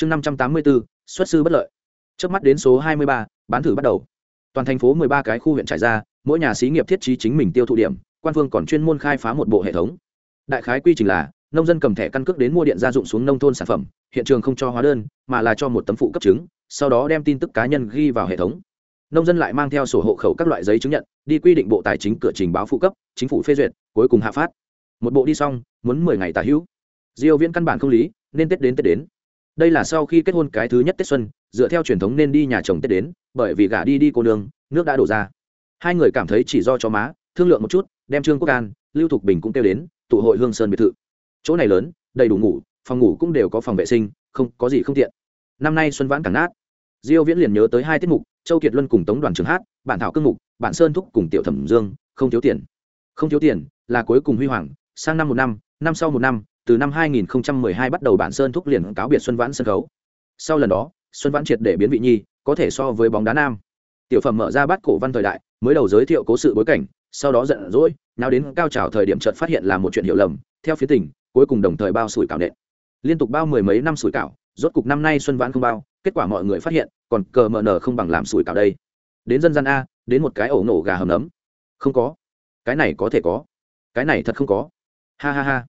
chương năm trăm tám mươi bốn xuất sư bất lợi. Trước mắt đến số hai mươi ba, bán thử bắt đầu. Toàn thành phố mười ba cái khu huyện trải ra, mỗi nhà xí nghiệp thiết trí chính mình tiêu thụ điểm, quan phương còn chuyên môn khai phá một bộ hệ thống. Đại khái quy trình là, nông dân cầm thẻ căn cước đến mua điện gia dụng xuống nông thôn sản phẩm, hiện trường không cho hóa đơn, mà là cho một tấm phụ cấp chứng, sau đó đem tin tức cá nhân ghi vào hệ thống. Nông dân lại mang theo sổ hộ khẩu các loại giấy chứng nhận, đi quy định bộ tài chính cửa trình báo phụ cấp, chính phủ phê duyệt, cuối cùng hạ phát. Một bộ đi xong, muốn mười ngày tả hữu. Diêu viễn căn bản không lý, nên tết đến tết đến đây là sau khi kết hôn cái thứ nhất tết xuân, dựa theo truyền thống nên đi nhà chồng tết đến, bởi vì gả đi đi cô nương, nước đã đổ ra. Hai người cảm thấy chỉ do cho má, thương lượng một chút, đem trương quốc an, lưu thục bình cũng kêu đến, tụ hội hương sơn biệt thự. Chỗ này lớn, đầy đủ ngủ, phòng ngủ cũng đều có phòng vệ sinh, không, có gì không tiện. Năm nay xuân vãn càng nát. Diêu viễn liền nhớ tới hai tiết mục, châu kiệt luân cùng tống đoàn trường hát, bản thảo cương mục, bản sơn thúc cùng tiểu thẩm dương, không thiếu tiền. Không thiếu tiền là cuối cùng huy hoàng, sang năm một năm năm sau một năm từ năm 2012 bắt đầu bản sơn thúc liền cáo biệt xuân vãn sân khấu. Sau lần đó, xuân vãn triệt để biến vị nhi, có thể so với bóng đá nam. Tiểu phẩm mở ra bắt cổ văn thời đại, mới đầu giới thiệu cố sự bối cảnh, sau đó giận dỗi nào đến cao trào thời điểm chợt phát hiện là một chuyện hiểu lầm, theo phía tỉnh cuối cùng đồng thời bao sủi cảo nện. Liên tục bao mười mấy năm sủi cảo, rốt cục năm nay xuân vãn không bao, kết quả mọi người phát hiện, còn cờ mờ nở không bằng làm sủi cảo đây. Đến dân gian a, đến một cái ổ nổ gà hầm nấm không có. Cái này có thể có. Cái này thật không có. Ha ha ha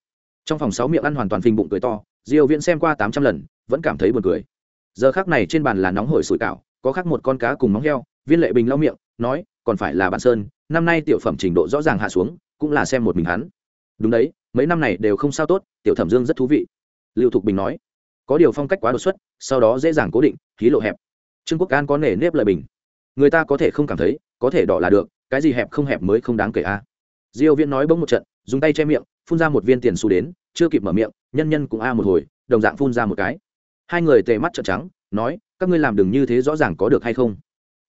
trong phòng sáu miệng ăn hoàn toàn phình bụng cười to, diêu viễn xem qua tám trăm lần, vẫn cảm thấy buồn cười. Giờ khắc này trên bàn là nóng hổi sủi cảo, có khác một con cá cùng móng heo, viên lệ bình lau miệng, nói, còn phải là bạn sơn, năm nay tiểu phẩm trình độ rõ ràng hạ xuống, cũng là xem một mình hắn. Đúng đấy, mấy năm này đều không sao tốt, tiểu thẩm dương rất thú vị. Lưu thục bình nói. Có điều phong cách quá đột xuất, sau đó dễ dàng cố định, khí lộ hẹp. Trương quốc an có nể nếp lời bình. Người ta có thể không cảm thấy, có thể đỏ là được, cái gì hẹp không hẹp mới không đáng kể a. Diêu viễn nói bỗng một trận, dùng tay che miệng phun ra một viên tiền xu đến, chưa kịp mở miệng, nhân nhân cũng a một hồi, đồng dạng phun ra một cái. Hai người tề mắt trợn trắng, nói, các ngươi làm đừng như thế rõ ràng có được hay không?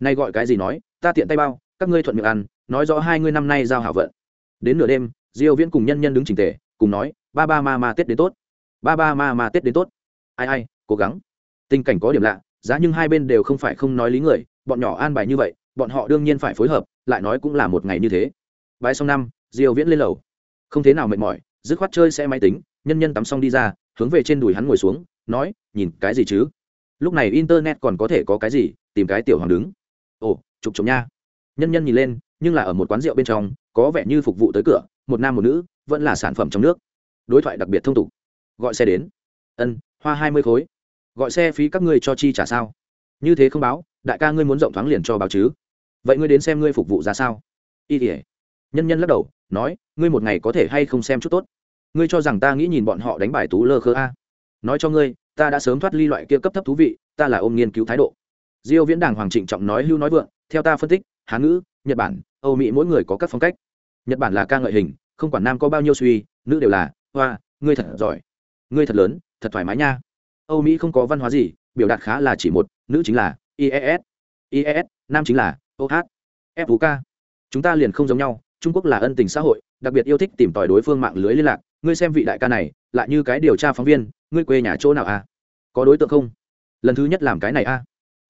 Nay gọi cái gì nói, ta tiện tay bao, các ngươi thuận miệng ăn, nói rõ hai ngươi năm nay giao hảo vận. Đến nửa đêm, diêu viễn cùng nhân nhân đứng chỉnh tề, cùng nói, ba ba ma ma tết đến tốt. Ba ba ma ma tết đến tốt. Ai ai, cố gắng. Tình cảnh có điểm lạ, giá nhưng hai bên đều không phải không nói lý người, bọn nhỏ an bài như vậy, bọn họ đương nhiên phải phối hợp, lại nói cũng là một ngày như thế. Bãi xong năm, diêu viễn lên lầu không thế nào mệt mỏi, dứt khoát chơi xe máy tính, nhân nhân tắm xong đi ra, hướng về trên đùi hắn ngồi xuống, nói, nhìn cái gì chứ? Lúc này internet còn có thể có cái gì? Tìm cái tiểu hoàng đứng. Ồ, chụp chụp nha. Nhân nhân nhìn lên, nhưng là ở một quán rượu bên trong, có vẻ như phục vụ tới cửa, một nam một nữ, vẫn là sản phẩm trong nước. Đối thoại đặc biệt thông tục. Gọi xe đến. Ân, hoa hai mươi khối. Gọi xe phí các ngươi cho chi trả sao? Như thế không báo, đại ca ngươi muốn rộng thoáng liền cho báo chứ. Vậy ngươi đến xem ngươi phục vụ ra sao? Y tỉa nhân nhân lắc đầu, nói, ngươi một ngày có thể hay không xem chút tốt? Ngươi cho rằng ta nghĩ nhìn bọn họ đánh bài tú lơ khơ a? Nói cho ngươi, ta đã sớm thoát ly loại kia cấp thấp thú vị, ta là ôm nghiên cứu thái độ. Diêu viễn đảng hoàng trịnh trọng nói hưu nói vượng, theo ta phân tích hán ngữ, nhật bản, âu mỹ mỗi người có các phong cách. Nhật bản là ca ngợi hình, không quản nam có bao nhiêu suy, nữ đều là, hoa, ngươi thật giỏi. Ngươi thật lớn, thật thoải mái nha. Âu mỹ không có văn hóa gì, biểu đạt khá là chỉ một, nữ chính là ies ies nam chính là oh fuk chúng ta liền không giống nhau trung quốc là ân tình xã hội, đặc biệt yêu thích tìm tòi đối phương mạng lưới liên lạc. Ngươi xem vị đại ca này, lại như cái điều tra phóng viên, ngươi quê nhà chỗ nào à? Có đối tượng không? Lần thứ nhất làm cái này à?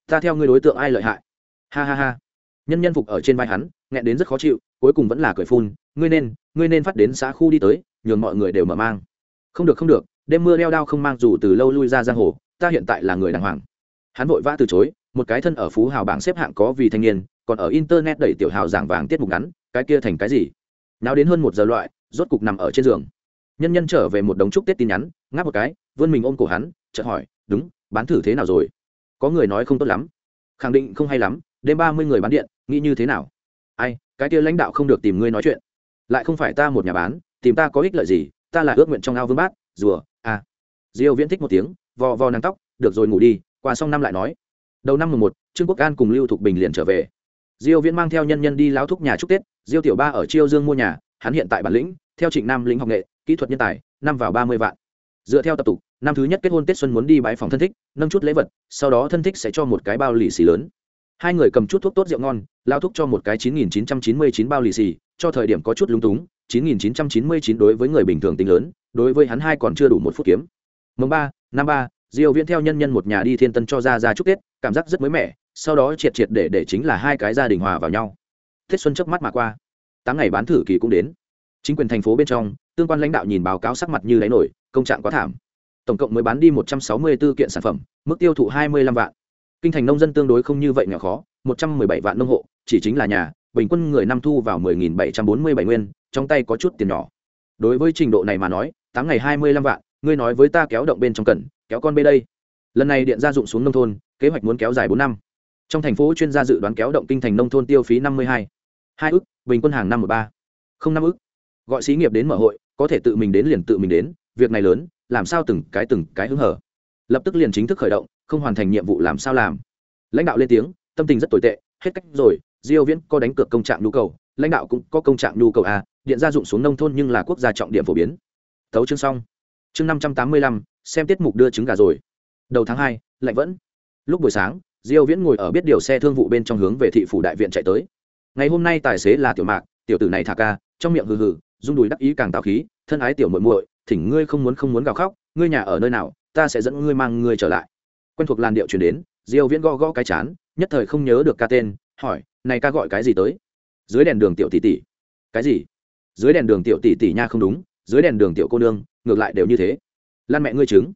Ta theo ngươi đối tượng ai lợi hại? Ha ha ha. Nhân nhân phục ở trên vai hắn, nghẹn đến rất khó chịu, cuối cùng vẫn là cười phun. Ngươi nên ngươi nên phát đến xã khu đi tới, nhường mọi người đều mở mang. Không được không được, đêm mưa đeo đao không mang dù từ lâu lui ra giang hồ, ta hiện tại là người đàng hoàng. Hắn vội vã từ chối, một cái thân ở phú hào bảng xếp hạng có vì thanh niên, còn ở internet đẩy tiểu hào giảng vàng tiết mục ngắn cái kia thành cái gì? Nào đến hơn một giờ loại, rốt cục nằm ở trên giường. Nhân nhân trở về một đống chúc tết tin nhắn, ngáp một cái, vươn mình ôm cổ hắn, chợt hỏi, đúng, bán thử thế nào rồi? Có người nói không tốt lắm. Khẳng định không hay lắm, đêm ba mươi người bán điện, nghĩ như thế nào? Ai, cái kia lãnh đạo không được tìm ngươi nói chuyện. Lại không phải ta một nhà bán, tìm ta có ích lợi gì, ta là ước nguyện trong ao vương bát, rùa à. Diêu viễn thích một tiếng, vò vò nắng tóc, được rồi, ngủ đi. Qua xong năm lại nói. Đầu năm mùng một, trương quốc an cùng lưu thục bình liền trở về. Diêu viễn mang theo nhân nhân đi lão thúc nhà chúc tết diêu tiểu ba ở chiêu dương mua nhà, hắn hiện tại bản lĩnh, theo trịnh nam lĩnh học nghệ, kỹ thuật nhân tài, năm vào ba mươi vạn. Dựa theo tập tục, năm thứ nhất kết hôn tết xuân muốn đi bãi phòng thân thích, nâng chút lễ vật, sau đó thân thích sẽ cho một cái bao lì xì lớn. Hai người cầm chút thuốc tốt rượu ngon, lao thúc cho một cái chín nghìn chín trăm chín mươi chín bao lì xì, cho thời điểm có chút lúng túng, chín nghìn chín trăm chín mươi chín đối với người bình thường tính lớn, đối với hắn hai còn chưa đủ một phút kiếm. Mùng ba, năm ba, diêu viễn theo nhân nhân một nhà đi thiên tân cho ra ra chúc tết, cảm giác rất mới mẻ, sau đó triệt triệt để để chính là hai cái gia đình hòa vào nhau tết xuân chớp mắt mà qua. Tám ngày bán thử kỳ cũng đến. Chính quyền thành phố bên trong, tương quan lãnh đạo nhìn báo cáo sắc mặt như đáy nổi, công trạng quá thảm. Tổng cộng mới bán đi một trăm sáu mươi 164 kiện sản phẩm, mức tiêu thụ hai mươi 25 vạn. Kinh thành nông dân tương đối không như vậy nghèo khó, một trăm mười bảy vạn nông hộ, chỉ chính là nhà, bình quân người năm thu vào mười nghìn bảy trăm bốn mươi bảy nguyên, trong tay có chút tiền nhỏ. Đối với trình độ này mà nói, tám ngày hai mươi lăm vạn, ngươi nói với ta kéo động bên trong cần, kéo con bê đây. Lần này điện gia dụng xuống nông thôn, kế hoạch muốn kéo dài bốn năm. Trong thành phố chuyên gia dự đoán kéo động kinh thành nông thôn tiêu phí năm mươi hai hai ước bình quân hàng năm một ba. Không năm ước gọi xí nghiệp đến mở hội có thể tự mình đến liền tự mình đến việc này lớn làm sao từng cái từng cái hứng hở. Lập tức liền chính thức khởi động không hoàn thành nhiệm vụ làm sao làm. Lãnh đạo lên tiếng tâm tình rất tồi tệ hết cách rồi diêu viễn có đánh cược công trạng nhu cầu lãnh đạo cũng có công trạng nhu cầu a điện gia dụng xuống nông thôn nhưng là quốc gia trọng điểm phổ biến. Tấu chương xong. Chương 585, xem tiết mục đưa trứng gà rồi. Đầu tháng 2, lạnh vẫn. Lúc buổi sáng diêu viễn ngồi ở biết điều xe thương vụ bên trong hướng về thị phủ đại viện chạy tới ngày hôm nay tài xế là tiểu mạc, tiểu tử này thả ca, trong miệng hừ hừ, rung đùi đắc ý càng tạo khí, thân ái tiểu muội muội, thỉnh ngươi không muốn không muốn gào khóc, ngươi nhà ở nơi nào, ta sẽ dẫn ngươi mang ngươi trở lại. Quen thuộc làn điệu truyền đến, diêu viễn gõ gõ cái chán, nhất thời không nhớ được ca tên, hỏi, này ca gọi cái gì tới? Dưới đèn đường tiểu tỷ tỷ. Cái gì? Dưới đèn đường tiểu tỷ tỷ nha không đúng, dưới đèn đường tiểu cô nương, ngược lại đều như thế. Lan mẹ ngươi chứng.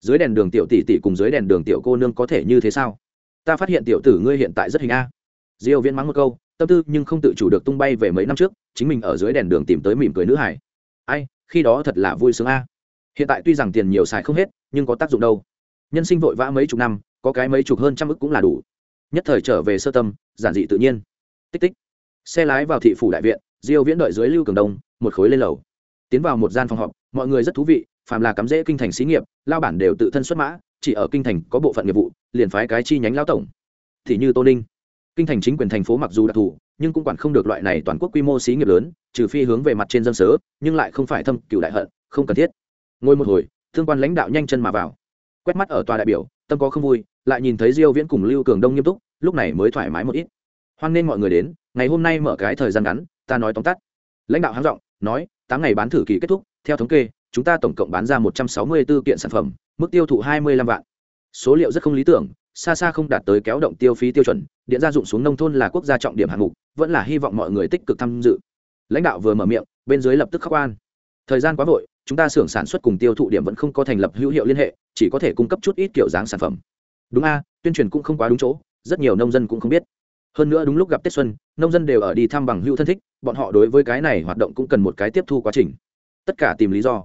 Dưới đèn đường tiểu tỷ tỷ cùng dưới đèn đường tiểu cô nương có thể như thế sao? Ta phát hiện tiểu tử ngươi hiện tại rất hình a. Diêu viễn mắng một câu tâm tư nhưng không tự chủ được tung bay về mấy năm trước, chính mình ở dưới đèn đường tìm tới mỉm cười nữ hải. Ai, khi đó thật là vui sướng a. Hiện tại tuy rằng tiền nhiều xài không hết, nhưng có tác dụng đâu. Nhân sinh vội vã mấy chục năm, có cái mấy chục hơn trăm ức cũng là đủ. Nhất thời trở về sơ tâm, giản dị tự nhiên. Tích tích. Xe lái vào thị phủ đại viện, diêu viễn đợi dưới lưu cường đông, một khối lên lầu. Tiến vào một gian phòng họp, mọi người rất thú vị, phàm là cắm rễ kinh thành xí nghiệp, lao bản đều tự thân xuất mã, chỉ ở kinh thành có bộ phận nghiệp vụ, liền phái cái chi nhánh lao tổng. Thì như tô ninh kinh thành chính quyền thành phố mặc dù đặc thù, nhưng cũng quản không được loại này toàn quốc quy mô xí nghiệp lớn, trừ phi hướng về mặt trên dân sớ nhưng lại không phải thâm cựu đại hận, không cần thiết. Ngồi một hồi, thương quan lãnh đạo nhanh chân mà vào. Quét mắt ở tòa đại biểu, tâm có không vui, lại nhìn thấy diêu viễn cùng lưu cường đông nghiêm túc, lúc này mới thoải mái một ít. Hoan nên mọi người đến, ngày hôm nay mở cái thời gian ngắn, ta nói tóm tắt. Lãnh đạo háng giọng, nói, tám ngày bán thử kỳ kết thúc, theo thống kê, chúng ta tổng cộng bán ra 164 kiện sản phẩm, mức tiêu thụ 25 vạn. Số liệu rất không lý tưởng xa xa không đạt tới kéo động tiêu phí tiêu chuẩn, điện gia dụng xuống nông thôn là quốc gia trọng điểm hạng mục, vẫn là hy vọng mọi người tích cực tham dự. Lãnh đạo vừa mở miệng, bên dưới lập tức khắc quan thời gian quá vội, chúng ta xưởng sản xuất cùng tiêu thụ điểm vẫn không có thành lập hữu hiệu liên hệ, chỉ có thể cung cấp chút ít kiểu dáng sản phẩm. Đúng a, tuyên truyền cũng không quá đúng chỗ, rất nhiều nông dân cũng không biết. Hơn nữa đúng lúc gặp tết xuân, nông dân đều ở đi thăm bằng hữu thân thích, bọn họ đối với cái này hoạt động cũng cần một cái tiếp thu quá trình. Tất cả tìm lý do.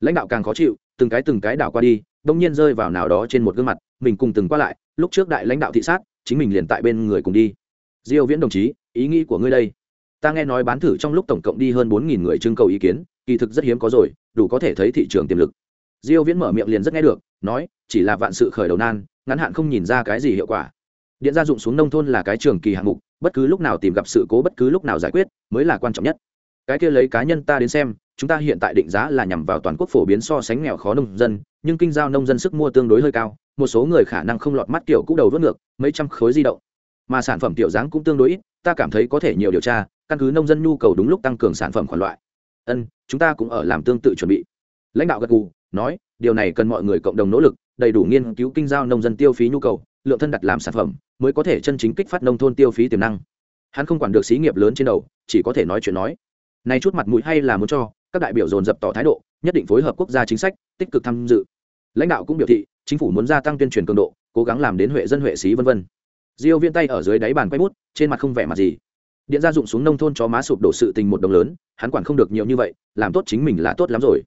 Lãnh đạo càng khó chịu, từng cái từng cái đảo qua đi đông nhiên rơi vào nào đó trên một gương mặt mình cùng từng qua lại, lúc trước đại lãnh đạo thị sát, chính mình liền tại bên người cùng đi. Diêu viễn đồng chí, ý nghĩ của ngươi đây. Ta nghe nói bán thử trong lúc tổng cộng đi hơn 4.000 người trưng cầu ý kiến, kỳ thực rất hiếm có rồi, đủ có thể thấy thị trường tiềm lực. Diêu viễn mở miệng liền rất nghe được, nói, chỉ là vạn sự khởi đầu nan, ngắn hạn không nhìn ra cái gì hiệu quả. Điện gia dụng xuống nông thôn là cái trường kỳ hạng mục, bất cứ lúc nào tìm gặp sự cố bất cứ lúc nào giải quyết, mới là quan trọng nhất. Cái kia lấy cá nhân ta đến xem, chúng ta hiện tại định giá là nhằm vào toàn quốc phổ biến so sánh nghèo khó nông dân, nhưng kinh giao nông dân sức mua tương đối hơi cao một số người khả năng không lọt mắt kiểu cũ đầu vớt ngược, mấy trăm khối di động. Mà sản phẩm tiểu dáng cũng tương đối ít, ta cảm thấy có thể nhiều điều tra, căn cứ nông dân nhu cầu đúng lúc tăng cường sản phẩm khoản loại. Ân, chúng ta cũng ở làm tương tự chuẩn bị. Lãnh đạo gật gù, nói, điều này cần mọi người cộng đồng nỗ lực, đầy đủ nghiên cứu kinh giao nông dân tiêu phí nhu cầu, lượng thân đặt làm sản phẩm, mới có thể chân chính kích phát nông thôn tiêu phí tiềm năng. Hắn không quản được xí nghiệp lớn trên đầu, chỉ có thể nói chuyện nói. Nay chút mặt mũi hay là muốn cho, các đại biểu dồn dập tỏ thái độ, nhất định phối hợp quốc gia chính sách, tích cực tham dự. Lãnh đạo cũng biểu thị chính phủ muốn gia tăng tuyên truyền cường độ, cố gắng làm đến huệ dân huệ xí vân vân. Diêu viên tay ở dưới đáy bàn quay bút, trên mặt không vẻ mặt gì. Điện gia dụng xuống nông thôn cho má sụp đổ sự tình một đồng lớn, hắn quản không được nhiều như vậy, làm tốt chính mình là tốt lắm rồi.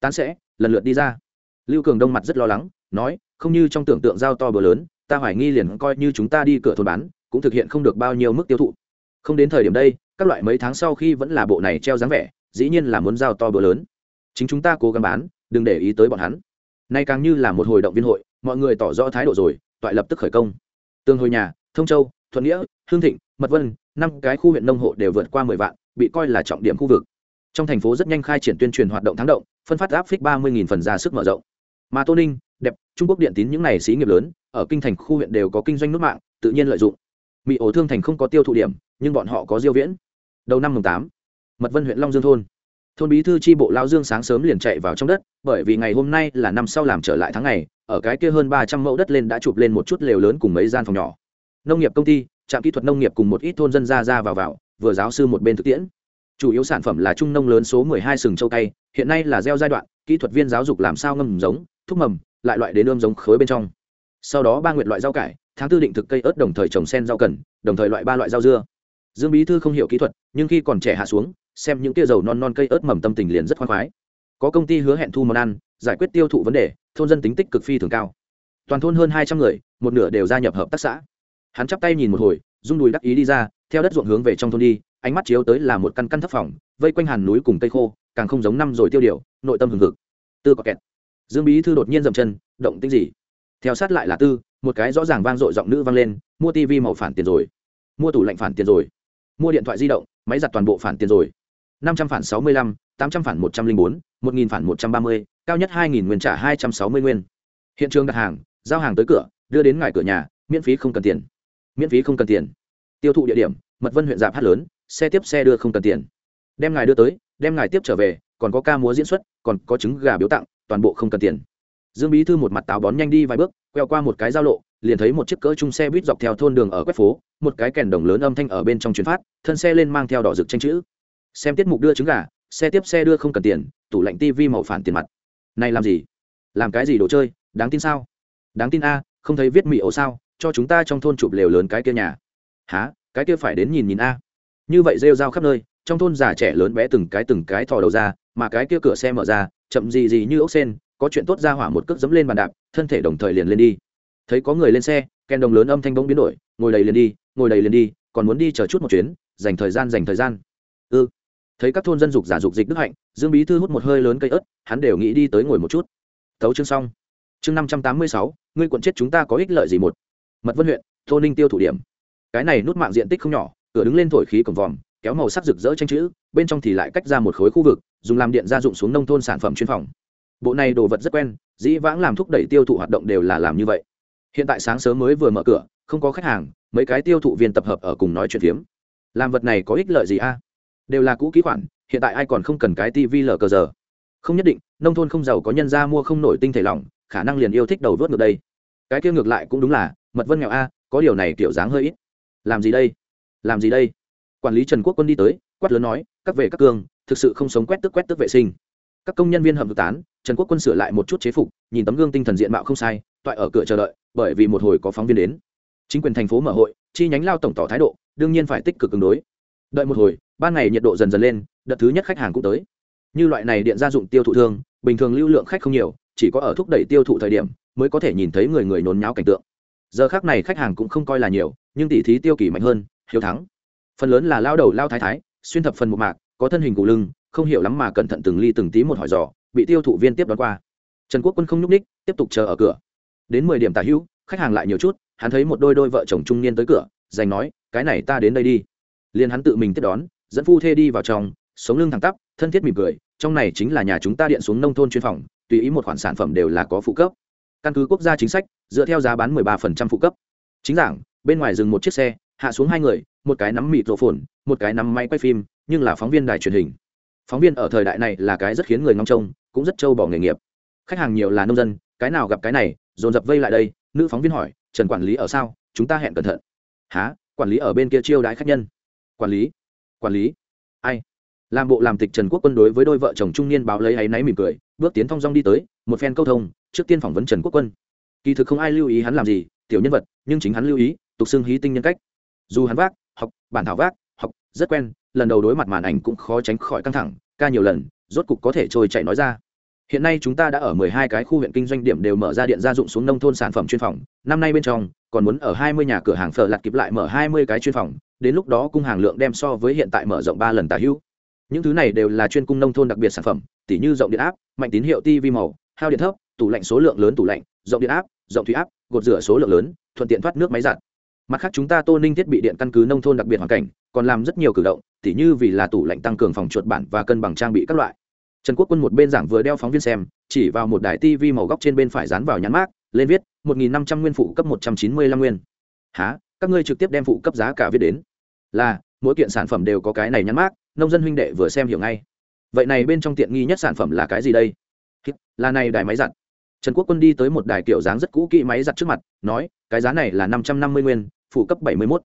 Tán sẽ, lần lượt đi ra. Lưu cường đông mặt rất lo lắng, nói, không như trong tưởng tượng giao to bờ lớn, ta hoài nghi liền coi như chúng ta đi cửa thôn bán, cũng thực hiện không được bao nhiêu mức tiêu thụ. Không đến thời điểm đây, các loại mấy tháng sau khi vẫn là bộ này treo dáng vẻ, dĩ nhiên là muốn giao to bờ lớn. Chính chúng ta cố gắng bán, đừng để ý tới bọn hắn nay càng như là một hồi động viên hội, mọi người tỏ rõ thái độ rồi, toại lập tức khởi công. Tương hồi nhà, thông châu, thuận nghĩa, hương thịnh, mật vân, năm cái khu huyện nông hộ đều vượt qua mười vạn, bị coi là trọng điểm khu vực. Trong thành phố rất nhanh khai triển tuyên truyền hoạt động thắng động, phân phát áp phích ba mươi phần ra sức mở rộng. Mà tô ninh, đẹp, trung quốc điện tín những này xí nghiệp lớn, ở kinh thành khu huyện đều có kinh doanh nước mạng, tự nhiên lợi dụng. Mỹ ổ thương thành không có tiêu thụ điểm, nhưng bọn họ có diêu viễn. Đầu năm mùng tám, mật vân huyện long dương thôn thôn bí thư tri bộ lao dương sáng sớm liền chạy vào trong đất, bởi vì ngày hôm nay là năm sau làm trở lại tháng ngày, ở cái kia hơn ba trăm mẫu đất lên đã chụp lên một chút lều lớn cùng mấy gian phòng nhỏ. Nông nghiệp công ty, trạm kỹ thuật nông nghiệp cùng một ít thôn dân ra ra vào vào, vừa giáo sư một bên thực tiễn. Chủ yếu sản phẩm là trung nông lớn số 12 sừng châu tây hiện nay là gieo giai đoạn, kỹ thuật viên giáo dục làm sao ngâm giống, thúc mầm, lại loại đến ươm giống khối bên trong. Sau đó ba nguyện loại rau cải, tháng tư định thực cây ớt đồng thời trồng sen rau cần, đồng thời loại ba loại rau dưa. Dương bí thư không hiểu kỹ thuật, nhưng khi còn trẻ hạ xuống xem những tia dầu non non cây ớt mầm tâm tình liền rất khoan khoái. Có công ty hứa hẹn thu món ăn, giải quyết tiêu thụ vấn đề, thôn dân tính tích cực phi thường cao. Toàn thôn hơn hai trăm người, một nửa đều gia nhập hợp tác xã. Hắn chắp tay nhìn một hồi, rung đùi đắc ý đi ra, theo đất ruộng hướng về trong thôn đi, ánh mắt chiếu tới là một căn căn thấp phòng, vây quanh hàn núi cùng cây khô, càng không giống năm rồi tiêu điều, nội tâm hừng hực. Tư có kẹt. Dương bí thư đột nhiên dậm chân, động tích gì? Theo sát lại là tư, một cái rõ ràng vang dội giọng nữ vang lên, mua tivi màu phản tiền rồi. Mua tủ lạnh phản tiền rồi. Mua điện thoại di động, máy giặt toàn bộ phản tiền rồi năm trăm phản sáu mươi lăm, tám trăm phản một trăm linh bốn, một nghìn phản một trăm ba mươi, cao nhất hai nghìn nguyên trả hai trăm sáu mươi nguyên. Hiện trường đặt hàng, giao hàng tới cửa, đưa đến ngài cửa nhà, miễn phí không cần tiền. Miễn phí không cần tiền. Tiêu thụ địa điểm, mật vân huyện dạp hát lớn, xe tiếp xe đưa không cần tiền. Đem ngài đưa tới, đem ngài tiếp trở về, còn có ca múa diễn xuất, còn có trứng gà biếu tặng, toàn bộ không cần tiền. Dương bí thư một mặt táo bón nhanh đi vài bước, quẹo qua một cái giao lộ, liền thấy một chiếc cỡ chung xe buýt dọc theo thôn đường ở quét phố, một cái kèn đồng lớn âm thanh ở bên trong chuyến phát, thân xe lên mang theo đỏ rực tranh chữ xem tiết mục đưa trứng gà, xe tiếp xe đưa không cần tiền, tủ lạnh tivi màu phản tiền mặt. Này làm gì? Làm cái gì đồ chơi? Đáng tin sao? Đáng tin a, không thấy viết mị ổ sao? Cho chúng ta trong thôn chụp lều lớn cái kia nhà. Há cái kia phải đến nhìn nhìn a. Như vậy rêu rao khắp nơi, trong thôn già trẻ lớn bé từng cái từng cái thò đầu ra, mà cái kia cửa xe mở ra, chậm gì gì như ốc sen, có chuyện tốt ra hỏa một cước dẫm lên bàn đạp, thân thể đồng thời liền lên đi. Thấy có người lên xe, ken đồng lớn âm thanh bỗng biến đổi, ngồi đầy liền đi, ngồi đầy liền đi, còn muốn đi chờ chút một chuyến, dành thời gian, dành thời gian. Ư ừ thấy các thôn dân dục giả dục dịch đức hạnh, dương bí thư hút một hơi lớn cây ớt, hắn đều nghĩ đi tới ngồi một chút. Thấu chương xong. Chương năm trăm tám mươi sáu, ngươi quận chết chúng ta có ích lợi gì một? Mật vân huyện, tô ninh tiêu thủ điểm. Cái này nút mạng diện tích không nhỏ, cửa đứng lên thổi khí cổng vòm, kéo màu sắc rực rỡ tranh chữ, bên trong thì lại cách ra một khối khu vực, dùng làm điện gia dụng xuống nông thôn sản phẩm chuyên phòng. Bộ này đồ vật rất quen, dĩ vãng làm thúc đẩy tiêu thụ hoạt động đều là làm như vậy. Hiện tại sáng sớm mới vừa mở cửa, không có khách hàng, mấy cái tiêu thụ viên tập hợp ở cùng nói chuyện phiếm. Làm vật này có ích lợi gì a? Đều là cũ kỹ khoản, hiện tại ai còn không cần cái tv lờ cờ giờ. Không nhất định, nông thôn không giàu có nhân ra mua không nổi tinh thể lỏng, khả năng liền yêu thích đầu vớt ngược đây. Cái kia ngược lại cũng đúng là, mật vân nghèo a, có điều này kiểu dáng hơi ít. Làm gì đây? Làm gì đây? Quản lý trần quốc quân đi tới, quát lớn nói, các về các cương, thực sự không sống quét tức quét tức vệ sinh. Các công nhân viên hầm thực tán, trần quốc quân sửa lại một chút chế phục, nhìn tấm gương tinh thần diện mạo không sai, toại ở cửa chờ đợi, bởi vì một hồi có phóng viên đến. Chính quyền thành phố mở hội, chi nhánh lao tổng tỏ thái độ, đương nhiên phải tích cực ứng đối. Đợi một hồi ban ngày nhiệt độ dần dần lên, đợt thứ nhất khách hàng cũng tới. Như loại này điện gia dụng tiêu thụ thương bình thường lưu lượng khách không nhiều, chỉ có ở thúc đẩy tiêu thụ thời điểm mới có thể nhìn thấy người người nhốn nháo cảnh tượng. Giờ khác này khách hàng cũng không coi là nhiều, nhưng tỷ thí tiêu kỳ mạnh hơn, hiếu thắng. Phần lớn là lao đầu lao thái thái, xuyên thập phần một mạc, có thân hình cụ lưng, không hiểu lắm mà cẩn thận từng ly từng tí một hỏi dò, bị tiêu thụ viên tiếp đón qua. Trần quốc quân không nhúc ních tiếp tục chờ ở cửa. Đến mười điểm tả hữu, khách hàng lại nhiều chút, hắn thấy một đôi đôi vợ chồng trung niên tới cửa dành nói, cái này ta đến đây đi. Liền hắn tự mình tiếp đón dẫn phu thê đi vào trong, sống lưng thẳng tắp, thân thiết mỉm cười, trong này chính là nhà chúng ta điện xuống nông thôn chuyên phòng, tùy ý một khoản sản phẩm đều là có phụ cấp. Căn cứ quốc gia chính sách, dựa theo giá bán 13% phụ cấp. Chính giảng, bên ngoài dừng một chiếc xe, hạ xuống hai người, một cái nắm mịt rộ phồn, một cái nắm máy quay phim, nhưng là phóng viên đài truyền hình. Phóng viên ở thời đại này là cái rất khiến người ngóng trông, cũng rất trâu bỏ nghề nghiệp. Khách hàng nhiều là nông dân, cái nào gặp cái này, dồn dập vây lại đây, nữ phóng viên hỏi, trần quản lý ở sao? Chúng ta hẹn cẩn thận. Há quản lý ở bên kia chiêu đãi khách nhân. Quản lý? Quản lý. Ai? Làm bộ làm tịch trần quốc quân đối với đôi vợ chồng trung niên báo lấy áy náy mỉm cười, bước tiến thong dong đi tới, một phen câu thông, trước tiên phỏng vấn trần quốc quân. Kỳ thực không ai lưu ý hắn làm gì, tiểu nhân vật, nhưng chính hắn lưu ý, tục xưng hí tinh nhân cách. Dù hắn vác, học, bản thảo vác, học, rất quen, lần đầu đối mặt màn ảnh cũng khó tránh khỏi căng thẳng, ca nhiều lần, rốt cục có thể trôi chạy nói ra hiện nay chúng ta đã ở mười hai cái khu huyện kinh doanh điểm đều mở ra điện gia dụng xuống nông thôn sản phẩm chuyên phòng. Năm nay bên trong, còn muốn ở hai mươi nhà cửa hàng phở lặt kịp lại mở hai mươi cái chuyên phòng, đến lúc đó cung hàng lượng đem so với hiện tại mở rộng ba lần tả hữu. Những thứ này đều là chuyên cung nông thôn đặc biệt sản phẩm, tỉ như rộng điện áp, mạnh tín hiệu tv màu, hao điện thấp, tủ lạnh số lượng lớn tủ lạnh, rộng điện áp, rộng thủy áp, gột rửa số lượng lớn, thuận tiện thoát nước máy giặt. Mặt khác chúng ta tô ninh thiết bị điện căn cứ nông thôn đặc biệt hoàn cảnh, còn làm rất nhiều cử động, tỉ như vì là tủ lạnh tăng cường phòng chuột bản và cân bằng trang bị các loại trần quốc quân một bên giảng vừa đeo phóng viên xem, chỉ vào một đài tv màu góc trên bên phải dán vào nhãn mát lên viết, một nghìn năm trăm nguyên phụ cấp một trăm chín mươi lăm nguyên. Há các ngươi trực tiếp đem phụ cấp giá cả viết đến? Là, mỗi kiện sản phẩm đều có cái này nhãn mát nông dân huynh đệ vừa xem hiểu ngay. Vậy này bên trong tiện nghi nhất sản phẩm là cái gì đây? Là này đài máy giặt. Trần quốc quân đi tới một đài kiểu dáng rất cũ kỹ máy giặt trước mặt, nói, cái giá này là năm trăm năm mươi nguyên, phụ cấp bảy mươi mốt.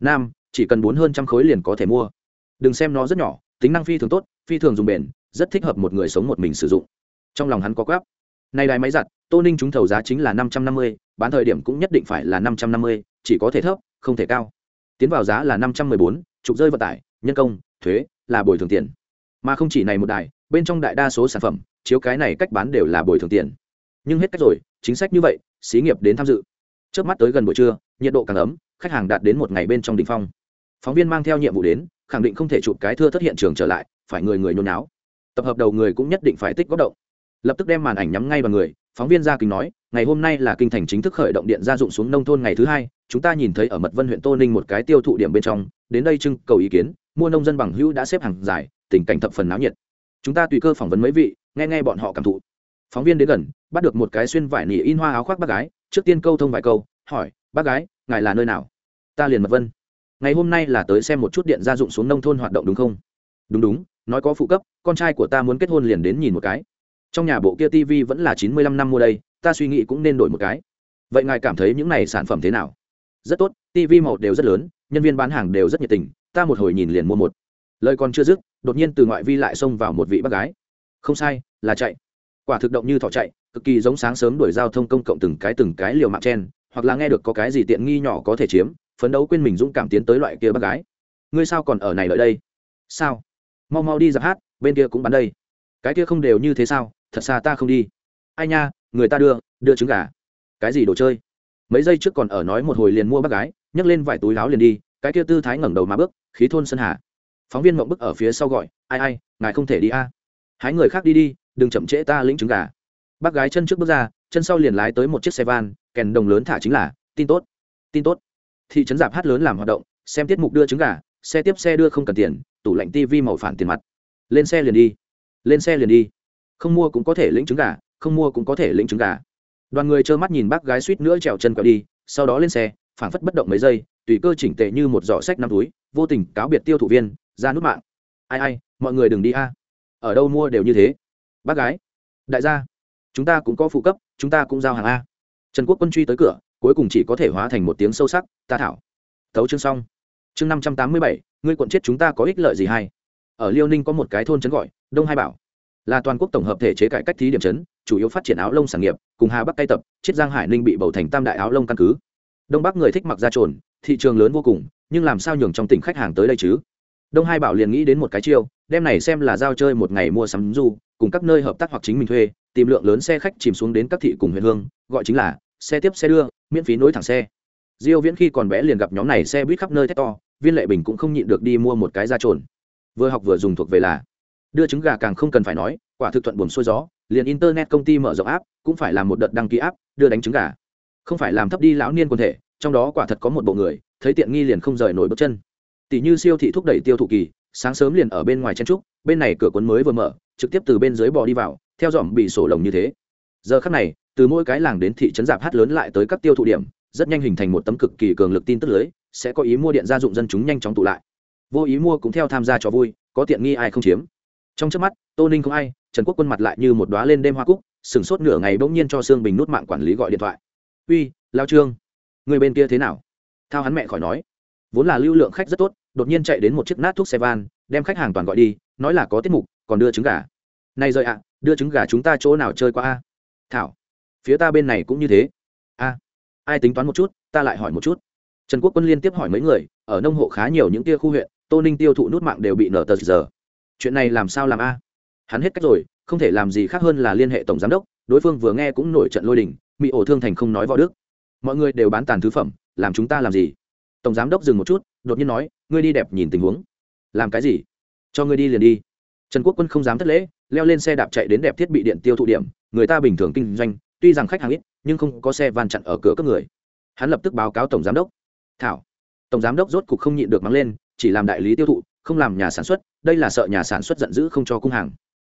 Nam, chỉ cần bốn hơn trăm khối liền có thể mua. Đừng xem nó rất nhỏ, tính năng phi thường tốt, phi thường dùng bền rất thích hợp một người sống một mình sử dụng. Trong lòng hắn có quáp. Nay đài máy giặt, tô ninh trúng thầu giá chính là năm trăm năm mươi, bán thời điểm cũng nhất định phải là năm trăm năm mươi, chỉ có thể thấp, không thể cao. Tiến vào giá là năm trăm mười bốn, trục rơi vận tải, nhân công, thuế, là bồi thường tiền. Mà không chỉ này một đài, bên trong đại đa số sản phẩm, chiếu cái này cách bán đều là bồi thường tiền. Nhưng hết cách rồi, chính sách như vậy, xí nghiệp đến tham dự. Trước mắt tới gần buổi trưa, nhiệt độ càng ấm, khách hàng đạt đến một ngày bên trong đ ỉ n h phong. Phóng viên mang theo nhiệm vụ đến, khẳng định không thể chụp cái thưa thất hiện trường trở lại, phải người người nhôn náo tập hợp đầu người cũng nhất định phải tích góp động. Lập tức đem màn ảnh nhắm ngay vào người, phóng viên gia kính nói, ngày hôm nay là kinh thành chính thức khởi động điện gia dụng xuống nông thôn ngày thứ hai, chúng ta nhìn thấy ở mật vân huyện tô ninh một cái tiêu thụ điểm bên trong, đến đây trưng cầu ý kiến, mua nông dân bằng hữu đã xếp hàng dài, tình cảnh thập phần náo nhiệt. Chúng ta tùy cơ phỏng vấn mấy vị, nghe nghe bọn họ cảm thụ. Phóng viên đến gần, bắt được một cái xuyên vải nỉ in hoa áo khoác bác gái, trước tiên câu thông vài câu, hỏi, bác gái, ngài là nơi nào? Ta liền mật vân. Ngày hôm nay là tới xem một chút điện gia dụng xuống nông thôn hoạt động đúng không? Đúng đúng nói có phụ cấp, con trai của ta muốn kết hôn liền đến nhìn một cái. Trong nhà bộ kia tv vẫn là chín mươi lăm năm mua đây, ta suy nghĩ cũng nên đổi một cái. Vậy ngài cảm thấy những này sản phẩm thế nào? Rất tốt tv màu đều rất lớn, nhân viên bán hàng đều rất nhiệt tình, ta một hồi nhìn liền mua một. Lời còn chưa dứt, đột nhiên từ ngoại vi lại xông vào một vị bác gái. Không sai, là chạy. Quả thực động như thỏ chạy, cực kỳ giống sáng sớm đuổi giao thông công cộng từng cái từng cái liều mạng chen, hoặc là nghe được có cái gì tiện nghi nhỏ có thể chiếm, phấn đấu quên mình dũng cảm tiến tới loại kia bác gái. Ngươi sao còn ở này lợi đây? Sao? Mau mau đi giặc hát, bên kia cũng bắn đây. Cái kia không đều như thế sao? Thật xa ta không đi. Ai nha, người ta đưa đưa trứng gà. Cái gì đồ chơi? Mấy giây trước còn ở nói một hồi liền mua bác gái, nhấc lên vài túi láo liền đi, cái kia tư thái ngẩng đầu mà bước, khí thôn sơn hà. Phóng viên mộng bức ở phía sau gọi, ai ai, ngài không thể đi a. À. hái người khác đi đi, đừng chậm trễ ta lĩnh trứng gà. Bác gái chân trước bước ra, chân sau liền lái tới một chiếc xe van, kèn đồng lớn thả chính là, tin tốt tin tốt. Thị trấn dạp hát lớn làm hoạt động, xem tiết mục đưa trứng gà, xe tiếp xe đưa không cần tiền tủ lạnh tivi màu phản tiền mặt. Lên xe liền đi. Lên xe liền đi. Không mua cũng có thể lĩnh trứng gà, không mua cũng có thể lĩnh trứng gà. Đoàn người trơ mắt nhìn bác gái suýt nữa trèo chân quẹo đi, sau đó lên xe, phảng phất bất động mấy giây, tùy cơ chỉnh tệ như một giỏ sách năm túi, vô tình cáo biệt tiêu thụ viên, ra nút mạng. Ai ai, mọi người đừng đi a. Ở đâu mua đều như thế. Bác gái, đại gia, chúng ta cũng có phụ cấp, chúng ta cũng giao hàng a. Trần quốc quân truy tới cửa, cuối cùng chỉ có thể hóa thành một tiếng sâu sắc, ta thảo. Tấu chương xong chương năm trăm tám mươi bảy, ngươi quận chết chúng ta có ích lợi gì hay? Ở liêu ninh có một cái thôn trấn gọi, đông hai bảo. Là toàn quốc tổng hợp thể chế cải cách thí điểm trấn, chủ yếu phát triển áo lông sản nghiệp, cùng hà bắc cây tập, chiết giang hải ninh bị bầu thành tam đại áo lông căn cứ. Đông bắc người thích mặc da trồn, thị trường lớn vô cùng, nhưng làm sao nhường trong tỉnh khách hàng tới đây chứ? Đông hai bảo liền nghĩ đến một cái chiêu, đem này xem là giao chơi một ngày mua sắm du, cùng các nơi hợp tác hoặc chính mình thuê, tìm lượng lớn xe khách chìm xuống đến các thị cùng huyện hương, gọi chính là xe tiếp xe đưa, miễn phí nối thẳng xe. Diêu viễn khi còn bé liền gặp nhóm này xe buýt khắp nơi thét to viên lệ bình cũng không nhịn được đi mua một cái da trồn. Vừa học vừa dùng thuộc về là. Đưa trứng gà càng không cần phải nói, quả thực thuận buồn xuôi gió, liền internet công ty mở rộng áp cũng phải làm một đợt đăng ký áp đưa đánh trứng gà. Không phải làm thấp đi lão niên quân thể, trong đó quả thật có một bộ người, thấy tiện nghi liền không rời nổi bước chân. Tỷ như siêu thị thúc đẩy tiêu thụ kỳ, sáng sớm liền ở bên ngoài chen trúc, bên này cửa cuốn mới vừa mở, trực tiếp từ bên dưới bò đi vào, theo dòm bị sổ lồng như thế. Giờ khắc này, từ mỗi cái làng đến thị trấn giạp hát lớn lại tới các tiêu thụ điểm, rất nhanh hình thành một tấm cực kỳ cường lực tin tức lưới sẽ có ý mua điện gia dụng dân chúng nhanh chóng tụ lại. Vô ý mua cũng theo tham gia cho vui, có tiện nghi ai không chiếm. Trong trước mắt, tô ninh không ai, trần quốc quân mặt lại như một đoá lên đêm hoa cúc, sửng sốt nửa ngày bỗng nhiên cho sương bình nút mạng quản lý gọi điện thoại. Uy, lao trương, người bên kia thế nào? Thao hắn mẹ khỏi nói. Vốn là lưu lượng khách rất tốt, đột nhiên chạy đến một chiếc nát thuốc xe van, đem khách hàng toàn gọi đi, nói là có tiết mục, còn đưa trứng gà. Này rời ạ, đưa trứng gà chúng ta chỗ nào chơi qua a? Thảo, phía ta bên này cũng như thế. A, ai tính toán một chút, ta lại hỏi một chút trần quốc quân liên tiếp hỏi mấy người, ở nông hộ khá nhiều những tia khu huyện, tô ninh tiêu thụ nút mạng đều bị nở tờ giờ. Chuyện này làm sao làm a? Hắn hết cách rồi, không thể làm gì khác hơn là liên hệ tổng giám đốc, đối phương vừa nghe cũng nổi trận lôi đình bị ổ thương thành không nói võ đức. Mọi người đều bán tàn thứ phẩm, làm chúng ta làm gì? Tổng giám đốc dừng một chút, đột nhiên nói, ngươi đi đẹp nhìn tình huống. Làm cái gì? Cho ngươi đi liền đi. Trần quốc quân không dám thất lễ, leo lên xe đạp chạy đến đẹp thiết bị điện tiêu thụ điểm, người ta bình thường kinh doanh, tuy rằng khách hàng ít, nhưng không có xe van chặn ở cửa các người. Hắn lập tức báo cáo tổng giám đốc thảo. Tổng giám đốc rốt cục không nhịn được mắng lên, chỉ làm đại lý tiêu thụ, không làm nhà sản xuất, đây là sợ nhà sản xuất giận dữ không cho cung hàng.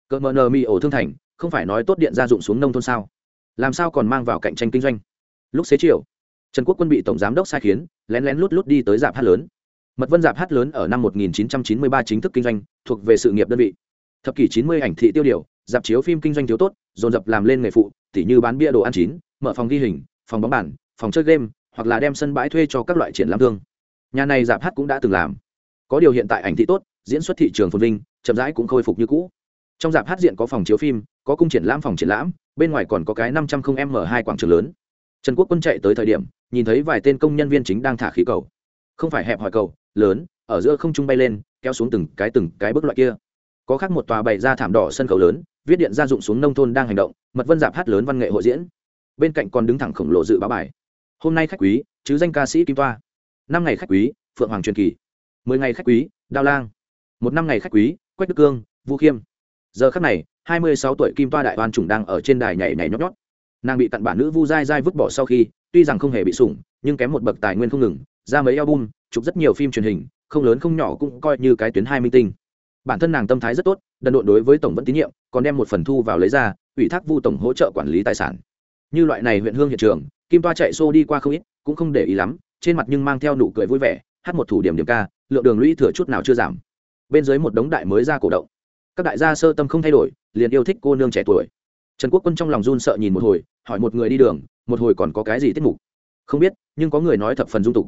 Cỡ mờ nờ mi ổ thương thành, không phải nói tốt điện gia dụng xuống nông thôn sao? Làm sao còn mang vào cạnh tranh kinh doanh? Lúc xế chiều, trần quốc quân bị tổng giám đốc sai khiến, lén lén lút lút đi tới dạp hát lớn. Mật vân dạp hát lớn ở năm 1993 chính thức kinh doanh, thuộc về sự nghiệp đơn vị. Thập kỷ 90 ảnh thị tiêu điều, dạp chiếu phim kinh doanh thiếu tốt, dồn dập làm lên nghề phụ, tỉ như bán bia đồ ăn chín, mở phòng ghi hình, phòng bóng bàn, phòng chơi game hoặc là đem sân bãi thuê cho các loại triển lãm thương. Nhà này dạp hát cũng đã từng làm. Có điều hiện tại ảnh thị tốt, diễn xuất thị trường phồn vinh, chậm rãi cũng khôi phục như cũ. Trong dạp hát diện có phòng chiếu phim, có cung triển lãm, phòng triển lãm, bên ngoài còn có cái năm trăm không m hai quảng trường lớn. Trần quốc quân chạy tới thời điểm, nhìn thấy vài tên công nhân viên chính đang thả khí cầu. Không phải hẹp hỏi cầu, lớn, ở giữa không trung bay lên, kéo xuống từng cái từng cái bức loại kia. Có khác một tòa bày ra thảm đỏ sân khấu lớn, viết điện gia dụng xuống nông thôn đang hành động, mật vân dạp hát lớn văn nghệ hội diễn. Bên cạnh còn đứng thẳng khổng lồ dự báo bài hôm nay khách quý, chứ danh ca sĩ kim toa. Năm ngày khách quý, phượng hoàng truyền kỳ. Mười ngày khách quý, đao lang. Một năm ngày khách quý, quách đức cương, vũ khiêm. Giờ khắc này, hai mươi sáu tuổi kim toa đại oan chủng đang ở trên đài nhảy nhảy nhót nhót. Nàng bị tặn bản nữ vu dai dai vứt bỏ sau khi, tuy rằng không hề bị sủng, nhưng kém một bậc tài nguyên không ngừng, ra mấy album, chụp rất nhiều phim truyền hình, không lớn không nhỏ cũng coi như cái tuyến hai minh tinh. Bản thân nàng tâm thái rất tốt, đần độn đối với tổng vẫn tín nhiệm, còn đem một phần thu vào lấy ra, ủy thác vu tổng hỗ trợ quản lý tài sản. Như loại này huyện hương hiện trường kim toa chạy xô đi qua không ít, cũng không để ý lắm, trên mặt nhưng mang theo nụ cười vui vẻ, hát một thủ điểm điểm ca, lượng đường lũy thừa chút nào chưa giảm. Bên dưới một đống đại mới ra cổ động. Các đại gia sơ tâm không thay đổi, liền yêu thích cô nương trẻ tuổi. Trần quốc quân trong lòng run sợ nhìn một hồi, hỏi một người đi đường, một hồi còn có cái gì tiết mục? Không biết, nhưng có người nói thập phần dung tục.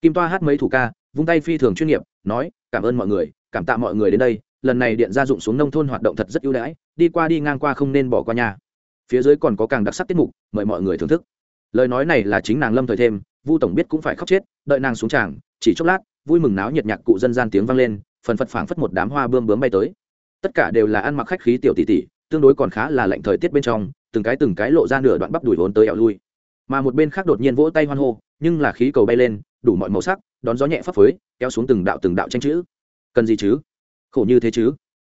Kim toa hát mấy thủ ca, vung tay phi thường chuyên nghiệp, nói, cảm ơn mọi người, cảm tạ mọi người đến đây, lần này điện gia dụng xuống nông thôn hoạt động thật rất ưu đãi, đi qua đi ngang qua không nên bỏ qua nhà phía dưới còn có càng đặc sắc tiết mục, mời mọi người thưởng thức lời nói này là chính nàng lâm thời thêm, vu tổng biết cũng phải khóc chết, đợi nàng xuống tràng, chỉ chốc lát, vui mừng náo nhiệt nhạc cụ dân gian tiếng vang lên, phần phật phảng phất một đám hoa bươm bướm bay tới. Tất cả đều là ăn mặc khách khí tiểu tỷ tỷ, tương đối còn khá là lạnh thời tiết bên trong, từng cái từng cái lộ ra nửa đoạn bắp đùi vốn tới ẻo lui. Mà một bên khác đột nhiên vỗ tay hoan hô, nhưng là khí cầu bay lên, đủ mọi màu sắc, đón gió nhẹ phấp phới, kéo xuống từng đạo từng đạo tranh chữ. Cần gì chứ? Khổ như thế chứ?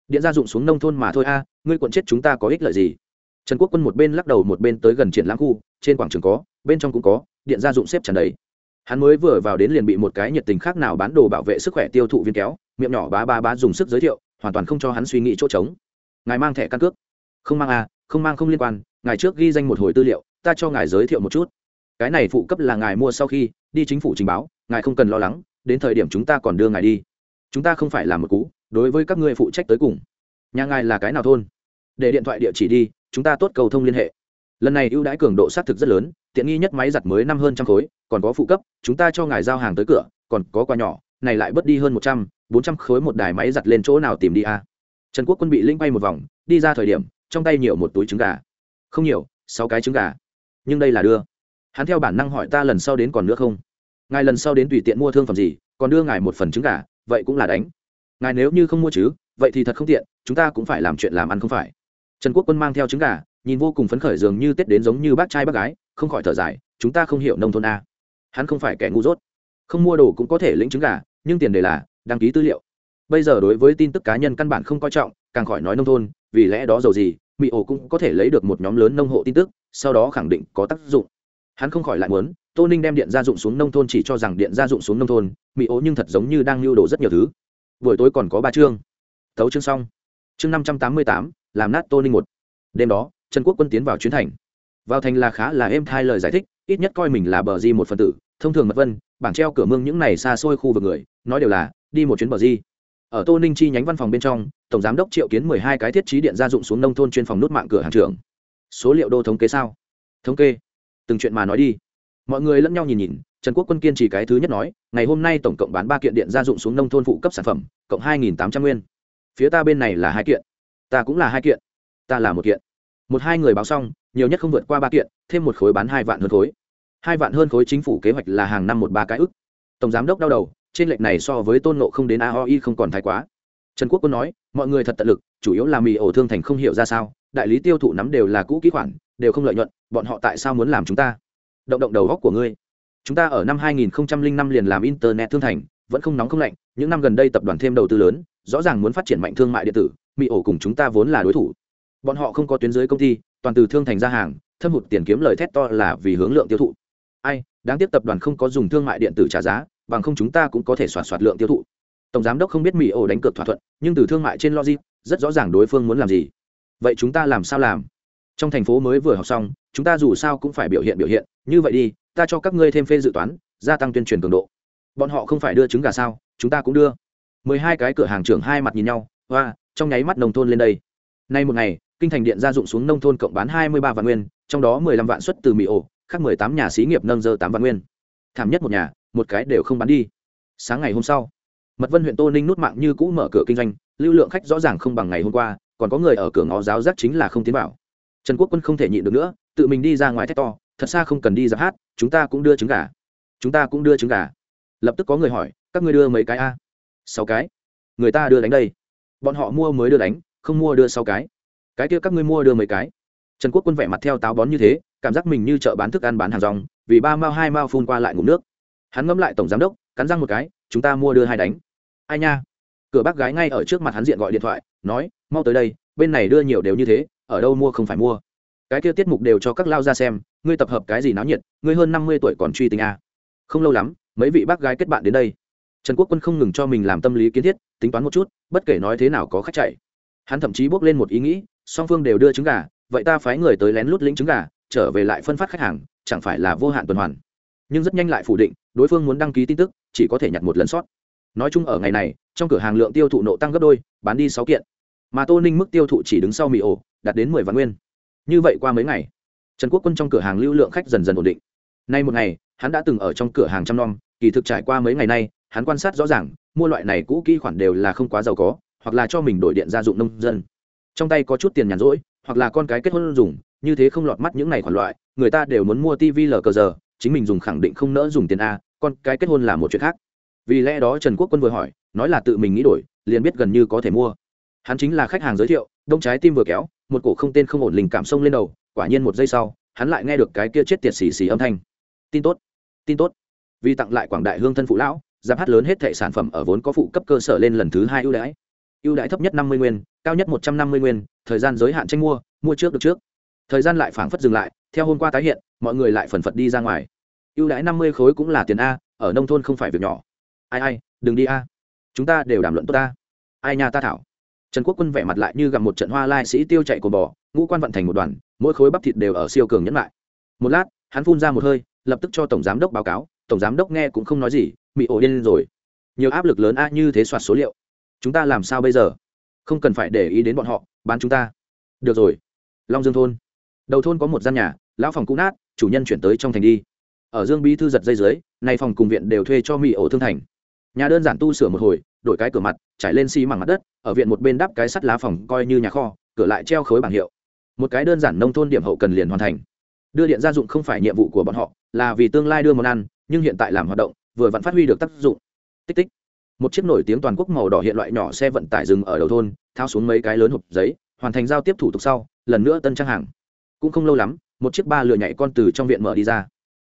Điện gia dụng xuống nông thôn mà thôi a, ngươi quận chết chúng ta có ích lợi gì? Trần quốc quân một bên lắc đầu một bên tới gần triển lãm khu, trên quảng trường có bên trong cũng có, điện gia dụng xếp tràn đầy. Hắn mới vừa vào đến liền bị một cái nhiệt tình khác nào bán đồ bảo vệ sức khỏe tiêu thụ viên kéo, miệng nhỏ bá ba bá dùng sức giới thiệu, hoàn toàn không cho hắn suy nghĩ chỗ trống. Ngài mang thẻ căn cước. Không mang à không mang không liên quan, ngài trước ghi danh một hồi tư liệu, ta cho ngài giới thiệu một chút. Cái này phụ cấp là ngài mua sau khi, đi chính phủ trình báo, ngài không cần lo lắng, đến thời điểm chúng ta còn đưa ngài đi. Chúng ta không phải là một cú, đối với các ngươi phụ trách tới cùng. Nhà ngài là cái nào thôn? Để điện thoại địa chỉ đi, chúng ta tốt cầu thông liên hệ lần này ưu đãi cường độ xác thực rất lớn, tiện nghi nhất máy giặt mới năm hơn trăm khối, còn có phụ cấp, chúng ta cho ngài giao hàng tới cửa, còn có quà nhỏ, này lại bớt đi hơn một trăm, bốn trăm khối một đài máy giặt lên chỗ nào tìm đi a trần quốc quân bị linh bay một vòng, đi ra thời điểm, trong tay nhiều một túi trứng gà. Không nhiều, sáu cái trứng gà. Nhưng đây là đưa. Hắn theo bản năng hỏi ta lần sau đến còn nữa không? Ngài lần sau đến tùy tiện mua thương phẩm gì, còn đưa ngài một phần trứng gà, vậy cũng là đánh. Ngài nếu như không mua chứ, vậy thì thật không tiện, chúng ta cũng phải làm chuyện làm ăn không phải. Trần quốc quân mang theo trứng gà nhìn vô cùng phấn khởi dường như tết đến giống như bác trai bác gái, không khỏi thở dài, chúng ta không hiểu nông thôn a. Hắn không phải kẻ ngu dốt. Không mua đồ cũng có thể lĩnh chứng gà, nhưng tiền đề là đăng ký tư liệu. Bây giờ đối với tin tức cá nhân căn bản không coi trọng, càng khỏi nói nông thôn, vì lẽ đó giàu gì mỹ ổ cũng có thể lấy được một nhóm lớn nông hộ tin tức, sau đó khẳng định có tác dụng. Hắn không khỏi lại muốn, tô ninh đem điện gia dụng xuống nông thôn chỉ cho rằng điện gia dụng xuống nông thôn mỹ ố nhưng thật giống như đang lưu đồ rất nhiều thứ. Buổi tối còn có ba chương. Thấu chương xong. Chương năm trăm tám mươi tám, làm nát tô ninh một. Đêm đó trần quốc quân tiến vào chuyến thành. Vào thành là khá là êm thai lời giải thích, ít nhất coi mình là bờ di một phần tử, thông thường mật vân, bảng treo cửa mương những này xa xôi khu vực người, nói đều là, đi một chuyến bờ di. Ở tô ninh chi nhánh văn phòng bên trong, tổng giám đốc triệu kiến mười hai cái thiết trí điện gia dụng xuống nông thôn chuyên phòng nút mạng cửa hàng trưởng. Số liệu đô thống kế sao? Thống kê. Từng chuyện mà nói đi. Mọi người lẫn nhau nhìn nhìn, trần quốc quân kiên trì cái thứ nhất nói, ngày hôm nay tổng cộng bán ba kiện điện gia dụng xuống nông thôn phụ cấp sản phẩm, cộng hai nghìn tám trăm nguyên. Phía ta bên này là hai kiện. Ta cũng là hai kiện. Ta là một kiện một hai người báo xong, nhiều nhất không vượt qua ba kiện, thêm một khối bán hai vạn hơn khối. Hai vạn hơn khối chính phủ kế hoạch là hàng năm một ba cái ức. Tổng giám đốc đau đầu, trên lệch này so với tôn nộ không đến aoi không còn thái quá. Trần quốc quân nói, mọi người thật tận lực, chủ yếu là mì ổ thương thành không hiểu ra sao, đại lý tiêu thụ nắm đều là cũ kỹ khoản, đều không lợi nhuận, bọn họ tại sao muốn làm chúng ta? Động động đầu góc của ngươi. Chúng ta ở năm 2005 liền làm internet thương thành, vẫn không nóng không lạnh, những năm gần đây tập đoàn thêm đầu tư lớn, rõ ràng muốn phát triển mạnh thương mại điện tử mỹ ổ cùng chúng ta vốn là đối thủ bọn họ không có tuyến dưới công ty, toàn từ thương thành ra hàng, thâm hụt tiền kiếm lời thét to là vì hướng lượng tiêu thụ. Ai, đáng tiếc tập đoàn không có dùng thương mại điện tử trả giá, bằng không chúng ta cũng có thể soạt soạt lượng tiêu thụ. Tổng giám đốc không biết mỹ ổ đánh cược thỏa thuận, nhưng từ thương mại trên logic, rất rõ ràng đối phương muốn làm gì. Vậy chúng ta làm sao làm? Trong thành phố mới vừa học xong, chúng ta dù sao cũng phải biểu hiện biểu hiện, như vậy đi, ta cho các ngươi thêm phê dự toán, gia tăng tuyên truyền cường độ. Bọn họ không phải đưa trứng gà sao, chúng ta cũng đưa. Mười hai cái cửa hàng trưởng hai mặt nhìn nhau và trong nháy mắt nông thôn lên đây. Nay một ngày kinh thành điện gia dụng xuống nông thôn cộng bán hai mươi ba vạn nguyên, trong đó mười lăm vạn xuất từ mỹ ổ, khác mười tám nhà xí nghiệp nâng dơ tám vạn nguyên. Thảm nhất một nhà, một cái đều không bán đi. Sáng ngày hôm sau, mật vân huyện tô ninh nút mạng như cũ mở cửa kinh doanh, lưu lượng khách rõ ràng không bằng ngày hôm qua, còn có người ở cửa ngõ giáo giác chính là không tiến vào. Trần quốc quân không thể nhịn được nữa, tự mình đi ra ngoài thét to, thật xa không cần đi giáp hát, chúng ta cũng đưa trứng gà. Chúng ta cũng đưa trứng gà. Lập tức có người hỏi, các ngươi đưa mấy cái a? Sáu cái. Người ta đưa đánh đây. Bọn họ mua mới đưa đánh, không mua đưa sáu cái cái kia các ngươi mua đưa mấy cái. Trần quốc quân vẻ mặt theo táo bón như thế, cảm giác mình như chợ bán thức ăn bán hàng rong, vì ba mao hai mao phun qua lại ngủ nước. Hắn ngẫm lại tổng giám đốc, cắn răng một cái, chúng ta mua đưa hai đánh. Ai nha? Cửa bác gái ngay ở trước mặt hắn diện gọi điện thoại, nói, mau tới đây, bên này đưa nhiều đều như thế, ở đâu mua không phải mua. Cái kia tiết mục đều cho các lao ra xem, ngươi tập hợp cái gì náo nhiệt, ngươi hơn năm mươi tuổi còn truy tình à. không lâu lắm, mấy vị bác gái kết bạn đến đây. Trần quốc quân không ngừng cho mình làm tâm lý kiến thiết, tính toán một chút, bất kể nói thế nào có khách chạy. Hắn thậm chí bước lên một ý nghĩ song phương đều đưa trứng gà, vậy ta phái người tới lén lút lĩnh trứng gà, trở về lại phân phát khách hàng, chẳng phải là vô hạn tuần hoàn. Nhưng rất nhanh lại phủ định, đối phương muốn đăng ký tin tức, chỉ có thể nhặt một lần sót. Nói chung ở ngày này, trong cửa hàng lượng tiêu thụ nộ tăng gấp đôi, bán đi sáu kiện. Mà tô ninh mức tiêu thụ chỉ đứng sau mì ổ, đạt đến mười vạn nguyên. Như vậy qua mấy ngày, trần quốc quân trong cửa hàng lưu lượng khách dần dần ổn định. Nay một ngày, hắn đã từng ở trong cửa hàng trăm nom, kỳ thực trải qua mấy ngày nay, hắn quan sát rõ ràng, mua loại này cũ kỹ khoản đều là không quá giàu có, hoặc là cho mình đổi điện gia dụng nông dân trong tay có chút tiền nhàn rỗi, hoặc là con cái kết hôn dùng, như thế không lọt mắt những này khoản loại, người ta đều muốn mua tv lờ cờ giờ, chính mình dùng khẳng định không nỡ dùng tiền a, con cái kết hôn là một chuyện khác. Vì lẽ đó trần quốc quân vừa hỏi, nói là tự mình nghĩ đổi, liền biết gần như có thể mua. Hắn chính là khách hàng giới thiệu, đông trái tim vừa kéo, một cổ không tên không ổn linh cảm sông lên đầu, quả nhiên một giây sau, hắn lại nghe được cái kia chết tiệt xì xì âm thanh. Tin tốt tin tốt. Vì tặng lại quảng đại hương thân phụ lão, giáp hát lớn hết thệ sản phẩm ở vốn có phụ cấp cơ sở lên lần thứ hai ưu đãi. Ưu đãi thấp nhất năm mươi nguyên cao nhất một trăm năm mươi nguyên, thời gian giới hạn tranh mua mua trước được trước. Thời gian lại phảng phất dừng lại, theo hôm qua tái hiện, mọi người lại phần phật đi ra ngoài. Ưu đãi năm mươi khối cũng là tiền a, ở nông thôn không phải việc nhỏ. Ai ai, đừng đi a. Chúng ta đều đàm luận tốt ta ai nhà ta thảo. Trần quốc quân vẻ mặt lại như gặp một trận hoa lai sĩ tiêu chạy của bò, ngũ quan vận thành một đoàn, mỗi khối bắp thịt đều ở siêu cường nhẫn lại. Một lát, hắn phun ra một hơi, lập tức cho tổng giám đốc báo cáo, tổng giám đốc nghe cũng không nói gì bị ổ điên rồi. Nhiều áp lực lớn a như thế soạt số liệu. Chúng ta làm sao bây giờ? Không cần phải để ý đến bọn họ, bán chúng ta. Được rồi. Long dương thôn. Đầu thôn có một gian nhà, lão phòng cũ nát, chủ nhân chuyển tới trong thành đi. Ở dương bí thư giật dây dưới, nay phòng cùng viện đều thuê cho mỹ ổ thương thành. Nhà đơn giản tu sửa một hồi, đổi cái cửa mặt, trải lên xi mảng mặt đất, ở viện một bên đắp cái sắt lá phòng coi như nhà kho, cửa lại treo khối bảng hiệu. Một cái đơn giản nông thôn điểm hậu cần liền hoàn thành. Đưa điện gia dụng không phải nhiệm vụ của bọn họ, là vì tương lai đưa món ăn, nhưng hiện tại làm hoạt động, vừa vẫn phát huy được tác dụng. Tích tích một chiếc nổi tiếng toàn quốc màu đỏ hiện loại nhỏ xe vận tải dừng ở đầu thôn thao xuống mấy cái lớn hộp giấy, hoàn thành giao tiếp thủ tục sau, lần nữa tân trang hàng. Cũng không lâu lắm, một chiếc ba lửa nhảy con từ trong viện mở đi ra.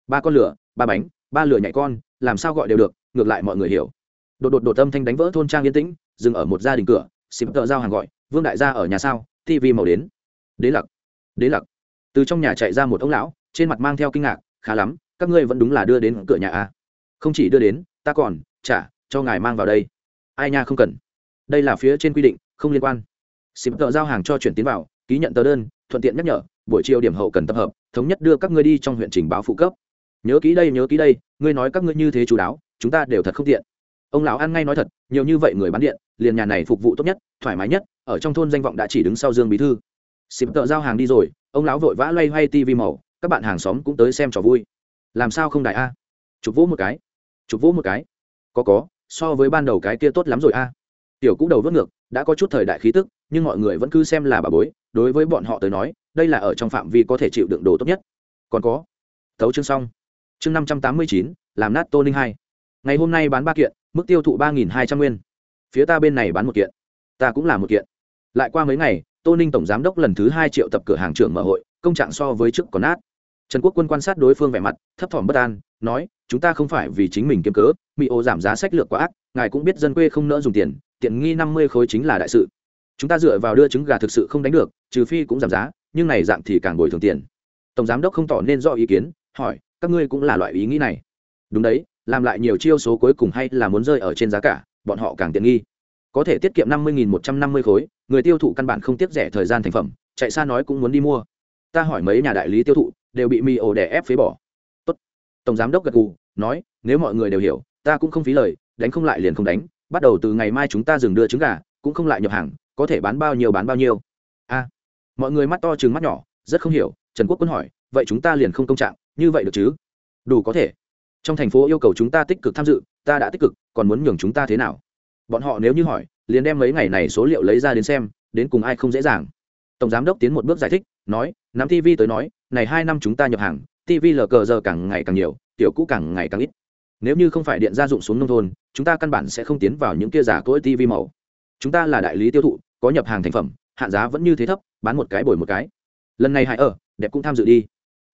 Ba con lửa, ba bánh, ba lửa nhảy con, làm sao gọi đều được, ngược lại mọi người hiểu. Đột đột đột âm thanh đánh vỡ thôn trang yên tĩnh, dừng ở một gia đình cửa, xịp tợ giao hàng gọi, vương đại gia ở nhà sao? Tv màu đến. Đế lặc đế lặc. Từ trong nhà chạy ra một ông lão, trên mặt mang theo kinh ngạc, khá lắm, các ngươi vẫn đúng là đưa đến cửa nhà a không chỉ đưa đến, ta còn trả cho ngài mang vào đây. Ai nha không cần. Đây là phía trên quy định, không liên quan. Xịp tợ giao hàng cho chuyển tiến vào, ký nhận tờ đơn, thuận tiện nhắc nhở, buổi chiều điểm hậu cần tập hợp, thống nhất đưa các ngươi đi trong huyện trình báo phụ cấp. Nhớ ký đây, nhớ ký đây, ngươi nói các ngươi như thế chú đáo, chúng ta đều thật không tiện. Ông lão ăn ngay nói thật, nhiều như vậy người bán điện, liền nhà này phục vụ tốt nhất, thoải mái nhất, ở trong thôn danh vọng đã chỉ đứng sau dương bí thư. Xịp tợ giao hàng đi rồi, ông lão vội vã loay hoay tv màu, các bạn hàng xóm cũng tới xem trò vui. Làm sao không đại a? Chụp vỗ một cái. Chụp vỗ một cái. Có có so với ban đầu cái kia tốt lắm rồi a. Tiểu cũ đầu vớt ngược, đã có chút thời đại khí tức, nhưng mọi người vẫn cứ xem là bà bối, đối với bọn họ tới nói, đây là ở trong phạm vi có thể chịu đựng đồ tốt nhất. Còn có, thấu chương xong. Chương năm trăm tám mươi chín, làm nát tô ninh hai. Ngày hôm nay bán ba kiện, mức tiêu thụ ba nghìn hai trăm nguyên. Phía ta bên này bán một kiện. Ta cũng là một kiện. Lại qua mấy ngày, tô ninh tổng giám đốc lần thứ hai triệu tập cửa hàng trưởng mở hội, công trạng so với trước còn nát trần quốc quân quan sát đối phương vẻ mặt, thấp thỏm bất an, nói, chúng ta không phải vì chính mình kiếm cớ bị ô giảm giá sách lược quá ác, ngài cũng biết dân quê không nỡ dùng tiền, tiện nghi năm mươi khối chính là đại sự. Chúng ta dựa vào đưa trứng gà thực sự không đánh được, trừ phi cũng giảm giá, nhưng này dạng thì càng bồi thường tiền. Tổng giám đốc không tỏ nên do ý kiến, hỏi, các ngươi cũng là loại ý nghĩ này? Đúng đấy, làm lại nhiều chiêu số cuối cùng hay là muốn rơi ở trên giá cả, bọn họ càng tiện nghi. Có thể tiết kiệm năm mươi một trăm năm mươi khối, người tiêu thụ căn bản không tiết rẻ thời gian thành phẩm, chạy xa nói cũng muốn đi mua. Ta hỏi mấy nhà đại lý tiêu thụ đều bị mì ổ đè ép phế bỏ. Tốt. tổng giám đốc gật gù, nói, nếu mọi người đều hiểu, ta cũng không phí lời, đánh không lại liền không đánh, bắt đầu từ ngày mai chúng ta dừng đưa trứng gà, cũng không lại nhập hàng, có thể bán bao nhiêu bán bao nhiêu. A. Mọi người mắt to chừng mắt nhỏ, rất không hiểu, trần quốc quân hỏi, vậy chúng ta liền không công trạng, như vậy được chứ? Đủ có thể. Trong thành phố yêu cầu chúng ta tích cực tham dự, ta đã tích cực, còn muốn nhường chúng ta thế nào? Bọn họ nếu như hỏi, liền đem mấy ngày này số liệu lấy ra đến xem, đến cùng ai không dễ dàng tổng giám đốc tiến một bước giải thích, nói, nắm tv tới nói, này hai năm chúng ta nhập hàng tv lờ cờ giờ càng ngày càng nhiều, tiểu cũ càng ngày càng ít. Nếu như không phải điện gia dụng xuống nông thôn, chúng ta căn bản sẽ không tiến vào những kia giả cỗi tv màu. Chúng ta là đại lý tiêu thụ, có nhập hàng thành phẩm, hạn giá vẫn như thế thấp, bán một cái bồi một cái. Lần này hại ở, đẹp cũng tham dự đi.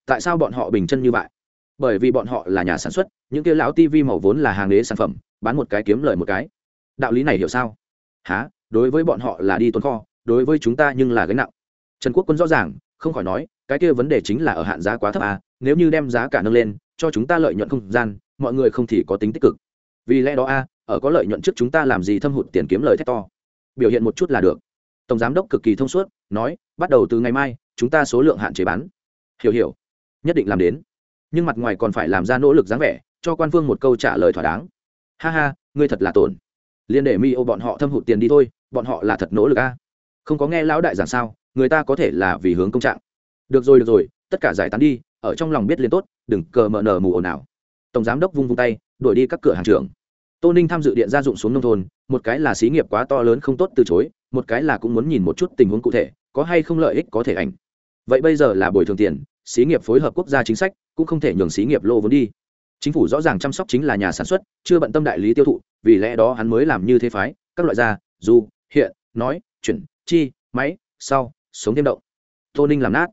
Tại sao bọn họ bình chân như vậy? Bởi vì bọn họ là nhà sản xuất, những kia lão tv màu vốn là hàng đế sản phẩm, bán một cái kiếm lời một cái. Đạo lý này hiểu sao? Há đối với bọn họ là đi tồn kho, đối với chúng ta nhưng là gánh nặng trần quốc quân rõ ràng, không khỏi nói, cái kia vấn đề chính là ở hạn giá quá thấp à nếu như đem giá cả nâng lên, cho chúng ta lợi nhuận không gian, mọi người không thì có tính tích cực. Vì lẽ đó a ở có lợi nhuận trước chúng ta làm gì thâm hụt tiền kiếm lời thét to. Biểu hiện một chút là được. Tổng giám đốc cực kỳ thông suốt, nói, bắt đầu từ ngày mai, chúng ta số lượng hạn chế bán. Hiểu hiểu. Nhất định làm đến. Nhưng mặt ngoài còn phải làm ra nỗ lực dáng vẻ, cho quan phương một câu trả lời thỏa đáng. Ha ha, ngươi thật là tổn. Liên để mi ô bọn họ thâm hụt tiền đi thôi, bọn họ là thật nỗ lực a không có nghe lão đại giảng sao người ta có thể là vì hướng công trạng. Được rồi được rồi, tất cả giải tán đi, ở trong lòng biết liền tốt, đừng cờ mờ nở mù ồn nào tổng giám đốc vung vung tay, đuổi đi các cửa hàng trưởng. Tô ninh tham dự điện gia dụng xuống nông thôn, một cái là xí nghiệp quá to lớn không tốt từ chối, một cái là cũng muốn nhìn một chút tình huống cụ thể, có hay không lợi ích có thể ảnh. Vậy bây giờ là bồi thường tiền, xí nghiệp phối hợp quốc gia chính sách, cũng không thể nhường xí nghiệp lô vốn đi. Chính phủ rõ ràng chăm sóc chính là nhà sản xuất, chưa bận tâm đại lý tiêu thụ, vì lẽ đó hắn mới làm như thế phái, các loại gia du hiện, nói, chuyển, chi, máy, sau sống thêm động. Tô ninh làm nát.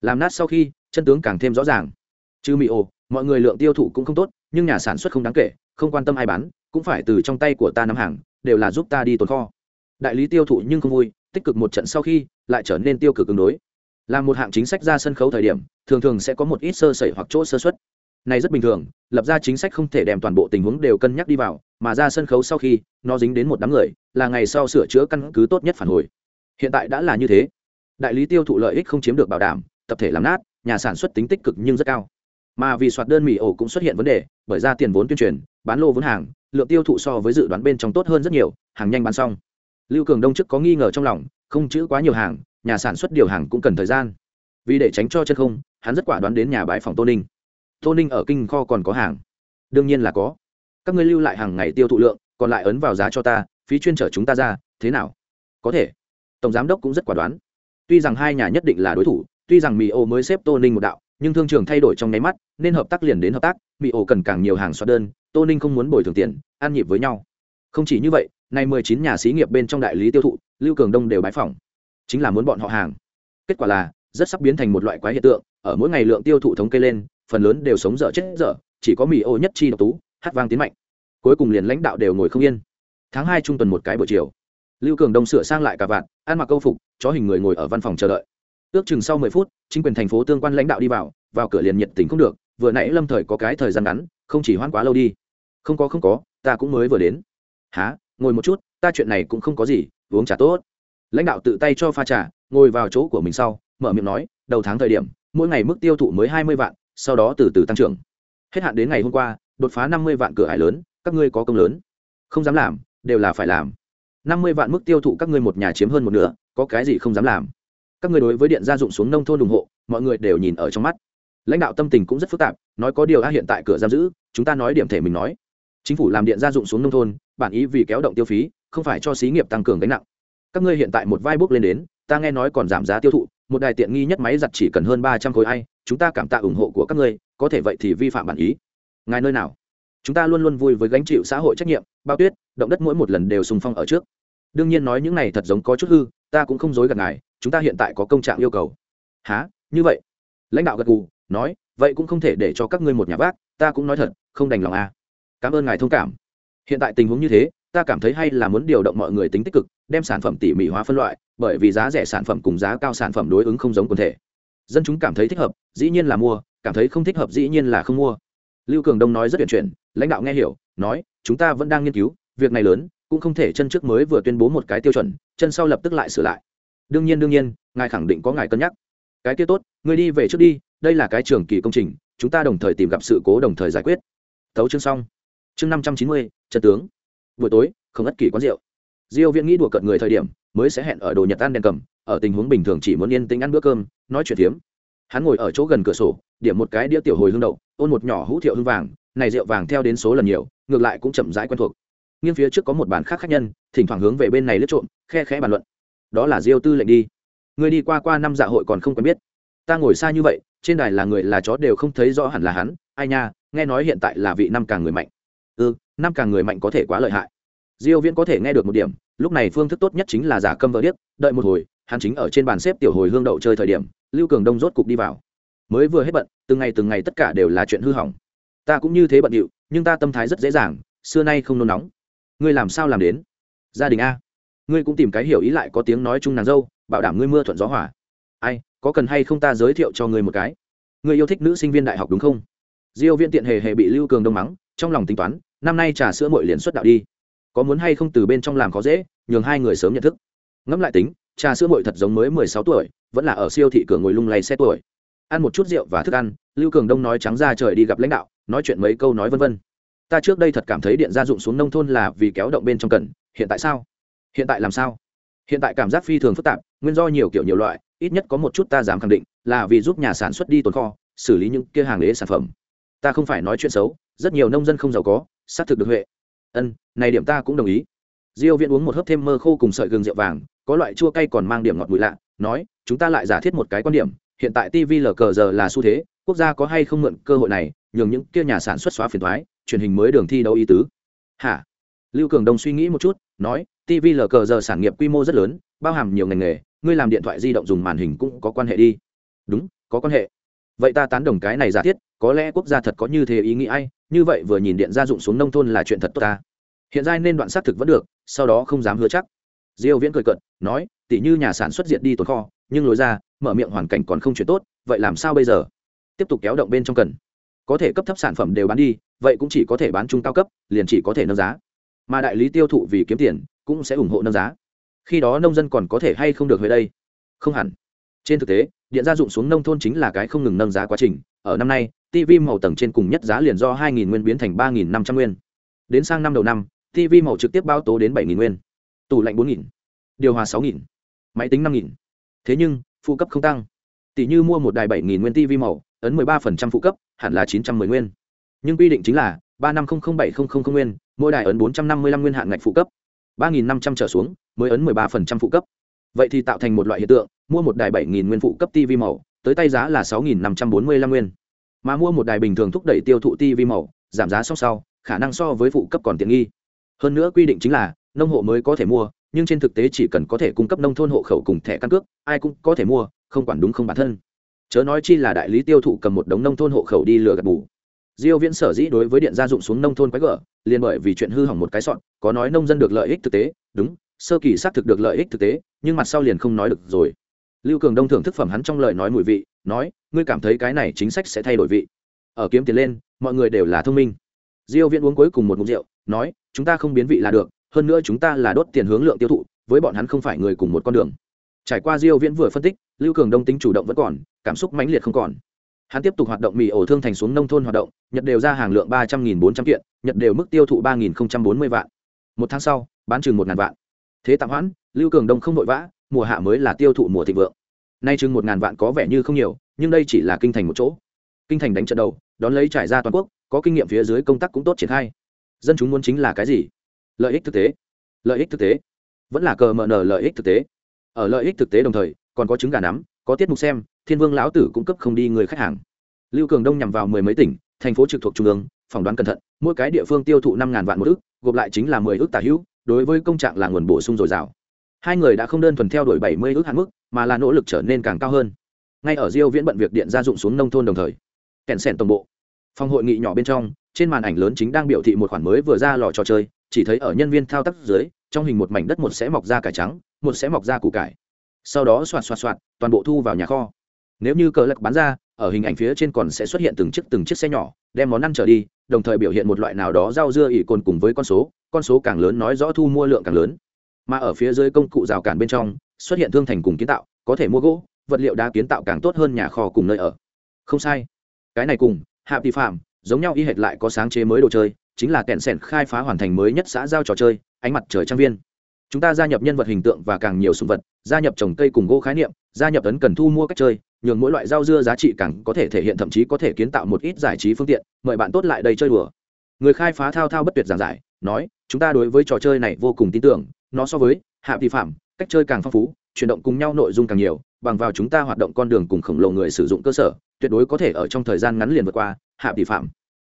Làm nát sau khi, chân tướng càng thêm rõ ràng. Chứ mì ồ mọi người lượng tiêu thụ cũng không tốt, nhưng nhà sản xuất không đáng kể, không quan tâm ai bán, cũng phải từ trong tay của ta nắm hàng, đều là giúp ta đi tồn kho. Đại lý tiêu thụ nhưng không vui, tích cực một trận sau khi, lại trở nên tiêu cực ứng đối. Làm một hạng chính sách ra sân khấu thời điểm, thường thường sẽ có một ít sơ sẩy hoặc chỗ sơ xuất này rất bình thường, lập ra chính sách không thể đem toàn bộ tình huống đều cân nhắc đi vào, mà ra sân khấu sau khi, nó dính đến một đám người, là ngày sau sửa chữa căn cứ tốt nhất phản hồi. Hiện tại đã là như thế đại lý tiêu thụ lợi ích không chiếm được bảo đảm, tập thể làm nát, nhà sản xuất tính tích cực nhưng rất cao. Mà vì soạt đơn mì ổ cũng xuất hiện vấn đề, bởi ra tiền vốn tuyên truyền, bán lô vốn hàng, lượng tiêu thụ so với dự đoán bên trong tốt hơn rất nhiều, hàng nhanh bán xong. Lưu cường đông chức có nghi ngờ trong lòng, không chữ quá nhiều hàng, nhà sản xuất điều hàng cũng cần thời gian. Vì để tránh cho chân không, hắn rất quả đoán đến nhà bãi phòng tô ninh. Tô ninh ở kinh kho còn có hàng. Đương nhiên là có. Các ngươi lưu lại hàng ngày tiêu thụ lượng, còn lại ấn vào giá cho ta, phí chuyên trở chúng ta ra, thế nào? Có thể. Tổng giám đốc cũng rất quả đoán tuy rằng hai nhà nhất định là đối thủ, tuy rằng mỹ ô mới xếp tô ninh một đạo, nhưng thương trường thay đổi trong nháy mắt, nên hợp tác liền đến hợp tác mỹ ô cần càng nhiều hàng xoát đơn, tô ninh không muốn bồi thường tiền, ăn nhịp với nhau. Không chỉ như vậy, nay mười chín nhà xí nghiệp bên trong đại lý tiêu thụ, lưu cường đông đều bái phỏng. Chính là muốn bọn họ hàng. Kết quả là, rất sắp biến thành một loại quái hiện tượng, ở mỗi ngày lượng tiêu thụ thống kê lên, phần lớn đều sống dở chết dở, chỉ có mỹ ô nhất chi độc tú, hát vang tiến mạnh. Cuối cùng liền lãnh đạo đều ngồi không yên. Tháng hai trung tuần một cái buổi chiều lưu cường đông sửa sang lại cả vạn ăn mặc câu phục, chó hình người ngồi ở văn phòng chờ đợi. Ước chừng sau mười phút, chính quyền thành phố tương quan lãnh đạo đi vào vào cửa liền nhiệt tình không được, vừa nãy lâm thời có cái thời gian ngắn, không chỉ hoãn quá lâu đi. Không có không có, ta cũng mới vừa đến. Há ngồi một chút, ta chuyện này cũng không có gì, uống trà tốt. Lãnh đạo tự tay cho pha trà, ngồi vào chỗ của mình sau, mở miệng nói, đầu tháng thời điểm, mỗi ngày mức tiêu thụ mới hai mươi vạn, sau đó từ từ tăng trưởng. Hết hạn đến ngày hôm qua, đột phá năm mươi vạn cửa hải lớn, các ngươi có công lớn. Không dám làm, đều là phải làm năm mươi vạn mức tiêu thụ các ngươi một nhà chiếm hơn một nửa, có cái gì không dám làm? Các ngươi đối với điện gia dụng xuống nông thôn ủng hộ, mọi người đều nhìn ở trong mắt. Lãnh đạo tâm tình cũng rất phức tạp, nói có điều a hiện tại cửa giam giữ, chúng ta nói điểm thể mình nói. Chính phủ làm điện gia dụng xuống nông thôn, bản ý vì kéo động tiêu phí, không phải cho xí nghiệp tăng cường gánh nặng. Các ngươi hiện tại một vai bước lên đến, ta nghe nói còn giảm giá tiêu thụ, một đài tiện nghi nhất máy giặt chỉ cần hơn ba trăm khối ai, chúng ta cảm tạ ủng hộ của các ngươi, có thể vậy thì vi phạm bản ý. Ngài nơi nào? Chúng ta luôn luôn vui với gánh chịu xã hội trách nhiệm, bao tuyết, động đất mỗi một lần đều sùng phong ở trước. Đương nhiên nói những này thật giống có chút hư, ta cũng không dối gạt ngài, chúng ta hiện tại có công trạng yêu cầu. Há như vậy? Lãnh đạo gật gù, nói, vậy cũng không thể để cho các ngươi một nhà bác, ta cũng nói thật, không đành lòng à. cảm ơn ngài thông cảm. Hiện tại tình huống như thế, ta cảm thấy hay là muốn điều động mọi người tính tích cực, đem sản phẩm tỉ mỉ hóa phân loại, bởi vì giá rẻ sản phẩm cùng giá cao sản phẩm đối ứng không giống quần thể. Dân chúng cảm thấy thích hợp, dĩ nhiên là mua, cảm thấy không thích hợp dĩ nhiên là không mua lưu cường đông nói rất tuyển chuyển, lãnh đạo nghe hiểu, nói, chúng ta vẫn đang nghiên cứu, việc này lớn, cũng không thể chân trước mới vừa tuyên bố một cái tiêu chuẩn, chân sau lập tức lại sửa lại. Đương nhiên đương nhiên, ngài khẳng định có ngài cân nhắc. Cái kia tốt người đi về trước đi, đây là cái trường kỳ công trình, chúng ta đồng thời tìm gặp sự cố đồng thời giải quyết. Thấu chương xong. Chương năm trăm chín mươi trần tướng. Buổi tối, không ất kỳ quán rượu. Diêu viễn nghĩ đùa cợt người thời điểm, mới sẽ hẹn ở đồ nhật An đèn cầm, ở tình huống bình thường chỉ muốn yên tĩnh ăn bữa cơm, nói chuyện phiếm hắn ngồi ở chỗ gần cửa sổ, điểm một cái đĩa tiểu hồi hương đậu, ôn một nhỏ hũ thiệu hương vàng, này rượu vàng theo đến số lần nhiều, ngược lại cũng chậm rãi quen thuộc. Nghiêng phía trước có một bàn khác khách nhân, thỉnh thoảng hướng về bên này lướt trộm, khe khẽ bàn luận. Đó là diêu tư lệnh đi. Người đi qua qua năm dạ hội còn không quen biết. Ta ngồi xa như vậy, trên đài là người là chó đều không thấy rõ hẳn là hắn, ai nha, nghe nói hiện tại là vị năm càng người mạnh. Ừ năm càng người mạnh có thể quá lợi hại. Diêu viễn có thể nghe được một điểm, lúc này phương thức tốt nhất chính là giả câm vỡ điếc, đợi một hồi, hắn chính ở trên bàn xếp tiểu hồi hương đậu chơi thời điểm lưu cường đông rốt cục đi vào. Mới vừa hết bận, từng ngày từng ngày tất cả đều là chuyện hư hỏng. Ta cũng như thế bận điệu, nhưng ta tâm thái rất dễ dàng, xưa nay không nôn nóng. Ngươi làm sao làm đến? Gia đình a. Ngươi cũng tìm cái hiểu ý lại có tiếng nói chung nàng dâu, bảo đảm ngươi mưa thuận gió hỏa ai, có cần hay không ta giới thiệu cho ngươi một cái? Ngươi yêu thích nữ sinh viên đại học đúng không? Diêu viên tiện hề hề bị lưu cường đông mắng, trong lòng tính toán, năm nay trà sữa muội liền xuất đạo đi. Có muốn hay không từ bên trong làm khó dễ, nhường hai người sớm nhận thức. Ngẫm lại tính trà sữa muội thật giống mới mười sáu tuổi, vẫn là ở siêu thị cửa ngồi lung lay xe tuổi. Ăn một chút rượu và thức ăn, lưu cường đông nói trắng ra trời đi gặp lãnh đạo, nói chuyện mấy câu nói vân vân. Ta trước đây thật cảm thấy điện gia dụng xuống nông thôn là vì kéo động bên trong cần, hiện tại sao? Hiện tại làm sao? Hiện tại cảm giác phi thường phức tạp, nguyên do nhiều kiểu nhiều loại, ít nhất có một chút ta dám khẳng định, là vì giúp nhà sản xuất đi tồn kho, xử lý những kia hàng đế sản phẩm. Ta không phải nói chuyện xấu, rất nhiều nông dân không giàu có, xác thực được huệ. Ân, này điểm ta cũng đồng ý diêu viễn uống một hớp thêm mơ khô cùng sợi gừng rượu vàng, có loại chua cay còn mang điểm ngọt mùi lạ, nói, chúng ta lại giả thiết một cái quan điểm, hiện tại tv lờ cờ giờ là xu thế, quốc gia có hay không mượn cơ hội này, nhường những kia nhà sản xuất xóa phiền thoái truyền hình mới đường thi đấu ý tứ. Hả? Lưu cường đông suy nghĩ một chút, nói tv lờ cờ giờ sản nghiệp quy mô rất lớn, bao hàm nhiều ngành nghề, ngươi làm điện thoại di động dùng màn hình cũng có quan hệ đi. Đúng, có quan hệ. Vậy ta tán đồng cái này giả thiết, có lẽ quốc gia thật có như thế ý nghĩ ai, như vậy vừa nhìn điện gia dụng xuống nông thôn là chuyện thật tốt ta hiện giai nên đoạn xác thực vẫn được, sau đó không dám hứa chắc. Diêu viễn cười cận nói tỷ như nhà sản xuất diệt đi tồn kho, nhưng lối ra, mở miệng hoàn cảnh còn không chuyển tốt, vậy làm sao bây giờ? Tiếp tục kéo động bên trong cần. Có thể cấp thấp sản phẩm đều bán đi, vậy cũng chỉ có thể bán trung cao cấp, liền chỉ có thể nâng giá. Mà đại lý tiêu thụ vì kiếm tiền, cũng sẽ ủng hộ nâng giá. Khi đó nông dân còn có thể hay không được về đây? Không hẳn. Trên thực tế, điện gia dụng xuống nông thôn chính là cái không ngừng nâng giá quá trình. Ở năm nay tv màu tầng trên cùng nhất giá liền do 2.000 nguyên biến thành 3.500 nguyên. Đến sang năm đầu năm tv màu trực tiếp bao tố đến 7.000 nguyên. Tủ lạnh 4.000 điều hòa 6.000 máy tính 5.000 thế nhưng, phụ cấp không tăng. Tỷ như mua một đài 7.000 nguyên tv màu, ấn 13% phụ cấp, hẳn là 910 nguyên. Nhưng quy định chính là, ba năm không không bảy không không nguyên, mỗi đài ấn 455 nguyên hạn ngạch phụ cấp. 3.500 trở xuống, mới ấn 13% phụ cấp. Vậy thì tạo thành một loại hiện tượng, mua một đài 7.000 nguyên phụ cấp tv màu, tới tay giá là 6.545 nguyên. Mà mua một đài bình thường thúc đẩy tiêu thụ tv màu, giảm giá sau sau, khả năng so với phụ cấp còn tiện nghi hơn nữa quy định chính là, nông hộ mới có thể mua, nhưng trên thực tế chỉ cần có thể cung cấp nông thôn hộ khẩu cùng thẻ căn cước, ai cũng có thể mua, không quản đúng không bản thân. Chớ nói chi là đại lý tiêu thụ cầm một đống nông thôn hộ khẩu đi lừa gạt bù. Diêu viễn sở dĩ đối với điện gia dụng xuống nông thôn quái gở, liền bởi vì chuyện hư hỏng một cái sọn, có nói nông dân được lợi ích thực tế, đúng, sơ kỳ xác thực được lợi ích thực tế, nhưng mặt sau liền không nói được rồi. Lưu cường đông thưởng thức phẩm hắn trong lời nói mùi vị, nói, ngươi cảm thấy cái này chính sách sẽ thay đổi vị. Ở kiếm tiền lên, mọi người đều là thông minh. Diêu viễn uống cuối cùng một ngụm rượu nói, chúng ta không biến vị là được, hơn nữa chúng ta là đốt tiền hướng lượng tiêu thụ, với bọn hắn không phải người cùng một con đường. Trải qua diêu viễn vừa phân tích, lưu cường đông tính chủ động vẫn còn, cảm xúc mãnh liệt không còn. Hắn tiếp tục hoạt động mì ổ thương thành xuống nông thôn hoạt động, nhật đều ra hàng lượng ba trăm nghìn bốn trăm kiện, nhật đều mức tiêu thụ ba nghìn bốn mươi vạn. Một tháng sau, bán chừng một ngàn vạn. Thế tạm hoãn, lưu cường đông không vội vã, mùa hạ mới là tiêu thụ mùa thịnh vượng. Nay chừng một ngàn vạn có vẻ như không nhiều, nhưng đây chỉ là kinh thành một chỗ. Kinh thành đánh trận đầu, đón lấy trải ra toàn quốc, có kinh nghiệm phía dưới công tác cũng tốt triển khai dân chúng muốn chính là cái gì? Lợi ích thực tế. Lợi ích thực tế. Vẫn là cờ mờ nở lợi ích thực tế. Ở lợi ích thực tế đồng thời, còn có trứng gà nắm, có tiết mục xem, thiên vương lão tử cung cấp không đi người khách hàng. Lưu cường đông nhằm vào mười mấy tỉnh, thành phố trực thuộc trung ương, phỏng đoán cẩn thận, mỗi cái địa phương tiêu thụ năm ngàn vạn một ước gộp lại chính là mười ước tả hữu, đối với công trạng là nguồn bổ sung dồi dào. Hai người đã không đơn thuần theo đuổi bảy mươi ước hạn mức, mà là nỗ lực trở nên càng cao hơn. Ngay ở diêu viễn bận việc điện gia dụng xuống nông thôn đồng thời kèn sèn tổng bộ phòng hội nghị nhỏ bên trong, trên màn ảnh lớn chính đang biểu thị một khoản mới vừa ra lò trò chơi, chỉ thấy ở nhân viên thao tác dưới, trong hình một mảnh đất một sẽ mọc ra cải trắng, một sẽ mọc ra củ cải. Sau đó xoạt xoạt xoạt, toàn bộ thu vào nhà kho. Nếu như cờ lạc bán ra, ở hình ảnh phía trên còn sẽ xuất hiện từng chiếc từng chiếc xe nhỏ, đem món ăn trở đi, đồng thời biểu hiện một loại nào đó rau dưa ỉ cồn cùng với con số con số càng lớn nói rõ thu mua lượng càng lớn. Mà ở phía dưới công cụ rào cản bên trong, xuất hiện thương thành cùng kiến tạo, có thể mua gỗ, vật liệu đá kiến tạo càng tốt hơn nhà kho cùng nơi ở. Không sai. Cái này cùng hạ tỷ phạm, giống nhau y hệt lại có sáng chế mới đồ chơi, chính là kẹn sẻn khai phá hoàn thành mới nhất xã giao trò chơi, ánh mặt trời trang viên. Chúng ta gia nhập nhân vật hình tượng và càng nhiều sùng vật, gia nhập trồng cây cùng gỗ khái niệm, gia nhập tấn cần thu mua cách chơi, nhường mỗi loại rau dưa giá trị càng có thể thể hiện thậm chí có thể kiến tạo một ít giải trí phương tiện, mời bạn tốt lại đây chơi đùa. Người khai phá thao thao bất tuyệt giảng giải, nói, chúng ta đối với trò chơi này vô cùng tin tưởng, nó so với hạ vi phạm, cách chơi càng phong phú, chuyển động cùng nhau nội dung càng nhiều bằng vào chúng ta hoạt động con đường cùng khổng lồ người sử dụng cơ sở, tuyệt đối có thể ở trong thời gian ngắn liền vượt qua, hạ tỷ phạm.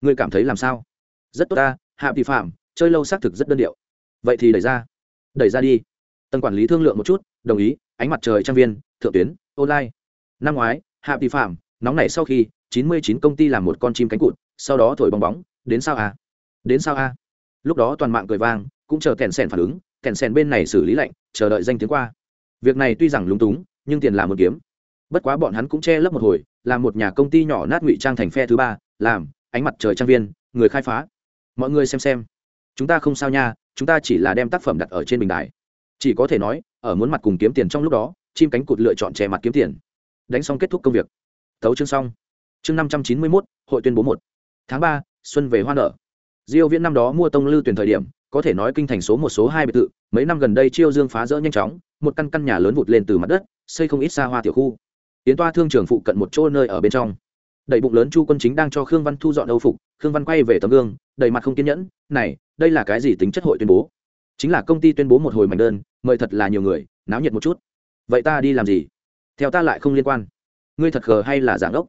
Ngươi cảm thấy làm sao? Rất tốt ta, hạ tỷ phạm, chơi lâu xác thực rất đơn điệu. Vậy thì đẩy ra. Đẩy ra đi. Tầng quản lý thương lượng một chút, đồng ý, ánh mặt trời trang viên, thượng tuyến, online. Năm ngoái, hạ tỷ phạm, nóng này sau khi 99 công ty làm một con chim cánh cụt, sau đó thổi bong bóng, đến sao à đến sao à lúc đó toàn mạng cười vang, cũng chờ kèn sèn phản ứng, kèn sèn bên này xử lý lệnh chờ đợi danh tiếng qua. Việc này tuy rằng lúng túng nhưng tiền là một kiếm. Bất quá bọn hắn cũng che lấp một hồi, làm một nhà công ty nhỏ nát ngụy trang thành phe thứ ba, làm, ánh mặt trời trang viên, người khai phá. Mọi người xem xem. Chúng ta không sao nha, chúng ta chỉ là đem tác phẩm đặt ở trên bình đài. Chỉ có thể nói, ở muốn mặt cùng kiếm tiền trong lúc đó, chim cánh cụt lựa chọn che mặt kiếm tiền. Đánh xong kết thúc công việc. Tấu chương xong. Chương năm trăm chín mươi mốt, hội tuyên bố một. Tháng ba, xuân về hoa nở. Diêu viễn năm đó mua tông lư tuyển thời điểm có thể nói kinh thành số một số hai biệt thự, mấy năm gần đây chiêu dương phá rỡ nhanh chóng, một căn căn nhà lớn vụt lên từ mặt đất, xây không ít xa hoa tiểu khu. Tiến toa thương trường phụ cận một chỗ nơi ở bên trong. Đầy bụng lớn chu quân chính đang cho khương văn thu dọn âu phục, khương văn quay về tấm gương, đầy mặt không kiên nhẫn, này, đây là cái gì tính chất hội tuyên bố? Chính là công ty tuyên bố một hồi mảnh đơn, mời thật là nhiều người, náo nhiệt một chút. Vậy ta đi làm gì? Theo ta lại không liên quan. Ngươi thật khờ hay là giảng ốc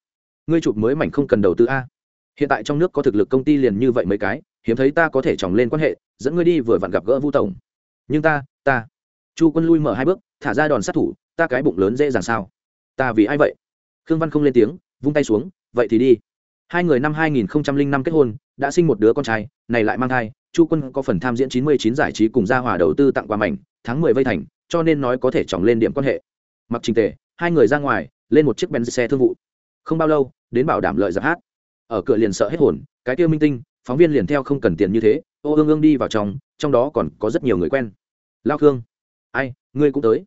ngươi chụp mới mảnh không cần đầu tư a hiện tại trong nước có thực lực công ty liền như vậy mấy cái, hiếm thấy ta có thể chòng lên quan hệ, dẫn ngươi đi vừa vặn gặp gỡ vu tổng. Nhưng ta ta. Chu quân lui mở hai bước, thả ra đòn sát thủ, ta cái bụng lớn dễ dàng sao? Ta vì ai vậy? Khương văn không lên tiếng, vung tay xuống, vậy thì đi. Hai người năm 2005 kết hôn, đã sinh một đứa con trai, này lại mang thai, chu quân có phần tham diễn 99 giải trí cùng gia hòa đầu tư tặng quà mảnh, tháng 10 vây thành, cho nên nói có thể chòng lên điểm quan hệ. Mặc trình tề, hai người ra ngoài, lên một chiếc benz xe thương vụ. Không bao lâu, đến bảo đảm lợi giặc hát ở cửa liền sợ hết hồn, cái tiêu minh tinh, phóng viên liền theo không cần tiền như thế, ô ương ương đi vào trong trong đó còn có rất nhiều người quen. Lao khương, ai, ngươi cũng tới.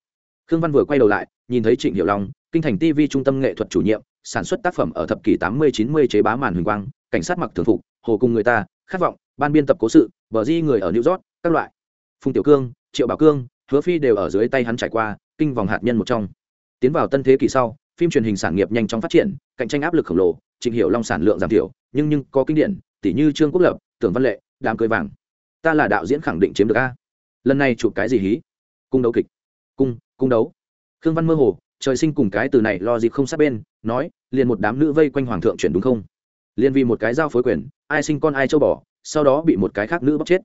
Khương văn vừa quay đầu lại, nhìn thấy trịnh hiểu long, kinh thành tv trung tâm nghệ thuật chủ nhiệm, sản xuất tác phẩm ở thập kỷ tám mươi, chín mươi chế bá màn huỳnh quang, cảnh sát mặc thường phục, hồ cùng người ta, khát vọng, ban biên tập cố sự, bờ di người ở new york, các loại. Phùng tiểu cương, triệu bảo cương, hứa phi đều ở dưới tay hắn trải qua, kinh vòng hạt nhân một trong. Tiến vào tân thế kỷ sau, phim truyền hình sản nghiệp nhanh chóng phát triển, cạnh tranh áp lực khổng lồ trịnh hiểu long sản lượng giảm thiểu, nhưng nhưng có kinh điển tỷ như trương quốc lập, tưởng văn lệ, đám cưới vàng. Ta là đạo diễn khẳng định chiếm được a. Lần này chụp cái gì hí? Cung đấu kịch. Cung cung đấu. Khương văn mơ hồ, trời sinh cùng cái từ này lo dịp không sát bên, nói, liền một đám nữ vây quanh hoàng thượng chuyển đúng không? Liền vì một cái giao phối quyền, ai sinh con ai châu bỏ sau đó bị một cái khác nữ bóc chết.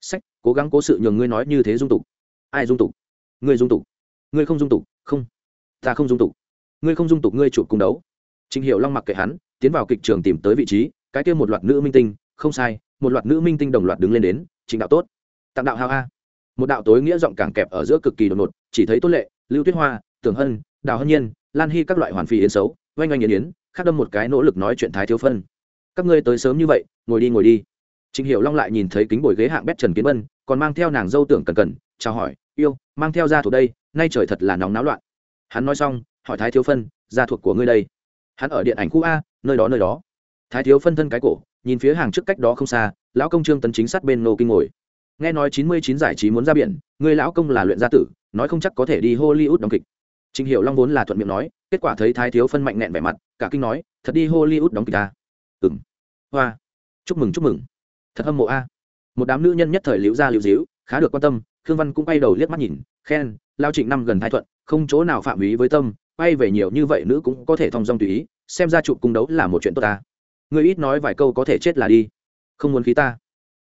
Sách, cố gắng cố sự nhường ngươi nói như thế dung tục. Ai dung tục? Ngươi dung tục. Ngươi không dung tục, không. Ta không dung tục. Ngươi không dung tục, ngươi chụp cung đấu. Trình Hiểu Long mặc kệ hắn, tiến vào kịch trường tìm tới vị trí, cái kia một loạt nữ minh tinh, không sai, một loạt nữ minh tinh đồng loạt đứng lên đến, trình đạo tốt. Tặng đạo hao a. Một đạo tối nghĩa giọng càng kẹp ở giữa cực kỳ đột ngột, chỉ thấy Tốt Lệ, Lưu Tuyết Hoa, Tưởng Hân, Đào Hân Nhiên, Lan Hi các loại hoàn phi yến xấu, oanh oanh yến yến, khác đâm một cái nỗ lực nói chuyện thái thiếu phân. Các ngươi tới sớm như vậy, ngồi đi ngồi đi. Trình Hiểu Long lại nhìn thấy kính bồi ghế hạng bét Trần Kiến Bân, còn mang theo nàng dâu tưởng cần cần, chào hỏi, yêu, mang theo gia thuộc đây, nay trời thật là nóng náo loạn. Hắn nói xong, hỏi thái thiếu phân, gia thuộc của ngươi đây hắn ở điện ảnh khu a nơi đó nơi đó thái thiếu phân thân cái cổ nhìn phía hàng trước cách đó không xa lão công trương tấn chính sát bên nô kinh ngồi nghe nói chín mươi chín giải trí muốn ra biển người lão công là luyện gia tử nói không chắc có thể đi hollywood đóng kịch Trình Hiểu Long vốn là thuận miệng nói, kết quả thấy Thái Thiếu Phân mạnh nẹn vẻ mặt, cả kinh nói, thật đi Hollywood đóng kịch à? Ừm. Hoa. Chúc mừng chúc mừng. Thật hâm mộ a. Một đám nữ nhân nhất thời liễu ra liễu díu, khá được quan tâm, Khương Văn cũng quay đầu liếc mắt nhìn, khen, lao Trịnh năm gần thái thuận, không chỗ nào phạm ý với tâm, quay về nhiều như vậy nữ cũng có thể thong dong tùy ý, xem ra chụp cung đấu là một chuyện tốt ta. Người ít nói vài câu có thể chết là đi. Không muốn khí ta.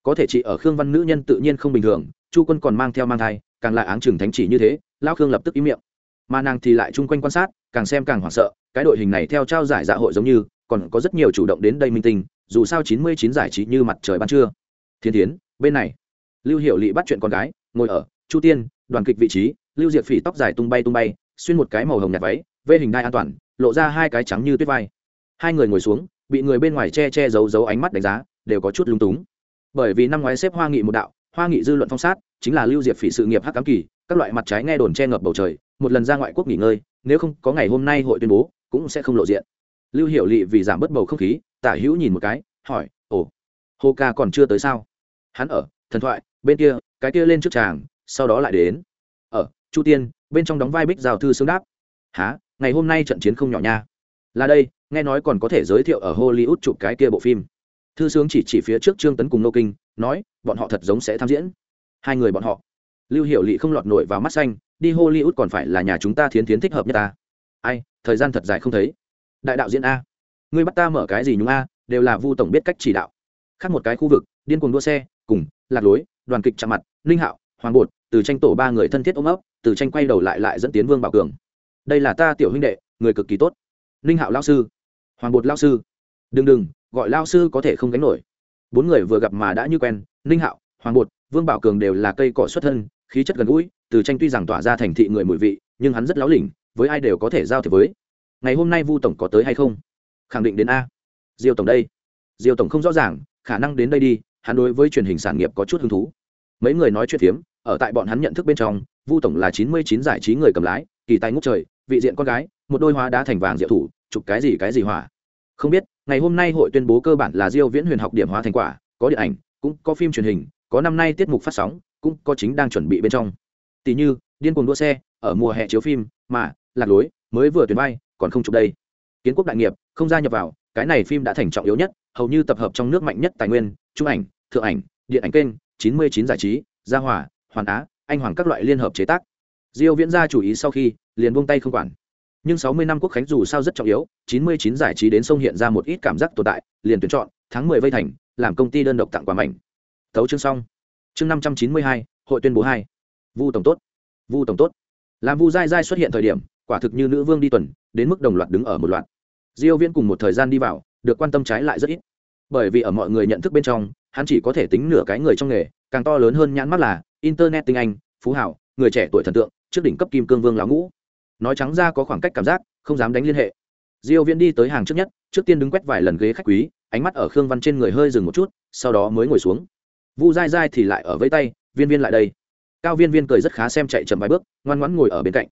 Có thể chị ở khương văn nữ nhân tự nhiên không bình thường, chu quân còn mang theo mang thai, càng lại áng chừng thánh chỉ như thế lao khương lập tức ý miệng. Mà nàng thì lại chung quanh quan sát, càng xem càng hoảng sợ, cái đội hình này theo trao giải dạ hội giống như, còn có rất nhiều chủ động đến đây minh tinh, dù sao chín mươi chín giải trí như mặt trời ban trưa. Thiên tiến bên này. Lưu hiệu lị bắt chuyện con gái, ngồi ở, chu tiên, đoàn kịch vị trí, lưu diệp phỉ tóc dài tung bay tung bay xuyên một cái màu hồng nhạt váy, vê hình đai an toàn, lộ ra hai cái trắng như tuyết vai. Hai người ngồi xuống, bị người bên ngoài che che giấu giấu ánh mắt đánh giá, đều có chút lung túng. Bởi vì năm ngoái xếp hoa nghị một đạo, hoa nghị dư luận phong sát, chính là lưu diệp phỉ sự nghiệp hắc cám kỳ, các loại mặt trái nghe đồn che ngập bầu trời, một lần ra ngoại quốc nghỉ ngơi, nếu không có ngày hôm nay hội tuyên bố, cũng sẽ không lộ diện. Lưu Hiểu lị vì giảm bớt bầu không khí, tả hữu nhìn một cái, hỏi, ồ, hồ ca còn chưa tới sao? Hắn ở, thần thoại, bên kia, cái kia lên trước tràng sau đó lại đến. Ở, chu tiên bên trong đóng vai bích giao thư xương đáp. Há ngày hôm nay trận chiến không nhỏ nha. Là đây, nghe nói còn có thể giới thiệu ở hollywood chụp cái kia bộ phim. Thư sướng chỉ chỉ phía trước trương tấn cùng nô kinh, nói, bọn họ thật giống sẽ tham diễn. Hai người bọn họ. Lưu hiệu lỵ không lọt nổi vào mắt xanh, đi hollywood còn phải là nhà chúng ta thiến thiến thích hợp nhất ta. Ai, thời gian thật dài không thấy. Đại đạo diễn a. Ngươi bắt ta mở cái gì nhúng a, đều là vu tổng biết cách chỉ đạo. Khác một cái khu vực, điên cuồng đua xe, cùng, lạc lối, đoàn kịch chạm mặt, linh hạo hoàng bột, từ tranh tổ ba người thân thiết ôm ấp, từ tranh quay đầu lại lại dẫn tiến vương bảo cường. Đây là ta tiểu huynh đệ, người cực kỳ tốt. Ninh hạo lao sư. Hoàng bột lao sư. Đừng đừng, gọi lao sư có thể không gánh nổi. Bốn người vừa gặp mà đã như quen, ninh hạo, hoàng bột, vương bảo cường đều là cây cỏ xuất thân, khí chất gần gũi, từ tranh tuy rằng tỏa ra thành thị người mùi vị, nhưng hắn rất láo lỉnh, với ai đều có thể giao thiệp với. Ngày hôm nay vu tổng có tới hay không? Khẳng định đến a. Diêu tổng đây. Diêu tổng không rõ ràng, khả năng đến đây đi, hắn đối với truyền hình sản nghiệp có chút hứng thú mấy người nói chuyện phiếm, ở tại bọn hắn nhận thức bên trong, vu tổng là chín mươi chín giải trí người cầm lái, kỳ tài ngút trời, vị diện con gái, một đôi hóa đá thành vàng diệu thủ, chụp cái gì cái gì hỏa. Không biết, ngày hôm nay hội tuyên bố cơ bản là diêu viễn huyền học điểm hóa thành quả, có điện ảnh, cũng có phim truyền hình, có năm nay tiết mục phát sóng, cũng có chính đang chuẩn bị bên trong. Tỷ như, điên cuồng đua xe, ở mùa hè chiếu phim, mà, lạc lối, mới vừa tuyển bay còn không chụp đây. Kiến quốc đại nghiệp, không gia nhập vào, cái này phim đã thành trọng yếu nhất, hầu như tập hợp trong nước mạnh nhất tài nguyên, trung ảnh, thượng ảnh, điện ảnh kênh 99 giải trí gia hòa hoàn á anh hoàng các loại liên hợp chế tác. Diêu viễn ra chủ ý sau khi liền buông tay không quản. Nhưng 60 năm quốc khánh dù sao rất trọng yếu 99 giải trí đến sông hiện ra một ít cảm giác tồn tại liền tuyển chọn tháng 10 vây thành làm công ty đơn độc tặng quà mảnh. Tấu chương xong. Chương 592, hội tuyên bố hai. Vu tổng tốt. Vu tổng tốt. Làm vu dai dai xuất hiện thời điểm quả thực như nữ vương đi tuần đến mức đồng loạt đứng ở một loạt. Diêu viễn cùng một thời gian đi vào được quan tâm trái lại rất ít. Bởi vì ở mọi người nhận thức bên trong hắn chỉ có thể tính nửa cái người trong nghề, càng to lớn hơn nhãn mắt là internet tinh anh, phú hảo, người trẻ tuổi thần tượng, trước đỉnh cấp kim cương vương lão ngũ. Nói trắng ra có khoảng cách cảm giác, không dám đánh liên hệ. Diêu viễn đi tới hàng trước nhất, trước tiên đứng quét vài lần ghế khách quý, ánh mắt ở khương văn trên người hơi dừng một chút, sau đó mới ngồi xuống. Vu dai dai thì lại ở với tay, viên viên lại đây. Cao viên viên cười rất khá xem chạy chậm vài bước, ngoan ngoãn ngồi ở bên cạnh.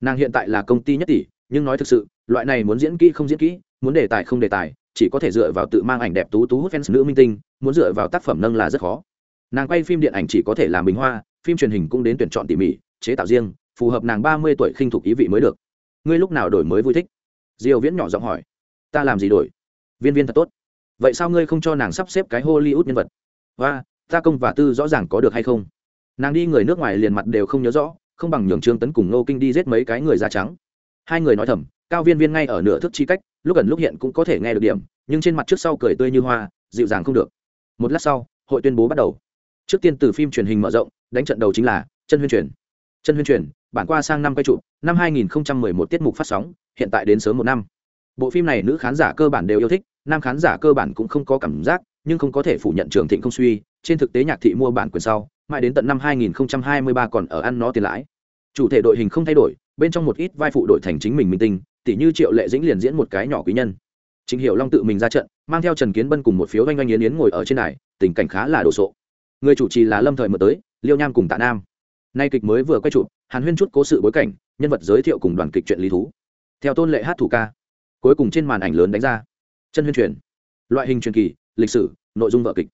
Nàng hiện tại là công ty nhất tỷ, nhưng nói thực sự, loại này muốn diễn kỹ không diễn kỹ, muốn đề tài không đề tài chỉ có thể dựa vào tự mang ảnh đẹp tú tú hút fans nữ minh tinh, muốn dựa vào tác phẩm nâng là rất khó. Nàng quay phim điện ảnh chỉ có thể làm bình hoa, phim truyền hình cũng đến tuyển chọn tỉ mỉ, chế tạo riêng, phù hợp nàng ba mươi tuổi khinh thục ý vị mới được. Ngươi lúc nào đổi mới vui thích? Diều viễn nhỏ giọng hỏi. Ta làm gì đổi? Viên viên thật tốt. Vậy sao ngươi không cho nàng sắp xếp cái hollywood nhân vật? Và ta công và tư rõ ràng có được hay không? Nàng đi người nước ngoài liền mặt đều không nhớ rõ, không bằng nhường trương tấn cùng nô kinh đi giết mấy cái người da trắng. Hai người nói thầm, cao viên viên ngay ở nửa thước chi cách lúc gần lúc hiện cũng có thể nghe được điểm, nhưng trên mặt trước sau cười tươi như hoa, dịu dàng không được. Một lát sau, hội tuyên bố bắt đầu. Trước tiên từ phim truyền hình mở rộng, đánh trận đầu chính là chân huyên truyền. Chân huyên truyền, bản qua sang năm quay trụ, năm 2011 tiết mục phát sóng, hiện tại đến sớm một năm. Bộ phim này nữ khán giả cơ bản đều yêu thích, nam khán giả cơ bản cũng không có cảm giác, nhưng không có thể phủ nhận trường thịnh không suy. Trên thực tế nhạc thị mua bản quyền sau, mãi đến tận năm 2023 còn ở ăn nó tiền lãi. Chủ thể đội hình không thay đổi, bên trong một ít vai phụ đội thành chính mình minh tinh tỷ như triệu lệ dĩnh liền diễn một cái nhỏ quý nhân. Chính hiệu long tự mình ra trận, mang theo trần kiến bân cùng một phiếu oanh oanh yến yến ngồi ở trên này tình cảnh khá là đồ sộ. Người chủ trì là lâm thời mở tới, liêu nham cùng tạ nam. Nay kịch mới vừa quay chụp, hàn huyên chút cố sự bối cảnh, nhân vật giới thiệu cùng đoàn kịch chuyện lý thú. Theo tôn lệ hát thủ ca, cuối cùng trên màn ảnh lớn đánh ra. Chân huyên truyền, loại hình truyền kỳ, lịch sử, nội dung vợ kịch.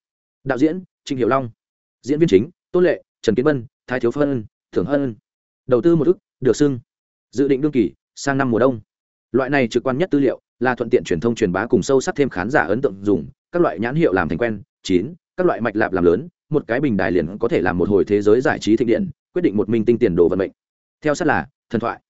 Đạo diễn trịnh hiệu long. Diễn viên chính, tôn lệ, trần kiến bân, thái thiếu phân, thưởng Hân. đầu tư một ức, được xưng, dự định đương kỳ, sang năm mùa đông loại này trực quan nhất tư liệu là thuận tiện truyền thông truyền bá cùng sâu sắc thêm khán giả ấn tượng dùng, các loại nhãn hiệu làm thành quen, chín, các loại mạch lạp làm lớn, một cái bình đài liền có thể làm một hồi thế giới giải trí thịnh điện, quyết định một minh tinh tiền đồ vận mệnh. Theo sát là, thần thoại,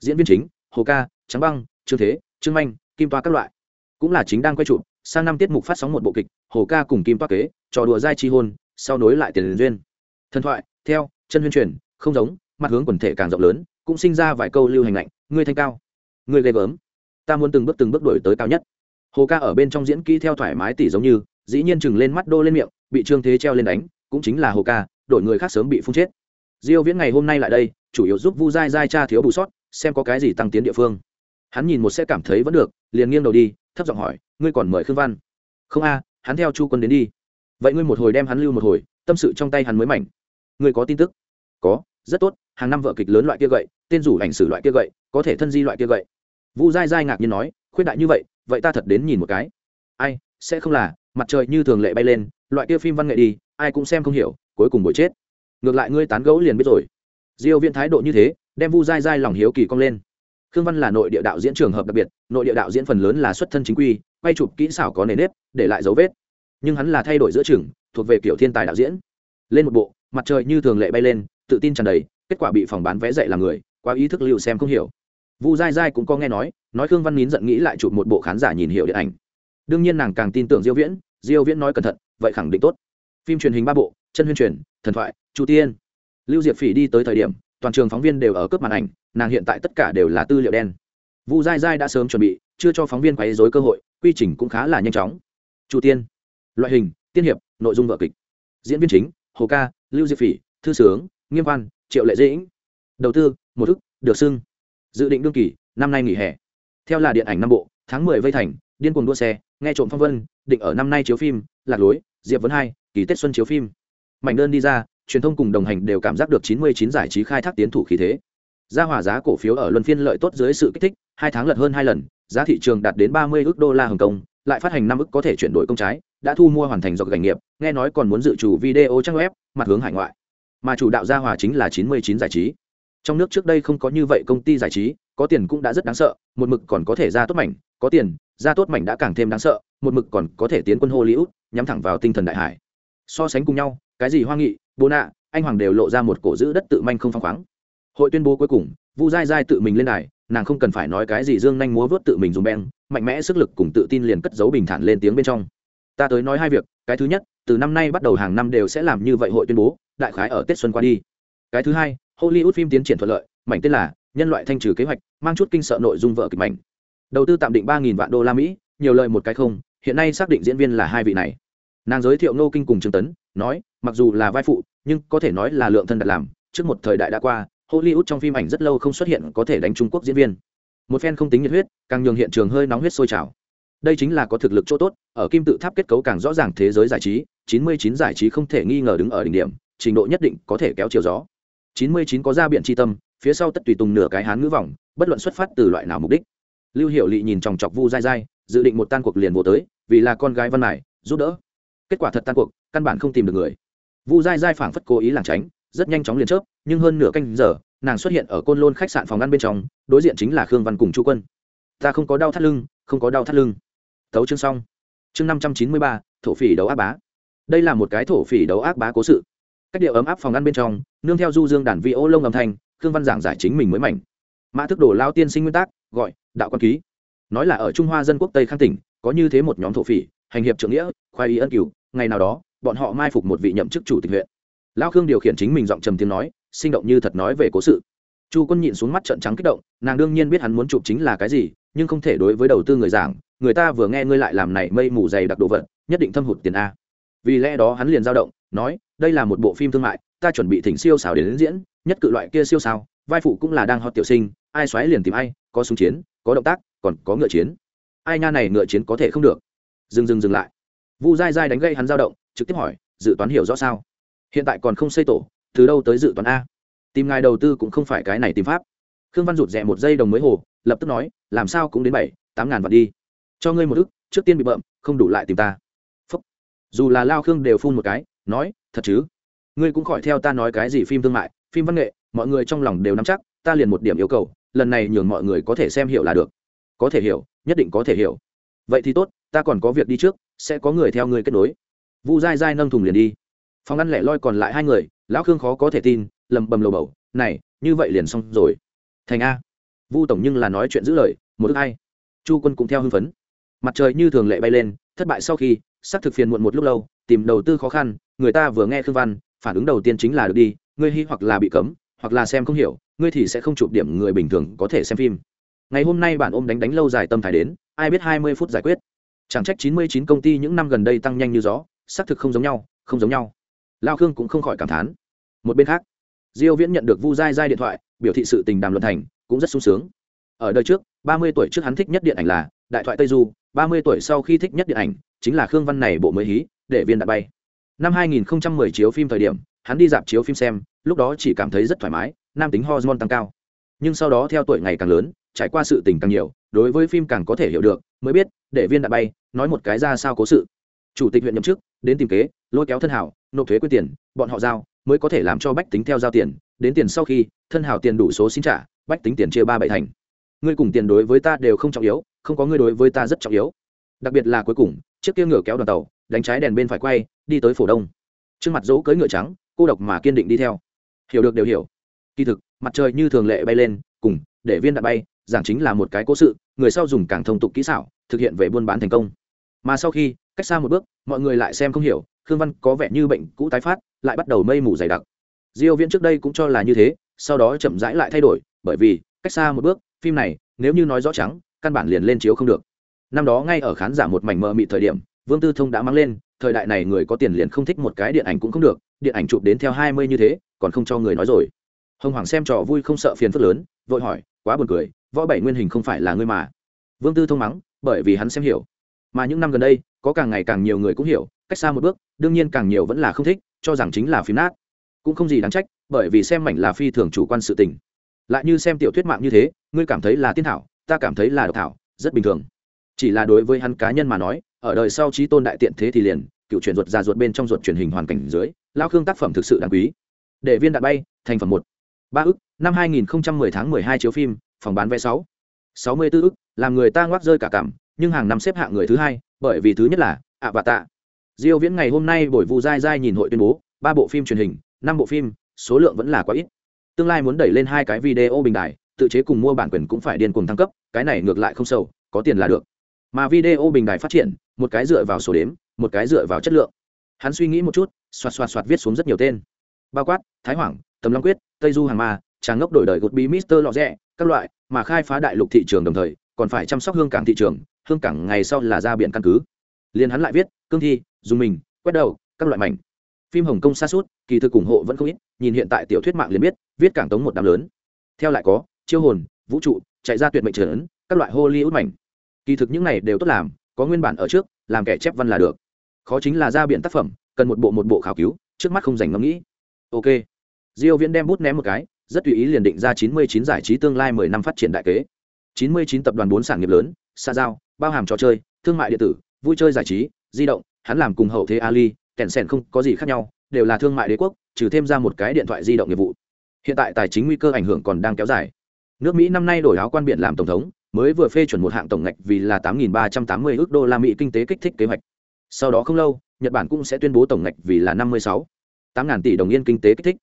diễn viên chính, hồ ca trắng băng, trương thế, trương manh, kim toa các loại. Cũng là chính đang quay trụ sang năm tiết mục phát sóng một bộ kịch, hồ ca cùng kim toa kế, trò đùa giai chi hôn, sau nối lại tiền liên duyên. Thần thoại, theo, chân huyên truyền, không giống, mặt hướng quần thể càng rộng lớn, cũng sinh ra vài câu lưu hành lạnh, ngươi thanh cao ngươi ghê gớm. Ta muốn từng bước từng bước đổi tới cao nhất. Hồ ca ở bên trong diễn kỹ theo thoải mái tỷ giống như, dĩ nhiên chừng lên mắt đô lên miệng, bị trương thế treo lên đánh, cũng chính là hồ ca, đổi người khác sớm bị phun chết. Diêu viễn ngày hôm nay lại đây, chủ yếu giúp vu dai dai cha thiếu bù sót, xem có cái gì tăng tiến địa phương. Hắn nhìn một sẽ cảm thấy vẫn được, liền nghiêng đầu đi, thấp giọng hỏi, ngươi còn mời khương văn? Không a, hắn theo chu quân đến đi. Vậy ngươi một hồi đem hắn lưu một hồi, tâm sự trong tay hắn mới mảnh. Ngươi có tin tức? Có, rất tốt, hàng năm vợ kịch lớn loại kia gậy, tên rủ ảnh sử loại kia gậy, có thể thân di loại kia gậy vu dai dai ngạc nhiên nói, khuyết đại như vậy vậy ta thật đến nhìn một cái. Ai, sẽ không là, mặt trời như thường lệ bay lên, loại kia phim văn nghệ đi, ai cũng xem không hiểu, cuối cùng buổi chết. Ngược lại ngươi tán gẫu liền biết rồi. Diêu viễn thái độ như thế, đem vu dai dai lòng hiếu kỳ cong lên. Khương văn là nội địa đạo diễn trường hợp đặc biệt, nội địa đạo diễn phần lớn là xuất thân chính quy, quay chụp kỹ xảo có nề nếp, để lại dấu vết. Nhưng hắn là thay đổi giữa trường, thuộc về kiểu thiên tài đạo diễn. Lên một bộ, mặt trời như thường lệ bay lên, tự tin tràn đầy, kết quả bị phòng bán vé dạy làm người, quá ý thức lưu xem không hiểu vu dai dai cũng có nghe nói nói khương văn nín giận nghĩ lại chụp một bộ khán giả nhìn hiểu điện ảnh. Đương nhiên nàng càng tin tưởng diêu viễn diêu viễn nói cẩn thận, vậy khẳng định tốt. Phim truyền hình ba bộ, chân huyên truyền, thần thoại, chu tiên. Lưu diệp phỉ đi tới thời điểm, toàn trường phóng viên đều ở cướp màn ảnh, nàng hiện tại tất cả đều là tư liệu đen. Vu dai dai đã sớm chuẩn bị, chưa cho phóng viên quấy rối cơ hội, quy trình cũng khá là nhanh chóng. Chu tiên. Loại hình, tiên hiệp, nội dung vở kịch. Diễn viên chính, hồ ca, lưu diệp phỉ, thư sướng, nghiêm văn triệu lệ dĩnh. Đầu tư, một thức, được xưng dự định đương kỳ, năm nay nghỉ hè. Theo là điện ảnh năm bộ, tháng mười vây thành, điên cuồng đua xe, nghe trộm phong vân, định ở năm nay chiếu phim, lạc lối, diệp vấn hai, kỳ tết xuân chiếu phim. Mảnh đơn đi ra, truyền thông cùng đồng hành đều cảm giác được chín mươi chín giải trí khai thác tiến thủ khí thế. Gia hỏa giá cổ phiếu ở luân phiên lợi tốt dưới sự kích thích, hai tháng lật hơn hai lần, giá thị trường đạt đến ba mươi ước đô la hồng kông, lại phát hành năm ức có thể chuyển đổi công trái, đã thu mua hoàn thành dọc doanh nghiệp, nghe nói còn muốn dự chủ video trang web, mặt hướng hải ngoại. Mà chủ đạo gia hòa chính là chín mươi chín giải trí trong nước trước đây không có như vậy công ty giải trí, có tiền cũng đã rất đáng sợ, một mực còn có thể ra tốt mảnh, có tiền, ra tốt mảnh đã càng thêm đáng sợ, một mực còn có thể tiến quân hollywood, nhắm thẳng vào tinh thần đại hải. So sánh cùng nhau, cái gì hoa nghị bồ nạ anh hoàng đều lộ ra một cổ giữ đất tự manh không phăng khoáng. Hội tuyên bố cuối cùng, vu dai dai tự mình lên đài, nàng không cần phải nói cái gì dương nhanh múa vớt tự mình dùng beng, mạnh mẽ sức lực cùng tự tin liền cất giấu bình thản lên tiếng bên trong. Ta tới nói hai việc, cái thứ nhất, từ năm nay bắt đầu hàng năm đều sẽ làm như vậy hội tuyên bố, đại khái ở tết xuân qua đi. Cái thứ hai hollywood phim tiến triển thuận lợi, mảnh tên là nhân loại thanh trừ kế hoạch, mang chút kinh sợ nội dung vợ kịch mảnh. Đầu tư tạm định ba vạn đô la mỹ, nhiều lời một cái không, hiện nay xác định diễn viên là hai vị này. Nàng giới thiệu ngô kinh cùng trương tấn, nói, mặc dù là vai phụ, nhưng có thể nói là lượng thân đặt làm, trước một thời đại đã qua, hollywood trong phim ảnh rất lâu không xuất hiện có thể đánh trung quốc diễn viên. Một phen không tính nhiệt huyết, càng nhường hiện trường hơi nóng huyết sôi trào. Đây chính là có thực lực chỗ tốt, ở kim tự tháp kết cấu càng rõ ràng thế giới giải trí 99 giải trí không thể nghi ngờ đứng ở đỉnh điểm, trình độ nhất định có thể kéo chiều gió. 99 có ra biện tri tâm, phía sau tất tùy tùng nửa cái hán ngữ vòng bất luận xuất phát từ loại nào mục đích. Lưu hiệu lị nhìn chòng chọc vu dai dai dự định một tan cuộc liền vô tới, vì là con gái văn mải, giúp đỡ. Kết quả thật tan cuộc, căn bản không tìm được người. Vu dai dai phảng phất cố ý lảng tránh, rất nhanh chóng liền chớp, nhưng hơn nửa canh giờ, nàng xuất hiện ở côn lôn khách sạn phòng ăn bên trong, đối diện chính là khương văn cùng chu quân. Ta không có đau thắt lưng, không có đau thắt lưng. Tấu chương xong. Chương năm trăm chín mươi ba, thổ phỉ đấu ác bá. Đây là một cái thổ phỉ đấu ác bá cố sự cách điệu ấm áp phòng ăn bên trong, nương theo du dương đàn vi ô lông âm thanh, khương văn giảng giải chính mình mới mảnh. Mã thức đồ lao tiên sinh nguyên tắc gọi, đạo quan ký. Nói là ở trung hoa dân quốc tây khang tỉnh, có như thế một nhóm thổ phỉ, hành hiệp trưởng nghĩa, khoai ý ân cửu, ngày nào đó, bọn họ mai phục một vị nhậm chức chủ tịch huyện. Lao khương điều khiển chính mình giọng trầm tiếng nói, sinh động như thật nói về cố sự. Chu quân nhịn xuống mắt trận trắng kích động, nàng đương nhiên biết hắn muốn chụp chính là cái gì, nhưng không thể đối với đầu tư người giảng, người ta vừa nghe ngươi lại làm này mây mù dày đặc đồ vật, nhất định thâm hụt tiền a. Vì lẽ đó hắn liền dao động, nói đây là một bộ phim thương mại ta chuẩn bị thỉnh siêu xảo đến, đến diễn nhất cự loại kia siêu xảo vai phụ cũng là đang hot tiểu sinh ai xoáy liền tìm ai có súng chiến có động tác còn có ngựa chiến. Ai nha này ngựa chiến có thể không được. Dừng dừng dừng lại. Vu dai dai đánh gây hắn dao động trực tiếp hỏi dự toán hiểu rõ sao? Hiện tại còn không xây tổ từ đâu tới dự toán a? Tìm ngài đầu tư cũng không phải cái này tìm pháp. Khương văn rụt rẽ một giây đồng mới hồ lập tức nói làm sao cũng đến bảy tám ngàn vạn đi. Cho ngươi một ức trước tiên bị bợm không đủ lại tìm ta. Phúc. dù là lao khương đều phun một cái nói thật chứ? Ngươi cũng khỏi theo ta nói cái gì phim thương mại, phim văn nghệ, mọi người trong lòng đều nắm chắc, ta liền một điểm yêu cầu, lần này nhường mọi người có thể xem hiểu là được. Có thể hiểu, nhất định có thể hiểu. Vậy thì tốt, ta còn có việc đi trước, sẽ có người theo ngươi kết nối. Vu dai dai nâng thùng liền đi. Phòng ăn lẻ loi còn lại hai người, lão khương khó có thể tin, lầm bầm lầu bầu, này, như vậy liền xong rồi. Thành a. Vu tổng nhưng là nói chuyện giữ lời, một ước hai. Chu quân cũng theo hưng phấn. Mặt trời như thường lệ bay lên, thất bại sau khi xác thực phiền muộn một lúc lâu tìm đầu tư khó khăn, người ta vừa nghe khương văn, phản ứng đầu tiên chính là được đi, ngươi hy hoặc là bị cấm, hoặc là xem không hiểu, ngươi thì sẽ không chụp điểm người bình thường có thể xem phim. Ngày hôm nay bản ôm đánh đánh lâu dài tâm thái đến, ai biết hai mươi phút giải quyết. Chẳng trách chín mươi chín công ty những năm gần đây tăng nhanh như gió, xác thực không giống nhau, không giống nhau. Lao khương cũng không khỏi cảm thán. Một bên khác, diêu viễn nhận được vu giai giai điện thoại, biểu thị sự tình đàm luận thành, cũng rất sung sướng. Ở đời trước 30 tuổi trước hắn thích nhất điện ảnh là đại thoại tây du 30 tuổi sau khi thích nhất điện ảnh, chính là khương văn này bộ mới hí để viên đạn bay. Năm 2010 chiếu phim thời điểm, hắn đi dạp chiếu phim xem, lúc đó chỉ cảm thấy rất thoải mái, nam tính hormone tăng cao. Nhưng sau đó theo tuổi ngày càng lớn, trải qua sự tình càng nhiều, đối với phim càng có thể hiểu được, mới biết, để viên đạn bay, nói một cái ra sao cố sự. Chủ tịch huyện nhậm chức, đến tìm kế, lôi kéo thân hảo, nộp thuế quyên tiền, bọn họ giao, mới có thể làm cho bách tính theo giao tiền, đến tiền sau khi, thân hảo tiền đủ số xin trả, bách tính tiền chia ba bảy thành. Ngươi cùng tiền đối với ta đều không trọng yếu, không có ngươi đối với ta rất trọng yếu. Đặc biệt là cuối cùng, chiếc kia ngựa kéo đoàn tàu đánh trái đèn bên phải quay, đi tới phổ đông. Trước mặt dỗ cưới ngựa trắng, cô độc mà kiên định đi theo. Hiểu được đều hiểu. Kỳ thực, mặt trời như thường lệ bay lên, cùng để viên đạn bay, giảng chính là một cái cố sự, người sau dùng càng thông tục kỹ xảo, thực hiện về buôn bán thành công. Mà sau khi, cách xa một bước, mọi người lại xem không hiểu, khương văn có vẻ như bệnh cũ tái phát, lại bắt đầu mây mù dày đặc. Diêu viễn trước đây cũng cho là như thế, sau đó chậm rãi lại thay đổi, bởi vì, cách xa một bước, phim này, nếu như nói rõ trắng, căn bản liền lên chiếu không được. Năm đó ngay ở khán giả một mảnh mờ mị thời điểm vương tư thông đã mang lên, thời đại này người có tiền liền không thích một cái điện ảnh cũng không được, điện ảnh chụp đến theo hai mươi như thế, còn không cho người nói rồi. Hồng hoàng xem trò vui không sợ phiền phức lớn, vội hỏi, quá buồn cười, võ bảy nguyên hình không phải là ngươi mà. Vương tư thông mắng, bởi vì hắn xem hiểu. Mà những năm gần đây, có càng ngày càng nhiều người cũng hiểu, cách xa một bước, đương nhiên càng nhiều vẫn là không thích, cho rằng chính là phim nát. Cũng không gì đáng trách, bởi vì xem mảnh là phi thường chủ quan sự tình. Lại như xem tiểu thuyết mạng như thế, ngươi cảm thấy là tiên thảo, ta cảm thấy là độc thảo, rất bình thường. Chỉ là đối với hắn cá nhân mà nói ở đời sau trí tôn đại tiện thế thì liền, cựu chuyển ruột ra ruột bên trong ruột truyền hình hoàn cảnh dưới lao khương tác phẩm thực sự đáng quý. Để viên đạn bay, thành phẩm một. Ba ức, năm hai nghìn mười tháng mười hai chiếu phim, phòng bán vé sáu. Sáu mươi tư ức, làm người ta ngoác rơi cả cảm, nhưng hàng năm xếp hạng người thứ hai, bởi vì thứ nhất là ạ và tạ diêu viễn ngày hôm nay buổi vu dai dai nhìn hội tuyên bố, ba bộ phim truyền hình, năm bộ phim, số lượng vẫn là quá ít. Tương lai muốn đẩy lên hai cái video bình đài, tự chế cùng mua bản quyền cũng phải điên cuồng thăng cấp, cái này ngược lại không sâu, có tiền là được mà video bình đài phát triển, một cái dựa vào số đếm, một cái dựa vào chất lượng. Hắn suy nghĩ một chút, xoạt xoạt xoạt viết xuống rất nhiều tên. Bao quát, thái hoàng, tầm long quyết, tây du hàng ma tràng ngốc đổi đời gột bí mister lọ rẽ các loại, mà khai phá đại lục thị trường đồng thời, còn phải chăm sóc hương cảng thị trường, hương cảng ngày sau là ra biển căn cứ. Liền hắn lại viết, cương thi, dùng mình, quét đầu, các loại mảnh. Phim hồng kông xa suốt, kỳ thực ủng hộ vẫn không ít, nhìn hiện tại tiểu thuyết mạng liền biết, viết cảng tống một đám lớn. Theo lại có, chiêu hồn, vũ trụ, chạy ra tuyệt mệnh trở các loại hollywood mảnh kỳ thực những này đều tốt làm, có nguyên bản ở trước, làm kẻ chép văn là được. Khó chính là ra biện tác phẩm, cần một bộ một bộ khảo cứu, trước mắt không dành ngẫm nghĩ. Ok. Diêu viễn đem bút ném một cái, rất tùy ý liền định ra 99 giải trí tương lai 10 năm phát triển đại kế. 99 tập đoàn bốn sản nghiệp lớn xa giao, bao hàm trò chơi, thương mại điện tử, vui chơi giải trí, di động, hắn làm cùng hậu thế ali kẹn sẻn không có gì khác nhau, đều là thương mại đế quốc, trừ thêm ra một cái điện thoại di động nghiệp vụ. Hiện tại tài chính nguy cơ ảnh hưởng còn đang kéo dài. Nước mỹ năm nay đổi áo quan biện làm tổng thống mới vừa phê chuẩn một hạng tổng ngạch vì là 8.380 ước đô la Mỹ kinh tế kích thích kế hoạch. Sau đó không lâu, Nhật Bản cũng sẽ tuyên bố tổng ngạch vì là 56, 8.000 tỷ đồng yên kinh tế kích thích.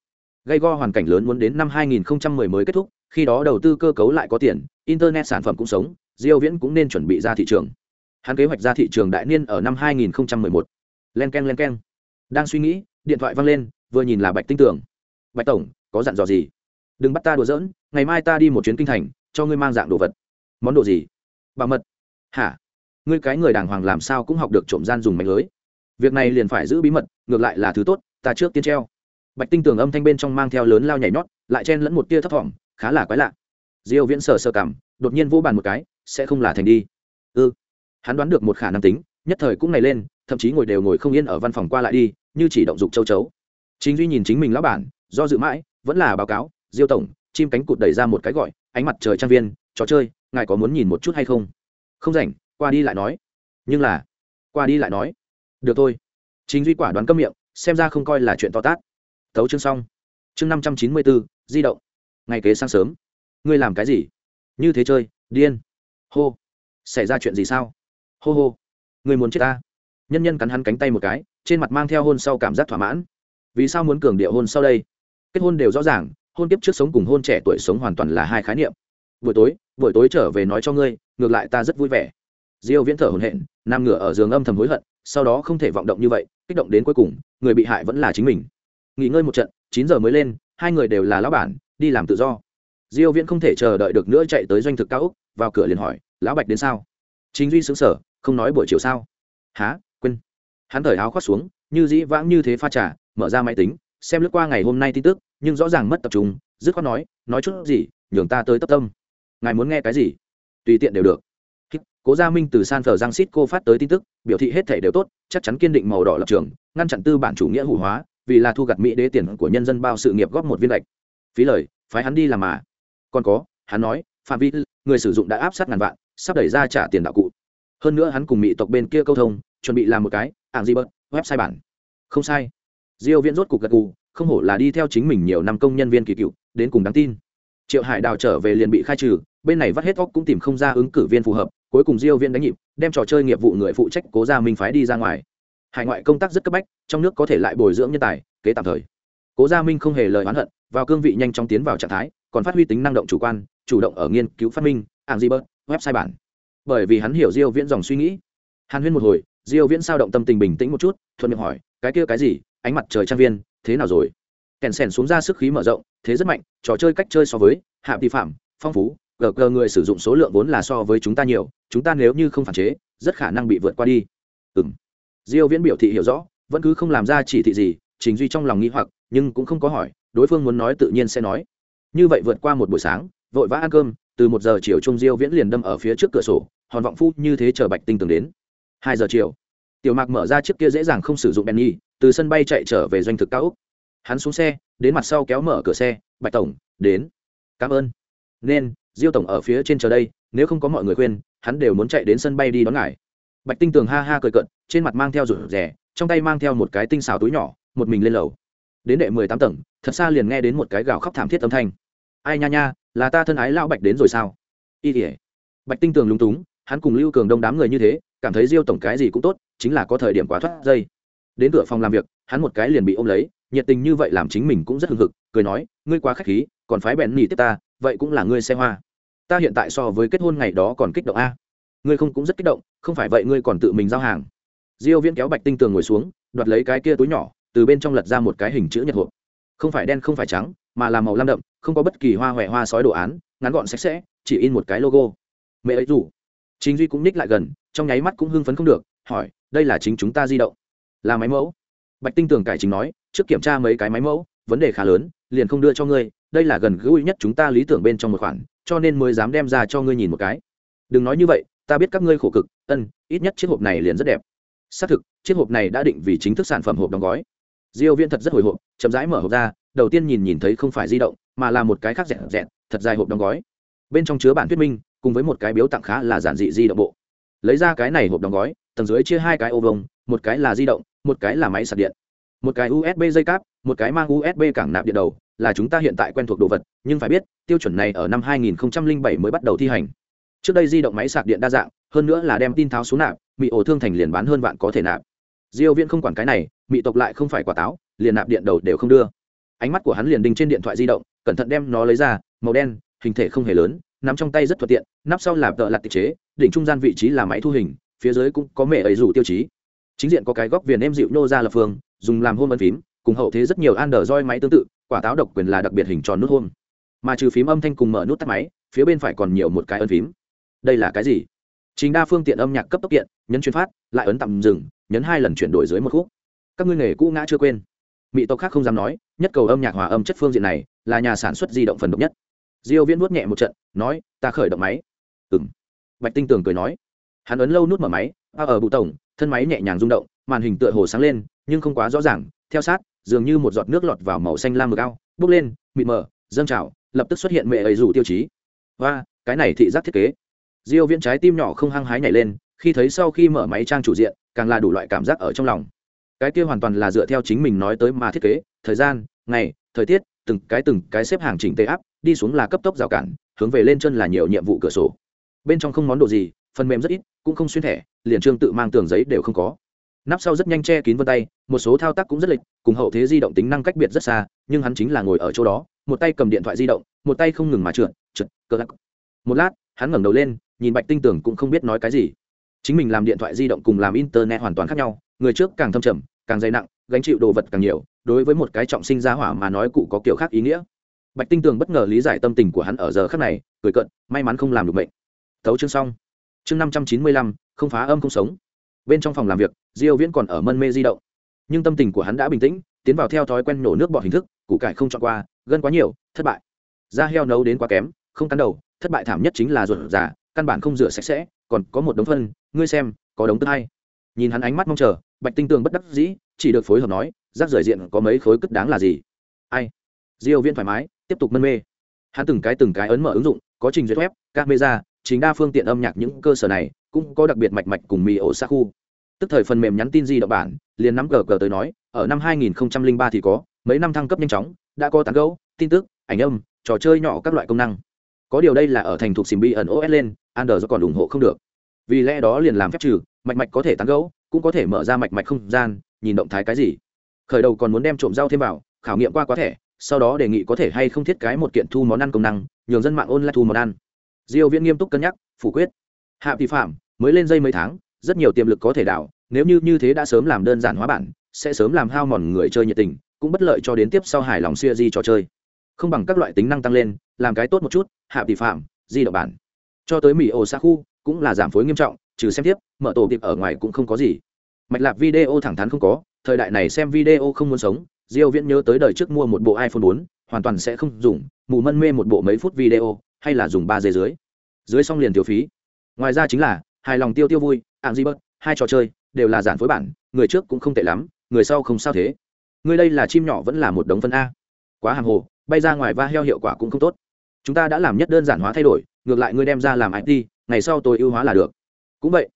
Gây go hoàn cảnh lớn muốn đến năm 2010 mới kết thúc, khi đó đầu tư cơ cấu lại có tiền, internet sản phẩm cũng sống, Diêu Viễn cũng nên chuẩn bị ra thị trường. Hắn kế hoạch ra thị trường đại niên ở năm 2011. Len ken len ken. Đang suy nghĩ, điện thoại vang lên, vừa nhìn là Bạch Tinh tường. Bạch tổng, có dặn dò gì? Đừng bắt ta đùa giỡn, ngày mai ta đi một chuyến kinh thành, cho ngươi mang dạng đồ vật món đồ gì? Bảo mật. Hả? Ngươi cái người đàng hoàng làm sao cũng học được trộm gian dùng mánh lưới. Việc này liền phải giữ bí mật, ngược lại là thứ tốt, ta trước tiên treo. Bạch tinh tường âm thanh bên trong mang theo lớn lao nhảy nhót, lại chen lẫn một tia thấp thỏm, khá là quái lạ. Diêu viễn sờ sờ cảm, đột nhiên vô bàn một cái, sẽ không là thành đi. Ư ừ. hắn đoán được một khả năng tính, nhất thời cũng này lên, thậm chí ngồi đều ngồi không yên ở văn phòng qua lại đi, như chỉ động dục châu chấu. Chính duy nhìn chính mình lão bản, do dự mãi, vẫn là báo cáo, diêu tổng, chim cánh cụt đẩy ra một cái gọi, ánh mặt trời trang viên trò chơi, ngài có muốn nhìn một chút hay không? Không rảnh, qua đi lại nói. Nhưng là, qua đi lại nói. Được thôi. Chính duy quả đoán câm miệng, xem ra không coi là chuyện to tát. Thấu chương xong. Chương năm trăm chín mươi bốn di động. Ngày kế sáng sớm. Ngươi làm cái gì? Như thế chơi, điên. Hô. Xảy ra chuyện gì sao? Hô hô. Người muốn chết ta? Nhân nhân cắn hắn cánh tay một cái, trên mặt mang theo hôn sau cảm giác thỏa mãn. Vì sao muốn cường điệu hôn sau đây? Kết hôn đều rõ ràng, hôn kiếp trước sống cùng hôn trẻ tuổi sống hoàn toàn là hai khái niệm. Buổi tối buổi tối trở về nói cho ngươi, ngược lại ta rất vui vẻ. Diêu viễn thở hổn hển, nam ngửa ở giường âm thầm hối hận, sau đó không thể vọng động như vậy, kích động đến cuối cùng, người bị hại vẫn là chính mình. Nghỉ ngơi một trận 9 giờ mới lên, hai người đều là lão bản, đi làm tự do. Diêu viễn không thể chờ đợi được nữa chạy tới doanh thực cao úc vào cửa liền hỏi, lão bạch đến sao? Chính duy sững sờ, không nói buổi chiều sao? Há quên. Hắn thở áo khoác xuống, như dĩ vãng như thế pha trà, mở ra máy tính, xem lướt qua ngày hôm nay tin tức, nhưng rõ ràng mất tập trung, dứt khoát nói nói chút gì, nhường ta tới tập tâm ngài muốn nghe cái gì? Tùy tiện đều được. Cố gia minh từ san francisco phát tới tin tức, biểu thị hết thể đều tốt, chắc chắn kiên định màu đỏ lập trường, ngăn chặn tư bản chủ nghĩa hủ hóa, vì là thu gặt mỹ đế tiền của nhân dân bao sự nghiệp góp một viên lệch. Phí lời, phái hắn đi làm mà. Còn có, hắn nói, phạm vi, người sử dụng đã áp sát ngàn vạn, sắp đẩy ra trả tiền đạo cụ. Hơn nữa hắn cùng mỹ tộc bên kia câu thông, chuẩn bị làm một cái, ảng di bớt, website bản. Không sai. Diêu viễn rốt cục gật gù, không hổ là đi theo chính mình nhiều năm công nhân viên kỳ cựu, đến cùng đáng tin triệu hải đào trở về liền bị khai trừ, bên này vắt hết óc cũng tìm không ra ứng cử viên phù hợp, cuối cùng diêu viên đánh nhịp, đem trò chơi nghiệp vụ người phụ trách cố gia minh phái đi ra ngoài. Hải ngoại công tác rất cấp bách, trong nước có thể lại bồi dưỡng nhân tài, kế tạm thời. Cố gia minh không hề lời oán hận, vào cương vị nhanh chóng tiến vào trạng thái, còn phát huy tính năng động chủ quan, chủ động ở nghiên cứu phát minh, ảng di bớt, website bản. Bởi vì hắn hiểu diêu viễn dòng suy nghĩ. Hàn huyên một hồi, diêu viễn sao động tâm tình bình tĩnh một chút, thuận miệng hỏi, cái kia cái gì? Ánh mặt trời trang viên, thế nào rồi? Kèn sèn xuống ra sức khí mở rộng, thế rất mạnh, trò chơi cách chơi so với hạ vi phạm, phong phú gờ gờ người sử dụng số lượng vốn là so với chúng ta nhiều, chúng ta nếu như không phản chế, rất khả năng bị vượt qua đi. Ừng diêu viễn biểu thị hiểu rõ, vẫn cứ không làm ra chỉ thị gì, trình duy trong lòng nghi hoặc, nhưng cũng không có hỏi, đối phương muốn nói tự nhiên sẽ nói. Như vậy vượt qua một buổi sáng, vội vã ăn cơm, từ một giờ chiều trung diêu viễn liền đâm ở phía trước cửa sổ, hòn vọng phu như thế chờ bạch tinh tường đến. Hai giờ chiều, tiểu mạc mở ra chiếc kia dễ dàng không sử dụng benny từ sân bay chạy trở về doanh thực cao úc hắn xuống xe, đến mặt sau kéo mở cửa xe, bạch tổng, đến. Cảm ơn. Nên, diêu tổng ở phía trên chờ đây, nếu không có mọi người khuyên, hắn đều muốn chạy đến sân bay đi đón ngài. Bạch tinh tường ha ha cười cận trên mặt mang theo rủ rẻ trong tay mang theo một cái tinh xào túi nhỏ, một mình lên lầu. Đến đệ mười tám tầng, thật xa liền nghe đến một cái gào khóc thảm thiết âm thanh. Ai nha nha, là ta thân ái lão bạch đến rồi sao? Y tỉa bạch tinh tường lúng túng, hắn cùng lưu cường đông đám người như thế, cảm thấy diêu tổng cái gì cũng tốt, chính là có thời điểm quá thoát dây đến cửa phòng làm việc, hắn một cái liền bị ôm lấy, nhiệt tình như vậy làm chính mình cũng rất hưng hực, cười nói, ngươi quá khách khí, còn phái bèn nỉ tiếp ta, vậy cũng là ngươi xe hoa. Ta hiện tại so với kết hôn ngày đó còn kích động a. Ngươi không cũng rất kích động, không phải vậy ngươi còn tự mình giao hàng. Diêu viễn kéo bạch tinh tường ngồi xuống, đoạt lấy cái kia túi nhỏ, từ bên trong lật ra một cái hình chữ nhật hộp. Không phải đen, không phải trắng, mà là màu lam đậm, không có bất kỳ hoa hoẹ hoa sói đồ án, ngắn gọn sạch sẽ, chỉ in một cái logo. Mẹ ấy rủ. Chính duy cũng ních lại gần, trong nháy mắt cũng hưng phấn không được, hỏi, đây là chính chúng ta di động? Là máy mẫu. Bạch tinh tường cải chính nói, trước kiểm tra mấy cái máy mẫu, vấn đề khá lớn, liền không đưa cho ngươi, đây là gần gũi nhất chúng ta lý tưởng bên trong một khoản, cho nên mới dám đem ra cho ngươi nhìn một cái. Đừng nói như vậy, ta biết các ngươi khổ cực, ân, ít nhất chiếc hộp này liền rất đẹp. Xác thực, chiếc hộp này đã định vì chính thức sản phẩm hộp đóng gói. Diêu viên thật rất hồi hộp, chậm rãi mở hộp ra, đầu tiên nhìn nhìn thấy không phải di động, mà là một cái khác rẻ rẻ, thật dài hộp đóng gói. Bên trong chứa bản thuyết minh, cùng với một cái biếu tặng khá là giản dị di động bộ. Lấy ra cái này hộp đóng gói, tầng dưới chia hai cái ô vông một cái là di động, một cái là máy sạc điện. Một cái usb dây cáp, một cái mang usb cảng nạp điện đầu, là chúng ta hiện tại quen thuộc đồ vật, nhưng phải biết, tiêu chuẩn này ở năm 2007 mới bắt đầu thi hành. Trước đây di động máy sạc điện đa dạng, hơn nữa là đem tin tháo xuống nạp mỹ ổ thương thành liền bán hơn vạn có thể nạp. Diêu viễn không quản cái này mỹ tộc lại không phải quả táo, liền nạp điện đầu đều không đưa. Ánh mắt của hắn liền đinh trên điện thoại di động, cẩn thận đem nó lấy ra, màu đen, hình thể không hề lớn, nắm trong tay rất thuận tiện, nắp sau là tợ lặt tịch chế, đỉnh trung gian vị trí là máy thu hình, phía dưới cũng có mẹ ấy rủ tiêu chí chính diện có cái góc viền em dịu nô ra lập phương, dùng làm hôn ân phím, cùng hậu thế rất nhiều android máy tương tự, quả táo độc quyền là đặc biệt hình tròn nút hôn mà trừ phím âm thanh cùng mở nút tắt máy, phía bên phải còn nhiều một cái ấn phím. Đây là cái gì? Chính đa phương tiện âm nhạc cấp tốc kiện, nhấn chuyên phát, lại ấn tạm dừng, nhấn hai lần chuyển đổi dưới một khúc. Các ngươi nghề cũ ngã chưa quên. Mỹ tộc khác không dám nói, nhất cầu âm nhạc hòa âm chất phương diện này là nhà sản xuất di động phần độc nhất. Diêu viễn nuốt nhẹ một trận, nói, ta khởi động máy. Ừm. Bạch tinh tường cười nói, hắn ấn lâu nút mở máy a ở bụ tổng thân máy nhẹ nhàng rung động, màn hình tựa hồ sáng lên, nhưng không quá rõ ràng, theo sát, dường như một giọt nước lọt vào màu xanh lam mực ao, bốc lên, mịt mờ, dâng trào, lập tức xuất hiện mẹ ấy rủ tiêu chí. Và cái này thị giác thiết kế. Diêu viễn trái tim nhỏ không hăng hái nhảy lên, khi thấy sau khi mở máy trang chủ diện, càng là đủ loại cảm giác ở trong lòng. Cái kia hoàn toàn là dựa theo chính mình nói tới mà thiết kế, thời gian, ngày, thời tiết, từng cái từng cái xếp hàng chỉnh tề áp, đi xuống là cấp tốc rào cản, hướng về lên chân là nhiều nhiệm vụ cửa sổ. Bên trong không món đồ gì phần mềm rất ít, cũng không xuyên thẻ, liền trương tự mang tường giấy đều không có. Nắp sau rất nhanh che kín vân tay, một số thao tác cũng rất lịch, cùng hậu thế di động tính năng cách biệt rất xa, nhưng hắn chính là ngồi ở chỗ đó, một tay cầm điện thoại di động, một tay không ngừng mà trượt trượt, cơ lắc. Một lát, hắn ngẩng đầu lên, nhìn bạch tinh tưởng cũng không biết nói cái gì. Chính mình làm điện thoại di động cùng làm internet hoàn toàn khác nhau, người trước càng thâm trầm, càng dày nặng, gánh chịu đồ vật càng nhiều, đối với một cái trọng sinh ra hỏa mà nói cụ có kiểu khác ý nghĩa. Bạch tinh tường bất ngờ lý giải tâm tình của hắn ở giờ khác này, cười cận may mắn không làm được bệnh thấu chương xong chương năm trăm chín mươi lăm, không phá âm không sống. Bên trong phòng làm việc, diêu viễn còn ở mân mê di động. Nhưng tâm tình của hắn đã bình tĩnh, tiến vào theo thói quen nổ nước bọt hình thức, củ cải không chọn qua, gân quá nhiều, thất bại. Da heo nấu đến quá kém, không cắn đầu, thất bại thảm nhất chính là ruột già, căn bản không rửa sạch sẽ, còn có một đống phân, ngươi xem, có đống tức hay. Nhìn hắn ánh mắt mong chờ, bạch tinh tường bất đắc dĩ, chỉ được phối hợp nói, rác rời diện có mấy khối cất đáng là gì? Ai? Diêu Viễn thoải mái, tiếp tục mân mê. Hắn từng cái từng cái ấn mở ứng dụng, có trình duyệt web, camera chính đa phương tiện âm nhạc những cơ sở này cũng có đặc biệt mạch mạch cùng mì ổ xa khu. Tức thời phần mềm nhắn tin di động bản, liền nắm gờ gờ tới nói, ở năm 2003 thì có, mấy năm thăng cấp nhanh chóng, đã có tán gấu tin tức, ảnh âm, trò chơi nhỏ các loại công năng. Có điều đây là ở thành thuộc Symbian OS lên, Android còn ủng hộ không được. Vì lẽ đó liền làm phép trừ, mạch mạch có thể tán gấu cũng có thể mở ra mạch mạch không gian, nhìn động thái cái gì. Khởi đầu còn muốn đem trộm rau thêm vào, khảo nghiệm qua quá thẻ, sau đó đề nghị có thể hay không thiết cái một kiện thu món ăn công năng, nhường dân mạng ôn lại thu món ăn diêu viễn nghiêm túc cân nhắc phủ quyết. Hạ tỷ phạm mới lên dây mấy tháng rất nhiều tiềm lực có thể đảo nếu như như thế đã sớm làm đơn giản hóa bản sẽ sớm làm hao mòn người chơi nhiệt tình cũng bất lợi cho đến tiếp sau hài lòng siêu di trò chơi. Không bằng các loại tính năng tăng lên làm cái tốt một chút hạ tỷ phạm di động bản. Cho tới mỹ ổ xa khu cũng là giảm phối nghiêm trọng trừ xem tiếp mở tổ tiệp ở ngoài cũng không có gì. Mạch lạc video thẳng thắn không có thời đại này xem video không muốn sống diêu viễn nhớ tới đời trước mua một bộ iphone 4, hoàn toàn sẽ không dùng mù mân mê một bộ mấy phút video hay là dùng ba giây dưới? Dưới xong liền tiêu phí. Ngoài ra chính là, hài lòng tiêu tiêu vui ạng di bớt, hai trò chơi, đều là giản phối bản, người trước cũng không tệ lắm, người sau không sao thế. Người đây là chim nhỏ vẫn là một đống phân a. Quá hàng hồ, bay ra ngoài va heo hiệu quả cũng không tốt. Chúng ta đã làm nhất đơn giản hóa thay đổi, ngược lại ngươi đem ra làm it ngày sau tôi ưu hóa là được. Cũng vậy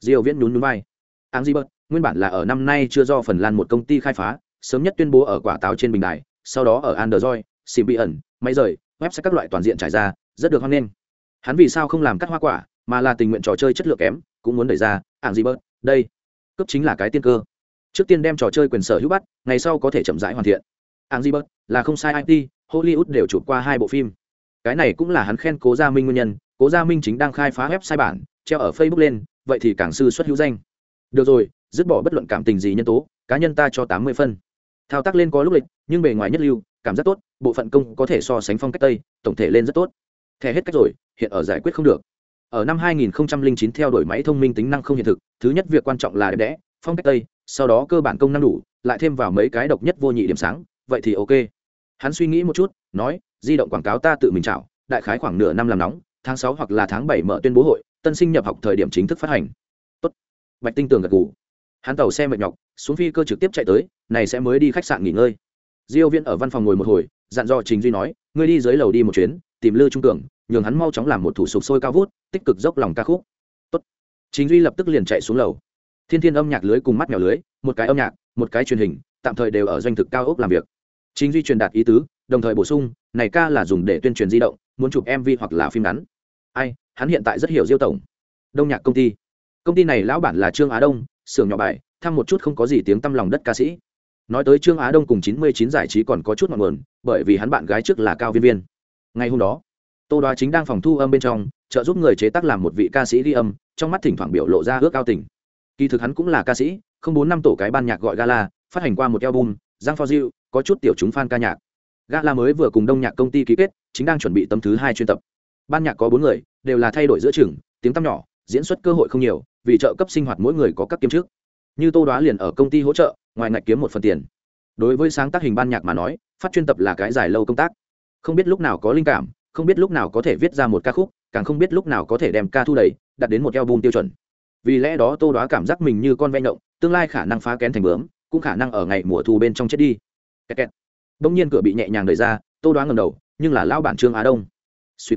diều viễn nhún nhún vai. Áng di bớt, nguyên bản là ở năm nay chưa do phần lan một công ty khai phá, sớm nhất tuyên bố ở quả táo trên bình đài, sau đó ở android cbn máy rời, website các loại toàn diện trải ra rất được hoan nghênh. Hắn vì sao không làm cắt hoa quả, mà là tình nguyện trò chơi chất lượng kém, cũng muốn đẩy ra, ảng gì bớt, đây cấp chính là cái tiên cơ. Trước tiên đem trò chơi quyền sở hữu bắt, ngày sau có thể chậm rãi hoàn thiện. Ảng gì bớt, là không sai it hollywood đều chụp qua hai bộ phim. Cái này cũng là hắn khen cố gia minh nguyên nhân, cố gia minh chính đang khai phá web sai bản, treo ở facebook lên, vậy thì càng sư xuất hữu danh. Được rồi, dứt bỏ bất luận cảm tình gì nhân tố, cá nhân ta cho tám mươi phân. Thao tác lên có lúc lịch, nhưng bề ngoài nhất lưu, cảm giác tốt, bộ phận công có thể so sánh phong cách tây, tổng thể lên rất tốt thẻ hết cách rồi, hiện ở giải quyết không được. Ở năm 2009 theo đổi máy thông minh tính năng không hiện thực, thứ nhất việc quan trọng là đẹp đẽ, phong cách tây, sau đó cơ bản công năng đủ, lại thêm vào mấy cái độc nhất vô nhị điểm sáng, vậy thì ok. Hắn suy nghĩ một chút, nói, di động quảng cáo ta tự mình chảo, đại khái khoảng nửa năm làm nóng, tháng 6 hoặc là tháng 7 mở tuyên bố hội, tân sinh nhập học thời điểm chính thức phát hành. Tốt. Bạch tinh tường gật gù. Hắn tàu xe mệt nhọc, xuống phi cơ trực tiếp chạy tới, này sẽ mới đi khách sạn nghỉ ngơi. Diêu viễn ở văn phòng ngồi một hồi, dặn dò trình duy nói, ngươi đi dưới lầu đi một chuyến, tìm lư trung cường nhường hắn mau chóng làm một thủ sục sôi cao vút, tích cực dốc lòng ca khúc. Tốt. chính duy lập tức liền chạy xuống lầu. Thiên thiên âm nhạc lưới cùng mắt mèo lưới, một cái âm nhạc, một cái truyền hình, tạm thời đều ở doanh thực cao ốc làm việc. Chính duy truyền đạt ý tứ, đồng thời bổ sung, này ca là dùng để tuyên truyền di động, muốn chụp mv hoặc là phim ngắn. Ai, hắn hiện tại rất hiểu diêu tổng. Đông nhạc công ty. Công ty này lão bản là trương á đông, xưởng nhỏ bài, thăm một chút không có gì tiếng tăm lòng đất ca sĩ. Nói tới trương á đông cùng chín mươi chín giải trí còn có chút ngọn nguồn, bởi vì hắn bạn gái trước là cao viên viên. Ngày hôm đó tô đoá chính đang phòng thu âm bên trong, trợ giúp người chế tác làm một vị ca sĩ ghi âm, trong mắt thỉnh thoảng biểu lộ ra ước cao tình. Kỳ thực hắn cũng là ca sĩ, không bốn năm tổ cái ban nhạc gọi gala, phát hành qua một album, giang for you có chút tiểu chúng fan ca nhạc. Gala mới vừa cùng đông nhạc công ty ký kết, chính đang chuẩn bị tâm thứ hai chuyên tập. Ban nhạc có bốn người, đều là thay đổi giữa trường, tiếng tăm nhỏ, diễn xuất cơ hội không nhiều, vì trợ cấp sinh hoạt mỗi người có các kiếm trước như tô đoá liền ở công ty hỗ trợ, ngoài ngạch kiếm một phần tiền. Đối với sáng tác hình ban nhạc mà nói, phát chuyên tập là cái dài lâu công tác. Không biết lúc nào có linh cảm không biết lúc nào có thể viết ra một ca khúc, càng không biết lúc nào có thể đem ca thu đầy đặt đến một album tiêu chuẩn. Vì lẽ đó tô đoá cảm giác mình như con ve nhộng tương lai khả năng phá kén thành bướm, cũng khả năng ở ngày mùa thu bên trong chết đi. Kẹt kẹt. đông nhiên cửa bị nhẹ nhàng đẩy ra, tô đoá ngầm đầu, nhưng là lão bản trương á đông. Suýt.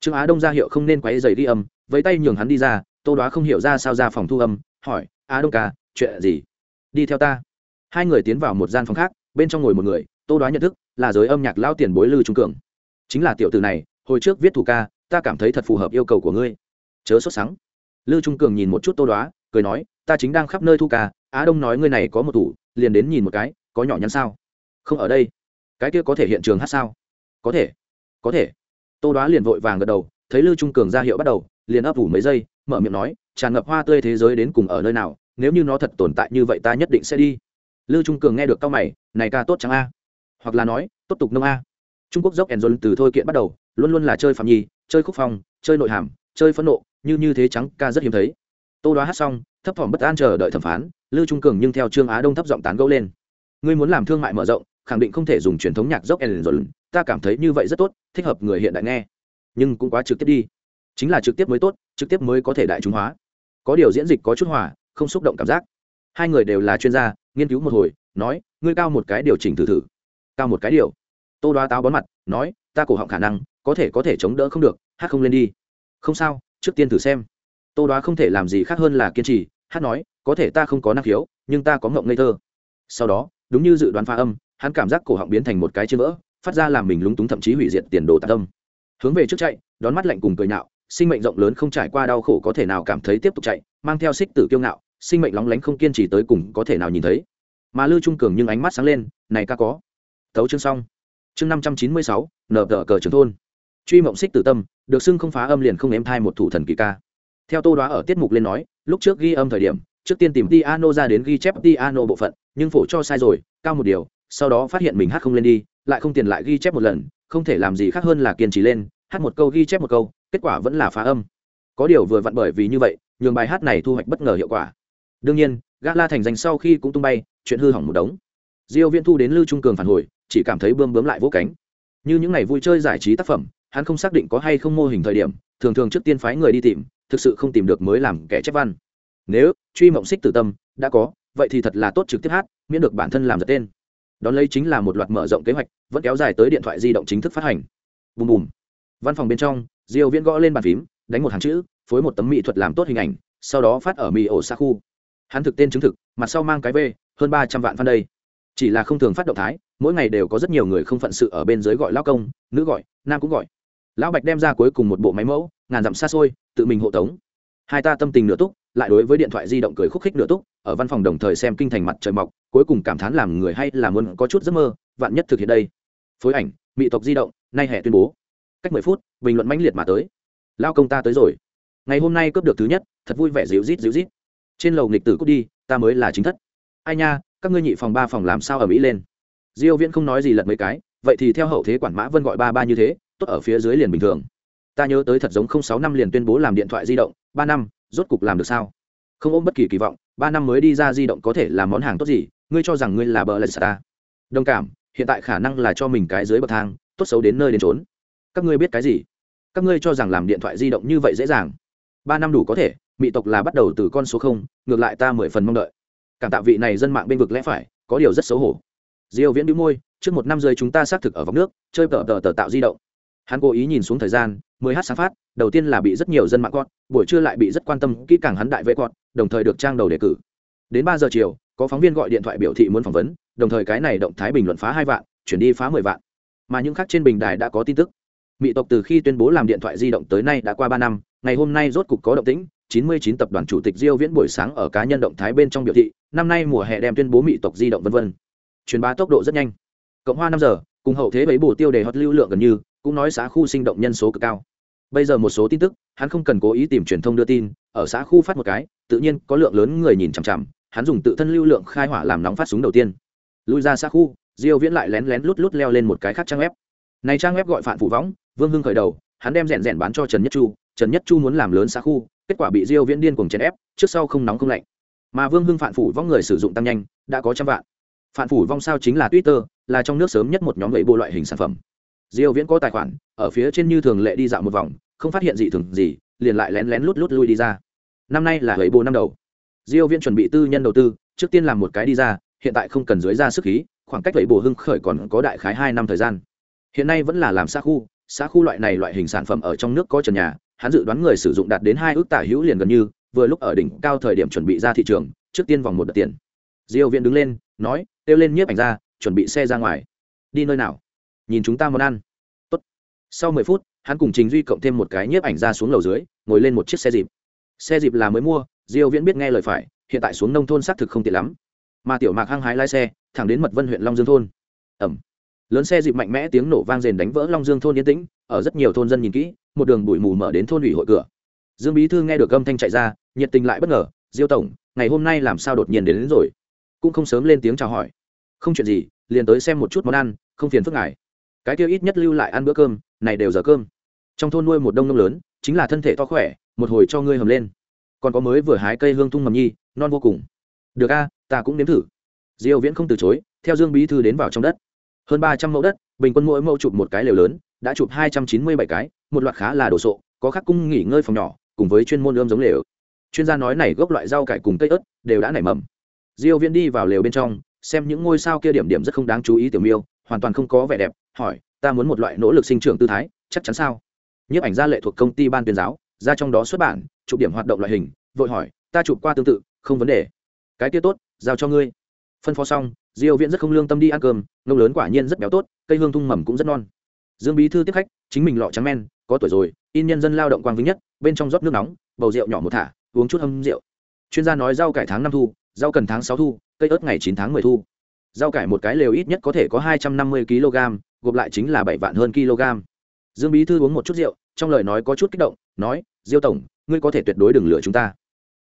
Trương á đông ra hiệu không nên quấy giày đi âm với tay nhường hắn đi ra, tô đoá không hiểu ra sao ra phòng thu âm, hỏi, á đông ca, chuyện gì? Đi theo ta. Hai người tiến vào một gian phòng khác, bên trong ngồi một người, tô đoá nhận thức là giới âm nhạc lao tiền bối lư trung cường chính là tiểu từ này, hồi trước viết thủ ca, ta cảm thấy thật phù hợp yêu cầu của ngươi. Chớ sốt sắng. Lưu trung cường nhìn một chút tô đoá, cười nói, ta chính đang khắp nơi thu ca, á đông nói ngươi này có một thủ, liền đến nhìn một cái, có nhỏ nhắn sao? Không ở đây. Cái kia có thể hiện trường hát sao? Có thể. Có thể. Tô đoá liền vội vàng gật đầu, thấy Lưu trung cường ra hiệu bắt đầu, liền ấp ủ mấy giây, mở miệng nói, tràn ngập hoa tươi thế giới đến cùng ở nơi nào, nếu như nó thật tồn tại như vậy ta nhất định sẽ đi. Lưu trung cường nghe được cao mày, này ca tốt chẳng a? Hoặc là nói, tốt tục nông a? Trung quốc dốc ẻn từ thôi kiện bắt đầu, luôn luôn là chơi phạm nhi, chơi khúc phong, chơi nội hàm, chơi phẫn nộ, như như thế trắng, ca rất hiếm thấy. Tô đoá hát xong, thấp thỏm bất an chờ đợi thẩm phán lư trung cường nhưng theo trương á đông thấp giọng tán gẫu lên. Ngươi muốn làm thương mại mở rộng, khẳng định không thể dùng truyền thống nhạc dốc ẻn ta cảm thấy như vậy rất tốt, thích hợp người hiện đại nghe. Nhưng cũng quá trực tiếp đi. Chính là trực tiếp mới tốt, trực tiếp mới có thể đại chúng hóa. Có điều diễn dịch có chút hòa, không xúc động cảm giác. Hai người đều là chuyên gia, nghiên cứu một hồi, nói, ngươi cao một cái điều chỉnh thử thử. Cao một cái điều tô đoá táo bón mặt, nói, ta cổ họng khả năng, có thể có thể chống đỡ không được, hát không lên đi. Không sao, trước tiên thử xem. Tô đoá không thể làm gì khác hơn là kiên trì, hát nói, có thể ta không có năng khiếu, nhưng ta có ngộng ngây thơ. Sau đó, đúng như dự đoán pha âm, hắn cảm giác cổ họng biến thành một cái chân vỡ, phát ra làm mình lúng túng thậm chí hủy diệt tiền đồ tạ tâm hướng về trước chạy, đón mắt lạnh cùng cười nhạo, sinh mệnh rộng lớn không trải qua đau khổ có thể nào cảm thấy tiếp tục chạy, mang theo xích tử kiêu ngạo, sinh mệnh lóng lánh không kiên trì tới cùng có thể nào nhìn thấy. Mà lưu trung cường nhưng ánh mắt sáng lên, này ca có. Tấu chương xong chương năm trăm chín mươi sáu nở tờ cờ trường thôn. Truy mộng xích tử tâm, được xưng không phá âm liền không ném thai một thủ thần kỳ ca. Theo tô đoá ở tiết mục lên nói, lúc trước ghi âm thời điểm, trước tiên tìm piano ra đến ghi chép piano bộ phận, nhưng phổ cho sai rồi, cao một điều, sau đó phát hiện mình hát không lên đi, lại không tiền lại ghi chép một lần, không thể làm gì khác hơn là kiên trì lên, hát một câu ghi chép một câu, kết quả vẫn là phá âm. Có điều vừa vặn bởi vì như vậy, nhường bài hát này thu hoạch bất ngờ hiệu quả. Đương nhiên, gala thành danh sau khi cũng tung bay, chuyện hư hỏng một đống. Diêu viễn thu đến lưu trung cường phản hồi chỉ cảm thấy bươm bướm lại vỗ cánh. Như những ngày vui chơi giải trí tác phẩm, hắn không xác định có hay không mô hình thời điểm, thường thường trước tiên phái người đi tìm, thực sự không tìm được mới làm kẻ chép văn. Nếu truy mộng xích tử tâm đã có, vậy thì thật là tốt trực tiếp hát, miễn được bản thân làm giật tên. Đón lấy chính là một loạt mở rộng kế hoạch, vẫn kéo dài tới điện thoại di động chính thức phát hành. Bùm bùm. Văn phòng bên trong, diêu viễn gõ lên bàn phím, đánh một hàng chữ, phối một tấm mỹ thuật làm tốt hình ảnh, sau đó phát ở mỹ ổ xa khu hắn thực tên chứng thực, mặt sau mang cái v, hơn ba trăm vạn fan đây chỉ là không thường phát động thái, mỗi ngày đều có rất nhiều người không phận sự ở bên dưới gọi lao công, nữ gọi, nam cũng gọi. Lão bạch đem ra cuối cùng một bộ máy mẫu, ngàn dặm xa xôi, tự mình hộ tống. Hai ta tâm tình nửa túc, lại đối với điện thoại di động cười khúc khích nửa túc, ở văn phòng đồng thời xem kinh thành mặt trời mọc, cuối cùng cảm thán làm người hay là muốn có chút giấc mơ, vạn nhất thực hiện đây. Phối ảnh, mỹ tộc di động, nay hè tuyên bố. Cách mười phút, bình luận mãnh liệt mà tới. Lao công ta tới rồi. Ngày hôm nay cướp được thứ nhất, thật vui vẻ dịu rít dịu rít trên lầu nghịch tử cút đi, ta mới là chính thất ai nha, các ngươi nhị phòng ba phòng làm sao ở mỹ lên? Diêu viễn không nói gì lật mấy cái, vậy thì theo hậu thế quản mã vân gọi ba ba như thế, tốt ở phía dưới liền bình thường. Ta nhớ tới thật giống không sáu năm liền tuyên bố làm điện thoại di động, ba năm, rốt cục làm được sao? Không ôm bất kỳ kỳ vọng, ba năm mới đi ra di động có thể làm món hàng tốt gì, ngươi cho rằng ngươi là bờ lạch ta? Đồng cảm, hiện tại khả năng là cho mình cái dưới bậc thang, tốt xấu đến nơi đến trốn các ngươi biết cái gì? Các ngươi cho rằng làm điện thoại di động như vậy dễ dàng. Ba năm đủ có thể mỹ tộc là bắt đầu từ con số không, ngược lại ta mười phần mong đợi cảm tạ vị này dân mạng bên vực lẽ phải có điều rất xấu hổ. Diêu viễn bĩu môi trước một năm rơi chúng ta xác thực ở vòng nước chơi tờ tờ tờ tạo di động. Hắn cố ý nhìn xuống thời gian mười h sáng phát đầu tiên là bị rất nhiều dân mạng quan, buổi trưa lại bị rất quan tâm kỹ càng hắn đại vệ quan, đồng thời được trang đầu đề cử. Đến ba giờ chiều có phóng viên gọi điện thoại biểu thị muốn phỏng vấn đồng thời cái này động thái bình luận phá hai vạn chuyển đi phá mười vạn. Mà những khác trên bình đài đã có tin tức. Mỹ tộc từ khi tuyên bố làm điện thoại di động tới nay đã qua ba năm ngày hôm nay rốt cục có động tĩnh 99 tập đoàn chủ tịch Diêu Viễn buổi sáng ở cá nhân động thái bên trong biểu thị, năm nay mùa hè đem tuyên bố mỹ tộc di động vân vân. Truyền bá tốc độ rất nhanh. Cộng hoa năm giờ, cùng hậu thế bấy bổ tiêu đề hot lưu lượng gần như, cũng nói xã khu sinh động nhân số cực cao. Bây giờ một số tin tức, hắn không cần cố ý tìm truyền thông đưa tin, ở xã khu phát một cái, tự nhiên có lượng lớn người nhìn chằm chằm, hắn dùng tự thân lưu lượng khai hỏa làm nóng phát súng đầu tiên. Lui ra xã khu, Diêu Viễn lại lén lén lút lút leo lên một cái khác trang web. Này trang web gọi phản Phụ Võng, Vương Hưng khởi đầu, hắn đem rèn rèn bán cho Trần Nhất Chu, Trần Nhất Chu muốn làm lớn xã khu, kết quả bị diêu viễn điên cuồng chèn ép trước sau không nóng không lạnh mà vương hưng phản phủ vong người sử dụng tăng nhanh, đã có trăm vạn. Phản phủ vong sao chính là twitter, là trong nước sớm nhất một nhóm gậy bộ loại hình sản phẩm. Diêu viễn có tài khoản, ở phía trên như thường lệ đi dạo một vòng, không phát hiện gì thường gì, liền lại lén lén lút lút lui đi ra. Năm nay là gậy bộ năm đầu. Diêu viễn chuẩn bị tư nhân đầu tư, trước tiên làm một cái đi ra, hiện tại không cần dưới ra sức khí, khoảng cách gậy bộ hưng khởi còn có đại khái hai năm thời gian. Hiện nay vẫn là làm xã khu xã khu loại này loại hình sản phẩm ở trong nước có trần nhà, hắn dự đoán người sử dụng đạt đến hai ước tả hữu liền gần như vừa lúc ở đỉnh cao thời điểm chuẩn bị ra thị trường, trước tiên vòng một đợt tiền. Diêu viện đứng lên, nói, kêu lên nhiếp ảnh ra, chuẩn bị xe ra ngoài. Đi nơi nào? Nhìn chúng ta món ăn. Tốt. sau mười phút, hắn cùng trình duy cộng thêm một cái nhiếp ảnh ra xuống lầu dưới, ngồi lên một chiếc xe dịp. Xe dịp là mới mua, diêu viễn biết nghe lời phải, hiện tại xuống nông thôn xác thực không tiện lắm. Mà tiểu mạc hăng hái lái xe, thẳng đến mật vân huyện long dương thôn. Ẩm. Lớn xe dịp mạnh mẽ tiếng nổ vang rền đánh vỡ long dương thôn yên tĩnh, ở rất nhiều thôn dân nhìn kỹ, một đường bụi mù mở đến thôn ủy hội cửa dương bí thư nghe được âm thanh chạy ra nhiệt tình lại bất ngờ diêu tổng ngày hôm nay làm sao đột nhiên đến, đến rồi? Cũng không sớm lên tiếng chào hỏi. Không chuyện gì liền tới xem một chút món ăn không phiền phức ngài. Cái kia ít nhất lưu lại ăn bữa cơm này đều giờ cơm. Trong thôn nuôi một đông nông lớn chính là thân thể to khỏe một hồi cho ngươi hầm lên. Còn có mới vừa hái cây hương thung mầm nhi non vô cùng. Được a ta cũng nếm thử. Diêu viễn không từ chối theo dương bí thư đến vào trong đất. Hơn ba trăm mẫu đất bình quân mỗi mẫu chụp một cái lều lớn đã chụp hai trăm chín mươi bảy cái một loạt khá là đồ sộ có khắc cung nghỉ ngơi phòng nhỏ cùng với chuyên môn ươm giống lều. Chuyên gia nói này gốc loại rau cải cùng cây ớt đều đã nảy mầm. Diêu viễn đi vào lều bên trong, xem những ngôi sao kia điểm điểm rất không đáng chú ý tiểu miêu, hoàn toàn không có vẻ đẹp, hỏi, ta muốn một loại nỗ lực sinh trưởng tư thái, chắc chắn sao? Nhiếp ảnh gia lệ thuộc công ty ban tuyên giáo, ra trong đó xuất bản, chụp điểm hoạt động loại hình, vội hỏi, ta chụp qua tương tự, không vấn đề. Cái kia tốt, giao cho ngươi. Phân phó xong, diêu viễn rất không lương tâm đi ăn cơm, nông lớn quả nhiên rất béo tốt, cây hương thung mầm cũng rất non. Dương bí thư tiếp khách, chính mình lọ trắng men, có tuổi rồi in nhân dân lao động quang vinh nhất, bên trong rót nước nóng, bầu rượu nhỏ một thả, uống chút hâm rượu. Chuyên gia nói rau cải tháng năm thu, rau cần tháng sáu thu, cây ớt ngày chín tháng mười thu. Rau cải một cái lều ít nhất có thể có hai trăm năm mươi kg, gộp lại chính là bảy vạn hơn kg. Dương bí thư uống một chút rượu, trong lời nói có chút kích động, nói, diêu tổng, ngươi có thể tuyệt đối đừng lừa chúng ta.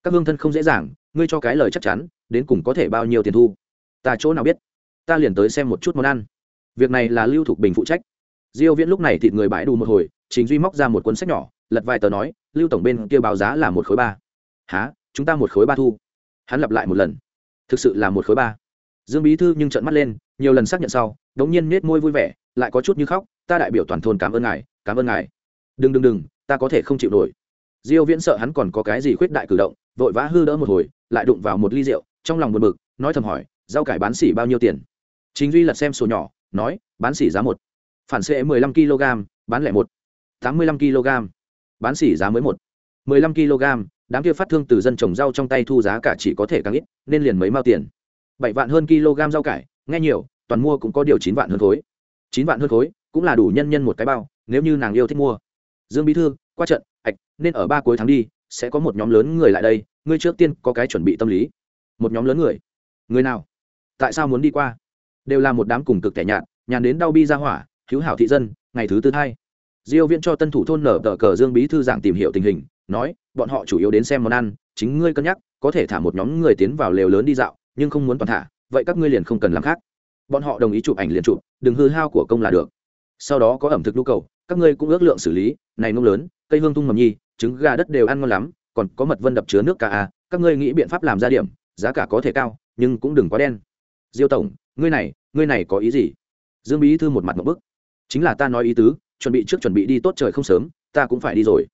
Các hương thân không dễ dàng, ngươi cho cái lời chắc chắn, đến cùng có thể bao nhiêu tiền thu? Ta chỗ nào biết? Ta liền tới xem một chút món ăn. Việc này là lưu thục bình phụ trách diêu viễn lúc này thịt người bãi đủ một hồi, chính duy móc ra một cuốn sách nhỏ, lật vài tờ nói, lưu tổng bên kia báo giá là một khối ba. Há chúng ta một khối ba thu? Hắn lặp lại một lần. Thực sự là một khối ba. Dương bí thư nhưng trợn mắt lên, nhiều lần xác nhận sau, đống nhiên nết môi vui vẻ, lại có chút như khóc, ta đại biểu toàn thôn cảm ơn ngài, cảm ơn ngài. Đừng đừng đừng, ta có thể không chịu nổi. Diêu viễn sợ hắn còn có cái gì khuyết đại cử động, vội vã hư đỡ một hồi, lại đụng vào một ly rượu, trong lòng buồn bực, nói thầm hỏi, rau cải bán xỉ bao nhiêu tiền? Chính duy lật xem sổ nhỏ, nói, bán xỉ giá một phản xệ 15 kg, bán lẻ một. 85 kg, bán xỉ giá mới một. 15 kg, đám kia phát thương từ dân trồng rau trong tay thu giá cả chỉ có thể càng ít, nên liền mấy mao tiền. Bảy vạn hơn kg rau cải, nghe nhiều, toàn mua cũng có điều chín vạn hơn khối. chín vạn hơn khối cũng là đủ nhân nhân một cái bao, nếu như nàng yêu thích mua. Dương bí thư, qua trận, ạch, nên ở ba cuối tháng đi, sẽ có một nhóm lớn người lại đây, ngươi trước tiên có cái chuẩn bị tâm lý. Một nhóm lớn người. Người nào? Tại sao muốn đi qua? Đều là một đám cùng cực tẻ nhạt, nhàn đến đau bi ra hỏa hữu hảo thị dân, ngày thứ tư hai. Diêu viễn cho tân thủ thôn nở tờ cờ dương bí thư giảng tìm hiểu tình hình, nói, bọn họ chủ yếu đến xem món ăn, chính ngươi cân nhắc, có thể thả một nhóm người tiến vào lều lớn đi dạo, nhưng không muốn toàn thả, vậy các ngươi liền không cần làm khác. Bọn họ đồng ý chụp ảnh liền chụp, đừng hư hao của công là được. Sau đó có ẩm thực nhu cầu, các ngươi cũng ước lượng xử lý, này nông lớn, cây hương tung mầm nhi, trứng gà đất đều ăn ngon lắm, còn có mật vân đập chứa nước cả a à, các ngươi nghĩ biện pháp làm ra điểm, giá cả có thể cao, nhưng cũng đừng quá đen. Diêu tổng, ngươi này ngươi này có ý gì? Dương bí thư một mặt một bức chính là ta nói ý tứ, chuẩn bị trước chuẩn bị đi tốt trời không sớm, ta cũng phải đi rồi.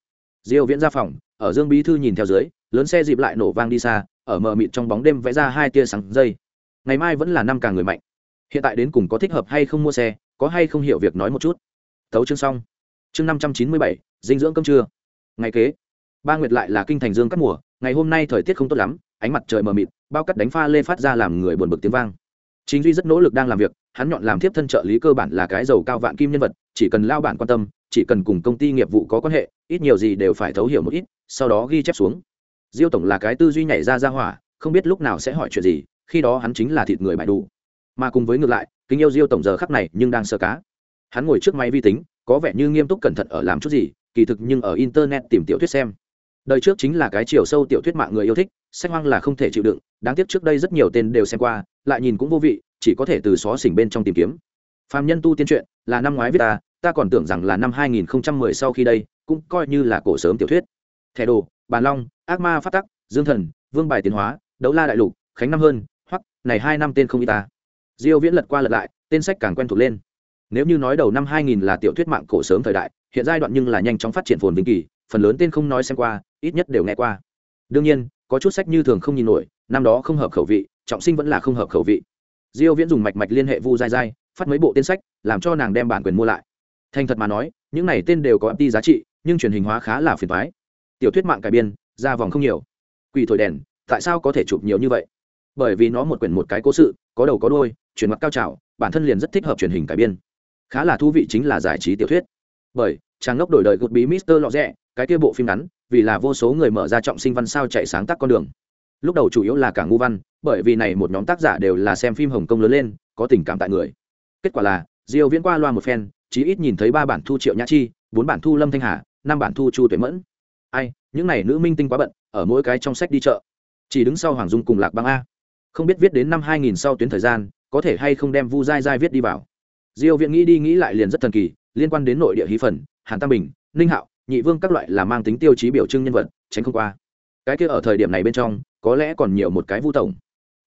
Diêu viễn ra phòng, ở dương bí thư nhìn theo dưới, lớn xe dịp lại nổ vang đi xa, ở mờ mịt trong bóng đêm vẽ ra hai tia sáng dây. Ngày mai vẫn là năm càng người mạnh. Hiện tại đến cùng có thích hợp hay không mua xe, có hay không hiểu việc nói một chút. Thấu chương xong. Chương năm trăm chín mươi bảy, dinh dưỡng cơm trưa. Ngày kế. Ba nguyệt lại là kinh thành dương cắt mùa, ngày hôm nay thời tiết không tốt lắm, ánh mặt trời mờ mịt, bao cắt đánh pha lê phát ra làm người buồn bực tiếng vang chính duy rất nỗ lực đang làm việc, hắn nhọn làm tiếp thân trợ lý cơ bản là cái giàu cao vạn kim nhân vật, chỉ cần lao bản quan tâm, chỉ cần cùng công ty nghiệp vụ có quan hệ, ít nhiều gì đều phải thấu hiểu một ít, sau đó ghi chép xuống. Diêu tổng là cái tư duy nhảy ra ra hỏa, không biết lúc nào sẽ hỏi chuyện gì, khi đó hắn chính là thịt người bại đủ. Mà cùng với ngược lại, kính yêu diêu tổng giờ khắc này nhưng đang sơ cá. Hắn ngồi trước máy vi tính, có vẻ như nghiêm túc cẩn thận ở làm chút gì, kỳ thực nhưng ở internet tìm tiểu thuyết xem đời trước chính là cái chiều sâu tiểu thuyết mạng người yêu thích, sách hoang là không thể chịu đựng, đáng tiếc trước đây rất nhiều tên đều xem qua, lại nhìn cũng vô vị, chỉ có thể từ xó xỉnh bên trong tìm kiếm. Phạm nhân tu tiên truyện, là năm ngoái viết ta ta còn tưởng rằng là năm 2010 sau khi đây, cũng coi như là cổ sớm tiểu thuyết. Thẻ đồ, bàn long, ác ma phát tắc, dương thần, vương bài tiến hóa, đấu la đại lục, khánh năm hơn, hoặc, này hai năm tên không y ta. Diêu viễn lật qua lật lại, tên sách càng quen thuộc lên. Nếu như nói đầu năm 2000 là tiểu thuyết mạng cổ sớm thời đại, hiện giai đoạn nhưng là nhanh chóng phát triển phồn vinh kỳ, phần lớn tên không nói xem qua ít nhất đều nghe qua. Đương nhiên, có chút sách như thường không nhìn nổi, năm đó không hợp khẩu vị, trọng sinh vẫn là không hợp khẩu vị. Diêu viễn dùng mạch mạch liên hệ vu dai dai phát mấy bộ tên sách, làm cho nàng đem bản quyền mua lại. Thành thật mà nói, những này tên đều có âm ti giá trị, nhưng truyền hình hóa khá là phiền toái. Tiểu thuyết mạng cải biên, ra vòng không nhiều. Quỷ thổi đèn, tại sao có thể chụp nhiều như vậy? Bởi vì nó một quyển một cái cố sự, có đầu có đuôi, chuyển mặt cao trào, bản thân liền rất thích hợp truyền hình cải biên. Khá là thú vị chính là giải trí tiểu thuyết. Bởi, trang ngốc đổi đời gột bí mister lọ rẽ cái kia bộ phim ngắn vì là vô số người mở ra trọng sinh văn sao chạy sáng tác con đường. Lúc đầu chủ yếu là cả ngu văn, bởi vì này một nhóm tác giả đều là xem phim hồng kông lớn lên, có tình cảm tại người. Kết quả là, diêu viễn qua loa một phen, chí ít nhìn thấy ba bản thu triệu nhã chi, bốn bản thu lâm thanh hà, năm bản thu chu tuệ mẫn. Ai, những này nữ minh tinh quá bận, ở mỗi cái trong sách đi chợ. Chỉ đứng sau hoàng dung cùng lạc băng a. Không biết viết đến năm 2000 sau tuyến thời gian, có thể hay không đem vu dai dai viết đi vào. Diêu viễn nghĩ đi nghĩ lại liền rất thần kỳ, liên quan đến nội địa hí phần, hàn tam bình, ninh hạo nhị vương các loại là mang tính tiêu chí biểu trưng nhân vật, tránh không qua. Cái kia ở thời điểm này bên trong, có lẽ còn nhiều một cái vu tổng.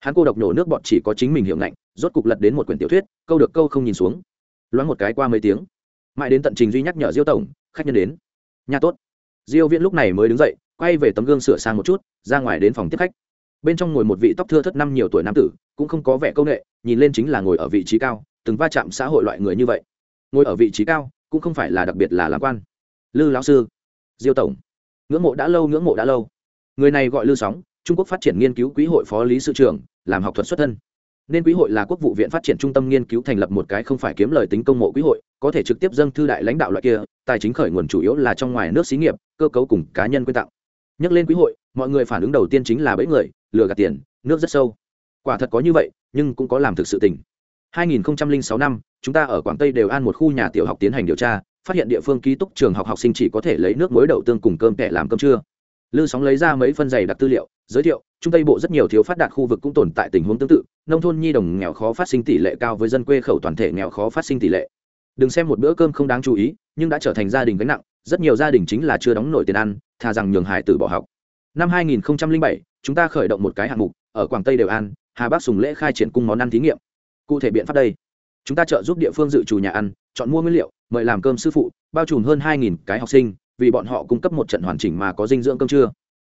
Hắn cô độc nổ nước bọn chỉ có chính mình hiệu ngạnh, rốt cục lật đến một quyển tiểu thuyết, câu được câu không nhìn xuống. Loáng một cái qua mấy tiếng. Mãi đến tận trình duy nhắc nhở diêu tổng, khách nhân đến. Nhà tốt. Diêu viễn lúc này mới đứng dậy, quay về tấm gương sửa sang một chút, ra ngoài đến phòng tiếp khách. Bên trong ngồi một vị tóc thưa thất năm nhiều tuổi nam tử, cũng không có vẻ công nghệ, nhìn lên chính là ngồi ở vị trí cao, từng va chạm xã hội loại người như vậy. Ngồi ở vị trí cao, cũng không phải là đặc biệt là làm quan lư lão sư. Diêu tổng. Ngưỡng mộ đã lâu, ngưỡng mộ đã lâu. Người này gọi lư sóng, trung quốc phát triển nghiên cứu quỹ hội phó lý sự trưởng, làm học thuật xuất thân. Nên quỹ hội là quốc vụ viện phát triển trung tâm nghiên cứu thành lập một cái không phải kiếm lời tính công mộ quỹ hội, có thể trực tiếp dâng thư đại lãnh đạo loại kia, tài chính khởi nguồn chủ yếu là trong ngoài nước xí nghiệp, cơ cấu cùng cá nhân quyên tặng. Nhắc lên quỹ hội, mọi người phản ứng đầu tiên chính là bẫy người, lừa gạt tiền, nước rất sâu. Quả thật có như vậy, nhưng cũng có làm thực sự tình. 2006 năm chúng ta ở quảng tây đều an một khu nhà tiểu học tiến hành điều tra phát hiện địa phương ký túc trường học học sinh chỉ có thể lấy nước muối đậu tương cùng cơm kẻ làm cơm trưa. Lư sóng lấy ra mấy phân dày đặc tư liệu giới thiệu trung tây bộ rất nhiều thiếu phát đạt khu vực cũng tồn tại tình huống tương tự nông thôn nhi đồng nghèo khó phát sinh tỷ lệ cao với dân quê khẩu toàn thể nghèo khó phát sinh tỷ lệ. Đừng xem một bữa cơm không đáng chú ý nhưng đã trở thành gia đình gánh nặng rất nhiều gia đình chính là chưa đóng nổi tiền ăn thà rằng nhường hải tử bỏ học. Năm 2007, chúng ta khởi động một cái hạng mục ở quảng tây đều an hà bắc sùng lễ khai triển cung món ăn thí nghiệm cụ thể biện pháp đây. Chúng ta trợ giúp địa phương dự trù nhà ăn, chọn mua nguyên liệu, mời làm cơm sư phụ, bao trùm hơn 2.000 cái học sinh, vì bọn họ cung cấp một trận hoàn chỉnh mà có dinh dưỡng cơm trưa.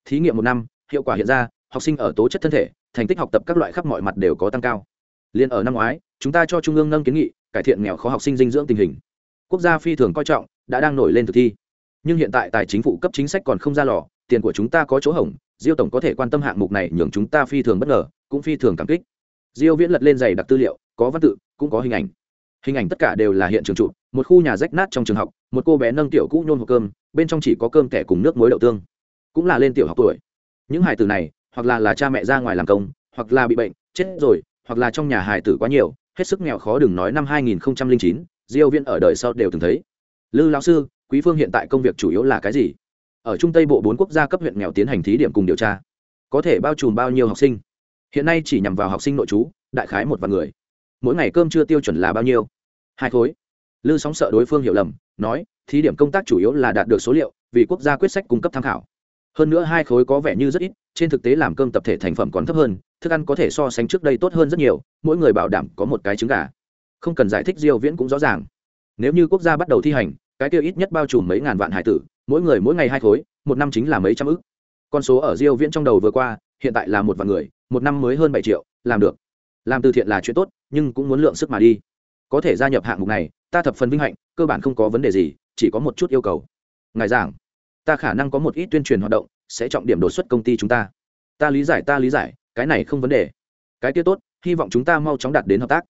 Thí nghiệm một năm, hiệu quả hiện ra, học sinh ở tố chất thân thể, thành tích học tập các loại khắp mọi mặt đều có tăng cao. Liên ở năm ngoái, chúng ta cho trung ương nâng kiến nghị, cải thiện nghèo khó học sinh dinh dưỡng tình hình. Quốc gia phi thường coi trọng, đã đang nổi lên thực thi. Nhưng hiện tại tài chính phụ cấp chính sách còn không ra lò, tiền của chúng ta có chỗ hỏng diêu tổng có thể quan tâm hạng mục này nhường chúng ta phi thường bất ngờ, cũng phi thường cảm kích diêu viễn lật lên giày đặc tư liệu có văn tự cũng có hình ảnh. Hình ảnh tất cả đều là hiện trường trụ một khu nhà rách nát trong trường học một cô bé nâng tiểu cũ nhôn hộp cơm bên trong chỉ có cơm kẻ cùng nước muối đậu tương. Cũng là lên tiểu học tuổi. Những hài tử này hoặc là là cha mẹ ra ngoài làm công hoặc là bị bệnh chết rồi hoặc là trong nhà hài tử quá nhiều hết sức nghèo khó đừng nói năm 2009, diêu viễn ở đời sau đều từng thấy. Lư lão sư quý phương hiện tại công việc chủ yếu là cái gì? Ở trung tây bộ bốn quốc gia cấp huyện nghèo tiến hành thí điểm cùng điều tra. Có thể bao trùm bao nhiêu học sinh? Hiện nay chỉ nhằm vào học sinh nội trú, đại khái một vạn người. Mỗi ngày cơm chưa tiêu chuẩn là bao nhiêu? Hai khối. Lư sóng sợ đối phương hiểu lầm, nói, thí điểm công tác chủ yếu là đạt được số liệu, vì quốc gia quyết sách cung cấp tham khảo. Hơn nữa hai khối có vẻ như rất ít, trên thực tế làm cơm tập thể thành phẩm còn thấp hơn, thức ăn có thể so sánh trước đây tốt hơn rất nhiều, mỗi người bảo đảm có một cái trứng gà. Không cần giải thích diêu viễn cũng rõ ràng. Nếu như quốc gia bắt đầu thi hành, cái tiêu ít nhất bao trùm mấy ngàn vạn hải tử, mỗi người mỗi ngày hai khối, một năm chính là mấy trăm ức. Con số ở diêu viễn trong đầu vừa qua hiện tại là một vạn người, một năm mới hơn bảy triệu, làm được. Làm từ thiện là chuyện tốt, nhưng cũng muốn lượng sức mà đi. Có thể gia nhập hạng mục này, ta thập phần vinh hạnh, cơ bản không có vấn đề gì, chỉ có một chút yêu cầu. Ngài giảng, ta khả năng có một ít tuyên truyền hoạt động, sẽ trọng điểm đột xuất công ty chúng ta. Ta lý giải, ta lý giải, cái này không vấn đề. Cái kia tốt, hy vọng chúng ta mau chóng đạt đến hợp tác.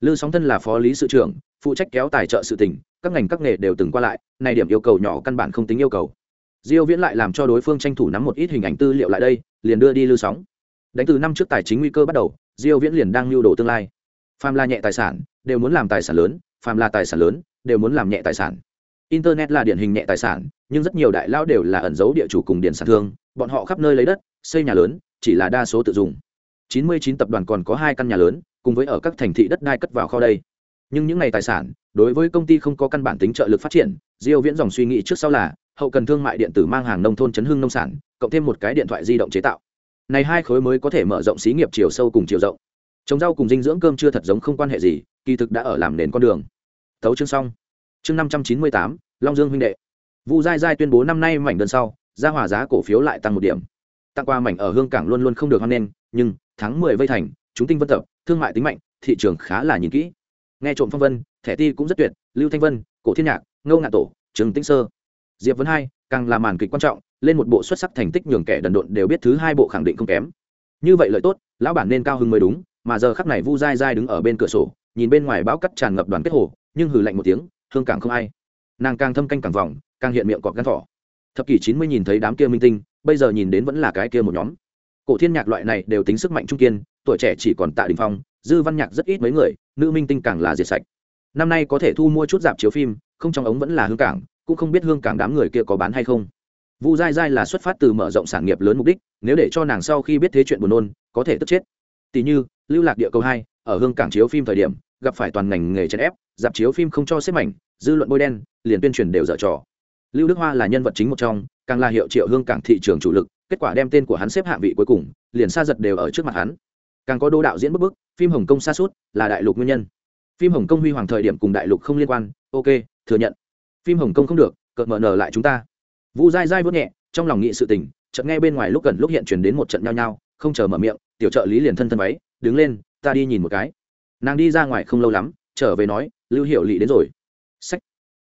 Lư sóng thân là phó lý sự trưởng, phụ trách kéo tài trợ sự tỉnh các ngành các nghề đều từng qua lại, này điểm yêu cầu nhỏ căn bản không tính yêu cầu diêu viễn lại làm cho đối phương tranh thủ nắm một ít hình ảnh tư liệu lại đây, liền đưa đi lưu sóng. Đánh từ năm trước tài chính nguy cơ bắt đầu, diêu viễn liền đang lưu đồ tương lai. Phàm là nhẹ tài sản, đều muốn làm tài sản lớn phàm là tài sản lớn, đều muốn làm nhẹ tài sản. Internet là điển hình nhẹ tài sản, nhưng rất nhiều đại lao đều là ẩn giấu địa chủ cùng điển sản thương, bọn họ khắp nơi lấy đất, xây nhà lớn, chỉ là đa số tự dùng. 99 tập đoàn còn có hai căn nhà lớn, cùng với ở các thành thị đất đai cất vào kho đây. Nhưng những ngày tài sản, đối với công ty không có căn bản tính trợ lực phát triển, diêu viễn dòng suy nghĩ trước sau là hậu cần thương mại điện tử mang hàng nông thôn chấn hưng nông sản, cộng thêm một cái điện thoại di động chế tạo. Này hai khối mới có thể mở rộng xí nghiệp chiều sâu cùng chiều rộng. Trồng rau cùng dinh dưỡng cơm chưa thật giống không quan hệ gì, kỳ thực đã ở làm nền con đường. Thấu chương xong. Chương năm trăm chín mươi tám, long dương huynh đệ. Vu dai dai tuyên bố năm nay mảnh đơn sau ra hòa giá cổ phiếu lại tăng một điểm. Tặng qua mảnh ở hương cảng luôn luôn không được hoan nghênh, nhưng tháng mười vây thành, chúng tinh vân tập, thương mại tính mạnh, thị trường khá là nhìn kỹ. Nghe trộm phong vân, thẻ ti cũng rất tuyệt, lưu thanh vân, cổ thiên nhạc, ngô ngạn tổ, trường tĩnh sơ diệp vấn hai, càng là màn kịch quan trọng, lên một bộ xuất sắc thành tích nhường kẻ đần độn đều biết thứ hai bộ khẳng định không kém. Như vậy lợi tốt, lão bản nên cao hứng mới đúng, mà giờ khắc này vu dai dai đứng ở bên cửa sổ, nhìn bên ngoài bão cắt tràn ngập đoàn kết hồ, nhưng hừ lạnh một tiếng, hương càng không ai. Nàng càng thâm canh càng vòng càng hiện miệng cọp gắn thỏ. Thập kỷ chín mươi nhìn thấy đám kia minh tinh, bây giờ nhìn đến vẫn là cái kia một nhóm. Cổ thiên nhạc loại này đều tính sức mạnh trung kiên, tuổi trẻ chỉ còn tạ đình phong, dư văn nhạc rất ít mấy người, nữ minh tinh càng là diệt sạch. Năm nay có thể thu mua chút dạp chiếu phim, không trong ống vẫn là hương cảng cũng không biết hương cảng đám người kia có bán hay không. Vu dai dai là xuất phát từ mở rộng sản nghiệp lớn mục đích, nếu để cho nàng sau khi biết thế chuyện buồn nôn, có thể tức chết. Tỷ như, lưu lạc địa cầu hai, ở hương cảng chiếu phim thời điểm, gặp phải toàn ngành nghề chèn ép, dạp chiếu phim không cho xếp mảnh, dư luận bôi đen, liền tuyên truyền đều dở trò. Lưu đức hoa là nhân vật chính một trong, càng là hiệu triệu hương cảng thị trường chủ lực, kết quả đem tên của hắn xếp hạng vị cuối cùng, liền xa giật đều ở trước mặt hắn. Càng có đô đạo diễn bức bức, phim hồng kông xa suốt là đại lục nguyên nhân. Phim hồng kông huy hoàng thời điểm cùng đại lục không liên quan, ok, thừa nhận phim hồng kông không được, cợt mờ nở lại chúng ta. Vu dai dai vớt nhẹ, trong lòng nghị sự tình, chợt nghe bên ngoài lúc gần lúc hiện chuyển đến một trận nhao nhao, không chờ mở miệng, tiểu trợ lý liền thân thân váy, đứng lên, ta đi nhìn một cái. Nàng đi ra ngoài không lâu lắm, trở về nói, lưu hiệu lỵ đến rồi. Sách.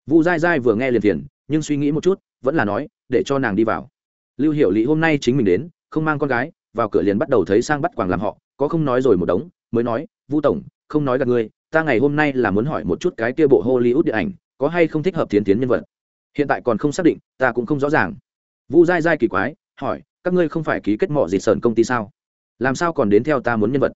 Vu dai dai vừa nghe liền tiền nhưng suy nghĩ một chút, vẫn là nói, để cho nàng đi vào. Lưu hiệu lỵ hôm nay chính mình đến, không mang con gái, vào cửa liền bắt đầu thấy sang bắt quàng làm họ, có không nói rồi một đống, mới nói vu tổng, không nói gặp ngươi, ta ngày hôm nay là muốn hỏi một chút cái kia bộ hollywood điện ảnh có hay không thích hợp tiến tiến nhân vật? Hiện tại còn không xác định, ta cũng không rõ ràng. Vu dai dai kỳ quái, hỏi, các ngươi không phải ký kết mỏ dịt sờn công ty sao? Làm sao còn đến theo ta muốn nhân vật?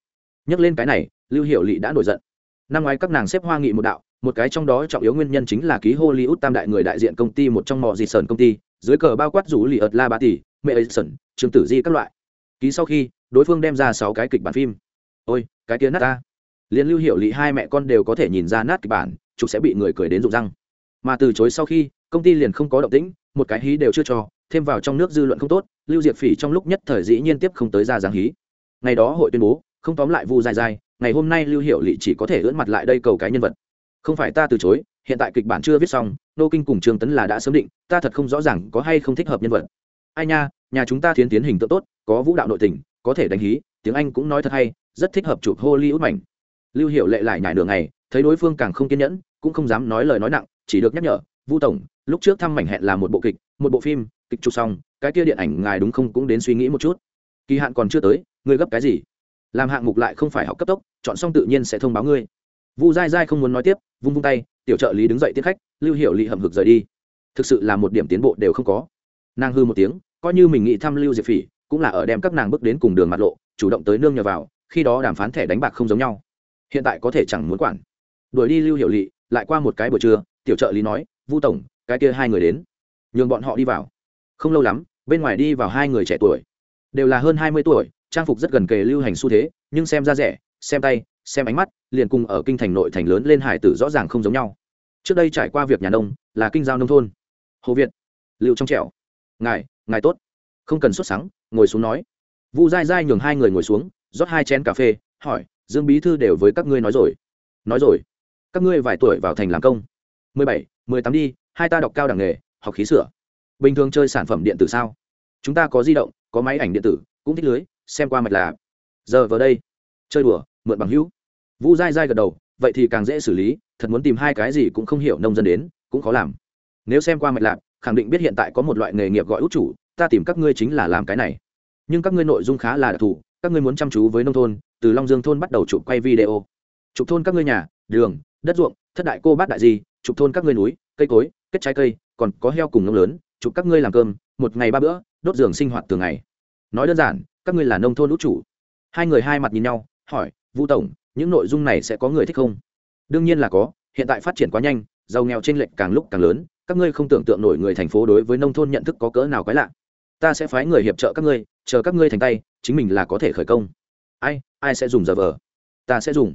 Nhắc lên cái này, lưu hiệu lỵ đã nổi giận. Năm ngoái các nàng xếp hoa nghị một đạo, một cái trong đó trọng yếu nguyên nhân chính là ký hollywood tam đại người đại diện công ty một trong mỏ dịt sờn công ty, dưới cờ bao quát rủ lì ợt la ba tỷ, mẹ ấy sờn trương tử di các loại. Ký sau khi, đối phương đem ra sáu cái kịch bản phim. Ôi, cái kia nát ta. Liên lưu hiệu lỵ hai mẹ con đều có thể nhìn ra nát kịch bản chụp sẽ bị người cười đến rụng răng. Mà từ chối sau khi, công ty liền không có động tĩnh, một cái hí đều chưa cho, thêm vào trong nước dư luận không tốt, lưu diệp phỉ trong lúc nhất thời dĩ nhiên tiếp không tới ra dáng hí. Ngày đó hội tuyên bố, không tóm lại vu dài dài, ngày hôm nay lưu hiệu lỵ chỉ có thể ưỡn mặt lại đây cầu cái nhân vật. Không phải ta từ chối, hiện tại kịch bản chưa viết xong, nô kinh cùng trương tấn là đã sớm định, ta thật không rõ ràng có hay không thích hợp nhân vật. Ai nha, nhà chúng ta thiến tiến hình tượng tốt, có vũ đạo nội tình, có thể đánh hí, tiếng anh cũng nói thật hay, rất thích hợp chụp hollywood mảnh. Lưu hiệu lệ lại nhải đường này thấy đối phương càng không kiên nhẫn, cũng không dám nói lời nói nặng, chỉ được nhắc nhở, vu tổng, lúc trước thăm mảnh hẹn là một bộ kịch, một bộ phim, kịch chụp xong, cái kia điện ảnh ngài đúng không cũng đến suy nghĩ một chút. Kỳ hạn còn chưa tới, ngươi gấp cái gì? Làm hạng mục lại không phải học cấp tốc, chọn xong tự nhiên sẽ thông báo ngươi. Vu dai dai không muốn nói tiếp, vung vung tay, tiểu trợ lý đứng dậy tiếp khách, lưu hiệu lị hầm hực rời đi. Thực sự là một điểm tiến bộ đều không có. Nàng hư một tiếng, coi như mình nghĩ thăm lưu diệp phỉ, cũng là ở đem các nàng bước đến cùng đường mặt lộ, chủ động tới nương nhờ vào, khi đó đàm phán thẻ đánh bạc không giống nhau. Hiện tại có thể chẳng muốn quản đuổi đi lưu hiệu lị, lại qua một cái buổi trưa, tiểu trợ lý nói, vu tổng, cái kia hai người đến. Nhường bọn họ đi vào. Không lâu lắm, bên ngoài đi vào hai người trẻ tuổi. Đều là hơn hai mươi tuổi, trang phục rất gần kề lưu hành xu thế, nhưng xem ra rẻ, xem tay, xem ánh mắt, liền cùng ở kinh thành nội thành lớn lên hải tử rõ ràng không giống nhau. Trước đây trải qua việc nhà nông, là kinh giao nông thôn. Hồ việt liệu trong trẻo. Ngài ngài tốt. Không cần xuất sáng ngồi xuống nói. Vu dai dai nhường hai người ngồi xuống, rót hai chén cà phê, hỏi, dương bí thư đều với các ngươi nói rồi? Nói rồi các ngươi vài tuổi vào thành làm công. Mười bảy, mười tám đi, hai ta đọc cao đẳng nghề, học khí sửa. Bình thường chơi sản phẩm điện tử sao? Chúng ta có di động, có máy ảnh điện tử, cũng thích lưới, xem qua mạch là. Giờ vào đây, chơi đùa, mượn bằng hữu. Vũ dai dai gật đầu, vậy thì càng dễ xử lý, thật muốn tìm hai cái gì cũng không hiểu nông dân đến, cũng khó làm. Nếu xem qua mạch lạc khẳng định biết hiện tại có một loại nghề nghiệp gọi út chủ, ta tìm các ngươi chính là làm cái này. Nhưng các ngươi nội dung khá là đặc thù, các ngươi muốn chăm chú với nông thôn, từ long dương thôn bắt đầu chụp quay video. Chụp thôn các ngươi nhà, đường đất ruộng, thất đại cô bát đại gì chụp thôn các ngươi núi, cây cối, kết trái cây, còn có heo cùng nông lớn chụp các ngươi làm cơm, một ngày ba bữa, đốt giường sinh hoạt thường ngày. Nói đơn giản, các ngươi là nông thôn lũ chủ. Hai người hai mặt nhìn nhau, hỏi, vũ tổng, những nội dung này sẽ có người thích không? Đương nhiên là có, hiện tại phát triển quá nhanh, giàu nghèo t r ê n lệch càng lúc càng lớn, các ngươi không tưởng tượng nổi người thành phố đối với nông thôn nhận thức có cỡ nào quái lạ. Ta sẽ phái người hiệp trợ các ngươi, chờ các ngươi thành tay, chính mình là có thể khởi công. Ai ai sẽ dùng giờ vờ? Ta sẽ dùng.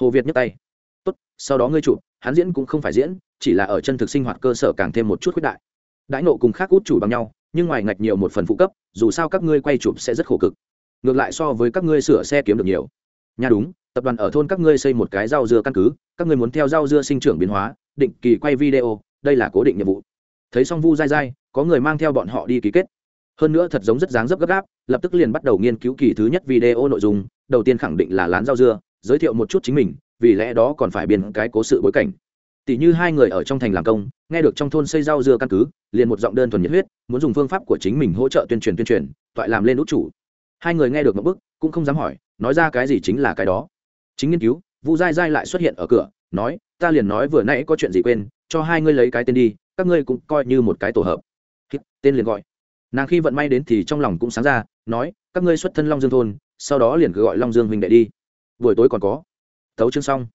Hồ việt nhấc tay sau đó ngươi chụp, hắn diễn cũng không phải diễn, chỉ là ở chân thực sinh hoạt cơ sở càng thêm một chút khuyết đại. Đãi nộ cùng khác út chủ bằng nhau, nhưng ngoài ngạch nhiều một phần phụ cấp, dù sao các ngươi quay chụp sẽ rất khổ cực. Ngược lại so với các ngươi sửa xe kiếm được nhiều. Nhà đúng, tập đoàn ở thôn các ngươi xây một cái rau dưa căn cứ, các ngươi muốn theo rau dưa sinh trưởng biến hóa, định kỳ quay video, đây là cố định nhiệm vụ. Thấy xong vu dai dai có người mang theo bọn họ đi ký kết. Hơn nữa thật giống rất dáng dấp gấp gáp, lập tức liền bắt đầu nghiên cứu kỳ thứ nhất video nội dung, đầu tiên khẳng định là lán rau dưa, giới thiệu một chút chính mình vì lẽ đó còn phải biên cái cố sự bối cảnh. Tỷ như hai người ở trong thành làm công, nghe được trong thôn xây rau dưa căn cứ, liền một giọng đơn thuần nhiệt huyết, muốn dùng phương pháp của chính mình hỗ trợ tuyên truyền tuyên truyền, toại làm lên út chủ. Hai người nghe được một bức cũng không dám hỏi, nói ra cái gì chính là cái đó. Chính nghiên cứu, vu dai dai lại xuất hiện ở cửa, nói, ta liền nói vừa nãy có chuyện gì quên, cho hai ngươi lấy cái tên đi, các ngươi cũng coi như một cái tổ hợp. Tên liền gọi. Nàng khi vận may đến thì trong lòng cũng sáng ra, nói, các ngươi xuất thân long dương thôn, sau đó liền cứ gọi long dương huynh đệ đi. Buổi tối còn có tấu chương xong.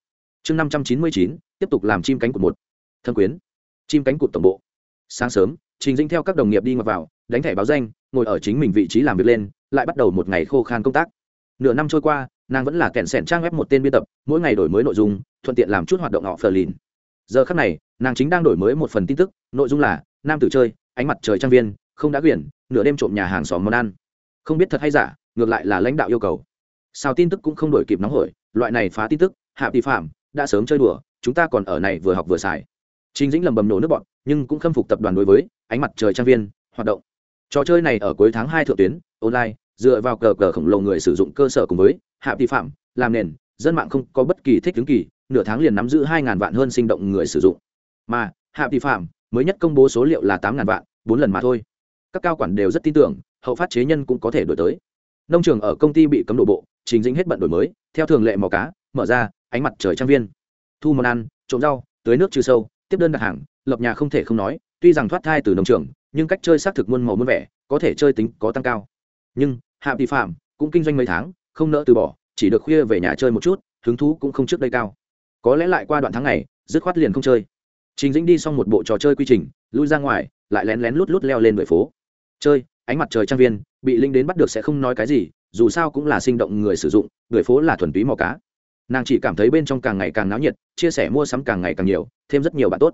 Chương năm trăm chín mươi chín, tiếp tục làm chim cánh cụt một. Thân quyến. Chim cánh cụt tổng bộ. Sáng sớm, trình dinh theo các đồng nghiệp đi ngập vào, đánh thẻ báo danh, ngồi ở chính mình vị trí làm việc lên, lại bắt đầu một ngày khô khan công tác. Nửa năm trôi qua, nàng vẫn là kẹn sẻn trang web một tên biên tập, mỗi ngày đổi mới nội dung, thuận tiện làm chút hoạt động họ phờ lìn. Giờ khắc này, nàng chính đang đổi mới một phần tin tức, nội dung là, nam tử chơi, ánh mặt trời trang viên, không đã quyển, nửa đêm trộm nhà hàng xóm món ăn. Không biết thật hay giả, ngược lại là lãnh đạo yêu cầu sao tin tức cũng không đổi kịp nóng hổi loại này phá tin tức hạ tỷ phạm đã sớm chơi đùa chúng ta còn ở này vừa học vừa xài Trình Dĩnh lầm bầm nổ nước bọn, nhưng cũng khâm phục tập đoàn đối với ánh mặt trời trang viên hoạt động. Trò chơi này ở cuối tháng hai thượng tuyến, online, dựa vào cờ cờ khổng lồ người sử dụng cơ sở cùng với hạ vi phạm, làm nền, dân mạng không có bất kỳ thích ứng kỳ, nửa tháng liền nắm giữ hai ngàn vạn hơn sinh động người sử dụng. Mà, hạ vi phạm mới nhất công bố số liệu là tám ngàn vạn, bốn lần mà thôi. Các cao quản đều rất tin tưởng, hậu phát chế nhân cũng có thể đổi tới. Nông trường ở công ty bị cấm đổ bộ, Trình Dĩnh hết bận đổi mới, theo thường lệ mò cá, mở ra, ánh mặt trời trang viên. Thu món ăn, trộm rau, tưới nước trừ sâu, tiếp đơn đặt hàng lập nhà không thể không nói tuy rằng thoát thai từ nông trường nhưng cách chơi xác thực muôn màu muôn vẻ có thể chơi tính có tăng cao. Nhưng hạ vi phạm cũng kinh doanh mấy tháng không nỡ từ bỏ chỉ được khuya về nhà chơi một chút hứng thú cũng không trước đây cao. Có lẽ lại qua đoạn tháng này dứt khoát liền không chơi. Trình dĩnh đi xong một bộ trò chơi quy trình lui ra ngoài lại lén lén lút lút leo lên bưởi phố. Chơi ánh mặt trời trang viên, bị linh đến bắt được sẽ không nói cái gì, dù sao cũng là sinh động người sử dụng, người phố là thuần túy mò cá. Nàng chỉ cảm thấy bên trong càng ngày càng náo nhiệt, chia sẻ mua sắm càng ngày càng nhiều, thêm rất nhiều bạn tốt.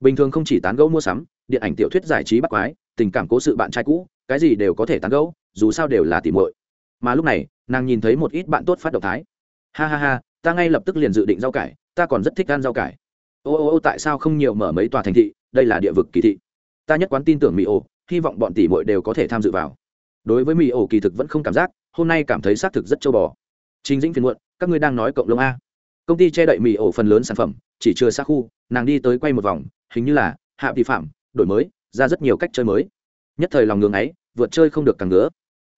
Bình thường không chỉ tán gẫu mua sắm, điện ảnh tiểu thuyết giải trí bắt quái, tình cảm cố sự bạn trai cũ, cái gì đều có thể tán gẫu, dù sao đều là tỉ muội. Mà lúc này, nàng nhìn thấy một ít bạn tốt phát động thái. Ha ha ha, ta ngay lập tức liền dự định rau cải, ta còn rất thích ăn rau cải. Ô ô ô, tại sao không nhiều mở mấy tòa thành thị, đây là địa vực kỳ thị. Ta nhất quán tin tưởng mỹ ô hy vọng bọn tỷ muội đều có thể tham dự vào. Đối với mỹ ổ kỳ thực vẫn không cảm giác, hôm nay cảm thấy xác thực rất châu bò. Chính dĩnh phiền muộn, các ngươi đang nói cộng lông a. Công ty che đậy mỹ ổ phần lớn sản phẩm, chỉ chưa xa khu, nàng đi tới quay một vòng, hình như là, hạ vi phạm, đổi mới, ra rất nhiều cách chơi mới. Nhất thời lòng ngưỡng ấy, vượt chơi không được càng ngứa.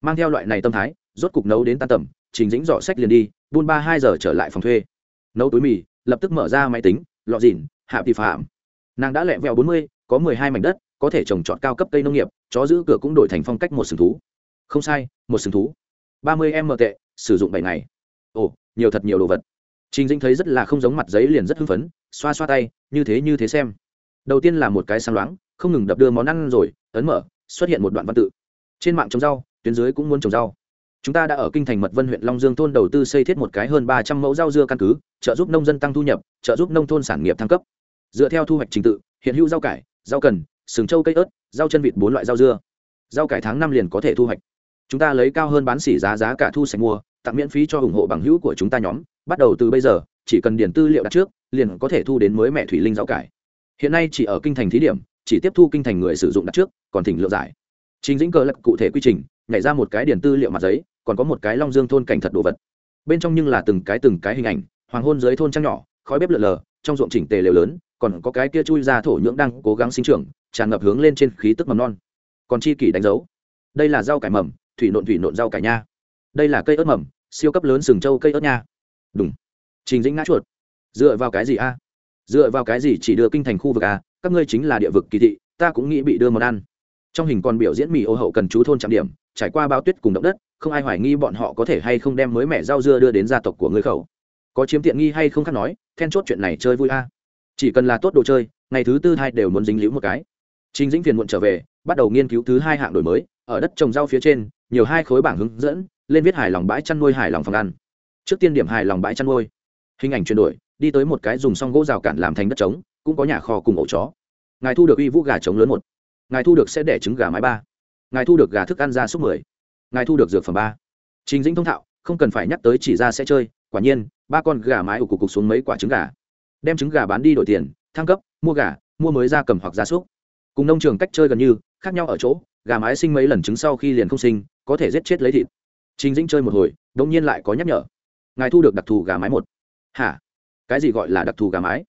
Mang theo loại này tâm thái, rốt cục nấu đến tan tầm, trình dĩnh dọ sách liền đi, buôn ba hai giờ trở lại phòng thuê. Nấu túi mì, lập tức mở ra máy tính, lọ dìn, hạ vi phạm. Nàng đã lẹ vẹo bốn mươi, có mười hai mảnh đất có thể trồng trọt cao cấp cây nông nghiệp, chó giữ cửa cũng đổi thành phong cách một sừng thú. Không sai, một sừng thú. Ba mươi m tệ, sử dụng bảy ngày. Ồ, nhiều thật nhiều đồ vật. Trình dĩnh thấy rất là không giống mặt giấy liền rất hưng phấn, xoa xoa tay, như thế như thế xem. Đầu tiên là một cái sáng loáng, không ngừng đập đưa món ăn rồi, ấn mở, xuất hiện một đoạn văn tự. Trên mạng trồng rau, tuyến dưới cũng muốn trồng rau. Chúng ta đã ở kinh thành mật vân huyện long dương thôn đầu tư xây thiết một cái hơn ba trăm mẫu rau dưa căn cứ, trợ giúp nông dân tăng thu nhập, trợ giúp nông thôn sản nghiệp thăng cấp. Dựa theo thu hoạch trình tự, hiện hữu rau cải, rau cần sừng trâu cây ớt, rau chân vịt bốn loại rau dưa. Rau cải tháng năm liền có thể thu hoạch. Chúng ta lấy cao hơn bán xỉ giá giá cả thu sạch mua, tặng miễn phí cho ủng hộ bằng hữu của chúng ta nhóm. Bắt đầu từ bây giờ, chỉ cần điền tư liệu đặt trước, liền có thể thu đến mới mẹ thủy linh rau cải. Hiện nay chỉ ở kinh thành thí điểm, chỉ tiếp thu kinh thành người sử dụng đặt trước, còn thỉnh lượng giải. Trình dĩnh cờ lập cụ thể quy trình, nhảy ra một cái điền tư liệu mặt giấy, còn có một cái long dương thôn cảnh thật đồ vật. Bên trong nhưng là từng cái từng cái hình ảnh, hoàng hôn dưới thôn trăng nhỏ, khói bếp lợn lờ trong ruộng chỉnh tề lều lớn còn có cái kia chui ra thổ nhưỡng đang cố gắng sinh trưởng, tràn ngập hướng lên trên khí tức mầm non. Còn chi kỷ đánh dấu. Đây là rau cải mầm, thủy nộn thủy nộn rau cải nha. Đây là cây ớt mầm, siêu cấp lớn sừng trâu cây ớt nha. Đúng trình dĩnh ngã chuột. Dựa vào cái gì a? Dựa vào cái gì chỉ đưa kinh thành khu vực a? Các ngươi chính là địa vực kỳ thị, ta cũng nghĩ bị đưa món ăn. Trong hình còn biểu diễn mì ô hậu cần chú thôn trạm điểm, trải qua bao tuyết cùng động đất, không ai hoài nghi bọn họ có thể hay không đem mới mẻ rau dưa đưa đến gia tộc của người khẩu. Có chiếm tiện nghi hay không khác nói, then chốt chuyện này chơi vui a chỉ cần là tốt đồ chơi, ngày thứ tư hai đều muốn dính líu một cái. Trình dĩnh phiền muộn trở về, bắt đầu nghiên cứu thứ hai hạng đổi mới, ở đất trồng rau phía trên, nhiều hai khối bảng hướng dẫn, lên viết hài lòng bãi chăn nuôi, hài lòng phòng ăn. Trước tiên điểm hài lòng bãi chăn nuôi. Hình ảnh chuyển đổi, đi tới một cái dùng song gỗ rào cản làm thành đất trống, cũng có nhà kho cùng ổ chó. Ngài thu được uy vũ gà trống lớn một. Ngài thu được sẽ đẻ trứng gà mái ba. Ngài thu được gà thức ăn ra súc mười. Ngài thu được dược phẩm ba. Trình dĩnh thông thạo, không cần phải nhắc tới chỉ ra sẽ chơi, quả nhiên, ba con gà mái ủ cục cục xuống mấy quả trứng gà đem trứng gà bán đi đổi tiền, thăng cấp, mua gà, mua mới da cầm hoặc gia súc. Cùng nông trường cách chơi gần như, khác nhau ở chỗ, gà mái sinh mấy lần trứng sau khi liền không sinh, có thể giết chết lấy thịt. Trình dĩnh chơi một hồi đông nhiên lại có nhắc nhở. Ngài thu được đặc thù gà mái một. Hả? Cái gì gọi là đặc thù gà mái?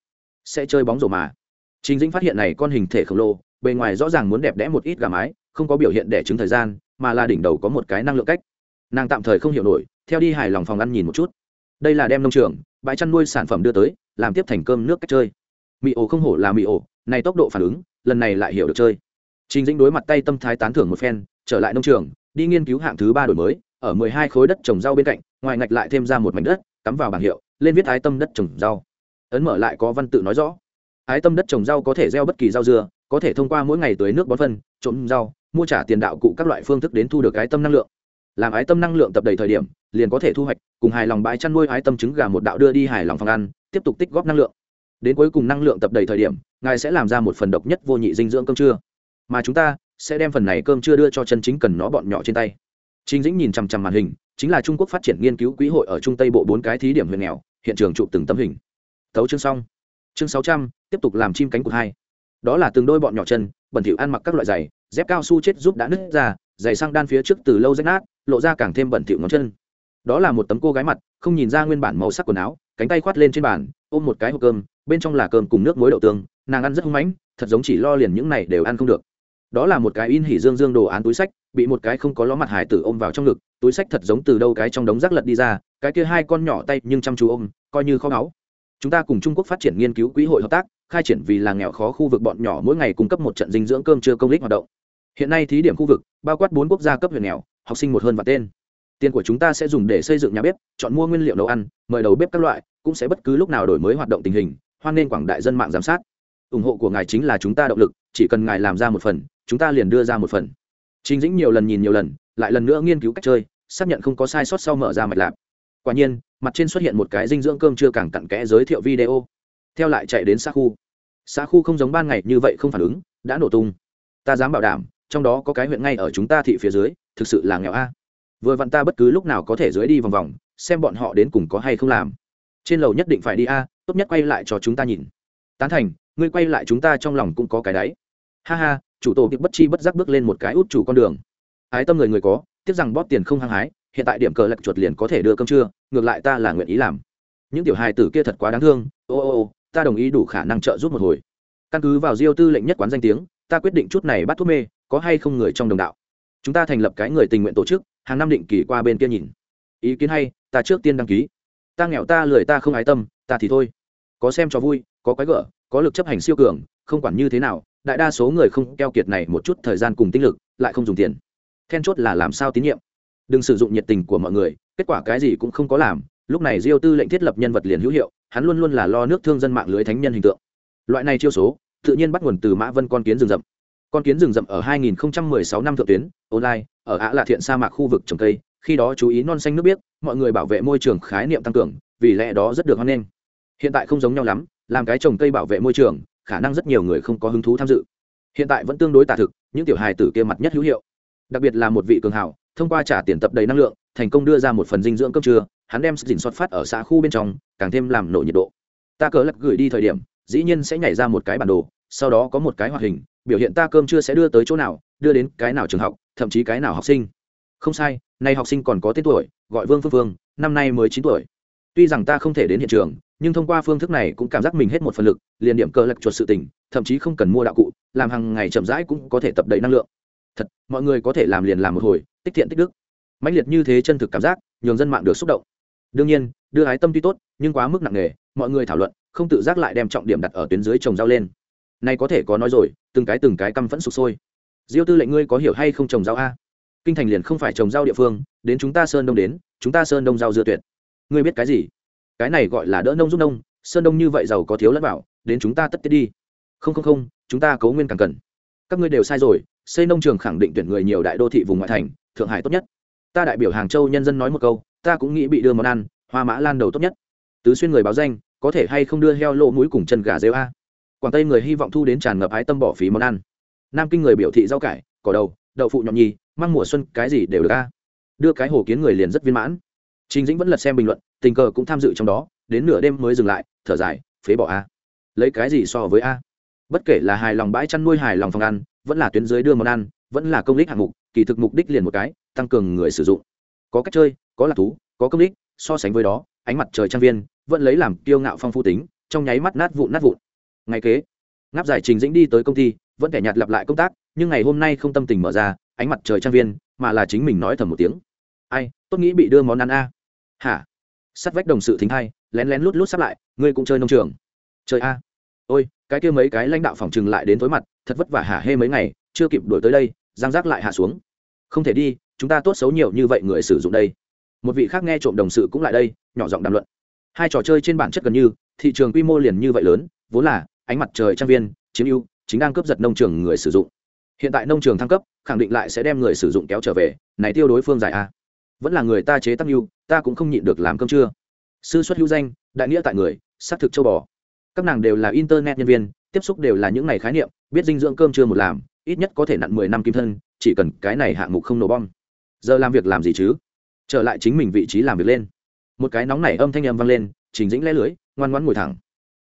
Sẽ chơi bóng rổ mà. Trình dĩnh phát hiện này con hình thể khổng lồ, bề ngoài rõ ràng muốn đẹp đẽ một ít gà mái, không có biểu hiện đẻ trứng thời gian, mà là đỉnh đầu có một cái năng lượng cách. Nàng tạm thời không hiểu nổi, theo đi hài lòng phòng ăn nhìn một chút. Đây là đem nông trường, bãi chăn nuôi sản phẩm đưa tới làm tiếp thành cơm nước cách chơi. Mị ổ không hổ là mị ổ, này tốc độ phản ứng, lần này lại hiểu được chơi. Trình dĩnh đối mặt tay tâm thái tán thưởng một phen, trở lại nông trường, đi nghiên cứu hạng thứ ba đổi mới, ở mười hai khối đất trồng rau bên cạnh, ngoài ngạch lại thêm ra một mảnh đất, cắm vào bảng hiệu, lên viết ái tâm đất trồng rau. Ấn mở lại có văn tự nói rõ. Ái tâm đất trồng rau có thể gieo bất kỳ rau dưa có thể thông qua mỗi ngày tưới nước bón phân trộm rau, mua trả tiền đạo cụ các loại phương thức đến thu được ái tâm năng lượng. Làm ái tâm năng lượng tập đầy thời điểm, liền có thể thu hoạch, cùng hài lòng bãi chăn nuôi ái tâm trứng gà một đạo đưa đi hài lòng phòng ăn tiếp tục tích góp năng lượng. Đến cuối cùng năng lượng tập đầy thời điểm, ngài sẽ làm ra một phần độc nhất vô nhị dinh dưỡng cơm trưa. Mà chúng ta sẽ đem phần này cơm trưa đưa cho chân chính cần nó bọn nhỏ trên tay. Chính dĩnh nhìn chằm chằm màn hình, chính là trung quốc phát triển nghiên cứu quỹ hội ở trung tây bộ bốn cái thí điểm huyện nghèo, hiện trường chụp từng tấm hình. Tấu chương xong. Chương sáu trăm, tiếp tục làm chim cánh cụt hai. Đó là từng đôi bọn nhỏ chân, bẩn thỉu ăn mặc các loại giày, dép cao su chết giúp đã nứt ra, giày sang đan phía trước từ lâu rách nát, lộ ra càng thêm bẩn thỉu ngón chân. Đó là một tấm cô gái mặt, không nhìn ra nguyên bản màu sắc quần áo cánh tay khoát lên trên bàn, ôm một cái hộp cơm, bên trong là cơm cùng nước muối đậu tương, nàng ăn rất hung mãnh, thật giống chỉ lo liền những này đều ăn không được. Đó là một cái in hỉ dương dương đồ án túi sách, bị một cái không có ló mặt hải tử ôm vào trong ngực, túi sách thật giống từ đâu cái trong đống rác lật đi ra, cái kia hai con nhỏ tay nhưng chăm chú ôm, coi như kho máu chúng ta cùng trung quốc phát triển nghiên cứu quỹ hội hợp tác, khai triển vì là nghèo khó khu vực bọn nhỏ mỗi ngày cung cấp một trận dinh dưỡng cơm trưa công lích hoạt động. Hiện nay thí điểm khu vực, bao quát bốn quốc gia cấp huyện nghèo, học sinh một hơn và tên tiền của chúng ta sẽ dùng để xây dựng nhà bếp chọn mua nguyên liệu nấu ăn mời đầu bếp các loại cũng sẽ bất cứ lúc nào đổi mới hoạt động tình hình hoan nên quảng đại dân mạng giám sát ủng hộ của ngài chính là chúng ta động lực chỉ cần ngài làm ra một phần chúng ta liền đưa ra một phần Trình Dĩnh nhiều lần nhìn nhiều lần, lại lần nữa nghiên cứu cách chơi, xác nhận không có sai sót sau mở ra mạch lạc. Quả nhiên, mặt trên xuất hiện một cái dinh dưỡng cơm chưa càng cặn kẽ giới thiệu video. Theo lại chạy đến xã khu. Xã khu không giống ban ngày như vậy không phản ứng, đã nổ tung. Ta dám bảo đảm, trong đó có cái huyện ngay ở chúng ta thị phía dưới, thực sự là nghèo a. Vừa vặn ta bất cứ lúc nào có thể dưới đi vòng vòng, xem bọn họ đến cùng có hay không làm. Trên lầu nhất định phải đi a, tốt nhất quay lại cho chúng ta nhìn. Tán thành, ngươi quay lại chúng ta trong lòng cũng có cái đáy. Ha ha, chủ tổ kịp bất chi bất giác bước lên một cái út chủ con đường ái tâm người người có tiếc rằng bóp tiền không hăng hái hiện tại điểm cờ lạch chuột liền có thể đưa cơm trưa ngược lại ta là nguyện ý làm những tiểu hài tử kia thật quá đáng thương ô ô ô ta đồng ý đủ khả năng trợ giúp một hồi căn cứ vào diêu tư lệnh nhất quán danh tiếng ta quyết định chút này bắt thuốc mê có hay không người trong đồng đạo chúng ta thành lập cái người tình nguyện tổ chức hàng năm định kỳ qua bên kia nhìn. Ý kiến hay, ta trước tiên đăng ký. Ta nghèo ta lười ta không ái tâm, ta thì thôi. Có xem cho vui, có quái gở, có lực chấp hành siêu cường, không quản như thế nào, đại đa số người không keo kiệt này một chút thời gian cùng tinh lực, lại không dùng tiền. Then chốt là làm sao tín nhiệm? Đừng sử dụng nhiệt tình của mọi người, kết quả cái gì cũng không có làm. Lúc này diêu tư lệnh thiết lập nhân vật liền hữu hiệu, hắn luôn luôn là lo nước thương dân mạng lưới thánh nhân hình tượng. Loại này chiêu số, tự nhiên bắt nguồn từ mã vân con kiến rừng rậm con kiến rừng rậm ở 2016 năm thượng tuyến, online, ở ạ là thiện sa mạc khu vực trồng cây, khi đó chú ý non xanh nước biếc, mọi người bảo vệ môi trường khái niệm tăng cường, vì lẽ đó rất được hoan nghênh. Hiện tại không giống nhau lắm, làm cái trồng cây bảo vệ môi trường, khả năng rất nhiều người không có hứng thú tham dự. Hiện tại vẫn tương đối tả thực, những tiểu hài tử kia mặt nhất hữu hiệu. Đặc biệt là một vị cường hảo, thông qua trả tiền tập đầy năng lượng, thành công đưa ra một phần dinh dưỡng cơm trưa, hắn đem dình xuất phát ở xã khu bên trong, càng thêm làm nổ nhiệt độ. Ta cờ lắc gửi đi thời điểm, dĩ nhiên sẽ nhảy ra một cái bản đồ, sau đó có một cái hoạt hình biểu hiện ta cơm chưa sẽ đưa tới chỗ nào, đưa đến cái nào trường học, thậm chí cái nào học sinh. Không sai, nay học sinh còn có tên tuổi, gọi vương phương phương, năm nay mới chín tuổi. Tuy rằng ta không thể đến hiện trường, nhưng thông qua phương thức này cũng cảm giác mình hết một phần lực, liền điểm cờ lạch chuột sự tình, thậm chí không cần mua đạo cụ, làm hàng ngày chậm rãi cũng có thể tập đầy năng lượng. Thật, mọi người có thể làm liền làm một hồi, tích thiện tích đức. Mãnh liệt như thế chân thực cảm giác, nhường dân mạng được xúc động. Đương nhiên, đưa ái tâm tuy tốt, nhưng quá mức nặng nề, mọi người thảo luận, không tự giác lại đem trọng điểm đặt ở tuyến dưới trồng rau lên nay có thể có nói rồi, từng cái từng cái căm phẫn sụp sôi. Diêu tư lệnh ngươi có hiểu hay không trồng rau a? Kinh thành liền không phải trồng rau địa phương, đến chúng ta sơn đông đến, chúng ta sơn đông rau dưa tuyệt. Ngươi biết cái gì? Cái này gọi là đỡ nông giúp nông, sơn đông như vậy giàu có thiếu lẫn bảo, đến chúng ta tất tiết đi. Không không không, chúng ta cấu nguyên càng cần. Các ngươi đều sai rồi, xây nông trường khẳng định tuyển người nhiều đại đô thị vùng ngoại thành, thượng hải tốt nhất. Ta đại biểu hàng châu nhân dân nói một câu, ta cũng nghĩ bị đưa món ăn, hoa mã lan đầu tốt nhất. Tứ xuyên người báo danh, có thể hay không đưa heo lỗ mũi cùng chân gà rêu a? Quảng tây người hy vọng thu đến tràn ngập ái tâm bỏ phí món ăn nam kinh người biểu thị rau cải cỏ đầu đậu phụ nhọn nhì, mang mùa xuân cái gì đều được ca đưa cái hồ kiến người liền rất viên mãn Trình Dĩnh vẫn lật xem bình luận, tình cờ cũng tham dự trong đó, đến nửa đêm mới dừng lại, thở dài, phế bỏ a. Lấy cái gì so với a? Bất kể là hài lòng bãi chăn nuôi hài lòng phòng ăn, vẫn là tuyến dưới đưa món ăn, vẫn là công đích hạng mục, kỳ thực mục đích liền một cái, tăng cường người sử dụng. Có cách chơi, có lạc thú, có công đích, so sánh với đó, ánh mặt trời trang viên, vẫn lấy làm kiêu ngạo phong phú tính, trong nháy mắt nát vụn nát vụn. Ngày kế, ngáp giải Trình Dĩnh đi tới công ty, vẫn kẻ nhạt lặp lại công tác, nhưng ngày hôm nay không tâm tình mở ra, ánh mặt trời trang viên, mà là chính mình nói thầm một tiếng. Ai, tốt nghĩ bị đưa món ăn a. Hả? Sắt vách đồng sự thính hay lén lén lút lút sắp lại ngươi cũng chơi nông trường. Chơi a? Ôi cái kia mấy cái lãnh đạo phòng trừng lại đến tối mặt thật vất vả hả hê mấy ngày chưa kịp đuổi tới đây giang giác lại hạ xuống. Không thể đi chúng ta tốt xấu nhiều như vậy người sử dụng đây. Một vị khác nghe trộm đồng sự cũng lại đây nhỏ giọng đàm luận. Hai trò chơi trên bản chất gần như thị trường quy mô liền như vậy lớn vốn là ánh mặt trời trang viên, chiếm ưu, chính đang cướp giật nông trường người sử dụng. Hiện tại nông trường thăng cấp, khẳng định lại sẽ đem người sử dụng kéo trở về. Này tiêu đối phương giải a vẫn là người ta chế tăng mưu ta cũng không nhịn được làm cơm trưa. Sư xuất hữu danh, đại nghĩa tại người, xác thực châu bò. Các nàng đều là internet nhân viên, tiếp xúc đều là những ngày khái niệm, biết dinh dưỡng cơm trưa một làm, ít nhất có thể nặn mười năm kim thân, chỉ cần cái này hạng mục không nổ bom. Giờ làm việc làm gì chứ? Trở lại chính mình vị trí làm việc lên. Một cái nóng nảy âm thanh âm vang lên, trình dĩnh lẽ lưới, ngoan ngoãn ngồi thẳng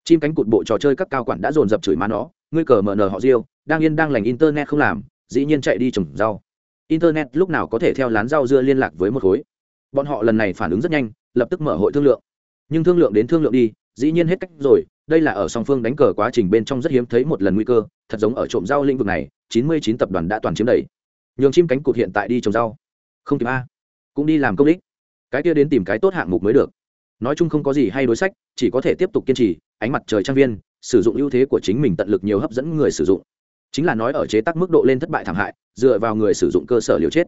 chim cánh cụt bộ trò chơi các cao quản đã dồn dập chửi má nó, ngươi cờ mở nờ họ riêu đang yên đang lành internet không làm, dĩ nhiên chạy đi trồng rau. Internet lúc nào có thể theo lán rau dưa liên lạc với một khối. Bọn họ lần này phản ứng rất nhanh, lập tức mở hội thương lượng. Nhưng thương lượng đến thương lượng đi, dĩ nhiên hết cách rồi, đây là ở song phương đánh cờ quá trình bên trong rất hiếm thấy một lần nguy cơ, thật giống ở trộm rau lĩnh vực này, chín mươi chín tập đoàn đã toàn chiếm đầy. Nhường chim cánh cụt hiện tại đi trồng rau. Không kịp a. Cũng đi làm công đích. Cái kia đến tìm cái tốt hạng mục mới được. Nói chung không có gì hay đối sách, chỉ có thể tiếp tục kiên trì ánh mặt trời trang viên, sử dụng ưu thế của chính mình tận lực nhiều hấp dẫn người sử dụng. Chính là nói ở chế tác mức độ lên thất bại thảm hại, dựa vào người sử dụng cơ sở liều chết.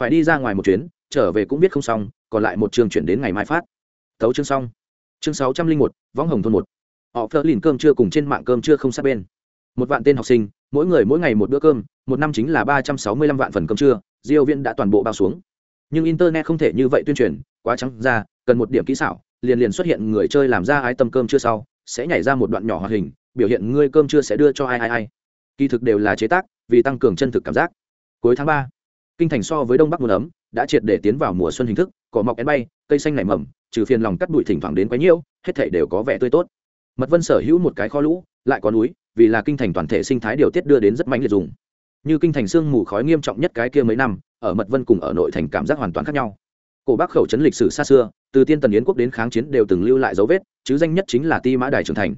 Phải đi ra ngoài một chuyến, trở về cũng biết không xong, còn lại một chương chuyển đến ngày mai phát. Thấu chương xong. Chương sáu trăm linh một, võng hồng thôn một. Họ phớt lìn cơm trưa cùng trên mạng cơm trưa không sát bên. Một vạn tên học sinh, mỗi người mỗi ngày một bữa cơm, một năm chính là ba trăm sáu mươi lăm vạn phần cơm trưa, diêu viên đã toàn bộ bao xuống. Nhưng internet không thể như vậy tuyên truyền, quá trắng ra, cần một điểm kỹ xảo, liền liền xuất hiện người chơi làm ra ái tâm cơm chưa sau sẽ nhảy ra một đoạn nhỏ hoạt hình, biểu hiện ngươi cơm chưa sẽ đưa cho ai ai ai. Kỳ thực đều là chế tác, vì tăng cường chân thực cảm giác. Cuối tháng ba, kinh thành so với đông bắc mùa ấm, đã triệt để tiến vào mùa xuân hình thức, cỏ mọc én bay, cây xanh nảy mầm, trừ phiền lòng cắt bụi thỉnh thoảng đến quấy nhiễu, hết thảy đều có vẻ tươi tốt. Mật vân sở hữu một cái kho lũ, lại có núi, vì là kinh thành toàn thể sinh thái điều tiết đưa đến rất mạnh liệt dùng. Như kinh thành sương mù khói nghiêm trọng nhất cái kia mấy năm, ở mật vân cùng ở nội thành cảm giác hoàn toàn khác nhau. Cổ bắc khẩu trấn lịch sử xa xưa từ tiên tần yến quốc đến kháng chiến đều từng lưu lại dấu vết, chứ danh nhất chính là ti mã đài trưởng thành.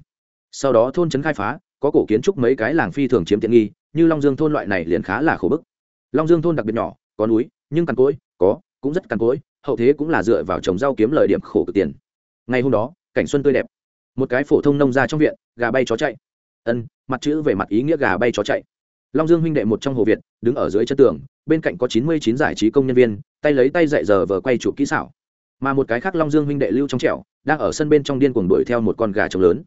Sau đó thôn trấn khai phá, có cổ kiến trúc mấy cái làng phi thường chiếm tiện nghi, như long dương thôn loại này liền khá là khổ bức. Long dương thôn đặc biệt nhỏ, có núi, nhưng cằn cỗi, có, cũng rất cằn cỗi, hậu thế cũng là dựa vào trồng rau kiếm lời điểm khổ cực tiền. Ngày hôm đó, cảnh xuân tươi đẹp. Một cái phổ thông nông ra trong viện, gà bay chó chạy. Ân, mặt chữ về mặt ý nghĩa gà bay chó chạy. Long dương huynh đệ một trong hồ việt, đứng ở dưới chân tường, bên cạnh có chín mươi chín giải trí công nhân viên, tay lấy tay dạy giờ vờ quay chụp kỹ xảo mà một cái khác long dương huynh đệ lưu trong trẻo, đang ở sân bên trong điên cuồng đuổi theo một con gà trống lớn.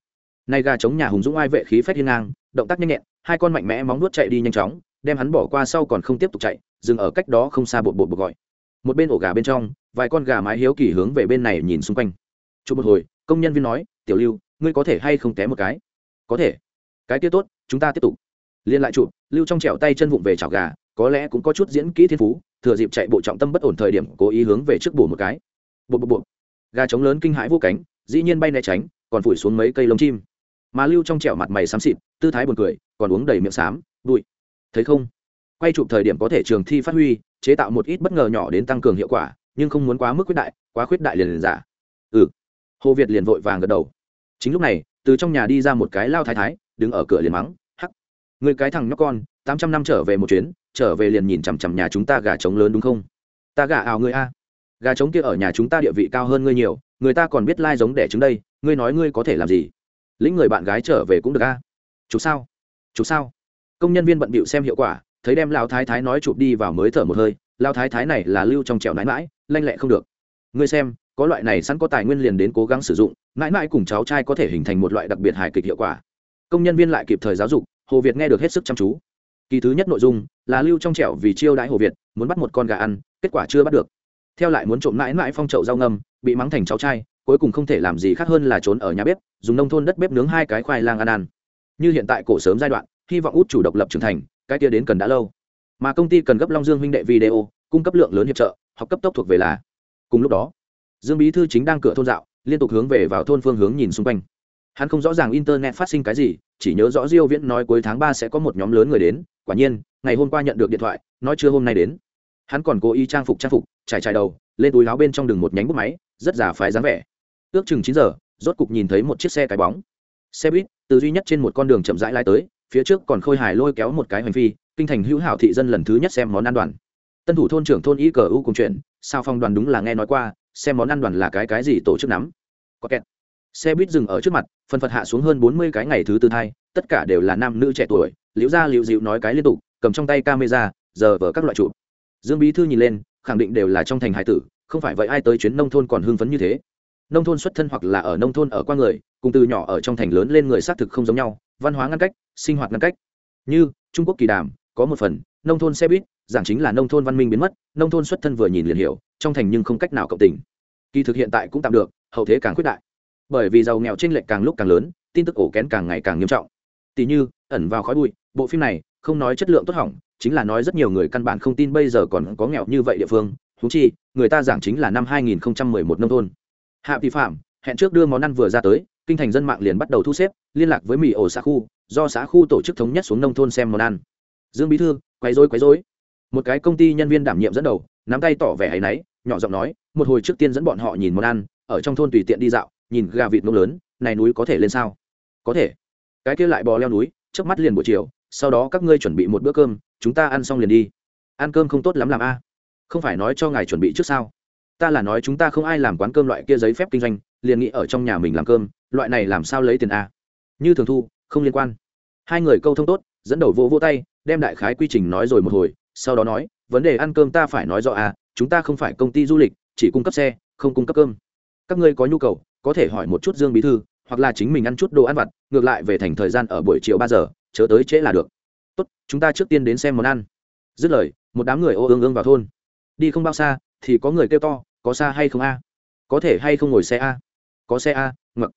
Nay gà trống nhà hùng dũng ai vệ khí phép hiên ngang, động tác nhanh nhẹn, hai con mạnh mẽ móng nuốt chạy đi nhanh chóng, đem hắn bỏ qua sau còn không tiếp tục chạy, dừng ở cách đó không xa bột bột bột gọi. Một bên ổ gà bên trong, vài con gà mái hiếu kỳ hướng về bên này nhìn xung quanh. Chụp một hồi, công nhân viên nói, tiểu lưu, ngươi có thể hay không té một cái? Có thể. Cái kia tốt, chúng ta tiếp tục. Liên lại chụp, lưu trong trẻo tay chân vụng về chảo gà, có lẽ cũng có chút diễn kỹ thiên phú, thừa dịp chạy bộ trọng tâm bất ổn thời điểm cố ý hướng về trước bổ một cái bộ bộ bộ gà trống lớn kinh hãi vô cánh, dĩ nhiên bay né tránh, còn phủi xuống mấy cây lông chim. Mà lưu trong trẻo mặt mày xám xịt, tư thái buồn cười, còn uống đầy miệng xám, bụi. Thấy không? Quay chụp thời điểm có thể trường thi phát huy, chế tạo một ít bất ngờ nhỏ đến tăng cường hiệu quả, nhưng không muốn quá mức khuyết đại, quá khuyết đại liền liền giả. Ừ. Hồ việt liền vội vàng gật đầu. Chính lúc này, từ trong nhà đi ra một cái lao thái thái, đứng ở cửa liền mắng, hắc, người cái thằng nhóc con, tám trăm năm trở về một chuyến, trở về liền nhìn chằm chằm nhà chúng ta gà trống lớn đúng không? Ta gà ảo ngươi a gà trống kia ở nhà chúng ta địa vị cao hơn ngươi nhiều, người ta còn biết lai giống đẻ trứng đây, ngươi nói ngươi có thể làm gì? Lĩnh người bạn gái trở về cũng được a. Chụp sao? Chụp sao? Công nhân viên bận bịu xem hiệu quả, thấy đem lao thái thái nói chụp đi vào mới thở một hơi lao thái thái này là lưu trong trèo nãi mãi, lanh lẹ không được. Ngươi xem, có loại này sẵn có tài nguyên liền đến cố gắng sử dụng mãi mãi cùng cháu trai có thể hình thành một loại đặc biệt hài kịch hiệu quả. Công nhân viên lại kịp thời giáo dục, hồ việt nghe được hết sức chăm chú. Kỳ thứ nhất nội dung là lưu trong trẻo vì chiêu đãi hồ việt, muốn bắt một con gà ăn, kết quả chưa bắt được theo lại muốn trộm mãi mãi phong trậu rau ngâm, bị mắng thành cháu trai, cuối cùng không thể làm gì khác hơn là trốn ở nhà bếp, dùng nông thôn đất bếp nướng hai cái khoai lang ăn ăn. Như hiện tại cổ sớm giai đoạn, hy vọng út chủ độc lập trưởng thành, cái kia đến cần đã lâu. Mà công ty cần gấp long dương huynh đệ video, cung cấp lượng lớn hiệp trợ, học cấp tốc thuộc về là. Cùng lúc đó, dương bí thư chính đang cửa thôn dạo, liên tục hướng về vào thôn phương hướng nhìn xung quanh. Hắn không rõ ràng internet phát sinh cái gì, chỉ nhớ rõ diêu viễn nói cuối tháng 3 sẽ có một nhóm lớn người đến, quả nhiên, ngày hôm qua nhận được điện thoại, nói chưa hôm nay đến. Hắn còn cố ý trang phục trang phục trải trải đầu, lên túi láo bên trong đường một nhánh bút máy, rất giả phái dáng vẻ. Ước chừng chín giờ, rốt cục nhìn thấy một chiếc xe cái bóng. Xe buýt, từ duy nhất trên một con đường chậm rãi lái tới, phía trước còn khôi hài lôi kéo một cái hành phi, kinh thành hữu hảo thị dân lần thứ nhất xem món ăn đoàn. Tân thủ thôn trưởng thôn y cờ u cùng chuyện, sao phong đoàn đúng là nghe nói qua, xem món ăn đoàn là cái cái gì tổ chức nắm. Có kẹt. Xe buýt dừng ở trước mặt, phần phật hạ xuống hơn bốn mươi cái ngày thứ tư thai, tất cả đều là nam nữ trẻ tuổi, liễu gia liễu dịu nói cái liên tục, cầm trong tay camera, giờ vở các loại trụ dương bí thư nhìn lên khẳng định đều là trong thành hải tử, không phải vậy ai tới chuyến nông thôn còn hưng phấn như thế. Nông thôn xuất thân hoặc là ở nông thôn ở qua người, cùng từ nhỏ ở trong thành lớn lên người xác thực không giống nhau, văn hóa ngăn cách, sinh hoạt ngăn cách. Như, trung quốc kỳ đàm, có một phần, nông thôn xe buýt, giảng chính là nông thôn văn minh biến mất, nông thôn xuất thân vừa nhìn liền hiểu, trong thành nhưng không cách nào cộng tình. Kỳ thực hiện tại cũng tạm được, hậu thế càng quyết đại. Bởi vì giàu nghèo tranh lệch càng lúc càng lớn, tin tức ổ kén càng ngày càng nghiêm trọng. Tỷ như, ẩn vào khói bụi, bộ phim này không nói chất lượng tốt hỏng, chính là nói rất nhiều người căn bản không tin bây giờ còn có nghèo như vậy địa phương. Thú chi, người ta giảng chính là năm 2011 nông thôn. Hạ vi phạm, hẹn trước đưa món ăn vừa ra tới, kinh thành dân mạng liền bắt đầu thu xếp, liên lạc với mỹ ổ xã khu, do xã khu tổ chức thống nhất xuống nông thôn xem món ăn. Dương bí thư, quấy rối quấy rối. Một cái công ty nhân viên đảm nhiệm dẫn đầu, nắm tay tỏ vẻ hay náy, nhỏ giọng nói, một hồi trước tiên dẫn bọn họ nhìn món ăn, ở trong thôn tùy tiện đi dạo, nhìn gà vịt nông lớn, này núi có thể lên sao? Có thể. Cái kia lại bò leo núi trước mắt liền buổi chiều sau đó các ngươi chuẩn bị một bữa cơm, chúng ta ăn xong liền đi. Ăn cơm không tốt lắm làm a. Không phải nói cho ngài chuẩn bị trước sao? Ta là nói chúng ta không ai làm quán cơm loại kia giấy phép kinh doanh, liền nghĩ ở trong nhà mình làm cơm, loại này làm sao lấy tiền a? Như thường thu, không liên quan. Hai người câu thông tốt, dẫn đầu vô vô tay, đem đại khái quy trình nói rồi một hồi, sau đó nói, vấn đề ăn cơm ta phải nói rõ à chúng ta không phải công ty du lịch, chỉ cung cấp xe, không cung cấp cơm. Các ngươi có nhu cầu, có thể hỏi một chút dương bí thư, hoặc là chính mình ăn chút đồ ăn vặt, ngược lại về thành thời gian ở buổi chiều ba giờ chớ tới trễ là được. Tốt, chúng ta trước tiên đến xem món ăn. Dứt lời, một đám người ô ương ương vào thôn. Đi không bao xa, thì có người kêu to, có xa hay không a? Có thể hay không ngồi xe a? Có xe a ngậm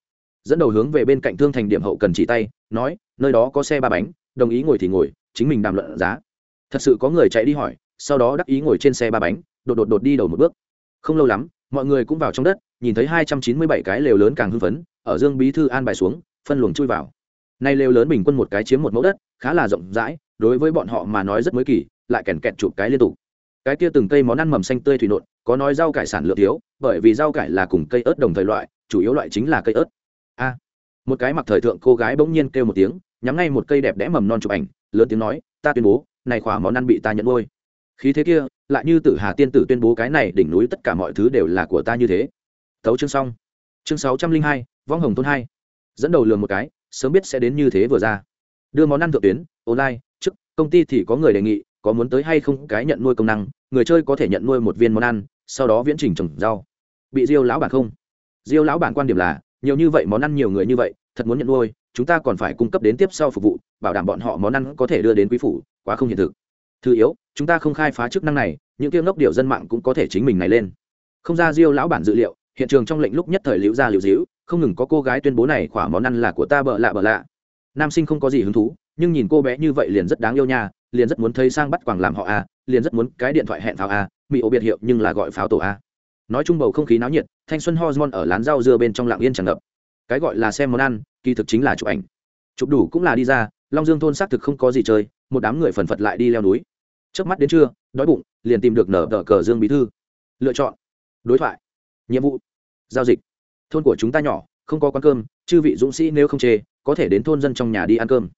dẫn đầu hướng về bên cạnh thương thành điểm hậu cần chỉ tay, nói, nơi đó có xe ba bánh, đồng ý ngồi thì ngồi, chính mình đàm luận giá. Thật sự có người chạy đi hỏi, sau đó đắc ý ngồi trên xe ba bánh, đột đột đột đi đầu một bước. Không lâu lắm, mọi người cũng vào trong đất, nhìn thấy hai trăm chín mươi bảy cái lều lớn càng hưng phấn, ở dương bí thư an bài xuống, phân luồng chui vào nay lều lớn bình quân một cái chiếm một mẫu đất, khá là rộng rãi, đối với bọn họ mà nói rất mới kỳ, lại kèn kẹt chụp cái liên tục. Cái kia từng cây món ăn mầm xanh tươi thủy nộn, có nói rau cải sản lượng thiếu, bởi vì rau cải là cùng cây ớt đồng thời loại, chủ yếu loại chính là cây ớt. A! Một cái mặc thời thượng cô gái bỗng nhiên kêu một tiếng, nhắm ngay một cây đẹp đẽ mầm non chụp ảnh, lớn tiếng nói, ta tuyên bố, này khỏa món ăn bị ta nhận nuôi. Khí thế kia, lại như tử hà tiên tử tuyên bố cái này đỉnh núi tất cả mọi thứ đều là của ta như thế. Tấu chương xong. Chương sáu trăm linh hai, vong hồng thôn hai. Dẫn đầu lường một cái sớm biết sẽ đến như thế vừa ra. Đưa món ăn thượng tuyến, online, trước, công ty thì có người đề nghị, có muốn tới hay không cái nhận nuôi công năng, người chơi có thể nhận nuôi một viên món ăn, sau đó viễn trình trồng rau. Bị diêu lão bản không? Diêu lão bản quan điểm là, nhiều như vậy món ăn nhiều người như vậy, thật muốn nhận nuôi, chúng ta còn phải cung cấp đến tiếp sau phục vụ, bảo đảm bọn họ món ăn có thể đưa đến quý phủ, quá không hiện thực. Thứ yếu, chúng ta không khai phá chức năng này, những tiêu ngốc điều dân mạng cũng có thể chính mình này lên. Không ra diêu lão bản dự liệu, hiện trường trong lệnh lúc nhất thời liễu ra liễu diễu không ngừng có cô gái tuyên bố này khỏa món ăn là của ta bợ lạ bợ lạ. Nam sinh không có gì hứng thú, nhưng nhìn cô bé như vậy liền rất đáng yêu nha, liền rất muốn thấy sang bắt quàng làm họ a, liền rất muốn cái điện thoại hẹn pháo a mỹ ổ biệt hiệu nhưng là gọi pháo tổ a. Nói chung bầu không khí náo nhiệt, thanh xuân hormone ở lán rau dưa bên trong lạng yên tràn ngập. Cái gọi là xem món ăn, kỳ thực chính là chụp ảnh. Chụp đủ cũng là đi ra, long dương thôn xác thực không có gì chơi, một đám người phần phật lại đi leo núi. Trước mắt đến trưa, đói bụng, liền tìm được nở tờ cờ dương bí thư. Lựa chọn. Đối thoại. Nhiệm vụ. Giao dịch thôn của chúng ta nhỏ, không có quán cơm, chư vị dũng sĩ nếu không chê, có thể đến thôn dân trong nhà đi ăn cơm.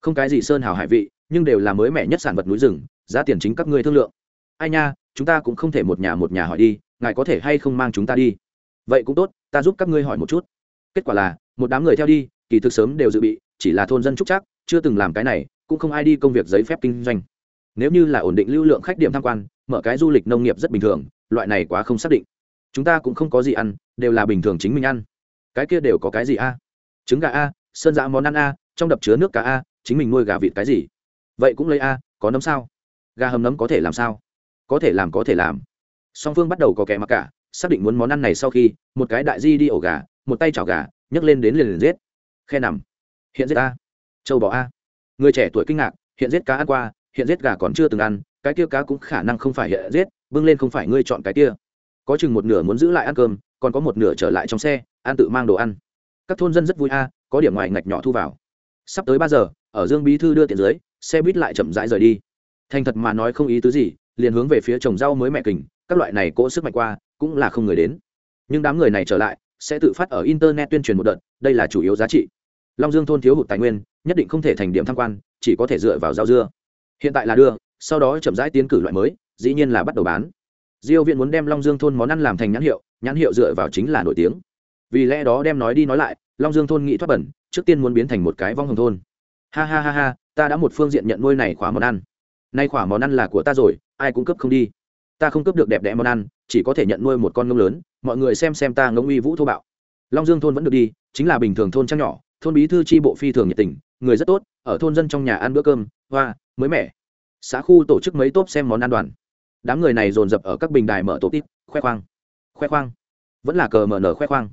Không cái gì sơn hào hải vị, nhưng đều là mới mẻ nhất sản vật núi rừng, giá tiền chính các ngươi thương lượng. Ai nha, chúng ta cũng không thể một nhà một nhà hỏi đi, ngài có thể hay không mang chúng ta đi? Vậy cũng tốt, ta giúp các ngươi hỏi một chút. Kết quả là, một đám người theo đi, kỳ thực sớm đều dự bị, chỉ là thôn dân trúc chắc chưa từng làm cái này, cũng không ai đi công việc giấy phép kinh doanh. Nếu như là ổn định lưu lượng khách điểm tham quan, mở cái du lịch nông nghiệp rất bình thường, loại này quá không xác định chúng ta cũng không có gì ăn, đều là bình thường chính mình ăn. Cái kia đều có cái gì a? Trứng gà a, sơn dã món ăn a, trong đập chứa nước cá a, chính mình nuôi gà vịt cái gì? Vậy cũng lấy a, có nấm sao? Gà hầm nấm có thể làm sao? Có thể làm có thể làm. Song phương bắt đầu có kẻ mặc cả, xác định muốn món ăn này sau khi, một cái đại di đi ổ gà, một tay chảo gà, nhấc lên đến liền liền giết. Khe nằm. Hiện giết a. Châu bò a. Người trẻ tuổi kinh ngạc, hiện giết cá ăn qua, hiện giết gà còn chưa từng ăn, cái kia cá cũng khả năng không phải hiện giết, bưng lên không phải ngươi chọn cái kia có chừng một nửa muốn giữ lại ăn cơm, còn có một nửa trở lại trong xe, ăn tự mang đồ ăn. Các thôn dân rất vui a, có điểm ngoài ngạch nhỏ thu vào. Sắp tới ba giờ, ở dương bí thư đưa tiền dưới, xe buýt lại chậm rãi rời đi. Thành thật mà nói không ý tứ gì, liền hướng về phía trồng rau mới mẹ kình, các loại này cỗ sức mạnh qua, cũng là không người đến. Nhưng đám người này trở lại, sẽ tự phát ở internet tuyên truyền một đợt, đây là chủ yếu giá trị. Long dương thôn thiếu hụt tài nguyên, nhất định không thể thành điểm tham quan, chỉ có thể dựa vào rau dưa. Hiện tại là đưa, sau đó chậm rãi tiến cử loại mới, dĩ nhiên là bắt đầu bán diêu viện muốn đem long dương thôn món ăn làm thành nhãn hiệu nhãn hiệu dựa vào chính là nổi tiếng. Vì lẽ đó đem nói đi nói lại, long dương thôn nghĩ thoát bẩn, trước tiên muốn biến thành một cái vong hồng thôn. Ha ha ha ha, ta đã một phương diện nhận nuôi này khỏa món ăn. Nay khỏa món ăn là của ta rồi, ai cũng cướp không đi. Ta không cướp được đẹp đẽ món ăn, chỉ có thể nhận nuôi một con ngông lớn, mọi người xem xem ta ngông uy vũ thô bạo. Long dương thôn vẫn được đi, chính là bình thường thôn trang nhỏ, thôn bí thư tri bộ phi thường nhiệt tình, người rất tốt, ở thôn dân trong nhà ăn bữa cơm, hoa, mới mẻ. Xã khu tổ chức mấy tốp xem món ăn đoàn đám người này dồn dập ở các bình đài mở tổ tít, khoe khoang khoe khoang. Vẫn là cờ mở nở khoe khoang.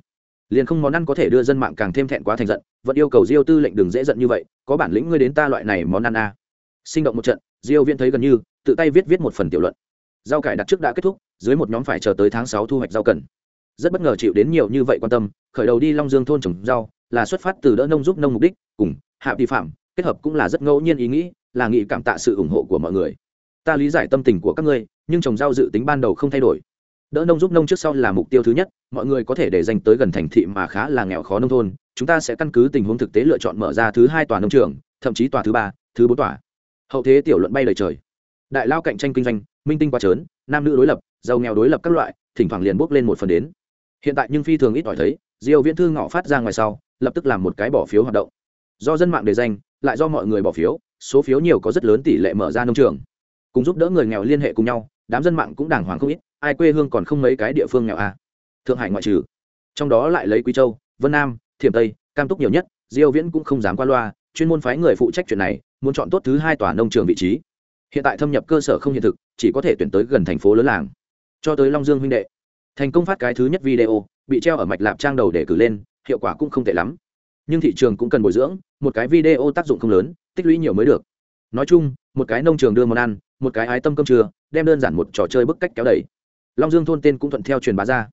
Liền không món ăn có thể đưa dân mạng càng thêm thẹn quá thành giận, vẫn yêu cầu diêu tư lệnh đừng dễ giận như vậy, có bản lĩnh ngươi đến ta loại này món ăn a à. sinh động một trận, diêu viễn thấy gần như, tự tay viết viết một phần tiểu luận. Rau cải đặt trước đã kết thúc, dưới một nhóm phải chờ tới tháng 6 thu hoạch rau cần. Rất bất ngờ chịu đến nhiều như vậy quan tâm, khởi đầu đi long dương thôn trồng rau, là xuất phát từ đỡ nông giúp nông mục đích, cùng hạ vi phạm, kết hợp cũng là rất ngẫu nhiên ý nghĩ, là nghị cảm tạ sự ủng hộ của mọi người ta lý giải tâm tình của các ngươi, nhưng trồng rau dự tính ban đầu không thay đổi. Đỡ nông giúp nông trước sau là mục tiêu thứ nhất, mọi người có thể để dành tới gần thành thị mà khá là nghèo khó nông thôn. Chúng ta sẽ căn cứ tình huống thực tế lựa chọn mở ra thứ hai tòa nông trường, thậm chí tòa thứ ba, thứ bốn tòa. Hậu thế tiểu luận bay lời trời. Đại lao cạnh tranh kinh doanh, minh tinh quá trớn, nam nữ đối lập, giàu nghèo đối lập các loại, thỉnh thoảng liền bốc lên một phần đến. Hiện tại nhưng phi thường ít ỏi thấy, diêu viễn thư ngọ phát ra ngoài sau, lập tức làm một cái bỏ phiếu hoạt động. Do dân mạng đề danh, lại do mọi người bỏ phiếu, số phiếu nhiều có rất lớn tỷ lệ mở ra nông trường cùng giúp đỡ người nghèo liên hệ cùng nhau, đám dân mạng cũng đàng hoàng không ít, ai quê hương còn không mấy cái địa phương nghèo à. thượng hải ngoại trừ, trong đó lại lấy quý châu, vân nam, thiểm tây, cam túc nhiều nhất, diêu viễn cũng không dám qua loa, chuyên môn phái người phụ trách chuyện này, muốn chọn tốt thứ hai tòa nông trường vị trí. Hiện tại thâm nhập cơ sở không hiện thực, chỉ có thể tuyển tới gần thành phố lớn làng. Cho tới long dương huynh đệ, thành công phát cái thứ nhất video, bị treo ở mạch lạp trang đầu để cử lên, hiệu quả cũng không tệ lắm. Nhưng thị trường cũng cần bồi dưỡng, một cái video tác dụng không lớn, tích lũy nhiều mới được. Nói chung, một cái nông trường đưa món ăn một cái ái tâm cơm trưa, đem đơn giản một trò chơi bức cách kéo đẩy long dương thôn tên cũng thuận theo truyền bá ra.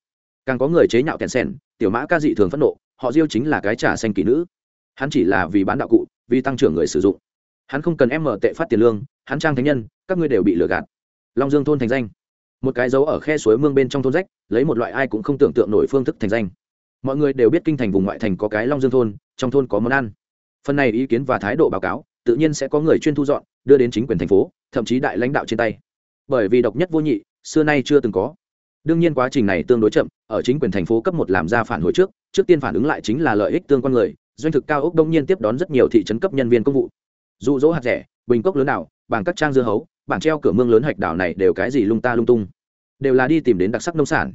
Càng có người chế nhạo kèn sen tiểu mã ca dị thường phẫn nộ, họ diêu chính là cái trà xanh kỷ nữ. Hắn chỉ là vì bán đạo cụ, vì tăng trưởng người sử dụng. Hắn không cần em mở tệ phát tiền lương, hắn trang thánh nhân, các ngươi đều bị lừa gạt. Long dương thôn thành danh. Một cái dấu ở khe suối mương bên trong thôn rách, lấy một loại ai cũng không tưởng tượng nổi phương thức thành danh. Mọi người đều biết kinh thành vùng ngoại thành có cái long dương thôn, trong thôn có món ăn. Phần này ý kiến và thái độ báo cáo, tự nhiên sẽ có người chuyên thu dọn đưa đến chính quyền thành phố, thậm chí đại lãnh đạo trên tay. Bởi vì độc nhất vô nhị, xưa nay chưa từng có. Đương nhiên quá trình này tương đối chậm, ở chính quyền thành phố cấp một làm ra phản hồi trước trước tiên phản ứng lại chính là lợi ích tương quan người, doanh thực cao ốc đông nhiên tiếp đón rất nhiều thị trấn cấp nhân viên công vụ. Dụ dỗ hạt rẻ, bình cốc lớn đảo bằng các trang dưa hấu, bảng treo cửa mương lớn hạch đảo này đều cái gì lung ta lung tung. Đều là đi tìm đến đặc sắc nông sản.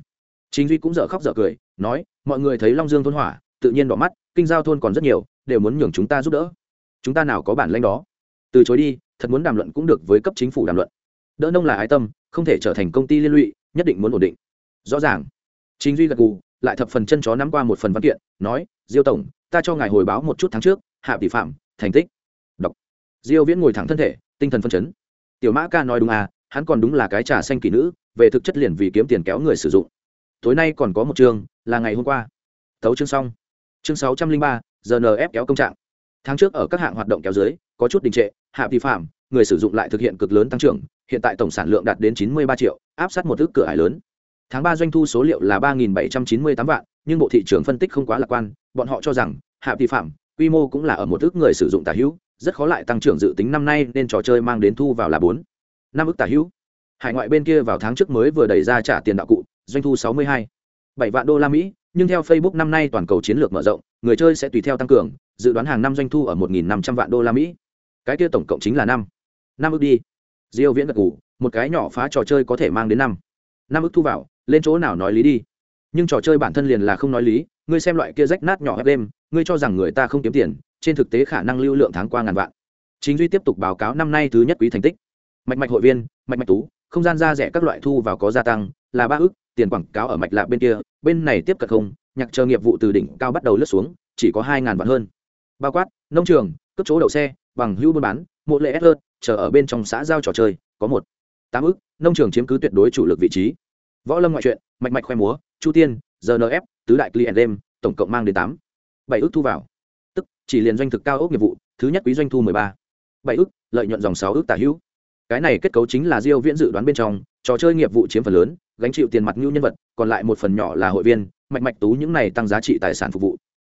Chính duy cũng dở khóc dở cười, nói, mọi người thấy long dương thôn hỏa, tự nhiên đỏ mắt, kinh giao thôn còn rất nhiều, đều muốn nhường chúng ta giúp đỡ. Chúng ta nào có bản lãnh đó. Từ chối đi thật muốn đàm luận cũng được với cấp chính phủ đàm luận. Đỡ nông là ái tâm không thể trở thành công ty liên lụy nhất định muốn ổn định. Rõ ràng. Chính duy gật gù lại thập phần chân chó nắm qua một phần văn kiện nói diêu tổng ta cho ngài hồi báo một chút tháng trước hạ tỷ phạm thành tích. Đọc. Diêu viễn ngồi thẳng thân thể tinh thần phân chấn. Tiểu mã ca nói đúng à hắn còn đúng là cái trà xanh kỳ nữ về thực chất liền vì kiếm tiền kéo người sử dụng. Tối nay còn có một chương là ngày hôm qua. Tấu chương xong. Chương 603, GNF kéo công trạng tháng trước ở các hạng hoạt động kéo dưới có chút đình trệ hạ vi phạm người sử dụng lại thực hiện cực lớn tăng trưởng hiện tại tổng sản lượng đạt đến 93 triệu áp sát một ước cửa hải lớn. Tháng ba doanh thu số liệu là 3.798 vạn nhưng bộ thị trường phân tích không quá lạc quan bọn họ cho rằng hạ vi phạm quy mô cũng là ở một ước người sử dụng tả hữu rất khó lại tăng trưởng dự tính năm nay nên trò chơi mang đến thu vào là bốn năm ước tả hữu. Hải ngoại bên kia vào tháng trước mới vừa đẩy ra trả tiền đạo cụ doanh thu 62 7 vạn đô la Mỹ, nhưng theo Facebook năm nay toàn cầu chiến lược mở rộng, người chơi sẽ tùy theo tăng cường, dự đoán hàng năm doanh thu ở 1.500 vạn đô la Mỹ. Cái kia tổng cộng chính là năm năm ước đi. Diêu Viễn gật gù, một cái nhỏ phá trò chơi có thể mang đến năm năm ước thu vào, lên chỗ nào nói lý đi. Nhưng trò chơi bản thân liền là không nói lý, ngươi xem loại kia rách nát nhỏ đêm, ngươi cho rằng người ta không kiếm tiền, trên thực tế khả năng lưu lượng tháng qua ngàn vạn. Chính duy tiếp tục báo cáo năm nay thứ nhất quý thành tích. Mạch mạch hội viên, mạch mạch tú, không gian ra rẻ các loại thu vào có gia tăng, là ba ước, tiền quảng cáo ở mạch lạ bên kia bên này tiếp cận không nhạc chờ nghiệp vụ từ đỉnh cao bắt đầu lướt xuống chỉ có hai ngàn vạn hơn bao quát nông trường cấp chỗ đậu xe bằng hữu buôn bán mộ lệ ớt chờ ở bên trong xã giao trò chơi có một. Tám ước, nông trường chiếm cứ tuyệt đối chủ lực vị trí. Võ lâm ngoại truyện mạch mạch khoe múa chu tiên rnf tứ đại client game tổng cộng mang đến tám. Bảy ước thu vào. Tức chỉ liền doanh thực cao ốc nghiệp vụ thứ nhất quý doanh thu mười ba. Bảy ước lợi nhuận dòng sáu ước tả hữu. Cái này kết cấu chính là diêu viễn dự đoán bên trong trò chơi nghiệp vụ chiếm phần lớn gánh chịu tiền mặt như nhân vật còn lại một phần nhỏ là hội viên mạch mạch tú những này tăng giá trị tài sản phục vụ.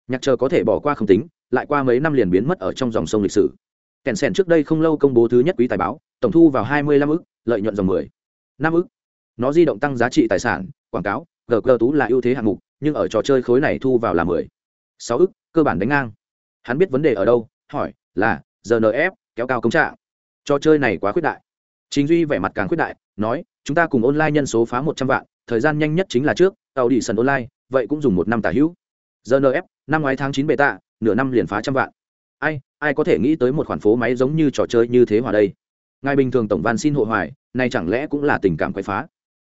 Nhạc chờ có thể bỏ qua không tính lại qua mấy năm liền biến mất ở trong dòng sông lịch sử. Kèn sèn trước đây không lâu công bố thứ nhất quý tài báo, tổng thu vào hai mươi lăm ức, lợi nhuận dòng mười. năm ức. Nó di động tăng giá trị tài sản, quảng cáo gg tú là ưu thế hạng mục, nhưng ở trò chơi khối này thu vào là mười. sáu ức, cơ bản đánh ngang. Hắn biết vấn đề ở đâu, hỏi, là rnf kéo cao công trạng. Trò chơi này quá khuyết đại. Chính duy vẻ mặt càng khuyết đại, nói, chúng ta cùng online nhân số phá một trăm vạn, thời gian nhanh nhất chính là trước, tàu đi sân online, vậy cũng dùng một năm tả hữu. Rnf năm ngoái tháng chín bệ tạ nửa năm liền phá trăm vạn. Ai ai có thể nghĩ tới một khoản phố máy giống như trò chơi như thế hòa đây? Ngài bình thường tổng van xin hộ hoài này chẳng lẽ cũng là tình cảm quậy phá?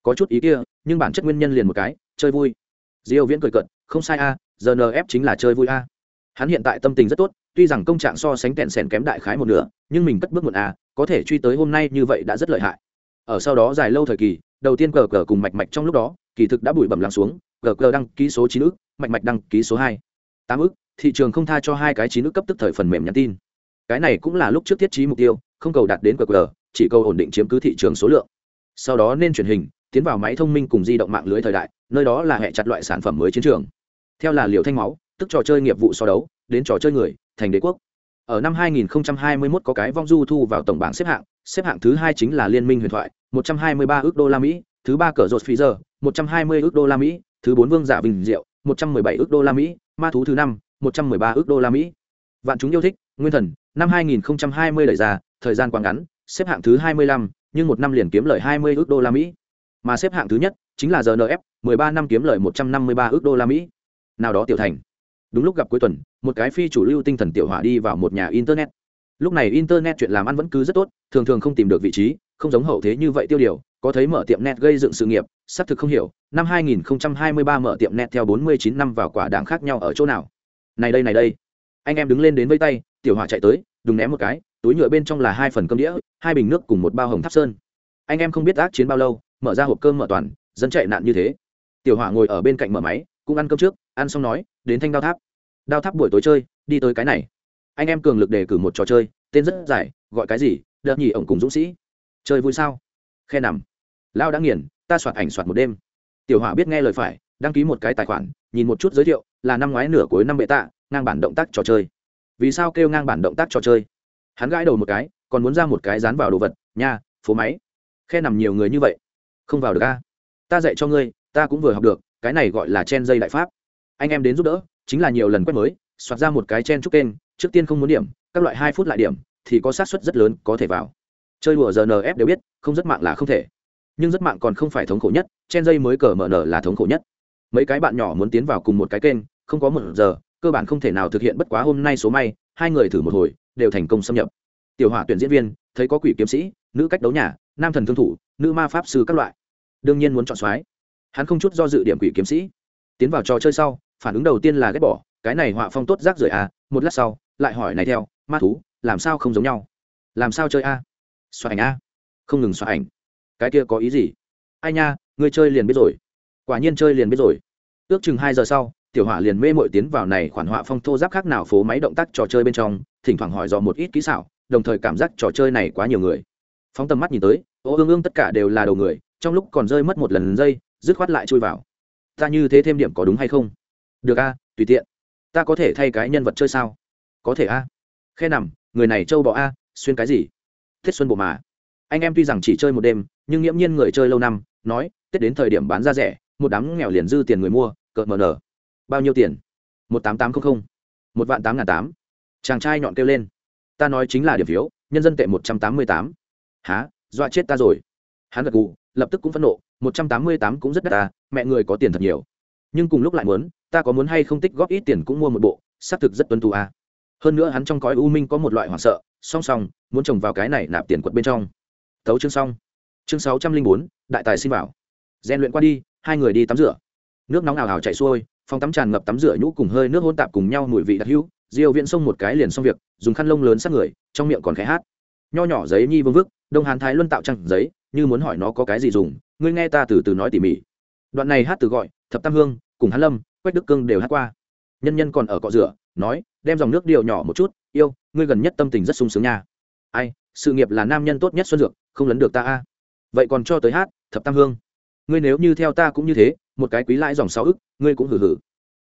Có chút ý kia nhưng bản chất nguyên nhân liền một cái chơi vui. Diêu viễn cười cợt, không sai a rnf chính là chơi vui a. Hắn hiện tại tâm tình rất tốt tuy rằng công trạng so sánh tẹn sèn kém đại khái một nửa nhưng mình cất bước một a có thể truy tới hôm nay như vậy đã rất lợi hại. Ở sau đó dài lâu thời kỳ đầu tiên cờ cờ cùng mạch mạch trong lúc đó kỳ thực đã bụi bẩm lắng xuống cờ cờ đăng ký số chín ức mạch mạch đăng ký số hai tám ức, thị trường không tha cho hai cái chín ức cấp tức thời phần mềm nhắn tin. Cái này cũng là lúc trước thiết trí mục tiêu, không cầu đạt đến qr chỉ cầu ổn định chiếm cứ thị trường số lượng. Sau đó nên truyền hình, tiến vào máy thông minh cùng di động mạng lưới thời đại, nơi đó là hệ chặt loại sản phẩm mới chiến trường. Theo là liều thanh máu, tức trò chơi nghiệp vụ so đấu, đến trò chơi người, thành đế quốc. Ở năm 2021 có cái vong du thu vào tổng bảng xếp hạng xếp hạng thứ hai chính là liên minh huyền thoại 123 ước đô la mỹ, thứ ba cờ rột phi giờ 120 ước đô la mỹ, thứ bốn vương giả vinh diệu 117 ước đô la mỹ ma thú thứ năm 113 ước đô la mỹ vạn chúng yêu thích nguyên thần năm 2020 đẩy ra thời gian quá ngắn xếp hạng thứ 25, nhưng một năm liền kiếm lời 20 ước đô la Mỹ. Mà xếp hạng thứ nhất chính là GNF, 13 năm kiếm lời 153 ước đô la Mỹ. Nào đó tiểu thành. Đúng lúc gặp cuối tuần, một cái phi chủ lưu tinh thần tiểu hỏa đi vào một nhà internet. Lúc này internet chuyện làm ăn vẫn cứ rất tốt, thường thường không tìm được vị trí, không giống hậu thế như vậy tiêu điều, có thấy mở tiệm net gây dựng sự nghiệp, xác thực không hiểu, năm 2023 mở tiệm net theo 49 năm vào quả đảng khác nhau ở chỗ nào. Này đây này đây. Anh em đứng lên đến với tay, tiểu hỏa chạy tới, đùng ném một cái, túi nhựa bên trong là hai phần cơm đĩa hai bình nước cùng một bao hồng tháp sơn. Anh em không biết ác chiến bao lâu mở ra hộp cơm mở toàn dân chạy nạn như thế. Tiểu hỏa ngồi ở bên cạnh mở máy cũng ăn cơm trước ăn xong nói đến thanh đao tháp. Đao tháp buổi tối chơi đi tới cái này. Anh em cường lực đề cử một trò chơi tên rất dài gọi cái gì đợt nhỉ ổng cùng dũng sĩ. Chơi vui sao? Khe nằm lao đã nghiền ta soạt ảnh soạt một đêm. Tiểu hỏa biết nghe lời phải đăng ký một cái tài khoản nhìn một chút giới thiệu là năm ngoái nửa cuối năm bệ tạ ngang bản động tác trò chơi. Vì sao kêu ngang bản động tác trò chơi? Hắn gãi đầu một cái còn muốn ra một cái dán vào đồ vật nhà, phố máy. Khe nằm nhiều người như vậy. Không vào được a. Ta dạy cho ngươi ta cũng vừa học được cái này gọi là chen dây đại pháp. Anh em đến giúp đỡ chính là nhiều lần quét mới soạt ra một cái chen trúc kênh trước tiên không muốn điểm các loại hai phút lại điểm thì có xác suất rất lớn có thể vào. Chơi đùa rnf đều biết không rất mạng là không thể nhưng rất mạng còn không phải thống khổ nhất chen dây mới cờ mở nở là thống khổ nhất. Mấy cái bạn nhỏ muốn tiến vào cùng một cái kênh, không có một giờ, cơ bản không thể nào thực hiện bất quá hôm nay số may, hai người thử một hồi, đều thành công xâm nhập. Tiểu hỏa tuyển diễn viên, thấy có quỷ kiếm sĩ, nữ cách đấu nhà, nam thần thương thủ, nữ ma pháp sư các loại. Đương nhiên muốn chọn soái. Hắn không chút do dự điểm quỷ kiếm sĩ. Tiến vào trò chơi sau, phản ứng đầu tiên là ghét bỏ, cái này họa phong tốt rác rưởi à một lát sau, lại hỏi này theo, ma thú, làm sao không giống nhau? Làm sao chơi a? Xoa ảnh a. Không ngừng xoa ảnh cái kia có ý gì? Ai nha, ngươi chơi liền biết rồi. Quả nhiên chơi liền biết rồi. Ước chừng hai giờ sau, tiểu hỏa liền mê mội tiến vào này khoản họa phong thô giáp khác nào phố máy động tác trò chơi bên trong, thỉnh thoảng hỏi dò một ít kỹ xảo, đồng thời cảm giác trò chơi này quá nhiều người. Phóng tầm mắt nhìn tới, ô ương ương tất cả đều là đầu người, trong lúc còn rơi mất một lần dây dứt khoát lại chui vào. Ta như thế thêm điểm có đúng hay không? Được a, tùy tiện. Ta có thể thay cái nhân vật chơi sao? Có thể a. Khe nằm, người này trâu bọ a, xuyên cái gì? Thiết xuân bộ mà. Anh em tuy rằng chỉ chơi một đêm nhưng nghiễm nhiên người chơi lâu năm, nói, tết đến thời điểm bán ra rẻ, một đám nghèo liền dư tiền người mua cợt mờ nở bao nhiêu tiền? một tám tám không không. Một vạn tám ngàn tám. Chàng trai nhọn kêu lên. Ta nói chính là điểm phiếu, nhân dân tệ một trăm tám mươi tám. Há dọa chết ta rồi. Hắn gật gù, lập tức cũng phẫn nộ, một trăm tám mươi tám cũng rất đắt ta, mẹ người có tiền thật nhiều. Nhưng cùng lúc lại muốn, ta có muốn hay không tích góp ít tiền cũng mua một bộ, xác thực rất tuân thủ à hơn nữa hắn trong cõi u minh có một loại hoảng sợ, song song, muốn trồng vào cái này nạp tiền quật bên trong. Thấu chương xong chương sáu trăm linh bốn, đại tài xin vào. Rèn luyện qua đi, hai người đi tắm rửa. Nước nóng ảo ảo chảy xuôi, phòng tắm tràn ngập tắm rửa nhũ cùng hơi nước hôn tạp cùng nhau mùi vị đặc hữu. Diêu viễn xông một cái liền xong việc, dùng khăn lông lớn sát người, trong miệng còn khẽ hát. Nho nhỏ giấy nhi vương vức, đông hán thái luân tạo trăng giấy, như muốn hỏi nó có cái gì dùng, ngươi nghe ta từ từ nói tỉ mỉ. Đoạn này hát từ gọi, thập tam hương, cùng hán lâm, quách đức cương đều hát qua. Nhân nhân còn ở cọ rửa, nói, đem dòng nước điều nhỏ một chút, yêu, ngươi gần nhất tâm tình rất sung sướng nha. Ai, sự nghiệp là nam nhân tốt nhất xuân dược, không lấn được ta a vậy còn cho tới hát, thập tam hương. Ngươi nếu như theo ta cũng như thế, một cái quý lãi dòng sáu ức, ngươi cũng hử hử.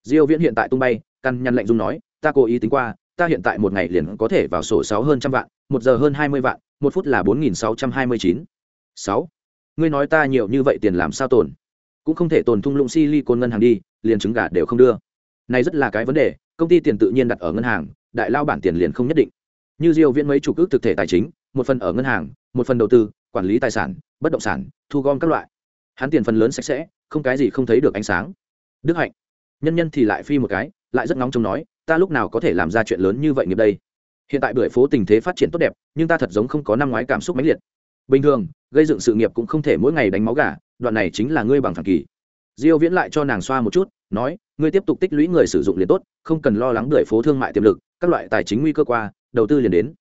Diêu viễn hiện tại tung bay, căn nhăn lạnh dung nói, ta cố ý tính qua, ta hiện tại một ngày liền có thể vào sổ sáu hơn trăm vạn, một giờ hơn hai mươi vạn, một phút là bốn nghìn sáu trăm hai mươi chín. Sáu. Ngươi nói ta nhiều như vậy tiền làm sao tồn? Cũng không thể tồn thung lũng silicon ngân hàng đi, liền trứng gà đều không đưa. Này rất là cái vấn đề, công ty tiền tự nhiên đặt ở ngân hàng, đại lao bản tiền liền không nhất định. Như diêu viễn mấy chục ước thực thể tài chính, một phần ở ngân hàng, một phần đầu tư, quản lý tài sản bất động sản, thu gom các loại. Hắn tiền phần lớn sạch sẽ, không cái gì không thấy được ánh sáng. Đức hạnh, nhân nhân thì lại phi một cái, lại rất nóng trông nói, ta lúc nào có thể làm ra chuyện lớn như vậy nghiệp đây? Hiện tại bưởi phố tình thế phát triển tốt đẹp, nhưng ta thật giống không có năm ngoái cảm xúc mãnh liệt. Bình thường, gây dựng sự nghiệp cũng không thể mỗi ngày đánh máu gà, đoạn này chính là ngươi bằng phản kỳ. Diêu viễn lại cho nàng xoa một chút, nói, ngươi tiếp tục tích lũy người sử dụng liền tốt, không cần lo lắng bưởi phố thương mại tiềm lực, các loại tài chính nguy cơ qua, đầu tư liền đến.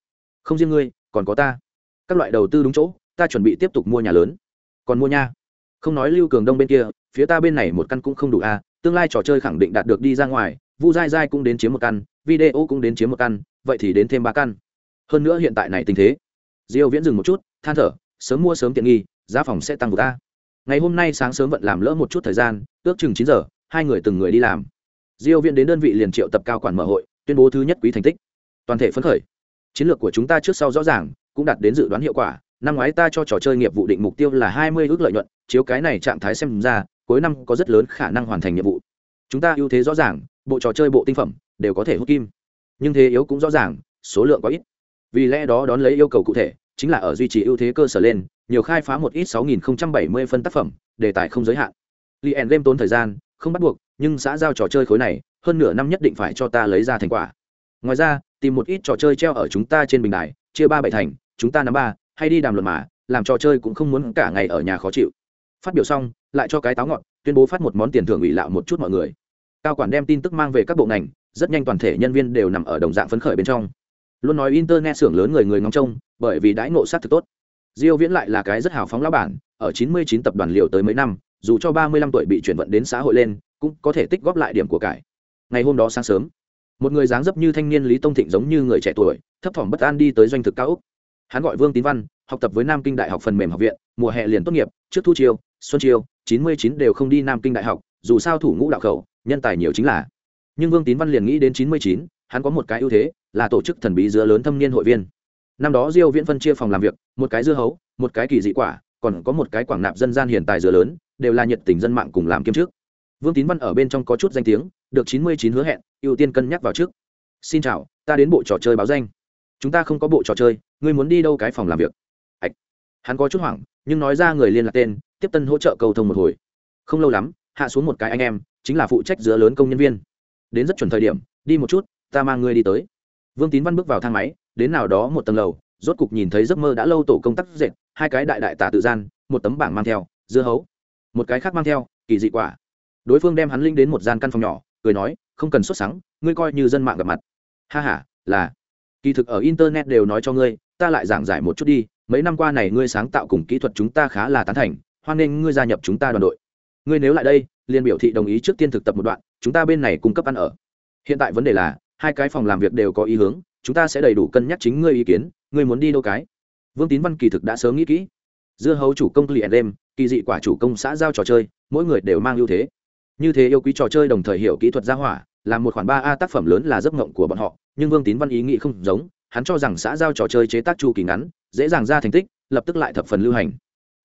Không riêng ngươi, còn có ta. Các loại đầu tư đúng chỗ ta chuẩn bị tiếp tục mua nhà lớn. Còn mua nha. Không nói lưu cường đông bên kia, phía ta bên này một căn cũng không đủ a, tương lai trò chơi khẳng định đạt được đi ra ngoài, vu dai dai cũng đến chiếm một căn, video cũng đến chiếm một căn, vậy thì đến thêm ba căn. Hơn nữa hiện tại này tình thế. Diêu viễn dừng một chút, than thở, sớm mua sớm tiện nghi, giá phòng sẽ tăng vượt ta ngày hôm nay sáng sớm vận làm lỡ một chút thời gian, ước chừng 9 giờ, hai người từng người đi làm. Diêu viễn đến đơn vị liền triệu tập cao quản mở hội, tuyên bố thứ nhất quý thành tích. Toàn thể phấn khởi. Chiến lược của chúng ta trước sau rõ ràng, cũng đạt đến dự đoán hiệu quả năm ngoái ta cho trò chơi nghiệp vụ định mục tiêu là 20 ước lợi nhuận chiếu cái này trạng thái xem ra cuối năm có rất lớn khả năng hoàn thành nhiệm vụ chúng ta ưu thế rõ ràng bộ trò chơi bộ tinh phẩm đều có thể hút kim nhưng thế yếu cũng rõ ràng số lượng có ít vì lẽ đó đón lấy yêu cầu cụ thể chính là ở duy trì ưu thế cơ sở lên nhiều khai phá một ít 6070 phân tác phẩm, đề tài không giới hạn. Lien game tốn thời gian, không bắt buộc, nhưng xã giao trò chơi khối này, hơn nửa năm nhất định phải cho ta lấy ra thành quả. Ngoài ra, tìm một ít trò chơi treo ở chúng ta trên bình đài, chia ba bảy thành, chúng ta nắm ba, hay đi đàm luận mà, làm trò chơi cũng không muốn cả ngày ở nhà khó chịu. Phát biểu xong, lại cho cái táo ngọn, tuyên bố phát một món tiền thưởng ủy lạo một chút mọi người. Cao quản đem tin tức mang về các bộ ngành, rất nhanh toàn thể nhân viên đều nằm ở đồng dạng phấn khởi bên trong luôn nói internet xưởng lớn người người ngóng trông bởi vì đãi ngộ sát thực tốt diêu viễn lại là cái rất hào phóng lão bản ở 99 tập đoàn liệu tới mấy năm dù cho 35 tuổi bị chuyển vận đến xã hội lên cũng có thể tích góp lại điểm của cải ngày hôm đó sáng sớm một người dáng dấp như thanh niên lý tông thịnh giống như người trẻ tuổi thấp thỏm bất an đi tới doanh thực cao úc hắn gọi vương tín văn học tập với nam kinh đại học phần mềm học viện mùa hè liền tốt nghiệp trước thu chiêu xuân chiêu 99 đều không đi nam kinh đại học dù sao thủ ngũ đạo khẩu nhân tài nhiều chính là. Nhưng vương tín văn liền nghĩ đến 99, hắn có một cái ưu thế là tổ chức thần bí dứa lớn thâm niên hội viên. Năm đó diêu viễn phân chia phòng làm việc một cái dưa hấu một cái kỳ dị quả còn có một cái quảng nạp dân gian hiện tài dứa lớn đều là nhiệt tình dân mạng cùng làm kiêm trước. Vương tín văn ở bên trong có chút danh tiếng được 99 hứa hẹn ưu tiên cân nhắc vào trước. Xin chào ta đến bộ trò chơi báo danh. Chúng ta không có bộ trò chơi ngươi muốn đi đâu cái phòng làm việc? Ạch. Hắn có chút hoảng, nhưng nói ra người liên lạc tên, tiếp tân hỗ trợ cầu thông một hồi. Không lâu lắm, hạ xuống một cái anh em, chính là phụ trách giữa lớn công nhân viên. Đến rất chuẩn thời điểm, đi một chút, ta mang ngươi đi tới. Vương tín văn bước vào thang máy, đến nào đó một tầng lầu, rốt cục nhìn thấy giấc mơ đã lâu tổ công tác dệt, hai cái đại đại tả tự gian, một tấm bảng mang theo, dưa hấu. Một cái khác mang theo, kỳ dị quả. Đối phương đem hắn linh đến một gian căn phòng nhỏ, cười nói, không cần xuất sáng ngươi coi như dân mạng gặp mặt. Ha h a là. Kỳ thực ở internet đều nói cho ngươi ta lại giảng giải một chút đi, mấy năm qua này ngươi sáng tạo cùng kỹ thuật chúng ta khá là tán thành, hoan nghênh ngươi gia nhập chúng ta đoàn đội. Ngươi nếu lại đây, liền biểu thị đồng ý trước tiên thực tập một đoạn, chúng ta bên này cung cấp ăn ở. Hiện tại vấn đề là, hai cái phòng làm việc đều có ý hướng, chúng ta sẽ đầy đủ cân nhắc chính ngươi ý kiến, ngươi muốn đi đâu cái. Vương tín văn kỳ thực đã sớm nghĩ kỹ. Dưa hấu chủ công liền đêm, kỳ dị quả chủ công xã giao trò chơi, mỗi người đều mang ưu thế. Như thế yêu quý trò chơi đồng thời hiểu kỹ thuật gia hỏa, là một khoản ba a tác phẩm lớn là giấc ngộng của bọn họ, nhưng vương tín văn ý nghĩ không giống hắn cho rằng xã giao trò chơi chế tác chu kỳ ngắn, dễ dàng ra thành tích, lập tức lại thập phần lưu hành.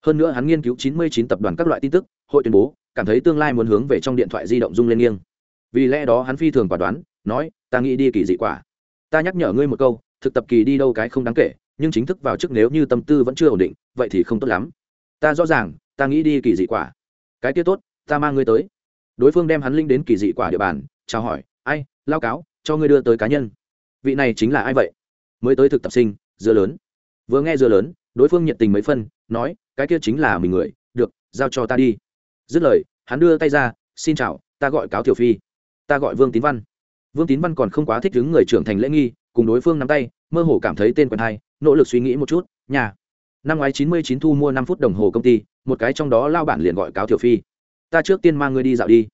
Hơn nữa hắn nghiên cứu 99 tập đoàn các loại tin tức, hội tuyên bố, cảm thấy tương lai muốn hướng về trong điện thoại di động rung lên nghiêng. Vì lẽ đó hắn phi thường quả đoán, nói, ta nghĩ đi kỳ dị quả. Ta nhắc nhở ngươi một câu, thực tập kỳ đi đâu cái không đáng kể, nhưng chính thức vào chức nếu như tâm tư vẫn chưa ổn định, vậy thì không tốt lắm. Ta rõ ràng, ta nghĩ đi kỳ dị quả. Cái kia tốt, ta mang ngươi tới. Đối phương đem hắn linh đến kỳ dị quả địa bàn, chào hỏi, ai, lao cáo, cho ngươi đưa tới cá nhân. Vị này chính là ai vậy? Mới tới thực tập sinh, dưa lớn. Vừa nghe dưa lớn, đối phương nhiệt tình mấy phân, nói, cái kia chính là mình người, được, giao cho ta đi. Dứt lời, hắn đưa tay ra, xin chào, ta gọi cáo tiểu phi, ta gọi vương tín văn. Vương tín văn còn không quá thích đứng người trưởng thành lễ nghi, cùng đối phương nắm tay, mơ hồ cảm thấy tên quen hay nỗ lực suy nghĩ một chút, nhà, năm ngoái chín mươi chín thu mua năm phút đồng hồ công ty, một cái trong đó lao bản liền gọi cáo tiểu phi. Ta trước tiên mang ngươi đi dạo đi.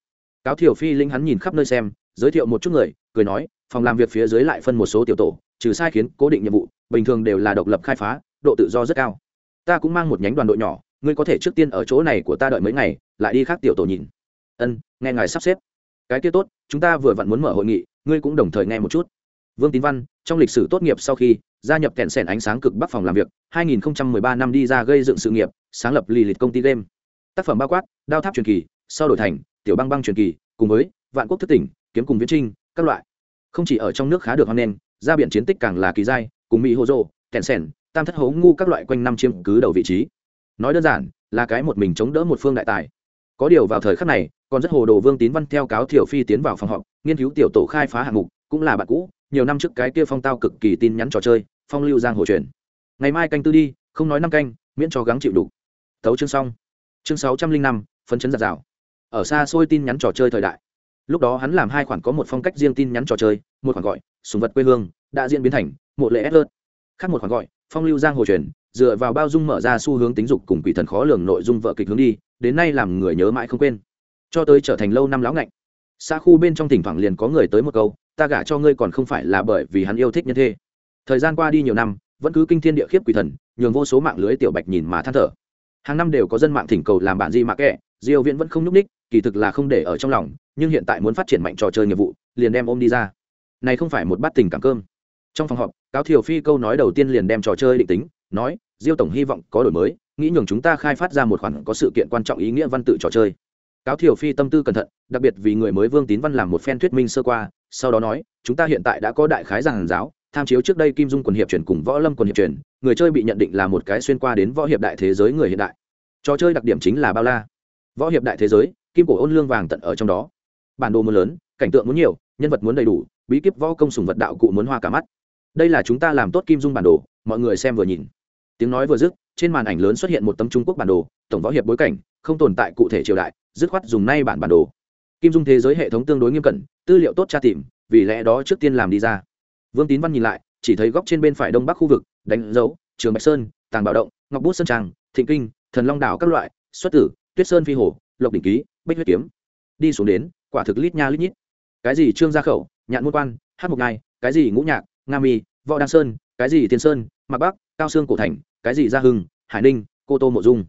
Cáo tiểu phi linh hắn nhìn khắp nơi xem, giới thiệu một chút người, cười nói, phòng làm việc phía dưới lại phân một số tiểu tổ trừ sai khiến cố định nhiệm vụ, bình thường đều là độc lập khai phá, độ tự do rất cao. Ta cũng mang một nhánh đoàn đội nhỏ, ngươi có thể trước tiên ở chỗ này của ta đợi mấy ngày, lại đi khác tiểu tổ nhìn. Ân, nghe ngài sắp xếp. Cái kia tốt, chúng ta vừa vặn muốn mở hội nghị, ngươi cũng đồng thời nghe một chút. Vương tín văn, trong lịch sử tốt nghiệp sau khi gia nhập kẹn sẻn ánh sáng cực bắc phòng làm việc 2013 năm đi ra gây dựng sự nghiệp, sáng lập lì lịch công ty game. Tác phẩm bao quát, đao tháp truyền kỳ, sau đổi thành, tiểu băng băng truyền kỳ, cùng với vạn quốc thức tỉnh, kiếm cùng viễn trinh, các loại. Không chỉ ở trong nước khá được hoan nghênh ra biển chiến tích càng là kỳ giai cùng mỹ hồ rô kẹn sèn, tam thất hố ngu các loại quanh năm chiếm cứ đầu vị trí. Nói đơn giản, là cái một mình chống đỡ một phương đại tài. Có điều vào thời khắc này, còn rất hồ đồ vương tín văn theo cáo thiểu phi tiến vào phòng họp, nghiên cứu tiểu tổ khai phá hạng mục, cũng là bạn cũ, nhiều năm trước cái kia phong tao cực kỳ tin nhắn trò chơi, phong lưu giang hồ truyền. Ngày mai canh tư đi, không nói năm canh, miễn cho gắng chịu đủ. Tấu chương xong. Chương sáu trăm linh năm, phấn chấn giặt rào. Ở xa xôi tin nhắn trò chơi thời đại lúc đó hắn làm hai khoản có một phong cách riêng tin nhắn trò chơi, một khoản gọi, sùng vật quê hương, đã diễn biến thành, mộ lệ ép lợt khác một khoản gọi, phong lưu giang hồ truyền, dựa vào bao dung mở ra xu hướng tính dục cùng quỷ thần khó lường nội dung vợ kịch hướng đi, đến nay làm người nhớ mãi không quên. Cho tới trở thành lâu năm lão ngạnh. Xa khu bên trong thỉnh thoảng liền có người tới một câu, ta gả cho ngươi còn không phải là bởi vì hắn yêu thích nhân thê thời gian qua đi nhiều năm, vẫn cứ kinh thiên địa khiếp quỷ thần, nhường vô số mạng lưới tiểu bạch nhìn mà than thở. Hàng năm đều có dân mạng thỉnh cầu làm bạn di mạc kệ diêu viễn vẫn không nhúc ních kỳ thực là không để ở trong lòng, nhưng hiện tại muốn phát triển mạnh trò chơi nghiệp vụ, liền đem ôm đi ra. Này không phải một bát tình cảm cơm. Trong phòng họp, cáo thiều phi câu nói đầu tiên liền đem trò chơi định tính, nói, diêu tổng hy vọng có đổi mới, nghĩ nhường chúng ta khai phát ra một khoản có sự kiện quan trọng ý nghĩa văn tự trò chơi. Cáo thiều phi tâm tư cẩn thận, đặc biệt vì người mới vương tín văn làm một phen thuyết minh sơ qua, sau đó nói, chúng ta hiện tại đã có đại khái giảng giáo, tham chiếu trước đây kim dung quần hiệp truyền cùng võ lâm quần hiệp truyền, người chơi bị nhận định là một cái xuyên qua đến võ hiệp đại thế giới người hiện đại. Trò chơi đặc điểm chính là bao la. Võ hiệp đại thế giới kim cổ ôn lương vàng tận ở trong đó. Bản đồ muốn lớn, cảnh tượng muốn nhiều, nhân vật muốn đầy đủ, bí kíp võ công sùng vật đạo cụ muốn hoa cả mắt. Đây là chúng ta làm tốt kim dung bản đồ, mọi người xem vừa nhìn. Tiếng nói vừa dứt, trên màn ảnh lớn xuất hiện một tấm trung quốc bản đồ, tổng võ hiệp bối cảnh, không tồn tại cụ thể triều đại, dứt khoát dùng nay bản bản đồ. Kim dung thế giới hệ thống tương đối nghiêm cẩn, tư liệu tốt tra tìm, vì lẽ đó trước tiên làm đi ra. Vương tín văn nhìn lại, chỉ thấy góc trên bên phải đông bắc khu vực, đánh dấu, trường bạch sơn, tàng bảo động, ngọc bút sơn trang thịnh kinh, thần long đảo các loại, xuất tử, tuyết sơn phi hồ, lộc đỉnh ký bích huyết kiếm. Đi xuống đến, quả thực lít nha lít nhít. Cái gì trương gia khẩu, nhạn môn quan hát mộc ngai, cái gì ngũ nhạc, nga mi, võ đan sơn, cái gì tiên sơn, mạc bắc, cao sương cổ thành, cái gì gia hưng, hải ninh, cô tô mộ dung.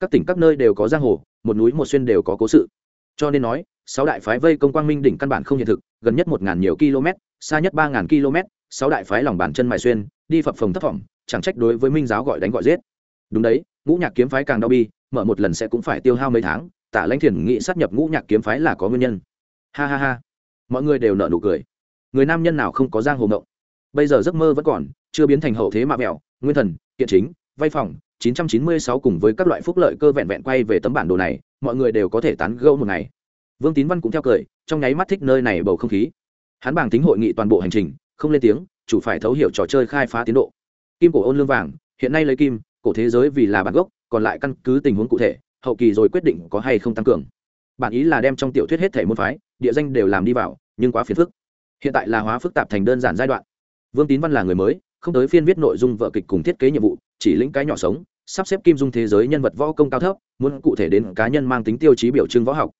Các tỉnh các nơi đều có giang hồ, một núi một xuyên đều có cố sự. Cho nên nói, sáu đại phái vây công quang minh đỉnh căn bản không hiện thực, gần nhất một ngàn nhiều km, xa nhất ba ngàn km, sáu đại phái lòng bàn chân mài xuyên, đi phập phồng thất phỏng chẳng trách đối với minh giáo gọi đánh gọi giết. Đúng đấy, ngũ nhạc kiếm phái càng đau bi, mở một lần sẽ cũng phải tiêu hao mấy tháng tả lãnh thiền nghĩ sát nhập ngũ nhạc kiếm phái là có nguyên nhân. Ha ha ha. Mọi người đều nợ nụ cười. Người nam nhân nào không có giang hồ mộng bây giờ giấc mơ vẫn còn, chưa biến thành hậu thế mạ mẹo, nguyên thần, kiện chính vay phòng 996 cùng với các loại phúc lợi cơ vẹn vẹn quay về tấm bản đồ này, mọi người đều có thể tán gẫu một ngày. Vương tín văn cũng theo cười, trong nháy mắt thích nơi này bầu không khí. Hắn bảng tính hội nghị toàn bộ hành trình, không lên tiếng, chủ phải thấu hiểu trò chơi khai phá tiến độ. Kim cổ ôn lương vàng, hiện nay lấy kim, cổ thế giới vì là bản gốc, còn lại căn cứ tình huống cụ thể hậu kỳ rồi quyết định có hay không tăng cường. Bản ý là đem trong tiểu thuyết hết thể môn phái, địa danh đều làm đi vào, nhưng quá phiền phức. Hiện tại là hóa phức tạp thành đơn giản giai đoạn. Vương tín văn là người mới, không tới phiên viết nội dung vợ kịch cùng thiết kế nhiệm vụ, chỉ lĩnh cái nhỏ sống, sắp xếp kim dung thế giới nhân vật võ công cao thấp, muốn cụ thể đến cá nhân mang tính tiêu chí biểu trưng võ học.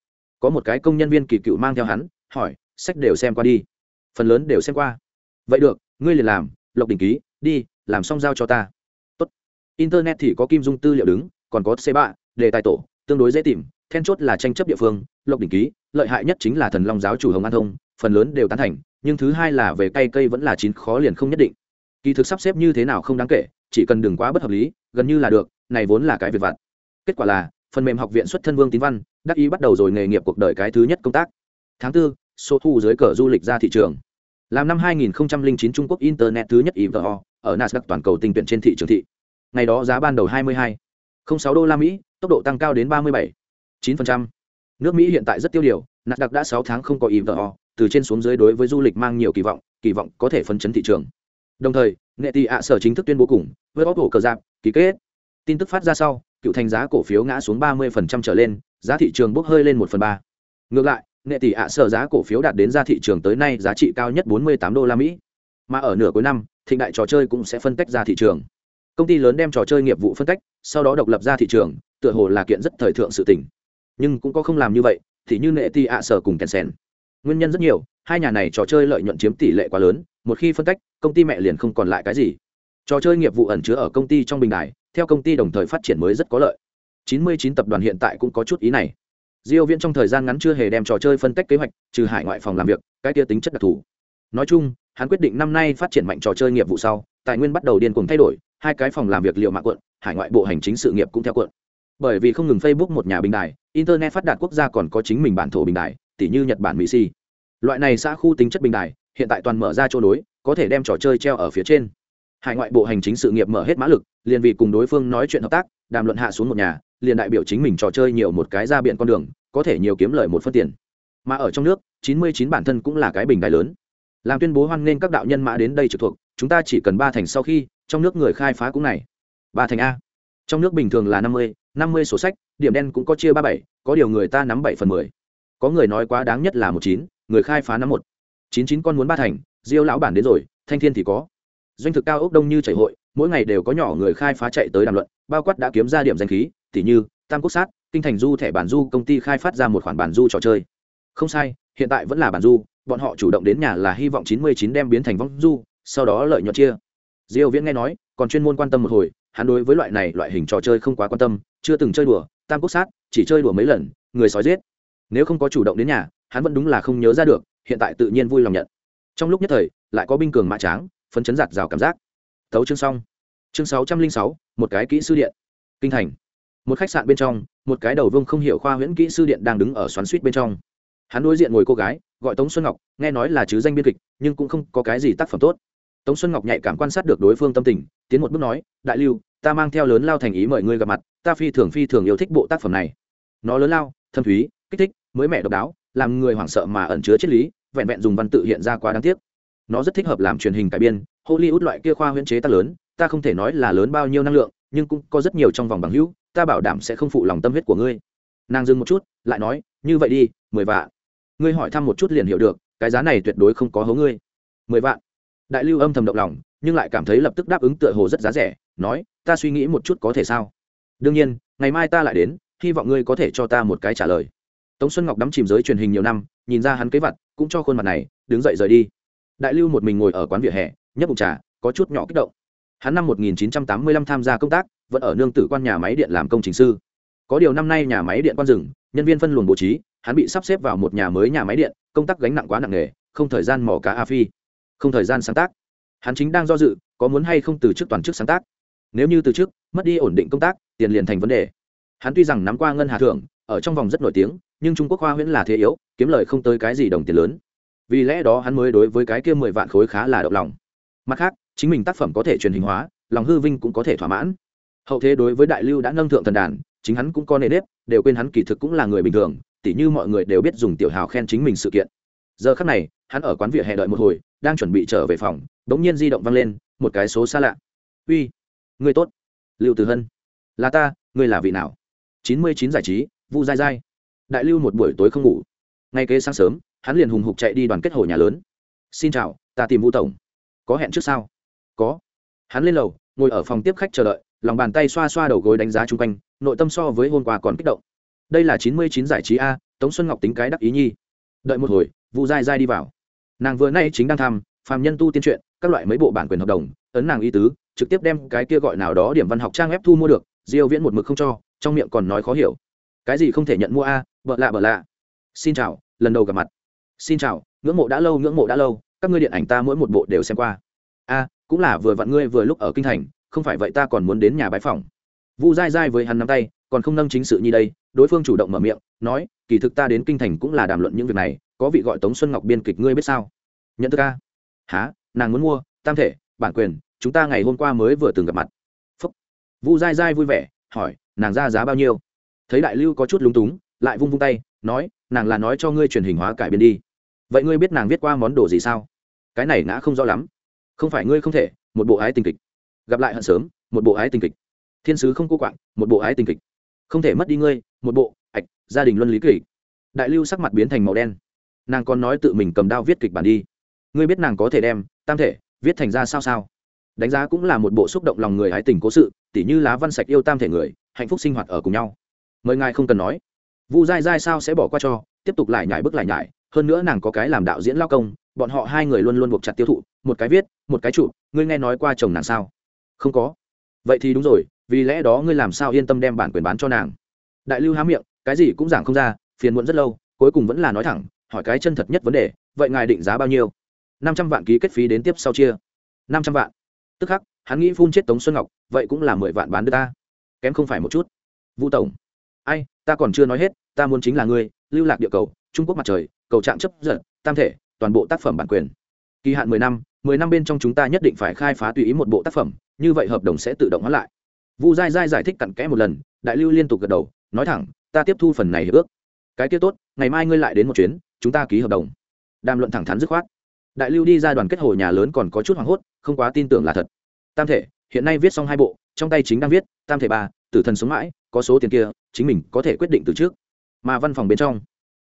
Có một cái công nhân viên kỳ cựu mang theo hắn, hỏi, sách đều xem qua đi. Phần lớn đều xem qua. Vậy được, ngươi liền làm, lộc đình ký, đi, làm xong giao cho ta. Tốt. internet thì có kim dung tư liệu đứng, còn có xe bạ đề tài tổ, tương đối dễ tìm, then chốt là tranh chấp địa phương, lộc đỉnh ký, lợi hại nhất chính là thần long giáo chủ hồng an thông, phần lớn đều tán thành, nhưng thứ hai là về cây cây vẫn là chín khó liền không nhất định. Kỳ thực sắp xếp như thế nào không đáng kể, chỉ cần đừng quá bất hợp lý, gần như là được, này vốn là cái việc vặt. Kết quả là, phần mềm học viện xuất thân vương tín văn, đắc ý bắt đầu rồi nghề nghiệp cuộc đời cái thứ nhất công tác. Tháng tư, số thu dưới cờ du lịch ra thị trường. Làm năm 2009 Trung Quốc internet thứ nhất IVO ở Nasdaq toàn cầu tình tuyển trên thị trường thị. Ngày đó giá ban đầu 22 06 đô la Mỹ, tốc độ tăng cao đến 37 9%. nước Mỹ hiện tại rất tiêu điều đặc đã 6 tháng không có IVO từ trên xuống dưới đối với du lịch mang nhiều kỳ vọng kỳ vọng có thể phấn chấn thị trường. Đồng thời nghệ tỷ ạ sở chính thức tuyên bố cùng với góp cổ cờ giáp ký kết. Tin tức phát ra sau, cựu thành giá cổ phiếu ngã xuống ba mươi trở lên, giá thị trường bốc hơi lên một phần ba. Ngược lại nghệ tỷ ạ sở giá cổ phiếu đạt đến ra thị trường tới nay giá trị cao nhất bốn mươi tám đô la mỹ. Mà ở nửa cuối năm, thịnh đại trò chơi cũng sẽ phân tách ra thị trường. Công ty lớn đem trò chơi nghiệp vụ phân tách sau đó độc lập ra thị trường tựa hồ là kiện rất thời thượng sự tình, nhưng cũng có không làm như vậy thì như nệ ti ạ sở cùng kèn sen nguyên nhân rất nhiều hai nhà này trò chơi lợi nhuận chiếm tỷ lệ quá lớn một khi phân cách công ty mẹ liền không còn lại cái gì. Trò chơi nghiệp vụ ẩn chứa ở công ty trong bình đài theo công ty đồng thời phát triển mới rất có lợi. 99 tập đoàn hiện tại cũng có chút ý này. Diêu viễn trong thời gian ngắn chưa hề đem trò chơi phân tách kế hoạch trừ hải ngoại phòng làm việc cái kia tính chất đặc thù. Nói chung hắn quyết định năm nay phát triển mạnh trò chơi nghiệp vụ sau tài nguyên bắt đầu điên cuồng thay đổi hai cái phòng làm việc liệu mạng quận, hải ngoại bộ hành chính sự nghiệp cũng theo quận. Bởi vì không ngừng facebook một nhà bình đài, internet phát đạt quốc gia còn có chính mình bản thổ bình đài tỷ như nhật bản, mỹ si loại này xã khu tính chất bình đài, hiện tại toàn mở ra chỗ đối có thể đem trò chơi treo ở phía trên. Hải ngoại bộ hành chính sự nghiệp mở hết mã lực, liền vì cùng đối phương nói chuyện hợp tác, đàm luận hạ xuống một nhà, liền đại biểu chính mình trò chơi nhiều một cái ra biện con đường, có thể nhiều kiếm lời một phân tiền. Mà ở trong nước, chín mươi chín bản thân cũng là cái bình đài lớn. Làm tuyên bố hoan nghênh các đạo nhân mã đến đây trực thuộc, chúng ta chỉ cần ba thành sau khi trong nước người khai phá cũng này. Ba thành a. Trong nước bình thường là năm mươi năm mươi sổ sách, điểm đen cũng có chia ba bảy, có điều người ta nắm bảy phần mười. Có người nói quá đáng nhất là một chín, người khai phá nắm một. Chín chín con muốn ba thành, diêu lão bản đến rồi, thanh thiên thì có. Doanh thực cao ốc đông như chảy hội, mỗi ngày đều có nhỏ người khai phá chạy tới đàm luận, bao quát đã kiếm ra điểm danh khí tỷ như, tam quốc sát, kinh thành du, thẻ bản du, công ty khai phát ra một khoản bản du trò chơi. Không sai, hiện tại vẫn là bản du, bọn họ chủ động đến nhà là hy vọng chín mươi chín đem biến thành vong du, sau đó lợi nhuận chia diêu viễn nghe nói, còn chuyên môn quan tâm một hồi, hắn đối với loại này loại hình trò chơi không quá quan tâm, chưa từng chơi đùa, tam quốc sát, chỉ chơi đùa mấy lần, người sói giết. Nếu không có chủ động đến nhà, hắn vẫn đúng là không nhớ ra được, hiện tại tự nhiên vui lòng nhận. Trong lúc nhất thời, lại có binh cường mã tráng, phấn chấn giạt rào cảm giác. Thấu chương xong. Chương sáu trăm linh sáu, một cái kỹ sư điện. Kinh thành. Một khách sạn bên trong, một cái đầu vương không hiểu khoa huyễn kỹ sư điện đang đứng ở xoắn suýt bên trong. Hắn đối diện ngồi cô gái, gọi tống xuân ngọc, nghe nói là chứ danh biên kịch, nhưng cũng không có cái gì tác phẩm tốt tống xuân ngọc nhạy cảm quan sát được đối phương tâm tình, tiến một bước nói, đại lưu, ta mang theo lớn lao thành ý mời ngươi gặp mặt, ta phi thường phi thường yêu thích bộ tác phẩm này. Nó lớn lao, thâm thúy, kích thích, mới mẻ độc đáo, làm người hoảng sợ mà ẩn chứa triết lý, vẹn vẹn dùng văn tự hiện ra quá đáng tiếc. Nó rất thích hợp làm truyền hình cải biên, hollywood loại kia khoa huyễn chế ta lớn, ta không thể nói là lớn bao nhiêu năng lượng, nhưng cũng có rất nhiều trong vòng bằng hữu, ta bảo đảm sẽ không phụ lòng tâm huyết của ngươi. Nàng dừng một chút, lại nói, như vậy đi, mười vạn. Ngươi hỏi thăm một chút liền hiểu được, cái giá này tuyệt đối không có hố ngươi. Mười vạn đại lưu âm thầm động lòng, nhưng lại cảm thấy lập tức đáp ứng tựa hồ rất giá rẻ, nói, ta suy nghĩ một chút có thể sao? Đương nhiên, ngày mai ta lại đến, hy vọng ngươi có thể cho ta một cái trả lời. Tống xuân ngọc đắm chìm giới truyền hình nhiều năm, nhìn ra hắn kế vật cũng cho khuôn mặt này, đứng dậy rời đi. Đại lưu một mình ngồi ở quán vỉa hè, nhấp bụng trà, có chút nhỏ kích động. Hắn năm 1985 tham gia công tác, vẫn ở nương tử quan nhà máy điện làm công trình sư. Có điều năm nay nhà máy điện quan rừng, nhân viên phân luồng bố trí, hắn bị sắp xếp vào một nhà mới nhà máy điện, công tác gánh nặng quá nặng nề, không thời gian mò cá a phi không thời gian sáng tác. Hắn chính đang do dự, có muốn hay không từ chức toàn chức sáng tác. Nếu như từ chức, mất đi ổn định công tác, tiền liền thành vấn đề. Hắn tuy rằng nắm qua ngân hà thưởng, ở trong vòng rất nổi tiếng, nhưng trung quốc hoa huyễn là thế yếu, kiếm lời không tới cái gì đồng tiền lớn. Vì lẽ đó hắn mới đối với cái kia mười vạn khối khá là động lòng. Mặt khác, chính mình tác phẩm có thể truyền hình hóa, lòng hư vinh cũng có thể thỏa mãn. Hậu thế đối với đại lưu đã nâng thượng thần đàn, chính hắn cũng có nề nếp, đều quên hắn kỳ thực cũng là người bình thường, tỉ như mọi người đều biết dùng tiểu hào khen chính mình sự kiện. Giờ khắc này, hắn ở quán vỉa hè đợi một hồi đang chuẩn bị trở về phòng đ ố n g nhiên di động văng lên, một cái số xa lạ. Uy, người tốt. Lưu từ hân. Là ta, ngươi là vị nào? Chín mươi chín giải trí, vu dai dai đại lưu một buổi tối không ngủ. Ngay kế sáng sớm, hắn liền hùng hục chạy đi đoàn kết hồ nhà lớn. Xin chào, ta tìm vu tổng. Có hẹn trước sao? Có. Hắn lên lầu, ngồi ở phòng tiếp khách chờ đợi, lòng bàn tay xoa xoa đầu gối đánh giá chung quanh, nội tâm so với hôm qua còn kích động. Đây là chín mươi chín giải trí a, tống xuân ngọc tính cái đắc ý nhi. Đợi một hồi, vu dai dai đi vào nàng vừa nay chính đang tham phàm nhân tu tiên truyện các loại mấy bộ bản quyền hợp đồng ấn nàng y tứ trực tiếp đem cái kia gọi nào đó điểm văn học trang web thu mua được diêu viễn một mực không cho trong miệng còn nói khó hiểu. Cái gì không thể nhận mua a à, bợ lạ bợ lạ. Xin chào lần đầu gặp mặt. Xin chào ngưỡng mộ đã lâu ngưỡng mộ đã lâu các ngươi điện ảnh ta mỗi một bộ đều xem qua. A cũng là vừa vặn ngươi vừa lúc ở kinh thành không phải vậy ta còn muốn đến nhà bái phòng vu dai dai với hắn nắm tay còn không nâng chính sự như đây đối phương chủ động mở miệng nói kỳ thực ta đến kinh thành cũng là đàm luận những việc này có vị gọi tống xuân ngọc biên kịch ngươi biết sao? Nhận thức ca. Há nàng muốn mua, tam thể, bản quyền, chúng ta ngày hôm qua mới vừa từng gặp mặt. Phúc. Vu dai dai vui vẻ, hỏi, nàng ra giá bao nhiêu? Thấy đại lưu có chút lúng túng, lại vung vung tay, nói, nàng là nói cho ngươi truyền hình hóa cải biên đi. Vậy ngươi biết nàng viết qua món đồ gì sao? Cái này ngã không rõ lắm. Không phải ngươi không thể, một bộ ái tình kịch. Gặp lại hận sớm, một bộ ái tình kịch. Thiên sứ không cô quạng, một bộ ái tình kịch. Không thể mất đi ngươi, một bộ, ạch, gia đình luân lý kỷ. Đại lưu sắc mặt biến thành màu đen nàng còn nói tự mình cầm đao viết kịch bản đi. Ngươi biết nàng có thể đem, tam thể, viết thành ra sao sao? Đánh giá cũng là một bộ xúc động lòng người hái tình cố sự, tỉ như lá văn sạch yêu tam thể người, hạnh phúc sinh hoạt ở cùng nhau. Mời ngài không cần nói. Vu dai dai sao sẽ bỏ qua cho, tiếp tục lại nhải bước lại nhải hơn nữa nàng có cái làm đạo diễn lao công, bọn họ hai người luôn luôn buộc chặt tiêu thụ, một cái viết, một cái trụ ngươi nghe nói qua chồng nàng sao? Không có. Vậy thì đúng rồi, vì lẽ đó ngươi làm sao yên tâm đem bản quyền bán cho nàng? Đại lưu há miệng, cái gì cũng giảng không ra, phiền muộn rất lâu, cuối cùng vẫn là nói thẳng hỏi cái chân thật nhất vấn đề, vậy ngài định giá bao nhiêu? Năm trăm vạn ký kết phí đến tiếp sau chia. Năm trăm vạn. Tức khắc, hắn nghĩ phun chết tống xuân ngọc, vậy cũng là mười vạn bán đưa ta. Kém không phải một chút. Vũ tổng. Ai, ta còn chưa nói hết, ta muốn chính là ngươi, lưu lạc địa cầu, trung quốc mặt trời, cầu trạng chấp giật, tam thể, toàn bộ tác phẩm bản quyền. Kỳ hạn mười năm mười năm bên trong chúng ta nhất định phải khai phá tùy ý một bộ tác phẩm, như vậy hợp đồng sẽ tự động hóa lại. Vu dai dai giải thích cặn kẽ một lần, đại lưu liên tục gật đầu, nói thẳng, ta tiếp thu phần này hiệp ước. Cái kia tốt, ngày mai ngươi lại đến một chuyến chúng ta ký hợp đồng. Đàm luận thẳng thắn dứt khoát. Đại lưu đi ra đoàn kết hồ nhà lớn còn có chút hoảng hốt, không quá tin tưởng là thật. Tam thể, hiện nay viết xong hai bộ, trong tay chính đang viết, tam thể ba, tử thần sống mãi, có số tiền kia, chính mình có thể quyết định từ trước. Mà văn phòng bên trong,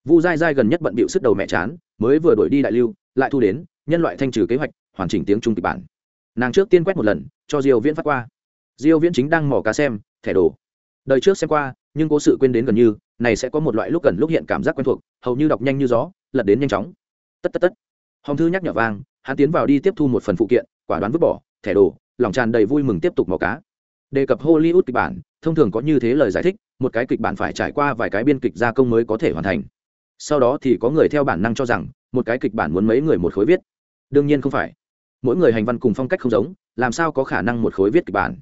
vu dai dai gần nhất bận bịu sức đầu mẹ chán, mới vừa đổi đi đại lưu, lại thu đến, nhân loại thanh trừ kế hoạch, hoàn chỉnh tiếng trung kịch bản. Nàng trước tiên quét một lần, cho diêu viễn phát qua. Diêu viễn chính đang mò cá xem, thẻ đồ. Đời trước xem qua, nhưng cố sự quên đến gần như này sẽ có một loại lúc gần lúc hiện cảm giác quen thuộc, hầu như đọc nhanh như gió, lật đến nhanh chóng. Tất tất tất. Hồng thư nhắc nhở vang, hắn tiến vào đi tiếp thu một phần phụ kiện, quả đoán vứt bỏ, thẻ đồ, lòng tràn đầy vui mừng tiếp tục mò cá. Đề cập hollywood kịch bản, thông thường có như thế lời giải thích, một cái kịch bản phải trải qua vài cái biên kịch gia công mới có thể hoàn thành. Sau đó thì có người theo bản năng cho rằng, một cái kịch bản muốn mấy người một khối viết. Đương nhiên không phải. Mỗi người hành văn cùng phong cách không giống, làm sao có khả năng một khối viết kịch bản?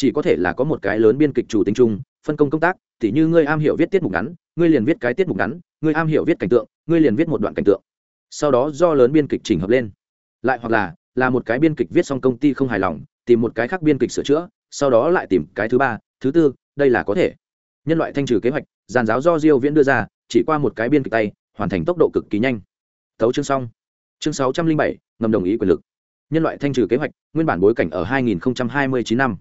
Chỉ có thể là có một cái lớn biên kịch chủ tính chung phân công công tác tỉ như ngươi am hiểu viết tiết mục ngắn ngươi liền viết cái tiết mục ngắn ngươi am hiểu viết cảnh tượng ngươi liền viết một đoạn cảnh tượng. Sau đó do lớn biên kịch chỉnh hợp lên. Lại hoặc là là một cái biên kịch viết xong công ty không hài lòng tìm một cái khác biên kịch sửa chữa sau đó lại tìm cái thứ ba thứ tư đây là có thể. Nhân loại thanh trừ kế hoạch giàn giáo do diêu viễn đưa ra chỉ qua một cái biên kịch tay hoàn thành tốc độ cực kỳ nhanh. Thấu chương xong. Chương 607, ngầm đồng ý quyền lực. Nhân loại thanh trừ kế hoạch nguyên bản bối cảnh ở 2029 năm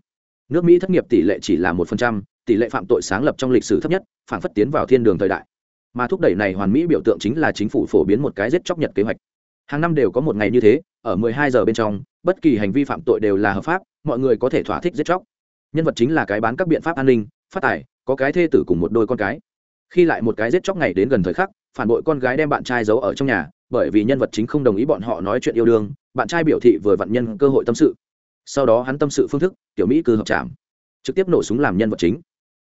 nước mỹ thất nghiệp tỷ lệ chỉ là một phần trăm, tỷ lệ phạm tội sáng lập trong lịch sử thấp nhất, phản phất tiến vào thiên đường thời đại. Mà thúc đẩy này hoàn mỹ biểu tượng chính là chính phủ phổ biến một cái giết chóc nhật kế hoạch. Hàng năm đều có một ngày như thế, ở 12 giờ bên trong, bất kỳ hành vi phạm tội đều là hợp pháp, mọi người có thể thỏa thích giết chóc. Nhân vật chính là cái bán các biện pháp an ninh, phát tài, có cái thê tử cùng một đôi con cái. Khi lại một cái giết chóc ngày đến gần thời khắc, phản bội con gái đem bạn trai giấu ở trong nhà, bởi vì nhân vật chính không đồng ý bọn họ nói chuyện yêu đương, bạn trai biểu thị vừa vặn nhân cơ hội tâm sự sau đó hắn tâm sự phương thức, tiểu mỹ cư hợp trảm trực tiếp nổ súng làm nhân vật chính.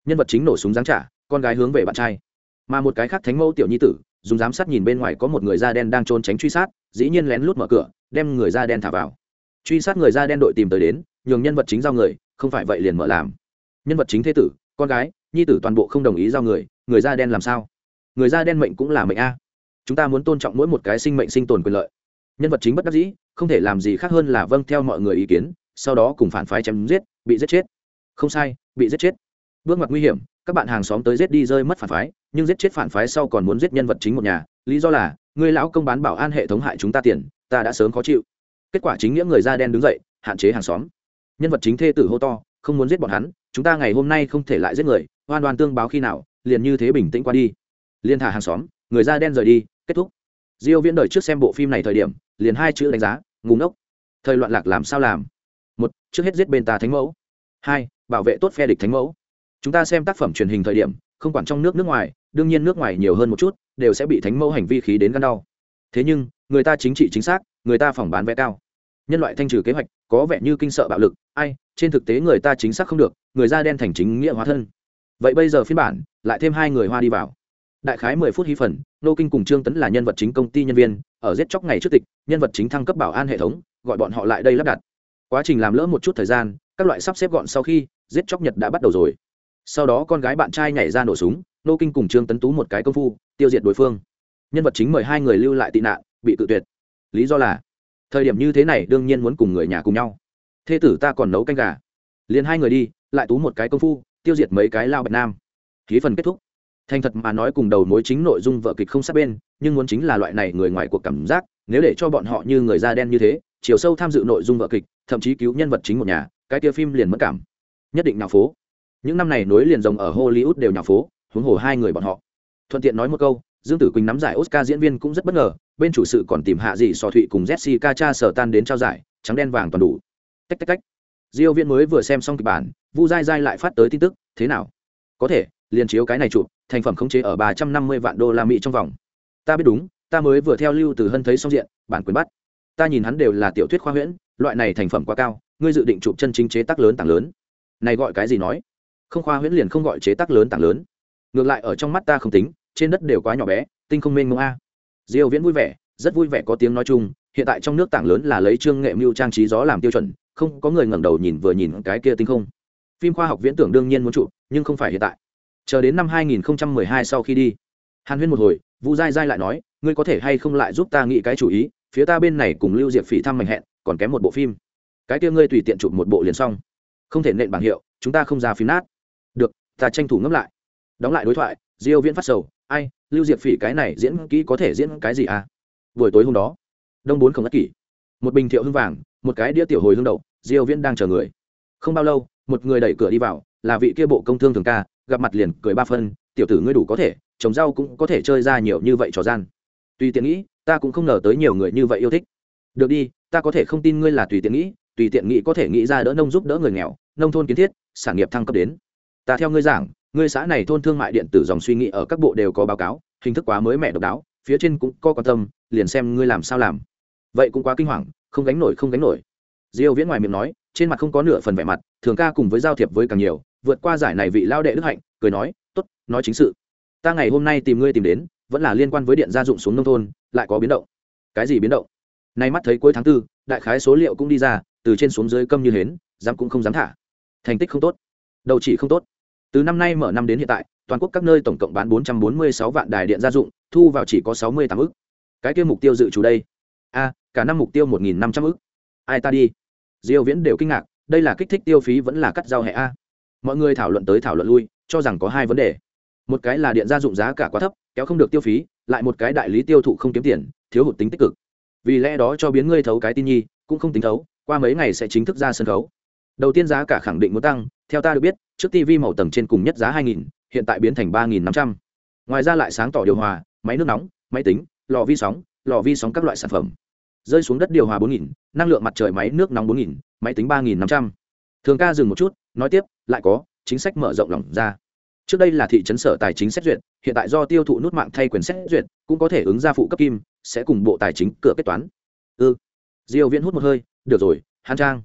Nhân vật chính nổ súng giáng trả, con gái hướng về bạn trai. Mà một cái khác thánh mẫu tiểu nhi tử, dùng giám sát nhìn bên ngoài có một người da đen đang trốn tránh truy sát, dĩ nhiên lén lút mở cửa, đem người da đen thả vào. Truy sát người da đen đội tìm tới đến, nhường nhân vật chính giao người, không phải vậy liền mở làm. Nhân vật chính thế tử, con gái, nhi tử toàn bộ không đồng ý giao người người da đen làm sao? Người da đen mệnh cũng là mệnh a. Chúng ta muốn tôn trọng mỗi một cái sinh mệnh sinh tồn quyền lợi. Nhân vật chính bất đắc dĩ, không thể làm gì khác hơn là vâng theo mọi người ý kiến sau đó cùng phản phái chém giết, bị giết chết. Không sai, bị giết chết. Bước ngoặt nguy hiểm, các bạn hàng xóm tới giết đi rơi mất phản phái, nhưng giết chết phản phái sau còn muốn giết nhân vật chính một nhà. Lý do là, người lão công bán bảo an hệ thống hại chúng ta tiền, ta đã sớm khó chịu. Kết quả chính nghĩa người da đen đứng dậy, hạn chế hàng xóm. Nhân vật chính thê tử hô to, không muốn giết bọn hắn, chúng ta ngày hôm nay không thể lại giết người hoan đoan tương báo khi nào, liền như thế bình tĩnh qua đi. Liên thả hàng xóm, người da đen rời đi, kết thúc. Diêu viễn đời trước xem bộ phim này thời điểm, liền hai chữ đánh giá ngùng ngốc. Thời loạn lạc làm sao làm? Một trước hết giết bên ta thánh mẫu hai bảo vệ tốt phe địch thánh mẫu chúng ta xem tác phẩm truyền hình thời điểm không quản trong nước nước ngoài đương nhiên nước ngoài nhiều hơn một chút đều sẽ bị thánh mẫu hành vi khí đến gan đau thế nhưng người ta chính trị chính xác người ta phỏng bán vé cao nhân loại thanh trừ kế hoạch có vẻ như kinh sợ bạo lực ai trên thực tế người ta chính xác không được người da đen thành chính nghĩa hóa thân vậy bây giờ phiên bản lại thêm hai người hoa đi vào đại khái mười phút hy phần nô kinh cùng trương tấn là nhân vật chính công ty nhân viên ở giết chóc ngày trước tịch nhân vật chính thăng cấp bảo an hệ thống gọi bọn họ lại đây lắp đặt quá trình làm lỡ một chút thời gian, các loại sắp xếp gọn sau khi, giết chóc nhật đã bắt đầu rồi. Sau đó con gái bạn trai nhảy ra nổ súng, nô kinh cùng trương tấn tú một cái công phu, tiêu diệt đối phương. Nhân vật chính mời hai người lưu lại tị nạn, bị tự tuyệt. Lý do là, thời điểm như thế này đương nhiên muốn cùng người nhà cùng nhau. Thê tử ta còn nấu canh gà. Liền hai người đi, lại tú một cái công phu, tiêu diệt mấy cái lao bạch nam. Ký phần kết thúc. Thành thật mà nói cùng đầu mối chính nội dung vợ kịch không sát bên, nhưng muốn chính là loại này người ngoài cuộc cảm giác, nếu để cho bọn họ như người da đen như thế chiều sâu tham dự nội dung vợ kịch, thậm chí cứu nhân vật chính một nhà, cái tia phim liền mất cảm. Nhất định nào phố. Những năm này nối liền rồng ở hollywood đều nhà phố, huống hồ hai người bọn họ. Thuận tiện nói một câu, dương tử quỳnh nắm giải oscar diễn viên cũng rất bất ngờ, bên chủ sự còn tìm hạ dị sò thụy cùng jessica cha sở tan đến trao giải, trắng đen vàng toàn đủ. Tách tách tách. Diêu viên mới vừa xem xong kịch bản, vu dai dai lại phát tới tin tức, thế nào? Có thể, liền chiếu cái này chụp, thành phẩm khống chế ở ba trăm năm mươi vạn đô la mỹ trong vòng. Ta biết đúng, ta mới vừa theo lưu từ hân thấy xong diện, bản quyền bắt ta nhìn hắn đều là tiểu thuyết khoa huyễn, loại này thành phẩm quá cao, ngươi dự định chụp chân chính chế tác lớn tảng lớn. Này gọi cái gì nói? Không khoa huyễn liền không gọi chế tác lớn tảng lớn. Ngược lại ở trong mắt ta không tính, trên đất đều quá nhỏ bé, tinh không mênh mông a. Diêu viễn vui vẻ, rất vui vẻ có tiếng nói chung, hiện tại trong nước tảng lớn là lấy trương nghệ mưu trang trí gió làm tiêu chuẩn, không có người ngẩng đầu nhìn vừa nhìn cái kia tinh không. Phim khoa học viễn tưởng đương nhiên muốn chụp, nhưng không phải hiện tại. Chờ đến năm 2012 sau khi đi. Hàn huyên một hồi vu dai dai lại nói, ngươi có thể hay không lại giúp ta nghĩ cái chủ ý phía ta bên này cùng lưu diệp phỉ thăm mạnh hẹn, còn kém một bộ phim. Cái kia ngươi tùy tiện chụp một bộ liền xong. Không thể nện bảng hiệu, chúng ta không ra phim nát. Được, ta tranh thủ ngấp lại. Đóng lại đối thoại, diêu viễn phát sầu, ai, lưu diệp phỉ cái này diễn kỹ có thể diễn cái gì à? Buổi tối hôm đó, đông bốn không ngất kỷ, một bình thiệu hương vàng, một cái đĩa tiểu hồi hương đậu, diêu viễn đang chờ người. Không bao lâu, một người đẩy cửa đi vào, là vị kia bộ công thương thường ca, gặp mặt liền cười ba phân, tiểu tử ngươi đủ có thể, trồng rau cũng có thể chơi ra nhiều như vậy trò gian. Tùy tiện nghĩ ta cũng không ngờ tới nhiều người như vậy yêu thích. Được đi, ta có thể không tin ngươi là tùy tiện nghĩ, tùy tiện nghĩ có thể nghĩ ra đỡ nông giúp đỡ người nghèo, nông thôn kiến thiết, sản nghiệp thăng cấp đến. Ta theo ngươi giảng, ngươi xã này thôn thương mại điện tử dòng suy nghĩ ở các bộ đều có báo cáo, hình thức quá mới mẻ độc đáo, phía trên cũng có quan tâm, liền xem ngươi làm sao làm. Vậy cũng quá kinh hoàng, không gánh nổi, không gánh nổi. Diêu viễn ngoài miệng nói, trên mặt không có nửa phần vẻ mặt, thường ca cùng với giao thiệp với càng nhiều, vượt qua giải này vị lao đệ đức hạnh, cười nói, tốt, nói chính sự. Ta ngày hôm nay tìm ngươi tìm đến, vẫn là liên quan với điện gia dụng xuống nông thôn lại có biến động. Cái gì biến động? Nay mắt thấy cuối tháng tư, đại khái số liệu cũng đi ra, từ trên xuống dưới câm như hến, dám cũng không dám thả. Thành tích không tốt. Đầu chỉ không tốt. Từ năm nay mở năm đến hiện tại, toàn quốc các nơi tổng cộng bán 446 vạn đài điện gia dụng, thu vào chỉ có 68 ức. Cái kia mục tiêu dự trù đây? A, cả năm mục tiêu 1.500 ức. Ai ta đi? Diêu viễn đều kinh ngạc, đây là kích thích tiêu phí vẫn là cắt rau hẹ a? Mọi người thảo luận tới thảo luận lui, cho rằng có hai vấn đề. Một cái là điện gia dụng giá cả quá thấp, kéo không được tiêu phí lại một cái đại lý tiêu thụ không kiếm tiền thiếu hụt tính tích cực vì lẽ đó cho biến ngươi thấu cái tin nhi cũng không tính thấu qua mấy ngày sẽ chính thức ra sân khấu đầu tiên giá cả khẳng định muốn tăng theo ta được biết trước tv màu tầng trên cùng nhất giá 2.000, hiện tại biến thành 3.500. ngoài ra lại sáng tỏ điều hòa máy nước nóng máy tính lò vi sóng lò vi sóng các loại sản phẩm rơi xuống đất điều hòa 4.000, năng lượng mặt trời máy nước nóng 4.000, máy tính 3.500. thường ca dừng một chút nói tiếp lại có chính sách mở rộng lỏng ra trước đây là thị trấn sở tài chính xét duyệt, hiện tại do tiêu thụ nút mạng thay quyền xét duyệt, cũng có thể ứng ra phụ cấp kim, sẽ cùng bộ tài chính cửa kết toán. Ư ừ. diêu viễn hút một hơi, được rồi hàn trang,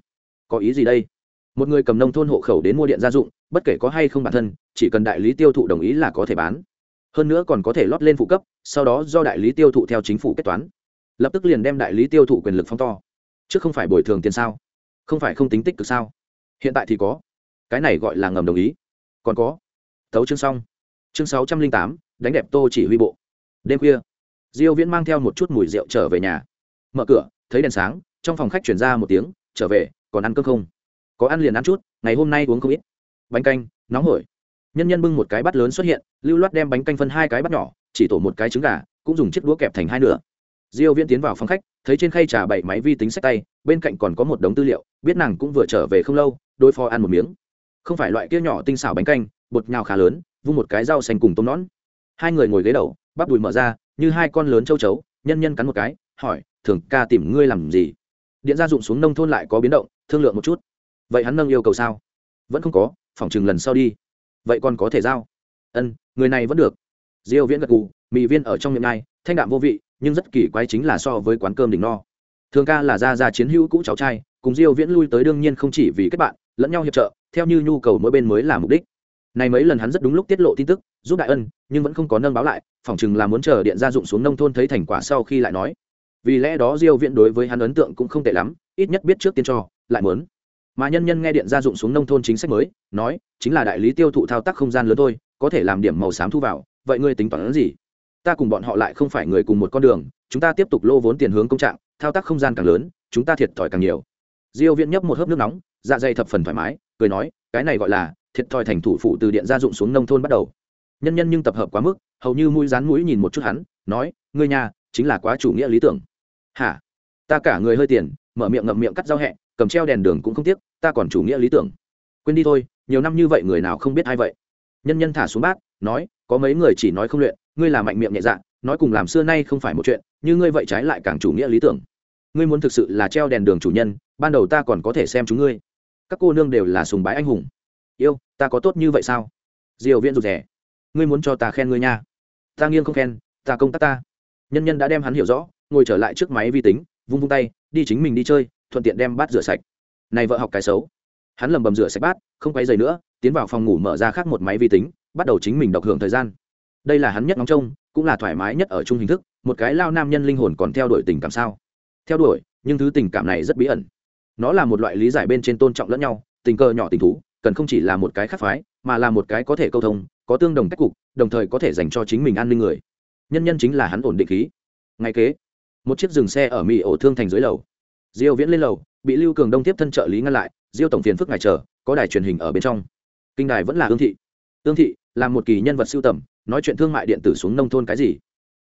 có ý gì đây? Một người cầm nông thôn hộ khẩu đến mua điện gia dụng, bất kể có hay không bản thân, chỉ cần đại lý tiêu thụ đồng ý là có thể bán. Hơn nữa còn có thể lót lên phụ cấp, sau đó do đại lý tiêu thụ theo chính phủ kết toán. Lập tức liền đem đại lý tiêu thụ quyền lực phong to. Chứ không phải bồi thường tiền sao? Không phải không tính tích cực sao? Hiện tại thì có. Cái này gọi là ngầm đồng ý. Còn có tấu chương xong. Chương sáu trăm linh tám, đánh đẹp tô chỉ huy bộ. Đêm khuya, diêu viễn mang theo một chút mùi rượu trở về nhà. Mở cửa, thấy đèn sáng, trong phòng khách chuyển ra một tiếng, trở về, còn ăn cơm không? Có ăn liền ăn chút, ngày hôm nay uống không ít. Bánh canh, nóng hổi. Nhân nhân bưng một cái bát lớn xuất hiện, lưu loát đem bánh canh phân hai cái bát nhỏ, chỉ tổ một cái trứng gà, cũng dùng chiếc đũa kẹp thành hai nửa. Diêu viễn tiến vào phòng khách, thấy trên khay trà bảy máy vi tính sách tay, bên cạnh còn có một đống tư liệu, biết nàng cũng vừa trở về không lâu, đối phó ăn một miếng. Không phải loại kia nhỏ tinh xảo bánh canh bột nhào khá lớn, vung một cái rau xanh cùng tôm nón hai người ngồi ghế đầu, bắp đùi mở ra, như hai con lớn châu chấu, nhân nhân cắn một cái, hỏi, thường ca tìm ngươi làm gì? Điện gia dụng xuống nông thôn lại có biến động, thương lượng một chút. Vậy hắn nâng yêu cầu sao? Vẫn không có, phỏng chừng lần sau đi. Vậy còn có thể giao? Ân, người này vẫn được. Diêu viễn gật gù, mì viên ở trong miệng này thanh đạm vô vị, nhưng rất kỳ quái chính là so với quán cơm đỉnh no. Thường ca là gia gia chiến hữu cũ cháu trai, cùng diêu viễn lui tới đương nhiên không chỉ vì kết bạn, lẫn nhau hiệp trợ, theo như nhu cầu mỗi bên mới là mục đích này mấy lần hắn rất đúng lúc tiết lộ tin tức, giúp đại ân, nhưng vẫn không có nâng báo lại, phỏng chừng là muốn chờ điện gia dụng xuống nông thôn thấy thành quả sau khi lại nói. Vì lẽ đó diêu viễn đối với hắn ấn tượng cũng không tệ lắm, ít nhất biết trước tiên cho, lại muốn. Mà nhân nhân nghe điện gia dụng xuống nông thôn chính sách mới, nói, chính là đại lý tiêu thụ thao tác không gian lớn thôi, có thể làm điểm màu xám thu vào, vậy ngươi tính toán gì? Ta cùng bọn họ lại không phải người cùng một con đường, chúng ta tiếp tục lô vốn tiền hướng công trạng, thao tác không gian càng lớn, chúng ta thiệt thòi càng nhiều. Diêu viễn nhấp một hớp nước nóng dạ dày thập phần thoải mái, cười nói, cái này gọi là thiệt thòi thành thủ phụ từ điện gia dụng xuống nông thôn bắt đầu. Nhân nhân nhưng tập hợp quá mức, hầu như mũi rán mũi nhìn một chút hắn, nói, ngươi nhà, chính là quá chủ nghĩa lý tưởng. Hả? Ta cả người hơi tiền, mở miệng ngậm miệng cắt giao hẹ, cầm treo đèn đường cũng không tiếc, ta còn chủ nghĩa lý tưởng. Quên đi thôi, nhiều năm như vậy người nào không biết ai vậy? Nhân nhân thả xuống bát, nói, có mấy người chỉ nói không luyện, ngươi là mạnh miệng nhẹ dạ nói cùng làm xưa nay không phải một chuyện, như ngươi vậy trái lại càng chủ nghĩa lý tưởng. Ngươi muốn thực sự là treo đèn đường chủ nhân, ban đầu ta còn có thể xem chúng ngươi. Các cô nương đều là sùng bái anh hùng yêu, ta có tốt như vậy sao? Diều viễn rụt rẻ ngươi muốn cho ta khen ngươi nha. Ta nghiêng không khen, ta công tác ta. Nhân nhân đã đem hắn hiểu rõ, ngồi trở lại trước máy vi tính, vung vung tay, đi chính mình đi chơi, thuận tiện đem bát rửa sạch. Này vợ học cái xấu. Hắn lầm bầm rửa sạch bát, không quay dày nữa, tiến vào phòng ngủ mở ra khác một máy vi tính, bắt đầu chính mình đọc hưởng thời gian. Đây là hắn nhất nóng trông, cũng là thoải mái nhất ở chung hình thức, một cái lao nam nhân linh hồn còn theo đuổi tình cảm sao? Theo đuổi, nhưng thứ tình cảm này rất bí ẩn. Nó là một loại lý giải bên trên tôn trọng lẫn nhau, tình cờ nhỏ tình thú cần không chỉ là một cái khác phái, mà là một cái có thể câu thông, có tương đồng cách cục, đồng thời có thể dành cho chính mình an ninh người. Nhân nhân chính là hắn ổn định khí. Ngay kế, một chiếc dừng xe ở mỹ ổ thương thành dưới lầu. Diêu viễn lên lầu, bị lưu cường đông tiếp thân trợ lý ngăn lại, diêu tổng phiền phức ngài chờ, có đài truyền hình ở bên trong. Kinh đài vẫn là ương thị. Ương thị là một kỳ nhân vật siêu tầm, nói chuyện thương mại điện tử xuống nông thôn cái gì?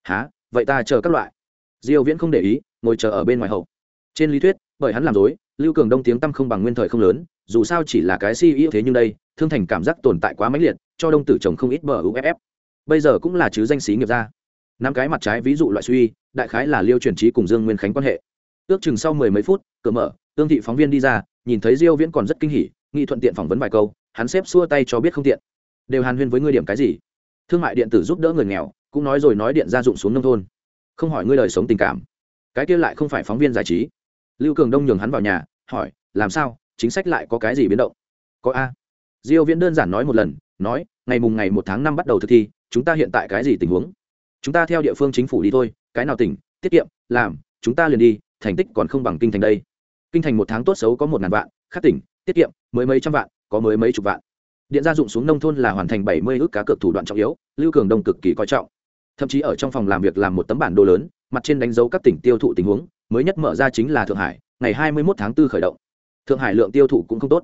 Há vậy ta chờ các loại. Diêu viễn không để ý, ngồi chờ ở bên ngoài hậu. Trên lý thuyết, bởi hắn làm dối, lưu cường đông tiếng tăm không bằng nguyên thời không lớn dù sao chỉ là cái si thế nhưng đây, thương thành cảm giác tồn tại quá mãnh liệt, cho đông tử chồng không ít bờ uff bây giờ cũng là chứ danh sĩ nghiệp ra năm cái mặt trái ví dụ loại suy, đại khái là liêu truyền trí cùng dương nguyên khánh quan hệ. Ước chừng sau mười mấy phút, cửa mở, tương thị phóng viên đi ra, nhìn thấy diêu viễn còn rất kinh hỉ, nghị thuận tiện phỏng vấn vài câu, hắn xếp xua tay cho biết không tiện. Đều hàn huyên với ngươi điểm cái gì? Thương mại điện tử giúp đỡ người nghèo, cũng nói rồi nói điện gia dụng xuống nông thôn. Không hỏi ngươi đời sống tình cảm. Cái kia lại không phải phóng viên giải trí. Lưu cường đông nhường hắn vào nhà, hỏi, làm sao? Chính sách lại có cái gì biến động? Có a. Diêu viễn đơn giản nói một lần, nói, ngày mùng ngày một tháng năm bắt đầu thực thi, chúng ta hiện tại cái gì tình huống? Chúng ta theo địa phương chính phủ đi thôi, cái nào tỉnh, tiết kiệm, làm, chúng ta liền đi, thành tích còn không bằng kinh thành đây. Kinh thành một tháng tốt xấu có một ngàn vạn khác tỉnh, tiết kiệm, mới mấy trăm vạn, có mới mấy chục vạn. Điện gia dụng xuống nông thôn là hoàn thành bảy mươi ước cá cược thủ đoạn trọng yếu, lưu cường đông cực kỳ coi trọng. Thậm chí ở trong phòng làm việc làm một tấm bản đồ lớn, mặt trên đánh dấu các tỉnh tiêu thụ tình huống, mới nhất mở ra chính là thượng hải, ngày 21 tháng 4 khởi động thượng hải lượng tiêu thụ cũng không tốt.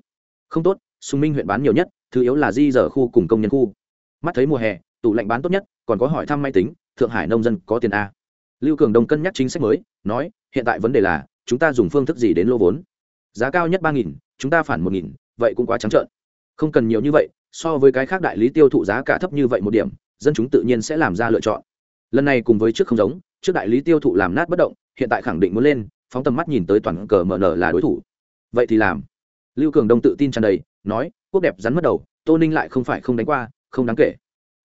Không tốt, sùng minh huyện bán nhiều nhất, thứ yếu là di dở khu cùng công nhân khu. Mắt thấy mùa hè, tủ lạnh bán tốt nhất, còn có hỏi thăm máy tính, thượng hải nông dân có tiền a. Lưu cường đông cân nhắc chính sách mới, nói, hiện tại vấn đề là, chúng ta dùng phương thức gì đến lô vốn? Giá cao nhất ba nghìn, chúng ta phản một nghìn, vậy cũng quá trắng trợn. Không cần nhiều như vậy, so với cái khác đại lý tiêu thụ giá cả thấp như vậy một điểm, dân chúng tự nhiên sẽ làm ra lựa chọn. Lần này cùng với trước không giống, trước đại lý tiêu thụ làm nát bất động, hiện tại khẳng định muốn lên, phóng tầm mắt nhìn tới toàn cờ mở nở là đối thủ vậy thì làm. Lưu cường đông tự tin tràn đầy, nói, quốc đẹp rắn mất đầu, tô ninh lại không phải không đánh qua, không đáng kể.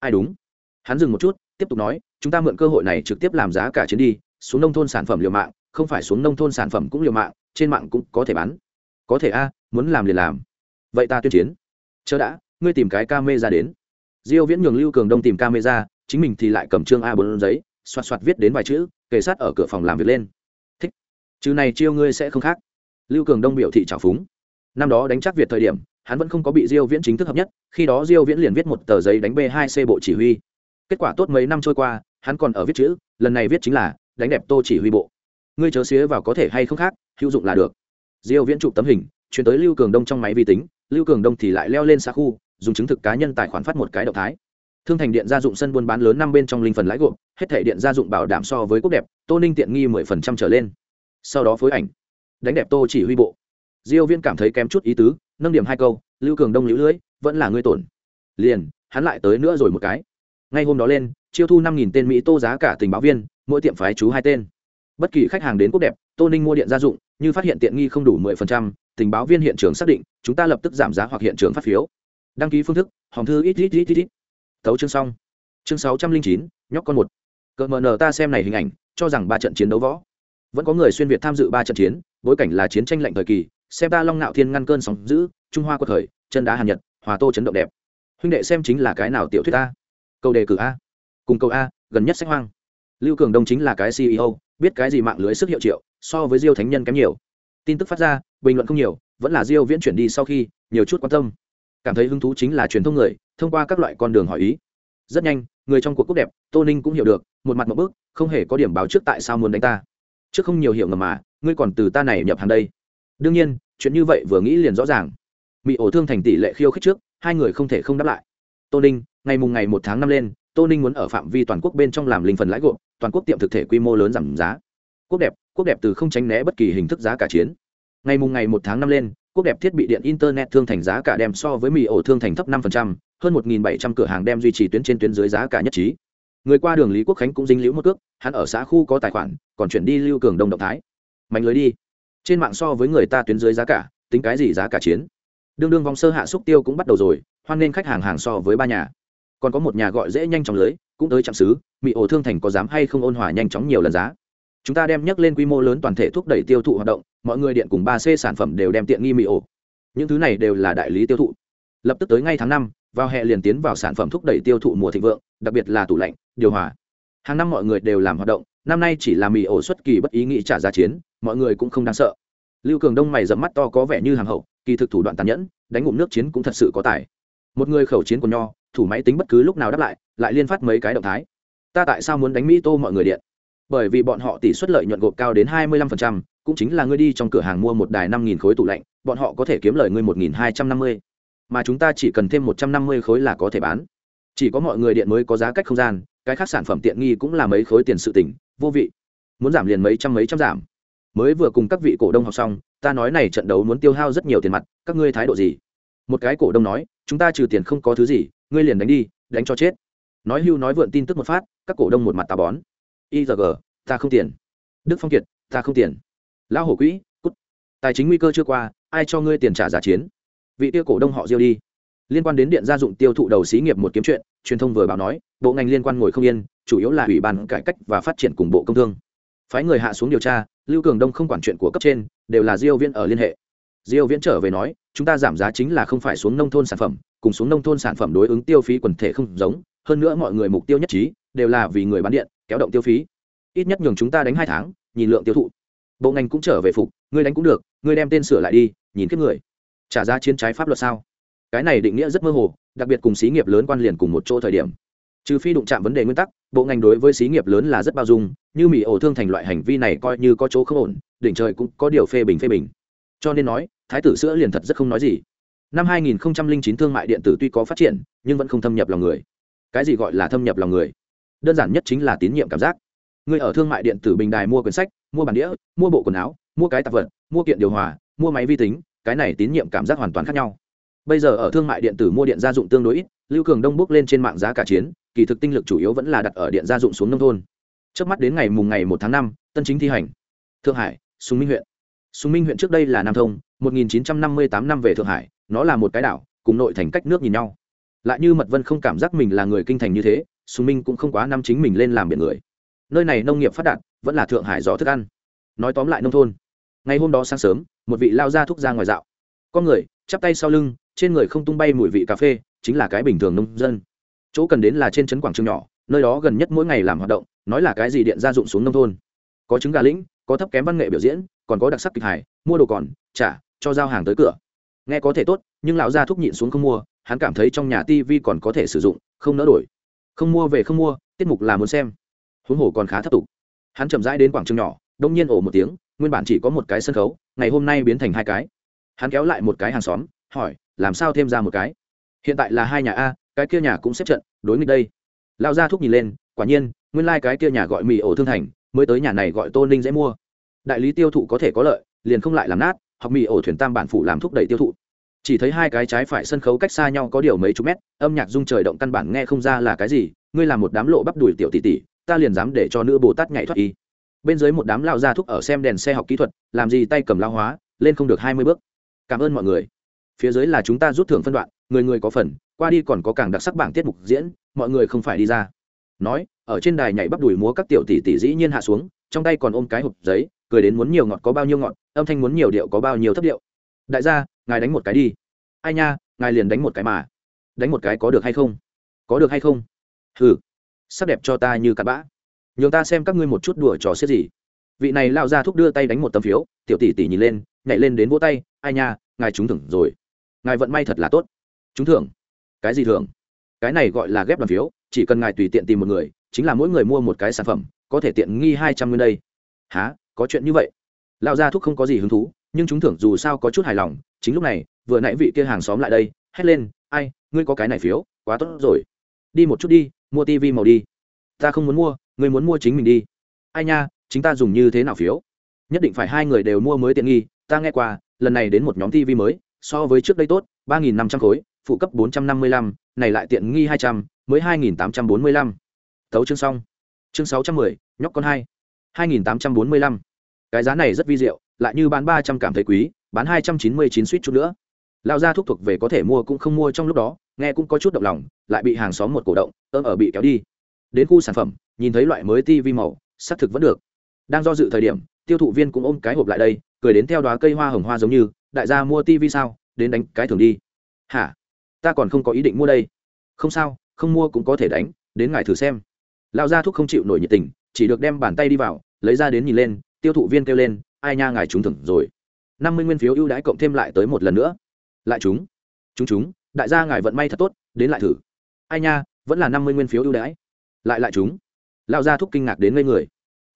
Ai đúng? Hắn dừng một chút, tiếp tục nói, chúng ta mượn cơ hội này trực tiếp làm giá cả chiến đi, xuống nông thôn sản phẩm liều mạng, không phải xuống nông thôn sản phẩm cũng liều mạng, trên mạng cũng có thể bán. Có thể a, muốn làm liền làm. Vậy ta tuyên chiến. Chớ đã, ngươi tìm cái ca mê ra đến. Diêu viễn nhường lưu cường đông tìm ca mê ra, chính mình thì lại cầm trương a bốn giấy, xoạt xoạt viết đến vài chữ, kề sát ở cửa phòng làm việc lên. Thích chứ này chiêu ngươi sẽ không khác lưu cường đông biểu thị trào phúng. Năm đó đánh chắc việt thời điểm, hắn vẫn không có bị diêu viễn chính thức hợp nhất, khi đó diêu viễn liền viết một tờ giấy đánh b 2 c bộ chỉ huy. Kết quả tốt mấy năm trôi qua, hắn còn ở viết chữ, lần này viết chính là đánh đẹp tô chỉ huy bộ. Ngươi chớ xía vào có thể hay không khác, hữu dụng là được. Diêu viễn chụp tấm hình, chuyển tới lưu cường đông trong máy vi tính, lưu cường đông thì lại leo lên xa khu, dùng chứng thực cá nhân tài khoản phát một cái động thái. Thương thành điện gia dụng sân buôn bán lớn năm bên trong linh phần lãi gộp, hết thể điện gia dụng bảo đảm so với quốc đẹp, tô ninh tiện nghi mười phần trăm trở lên. Sau đó phối ảnh đánh đẹp tô chỉ huy bộ. Diêu viên cảm thấy kém chút ý tứ, nâng điểm hai câu, lưu cường đông lũ lưỡi vẫn là ngươi tổn. Liền, hắn lại tới nữa rồi một cái. Ngay hôm đó lên, chiêu thu năm nghìn tên mỹ tô giá cả tình báo viên, mỗi tiệm phái chú hai tên. Bất kỳ khách hàng đến quốc đẹp, tô ninh mua điện gia dụng, như phát hiện tiện nghi không đủ mười phần trăm, tình báo viên hiện trường xác định, chúng ta lập tức giảm giá hoặc hiện trường phát phiếu. Đăng ký phương thức, hòm thư ít ít ít ít ít. Thấu chương xong. Chương sáu trăm linh chín, nhóc con một. Cờ mờ nờ ta xem này hình ảnh, cho rằng ba trận chiến đấu võ. Vẫn có người xuyên việt tham dự ba trận chiến bối cảnh là chiến tranh lạnh thời kỳ, xem ta long nạo thiên ngăn cơn sóng giữ trung hoa quật khởi, chân đá hàn nhật, hòa tô chấn động đẹp. Huynh đệ xem chính là cái nào tiểu thuyết a câu đề cử a. Cùng câu a, gần nhất sách hoang. Lưu cường đông chính là cái ceo biết cái gì mạng lưới sức hiệu triệu, so với diêu thánh nhân kém nhiều. Tin tức phát ra, bình luận không nhiều, vẫn là diêu viễn chuyển đi sau khi, nhiều chút quan tâm. Cảm thấy hứng thú chính là truyền thông người, thông qua các loại con đường hỏi ý. Rất nhanh, người trong cuộc quốc đẹp, tô ninh cũng hiểu được, một mặt một bước, không hề có điểm báo trước tại sao muốn đánh ta. Trước không nhiều hiểu ngầm mà ngươi còn từ ta này nhập hàng đây. Đương nhiên chuyện như vậy vừa nghĩ liền rõ ràng. Mỹ ổ thương thành tỷ lệ khiêu khích trước hai người không thể không đáp lại. Tô ninh ngày mùng ngày một tháng năm lên tô ninh muốn ở phạm vi toàn quốc bên trong làm linh phần lãi gộp toàn quốc tiệm thực thể quy mô lớn giảm giá. Quốc đẹp quốc đẹp từ không tránh né bất kỳ hình thức giá cả chiến. Ngày mùng ngày một tháng năm lên quốc đẹp thiết bị điện internet thương thành giá cả đem so với mỹ ổ thương thành thấp 5%, hơn 1.700 cửa hàng đem duy trì tuyến trên tuyến dưới giá cả nhất trí. Người qua đường lý quốc khánh cũng dính liễu một cước hắn ở xã khu có tài khoản còn chuyển đi lưu cường đông động thái mạnh lưới đi. Trên mạng so với người ta tuyến dưới giá cả, tính cái gì giá cả chiến? Đương đương vòng sơ hạ xúc tiêu cũng bắt đầu rồi, hoan nên khách hàng hàng so với ba nhà. Còn có một nhà gọi dễ nhanh chóng lưới, cũng tới trạm xứ mỹ ổ thương thành có dám hay không ôn hòa nhanh chóng nhiều lần giá? Chúng ta đem nhắc lên quy mô lớn toàn thể thúc đẩy tiêu thụ hoạt động, mọi người điện cùng ba c sản phẩm đều đem tiện nghi mỹ ổ. Những thứ này đều là đại lý tiêu thụ. Lập tức tới ngay tháng năm, vào hè liền tiến vào sản phẩm thúc đẩy tiêu thụ mùa thịnh vượng, đặc biệt là tủ lạnh, điều hòa. Hàng năm mọi người đều làm hoạt động, năm nay chỉ là mì ổ xuất kỳ bất ý nghĩ trả giá chiến mọi người cũng không đáng sợ lưu cường đông mày dẫm mắt to có vẻ như hàng hậu kỳ thực thủ đoạn tàn nhẫn đánh ngụm nước chiến cũng thật sự có tài một người khẩu chiến của nho thủ máy tính bất cứ lúc nào đáp lại lại liên phát mấy cái động thái ta tại sao muốn đánh mỹ tô mọi người điện bởi vì bọn họ tỷ suất lợi nhuận gộp cao đến 25%, cũng chính là ngươi đi trong cửa hàng mua một đài 5000 khối tủ lạnh, bọn họ có thể kiếm lời ngươi 1250. Mà chúng ta chỉ cần thêm 150 khối là có thể bán. Chỉ có mọi người điện mới có giá cách không gian, cái khác sản phẩm tiện nghi cũng là mấy khối tiền sự tỉnh, vô vị. Muốn giảm liền mấy trăm mấy trăm giảm. Mới vừa cùng các vị cổ đông học xong, ta nói này trận đấu muốn tiêu hao rất nhiều tiền mặt, các ngươi thái độ gì? Một cái cổ đông nói, chúng ta trừ tiền không có thứ gì, ngươi liền đánh đi, đánh cho chết. Nói hưu nói vượn tin tức một phát, các cổ đông một mặt tà bón. Igg ta không tiền. Đức phong kiệt ta không tiền. Lão hổ quỹ cút. Tài chính nguy cơ chưa qua ai cho ngươi tiền trả giá chiến? Vị tiêu cổ đông họ diêu đi. Liên quan đến điện gia dụng tiêu thụ đầu xí nghiệp một kiếm chuyện truyền thông vừa báo nói bộ ngành liên quan ngồi không yên chủ yếu là ủy ban cải cách và phát triển cùng bộ công thương phái người hạ xuống điều tra, lưu cường đông không quản chuyện của cấp trên, đều là diêu viễn ở liên hệ. Diêu viễn trở về nói, chúng ta giảm giá chính là không phải xuống nông thôn sản phẩm, cùng xuống nông thôn sản phẩm đối ứng tiêu phí quần thể không giống, hơn nữa mọi người mục tiêu nhất trí, đều là vì người bán điện, kéo động tiêu phí. Ít nhất nhường chúng ta đánh hai tháng, nhìn lượng tiêu thụ. Bộ ngành cũng trở về phục, ngươi đánh cũng được, ngươi đem tên sửa lại đi, nhìn kiếp người. Trả giá chiến trái pháp luật sao? Cái này định nghĩa rất mơ hồ, đặc biệt cùng xí nghiệp lớn quan liền cùng một chỗ thời điểm trừ phi đụng chạm vấn đề nguyên tắc, bộ ngành đối với xí nghiệp lớn là rất bao dung, như mỹ ổ thương thành loại hành vi này coi như có chỗ không ổn, đỉnh trời cũng có điều phê bình phê bình. Cho nên nói, thái tử sữa liền thật rất không nói gì. Năm 2009 thương mại điện tử tuy có phát triển, nhưng vẫn không thâm nhập lòng người. Cái gì gọi là thâm nhập lòng người? Đơn giản nhất chính là tín nhiệm cảm giác. Người ở thương mại điện tử bình đài mua quyển sách, mua bản đĩa, mua bộ quần áo, mua cái tạp vật, mua kiện điều hòa, mua máy vi tính, cái này tín nhiệm cảm giác hoàn toàn khác nhau. Bây giờ ở thương mại điện tử mua điện gia dụng tương đối ít, lưu cường đông bước lên trên mạng giá cả chiến kỳ thực tinh lực chủ yếu vẫn là đặt ở điện gia dụng xuống nông thôn. Trước mắt đến ngày mùng ngày một tháng năm, tân chính thi hành. Thượng hải, sùng minh huyện. Sùng minh huyện trước đây là nam thông 1958 năm về thượng hải, nó là một cái đảo, cùng nội thành cách nước nhìn nhau. Lại như mật vân không cảm giác mình là người kinh thành như thế, sùng minh cũng không quá năm chính mình lên làm biển người. Nơi này nông nghiệp phát đạt, vẫn là thượng hải gió thức ăn. Nói tóm lại nông thôn. Ngày hôm đó sáng sớm, một vị lao ra thúc ra ngoài dạo. Con người, chắp tay sau lưng, trên người không tung bay mùi vị cà phê, chính là cái bình thường nông dân chỗ cần đến là trên trấn quảng trường nhỏ, nơi đó gần nhất mỗi ngày làm hoạt động, nói là cái gì điện gia dụng xuống nông thôn. Có trứng gà lĩnh, có thấp kém văn nghệ biểu diễn, còn có đặc sắc kịch hài, mua đồ còn, trả, cho giao hàng tới cửa. Nghe có thể tốt, nhưng lão gia thúc nhịn xuống không mua, hắn cảm thấy trong nhà tivi còn có thể sử dụng, không nỡ đổi. Không mua về không mua, tiết mục là muốn xem. Huống hồ còn khá thấp tục. Hắn chậm rãi đến quảng trường nhỏ, đông nhiên ổ một tiếng, nguyên bản chỉ có một cái sân khấu, ngày hôm nay biến thành hai cái. Hắn kéo lại một cái hàng xóm, hỏi, làm sao thêm ra một cái? Hiện tại là hai nhà a cái kia nhà cũng xếp trận, đối nghịch đây. Lao ra thúc nhìn lên, quả nhiên, nguyên lai、like、cái kia nhà gọi mì ổ thương thành, mới tới nhà này gọi tô ninh dễ mua. Đại lý tiêu thụ có thể có lợi, liền không lại làm nát hoặc mì ổ thuyền tam bản phủ làm thúc đẩy tiêu thụ. Chỉ thấy hai cái trái phải sân khấu cách xa nhau có điều mấy chục mét, âm nhạc rung trời động căn bản nghe không ra là cái gì, ngươi làm một đám lộ bắp đùi tiểu tỷ tỷ, ta liền dám để cho nữ bồ tát nhảy thoát y. Bên dưới một đám lao gia thúc ở xem đèn xe học kỹ thuật, làm gì tay cầm lao hóa, lên không được hai mươi bước. Cảm ơn mọi người phía dưới là chúng ta rút thưởng phân đoạn, người người có phần, qua đi còn có càng đặc sắc bảng tiết mục diễn, mọi người không phải đi ra. Nói, ở trên đài nhảy bắp đùi múa các tiểu tỷ tỷ dĩ nhiên hạ xuống, trong tay còn ôm cái hộp giấy, cười đến muốn nhiều ngọt có bao nhiêu ngọt, âm thanh muốn nhiều điệu có bao nhiêu thấp điệu. Đại gia, ngài đánh một cái đi. Ai nha, ngài liền đánh một cái mà. Đánh một cái có được hay không? Có được hay không? Ừ sắc đẹp cho ta như cặp bã. Nhường ta xem các ngươi một chút đùa trò xiết gì. Vị này lao ra thúc đưa tay đánh một tấm phiếu, tiểu tỷ tỷ nhìn lên, nhảy lên đến vỗ tay, ai nha, ngài trúng thưởng rồi ngài vận may thật là tốt. Chúng thưởng. Cái gì thưởng? Cái này gọi là ghép đoàn phiếu, chỉ cần ngài tùy tiện tìm một người, chính là mỗi người mua một cái sản phẩm, có thể tiện nghi hai trăm nguyên đây. Há có chuyện như vậy? Lão gia thúc không có gì hứng thú, nhưng chúng thưởng dù sao có chút hài lòng, chính lúc này, vừa nãy vị kia hàng xóm lại đây, hét lên, ai, ngươi có cái này phiếu, quá tốt rồi. Đi một chút đi, mua tivi màu đi. Ta không muốn mua, ngươi muốn mua chính mình đi. Ai nha, chính ta dùng như thế nào phiếu? Nhất định phải hai người đều mua mới tiện nghi, ta nghe qua, lần này đến một nhóm tv mới so với trước đây tốt, ba nghìn năm trăm khối, phụ cấp bốn trăm năm mươi lăm, này lại tiện nghi hai trăm, mới hai nghìn tám trăm bốn mươi lăm. Thấu chương xong. Chương sáu trăm mười, nhóc con hai. hai nghìn tám trăm bốn mươi lăm. Cái giá này rất vi diệu, lại như bán ba trăm cảm thấy quý, bán hai trăm chín mươi chín suýt chút nữa. Lão gia thúc thuộc về có thể mua cũng không mua trong lúc đó, nghe cũng có chút động lòng, lại bị hàng xóm một cổ động ôm ở bị kéo đi. Đến khu sản phẩm, nhìn thấy loại mới tivi màu, xác thực vẫn được. Đang do dự thời điểm, tiêu thụ viên cũng ôm cái hộp lại đây, cười đến theo đoá cây hoa hồng hoa giống như đại gia mua tivi sao, đến đánh cái thường đi. Hả? Ta còn không có ý định mua đây. Không sao, không mua cũng có thể đánh, đến ngài thử xem. Lão gia thúc không chịu nổi nhiệt tình, chỉ được đem bàn tay đi vào, lấy ra đến nhìn lên, tiêu thụ viên kêu lên, ai nha ngài trúng thưởng rồi. Năm mươi nguyên phiếu ưu đãi cộng thêm lại tới một lần nữa. Lại chúng chúng chúng đại gia ngài vận may thật tốt, đến lại thử. Ai nha, vẫn là năm mươi nguyên phiếu ưu đãi. Lại lại chúng Lão gia thúc kinh ngạc đến ngây người.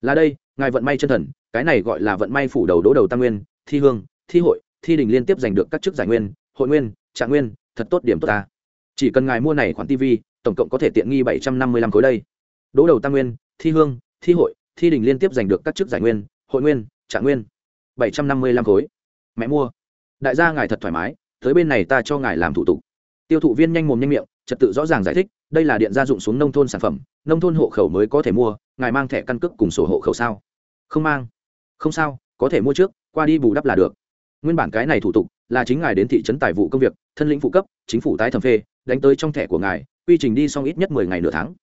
Là đây, ngài vận may chân thần, cái này gọi là vận may phủ đầu đỗ đầu tam nguyên, thi hương, thi hội thi đình liên tiếp giành được các chức giải nguyên, hội nguyên, trạng nguyên, thật tốt điểm tốt ta. Chỉ cần ngài mua này khoản tv tổng cộng có thể tiện nghi bảy trăm năm mươi lăm khối đây. Đỗ đầu tam nguyên, thi hương, thi hội, thi đình liên tiếp giành được các chức giải nguyên, hội nguyên, trạng nguyên, bảy trăm năm mươi lăm khối. Mẹ mua. Đại gia ngài thật thoải mái, tới bên này ta cho ngài làm thủ tục. Tiêu thụ viên nhanh mồm nhanh miệng, trật tự rõ ràng giải thích, đây là điện gia dụng xuống nông thôn sản phẩm, nông thôn hộ khẩu mới có thể mua, ngài mang thẻ căn cước cùng sổ hộ khẩu sao? Không mang. Không sao, có thể mua trước, qua đi bù đắp là được nguyên bản cái này thủ tục là chính ngài đến thị trấn tài vụ công việc, thân lĩnh phụ cấp, chính phủ tái thẩm phê, đánh tới trong thẻ của ngài, quy trình đi xong ít nhất mười ngày nửa tháng.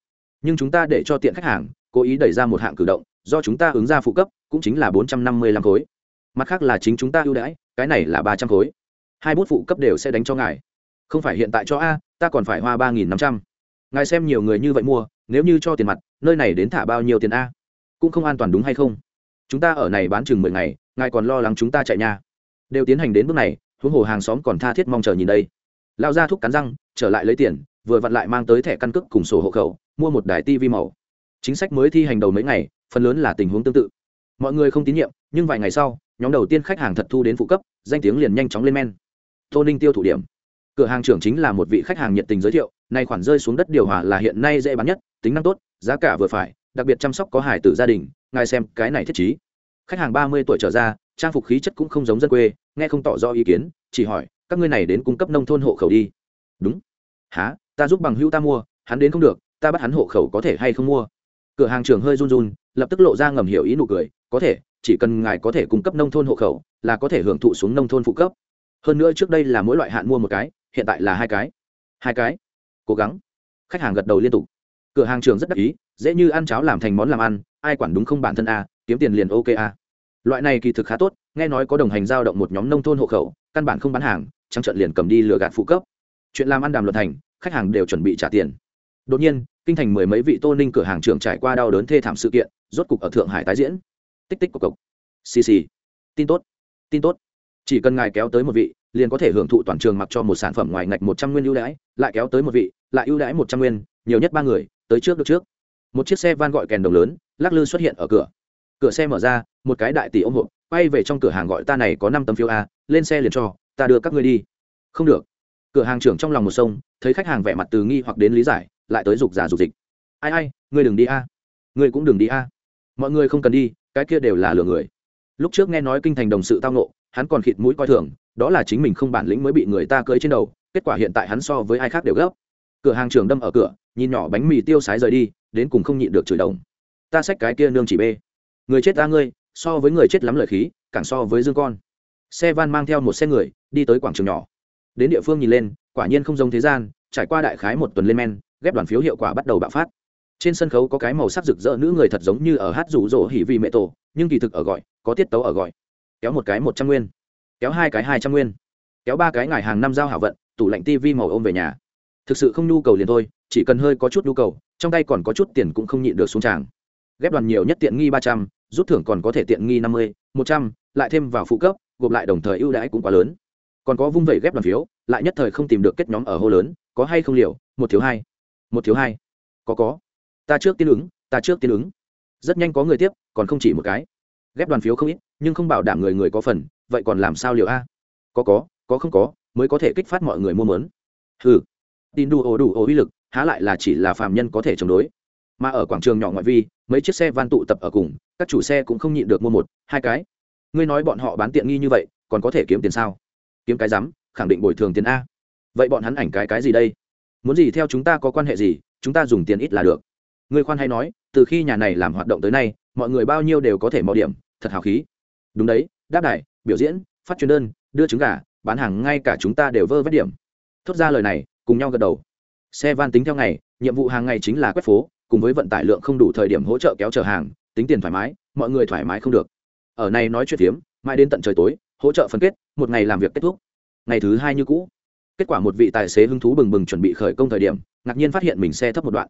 Nhưng chúng ta để cho tiện khách hàng cố ý đẩy ra một hạng cử động, do chúng ta ứng ra phụ cấp, cũng chính là bốn trăm năm mươi lăm khối. Mặt khác là chính chúng ta ưu đãi, cái này là ba trăm khối. Hai bút phụ cấp đều sẽ đánh cho ngài. Không phải hiện tại cho a, ta còn phải hoa ba nghìn năm trăm. Ngài xem nhiều người như vậy mua, nếu như cho tiền mặt, nơi này đến thả bao nhiêu tiền a? Cũng không an toàn đúng hay không? Chúng ta ở này bán chừng mười ngày, ngài còn lo lắng chúng ta chạy nha đều tiến hành đến bước này, huống hồ hàng xóm còn tha thiết mong chờ nhìn đây. Lao ra thúc cắn răng, trở lại lấy tiền, vừa vặn lại mang tới thẻ căn cước cùng sổ hộ khẩu, mua một đài tv màu. Chính sách mới thi hành đầu mấy ngày, phần lớn là tình huống tương tự. Mọi người không tín nhiệm, nhưng vài ngày sau, nhóm đầu tiên khách hàng thật thu đến phụ cấp, danh tiếng liền nhanh chóng lên men. Tô ninh tiêu thụ điểm. Cửa hàng trưởng chính là một vị khách hàng nhiệt tình giới thiệu, nay khoản rơi xuống đất điều hòa là hiện nay dễ bán nhất, tính năng tốt, giá cả vừa phải, đặc biệt chăm sóc có hải tử gia đình, ngài xem cái này thiết chí khách hàng ba mươi tuổi trở ra, trang phục khí chất cũng không giống dân quê nghe không tỏ rõ ý kiến, chỉ hỏi, các ngươi này đến cung cấp nông thôn hộ khẩu đi. Đúng. Há ta giúp bằng hữu ta mua, hắn đến không được, ta bắt hắn hộ khẩu có thể hay không mua? Cửa hàng trưởng hơi run run, lập tức lộ ra ngầm hiểu ý nụ cười, có thể, chỉ cần ngài có thể cung cấp nông thôn hộ khẩu, là có thể hưởng thụ xuống nông thôn phụ cấp. Hơn nữa trước đây là mỗi loại hạn mua một cái, hiện tại là hai cái. Hai cái. Cố gắng. Khách hàng gật đầu liên tục. Cửa hàng trường rất đắc ý, dễ như ăn cháo làm thành món làm ăn, ai quản đúng không bản thân a, kiếm tiền liền ok a loại này kỳ thực khá tốt, nghe nói có đồng hành giao động một nhóm nông thôn hộ khẩu, căn bản không bán hàng, trắng trận liền cầm đi lừa gạt phụ cấp. Chuyện làm ăn đàm luận thành, khách hàng đều chuẩn bị trả tiền. Đột nhiên, kinh thành mười mấy vị tô ninh cửa hàng trưởng trải qua đau đớn thê thảm sự kiện, rốt cục ở thượng hải tái diễn. Tích tích cộc cộc. Xì xì. Tin tốt. Tin tốt. Chỉ cần ngài kéo tới một vị, liền có thể hưởng thụ toàn trường mặc cho một sản phẩm ngoài ngạch một trăm nguyên ưu đãi, lại kéo tới một vị, lại ưu đãi một trăm nguyên, nhiều nhất ba người, tới trước được trước. Một chiếc xe van gọi kèn đồng lớn, lắc lư xuất hiện ở cửa. Cửa xe mở ra một cái đại tỷ ôm hộp, quay về trong cửa hàng gọi ta này có năm tấm phiếu a, lên xe liền cho, ta đưa các ngươi đi. Không được. Cửa hàng trưởng trong lòng một sông, thấy khách hàng vẻ mặt từ nghi hoặc đến lý giải, lại tới dục giả dục dịch. Ai ai, ngươi đừng đi a. Ngươi cũng đừng đi a. Mọi người không cần đi, cái kia đều là lừa người. Lúc trước nghe nói kinh thành đồng sự tao nộ hắn còn khịt mũi coi thường, đó là chính mình không bản lĩnh mới bị người ta cưới trên đầu, kết quả hiện tại hắn so với ai khác đều gấp. Cửa hàng trưởng đâm ở cửa, nhìn nhỏ bánh mì tiêu sái rời đi, đến cùng không nhịn được chửi đồng. Ta xách cái kia nương chỉ bê. Người chết ta ngươi so với người chết lắm lời khí, càng so với dương con. Xe van mang theo một xe người, đi tới quảng trường nhỏ. Đến địa phương nhìn lên, quả nhiên không giống thế gian, trải qua đại khái một tuần lên men, ghép đoàn phiếu hiệu quả bắt đầu bạo phát. Trên sân khấu có cái màu sắc rực rỡ nữ người thật giống như ở hát rủ rỗ hỉ vị mẹ tổ, nhưng kỳ thực ở gọi, có tiết tấu ở gọi. Kéo một cái một trăm nguyên, kéo hai cái hai trăm nguyên, kéo ba cái ngày hàng năm giao hảo vận, tủ lạnh tivi màu ôm về nhà. Thực sự không nhu cầu liền thôi, chỉ cần hơi có chút nhu cầu, trong tay còn có chút tiền cũng không nhịn được xuống tràng. Ghép đoàn nhiều nhất tiện nghi ba trăm rút thưởng còn có thể tiện nghi năm mươi, một trăm, lại thêm vào phụ cấp, gộp lại đồng thời ưu đãi cũng quá lớn. Còn có vung vẩy ghép đoàn phiếu, lại nhất thời không tìm được kết nhóm ở hô lớn, có hay không liều, một thiếu hai. Một thiếu hai. Có có. Ta trước tiên ứng, ta trước tiên ứng. Rất nhanh có người tiếp, còn không chỉ một cái. Ghép đoàn phiếu không ít, nhưng không bảo đảm người người có phần, vậy còn làm sao liệu a? Có có có không có, mới có thể kích phát mọi người mua mớn. Ừ tin đủ ổ đủ ổ uy lực, há lại là chỉ là phàm nhân có thể chống đối. Mà ở quảng trường nhỏ ngoại vi, mấy chiếc xe van tụ tập ở cùng các chủ xe cũng không nhịn được mua một, hai cái. Ngươi nói bọn họ bán tiện nghi như vậy, còn có thể kiếm tiền sao? Kiếm cái rắm, khẳng định bồi thường tiền a. Vậy bọn hắn ảnh cái cái gì đây? Muốn gì theo chúng ta có quan hệ gì, chúng ta dùng tiền ít là được. Ngươi khoan hay nói, từ khi nhà này làm hoạt động tới nay, mọi người bao nhiêu đều có thể mò điểm, thật hào khí. Đúng đấy, đáp đài, biểu diễn, phát truyền đơn, đưa trứng gà, bán hàng ngay cả chúng ta đều vơ vét điểm. Thốt ra lời này, cùng nhau gật đầu. Xe van tính theo ngày, nhiệm vụ hàng ngày chính là quét phố, cùng với vận tải lượng không đủ thời điểm hỗ trợ kéo chở hàng tính tiền thoải mái, mọi người thoải mái không được. Ở này nói chuyện phiếm, mãi đến tận trời tối, hỗ trợ phân kết, một ngày làm việc kết thúc. Ngày thứ hai như cũ. Kết quả một vị tài xế hứng thú bừng bừng chuẩn bị khởi công thời điểm, ngạc nhiên phát hiện mình xe thấp một đoạn.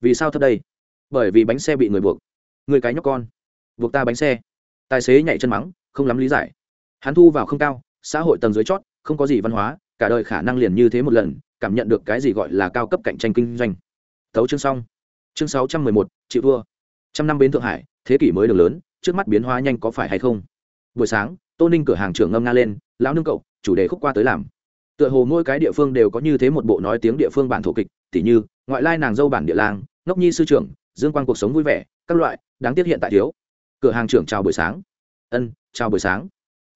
Vì sao thấp đây? Bởi vì bánh xe bị người buộc. Người cái nhóc con. Buộc ta bánh xe. Tài xế nhảy chân mắng, không lắm lý giải. Hắn thu vào không cao, xã hội tầng dưới chót, không có gì văn hóa, cả đời khả năng liền như thế một lần, cảm nhận được cái gì gọi là cao cấp cạnh tranh kinh doanh. Tấu chương xong. Chương sáu trăm mười một, chịu thua trăm năm bến thượng hải, thế kỷ mới đường lớn, trước mắt biến hóa nhanh có phải hay không? Buổi sáng, tô ninh cửa hàng trưởng ngâm nga lên, lão nương cậu, chủ đề khúc qua tới làm. Tựa hồ mỗi cái địa phương đều có như thế một bộ nói tiếng địa phương bản thổ kịch, tỉ như, ngoại lai nàng dâu bản địa lang, ngốc nhi sư trưởng, dương quan cuộc sống vui vẻ, các loại, đáng tiếc hiện tại thiếu. Cửa hàng trưởng chào buổi sáng. Ân, chào buổi sáng.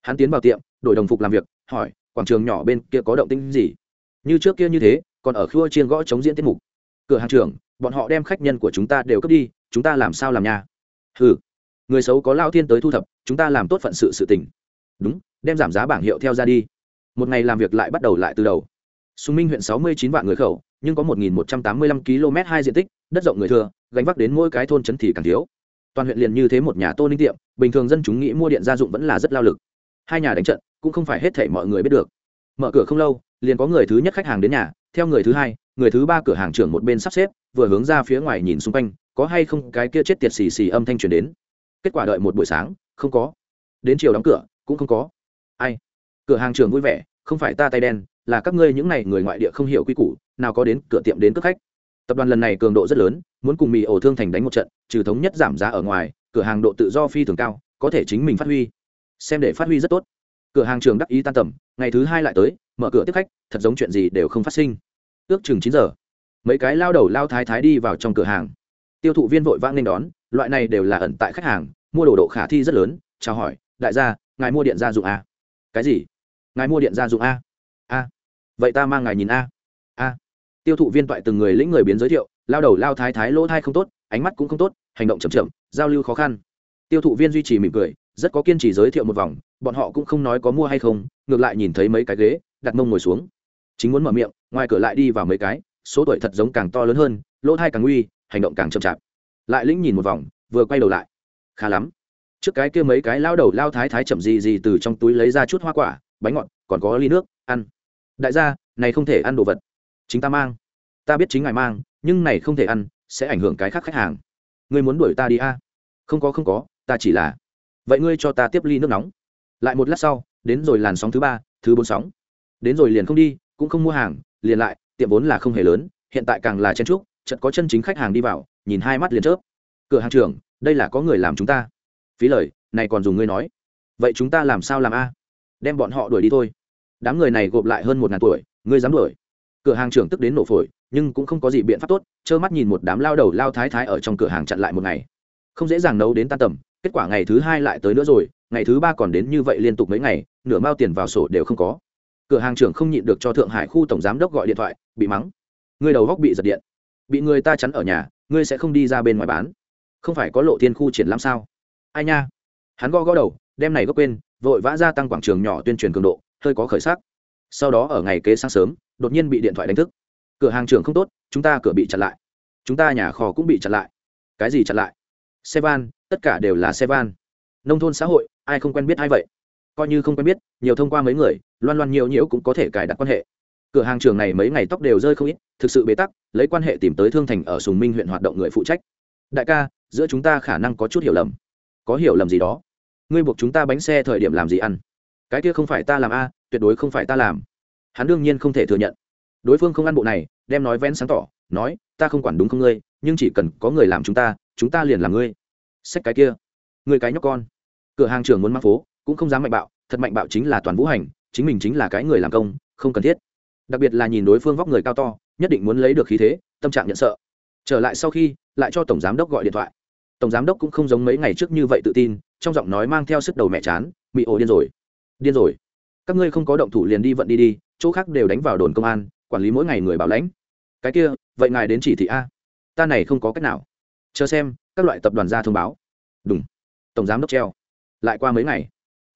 Hắn tiến vào tiệm, đổi đồng phục làm việc, hỏi, quảng trường nhỏ bên kia có động tĩnh gì? Như trước kia như thế, còn ở khua chiên gõ chống diễn tiết mục cửa hàng trưởng, bọn họ đem khách nhân của chúng ta đều cướp đi, chúng ta làm sao làm nha? Ừ người xấu có lao thiên tới thu thập, chúng ta làm tốt phận sự sự tình. Đúng, đem giảm giá bảng hiệu theo ra đi. Một ngày làm việc lại bắt đầu lại từ đầu. Sùng minh huyện sáu mươi chín vạn người khẩu, nhưng có một một trăm tám mươi lăm km hai diện tích, đất rộng người thừa, gánh vác đến mỗi cái thôn trấn thì càng thiếu. Toàn huyện liền như thế một nhà tô ninh tiệm, bình thường dân chúng nghĩ mua điện gia dụng vẫn là rất lao lực. Hai nhà đánh trận, cũng không phải hết thể mọi người biết được. Mở cửa không lâu, liền có người thứ nhất khách hàng đến nhà, theo người thứ hai người thứ ba cửa hàng trưởng một bên sắp xếp, vừa hướng ra phía ngoài nhìn xung quanh, có hay không cái kia chết tiệt xì xì âm thanh truyền đến. Kết quả đợi một buổi sáng, không có. Đến chiều đóng cửa, cũng không có. Ai? Cửa hàng trưởng vui vẻ, không phải ta tay đen, là các ngươi những n à y người ngoại địa không hiểu quy củ, nào có đến cửa tiệm đến cướp khách. Tập đoàn lần này cường độ rất lớn, muốn cùng mì ổ thương thành đánh một trận, trừ thống nhất giảm giá ở ngoài, cửa hàng độ tự do phi thường cao, có thể chính mình phát huy. Xem để phát huy rất tốt. Cửa hàng trường đắc ý tan tầm, ngày thứ hai lại tới, mở cửa tiếp khách, thật giống chuyện gì đều không phát sinh ước chừng chín giờ. Mấy cái lao đầu lao thái thái đi vào trong cửa hàng. Tiêu thụ viên vội vã nên đón, loại này đều là ẩn tại khách hàng, mua đồ độ khả thi rất lớn, chào hỏi, đại gia, ngài mua điện gia dụng a? Cái gì? Ngài mua điện gia dụng a? A. Vậy ta mang ngài nhìn a. A. Tiêu thụ viên toại từng người lĩnh người biến giới thiệu, lao đầu lao thái thái lỗ thai không tốt, ánh mắt cũng không tốt, hành động chậm chậm, giao lưu khó khăn. Tiêu thụ viên duy trì mỉm cười, rất có kiên trì giới thiệu một vòng, bọn họ cũng không nói có mua hay không, ngược lại nhìn thấy mấy cái ghế, đặt mông ngồi xuống chính muốn mở miệng, ngoài cửa lại đi vào mấy cái, số tuổi thật giống càng to lớn hơn, lỗ thai càng nguy hành động càng chậm chạp. Lại lĩnh nhìn một vòng, vừa quay đầu lại. Khá lắm. Trước cái kia mấy cái lao đầu lao thái thái chậm gì gì từ trong túi lấy ra chút hoa quả, bánh ngọt, còn có ly nước, ăn. Đại gia, này không thể ăn đồ vật. Chính ta mang. Ta biết chính ngài mang, nhưng này không thể ăn, sẽ ảnh hưởng cái khác khách hàng. Ngươi muốn đuổi ta đi a? À? không có không có, ta chỉ là. Vậy ngươi cho ta tiếp ly nước nóng. Lại một lát sau, đến rồi làn sóng thứ ba, thứ bốn sóng. Đến rồi liền không đi cũng không mua hàng, liền lại, tiệm vốn là không hề lớn, hiện tại càng là chen trúc chợt có chân chính khách hàng đi vào, nhìn hai mắt liền chớp. Cửa hàng trưởng, đây là có người làm chúng ta. Phí lời, này còn dùng ngươi nói. Vậy chúng ta làm sao làm a? Đem bọn họ đuổi đi thôi. Đám người này gộp lại hơn một ngàn tuổi, ngươi dám đuổi. Cửa hàng trưởng tức đến nổ phổi, nhưng cũng không có gì biện pháp tốt, trơ mắt nhìn một đám lao đầu lao thái thái ở trong cửa hàng chặn lại một ngày. Không dễ dàng nấu đến tan tầm, kết quả ngày thứ hai lại tới nữa rồi, ngày thứ ba còn đến như vậy liên tục mấy ngày, nửa mao tiền vào sổ đều không có cửa hàng trưởng không nhịn được cho thượng hải khu tổng giám đốc gọi điện thoại, bị mắng. Người đầu góc bị giật điện. Bị người ta chắn ở nhà, ngươi sẽ không đi ra bên ngoài bán. Không phải có lộ thiên khu triển lãm sao? Ai nha? Hắn gõ gõ đầu, đem này gốc quên, vội vã gia tăng quảng trường nhỏ tuyên truyền cường độ, hơi có khởi sắc. Sau đó ở ngày kế sáng sớm, đột nhiên bị điện thoại đánh thức. Cửa hàng trưởng không tốt, chúng ta cửa bị chặn lại. Chúng ta nhà kho cũng bị chặn lại. Cái gì chặn lại? Xe van tất cả đều là xe van nông thôn xã hội, ai không quen biết ai vậy? Coi như không quen biết, nhiều thông qua mấy người, loan loan nhiều nhiễu cũng có thể cài đặt quan hệ. Cửa hàng trường này mấy ngày tóc đều rơi không ít, thực sự bế tắc, lấy quan hệ tìm tới thương thành ở sùng minh huyện hoạt động người phụ trách. Đại ca, giữa chúng ta khả năng có chút hiểu lầm. Có hiểu lầm gì đó? Ngươi buộc chúng ta bánh xe thời điểm làm gì ăn? Cái kia không phải ta làm a, tuyệt đối không phải ta làm. Hắn đương nhiên không thể thừa nhận. Đối phương không ăn bộ này, đem nói vén sáng tỏ, nói, ta không quản đúng không ngươi, nhưng chỉ cần có người làm chúng ta chúng ta liền làm ngươi. Xách cái kia. Người cái nhóc con. Cửa hàng trưởng muốn mang phố cũng không dám mạnh bạo, thật mạnh bạo chính là toàn vũ hành, chính mình chính là cái người làm công, không cần thiết. Đặc biệt là nhìn đối phương vóc người cao to, nhất định muốn lấy được khí thế, tâm trạng nhận sợ. Trở lại sau khi, lại cho tổng giám đốc gọi điện thoại. Tổng giám đốc cũng không giống mấy ngày trước như vậy tự tin, trong giọng nói mang theo sức đầu mẹ chán bị ổ điên rồi điên rồi. Các ngươi không có động thủ liền đi vận đi đi, chỗ khác đều đánh vào đồn công an, quản lý mỗi ngày người bảo lãnh. Cái kia, vậy ngài đến chỉ thị a. Ta này không có cách nào. Chờ xem, các loại tập đoàn ra thông báo. Đúng tổng giám đốc treo. Lại qua mấy ngày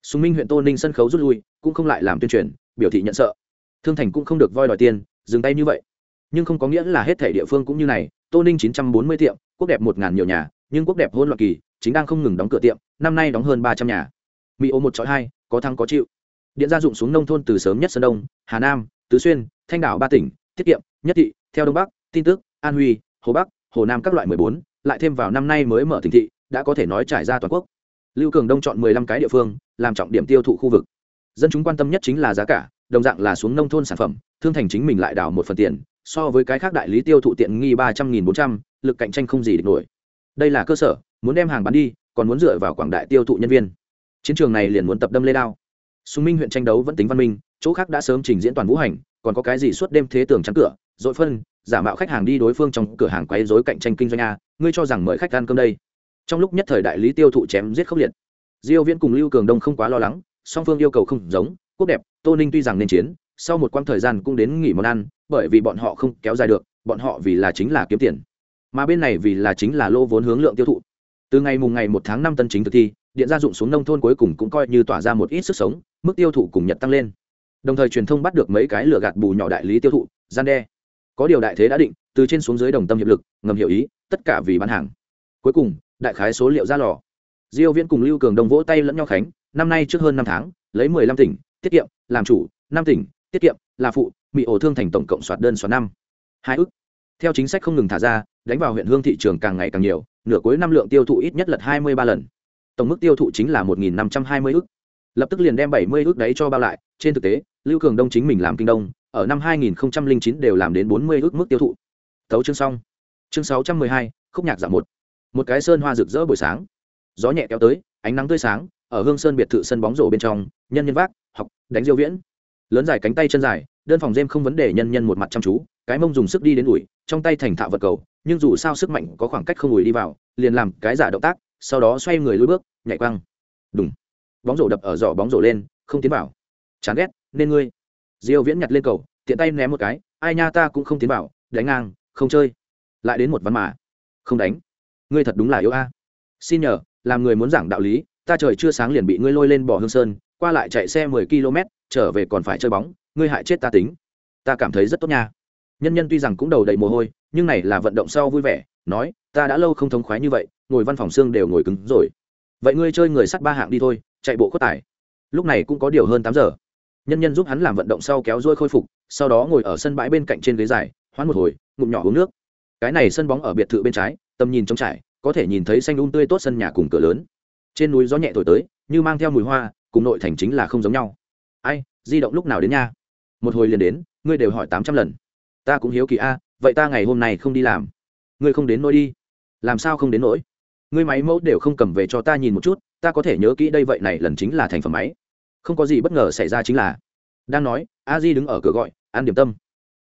sùng minh huyện tô ninh sân khấu rút lui, cũng không lại làm tuyên truyền, biểu thị nhận sợ. Thương thành cũng không được voi đòi tiền, dừng tay như vậy. Nhưng không có nghĩa là hết thể địa phương cũng như này, tô ninh chín trăm bốn mươi tiệm, quốc đẹp một ngàn nhiều nhà, nhưng quốc đẹp hôn loạn kỳ, chính đang không ngừng đóng cửa tiệm, năm nay đóng hơn ba trăm nhà. Mỹ ô một chọi hai, có thắng có chịu. Điện gia dụng xuống nông thôn từ sớm nhất sơn đông, hà nam, tứ xuyên, thanh đảo ba tỉnh tiết kiệm, nhất thị, theo đông bắc, tin tức, an huy, hồ bắc, hồ nam các loại mười bốn, lại thêm vào năm nay mới mở tỉnh thị, đã có thể nói trải ra toàn quốc lưu cường đông chọn mười lăm cái địa phương, làm trọng điểm tiêu thụ khu vực. Dân chúng quan tâm nhất chính là giá cả, đồng dạng là xuống nông thôn sản phẩm, thương thành chính mình lại đào một phần tiền, so với cái khác đại lý tiêu thụ tiện nghi ba trăm nghìn bốn trăm, lực cạnh tranh không gì địch nổi. Đây là cơ sở, muốn đem hàng bán đi, còn muốn dựa vào quảng đại tiêu thụ nhân viên. Chiến trường này liền muốn tập đâm lê đao. Sùng minh huyện tranh đấu vẫn tính văn minh, chỗ khác đã sớm trình diễn toàn vũ hành, còn có cái gì suốt đêm thế tường chắn cửa, dội phân, giả mạo khách hàng đi đối phương trong cửa hàng quấy rối cạnh tranh kinh doanh a, ngươi cho rằng mời khách ăn cơm đây? Trong lúc nhất thời đại lý tiêu thụ chém giết khốc liệt, diêu viễn cùng lưu cường đông không quá lo lắng, song phương yêu cầu không giống, quốc đẹp, tô ninh tuy rằng nên chiến, sau một quãng thời gian cũng đến nghỉ món ăn, bởi vì bọn họ không kéo dài được, bọn họ vì là chính là kiếm tiền, mà bên này vì là chính là lô vốn hướng lượng tiêu thụ. Từ ngày mùng ngày một tháng năm tân chính thực thi, điện gia dụng xuống nông thôn cuối cùng cũng coi như tỏa ra một ít sức sống, mức tiêu thụ cùng nhật tăng lên. Đồng thời truyền thông bắt được mấy cái lửa gạt bù nhỏ đại lý tiêu thụ, gian đe. Có điều đại thế đã định, từ trên xuống dưới đồng tâm hiệp lực, ngầm hiểu ý, tất cả vì bán hàng. Cuối cùng đại khái số liệu ra lò. Diêu viễn cùng lưu cường đồng vỗ tay lẫn nhau khánh, năm nay trước hơn năm tháng, lấy 15 tỉnh, tiết kiệm, làm chủ, năm tỉnh, tiết kiệm, là phụ mỹ ổ thương thành tổng cộng soạt đơn soạt năm. Hai ức theo chính sách không ngừng thả ra, đánh vào huyện hương thị trường càng ngày càng nhiều, nửa cuối năm lượng tiêu thụ ít nhất lật 23 lần. Tổng mức tiêu thụ chính là 1.520 ức lập tức liền đem 70 ức đấy cho bao lại, trên thực tế, lưu cường đông chính mình làm kinh đông, ở năm 2009 đều làm đến 40 ức mức tiêu thụ. Tấu chương xong. Chương sáu trăm mười hai, khúc nhạc giảm một một cái sơn hoa rực rỡ buổi sáng. Gió nhẹ kéo tới, ánh nắng tươi sáng, ở hương sơn biệt thự sân bóng rổ bên trong, nhân nhân vác, học, đánh diêu viễn. Lớn dài cánh tay chân dài, đơn phòng dêm không vấn đề nhân nhân một mặt chăm chú, cái mông dùng sức đi đến ủi, trong tay thành thạo vật cầu, nhưng dù sao sức mạnh có khoảng cách không ủi đi vào, liền làm cái giả động tác, sau đó xoay người lùi bước, nhảy quăng. Đúng bóng rổ đập ở giỏ bóng rổ lên, không tiến vào. Chán ghét, nên ngươi. Diêu viễn nhặt lên cầu, tiện tay ném một cái, ai nha ta cũng không tiến vào, đánh ngang, không chơi. Lại đến một ván mà. Không đánh ngươi thật đúng là yếu a. Xin nhờ, làm người muốn giảng đạo lý, ta trời chưa sáng liền bị ngươi lôi lên bỏ hương sơn, qua lại chạy xe 10 km, trở về còn phải chơi bóng, ngươi hại chết ta tính. Ta cảm thấy rất tốt nha. Nhân nhân tuy rằng cũng đầu đầy mồ hôi, nhưng này là vận động sau vui vẻ, nói, ta đã lâu không thống khoái như vậy, ngồi văn phòng xương đều ngồi cứng rồi. Vậy ngươi chơi người sắt ba hạng đi thôi, chạy bộ khuất tải lúc này cũng có điều hơn tám giờ. Nhân nhân giúp hắn làm vận động sau kéo dôi khôi phục, sau đó ngồi ở sân bãi bên cạnh trên ghế dài, hoán một hồi, ngụm nhỏ uống nước. Cái này sân bóng ở biệt thự bên trái tầm nhìn trống trải, có thể nhìn thấy xanh um tươi tốt sân nhà cùng cửa lớn. Trên núi gió nhẹ thổi tới, như mang theo mùi hoa, cùng nội thành chính là không giống nhau. Ai, di động lúc nào đến nha? Một hồi liền đến, ngươi đều hỏi tám trăm lần. Ta cũng hiếu kỳ a, vậy ta ngày hôm nay không đi làm. Ngươi không đến nỗi đi. Làm sao không đến nỗi? Ngươi máy mẫu đều không cầm về cho ta nhìn một chút, ta có thể nhớ kỹ đây vậy này lần chính là thành phẩm máy. Không có gì bất ngờ xảy ra chính là, đang nói, a di đứng ở cửa gọi, ăn điểm tâm.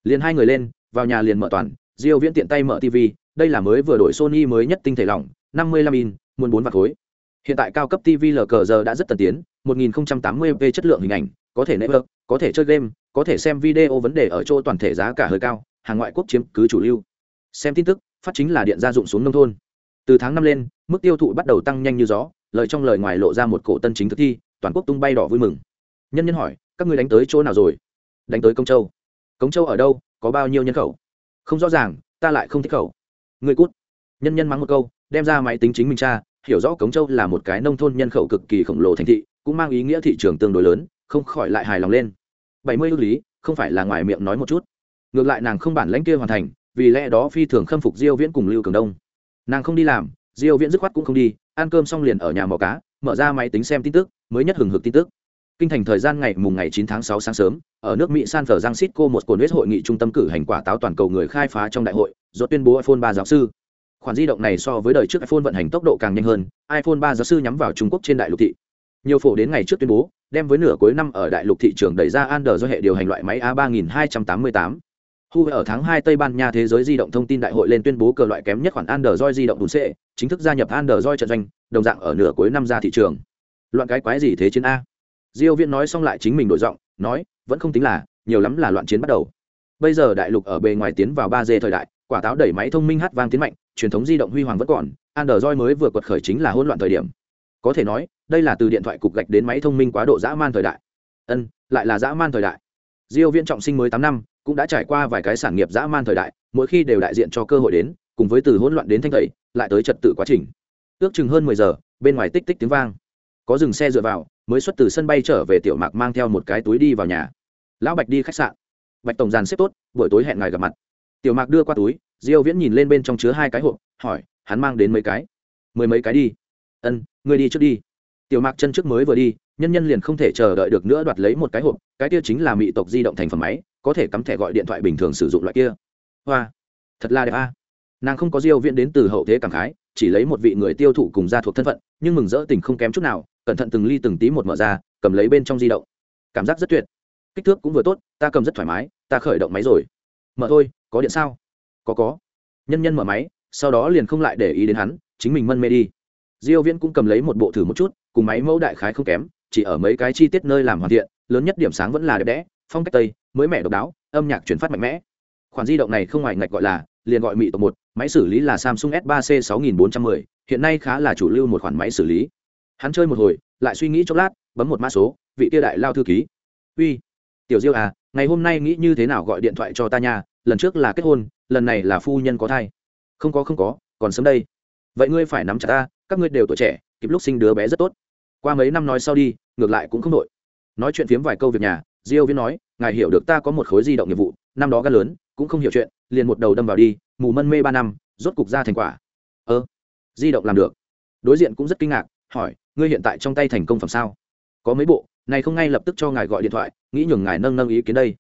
Liền hai người lên, vào nhà liền mở toàn, diêu viễn tiện tay mở tv đây là mới vừa đổi sony mới nhất tinh thể lỏng 55 in, muốn bốn vạt khối. Hiện tại cao cấp tv LCD đã rất tân tiến 1080p chất lượng hình ảnh, có thể network, có thể chơi game, có thể xem video vấn đề ở chỗ toàn thể giá cả hơi cao, hàng ngoại quốc chiếm cứ chủ lưu. Xem tin tức, phát chính là điện gia dụng xuống nông thôn. Từ tháng năm lên, mức tiêu thụ bắt đầu tăng nhanh như gió, lời trong lời ngoài lộ ra một cổ tân chính thực thi, toàn quốc tung bay đỏ vui mừng. Nhân nhân hỏi, các ngươi đánh tới chỗ nào rồi? Đánh tới công châu. Công châu ở đâu, có bao nhiêu nhân khẩu? Không rõ ràng, ta lại không thích khẩu. Ngươi cút. Nhân nhân mắng một câu, đem ra máy tính chính mình cha hiểu rõ cống châu là một cái nông thôn nhân khẩu cực kỳ khổng lồ thành thị, cũng mang ý nghĩa thị trường tương đối lớn, không khỏi lại hài lòng lên. Bảy mươi ước lý, không phải là ngoài miệng nói một chút. Ngược lại nàng không bản lãnh kia hoàn thành, vì lẽ đó phi thường khâm phục diêu viễn cùng lưu cường đông. Nàng không đi làm, diêu viễn dứt khoát cũng không đi, ăn cơm xong liền ở nhà mò cá, mở ra máy tính xem tin tức, mới nhất hừng hực tin tức. Kinh thành thời gian ngày mùng ngày 9 tháng 6 sáng sớm, ở nước mỹ san francisco một cồn hội nghị trung tâm cử hành quả táo toàn cầu người khai phá trong đại hội do tuyên bố iphone 3 giáo sư khoản di động này so với đời trước iphone vận hành tốc độ càng nhanh hơn iphone 3 giáo sư nhắm vào trung quốc trên đại lục thị nhiều phổ đến ngày trước tuyên bố đem với nửa cuối năm ở đại lục thị trường đẩy ra Android do hệ điều hành loại máy A3288. Huawei ở tháng 2 Tây Ban Nha thế giới di động thông tin đại hội lên tuyên bố cờ loại kém nhất khoản Android di động đủ sẽ chính thức gia nhập Android trận doanh, đồng dạng ở nửa cuối năm ra thị trường. Loạn cái quái gì thế chiến a? Diêu Viễn nói xong lại chính mình đổi giọng, nói, vẫn không tính là, nhiều lắm là loạn chiến bắt đầu. Bây giờ đại lục ở bề ngoài tiến vào 3G thời đại, quả táo đẩy máy thông minh hát vang tiến mạnh, truyền thống di động huy hoàng vẫn còn, Android mới vừa quật khởi chính là hỗn loạn thời điểm. Có thể nói, đây là từ điện thoại cục gạch đến máy thông minh quá độ dã man thời đại. Ân, lại là dã man thời đại. Diêu Viễn trọng sinh mới 8 năm, cũng đã trải qua vài cái sản nghiệp dã man thời đại mỗi khi đều đại diện cho cơ hội đến cùng với từ hỗn loạn đến thanh tẩy lại tới trật tự quá trình ước chừng hơn mười giờ bên ngoài tích tích tiếng vang có dừng xe dựa vào mới xuất từ sân bay trở về tiểu mạc mang theo một cái túi đi vào nhà lão bạch đi khách sạn bạch tổng giàn xếp tốt buổi tối hẹn ngài gặp mặt tiểu mạc đưa qua túi, diêu viễn nhìn lên bên trong chứa hai cái hộp, hỏi, hắn mang đến mấy cái? Mười mấy cái đi. Ân, ngươi đi trước đi. Tiểu mạc chân trước mới vừa đi, nhân nhân liền không thể chờ đợi được nữa đoạt lấy một cái hộp, cái kia chính là mỹ tộc di động thành phẩm máy, có thể cắm thẻ gọi điện thoại bình thường sử dụng loại kia. Hoa, thật là đẹp a. Nàng không có diêu viễn đến từ hậu thế cảm khái, chỉ lấy một vị người tiêu thụ cùng gia thuộc thân phận, nhưng mừng rỡ tình không kém chút nào, cẩn thận từng ly từng tí một mở ra, cầm lấy bên trong di động. Cảm giác rất tuyệt. Kích thước cũng vừa tốt, ta cầm rất thoải mái, ta khởi động máy rồi mở thôi, có điện sao? Có có. Nhân nhân mở máy, sau đó liền không lại để ý đến hắn, chính mình mân mê đi. Diêu viễn cũng cầm lấy một bộ thử một chút, cùng máy mẫu đại khái không kém, chỉ ở mấy cái chi tiết nơi làm hoàn thiện, lớn nhất điểm sáng vẫn là đẹp đẽ, phong cách tây, mới mẻ độc đáo, âm nhạc chuyển phát mạnh mẽ. Khoản di động này không ngoài ngạch gọi là, liền gọi mỹ tộc một, máy xử lý là samsung s 3 c 6410 hiện nay khá là chủ lưu một khoản máy xử lý. Hắn chơi một hồi, lại suy nghĩ chốc lát, bấm một mã số, vị tiêu đại lao thư ký. Uy, tiểu diêu à ngày hôm nay nghĩ như thế nào gọi điện thoại cho ta nha, lần trước là kết hôn, lần này là phu nhân có thai. Không có không có, còn sớm đây. Vậy ngươi phải nắm chặt ta, các ngươi đều tuổi trẻ, kịp lúc sinh đứa bé rất tốt. Qua mấy năm nói sau đi, ngược lại cũng không đội nói chuyện phiếm vài câu việc nhà, diêu viên nói, ngài hiểu được ta có một khối di động nghiệp vụ, năm đó gan lớn, cũng không hiểu chuyện, liền một đầu đâm vào đi, mù mân mê ba năm, rốt cục ra thành quả. Ơ, di động làm được. Đối diện cũng rất kinh ngạc, hỏi, ngươi hiện tại trong tay thành công phẩm sao? Có mấy bộ này không ngay lập tức cho ngài gọi điện thoại, nghĩ nhường ngài nâng nâng ý kiến đây.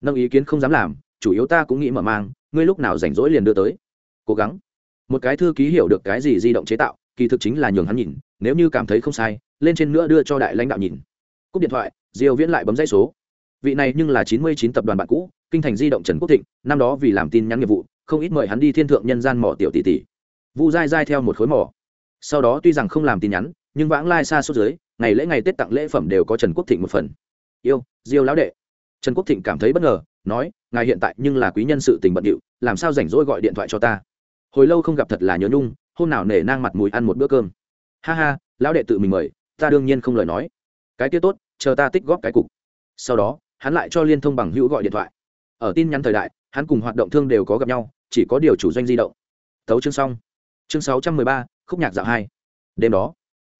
Nâng ý kiến không dám làm, chủ yếu ta cũng nghĩ mở mang, ngươi lúc nào rảnh rỗi liền đưa tới. Cố gắng. Một cái thư ký hiểu được cái gì di động chế tạo, kỳ thực chính là nhường hắn nhìn, nếu như cảm thấy không sai, lên trên nữa đưa cho đại lãnh đạo nhìn. Cúp điện thoại, diêu viễn lại bấm dãy số. Vị này nhưng là 99 tập đoàn bạn cũ, kinh thành di động trần quốc thịnh, năm đó vì làm tin nhắn nghiệp vụ, không ít mời hắn đi thiên thượng nhân gian mỏ tiểu tỷ tỷ. Vu dai dai theo một khối mỏ. Sau đó tuy rằng không làm tin nhắn, nhưng vãng lai xa số dưới ngày lễ ngày tết tặng lễ phẩm đều có trần quốc thịnh một phần. Yêu, diêu lão đệ. Trần quốc thịnh cảm thấy bất ngờ, nói, ngài hiện tại nhưng là quý nhân sự tình bận điệu, làm sao rảnh rỗi gọi điện thoại cho ta? Hồi lâu không gặp thật là nhớ nhung, hôm nào nể nang mặt mùi ăn một bữa cơm. Ha ha, lão đệ tự mình mời, ta đương nhiên không lời nói. Cái kia tốt, chờ ta tích góp cái cục. Sau đó, hắn lại cho liên thông bằng hữu gọi điện thoại. Ở tin nhắn thời đại, hắn cùng hoạt động thương đều có gặp nhau, chỉ có điều chủ doanh di động. Thấu chương xong. Chương sáu trăm mười ba, khúc nhạc dạo hai. Đêm đó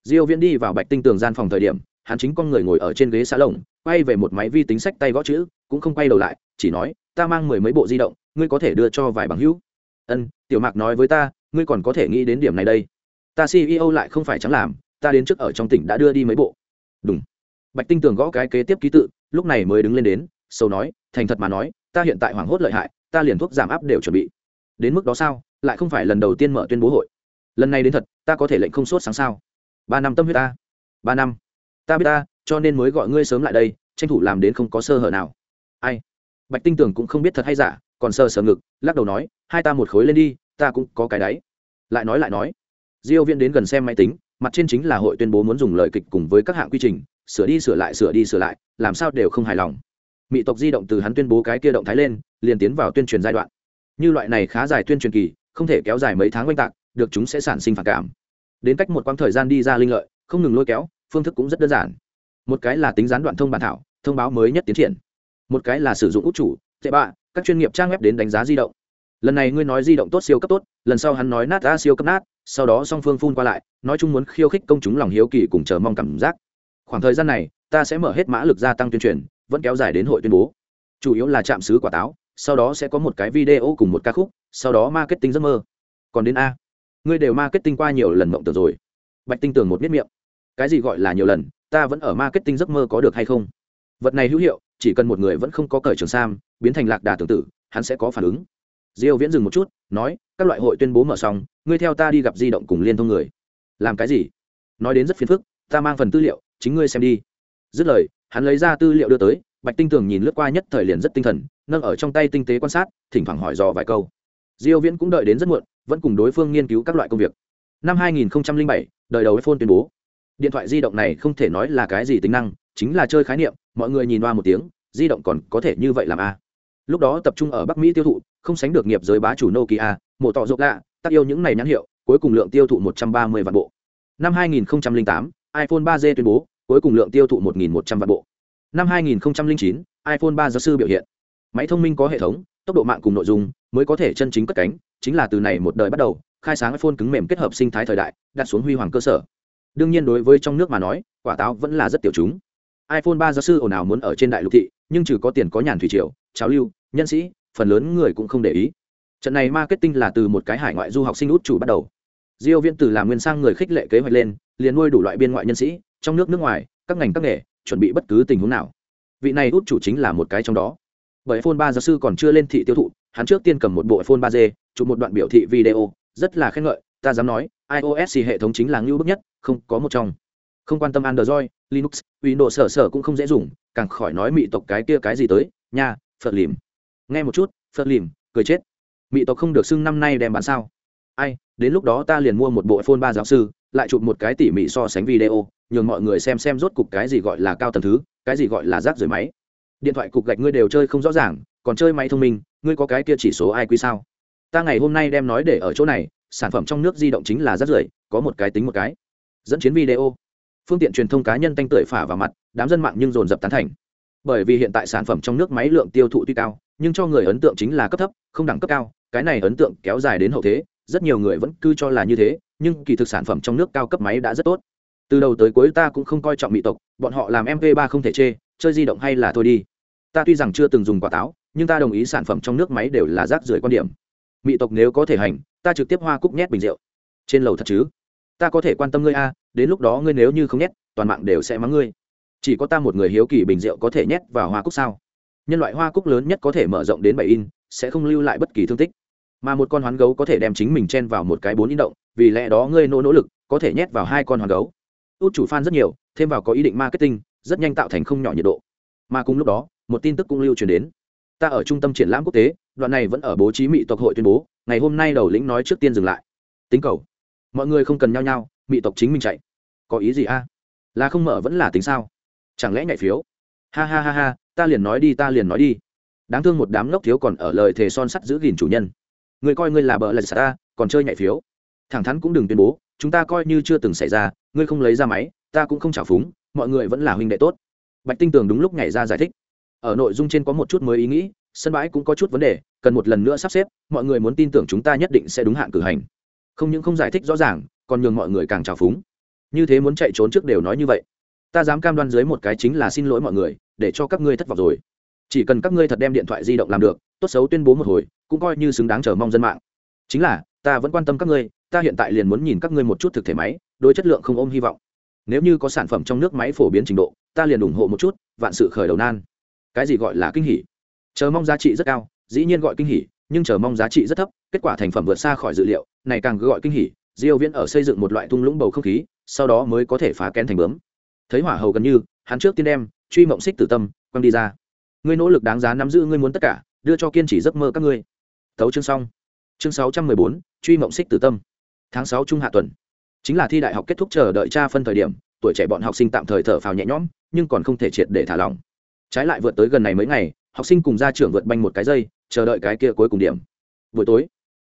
diêu viễn đi vào bạch tinh tường gian phòng thời điểm, hắn chính con người ngồi ở trên ghế xá lồng, quay về một máy vi tính sách tay gõ chữ, cũng không quay đầu lại, chỉ nói, ta mang mười mấy bộ di động, ngươi có thể đưa cho vài bằng hữu. Ân, tiểu mạc nói với ta, ngươi còn có thể nghĩ đến điểm này đây. Ta ceo lại không phải chẳng làm, ta đến trước ở trong tỉnh đã đưa đi mấy bộ. Đúng bạch tinh tường gõ cái kế tiếp ký tự, lúc này mới đứng lên đến sâu nói, thành thật mà nói, ta hiện tại hoảng hốt lợi hại, ta liền thuốc giảm áp đều chuẩn bị. Đến mức đó sao? Lại không phải lần đầu tiên mở tuyên bố hội. Lần này đến thật, ta có thể lệnh không sốt sáng sao? Ba năm tâm huyết ta. Ba năm. Ta biết ta, cho nên mới gọi ngươi sớm lại đây, tranh thủ làm đến không có sơ hở nào. Ai? Bạch tinh Tưởng cũng không biết thật hay giả, còn sơ sờ ngực, lắc đầu nói, hai ta một khối lên đi, ta cũng có cái đáy. lại nói lại nói. Diêu viễn đến gần xem máy tính, mặt trên chính là hội tuyên bố muốn dùng lời kịch cùng với các hạng quy trình, sửa đi sửa lại, sửa đi sửa lại, làm sao đều không hài lòng. Mỹ tộc di động từ hắn tuyên bố cái kia động thái lên, liền tiến vào tuyên truyền giai đoạn. Như loại này khá dài tuyên truyền kỳ, không thể kéo dài mấy tháng oanh tạc, được chúng sẽ sản sinh phản cảm đến cách một quãng thời gian đi ra linh lợi, không ngừng lôi kéo, phương thức cũng rất đơn giản. Một cái là tính gián đoạn thông bản thảo, thông báo mới nhất tiến triển. Một cái là sử dụng út chủ tệ bạ, các chuyên nghiệp trang web đến đánh giá di động. Lần này ngươi nói di động tốt siêu cấp tốt, lần sau hắn nói nát ra siêu cấp nát, sau đó song phương phun qua lại, nói chung muốn khiêu khích công chúng lòng hiếu kỳ cùng chờ mong cảm giác. Khoảng thời gian này, ta sẽ mở hết mã lực gia tăng tuyên truyền, vẫn kéo dài đến hội tuyên bố. Chủ yếu là chạm xứ quả táo, sau đó sẽ có một cái video cùng một ca khúc, sau đó marketing giấc mơ. Còn đến a ngươi đều marketing qua nhiều lần mộng tưởng rồi. Bạch tinh tường một miết miệng. Cái gì gọi là nhiều lần, ta vẫn ở marketing giấc mơ có được hay không? Vật này hữu hiệu, chỉ cần một người vẫn không có cởi trường sam, biến thành lạc đà tương tự hắn sẽ có phản ứng. Diêu viễn dừng một chút, nói, các loại hội tuyên bố mở xong, ngươi theo ta đi gặp di động cùng liên thông người. Làm cái gì? Nói đến rất phiền phức, ta mang phần tư liệu, chính ngươi xem đi. Dứt lời, hắn lấy ra tư liệu đưa tới, bạch tinh tường nhìn lướt qua nhất thời liền rất tinh thần, nâng ở trong tay tinh tế quan sát, thỉnh thoảng hỏi dò vài câu. Diêu viễn cũng đợi đến rất muộn vẫn cùng đối phương nghiên cứu các loại công việc. Năm 2007 đời đầu iphone tuyên bố. Điện thoại di động này không thể nói là cái gì tính năng, chính là chơi khái niệm, mọi người nhìn qua một tiếng, di động còn có thể như vậy làm a? Lúc đó tập trung ở bắc mỹ tiêu thụ, không sánh được nghiệp giới bá chủ nokia, mổ tỏ rộng lạ tác yêu những này nhãn hiệu, cuối cùng lượng tiêu thụ 130 vạn bộ. Năm 2008 iphone 3G tuyên bố, cuối cùng lượng tiêu thụ 1.100 vạn bộ. Năm 2009 iphone 3 giáo sư biểu hiện. Máy thông minh có hệ thống, tốc độ mạng cùng nội dung, mới có thể chân chính cất cánh chính là từ này một đời bắt đầu, khai sáng iphone cứng mềm kết hợp sinh thái thời đại, đặt xuống huy hoàng cơ sở. Đương nhiên đối với trong nước mà nói, quả táo vẫn là rất tiểu chúng. iphone 3 giáo sư ồn ào muốn ở trên đại lục thị, nhưng trừ có tiền có nhàn thủy triều, trào lưu, nhân sĩ, phần lớn người cũng không để ý. Trận này marketing là từ một cái hải ngoại du học sinh út chủ bắt đầu. Diêu viễn từ làm nguyên sang người khích lệ kế hoạch lên, liền nuôi đủ loại biên ngoại nhân sĩ, trong nước nước ngoài, các ngành, các nghề, chuẩn bị bất cứ tình huống nào. Vị này út chủ chính là một cái trong đó. Bởi iphone 3 giáo sư còn chưa lên thị tiêu thụ hắn trước tiên cầm một bộ iphone 3G chụp một đoạn biểu thị video, rất là khen ngợi, ta dám nói, iOS hệ thống chính là ngưu bức nhất, không có một trong. Không quan tâm android, linux, windows sở sở cũng không dễ dùng, càng khỏi nói mị tộc cái kia cái gì tới, nha, phật lìm. Nghe một chút, phật lìm, cười chết. Mị tộc không được xưng năm nay đem bán sao. Ai, đến lúc đó ta liền mua một bộ iphone 3 giáo sư, lại chụp một cái tỉ mỉ so sánh video, nhường mọi người xem xem rốt cục cái gì gọi là cao tầng thứ, cái gì gọi là rác rưởi máy. Điện thoại cục gạch ngươi đều chơi không rõ ràng còn chơi máy thông minh, ngươi có cái kia chỉ số ai quý sao? Ta ngày hôm nay đem nói để ở chỗ này, sản phẩm trong nước di động chính là rất rưởi, có một cái tính một cái. Dẫn chiến video. Phương tiện truyền thông cá nhân tanh tưởi phả vào mặt, đám dân mạng nhưng dồn dập tán thành. Bởi vì hiện tại sản phẩm trong nước máy lượng tiêu thụ tuy cao, nhưng cho người ấn tượng chính là cấp thấp, không đẳng cấp cao, cái này ấn tượng kéo dài đến hậu thế, rất nhiều người vẫn cứ cho là như thế, nhưng kỳ thực sản phẩm trong nước cao cấp máy đã rất tốt. Từ đầu tới cuối ta cũng không coi trọng mỹ tộc, bọn họ làm mp 3 không thể chê, chơi di động hay là thôi đi. Ta tuy rằng chưa từng dùng quả táo nhưng ta đồng ý sản phẩm trong nước máy đều là rác rưởi quan điểm. Mỹ tộc nếu có thể hành, ta trực tiếp hoa cúc nhét bình rượu. Trên lầu thật chứ? Ta có thể quan tâm ngươi a, đến lúc đó ngươi nếu như không nhét, toàn mạng đều sẽ mắng ngươi. Chỉ có ta một người hiếu kỳ bình rượu có thể nhét vào hoa cúc sao? Nhân loại hoa cúc lớn nhất có thể mở rộng đến bảy in, sẽ không lưu lại bất kỳ thương tích. Mà một con hoán gấu có thể đem chính mình chen vào một cái bốn in động, vì lẽ đó ngươi nỗ nỗ lực, có thể nhét vào hai con hoán gấu. Út chủ fan rất nhiều, thêm vào có ý định marketing, rất nhanh tạo thành không nhỏ nhiệt độ. Mà cùng lúc đó, một tin tức cũng lưu truyền đến ta ở trung tâm triển lãm quốc tế, đoạn này vẫn ở bố trí mỹ tộc hội tuyên bố, ngày hôm nay đầu lĩnh nói trước tiên dừng lại. Tính cầu. Mọi người không cần nhau nhau mỹ tộc chính mình chạy. Có ý gì a? Là không mở vẫn là tính sao? Chẳng lẽ nhảy phiếu? Ha ha ha ha, ta liền nói đi, ta liền nói đi. Đáng thương một đám ngốc thiếu còn ở lời thề son sắt giữ gìn chủ nhân. Người coi ngươi là bờ lạch ta còn chơi nhảy phiếu. Thẳng thắn cũng đừng tuyên bố, chúng ta coi như chưa từng xảy ra, ngươi không lấy ra máy, ta cũng không trả phúng, mọi người vẫn là huynh đệ tốt. Bạch tinh tường đúng lúc nhảy ra giải thích ở nội dung trên có một chút mới ý nghĩ, sân bãi cũng có chút vấn đề, cần một lần nữa sắp xếp, mọi người muốn tin tưởng chúng ta nhất định sẽ đúng hạn cử hành. Không những không giải thích rõ ràng, còn nhường mọi người càng trào phúng. Như thế muốn chạy trốn trước đều nói như vậy. Ta dám cam đoan dưới một cái chính là xin lỗi mọi người, để cho các ngươi thất vọng rồi. Chỉ cần các ngươi thật đem điện thoại di động làm được, tốt xấu tuyên bố một hồi, cũng coi như xứng đáng chờ mong dân mạng. Chính là, ta vẫn quan tâm các ngươi, ta hiện tại liền muốn nhìn các ngươi một chút thực thể máy đôi chất lượng không ôm hy vọng. Nếu như có sản phẩm trong nước máy phổ biến trình độ, ta liền ủng hộ một chút, vạn sự khởi đầu nan cái gì gọi là kinh hỉ? Chờ mong giá trị rất cao dĩ nhiên gọi kinh hỉ nhưng chờ mong giá trị rất thấp kết quả thành phẩm vượt xa khỏi dự liệu này càng gọi kinh hỉ. Diêu viễn ở xây dựng một loại thung lũng bầu không khí sau đó mới có thể phá kén thành bướm. Thấy hỏa hầu gần như hắn trước tiên đem truy mộng xích tử tâm quăng đi ra. Ngươi nỗ lực đáng giá nắm giữ ngươi muốn tất cả đưa cho kiên trì giấc mơ các ngươi. Thấu chương xong. Chương 614, truy mộng xích tử tâm. Tháng 6 trung hạ tuần. Chính là thi đại học kết thúc chờ đợi tra phân thời điểm tuổi trẻ bọn học sinh tạm thời thở phào nhẹ nhõm nhưng còn không thể triệt để thả lỏng trái lại vượt tới gần này mấy ngày, học sinh cùng gia trưởng vượt banh một cái dây, chờ đợi cái kia cuối cùng điểm. Buổi tối,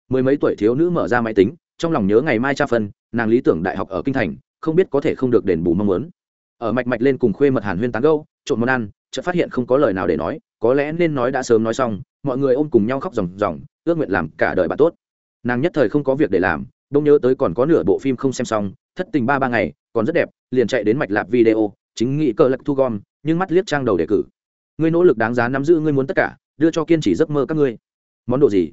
mười mấy tuổi thiếu nữ mở ra máy tính, trong lòng nhớ ngày mai tra phân, nàng lý tưởng đại học ở kinh thành, không biết có thể không được đền bù mong muốn. Ở mạch mạch lên cùng khuê mật hàn huyên tán gâu trộn món ăn, chợt phát hiện không có lời nào để nói, có lẽ nên nói đã sớm nói xong, mọi người ôm cùng nhau khóc ròng ròng, ước nguyện làm cả đời bạn tốt. Nàng nhất thời không có việc để làm đông nhớ tới còn có nửa bộ phim không xem xong, thất tình ba ba ngày, còn rất đẹp, liền chạy đến mạch lạp video, chính nghĩ cơ lạc thu gom nhưng mắt liếc trang đầu đề cử. Ngươi nỗ lực đáng giá nắm giữ, ngươi muốn tất cả, đưa cho kiên trì giấc mơ các ngươi. Món đồ gì?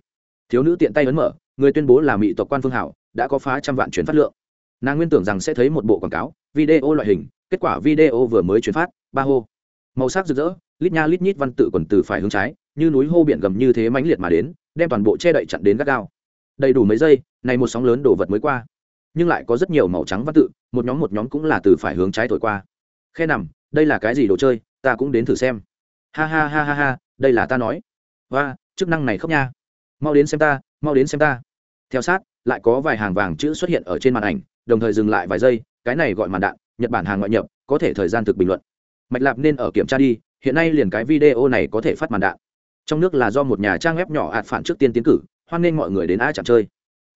Thiếu nữ tiện tay ấn mở, người tuyên bố là mỹ tộc quan phương hảo, đã có phá trăm vạn chuyến phát lượng. Nàng nguyên tưởng rằng sẽ thấy một bộ quảng cáo, video loại hình, kết quả video vừa mới chuyển phát, ba hô. Màu sắc rực rỡ, lít nha lít nhít văn tự quần từ phải hướng trái, như núi hô biển gầm như thế mãnh liệt mà đến, đem toàn bộ che đậy chặn đến gắt gao. Đầy đủ mấy giây, này một sóng lớn đổ vật mới qua. Nhưng lại có rất nhiều màu trắng văn tự, một nhóm một nhóm cũng là từ phải hướng trái thổi qua. Khe nằm đây là cái gì đồ chơi, ta cũng đến thử xem. Ha ha ha ha ha, đây là ta nói. Và chức năng này khóc nha. Mau đến xem ta, mau đến xem ta. Theo sát, lại có vài hàng vàng chữ xuất hiện ở trên màn ảnh, đồng thời dừng lại vài giây, cái này gọi màn đạn, nhật bản hàng ngoại nhập, có thể thời gian thực bình luận. Mạch lạp nên ở kiểm tra đi, hiện nay liền cái video này có thể phát màn đạn. Trong nước là do một nhà trang web nhỏ ạt phản trước tiên tiến cử, hoan nghênh mọi người đến a chạm chơi.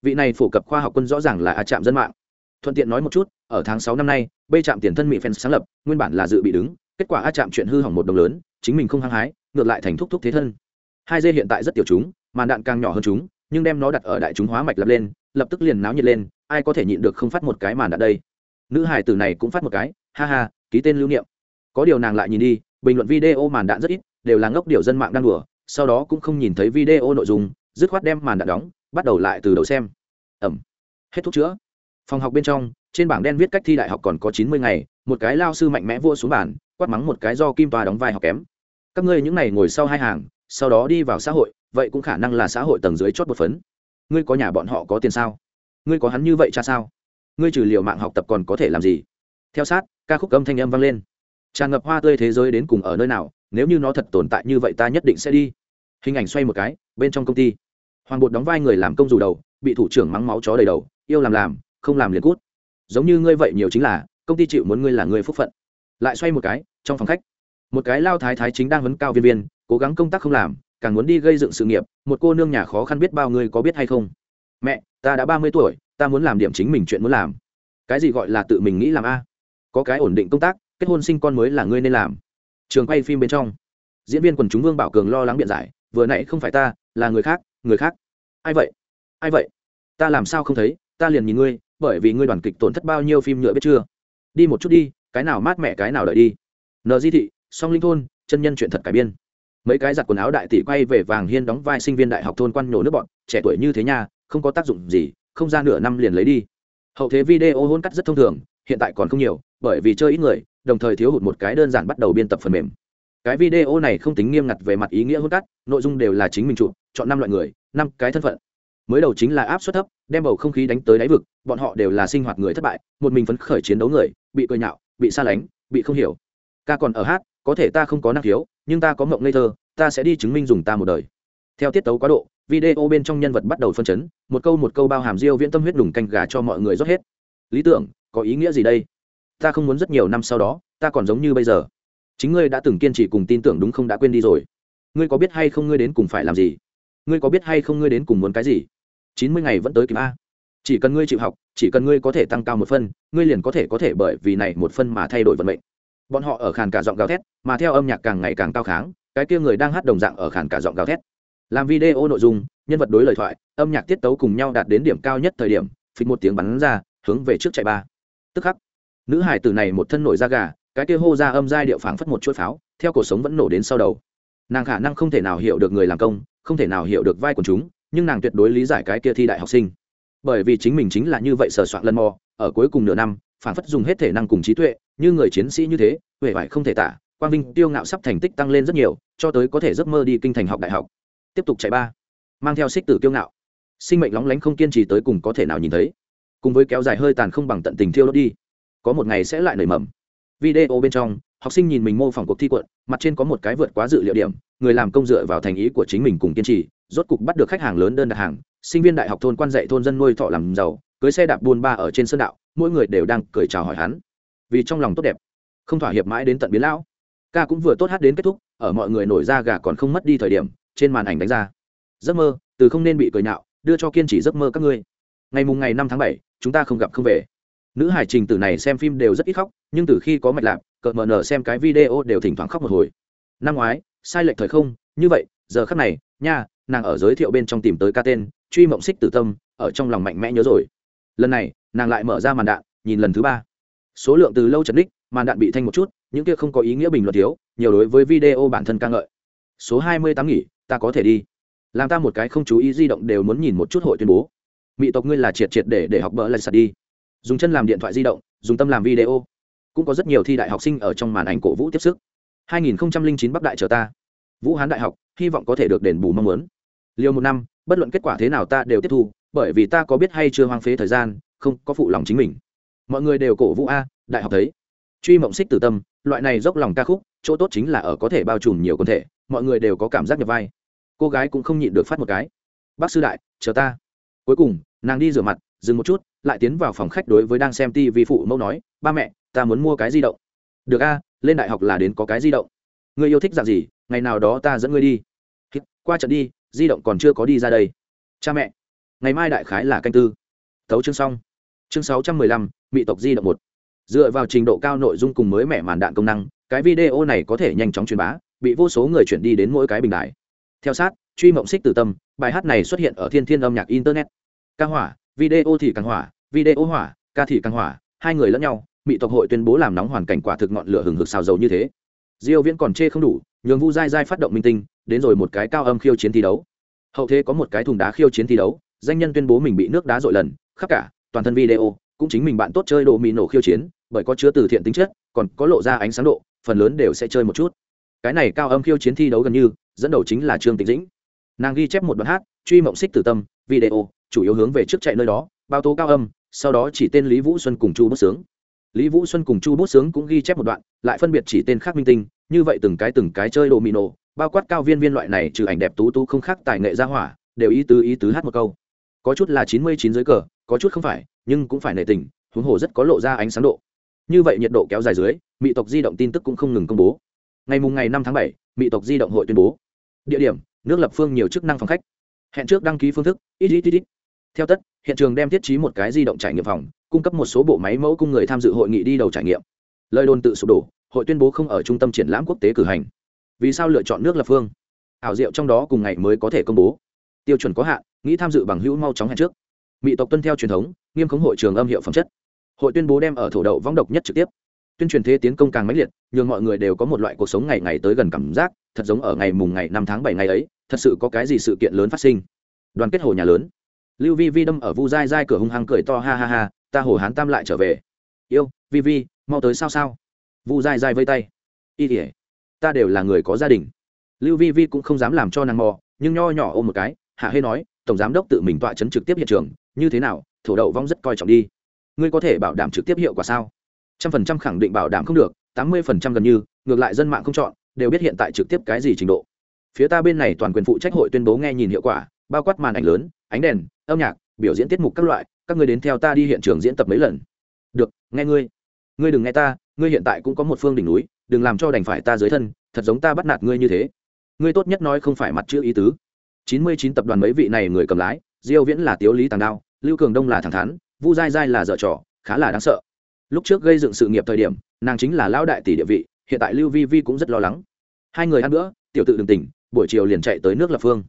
Vị này phổ cập khoa học quân rõ ràng là a chạm dân mạng thuận tiện nói một chút, ở tháng sáu năm nay, b trạm tiền thân mỹ fans sáng lập, nguyên bản là dự bị đứng, kết quả a chạm chuyện hư hỏng một đồng lớn, chính mình không hăng hái, ngược lại thành thúc thúc thế thân. Hai dê hiện tại rất tiểu chúng, màn đạn càng nhỏ hơn chúng, nhưng đem nó đặt ở đại chúng hóa mạch lập lên, lập tức liền náo nhiệt lên, ai có thể nhịn được không phát một cái màn đạn đây? Nữ hải tử này cũng phát một cái, ha ha, ký tên lưu niệm. Có điều nàng lại nhìn đi, bình luận video màn đạn rất ít, đều là ngốc điều dân mạng đang đùa, sau đó cũng không nhìn thấy video nội dung, dứt khoát đem màn đạn đóng, bắt đầu lại từ đầu xem. Ẩm. Hết thuốc chữa phòng học bên trong, trên bảng đen viết cách thi đại học còn có chín mươi ngày, một cái lao sư mạnh mẽ vua xuống bản quát mắng một cái do kim toa đóng vai học kém. Các ngươi những n à y ngồi sau hai hàng, sau đó đi vào xã hội, vậy cũng khả năng là xã hội tầng dưới chót một phấn. Ngươi có nhà bọn họ có tiền sao? Ngươi có hắn như vậy cha sao? Ngươi trừ liều mạng học tập còn có thể làm gì? Theo sát, ca khúc âm thanh âm vang lên. Tràn ngập hoa tươi thế giới đến cùng ở nơi nào, nếu như nó thật tồn tại như vậy ta nhất định sẽ đi. Hình ảnh xoay một cái, bên trong công ty. Hoàng bột đóng vai người làm công dù đầu, bị thủ trưởng mắng máu chó đầy đầu, yêu làm làm không làm liền cút. Giống như ngươi vậy nhiều chính là, công ty chịu muốn ngươi là người phúc phận. Lại xoay một cái, trong phòng khách, một cái lao thái thái chính đang vấn cao viên viên, cố gắng công tác không làm, càng muốn đi gây dựng sự nghiệp, một cô nương nhà khó khăn biết bao người có biết hay không. Mẹ, ta đã ba mươi tuổi, ta muốn làm điểm chính mình chuyện muốn làm. Cái gì gọi là tự mình nghĩ làm a? Có cái ổn định công tác, kết hôn sinh con mới là ngươi nên làm. Trường quay phim bên trong, diễn viên quần chúng vương bảo cường lo lắng biện giải, vừa nãy không phải ta, là người khác người khác. Ai vậy? Ai vậy? Ta làm sao không thấy, ta liền nhìn ngươi bởi vì ngươi đoàn kịch tổn thất bao nhiêu phim nhựa biết chưa? Đi một chút đi, cái nào mát mẹ cái nào đợi đi. Nờ di thị, song linh thôn, chân nhân chuyện thật cải biên. Mấy cái giặt quần áo đại tỷ quay về vàng hiên đóng vai sinh viên đại học thôn quan nhổ nước bọn, trẻ tuổi như thế nha, không có tác dụng gì, không ra nửa năm liền lấy đi. Hậu thế video hôn cắt rất thông thường, hiện tại còn không nhiều, bởi vì chơi ít người, đồng thời thiếu hụt một cái đơn giản bắt đầu biên tập phần mềm. Cái video này không tính nghiêm ngặt về mặt ý nghĩa hôn cắt, nội dung đều là chính mình chụp, chọn năm loại người, năm cái thân phận mới đầu chính là áp suất thấp, đem bầu không khí đánh tới đáy vực, bọn họ đều là sinh hoạt người thất bại, một mình phấn khởi chiến đấu người, bị cười nhạo, bị xa lánh, bị không hiểu. Ca còn ở hát, có thể ta không có năng khiếu, nhưng ta có mộng ngây thơ, ta sẽ đi chứng minh dùng ta một đời. Theo tiết tấu quá độ, video bên trong nhân vật bắt đầu phân chấn, một câu một câu bao hàm diêu viễn tâm huyết đùng canh gà cho mọi người rót hết. Lý tưởng, có ý nghĩa gì đây? Ta không muốn rất nhiều năm sau đó, ta còn giống như bây giờ. Chính ngươi đã từng kiên trì cùng tin tưởng đúng không? Đã quên đi rồi. Ngươi có biết hay không ngươi đến cùng phải làm gì? Ngươi có biết hay không ngươi đến cùng muốn cái gì? Chín mươi ngày vẫn tới kịp a. Chỉ cần ngươi chịu học, chỉ cần ngươi có thể tăng cao một phân, ngươi liền có thể có thể bởi vì này một phân mà thay đổi vận mệnh. Bọn họ ở khàn cả giọng gào thét, mà theo âm nhạc càng ngày càng cao kháng, cái kia người đang hát đồng dạng ở khàn cả giọng gào thét. Làm video nội dung, nhân vật đối lời thoại, âm nhạc tiết tấu cùng nhau đạt đến điểm cao nhất thời điểm, phịch một tiếng bắn ra, hướng về trước chạy ba. Tức khắc, nữ hải tử này một thân nổi da gà, cái kia hô ra âm giai điệu phảng phất một chuỗi pháo, theo cuộc sống vẫn nổ đến sau đầu. Nàng khả năng không thể nào hiểu được người làm công không thể nào hiểu được vai của chúng, nhưng nàng tuyệt đối lý giải cái kia thi đại học sinh. Bởi vì chính mình chính là như vậy sờ soạn lần mò, ở cuối cùng nửa năm phảng phất dùng hết thể năng cùng trí tuệ, như người chiến sĩ như thế, huệ vải không thể tả, quang vinh, tiêu ngạo sắp thành tích tăng lên rất nhiều, cho tới có thể giấc mơ đi kinh thành học đại học. Tiếp tục chạy ba, mang theo xích tử kiêu ngạo. Sinh mệnh lóng lánh không kiên trì tới cùng có thể nào nhìn thấy. Cùng với kéo dài hơi tàn không bằng tận tình thiêu đốt đi. Có một ngày sẽ lại nảy mầm. Video bên trong học sinh nhìn mình mô phỏng cuộc thi quận, mặt trên có một cái vượt quá dự liệu điểm, người làm công dựa vào thành ý của chính mình cùng kiên trì, rốt cục bắt được khách hàng lớn đơn đặt hàng. Sinh viên đại học thôn quan dạy thôn dân nuôi thọ làm giàu, cưới xe đạp buôn ba ở trên sơn đạo, mỗi người đều đang cười chào hỏi hắn. Vì trong lòng tốt đẹp, không thỏa hiệp mãi đến tận biến lão. Ca cũng vừa tốt hát đến kết thúc, ở mọi người nổi ra gà còn không mất đi thời điểm, trên màn ảnh đánh ra. Giấc mơ, từ không nên bị cười nhạo, đưa cho kiên trì giấc mơ các ngươi. Ngày mùng ngày năm tháng bảy, chúng ta không gặp không về. Nữ hải trình tử này xem phim đều rất ít khóc, nhưng từ khi có mạch lạc cợt mờ nở xem cái video đều thỉnh thoảng khóc một hồi. Năm ngoái, sai lệch thời không, như vậy, giờ khắc này, nha, nàng ở giới thiệu bên trong tìm tới ca tên, truy mộng xích tử tâm, ở trong lòng mạnh mẽ nhớ rồi. Lần này, nàng lại mở ra màn đạn, nhìn lần thứ ba. Số lượng từ lâu chật đích màn đạn bị thanh một chút, những kia không có ý nghĩa bình luận thiếu, nhiều đối với video bản thân ca ngợi. Số hai mươi tám nghỉ, ta có thể đi. Làm ta một cái không chú ý di động đều muốn nhìn một chút hội tuyên bố. Mỹ tộc ngươi là triệt triệt để để học bỡ lại sạt đi. Dùng chân làm điện thoại di động, dùng tâm làm video cũng có rất nhiều thi đại học sinh ở trong màn ảnh cổ vũ tiếp sức. 2009 bắc đại chờ ta. Vũ hán đại học, hy vọng có thể được đền bù mong muốn. Liều một năm, bất luận kết quả thế nào ta đều tiếp thu, bởi vì ta có biết hay chưa hoang phế thời gian, không có phụ lòng chính mình. Mọi người đều cổ vũ a, đại học thấy. Truy mộng xích tử tâm, loại này dốc lòng ca khúc, chỗ tốt chính là ở có thể bao trùm nhiều quần thể, mọi người đều có cảm giác nhập vai. Cô gái cũng không nhịn được phát một cái. Bác sư đại, chờ ta. Cuối cùng, nàng đi rửa mặt, dừng một chút, lại tiến vào phòng khách đối với đang xem tv phụ mẫu nói, ba mẹ ta muốn mua cái di động. Được a, lên đại học là đến có cái di động. Người yêu thích dạng gì, ngày nào đó ta dẫn ngươi đi. Qua trận đi, di động còn chưa có đi ra đây. Cha mẹ, ngày mai đại khái là canh tư. Tấu chương xong. Chương sáu trăm mười lăm mỹ tộc di động một. Dựa vào trình độ cao nội dung cùng mới mẻ màn đạn công năng, cái video này có thể nhanh chóng truyền bá, bị vô số người chuyển đi đến mỗi cái bình đại theo sát, truy mộng xích từ tâm, bài hát này xuất hiện ở thiên thiên âm nhạc internet. Ca hỏa, video thì càng hỏa, video hỏa, ca thì càng hỏa, hai người lẫn nhau mỹ tộc hội tuyên bố làm nóng hoàn cảnh quả thực ngọn lửa hừng hực xào dầu như thế. Diêu viễn còn chê không đủ, nhường vu dai dai phát động minh tinh, đến rồi một cái cao âm khiêu chiến thi đấu. Hậu thế có một cái thùng đá khiêu chiến thi đấu, danh nhân tuyên bố mình bị nước đá dội lần, khắp cả, toàn thân video, cũng chính mình bạn tốt chơi đồ mì nổ khiêu chiến, bởi có chứa từ thiện tính chất, còn có lộ ra ánh sáng độ, phần lớn đều sẽ chơi một chút. Cái này cao âm khiêu chiến thi đấu gần như, dẫn đầu chính là trương tịch dĩnh. Nàng ghi chép một đoạn hát, truy mộng xích tử tâm, video, chủ yếu hướng về trước chạy nơi đó, bao tố cao âm, sau đó chỉ tên lý vũ xuân cùng chu Bất sướng lý vũ xuân cùng chu bút sướng cũng ghi chép một đoạn, lại phân biệt chỉ tên khác minh tinh, như vậy từng cái từng cái chơi đồ mì nổ bao quát cao viên viên loại này trừ ảnh đẹp tú tú không khác tài nghệ ra hỏa, đều ý tứ ý tứ hát một câu. Có chút là chín mươi chín dưới cờ, có chút không phải, nhưng cũng phải nể tình, huống hồ rất có lộ ra ánh sáng độ. Như vậy nhiệt độ kéo dài dưới, mỹ tộc di động tin tức cũng không ngừng công bố. Ngày mùng ngày năm tháng bảy, mỹ tộc di động hội tuyên bố. Địa điểm, nước lập phương nhiều chức năng phòng khách. Hẹn trước đăng ký phương thức, ít ít ít ít. Theo tất, hiện trường đem thiết trí một cái di động trải nghiệm phòng cung cấp một số bộ máy mẫu cung người tham dự hội nghị đi đầu trải nghiệm. Lời đồn tự sụp đổ, hội tuyên bố không ở trung tâm triển lãm quốc tế cử hành. Vì sao lựa chọn nước lập phương? Ảo diệu trong đó cùng ngày mới có thể công bố. Tiêu chuẩn có hạn, nghĩ tham dự bằng hữu mau chóng hẹn trước. Mỹ tộc tuân theo truyền thống, nghiêm khống hội trường âm hiệu phẩm chất. Hội tuyên bố đem ở thổ đậu vong độc nhất trực tiếp. Tuyên truyền thế tiến công càng mãnh liệt, nhường mọi người đều có một loại cuộc sống ngày ngày tới gần cảm giác, thật giống ở ngày mùng ngày năm tháng bảy ngày ấy, thật sự có cái gì sự kiện lớn phát sinh. Đoàn kết hồ nhà lớn. Lưu vi vi đâm ở vu dai dai cửa hung hăng cười to ha ha ha ta hồ hán tam lại trở về. Yêu, vi vi, mau tới sao sao? Vu dai dai vây tay. Y ỉa ta đều là người có gia đình. Lưu vi vi cũng không dám làm cho nàng mò, nhưng nho nhỏ ôm một cái, hạ hê nói, tổng giám đốc tự mình tọa chấn trực tiếp hiện trường, như thế nào, thổ đậu vong rất coi trọng đi. Ngươi có thể bảo đảm trực tiếp hiệu quả sao? Trăm phần trăm khẳng định bảo đảm không được, tám mươi phần trăm gần như, ngược lại dân mạng không chọn, đều biết hiện tại trực tiếp cái gì trình độ. Phía ta bên này toàn quyền phụ trách hội tuyên bố nghe nhìn hiệu quả, bao quát màn ảnh lớn, ánh đèn, âm nhạc, biểu diễn tiết mục các loại các ngươi đến theo ta đi hiện trường diễn tập mấy lần. Được nghe ngươi. Ngươi đừng nghe ta ngươi hiện tại cũng có một phương đỉnh núi đừng làm cho đành phải ta dưới thân thật giống ta bắt nạt ngươi như thế. Ngươi tốt nhất nói không phải mặt chữ ý tứ. Chín mươi chín tập đoàn mấy vị này người cầm lái diêu viễn là tiếu lý tàng đao lưu cường đông là thẳng thắn vu dai dai là dở trò khá là đáng sợ. Lúc trước gây dựng sự nghiệp thời điểm nàng chính là lão đại tỷ địa vị hiện tại lưu vi vi cũng rất lo lắng. Hai người ăn nữa, tiểu tự đừng tỉnh buổi chiều liền chạy tới nước lập phương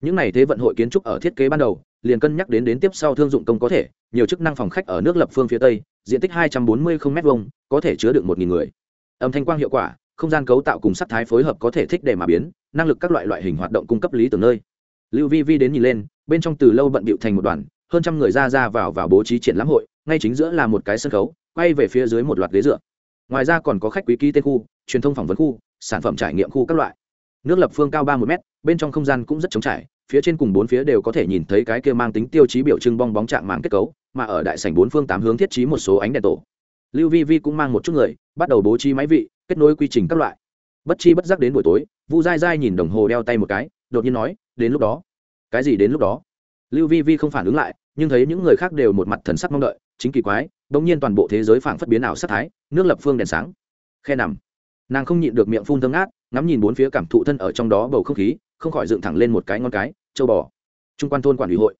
những này thế vận hội kiến trúc ở thiết kế ban đầu, liền cân nhắc đến đến tiếp sau thương dụng công có thể, nhiều chức năng phòng khách ở nước lập phương phía tây, diện tích hai trăm bốn mươi không m hai có thể chứa được một người. Âm thanh quang hiệu quả, không gian cấu tạo cùng sắc thái phối hợp có thể thích để mà biến, năng lực các loại loại hình hoạt động cung cấp lý tưởng nơi. Lưu vi vi đến nhìn lên, bên trong từ lâu bận bịu thành một đoàn, hơn trăm người ra ra vào vào bố trí triển lãm hội, ngay chính giữa là một cái sân khấu, quay về phía dưới một loạt ghế dựa. Ngoài ra còn có khách quý ký tên khu, truyền thông phỏng vấn khu, sản phẩm trải nghiệm khu các loại nước lập phương cao ba một mét, bên trong không gian cũng rất trống trải phía trên cùng bốn phía đều có thể nhìn thấy cái kia mang tính tiêu chí biểu trưng bong bóng trạng mạng kết cấu mà ở đại sảnh bốn phương tám hướng thiết trí một số ánh đèn tổ. Lưu vi vi cũng mang một chút người bắt đầu bố trí máy vị kết nối quy trình các loại. Bất chi bất giác đến buổi tối vu dai dai nhìn đồng hồ đeo tay một cái đột nhiên nói đến lúc đó. Cái gì đến lúc đó? Lưu vi vi không phản ứng lại nhưng thấy những người khác đều một mặt thần sắc mong đợi chính kỳ quái đ ỗ n g nhiên toàn bộ thế giới phảng phất biến ảo sắc thái nước lập phương đèn sáng. Khe nằm. Nàng không nhịn được miệng phun thơm ngát ngắm nhìn bốn phía cảm thụ thân ở trong đó bầu không khí, không khỏi dựng thẳng lên một cái ngon cái, châu bò. Trung quan thôn quản ủy hội.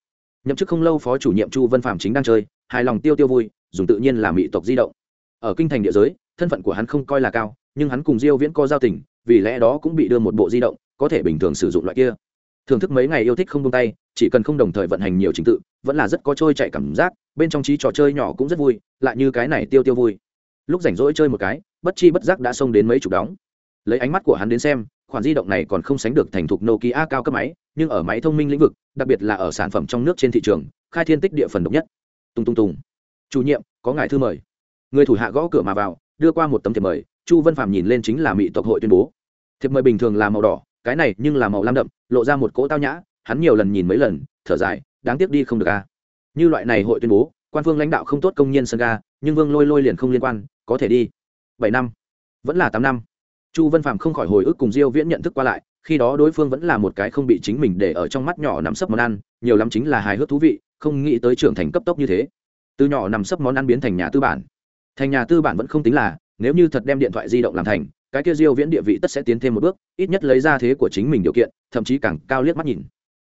Nhậm chức không lâu phó chủ nhiệm chu vân phạm chính đang chơi, hài lòng tiêu tiêu vui, dùng tự nhiên là mỹ tộc di động. Ở kinh thành địa giới, thân phận của hắn không coi là cao, nhưng hắn cùng diêu viễn co giao tình, vì lẽ đó cũng bị đưa một bộ di động, có thể bình thường sử dụng loại kia. Thưởng thức mấy ngày yêu thích không buông tay, chỉ cần không đồng thời vận hành nhiều trình tự, vẫn là rất có trôi chạy cảm giác, bên trong trí trò chơi nhỏ cũng rất vui, lại như cái này tiêu tiêu vui. Lúc rảnh rỗi chơi một cái, bất chi bất giác đã xông đến mấy chục đóng lấy ánh mắt của hắn đến xem, khoản di động này còn không sánh được thành thục nokia cao cấp máy, nhưng ở máy thông minh lĩnh vực, đặc biệt là ở sản phẩm trong nước trên thị trường, khai thiên tích địa phần độc nhất. Tung tung tung. Chủ nhiệm, có ngài thư mời. Người thủ hạ gõ cửa mà vào, đưa qua một tấm thiệp mời, chu vân phạm nhìn lên chính là mỹ tộc hội tuyên bố. Thiệp mời bình thường là màu đỏ, cái này nhưng là màu lam đậm, lộ ra một cỗ tao nhã, hắn nhiều lần nhìn mấy lần, thở dài, đáng tiếc đi không được a như loại này hội tuyên bố, quan phương lãnh đạo không tốt công nhân sân ga, nhưng vương lôi lôi liền không liên quan, có thể đi. Bảy năm. Vẫn là tám năm chu Văn phạm không khỏi hồi ức cùng diêu viễn nhận thức qua lại, khi đó đối phương vẫn là một cái không bị chính mình để ở trong mắt nhỏ nằm sấp món ăn, nhiều lắm chính là hài hước thú vị, không nghĩ tới trưởng thành cấp tốc như thế. Từ nhỏ nằm sấp món ăn biến thành nhà tư bản. Thành nhà tư bản vẫn không tính là, nếu như thật đem điện thoại di động làm thành, cái kia diêu viễn địa vị tất sẽ tiến thêm một bước, ít nhất lấy ra thế của chính mình điều kiện, thậm chí càng cao liếc mắt nhìn.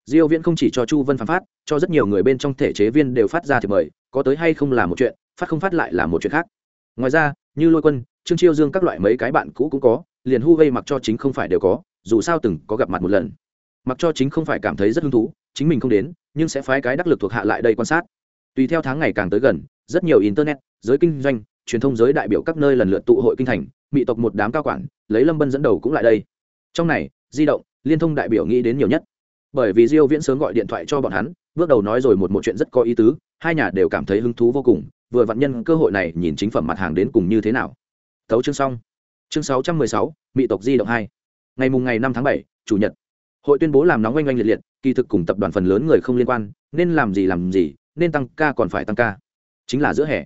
Diêu viễn không chỉ cho chu Văn phạm phát, cho rất nhiều người bên trong thể chế viên đều phát ra thì mời, có tới hay không là một chuyện, phát không phát lại là một chuyện khác. Ngoài ra, như lôi quân, trương chiêu dương các loại mấy cái bạn cũ cũng có liền hu gây mặc cho chính không phải đều có, dù sao từng có gặp mặt một lần. Mặc cho chính không phải cảm thấy rất hứng thú, chính mình không đến, nhưng sẽ phái cái đắc lực thuộc hạ lại đây quan sát. Tùy theo tháng ngày càng tới gần, rất nhiều internet, giới kinh doanh, truyền thông giới đại biểu các nơi lần lượt tụ hội kinh thành mỹ tộc một đám cao quản, lấy lâm bân dẫn đầu cũng lại đây. Trong này, di động, liên thông đại biểu nghĩ đến nhiều nhất. Bởi vì diêu viễn sớm gọi điện thoại cho bọn hắn, bước đầu nói rồi một một chuyện rất có ý tứ, hai nhà đều cảm thấy hứng thú vô cùng, vừa vặn nhân cơ hội này nhìn chính phẩm mặt hàng đến cùng như thế nào. Tấu chương xong chương 616, mỹ tộc di động hai. Ngày mùng ngày năm tháng bảy chủ nhật. Hội tuyên bố làm nóng oanh oanh liệt liệt kỳ thực cùng tập đoàn phần lớn người không liên quan nên làm gì làm gì nên tăng ca còn phải tăng ca. Chính là giữa hè.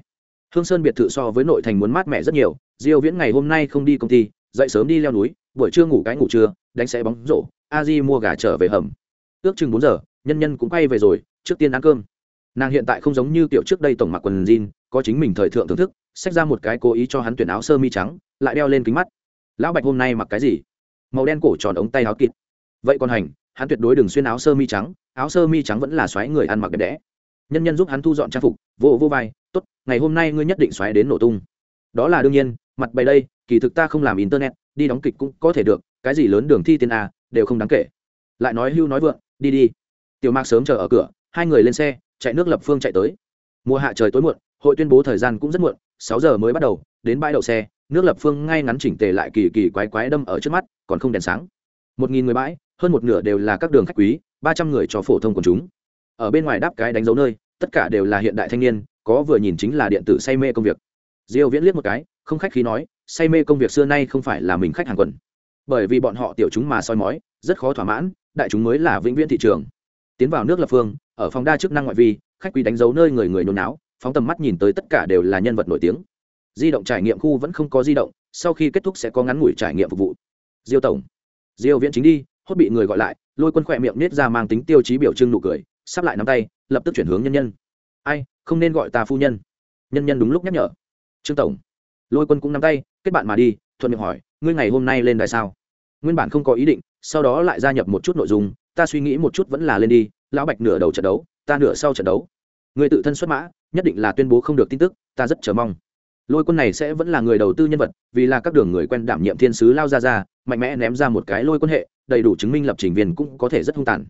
Hương sơn biệt thự so với nội thành muốn mát mẻ rất nhiều diêu viễn ngày hôm nay không đi công ty dậy sớm đi leo núi buổi trưa ngủ cái ngủ trưa đánh xe bóng rổ a di mua gà trở về hầm. Ước chừng bốn giờ nhân nhân cũng quay về rồi trước tiên ăn cơm. Nàng hiện tại không giống như kiểu trước đây tổng mặc quần jean có chính mình thời thượng thưởng thức, xách ra một cái cố ý cho hắn tuyển áo sơ mi trắng, lại đeo lên kính mắt. Lão bạch hôm nay mặc cái gì? Màu đen cổ tròn ống tay áo kịt. Vậy còn hành, hắn tuyệt đối đừng xuyên áo sơ mi trắng, áo sơ mi trắng vẫn là xoáy người ăn mặc đẹp đẽ. Nhân nhân giúp hắn thu dọn trang phục, vô vô vai, tốt, ngày hôm nay ngươi nhất định xoáy đến nổ tung. Đó là đương nhiên, mặt bày đây, kỳ thực ta không làm internet, đi đóng kịch cũng có thể được, cái gì lớn đường thi tiên a đều không đáng kể. Lại nói hưu nói vượng, đi đi. Tiểu mạc sớm chờ ở cửa, hai người lên xe, chạy nước lập phương chạy tới. Mùa hạ trời tối muộn hội tuyên bố thời gian cũng rất muộn, sáu giờ mới bắt đầu, đến bãi đậu xe, nước lập phương ngay ngắn chỉnh tề lại kỳ kỳ quái quái đâm ở trước mắt, còn không đèn sáng. Một nghìn người bãi, hơn một nửa đều là các đường khách quý, ba trăm người cho phổ thông quần chúng. Ở bên ngoài đáp cái đánh dấu nơi, tất cả đều là hiện đại thanh niên, có vừa nhìn chính là điện tử say mê công việc. Diêu viễn liếc một cái, không khách khí nói, say mê công việc xưa nay không phải là mình khách hàng quần. Bởi vì bọn họ tiểu chúng mà soi mói, rất khó thỏa mãn, đại chúng mới là vĩnh viễn thị trường. Tiến vào nước lập phương, ở phòng đa chức năng ngoại vi, khách quý đánh dấu nơi người người nôn náo phóng tầm mắt nhìn tới tất cả đều là nhân vật nổi tiếng. Di động trải nghiệm khu vẫn không có di động, sau khi kết thúc sẽ có ngắn ngủi trải nghiệm phục vụ. Diêu tổng. Diêu viễn chính đi, hốt bị người gọi lại, lôi quân khỏe miệng nết ra mang tính tiêu chí biểu trưng nụ cười, sắp lại nắm tay, lập tức chuyển hướng nhân nhân. Ai, không nên gọi ta phu nhân. Nhân nhân đúng lúc nhắc nhở. Trương tổng. Lôi quân cũng nắm tay, kết bạn mà đi, thuận miệng hỏi, ngươi ngày hôm nay lên đài sao? Nguyên bản không có ý định, sau đó lại gia nhập một chút nội dung, ta suy nghĩ một chút vẫn là lên đi, lão bạch nửa đầu trận đấu, ta nửa sau trận đấu. Người tự thân xuất mã nhất định là tuyên bố không được tin tức, ta rất chờ mong. Lôi quân này sẽ vẫn là người đầu tư nhân vật, vì là các đường người quen đảm nhiệm thiên sứ lao ra ra mạnh mẽ ném ra một cái lôi quân hệ, đầy đủ chứng minh lập trình viên cũng có thể rất hung tàn.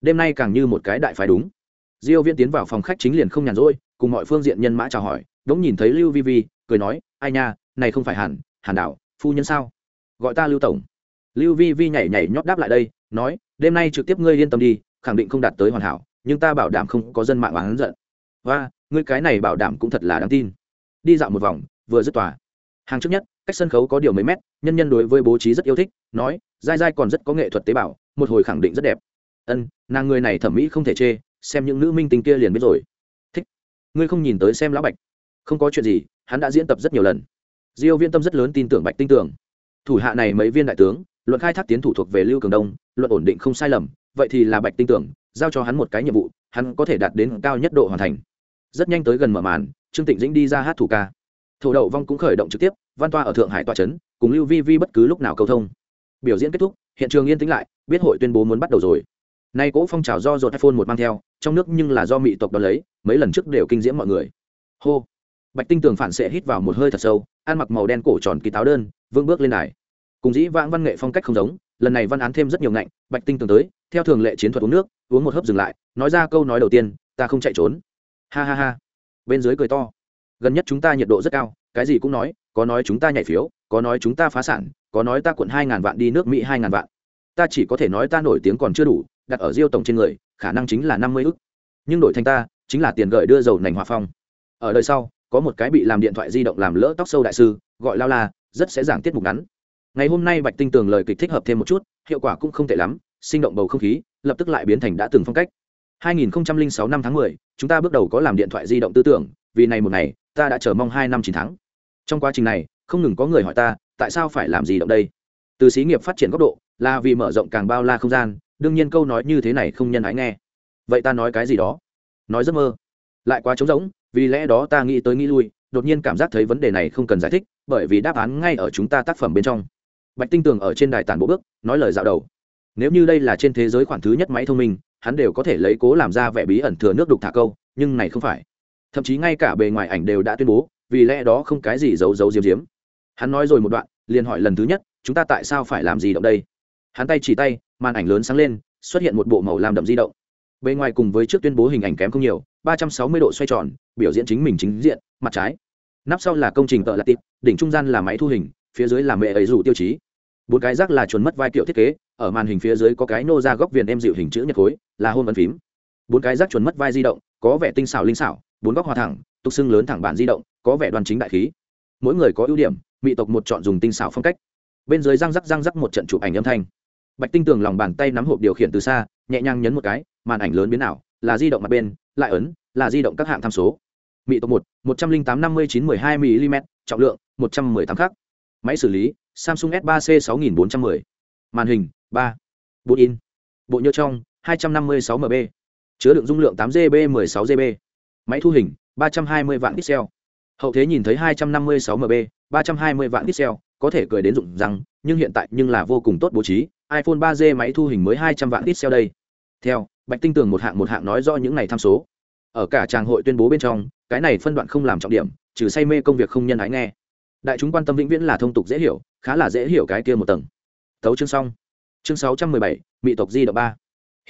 Đêm nay càng như một cái đại phái đúng. Diêu viễn tiến vào phòng khách chính liền không nhàn rỗi, cùng mọi phương diện nhân mã chào hỏi, đống nhìn thấy lưu vi vi, cười nói, ai nha, này không phải hàn hàn đảo, phu nhân sao? Gọi ta lưu tổng. Lưu vi vi nhảy nhảy nhót đáp lại đây, nói, đêm nay trực tiếp ngươi yên tâm đi, khẳng định không đạt tới hoàn hảo, nhưng ta bảo đảm không có dân mạng oán giận và ngươi cái này bảo đảm cũng thật là đáng tin. Đi dạo một vòng, vừa dứt tòa. Hàng trước nhất, cách sân khấu có điều mấy mét, nhân nhân đối với bố trí rất yêu thích, nói dai dai còn rất có nghệ thuật tế bào, một hồi khẳng định rất đẹp. Ân, nàng người này thẩm mỹ không thể chê, xem những nữ minh tinh kia liền biết rồi. Thích. Ngươi không nhìn tới xem lão bạch. Không có chuyện gì, hắn đã diễn tập rất nhiều lần. Diêu viên tâm rất lớn tin tưởng bạch tinh tưởng thủ hạ này mấy viên đại tướng, luận khai thác tiến thủ thuộc về lưu cường đông, luận ổn định không sai lầm, vậy thì là bạch tinh tưởng giao cho hắn một cái nhiệm vụ, hắn có thể đạt đến cao nhất độ hoàn thành rất nhanh tới gần mở màn, trương tịnh dĩnh đi ra hát thủ ca. Thổ đậu vong cũng khởi động trực tiếp, văn toa ở thượng hải tòa trấn cùng lưu vi vi bất cứ lúc nào cầu thông. Biểu diễn kết thúc, hiện trường yên tĩnh lại, biết hội tuyên bố muốn bắt đầu rồi. Nay cỗ phong trào do dột iphone một mang theo, trong nước nhưng là do mỹ tộc đón lấy, mấy lần trước đều kinh diễm mọi người. Hô. Bạch tinh tường phản sẽ hít vào một hơi thật sâu, ăn mặc màu đen cổ tròn kỳ táo đơn vương bước lên này cùng dĩ vãng văn nghệ phong cách không giống, lần này văn án thêm rất nhiều ngạnh, bạch tinh tường tới, theo thường lệ chiến thuật uống nước, uống một hớp dừng lại, nói ra câu nói đầu tiên, ta không chạy trốn ha ha ha. Bên dưới cười to. Gần nhất chúng ta nhiệt độ rất cao, cái gì cũng nói, có nói chúng ta nhảy phiếu, có nói chúng ta phá sản, có nói ta cuộn hai ngàn vạn đi nước mỹ hai ngàn vạn. Ta chỉ có thể nói ta nổi tiếng còn chưa đủ, đặt ở diêu tổng trên người, khả năng chính là năm mươi ức. Nhưng đổi thành ta, chính là tiền gợi đưa dầu nành hòa phong. Ở đời sau, có một cái bị làm điện thoại di động làm lỡ tóc sâu đại sư, gọi lao la, rất sẽ giảng tiết mục ngắn. Ngày hôm nay bạch tinh tường lời kịch thích hợp thêm một chút, hiệu quả cũng không tệ lắm, sinh động bầu không khí, lập tức lại biến thành đã từng phong cách. 2006 năm tháng 10, chúng ta bước đầu có làm điện thoại di động tư tưởng vì này một ngày ta đã chờ mong hai năm chín tháng. Trong quá trình này không ngừng có người hỏi ta tại sao phải làm gì động đây? Từ xí nghiệp phát triển góc độ là vì mở rộng càng bao la không gian đương nhiên câu nói như thế này không nhân ái nghe. Vậy ta nói cái gì đó? Nói giấc mơ. Lại quá trống rỗng vì lẽ đó ta nghĩ tới nghĩ lui đột nhiên cảm giác thấy vấn đề này không cần giải thích bởi vì đáp án ngay ở chúng ta tác phẩm bên trong. Bạch tinh tường ở trên đài tản bộ bước nói lời dạo đầu. Nếu như đây là trên thế giới khoản thứ nhất máy thông minh hắn đều có thể lấy cố làm ra vẻ bí ẩn thừa nước đục thả câu, nhưng này không phải. Thậm chí ngay cả bề ngoài ảnh đều đã tuyên bố, vì lẽ đó không cái gì giấu giấu diếm diếm hắn nói rồi một đoạn, liền hỏi lần thứ nhất, chúng ta tại sao phải làm gì động đây? Hắn tay chỉ tay, màn ảnh lớn sáng lên, xuất hiện một bộ màu làm đậm di động. Bề ngoài cùng với trước tuyên bố hình ảnh kém không nhiều, ba trăm sáu mươi độ xoay tròn, biểu diễn chính mình chính diện, mặt trái. Nắp sau là công trình tợ lạc tịp, đỉnh trung gian là máy thu hình, phía dưới là mẹ ấy rủ tiêu chí. Bốn cái rác là chuẩn mất vai kiểu thiết kế ở màn hình phía dưới có cái nô ra góc viền em dịu hình chữ nhật khối, là hôn ấn phím. Bốn cái rác chuẩn mất vai di động, có vẻ tinh xảo linh xảo, bốn góc hòa thẳng, tục xưng lớn thẳng bản di động, có vẻ đoàn chính đại khí. Mỗi người có ưu điểm, mỹ tộc một chọn dùng tinh xảo phong cách. Bên dưới răng rắc răng rắc một trận chụp ảnh âm thanh. Bạch tinh tường lòng bàn tay nắm hộp điều khiển từ xa, nhẹ nhàng nhấn một cái, màn ảnh lớn biến ảo, là di động mặt bên, lại ấn, là di động các hạng tham số. Mỹ tộc một một trăm linh tám năm mươi chín m ư ơ i hai mm trọng lượng một trăm m ư ơ i tám khắc. Máy xử lý, samsung s 3 c sáu nghìn bốn trăm m ư ơ i màn hình ba. Bộ in. Bộ nhớ trong, hai trăm năm mươi sáu mb chứa đựng dung lượng tám gb 16 gb máy thu hình, ba trăm hai mươi vạn pixel. Hậu thế nhìn thấy hai trăm năm mươi sáu mb ba trăm hai mươi vạn pixel, có thể cười đến rụng răng, nhưng hiện tại nhưng là vô cùng tốt bố trí. iphone 3 g máy thu hình mới hai trăm vạn pixel đây. Theo, bạch tinh tường một hạng một hạng nói do những này tham số. Ở cả tràng hội tuyên bố bên trong, cái này phân đoạn không làm trọng điểm, trừ say mê công việc không nhân ái nghe. Đại chúng quan tâm vĩnh viễn là thông tục dễ hiểu, khá là dễ hiểu cái kia một tầng. Thấu chương xong chương sáu trăm mười bảy mỹ tộc di động ba.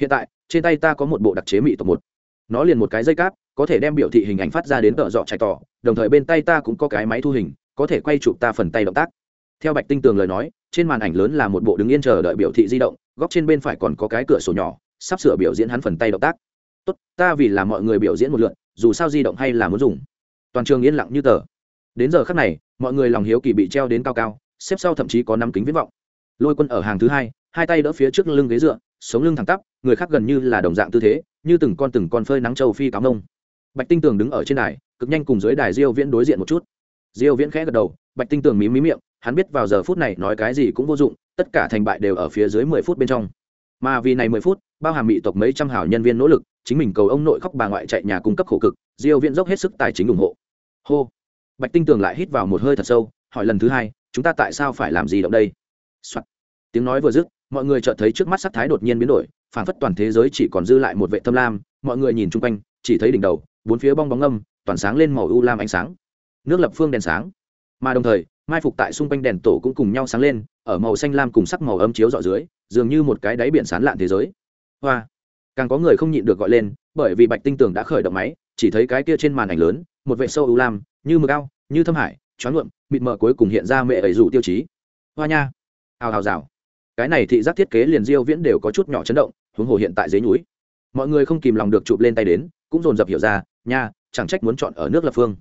Hiện tại, trên tay ta có một bộ đặc chế mỹ tộc một. Nó liền một cái dây cáp, có thể đem biểu thị hình ảnh phát ra đến tợ dọ chạy tỏ, đồng thời bên tay ta cũng có cái máy thu hình, có thể quay chụp ta phần tay động tác. Theo bạch tinh tường lời nói, trên màn ảnh lớn là một bộ đứng yên chờ đợi biểu thị di động, góc trên bên phải còn có cái cửa sổ nhỏ, sắp sửa biểu diễn hắn phần tay động tác. Tốt, ta vì là mọi người biểu diễn một lượn dù sao di động hay là muốn dùng. Toàn trường yên lặng như tờ. Đến giờ khắc này, mọi người lòng hiếu kỳ bị treo đến cao cao, xếp sau thậm chí có năm kính viễn vọng. Lôi quân ở hàng thứ hai hai tay đỡ phía trước lưng ghế dựa, sống lưng thẳng tắp, người khác gần như là đồng dạng tư thế, như từng con từng con phơi nắng châu phi cáo mông bạch tinh tường đứng ở trên đài, cực nhanh cùng dưới đài diêu viễn đối diện một chút. Diêu viễn khẽ gật đầu, bạch tinh tường mí mí miệng, hắn biết vào giờ phút này nói cái gì cũng vô dụng, tất cả thành bại đều ở phía dưới 10 phút bên trong. Mà vì này 10 phút, bao hàm mỹ tộc mấy trăm hảo nhân viên nỗ lực, chính mình cầu ông nội khóc bà ngoại chạy nhà cung cấp khổ cực, diêu viễn dốc hết sức tài chính ủng hộ. Hô. Bạch tinh tường lại hít vào một hơi thật sâu, hỏi lần thứ hai, chúng ta tại sao phải làm gì động đây? Soạn. tiếng nói vừa dứt mọi người chợt thấy trước mắt sắc thái đột nhiên biến đổi phản phất toàn thế giới chỉ còn dư lại một vệ thâm lam, mọi người nhìn chung quanh, chỉ thấy đỉnh đầu, bốn phía bong bóng âm, toàn sáng lên màu u lam ánh sáng. Nước lập phương đèn sáng. Mà đồng thời, mai phục tại xung quanh đèn tổ cũng cùng nhau sáng lên, ở màu xanh lam cùng sắc màu ấm chiếu dọ dưới, dường như một cái đáy biển sán lạn thế giới. Hoa! Càng có người không nhịn được gọi lên, bởi vì bạch tinh tường đã khởi động máy, chỉ thấy cái kia trên màn ảnh lớn, một vệ sâu u lam, như mực ao, như thâm hải, choáng luộm mịt mờ cuối cùng hiện ra mẹ ấy rủ tiêu chí. Hoa nha! Hào hào rào cái này thị giác thiết kế liền diêu viễn đều có chút nhỏ chấn động, huống hồ hiện tại dưới núi mọi người không kìm lòng được chụp lên tay đến, cũng dồn dập hiểu ra, nha, chẳng trách muốn chọn ở nước lập phương.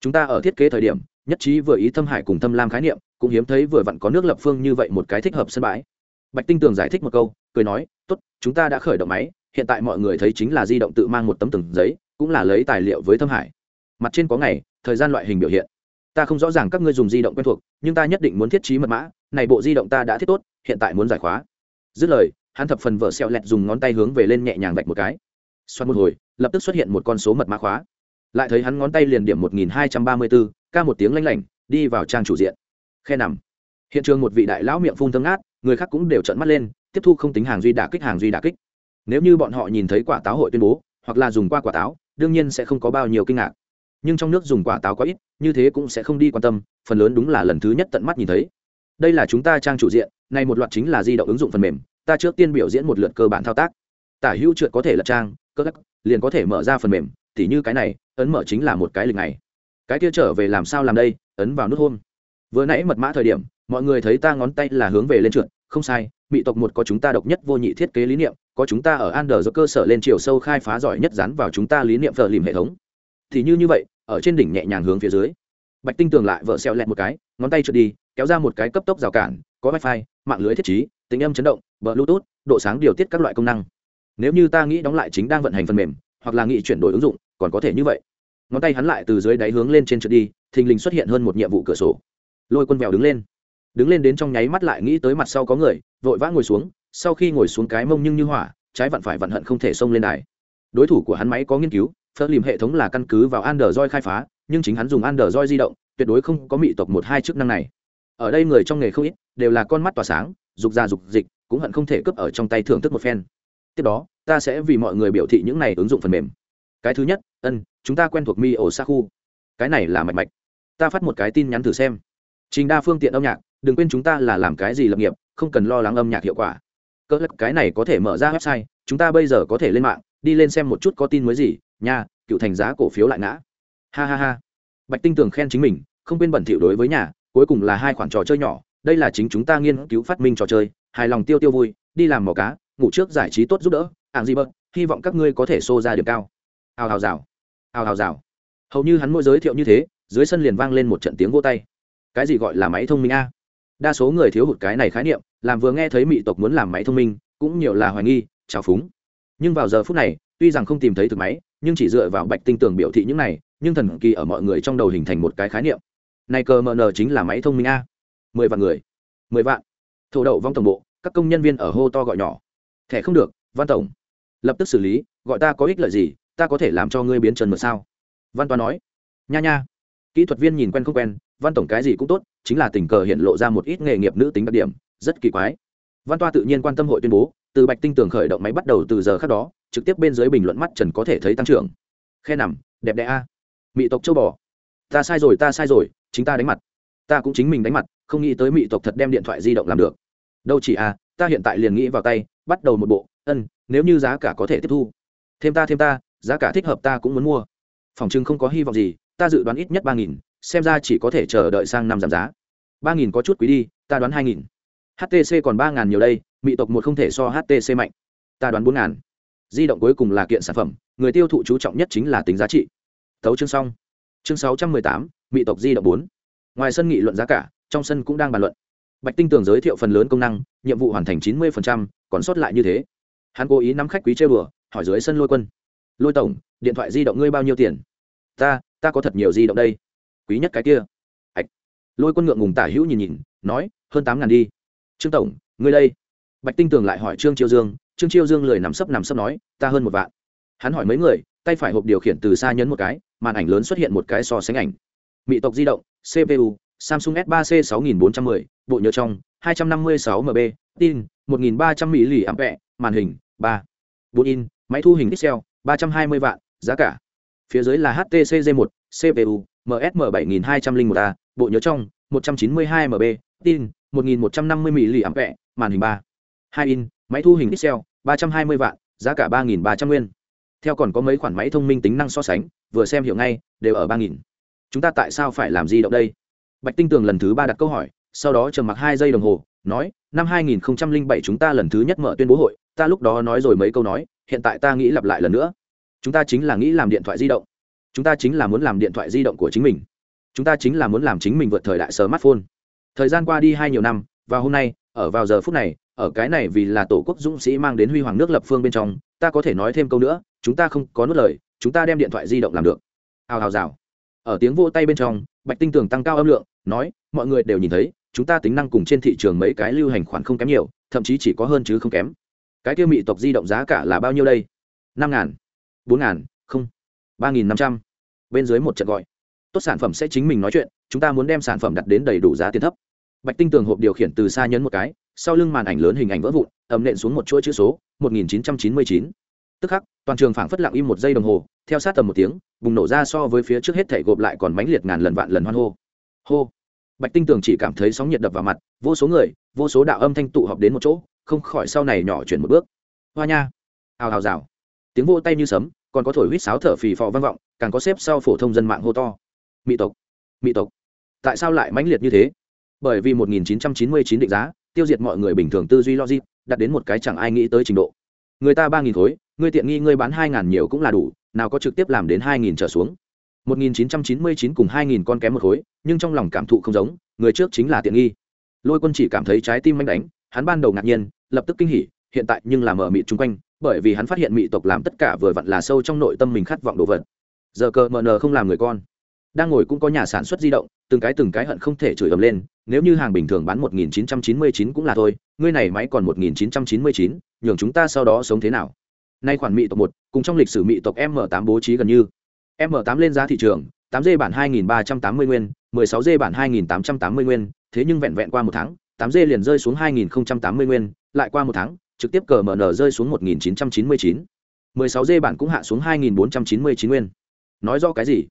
Chúng ta ở thiết kế thời điểm, nhất trí vừa ý thâm hải cùng thâm lam khái niệm, cũng hiếm thấy vừa vặn có nước lập phương như vậy một cái thích hợp sân bãi. Bạch tinh tường giải thích một câu, cười nói, tốt, chúng ta đã khởi động máy, hiện tại mọi người thấy chính là di động tự mang một tấm từng giấy, cũng là lấy tài liệu với thâm hải. Mặt trên có ngày, thời gian loại hình biểu hiện. Ta không rõ ràng các ngươi dùng di động quen thuộc, nhưng ta nhất định muốn thiết trí mật mã này bộ di động ta đã thiết tốt, hiện tại muốn giải khóa. Dứt lời, hắn thập phần vợ xẹo lẹt dùng ngón tay hướng về lên nhẹ nhàng vạch một cái. Xoắn một hồi, lập tức xuất hiện một con số mật mã khóa. Lại thấy hắn ngón tay liền điểm một nghìn hai trăm ba mươi bốn ca một tiếng lanh lảnh, đi vào trang chủ diện. Khe nằm. Hiện trường một vị đại lão miệng phun thơm ngát, người khác cũng đều trận mắt lên, tiếp thu không tính hàng duy đả kích hàng duy đả kích. Nếu như bọn họ nhìn thấy quả táo hội tuyên bố, hoặc là dùng qua quả táo, đương nhiên sẽ không có bao nhiêu kinh ngạc. Nhưng trong nước dùng quả táo quá ít, như thế cũng sẽ không đi quan tâm, phần lớn đúng là lần thứ nhất tận mắt nhìn thấy đây là chúng ta trang chủ diện, này một loạt chính là di động ứng dụng phần mềm, ta trước tiên biểu diễn một lượt cơ bản thao tác. Tả hữu trượt có thể là trang, cơ lắc, liền có thể mở ra phần mềm, tỉ như cái này, ấn mở chính là một cái lịch này cái kia trở về làm sao làm đây, ấn vào nút hôn vừa nãy mật mã thời điểm, mọi người thấy ta ngón tay là hướng về lên trượt, không sai, mỹ tộc một có chúng ta độc nhất vô nhị thiết kế lý niệm, có chúng ta ở an do cơ sở lên chiều sâu khai phá giỏi nhất dán vào chúng ta lý niệm phờ lìm hệ thống. Thì như như vậy, ở trên đỉnh nhẹ nhàng hướng phía dưới. Bạch tinh tường lại vợ xeo lẹt một cái, ngón tay trượt đi kéo ra một cái cấp tốc rào cản, có wifi, mạng lưới thiết trí, tính âm chấn động, bluetooth, độ sáng điều tiết các loại công năng. Nếu như ta nghĩ đóng lại chính đang vận hành phần mềm, hoặc là nghĩ chuyển đổi ứng dụng, còn có thể như vậy. Ngón tay hắn lại từ dưới đáy hướng lên trên trượt đi, thình lình xuất hiện hơn một nhiệm vụ cửa sổ. Lôi quân vèo đứng lên. Đứng lên đến trong nháy mắt lại nghĩ tới mặt sau có người, vội vã ngồi xuống, sau khi ngồi xuống cái mông nhưng như hỏa, trái vặn phải vặn hận không thể xông lên đài. Đối thủ của hắn máy có nghiên cứu, phớt lìm hệ thống là căn cứ vào android khai phá, nhưng chính hắn dùng android di động, tuyệt đối không có mỹ tộc một hai chức năng này ở đây người trong nghề không ít, đều là con mắt tỏa sáng, dục ra dục dịch, cũng hận không thể cướp ở trong tay thưởng thức một phen. Tiếp đó, ta sẽ vì mọi người biểu thị những này ứng dụng phần mềm. Cái thứ nhất, ân, chúng ta quen thuộc mi ổ xa khu cái này là mạch mạch. Ta phát một cái tin nhắn thử xem. Trình đa phương tiện âm nhạc, đừng quên chúng ta là làm cái gì lập nghiệp, không cần lo lắng âm nhạc hiệu quả. Cỡ lắc cái này có thể mở ra website, chúng ta bây giờ có thể lên mạng, đi lên xem một chút có tin mới gì, nha, cựu thành giá cổ phiếu lại ngã. Ha ha ha. Bạch tinh tường khen chính mình, không quên bẩn thỉu đối với nhà cuối cùng là hai khoản trò chơi nhỏ, đây là chính chúng ta nghiên cứu phát minh trò chơi, hài lòng tiêu tiêu vui, đi làm mỏ cá, ngủ trước giải trí tốt giúp đỡ, Ảng gì bớt, hy vọng các ngươi có thể xô ra điểm cao. Hào hào rào, hào hào rào. Hầu như hắn mỗi giới thiệu như thế, dưới sân liền vang lên một trận tiếng vô tay. Cái gì gọi là máy thông minh a? Đa số người thiếu hụt cái này khái niệm, làm vừa nghe thấy mỹ tộc muốn làm máy thông minh, cũng nhiều là hoài nghi, trào phúng. Nhưng vào giờ phút này, tuy rằng không tìm thấy thực máy, nhưng chỉ dựa vào bạch tinh tường biểu thị những này, nhưng thần kỳ ở mọi người trong đầu hình thành một cái khái niệm này cờ mờ nờ chính là máy thông minh a. Mười vạn người. Mười vạn. Thổ đậu vong tổng bộ, các công nhân viên ở hô to gọi nhỏ. Thẻ không được, văn tổng. Lập tức xử lý, gọi ta có ích lợi gì, ta có thể làm cho ngươi biến trần mượt sao? Văn toa nói. Nha nha. Kỹ thuật viên nhìn quen không quen, văn tổng cái gì cũng tốt, chính là tình cờ hiện lộ ra một ít nghề nghiệp nữ tính đặc điểm, rất kỳ quái. Văn toa tự nhiên quan tâm hội tuyên bố, từ bạch tinh tường khởi động máy bắt đầu từ giờ khác đó, trực tiếp bên dưới bình luận mắt trần có thể thấy tăng trưởng. Khe nằm, đẹp đẽ a. À. mỹ tộc châu bò. Ta sai rồi, ta sai rồi chính ta đánh mặt. Ta cũng chính mình đánh mặt không nghĩ tới mỹ tộc thật đem điện thoại di động làm được. Đâu chỉ à, ta hiện tại liền nghĩ vào tay bắt đầu một bộ ân nếu như giá cả có thể tiếp thu. Thêm ta thêm ta giá cả thích hợp ta cũng muốn mua. Phòng trưng không có hy vọng gì ta dự đoán ít nhất ba nghìn xem ra chỉ có thể chờ đợi sang năm giảm giá. Ba nghìn có chút quý đi ta đoán hai nghìn. Htc còn ba ngàn nhiều đây mỹ tộc một không thể so htc mạnh. Ta đoán bốn ngàn. Di động cuối cùng là kiện sản phẩm người tiêu thụ chú trọng nhất chính là tính giá trị. Thấu chương xong chương sáu trăm mười tám mỹ tộc di động bốn. Ngoài sân nghị luận giá cả, trong sân cũng đang bàn luận. Bạch tinh tường giới thiệu phần lớn công năng, nhiệm vụ hoàn thành chín mươi còn sót lại như thế. Hắn cố ý nắm khách quý chơi bừa hỏi dưới sân lôi quân. Lôi tổng, điện thoại di động ngươi bao nhiêu tiền? Ta ta có thật nhiều di động đây. Quý nhất cái kia. Ạch. Lôi quân ngượng ngùng tả hữu nhìn nhìn, nói, hơn tám ngàn đi. Trương tổng, ngươi đây. Bạch tinh tường lại hỏi trương chiêu dương, trương chiêu dương lười nằm sấp nằm sấp nói, ta hơn một vạn. Hắn hỏi mấy người, tay phải hộp điều khiển từ xa nhấn một cái màn ảnh lớn xuất hiện một cái so sánh ảnh mỹ tộc di động cpu samsung s 3 c 6410, bộ nhớ trong 256 mb tin 1300 mAh màn hình 3. 4 in máy thu hình pixel 320 vạn giá cả phía dưới là htc g 1 cpu msm 7201 a bộ nhớ trong 192 mb tin 1150 mAh màn hình 3. 2 in máy thu hình pixel 320 vạn giá cả 3.300 nguyên theo còn có mấy khoản máy thông minh tính năng so sánh, vừa xem hiểu ngay, đều ở 3.000 chúng ta tại sao phải làm di động đây? Bạch tinh tường lần thứ ba đặt câu hỏi, sau đó trầm mặc hai giây đồng hồ, nói, năm 2007 chúng ta lần thứ nhất mở tuyên bố hội, ta lúc đó nói rồi mấy câu nói, hiện tại ta nghĩ lặp lại lần nữa. Chúng ta chính là nghĩ làm điện thoại di động. Chúng ta chính là muốn làm điện thoại di động của chính mình. Chúng ta chính là muốn làm chính mình vượt thời đại smartphone. Thời gian qua đi hai nhiều năm, và hôm nay, ở vào giờ phút này, ở cái này vì là tổ quốc dũng sĩ mang đến huy hoàng nước lập phương bên trong ta có thể nói thêm câu nữa, chúng ta không có nốt lời, chúng ta đem điện thoại di động làm được. Hào hào rào. Ở tiếng vô tay bên trong, bạch tinh tường tăng cao âm lượng, nói, mọi người đều nhìn thấy, chúng ta tính năng cùng trên thị trường mấy cái lưu hành khoản không kém nhiều, thậm chí chỉ có hơn chứ không kém. Cái tiêu mị tộc di động giá cả là bao nhiêu đây? Năm ngàn, bốn ngàn, không, ba nghìn năm trăm. Bên dưới một trận gọi. Tốt sản phẩm sẽ chính mình nói chuyện, chúng ta muốn đem sản phẩm đặt đến đầy đủ giá tiền thấp. Bạch tinh tường hộp điều khiển từ xa nhấn một cái sau lưng màn ảnh lớn hình ảnh vỡ vụn, ẩm nện xuống một chuỗi chữ số, một nghìn chín trăm chín mươi chín. Tức khắc, toàn trường phảng phất lặng im một giây đồng hồ, theo sát tầm một tiếng, bùng nổ ra so với phía trước hết thể gộp lại còn mãnh liệt ngàn lần vạn lần hoan hô. Hô. Bạch tinh tường chỉ cảm thấy sóng nhiệt đập vào mặt, vô số người, vô số đạo âm thanh tụ họp đến một chỗ, không khỏi sau này nhỏ chuyển một bước. Hoa nha. Hào hào rào. Tiếng vô tay như sấm, còn có thổi huýt sáo thở phì phò vang vọng, càng có xếp sau phổ thông dân mạng hô to. Mỹ tộc. Mỹ tộc. Tại sao lại mãnh liệt như thế? Bởi vì 1999 định giá tiêu diệt mọi người bình thường tư duy logic đặt đến một cái chẳng ai nghĩ tới trình độ người ta ba nghìn khối người tiện nghi ngươi bán hai ngàn nhiều cũng là đủ nào có trực tiếp làm đến hai nghìn trở xuống 1999 cùng 2000 con kém một khối, nhưng trong lòng cảm thụ không giống, người trước chính là tiện nghi. Lôi Quân chỉ cảm thấy trái tim manh đánh, hắn ban đầu ngạc nhiên, lập tức kinh hỉ, hiện tại nhưng là mở mịt chung quanh, bởi vì hắn phát hiện mị tộc làm tất cả vừa vặn là sâu trong nội tâm mình khát vọng đồ vật. Giờ cờ nờ không làm người con. Đang ngồi cũng có nhà sản xuất di động, từng cái từng cái hận không thể chửi ầm lên, nếu như hàng bình thường bán 1999 cũng là thôi, ngươi này máy còn 1999, nhường chúng ta sau đó sống thế nào? Nay khoản mị tộc 1, cùng trong lịch sử mị tộc M8 bố trí gần như. M 8 lên giá thị trường 8 d bản 2.380 nguyên 16 d bản 2.880 nguyên thế nhưng vẹn vẹn qua một tháng 8 d liền rơi xuống 2.080 nguyên lại qua một tháng trực tiếp cờ mở rơi xuống 1.999 16 d bản cũng hạ xuống 2.499 nguyên. Nói rõ cái gì?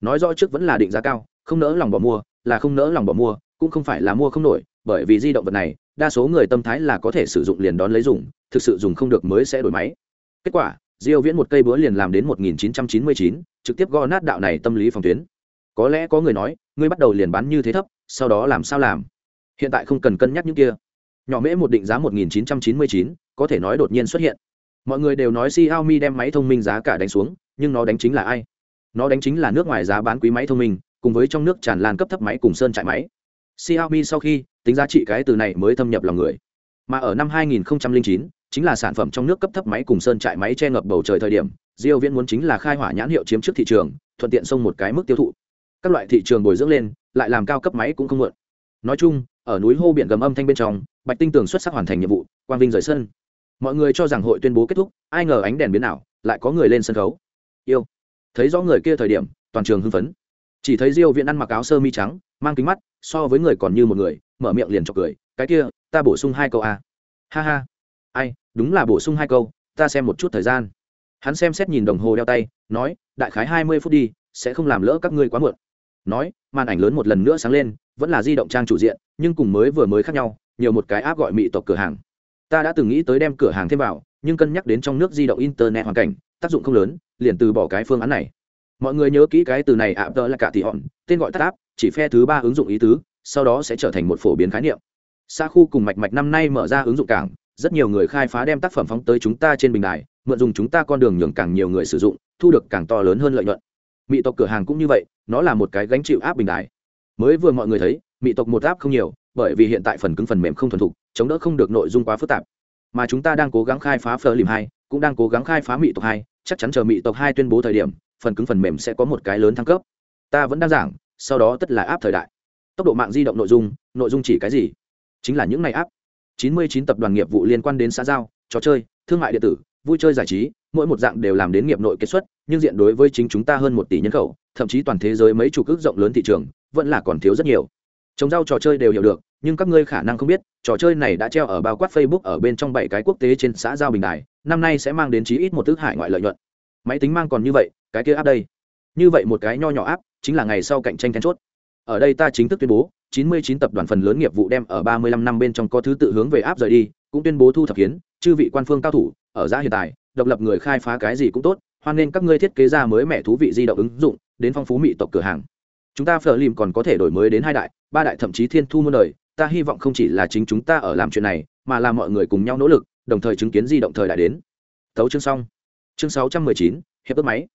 Nói rõ trước vẫn là định giá cao không nỡ lòng bỏ mua là không nỡ lòng bỏ mua cũng không phải là mua không nổi bởi vì di động vật này đa số người tâm thái là có thể sử dụng liền đón lấy dùng thực sự dùng không được mới sẽ đổi máy. Kết quả diêu viễn một cây búa liền làm đến 1999, trực tiếp gõ nát đạo này tâm lý phòng tuyến. Có lẽ có người nói ngươi bắt đầu liền bán như thế thấp sau đó làm sao làm? Hiện tại không cần cân nhắc những kia. Nhỏ mễ một định giá 1999, có thể nói đột nhiên xuất hiện. Mọi người đều nói Xiaomi đem máy thông minh giá cả đánh xuống nhưng nó đánh chính là ai? Nó đánh chính là nước ngoài giá bán quý máy thông minh cùng với trong nước tràn lan cấp thấp máy cùng sơn trại máy. Xiaomi sau khi tính giá trị cái từ này mới thâm nhập lòng người. Mà ở năm 2009 chính là sản phẩm trong nước cấp thấp máy cùng sơn trại máy che ngập bầu trời thời điểm, diêu viễn muốn chính là khai hỏa nhãn hiệu chiếm trước thị trường, thuận tiện xông một cái mức tiêu thụ. Các loại thị trường bồi dưỡng lên, lại làm cao cấp máy cũng không muộn nói chung, ở núi hô biển gầm âm thanh bên trong, bạch tinh tường xuất sắc hoàn thành nhiệm vụ, quang vinh rời sân. Mọi người cho rằng hội tuyên bố kết thúc, ai ngờ ánh đèn biến ảo, lại có người lên sân khấu. Yêu. Thấy rõ người kia thời điểm, toàn trường hưng phấn chỉ thấy diêu viễn ăn mặc áo sơ mi trắng, mang kính mắt, so với người còn như một người, mở miệng liền chọc cười, cái kia, ta bổ sung hai câu a ha ha. Ai, đúng là bổ sung hai câu, ta xem một chút thời gian. Hắn xem xét nhìn đồng hồ đeo tay, nói, đại khái hai mươi phút đi, sẽ không làm lỡ các ngươi quá muộn. Nói, màn ảnh lớn một lần nữa sáng lên, vẫn là di động trang chủ diện, nhưng cùng mới vừa mới khác nhau, nhiều một cái áp gọi mị tộc cửa hàng. Ta đã từng nghĩ tới đem cửa hàng thêm vào, nhưng cân nhắc đến trong nước di động internet hoàn cảnh, tác dụng không lớn, liền từ bỏ cái phương án này mọi người nhớ kỹ cái từ này ạ, tờ là cả thị hòn, tên gọi tắt áp, chỉ phe thứ ba ứng dụng ý tứ, sau đó sẽ trở thành một phổ biến khái niệm. Xa khu cùng mạch mạch năm nay mở ra ứng dụng cảng, rất nhiều người khai phá đem tác phẩm phóng tới chúng ta trên bình đài, mượn dùng chúng ta con đường nhường càng nhiều người sử dụng, thu được càng to lớn hơn lợi nhuận. Mỹ tộc cửa hàng cũng như vậy, nó là một cái gánh chịu áp bình đài. Mới vừa mọi người thấy mỹ tộc một áp không nhiều, bởi vì hiện tại phần cứng phần mềm không thuần thục, chống đỡ không được nội dung quá phức tạp. Mà chúng ta đang cố gắng khai phá phờ lìm hai, cũng đang cố gắng khai phá mỹ tộc hai chắc chắn chờ mỹ tộc hai tuyên bố thời điểm, phần cứng phần mềm sẽ có một cái lớn thăng cấp. Ta vẫn đang giảng, sau đó tất là áp thời đại. Tốc độ mạng di động nội dung nội dung chỉ cái gì? Chính là những ngày áp 99 tập đoàn nghiệp vụ liên quan đến xã giao, trò chơi, thương mại điện tử, vui chơi giải trí, mỗi một dạng đều làm đến nghiệp nội kết xuất, nhưng diện đối với chính chúng ta hơn một tỷ nhân khẩu, thậm chí toàn thế giới mấy chục ước rộng lớn thị trường, vẫn là còn thiếu rất nhiều trồng rau trò chơi đều hiểu được, nhưng các ngươi khả năng không biết, trò chơi này đã treo ở bao quát facebook ở bên trong bảy cái quốc tế trên xã giao bình đài, năm nay sẽ mang đến chí ít một thứ hải ngoại lợi nhuận. Máy tính mang còn như vậy, cái kia áp đây. Như vậy một cái nho nhỏ áp chính là ngày sau cạnh tranh then chốt. Ở đây ta chính thức tuyên bố 99 tập đoàn phần lớn nghiệp vụ đem ở 35 năm bên trong có thứ tự hướng về áp rời đi, cũng tuyên bố thu thập kiến, chư vị quan phương cao thủ, ở giá hiện tại, độc lập người khai phá cái gì cũng tốt, hoan nên các ngươi thiết kế ra mới mẻ thú vị di động ứng dụng, đến phong phú mỹ tộc cửa hàng chúng ta phở lìm còn có thể đổi mới đến hai đại, ba đại thậm chí thiên thu muôn đời, ta hy vọng không chỉ là chính chúng ta ở làm chuyện này, mà là mọi người cùng nhau nỗ lực, đồng thời chứng kiến di động thời đại đến. Thấu chương xong. Chương sáu trăm mười chín, hiệp ước máy.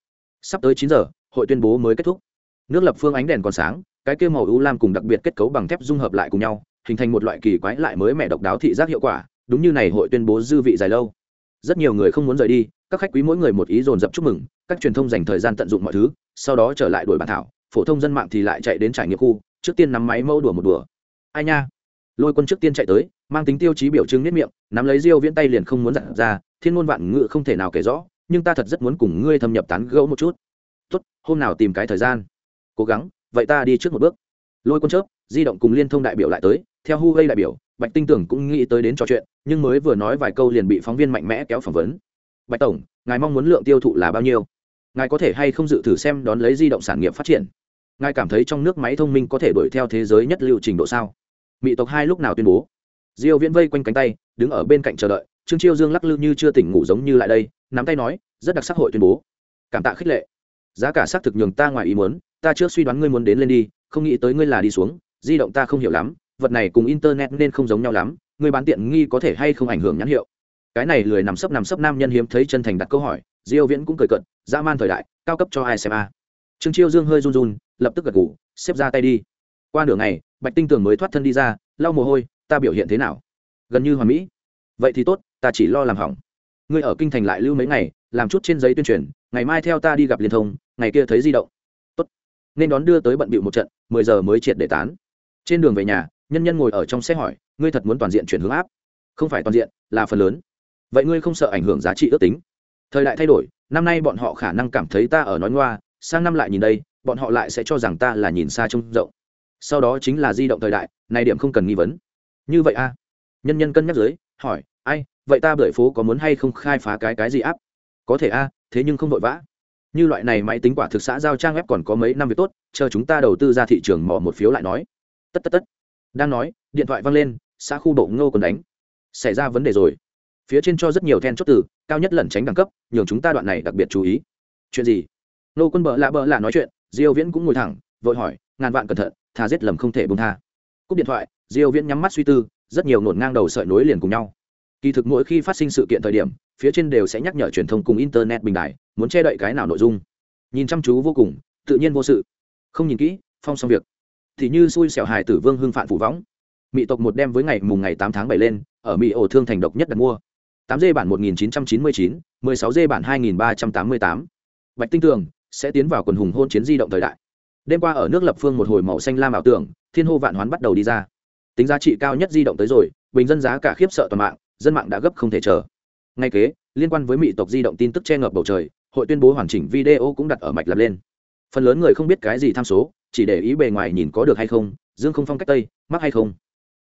Sắp tới chín giờ, hội tuyên bố mới kết thúc. Nước lập phương ánh đèn còn sáng, cái kêu màu u lam cùng đặc biệt kết cấu bằng thép dung hợp lại cùng nhau, hình thành một loại kỳ quái lại mới mẻ độc đáo thị giác hiệu quả, đúng như này hội tuyên bố dư vị dài lâu. Rất nhiều người không muốn rời đi, các khách quý mỗi người một ý dồn dập chúc mừng, các truyền thông dành thời gian tận dụng mọi thứ, sau đó trở lại đuổi bản thảo phổ thông dân mạng thì lại chạy đến trải nghiệm khu, trước tiên nắm máy mâu đùa một đùa. Ai nha? Lôi quân trước tiên chạy tới, mang tính tiêu chí biểu trưng nếp miệng, nắm lấy diêu viễn tay liền không muốn dặn ra, thiên ngôn vạn ngữ không thể nào kể rõ, nhưng ta thật rất muốn cùng ngươi thâm nhập tán gẫu một chút. Tốt, hôm nào tìm cái thời gian. Cố gắng, vậy ta đi trước một bước. Lôi quân chớp, di động cùng liên thông đại biểu lại tới, theo hu gây đại biểu, bạch tinh tưởng cũng nghĩ tới đến trò chuyện, nhưng mới vừa nói vài câu liền bị phóng viên mạnh mẽ kéo phỏng vấn. Bạch tổng, ngài mong muốn lượng tiêu thụ là bao nhiêu? Ngài có thể hay không dự thử xem đón lấy di động sản nghiệp phát triển? Ngài cảm thấy trong nước máy thông minh có thể đuổi theo thế giới nhất lưu trình độ sao? Mỹ tộc hai lúc nào tuyên bố? Diêu viễn vây quanh cánh tay, đứng ở bên cạnh chờ đợi, trương chiêu dương lắc lư như chưa tỉnh ngủ giống như lại đây, nắm tay nói, rất đặc sắc hội tuyên bố. Cảm tạ khích lệ. Giá cả xác thực nhường ta ngoài ý muốn, ta trước suy đoán ngươi muốn đến lên đi, không nghĩ tới ngươi là đi xuống, di động ta không hiểu lắm, vật này cùng internet nên không giống nhau lắm, ngươi bán tiện nghi có thể hay không ảnh hưởng nhãn hiệu. Cái này lười nằm sấp nằm sấp nam nhân hiếm thấy chân thành đặt câu hỏi, diêu viễn cũng cười cận dã man thời đại, cao cấp cho ai xem a? Trương chiêu dương hơi run run lập tức gật gù, xếp ra tay đi. Qua nửa ngày, bạch tinh tường mới thoát thân đi ra, lau mồ hôi, ta biểu hiện thế nào? Gần như hoàn mỹ. Vậy thì tốt, ta chỉ lo làm hỏng. Ngươi ở kinh thành lại lưu mấy ngày, làm chút trên giấy tuyên truyền, ngày mai theo ta đi gặp liên thông, ngày kia thấy di động. Tốt. Nên đón đưa tới bận bịu một trận, mười giờ mới triệt để tán. Trên đường về nhà, nhân nhân ngồi ở trong xe hỏi, ngươi thật muốn toàn diện chuyển hướng áp? Không phải toàn diện, là phần lớn. Vậy ngươi không sợ ảnh hưởng giá trị ước tính? Thời đại thay đổi, năm nay bọn họ khả năng cảm thấy ta ở nói ngoa, sang năm lại nhìn đây bọn họ lại sẽ cho rằng ta là nhìn xa trông rộng. Sau đó chính là di động thời đại, này điểm không cần nghi vấn. Như vậy a nhân nhân cân nhắc dưới, hỏi, ai, vậy ta bởi phố có muốn hay không khai phá cái cái gì áp có thể a, thế nhưng không vội vã. Như loại này máy tính quả thực xã giao trang web còn có mấy năm việc tốt, chờ chúng ta đầu tư ra thị trường mỏ một phiếu lại nói. Tất tất tất. Đang nói, điện thoại văng lên, xã khu bộ ngô còn đánh. Xảy ra vấn đề rồi. Phía trên cho rất nhiều then chốt từ, cao nhất lẩn tránh đẳng cấp, nhường chúng ta đoạn này đặc biệt chú ý. Chuyện gì? Nô quân bợ lạ bợ lạ nói chuyện diêu viễn cũng ngồi thẳng, vội hỏi, ngàn vạn cẩn thận thà giết lầm không thể buông tha. Cúp điện thoại, diêu viễn nhắm mắt suy tư, rất nhiều ngổn ngang đầu sợi nối liền cùng nhau. Kỳ thực mỗi khi phát sinh sự kiện thời điểm, phía trên đều sẽ nhắc nhở truyền thông cùng internet bình đại muốn che đậy cái nào nội dung. Nhìn chăm chú vô cùng, tự nhiên vô sự. Không nhìn kỹ, phong xong việc. Thì như xui xẻo hài tử vương hưng phạn phủ võng. Mỹ tộc một đêm với ngày mùng ngày tám tháng bảy lên, ở mỹ ổ thương thành độc nhất đặt mua. Tám d bản một nghìn chín trăm chín mươi chín, mười sáu d bản hai nghìn ba trăm tám mươi tám. Bạch tinh tường sẽ tiến vào quần hùng hôn chiến di động thời đại. Đêm qua ở nước lập phương một hồi màu xanh lam ảo tưởng, thiên hô vạn hoán bắt đầu đi ra. Tính giá trị cao nhất di động tới rồi, bình dân giá cả khiếp sợ toàn mạng, dân mạng đã gấp không thể chờ. Ngay kế, liên quan với mỹ tộc di động tin tức che ngập bầu trời, hội tuyên bố hoàn chỉnh video cũng đặt ở mạch lập lên. Phần lớn người không biết cái gì tham số, chỉ để ý bề ngoài nhìn có được hay không, dương không phong cách tây, mắc hay không.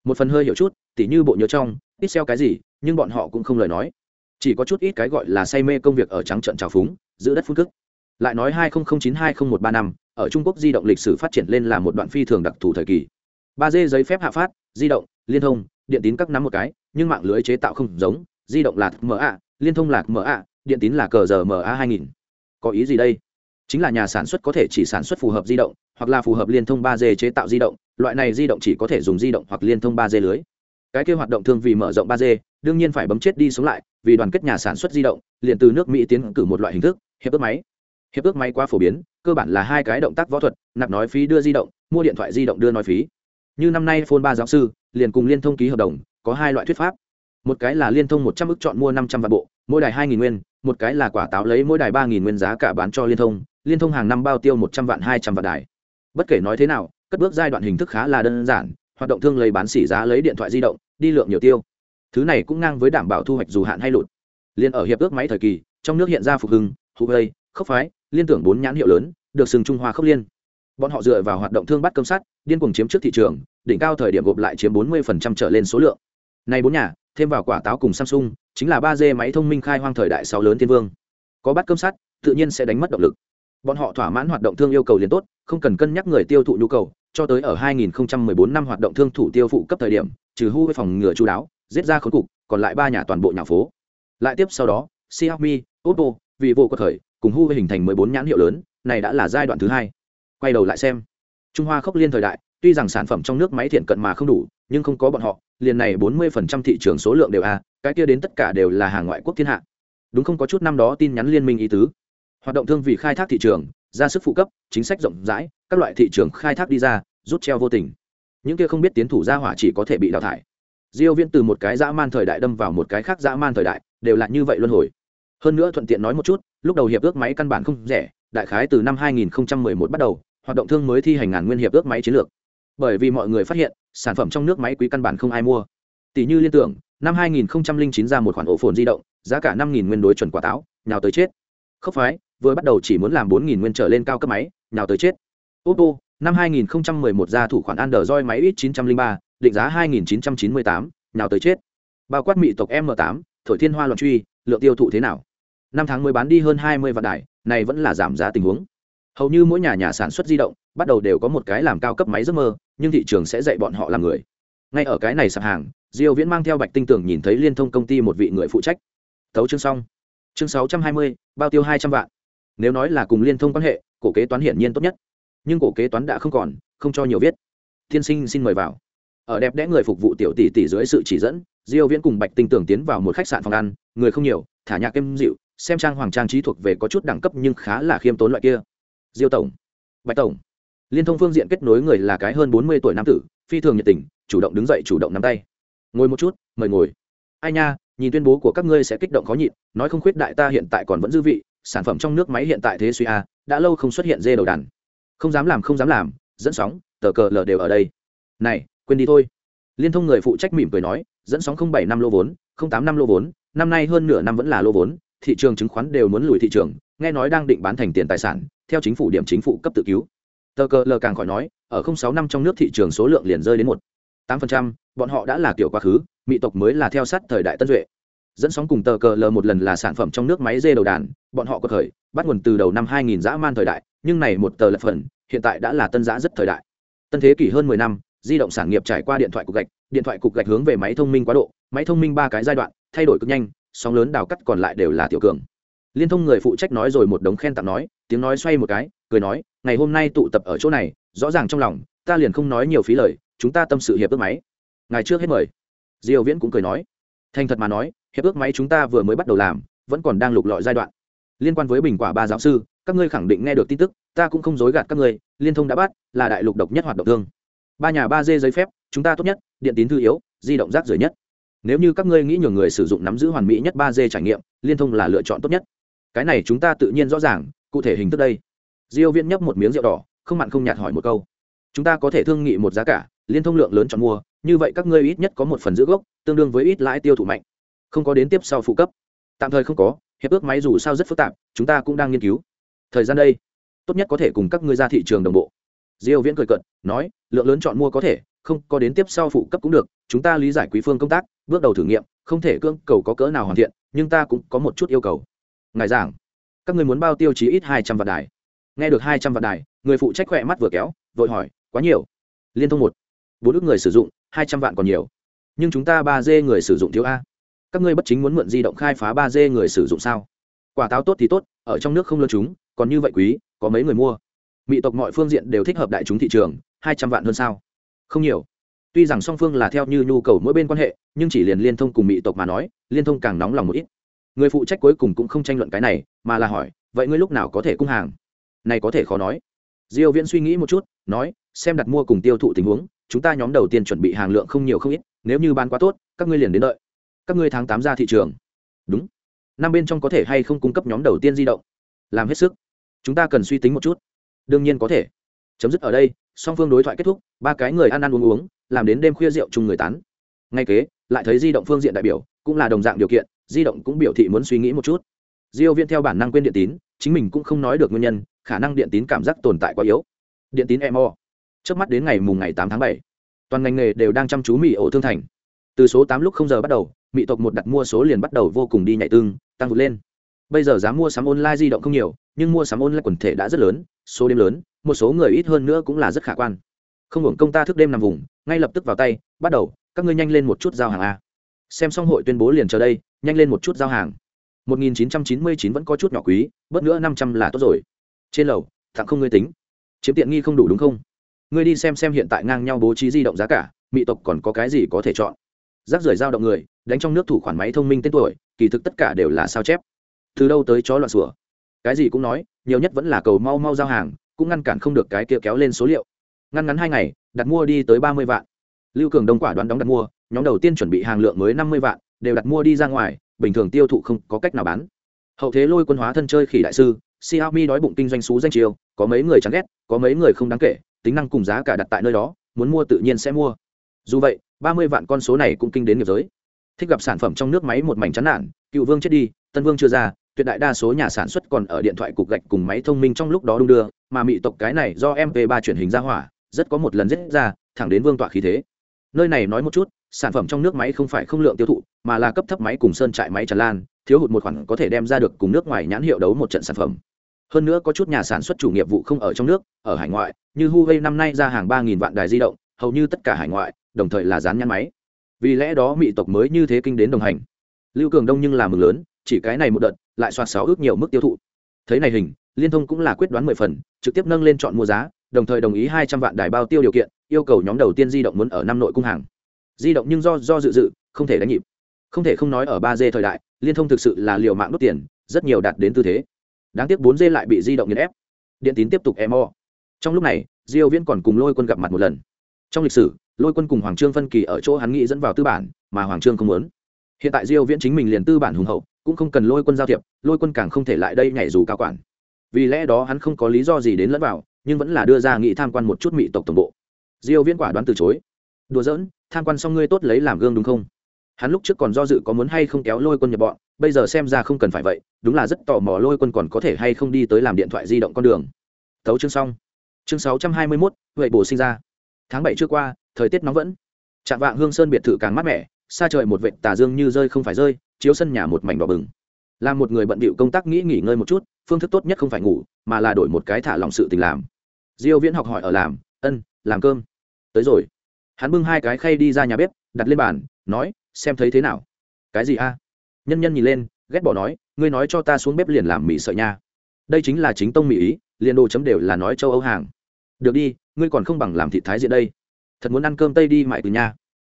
Một phần hơi hiểu chút, tỉ như bộ nhớ trong, ít xeo cái gì, nhưng bọn họ cũng không lời nói. Chỉ có chút ít cái gọi là say mê công việc ở trắng trận trào phúng, giữ đất phun cức lại nói hai nghìn chín hai nghìn một ba năm ở trung quốc di động lịch sử phát triển lên là một đoạn phi thường đặc thù thời kỳ. Ba G giấy phép hạ phát di động liên thông điện tín các nắm một cái nhưng mạng lưới chế tạo không giống di động là ma liên thông là ma điện tín là cờ giờ ma hai nghìn. Có ý gì đây? Chính là nhà sản xuất có thể chỉ sản xuất phù hợp di động hoặc là phù hợp liên thông Ba G chế tạo di động loại này di động chỉ có thể dùng di động hoặc liên thông Ba G lưới. Cái kia hoạt động thường vì mở rộng Ba G, đương nhiên phải bấm chết đi sống lại vì đoàn kết nhà sản xuất di động liền từ nước mỹ tiến cử một loại hình thức hiệp ước máy hiệp ước máy quá phổ biến, cơ bản là hai cái động tác võ thuật, nạp nói phí đưa di động, mua điện thoại di động đưa nói phí. Như năm nay phone ba giáo sư, liền cùng liên thông ký hợp đồng, có hai loại thuyết pháp. Một cái là liên thông một trăm ước chọn mua năm trăm vạn bộ, mỗi đài hai nghìn nguyên, một cái là quả táo lấy mỗi đài ba nghìn nguyên giá cả bán cho liên thông liên thông hàng năm bao tiêu một trăm vạn, hai trăm vạn đài. Bất kể nói thế nào, cất bước giai đoạn hình thức khá là đơn giản, hoạt động thương lấy bán xỉ giá lấy điện thoại di động, đi lượng nhiều tiêu. Thứ này cũng ngang với đảm bảo thu hoạch dù hạn hay lụt. Liên ở hiệp ước máy thời kỳ, trong nước hiện ra phục hưng, huawei, khốc phái liên tưởng bốn nhãn hiệu lớn, được sừng trung hoa khốc liên. Bọn họ dựa vào hoạt động thương bắt cơm sắt, điên cuồng chiếm trước thị trường, đỉnh cao thời điểm gộp lại chiếm 40% trở lên số lượng. Nay bốn nhà, thêm vào quả táo cùng samsung, chính là ba d máy thông minh khai hoang thời đại sáu lớn thiên vương. Có bắt cơm sắt, tự nhiên sẽ đánh mất động lực. Bọn họ thỏa mãn hoạt động thương yêu cầu liền tốt, không cần cân nhắc người tiêu thụ nhu cầu, cho tới ở 2014 năm hoạt động thương thủ tiêu phụ cấp thời điểm, trừ hu với phòng ngừa chú đáo, giết ra khối cục, còn lại ba nhà toàn bộ nhà phố. Lại tiếp sau đó, xiaomi, oppo, vivo có thời cùng hu hình thành 14 nhãn hiệu lớn, này đã là giai đoạn thứ hai. Quay đầu lại xem. Trung hoa khốc liên thời đại, tuy rằng sản phẩm trong nước máy thiện cận mà không đủ, nhưng không có bọn họ, liền này 40% thị trường số lượng đều a, cái kia đến tất cả đều là hàng ngoại quốc thiên hạ. Đúng không có chút năm đó tin nhắn liên minh ý tứ? Hoạt động thương vì khai thác thị trường, ra sức phụ cấp, chính sách rộng rãi, các loại thị trường khai thác đi ra, rút treo vô tình. Những kia không biết tiến thủ ra hỏa chỉ có thể bị đào thải. Diêu viễn từ một cái dã man thời đại đâm vào một cái khác dã man thời đại, đều là như vậy luân hồi hơn nữa thuận tiện nói một chút, lúc đầu hiệp ước máy căn bản không rẻ, đại khái từ năm 2011 bắt đầu, hoạt động thương mới thi hành ngàn nguyên hiệp ước máy chiến lược. Bởi vì mọi người phát hiện, sản phẩm trong nước máy quý căn bản không ai mua. Tỷ như liên tưởng, năm 2009 ra một khoản ổ phồn di động, giá cả 5.000 nguyên đối chuẩn quả táo, nhào tới chết. Khớp phái, vừa bắt đầu chỉ muốn làm 4.000 nguyên trở lên cao cấp máy, nhào tới chết. Oppo năm 2011 ra thủ khoản android máy ít 903 định giá 2.998 nhào tới chết. Bao quát mỹ tộc m 8 thổi thiên hoa loạn truy, lượng tiêu thụ thế nào? Năm tháng mới bán đi hơn 20 vạn đài này vẫn là giảm giá tình huống. Hầu như mỗi nhà nhà sản xuất di động bắt đầu đều có một cái làm cao cấp máy giấc mơ nhưng thị trường sẽ dạy bọn họ làm người. Ngay ở cái này sạp hàng diêu viễn mang theo bạch tinh tưởng nhìn thấy liên thông công ty một vị người phụ trách. Tấu chương xong. Chương 620, bao tiêu 200 vạn. Nếu nói là cùng liên thông quan hệ cổ kế toán hiển nhiên tốt nhất. Nhưng cổ kế toán đã không còn không cho nhiều viết. Thiên sinh xin mời vào. Ở đẹp đẽ người phục vụ tiểu tỷ tỷ dưới sự chỉ dẫn diêu viễn cùng bạch tinh tưởng tiến vào một khách sạn phòng ăn người không nhiều thả nhạc êm dịu xem trang hoàng trang trí thuộc về có chút đẳng cấp nhưng khá là khiêm tốn loại kia. Diêu tổng, bạch tổng. Liên thông phương diện kết nối người là cái hơn bốn mươi tuổi nam tử, phi thường nhiệt tình, chủ động đứng dậy chủ động nắm tay. Ngồi một chút, mời ngồi. Ai nha, nhìn tuyên bố của các ngươi sẽ kích động khó nhịn, nói không khuyết đại ta hiện tại còn vẫn dư vị, sản phẩm trong nước máy hiện tại thế suy a, đã lâu không xuất hiện dê đầu đàn. Không dám làm không dám làm, dẫn sóng, tờ cờ lờ đều ở đây. Này, quên đi thôi. Liên thông người phụ trách mỉm cười nói, dẫn sóng không bảy năm lô vốn, không tám năm lô vốn, năm nay hơn nửa năm vẫn là lô vốn thị trường chứng khoán đều muốn lùi thị trường, nghe nói đang định bán thành tiền tài sản, theo chính phủ điểm chính phủ cấp tự cứu. Tờ cờ lờ càng khỏi nói, ở không sáu năm trong nước thị trường số lượng liền rơi đến một tám phần trăm, bọn họ đã là kiểu quá khứ, mỹ tộc mới là theo sát thời đại tân duệ. Dẫn sóng cùng tờ cờ lờ một lần là sản phẩm trong nước máy dê đầu đàn, bọn họ có thời bắt nguồn từ đầu năm 2000 dã man thời đại, nhưng này một tờ lập phần, hiện tại đã là tân giã rất thời đại. Tân thế kỷ hơn 10 năm, di động sản nghiệp trải qua điện thoại cục gạch, điện thoại cục gạch hướng về máy thông minh quá độ, máy thông minh ba cái giai đoạn, thay đổi cực nhanh sóng lớn đào cắt còn lại đều là tiểu cường. Liên thông người phụ trách nói rồi một đống khen tặng nói, tiếng nói xoay một cái, cười nói, ngày hôm nay tụ tập ở chỗ này, rõ ràng trong lòng, ta liền không nói nhiều phí lời, chúng ta tâm sự hiệp ước máy. Ngày trước hết mời. Diêu viễn cũng cười nói. Thành thật mà nói, hiệp ước máy chúng ta vừa mới bắt đầu làm, vẫn còn đang lục lọi giai đoạn. Liên quan với bình quả ba giáo sư, các ngươi khẳng định nghe được tin tức, ta cũng không dối gạt các ngươi, liên thông đã bắt, là đại lục độc nhất hoạt động thương. Ba nhà ba d giấy phép, chúng ta tốt nhất, điện tín thư yếu, di động rác rưởi nhất nếu như các ngươi nghĩ nhường người sử dụng nắm giữ hoàn mỹ nhất ba d trải nghiệm, liên thông là lựa chọn tốt nhất. Cái này chúng ta tự nhiên rõ ràng, cụ thể hình thức đây. Diêu viễn nhấp một miếng rượu đỏ, không mặn không nhạt hỏi một câu. Chúng ta có thể thương nghị một giá cả, liên thông lượng lớn chọn mua, như vậy các ngươi ít nhất có một phần giữ gốc, tương đương với ít lãi tiêu thụ mạnh. Không có đến tiếp sau phụ cấp. Tạm thời không có, hiệp ước máy dù sao rất phức tạp, chúng ta cũng đang nghiên cứu. Thời gian đây, tốt nhất có thể cùng các ngươi ra thị trường đồng bộ. Diêu viễn cười cận nói, lượng lớn chọn mua có thể, không có đến tiếp sau phụ cấp cũng được, chúng ta lý giải quý phương công tác bước đầu thử nghiệm, không thể cưỡng cầu có cỡ nào hoàn thiện, nhưng ta cũng có một chút yêu cầu. Ngài giảng, các người muốn bao tiêu chí ít hai trăm vạn đài. Nghe được hai trăm vạn đài, người phụ trách khỏe mắt vừa kéo, vội hỏi, quá nhiều? Liên thông một. Bốn ước người sử dụng, hai trăm vạn còn nhiều. Nhưng chúng ta ba d người sử dụng thiếu a. Các ngươi bất chính muốn mượn di động khai phá ba d người sử dụng sao? Quả táo tốt thì tốt, ở trong nước không lơ chúng, còn như vậy quý, có mấy người mua. Mỹ tộc mọi phương diện đều thích hợp đại chúng thị trường, hai trăm vạn hơn sao? Không nhiều tuy rằng song phương là theo như nhu cầu mỗi bên quan hệ, nhưng chỉ liền liên thông cùng mỹ tộc mà nói, liên thông càng nóng lòng một ít. Người phụ trách cuối cùng cũng không tranh luận cái này, mà là hỏi, vậy ngươi lúc nào có thể cung hàng? Này có thể khó nói. Diêu viễn suy nghĩ một chút, nói, xem đặt mua cùng tiêu thụ tình huống, chúng ta nhóm đầu tiên chuẩn bị hàng lượng không nhiều không ít, nếu như bán quá tốt, các ngươi liền đến đợi. Các ngươi tháng tám ra thị trường. Đúng. Năm bên trong có thể hay không cung cấp nhóm đầu tiên di động? Làm hết sức. Chúng ta cần suy tính một chút. Đương nhiên có thể. Chấm dứt ở đây, song phương đối thoại kết thúc, ba cái người ăn ăn uống uống làm đến đêm khuya rượu chung người tán. Ngay kế lại thấy di động phương diện đại biểu cũng là đồng dạng điều kiện di động cũng biểu thị muốn suy nghĩ một chút. Diêu viên theo bản năng quên điện tín chính mình cũng không nói được nguyên nhân khả năng điện tín cảm giác tồn tại quá yếu. Điện tín emo trước mắt đến ngày mùng ngày 8 tháng 7, toàn ngành nghề đều đang chăm chú mỹ ổ thương thành. Từ số 8 lúc không giờ bắt đầu mỹ tộc một đặt mua số liền bắt đầu vô cùng đi nhảy tương tăng vượt lên. Bây giờ giá mua sắm online di động không nhiều nhưng mua sắm online quần thể đã rất lớn số đêm lớn một số người ít hơn nữa cũng là rất khả quan không hưởng công ta thức đêm nằm vùng, ngay lập tức vào tay, bắt đầu, các ngươi nhanh lên một chút giao hàng a. Xem xong hội tuyên bố liền chờ đây, nhanh lên một chút giao hàng. 1999 vẫn có chút nhỏ quý, bớt nữa 500 là tốt rồi. Trên lầu tặng không ngươi tính. Chiếm tiện nghi không đủ đúng không? Ngươi đi xem xem hiện tại ngang nhau bố trí di động giá cả, mỹ tộc còn có cái gì có thể chọn. Rác rưởi giao động người, đánh trong nước thủ khoản máy thông minh tên tuổi, kỳ thực tất cả đều là sao chép. Từ đâu tới chó loạn sủa? Cái gì cũng nói, nhiều nhất vẫn là cầu mau mau giao hàng, cũng ngăn cản không được cái kia kéo lên số liệu ngăn ngắn hai ngày, đặt mua đi tới ba mươi vạn. Lưu cường đông quả đoán đóng đặt mua, nhóm đầu tiên chuẩn bị hàng lượng mới năm mươi vạn, đều đặt mua đi ra ngoài, bình thường tiêu thụ không có cách nào bán. Hậu thế lôi quân hóa thân chơi khỉ đại sư, xiaomi đói bụng kinh doanh xú danh chiều có mấy người chán ghét, có mấy người không đáng kể, tính năng cùng giá cả đặt tại nơi đó, muốn mua tự nhiên sẽ mua. Dù vậy, ba mươi vạn con số này cũng kinh đến nghiệp giới. Thích gặp sản phẩm trong nước máy một mảnh chán nản, cựu vương chết đi, tân vương chưa ra, tuyệt đại đa số nhà sản xuất còn ở điện thoại cục gạch cùng máy thông minh trong lúc đó đung đưa, mà mỹ tộc cái này do mp 3 truyền hình ra hỏa rất có một lần giết ra, thẳng đến vương tọa khí thế. Nơi này nói một chút, sản phẩm trong nước máy không phải không lượng tiêu thụ, mà là cấp thấp máy cùng sơn trại máy tràn lan, thiếu hụt một khoản có thể đem ra được cùng nước ngoài nhãn hiệu đấu một trận sản phẩm. Hơn nữa có chút nhà sản xuất chủ nghiệp vụ không ở trong nước, ở hải ngoại, như huawei năm nay ra hàng ba nghìn vạn đài di động, hầu như tất cả hải ngoại, đồng thời là dán nhãn máy. Vì lẽ đó mỹ tộc mới như thế kinh đến đồng hành. Lưu cường đông nhưng là mừng lớn, chỉ cái này một đợt, lại soạt sáu ước nhiều mức tiêu thụ. Thấy này hình, liên thông cũng là quyết đoán mười phần, trực tiếp nâng lên chọn mua giá đồng thời đồng ý hai trăm vạn đài bao tiêu điều kiện, yêu cầu nhóm đầu tiên di động muốn ở năm nội cung hàng. Di động nhưng do do dự dự, không thể đánh nhịp. Không thể không nói ở ba d thời đại, liên thông thực sự là liều mạng đốt tiền, rất nhiều đạt đến tư thế. Đáng tiếc bốn d lại bị di động nghiền ép. Điện tín tiếp tục emo trong lúc này, diêu viễn còn cùng lôi quân gặp mặt một lần. Trong lịch sử, lôi quân cùng hoàng trương phân kỳ ở chỗ hắn nghĩ dẫn vào tư bản, mà hoàng trương không muốn. Hiện tại diêu viễn chính mình liền tư bản hùng hậu, cũng không cần lôi quân giao thiệp, lôi quân càng không thể lại đây nhảy dù cao quản. Vì lẽ đó hắn không có lý do gì đến lẫn vào nhưng vẫn là đưa ra nghị tham quan một chút mỹ tộc tổng bộ. Diêu viễn quả đoán từ chối. Đùa giỡn tham quan xong ngươi tốt lấy làm gương đúng không? Hắn lúc trước còn do dự có muốn hay không kéo lôi quân nhập bọn bây giờ xem ra không cần phải vậy đúng là rất tò mò lôi quân còn có thể hay không đi tới làm điện thoại di động con đường. Tấu chương xong. Chương 621, vậy bổ sinh ra. Tháng bảy chưa qua thời tiết nóng vẫn. Trạng vạng hương sơn biệt thự càng mát mẻ xa trời một vệt tà dương như rơi không phải rơi chiếu sân nhà một mảnh đỏ bừng. Làm một người bận bịu công tác nghĩ nghỉ ngơi một chút phương thức tốt nhất không phải ngủ mà là đổi một cái thả lòng sự tình làm diêu viễn học hỏi ở làm, ân, làm cơm. Tới rồi. Hắn bưng hai cái khay đi ra nhà bếp, đặt lên bàn, nói, xem thấy thế nào? Cái gì a? Nhân nhân nhìn lên, ghét bỏ nói, ngươi nói cho ta xuống bếp liền làm mì sợi nha. Đây chính là chính tông mỹ ý, liền đồ chấm đều là nói châu âu hàng. Được đi, ngươi còn không bằng làm thịt thái diện đây. Thật muốn ăn cơm tây đi, mại quỳnh nha.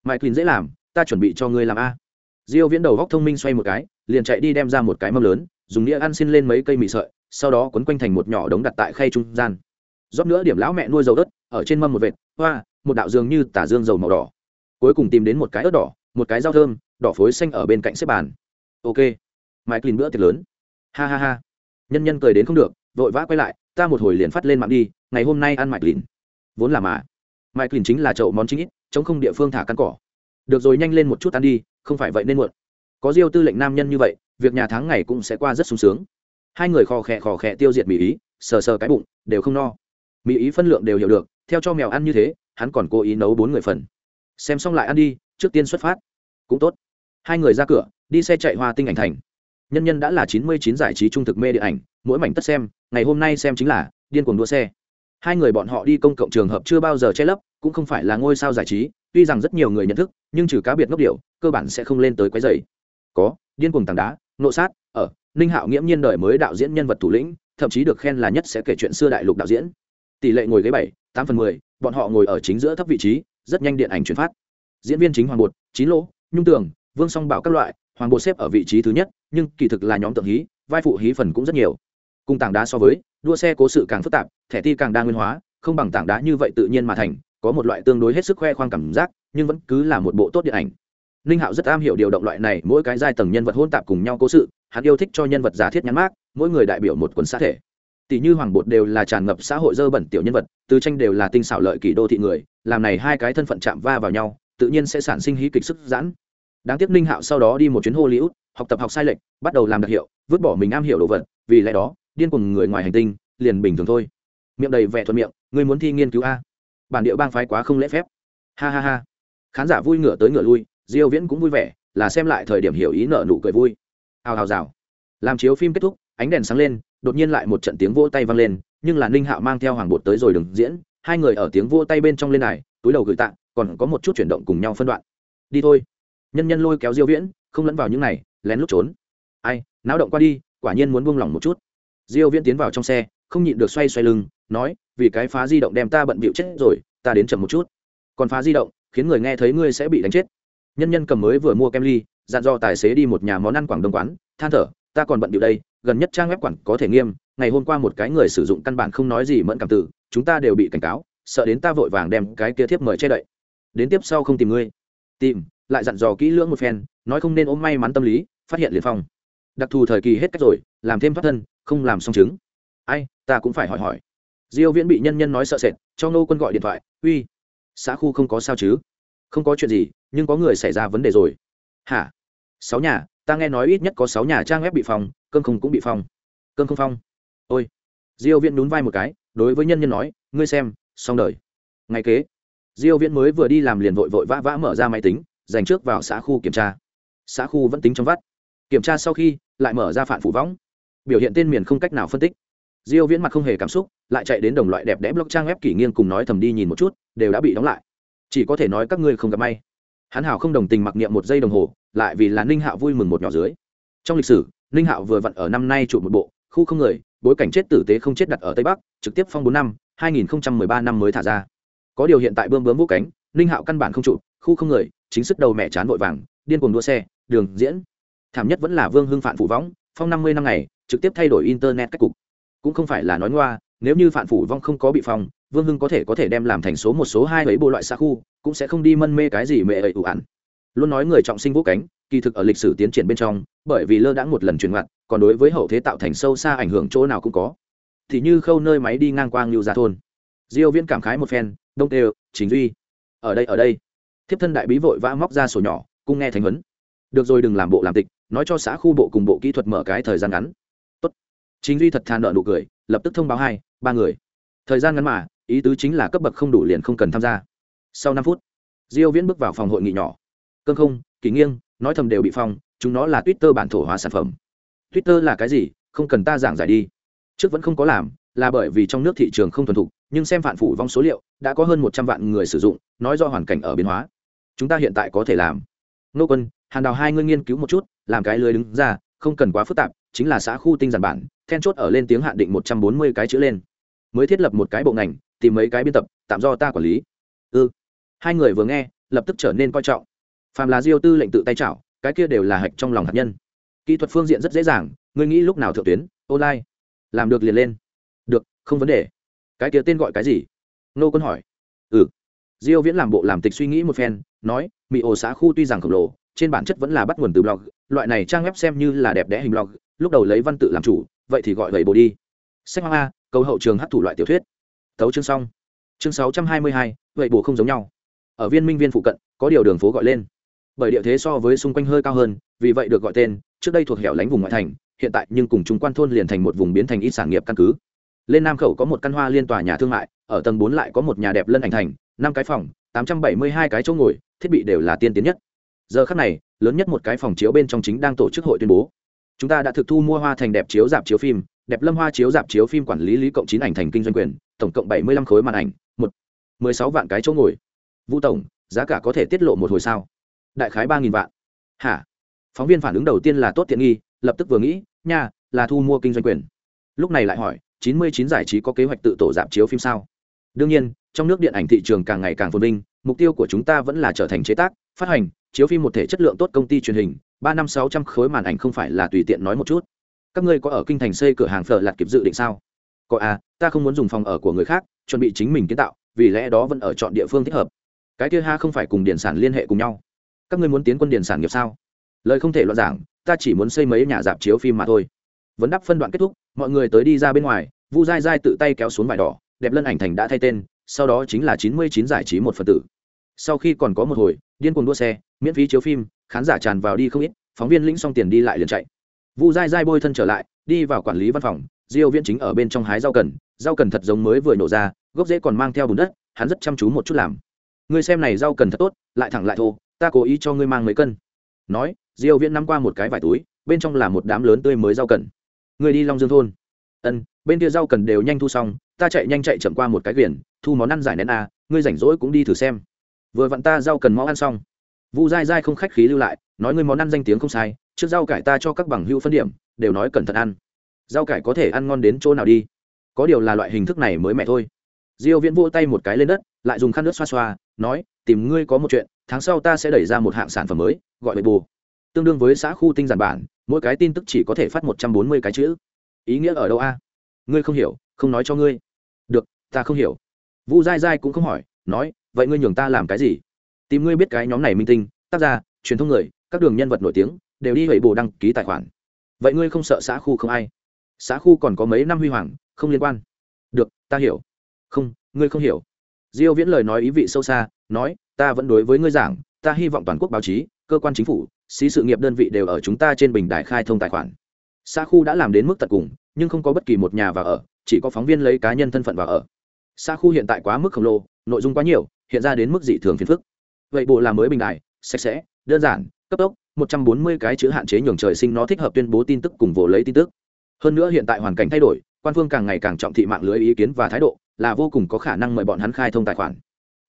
Mại quỳnh dễ làm, ta chuẩn bị cho ngươi làm a. Diêu viễn đầu góc thông minh xoay một cái, liền chạy đi đem ra một cái mâm lớn, dùng đĩa ăn xin lên mấy cây mì sợi, sau đó quấn quanh thành một nhỏ đống đặt tại khay trung gian rót nữa điểm lão mẹ nuôi dầu đất ở trên mâm một vệt, hoa, một đạo dương như tả dương dầu màu đỏ. Cuối cùng tìm đến một cái ớt đỏ, một cái rau thơm, đỏ phối xanh ở bên cạnh xếp bàn. Ok. Mike lìn bữa tiệc lớn. Ha ha ha. Nhân nhân cười đến không được, vội vã quay lại, ta một hồi liền phát lên mạng đi, ngày hôm nay ăn mike lìn vốn là mà. Mike lìn chính là chậu món chính ít, chống không địa phương thả căn cỏ. Được rồi nhanh lên một chút ăn đi, không phải vậy nên muộn. Có diêu tư lệnh nam nhân như vậy, việc nhà tháng ngày cũng sẽ qua rất sung sướng. Hai người khò khẹ khò khẹ tiêu diệt mỹ ý, sờ sờ cái bụng, đều không no mỹ ý phân lượng đều hiểu được, theo cho mèo ăn như thế, hắn còn cố ý nấu bốn người phần. Xem xong lại ăn đi, trước tiên xuất phát. Cũng tốt. Hai người ra cửa, đi xe chạy hoa tinh ảnh thành. Nhân nhân đã là chín mươi chín giải trí trung thực mê điện ảnh, mỗi mảnh tất xem, ngày hôm nay xem chính là điên cuồng đua xe. Hai người bọn họ đi công cộng trường hợp chưa bao giờ che lấp, cũng không phải là ngôi sao giải trí, tuy rằng rất nhiều người nhận thức, nhưng trừ cá biệt ngốc điệu, cơ bản sẽ không lên tới quái dày có, điên cuồng tảng đá, nộ sát, ở, ninh hạo nghiễm nhiên đời mới đạo diễn nhân vật thủ lĩnh, thậm chí được khen là nhất sẽ kể chuyện xưa đại lục đạo diễn tỷ lệ ngồi ghế bảy, tám phần mười, bọn họ ngồi ở chính giữa thấp vị trí, rất nhanh điện ảnh chuyển phát. Diễn viên chính hoàng bột, chín lỗ, nhung tường, vương song bảo các loại, hoàng bột xếp ở vị trí thứ nhất, nhưng kỳ thực là nhóm tượng hí, vai phụ hí phần cũng rất nhiều. Cùng tảng đá so với, đua xe cố sự càng phức tạp, thẻ ti càng đa nguyên hóa, không bằng tảng đá như vậy tự nhiên mà thành, có một loại tương đối hết sức khoe khoang cảm giác, nhưng vẫn cứ là một bộ tốt điện ảnh. Ninh hạo rất am hiểu điều động loại này, mỗi cái giai tầng nhân vật hôn tạp cùng nhau cố sự, hắn yêu thích cho nhân vật giả thiết nhắn mát mỗi người đại biểu một quần xã thể tỷ như hoàng bột đều là tràn ngập xã hội dơ bẩn tiểu nhân vật, từ tranh đều là tinh xảo lợi kỷ đô thị người, làm này hai cái thân phận chạm va vào nhau, tự nhiên sẽ sản sinh hí kịch sức giãn. Đáng tiếc ninh hạo sau đó đi một chuyến hollywood, học tập học sai lệch, bắt đầu làm đặc hiệu, vứt bỏ mình am hiểu đồ vật, vì lẽ đó, điên cùng người ngoài hành tinh, liền bình thường thôi. Miệng đầy vẻ thuận miệng người muốn thi nghiên cứu a. Bản địa bang phái quá không lễ phép. Ha ha ha. Khán giả vui ngửa tới ngửa lui, diêu viễn cũng vui vẻ, là xem lại thời điểm hiểu ý nợ nụ cười vui. Hào hào rào. Làm chiếu phim kết thúc, ánh đèn sáng lên đột nhiên lại một trận tiếng vỗ tay vang lên, nhưng là ninh hạo mang theo hoàng bột tới rồi đừng diễn, hai người ở tiếng vỗ tay bên trong lên này túi đầu gửi tạng, còn có một chút chuyển động cùng nhau phân đoạn. Đi thôi. Nhân nhân lôi kéo diêu viễn, không lẫn vào những này, lén lút trốn. Ai, náo động qua đi, quả nhiên muốn buông lỏng một chút. Diêu viễn tiến vào trong xe, không nhịn được xoay xoay lưng, nói, vì cái phá di động đem ta bận bịu chết rồi, ta đến chậm một chút. Còn phá di động, khiến người nghe thấy ngươi sẽ bị đánh chết. Nhân nhân cầm mới vừa mua kem ly, dặn dò tài xế đi một nhà món ăn quảng đông quán, than thở, ta còn bận bịu đây gần nhất trang web quản có thể nghiêm, ngày hôm qua một cái người sử dụng căn bản không nói gì mẫn cảm tử chúng ta đều bị cảnh cáo, sợ đến ta vội vàng đem cái kia thiếp mời che đậy. Đến tiếp sau không tìm ngươi. Tìm, lại dặn dò kỹ lưỡng một phen, nói không nên ôm may mắn tâm lý, phát hiện liền phong. Đặc thù thời kỳ hết cách rồi, làm thêm thoát thân, không làm xong chứng. Ai, ta cũng phải hỏi hỏi. Diêu viễn bị nhân nhân nói sợ sệt, cho ngô quân gọi điện thoại, uy, xã khu không có sao chứ? Không có chuyện gì, nhưng có người xảy ra vấn đề rồi. Hả? Sáu nhà, ta nghe nói ít nhất có sáu nhà trang web bị phòng cơm không cũng bị phong. Cơm không phong? Ôi. Diêu viễn nhún vai một cái, đối với nhân nhân nói, ngươi xem, xong đời. Ngày kế, diêu viễn mới vừa đi làm liền vội vội vã vã mở ra máy tính, dành trước vào xã khu kiểm tra. Xã khu vẫn tính trong vắt. Kiểm tra sau khi, lại mở ra phản phủ võng. Biểu hiện tên miền không cách nào phân tích. Diêu viễn mặt không hề cảm xúc, lại chạy đến đồng loại đẹp đẽ blog trang web kỷ nghiêng cùng nói thầm đi nhìn một chút, đều đã bị đóng lại. Chỉ có thể nói các ngươi không gặp may. Hắn hảo không đồng tình mặc niệm một giây đồng hồ, lại vì là ninh hạo vui mừng một nhỏ dưới. Trong lịch sử ninh hạo vừa vặn ở năm nay chụp một bộ, khu không người, bối cảnh chết tử tế không chết đặt ở tây bắc, trực tiếp phong bốn năm 2013 năm mới thả ra. Có điều hiện tại bươm bướm vũ cánh ninh hạo căn bản không chụp, khu không người, chính sức đầu mẹ chán vội vàng, điên cuồng đua xe, đường, diễn. Thảm nhất vẫn là vương hưng phản phủ võng, phong năm mươi năm ngày, trực tiếp thay đổi internet cách cục. Cũng không phải là nói ngoa, nếu như phản phủ vong không có bị phong, vương hưng có thể có thể đem làm thành số một, số hai ấy bộ loại xa khu, cũng sẽ không đi mân mê cái gì mẹ ấy ủ ẩn luôn nói người trọng sinh vũ cánh, kỳ thực ở lịch sử tiến triển bên trong, bởi vì lơ đãng một lần truyền ngặt còn đối với hậu thế tạo thành sâu xa ảnh hưởng chỗ nào cũng có. Thì như khâu nơi máy đi ngang qua ngưu gia thôn. Diêu viễn cảm khái một phen, đông đều chính duy, ở đây ở đây. Thiếp thân đại bí vội vã móc ra sổ nhỏ cùng nghe thành huấn. Được rồi, đừng làm bộ làm tịch, nói cho xã khu bộ cùng bộ kỹ thuật mở cái thời gian ngắn. Tốt. Chính duy thật thà nợ nụ cười, lập tức thông báo hai, ba người. Thời gian ngắn mà, ý tứ chính là cấp bậc không đủ liền không cần tham gia. Sau năm phút, diêu viễn bước vào phòng hội nghị nhỏ cơm không kỳ nghiêng, nói thầm đều bị phong, chúng nó là twitter bản thổ hóa sản phẩm. Twitter là cái gì? Không cần ta giảng giải đi. Trước vẫn không có làm, là bởi vì trong nước thị trường không thuần thục, nhưng xem phản phủ vong số liệu, đã có hơn một trăm vạn người sử dụng, nói do hoàn cảnh ở biến hóa. Chúng ta hiện tại có thể làm. Nô quân, hàn đào hai ngươi nghiên cứu một chút, làm cái lưới đứng ra, không cần quá phức tạp, chính là xã khu tinh giản bản, then chốt ở lên tiếng hạn định một trăm bốn mươi cái chữ lên. Mới thiết lập một cái bộ ngành, tìm mấy cái biên tập, tạm do ta quản lý. Ư ừ. hai người vừa nghe, lập tức trở nên coi trọng phàm là diêu tư lệnh tự tay chảo cái kia đều là hạch trong lòng hạt nhân. Kỹ thuật phương diện rất dễ dàng ngươi nghĩ lúc nào thượng tuyến online. Làm được liền lên. Được không vấn đề. Cái kia tên gọi cái gì? Nô quân hỏi. Ừ. Diêu viễn làm bộ làm tịch suy nghĩ một phen nói mỹ ổ xã khu tuy rằng khổng lồ trên bản chất vẫn là bắt nguồn từ blog loại này trang web xem như là đẹp đẽ hình blog lúc đầu lấy văn tự làm chủ vậy thì gọi vậy bộ đi. Sách hoa a câu hậu trường hấp thủ loại tiểu thuyết. Tấu chương xong. Chương 622, vậy bộ không giống nhau. Ở viên minh viên phụ cận có điều đường phố gọi lên bởi địa thế so với xung quanh hơi cao hơn, vì vậy được gọi tên, trước đây thuộc hẻo lánh vùng ngoại thành, hiện tại nhưng cùng chúng quan thôn liền thành một vùng biến thành ít sản nghiệp căn cứ. Lên nam khẩu có một căn hoa liên tòa nhà thương mại, ở tầng bốn lại có một nhà đẹp lân ảnh thành, năm cái phòng, tám trăm bảy mươi hai cái chỗ ngồi, thiết bị đều là tiên tiến nhất. Giờ khắc này, lớn nhất một cái phòng chiếu bên trong chính đang tổ chức hội tuyên bố. Chúng ta đã thực thu mua hoa thành đẹp chiếu dạp chiếu phim, đẹp lâm hoa chiếu dạp chiếu phim quản lý lý cộng chín ảnh thành kinh doanh quyền, tổng cộng bảy mươi lăm khối màn ảnh, một, mười sáu vạn cái chỗ ngồi. Vũ tổng, giá cả có thể tiết lộ một hồi sao? Đại khái ba nghìn vạn. Hả? Phóng viên phản ứng đầu tiên là tốt tiện nghi, lập tức vừa nghĩ, nha, là thu mua kinh doanh quyền. Lúc này lại hỏi, chín mươi chín giải trí có kế hoạch tự tổ dạp chiếu phim sao? Đương nhiên, trong nước điện ảnh thị trường càng ngày càng phồn vinh, mục tiêu của chúng ta vẫn là trở thành chế tác, phát hành, chiếu phim một thể chất lượng tốt công ty truyền hình, ba năm sáu trăm khối màn ảnh không phải là tùy tiện nói một chút. Các ngươi có ở kinh thành xây cửa hàng phở lạt kịp dự định sao? Có à ta không muốn dùng phòng ở của người khác, chuẩn bị chính mình kiến tạo, vì lẽ đó vẫn ở chọn địa phương thích hợp. Cái kia ha không phải cùng điện sản liên hệ cùng nhau các ngươi muốn tiến quân điện sản nghiệp sao? Lời không thể loạn giảng, ta chỉ muốn xây mấy nhà dạp chiếu phim mà thôi. Vấn đáp phân đoạn kết thúc, mọi người tới đi ra bên ngoài, vu dai dai tự tay kéo xuống vải đỏ, đẹp lân ảnh thành đã thay tên, sau đó chính là chín mươi chín giải trí một phần tử. Sau khi còn có một hồi, điên cuồng đua xe, miễn phí chiếu phim, khán giả tràn vào đi không ít, phóng viên lĩnh xong tiền đi lại liền chạy. Vu dai dai bôi thân trở lại, đi vào quản lý văn phòng, diêu viễn chính ở bên trong hái rau cần rau cần thật giống mới vừa nổ ra, gốc rễ còn mang theo bùn đất, hắn rất chăm chú một chút làm. Ngươi xem này rau cần thật tốt, lại thẳng lại thô ta cố ý cho ngươi mang mấy cân. Nói, diêu viễn nắm qua một cái vải túi, bên trong là một đám lớn tươi mới rau cần. Ngươi đi long dương thôn. Ân, bên kia rau cần đều nhanh thu xong, ta chạy nhanh chạy chậm qua một cái quyển thu món ăn giải nén a, ngươi rảnh rỗi cũng đi thử xem. Vừa vặn ta rau cần mau ăn xong. Vu dai dai không khách khí lưu lại, nói ngươi món ăn danh tiếng không sai, trước rau cải ta cho các bằng hữu phân điểm, đều nói cẩn thận ăn. Rau cải có thể ăn ngon đến chỗ nào đi? Có điều là loại hình thức này mới mẹ thôi. Diêu viễn vỗ tay một cái lên đất lại dùng khăn nước xoa xoa, nói, tìm ngươi có một chuyện, tháng sau ta sẽ đẩy ra một hạng sản phẩm mới, gọi bệ bù tương đương với xã khu tinh giản bản, mỗi cái tin tức chỉ có thể phát một trăm bốn mươi cái chữ. Ý nghĩa ở đâu a? Ngươi không hiểu, không nói cho ngươi. Được, ta không hiểu. Vu dai dai cũng không hỏi, nói, vậy ngươi nhường ta làm cái gì? Tìm ngươi biết cái nhóm này minh tinh, tác gia, truyền thông người, các đường nhân vật nổi tiếng, đều đi hủy bù đăng ký tài khoản. Vậy ngươi không sợ xã khu không ai? Xã khu còn có mấy năm huy hoàng, không liên quan. Được, ta hiểu. Không, ngươi không hiểu diêu viễn lời nói ý vị sâu xa, nói, ta vẫn đối với ngươi giảng, ta hy vọng toàn quốc báo chí, cơ quan chính phủ, xí sự nghiệp đơn vị đều ở chúng ta trên bình đài khai thông tài khoản. Xã khu đã làm đến mức tận cùng, nhưng không có bất kỳ một nhà vào ở, chỉ có phóng viên lấy cá nhân thân phận vào ở. Xã khu hiện tại quá mức khổng lồ, nội dung quá nhiều, hiện ra đến mức dị thường phiền phức. Vậy bộ làm mới bình đài, sạch sẽ, đơn giản, cấp tốc 140 cái chữ hạn chế nhường trời sinh nó thích hợp tuyên bố tin tức cùng vồ lấy tin tức. Hơn nữa hiện tại hoàn cảnh thay đổi quan phương càng ngày càng trọng thị mạng lưới ý kiến và thái độ, là vô cùng có khả năng mời bọn hắn khai thông tài khoản.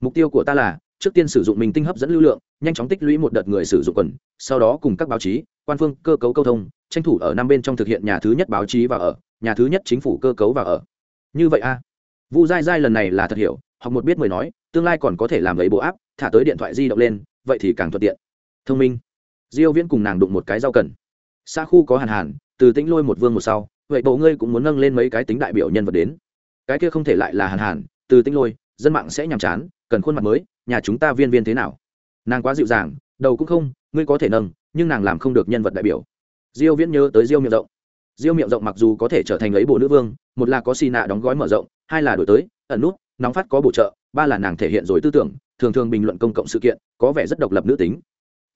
Mục tiêu của ta là, trước tiên sử dụng mình tinh hấp dẫn lưu lượng, nhanh chóng tích lũy một đợt người sử dụng quần, sau đó cùng các báo chí, quan phương cơ cấu câu thông, tranh thủ ở năm bên trong thực hiện nhà thứ nhất báo chí và ở, nhà thứ nhất chính phủ cơ cấu và ở. Như vậy a. Vu dai dai lần này là thật hiểu, học một biết mười nói, tương lai còn có thể làm lấy bộ áp thả tới điện thoại di động lên, vậy thì càng thuận tiện. Thông minh. Diêu viễn cùng nàng đụng một cái rau cần. Xa khu có hàn hàn, từ tĩnh lôi một vương một sau vậy bộ ngươi cũng muốn nâng lên mấy cái tính đại biểu nhân vật đến. Cái kia không thể lại là hàn hàn, từ tinh lôi, dân mạng sẽ nhàm chán, cần khuôn mặt mới, nhà chúng ta viên viên thế nào? Nàng quá dịu dàng, đầu cũng không, ngươi có thể nâng, nhưng nàng làm không được nhân vật đại biểu. Diêu viễn nhớ tới diêu miệng rộng. Diêu miệng rộng mặc dù có thể trở thành lấy bộ nữ vương, một là có xì nạ đóng gói mở rộng, hai là đổi tới, ẩn nút, nóng phát có bổ trợ, ba là nàng thể hiện rồi tư tưởng, thường thường bình luận công cộng sự kiện, có vẻ rất độc lập nữ tính.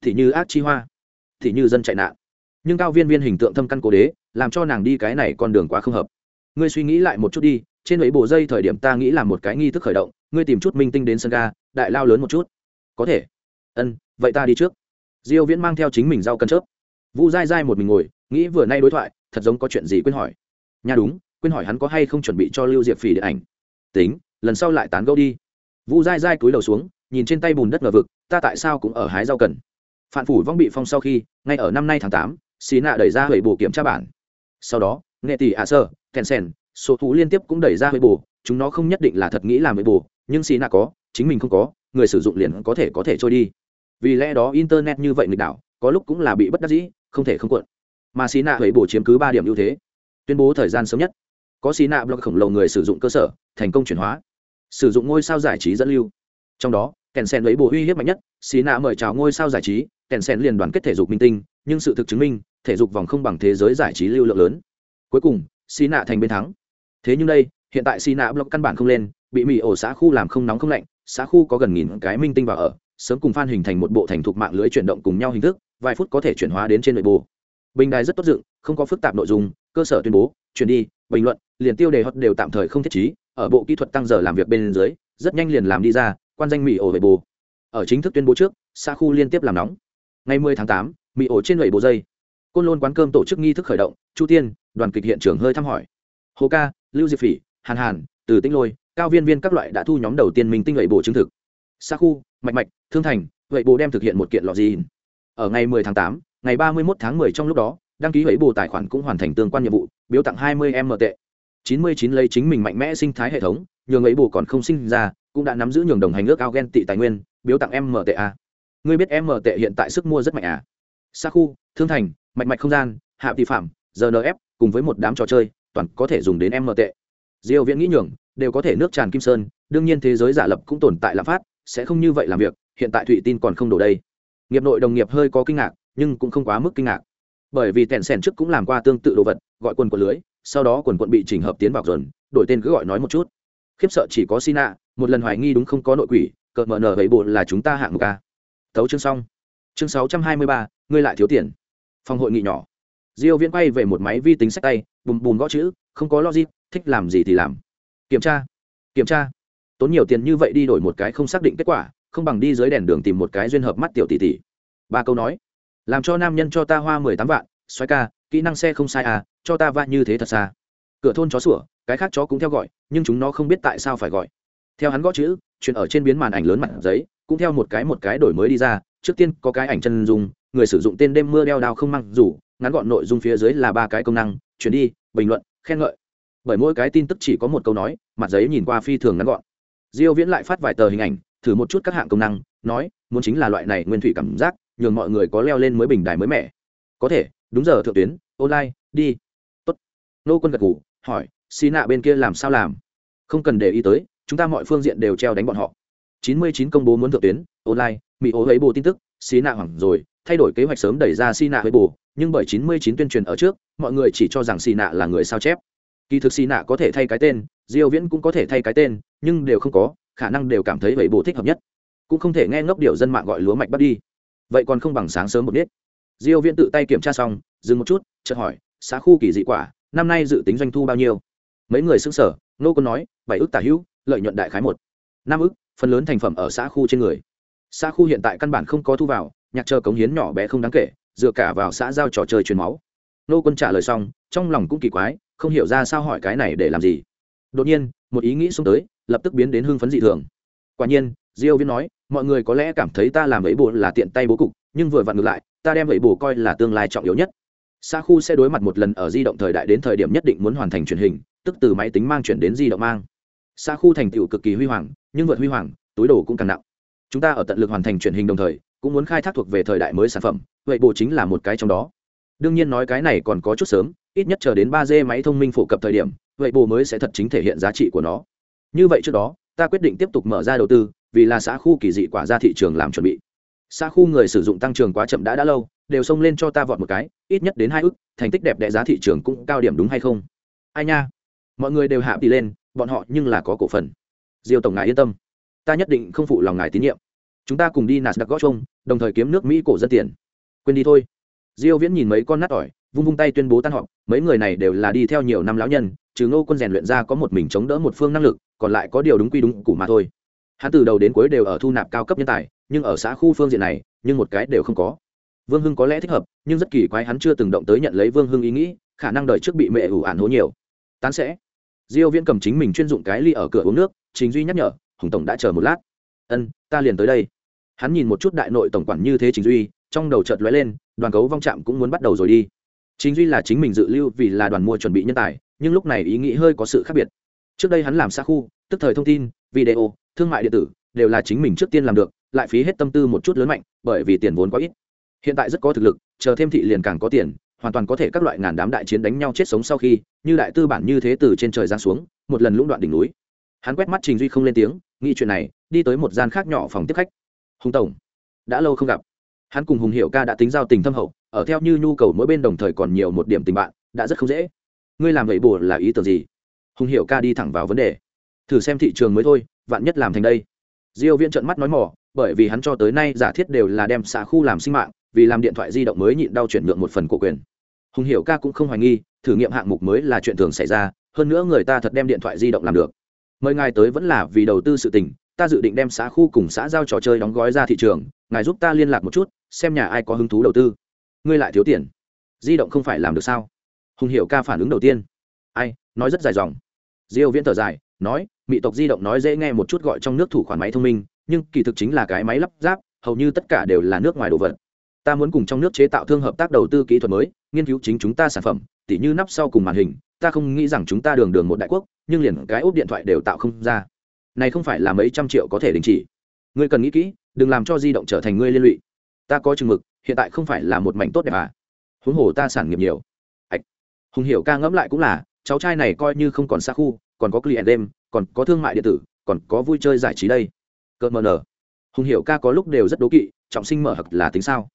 Thì như ác chi hoa, thì như dân chạy nạn. Nhưng cao viên viên hình tượng thâm căn cố đế làm cho nàng đi cái này con đường quá không hợp. Ngươi suy nghĩ lại một chút đi, trên ấy bộ dây thời điểm ta nghĩ là một cái nghi thức khởi động, ngươi tìm chút minh tinh đến sân ga, đại lao lớn một chút. Có thể. Ân, vậy ta đi trước. Diêu viễn mang theo chính mình rau cân chớp. Vu dai dai một mình ngồi, nghĩ vừa nay đối thoại, thật giống có chuyện gì quên hỏi. Nha đúng, quên hỏi hắn có hay không chuẩn bị cho lưu diệp phỉ điện ảnh. Tính, lần sau lại tán gẫu đi. Vu dai dai cúi đầu xuống, nhìn trên tay bùn đất ngờ vực, ta tại sao cũng ở hái rau cần. Phản phủ vong bị phong sau khi, ngay ở năm nay tháng tám, xí nạ đẩy ra hủy bổ kiểm tra bản sau đó nghệ tỷ ạ sơ kèn sen số thú liên tiếp cũng đẩy ra mới bù. chúng nó không nhất định là thật nghĩ làm mới bù, nhưng xì nạ có chính mình không có người sử dụng liền có thể có thể trôi đi. Vì lẽ đó internet như vậy nghịch đảo có lúc cũng là bị bất đắc dĩ không thể không cuộn. Mà xì nạ mới bù chiếm cứ ba điểm ưu thế. Tuyên bố thời gian sớm nhất. Có xì nạ blog khổng lồ người sử dụng cơ sở thành công chuyển hóa. Sử dụng ngôi sao giải trí dẫn lưu. Trong đó kèn sen lấy bộ uy hiếp mạnh nhất xì nạ mời chào ngôi sao giải trí kèn sen liền đoàn kết thể dục minh tinh nhưng sự thực chứng minh thể dục vòng không bằng thế giới giải trí lưu lượng lớn. Cuối cùng xì nạ thành bên thắng. Thế nhưng đây hiện tại xì nạ block căn bản không lên bị mỹ ổ xã khu làm không nóng không lạnh xã khu có gần nghìn cái minh tinh vào ở sớm cùng phan hình thành một bộ thành thục mạng lưới chuyển động cùng nhau hình thức vài phút có thể chuyển hóa đến trên nội bộ. Bình đài rất tốt dựng không có phức tạp nội dung cơ sở tuyên bố chuyển đi bình luận liền tiêu đề hot đều tạm thời không thiết trí ở bộ kỹ thuật tăng giờ làm việc bên dưới rất nhanh liền làm đi ra quan danh mỹ ổ về bồ ở chính thức tuyên bố trước xa khu liên tiếp làm nóng. Ngày 10 tháng 8, mỹ ổ trên lưỡi bồ dây côn lôn quán cơm tổ chức nghi thức khởi động chu tiên đoàn kịch hiện trường hơi thăm hỏi. Hồ ca lưu diệp phỉ hàn hàn từ tinh lôi cao viên viên các loại đã thu nhóm đầu tiên mình tinh lệ bổ chứng thực. Xa khu mạch mạch thương thành vậy bồ đem thực hiện một kiện lọ gì? Ở ngày 10 tháng 8, ngày 31 tháng 10 trong lúc đó đăng ký vậy bồ tài khoản cũng hoàn thành tương quan nhiệm vụ biếu tặng 20 m tệ. 99 lấy chính mình mạnh mẽ sinh thái hệ thống nhường ấy bồ còn không sinh ra cũng đã nắm giữ nhường đồng hành ước ao ghen tị tài nguyên biếu tặng m tệ a. Ngươi biết mt hiện tại sức mua rất mạnh à? Sa khu thương thành mạch mạch không gian, hạ vi phạm rnf cùng với một đám trò chơi, toàn có thể dùng đến mt diêu viễn nghĩ nhường, đều có thể nước tràn kim sơn, đương nhiên thế giới giả lập cũng tồn tại lạm phát, sẽ không như vậy làm việc, hiện tại thụy tin còn không đổ đây. Nghiệp nội đồng nghiệp hơi có kinh ngạc, nhưng cũng không quá mức kinh ngạc. Bởi vì tẹn sèn trước cũng làm qua tương tự đồ vật, gọi quần quần lưới, sau đó quần quận bị chỉnh hợp tiến vào dồn, đổi tên cứ gọi nói một chút. Khiếp sợ chỉ có sina, một lần hoài nghi đúng không có nội quỷ cợt mở nở bảy bộ là chúng ta hạng một ca tấu chương xong. Chương sáu trăm hai mươi ba, ngươi lại thiếu tiền phòng hội nghị nhỏ. Diêu viễn quay về một máy vi tính sách tay, bùm bùm gõ chữ, không có logic, thích làm gì thì làm. Kiểm tra. Kiểm tra. Tốn nhiều tiền như vậy đi đổi một cái không xác định kết quả, không bằng đi dưới đèn đường tìm một cái duyên hợp mắt tiểu tỷ tỷ. Ba câu nói. Làm cho nam nhân cho ta hoa mười tám vạn xoay ca, kỹ năng xe không sai à cho ta va như thế thật xa. Cửa thôn chó sủa, cái khác chó cũng theo gọi, nhưng chúng nó không biết tại sao phải gọi. Theo hắn gõ chữ chuyện ở trên biến màn ảnh lớn mặt giấy, cũng theo một cái một cái đổi mới đi ra, trước tiên có cái ảnh chân dung người sử dụng tên đêm mưa đeo đao không mang rủ ngắn gọn nội dung phía dưới là ba cái công năng, chuyển đi, bình luận, khen ngợi. Bởi mỗi cái tin tức chỉ có một câu nói, mặt giấy nhìn qua phi thường ngắn gọn. Diêu viễn lại phát vài tờ hình ảnh, thử một chút các hạng công năng, nói, muốn chính là loại này nguyên thủy cảm giác, nhường mọi người có leo lên mới bình đài mới mẻ. Có thể, đúng giờ thượng tuyến, online, đi. Tốt. Nô quân gật gù, hỏi xì nạ bên kia làm sao làm? Không cần để ý tới, chúng ta mọi phương diện đều treo đánh bọn họ. 99 công bố muốn thượng tuyến, online mỹ ố ấy bù tin tức xin nạ hoảng rồi thay đổi kế hoạch sớm đẩy ra xì nạ với bù nhưng bởi 99 tuyên truyền ở trước, mọi người chỉ cho rằng xì nạ là người sao chép. Kỳ thực xì nạ có thể thay cái tên, diêu viễn cũng có thể thay cái tên, nhưng đều không có, khả năng đều cảm thấy vậy bù thích hợp nhất. Cũng không thể nghe ngốc điều dân mạng gọi lúa mạch bắt đi. Vậy còn không bằng sáng sớm một biết diêu viễn tự tay kiểm tra xong, dừng một chút, chợt hỏi, xã khu kỳ dị quả, năm nay dự tính doanh thu bao nhiêu? Mấy người sững sờ, nô có nói, bảy ước tả hữu, lợi nhuận đại khái một. Năm ước phần lớn thành phẩm ở xã khu trên người. Xã khu hiện tại căn bản không có thu vào nhạc chờ cống hiến nhỏ bé không đáng kể, dựa cả vào xã giao trò chơi truyền máu. Nô quân trả lời xong, trong lòng cũng kỳ quái, không hiểu ra sao hỏi cái này để làm gì. Đột nhiên, một ý nghĩ xông tới, lập tức biến đến hưng phấn dị thường. Quả nhiên, diêu viên nói, mọi người có lẽ cảm thấy ta làm ấy bộ là tiện tay bố cục, nhưng vừa vặn ngược lại, ta đem ấy bộ coi là tương lai trọng yếu nhất. Xa khu sẽ đối mặt một lần ở di động thời đại đến thời điểm nhất định muốn hoàn thành truyền hình, tức từ máy tính mang chuyển đến di động mang. Xa khu thành tựu cực kỳ huy hoàng, nhưng vượt huy hoàng, túi đồ cũng càng nặng. Chúng ta ở tận lực hoàn thành truyền hình đồng thời cũng muốn khai thác thuộc về thời đại mới sản phẩm, vậy bộ chính là một cái trong đó. Đương nhiên nói cái này còn có chút sớm, ít nhất chờ đến ba d máy thông minh phổ cập thời điểm, vậy bộ mới sẽ thật chính thể hiện giá trị của nó. Như vậy trước đó, ta quyết định tiếp tục mở ra đầu tư, vì là xã khu kỳ dị quả ra thị trường làm chuẩn bị. Xã khu người sử dụng tăng trưởng quá chậm đã đã lâu, đều xông lên cho ta vọt một cái, ít nhất đến hai ức thành tích đẹp đẽ giá thị trường cũng cao điểm đúng hay không? Ai nha? Mọi người đều hạ đi lên, bọn họ nhưng là có cổ phần. Diêu tổng ngài yên tâm. Ta nhất định không phụ lòng ngài tín nhiệm chúng ta cùng đi nạt đặc gót chung đồng thời kiếm nước mỹ cổ dân tiền. Quên đi thôi. Diêu viễn nhìn mấy con nát ỏi, vung vung tay tuyên bố tan họp, mấy người này đều là đi theo nhiều năm lão nhân, trừ ngô quân rèn luyện ra có một mình chống đỡ một phương năng lực, còn lại có điều đúng quy đúng củ mà thôi. Hắn từ đầu đến cuối đều ở thu nạp cao cấp nhân tài, nhưng ở xã khu phương diện này, nhưng một cái đều không có. Vương hưng có lẽ thích hợp, nhưng rất kỳ quái hắn chưa từng động tới nhận lấy vương hưng ý nghĩ, khả năng đợi trước bị mẹ ủ ản hố nhiều. Tán sẽ. Diêu viễn cầm chính mình chuyên dụng cái ly ở cửa uống nước chính duy nhắc nhở, hùng tổng đã chờ một lát ân, ta liền tới đây. Hắn nhìn một chút đại nội tổng quản như thế chính duy, trong đầu chợt lóe lên, đoàn cấu vong trạm cũng muốn bắt đầu rồi đi. Chính duy là chính mình dự lưu vì là đoàn mua chuẩn bị nhân tài, nhưng lúc này ý nghĩ hơi có sự khác biệt. Trước đây hắn làm xa khu, tức thời thông tin, video, thương mại điện tử, đều là chính mình trước tiên làm được, lại phí hết tâm tư một chút lớn mạnh, bởi vì tiền vốn quá ít. Hiện tại rất có thực lực, chờ thêm thị liền càng có tiền, hoàn toàn có thể các loại ngàn đám đại chiến đánh nhau chết sống sau khi, như đại tư bản như thế từ trên trời giáng xuống, một lần lũng đoạn đỉnh núi. Hắn quét mắt trình duy không lên tiếng, nghĩ chuyện này đi tới một gian khác nhỏ phòng tiếp khách. Hùng tổng, đã lâu không gặp. Hắn cùng hùng hiệu ca đã tính giao tình thâm hậu, ở theo như nhu cầu mỗi bên đồng thời còn nhiều một điểm tình bạn, đã rất không dễ. Ngươi làm vậy bù là ý tưởng gì? Hùng hiệu ca đi thẳng vào vấn đề. Thử xem thị trường mới thôi, vạn nhất làm thành đây. Diêu viễn trợn mắt nói mỏ bởi vì hắn cho tới nay giả thiết đều là đem xã khu làm sinh mạng, vì làm điện thoại di động mới nhịn đau chuyển nhượng một phần cổ quyền. Hùng hiểu ca cũng không hoài nghi, thử nghiệm hạng mục mới là chuyện thường xảy ra, hơn nữa người ta thật đem điện thoại di động làm được. Mời ngài tới vẫn là vì đầu tư sự tình ta dự định đem xã khu cùng xã giao trò chơi đóng gói ra thị trường, ngài giúp ta liên lạc một chút, xem nhà ai có hứng thú đầu tư. Ngươi lại thiếu tiền. Di động không phải làm được sao? Hùng hiểu ca phản ứng đầu tiên. Ai, nói rất dài dòng. Diêu viễn thở dài, nói mỹ tộc di động nói dễ nghe một chút gọi trong nước thủ khoản máy thông minh, nhưng kỳ thực chính là cái máy lắp ráp, hầu như tất cả đều là nước ngoài đồ vật. Ta muốn cùng trong nước chế tạo thương hợp tác đầu tư kỹ thuật mới, nghiên cứu chính chúng ta sản phẩm, tỉ như nắp sau cùng màn hình, ta không nghĩ rằng chúng ta đường đường một đại quốc, nhưng liền cái ốp điện thoại đều tạo không ra này không phải là mấy trăm triệu có thể đình chỉ. Ngươi cần nghĩ kỹ, đừng làm cho di động trở thành ngươi liên lụy. Ta có chừng mực, hiện tại không phải là một mảnh tốt đẹp à? Huống hồ ta sản nghiệp nhiều. Ạch. Hùng hiểu ca ngẫm lại cũng là, cháu trai này coi như không còn xa khu, còn có client đêm, còn có thương mại điện tử, còn có vui chơi giải trí đây. Cợt mờ nở hùng hiểu ca có lúc đều rất đố kỵ, trọng sinh mở hặc là tính sao?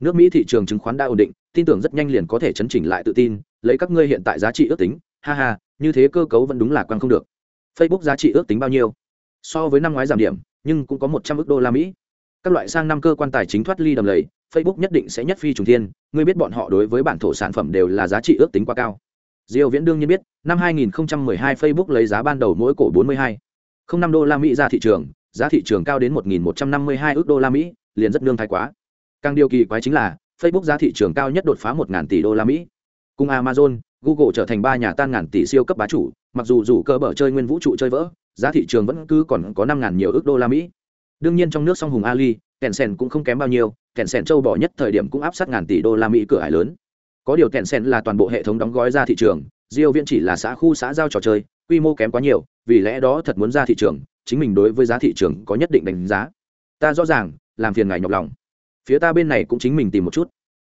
Nước mỹ thị trường chứng khoán đã ổn định, tin tưởng rất nhanh liền có thể chấn chỉnh lại tự tin, lấy các ngươi hiện tại giá trị ước tính, ha ha, như thế cơ cấu vẫn đúng là quan không được. Facebook giá trị ước tính bao nhiêu? So với năm ngoái giảm điểm, nhưng cũng có một trăm ước đô la mỹ. Các loại sang năm cơ quan tài chính thoát ly đầm lầy, facebook nhất định sẽ nhất phi trùng thiên, ngươi biết bọn họ đối với bản thổ sản phẩm đều là giá trị ước tính quá cao. Diêu viễn đương nhiên biết, năm 2012 facebook lấy giá ban đầu mỗi cổ 42 không năm đô la mỹ ra thị trường, giá thị trường cao đến 1.152 ước đô la mỹ, liền rất nương thái quá. Càng điều kỳ quái chính là, facebook giá thị trường cao nhất đột phá 1.000 tỷ đô la mỹ. Cùng amazon, google trở thành ba nhà tan ngàn tỷ siêu cấp bá chủ, mặc dù dù cơ bở chơi nguyên vũ trụ chơi vỡ giá thị trường vẫn cứ còn có năm ngàn nhiều ước đô la mỹ. Đương nhiên trong nước song hùng ali kèn sen cũng không kém bao nhiêu kèn sen châu bỏ nhất thời điểm cũng áp sát ngàn tỷ đô la mỹ cửa hải lớn. Có điều kèn sen là toàn bộ hệ thống đóng gói ra thị trường, diêu viễn chỉ là xã khu xã giao trò chơi, quy mô kém quá nhiều, vì lẽ đó thật muốn ra thị trường, chính mình đối với giá thị trường có nhất định đánh giá. Ta rõ ràng, làm phiền ngài nhọc lòng. Phía ta bên này cũng chính mình tìm một chút.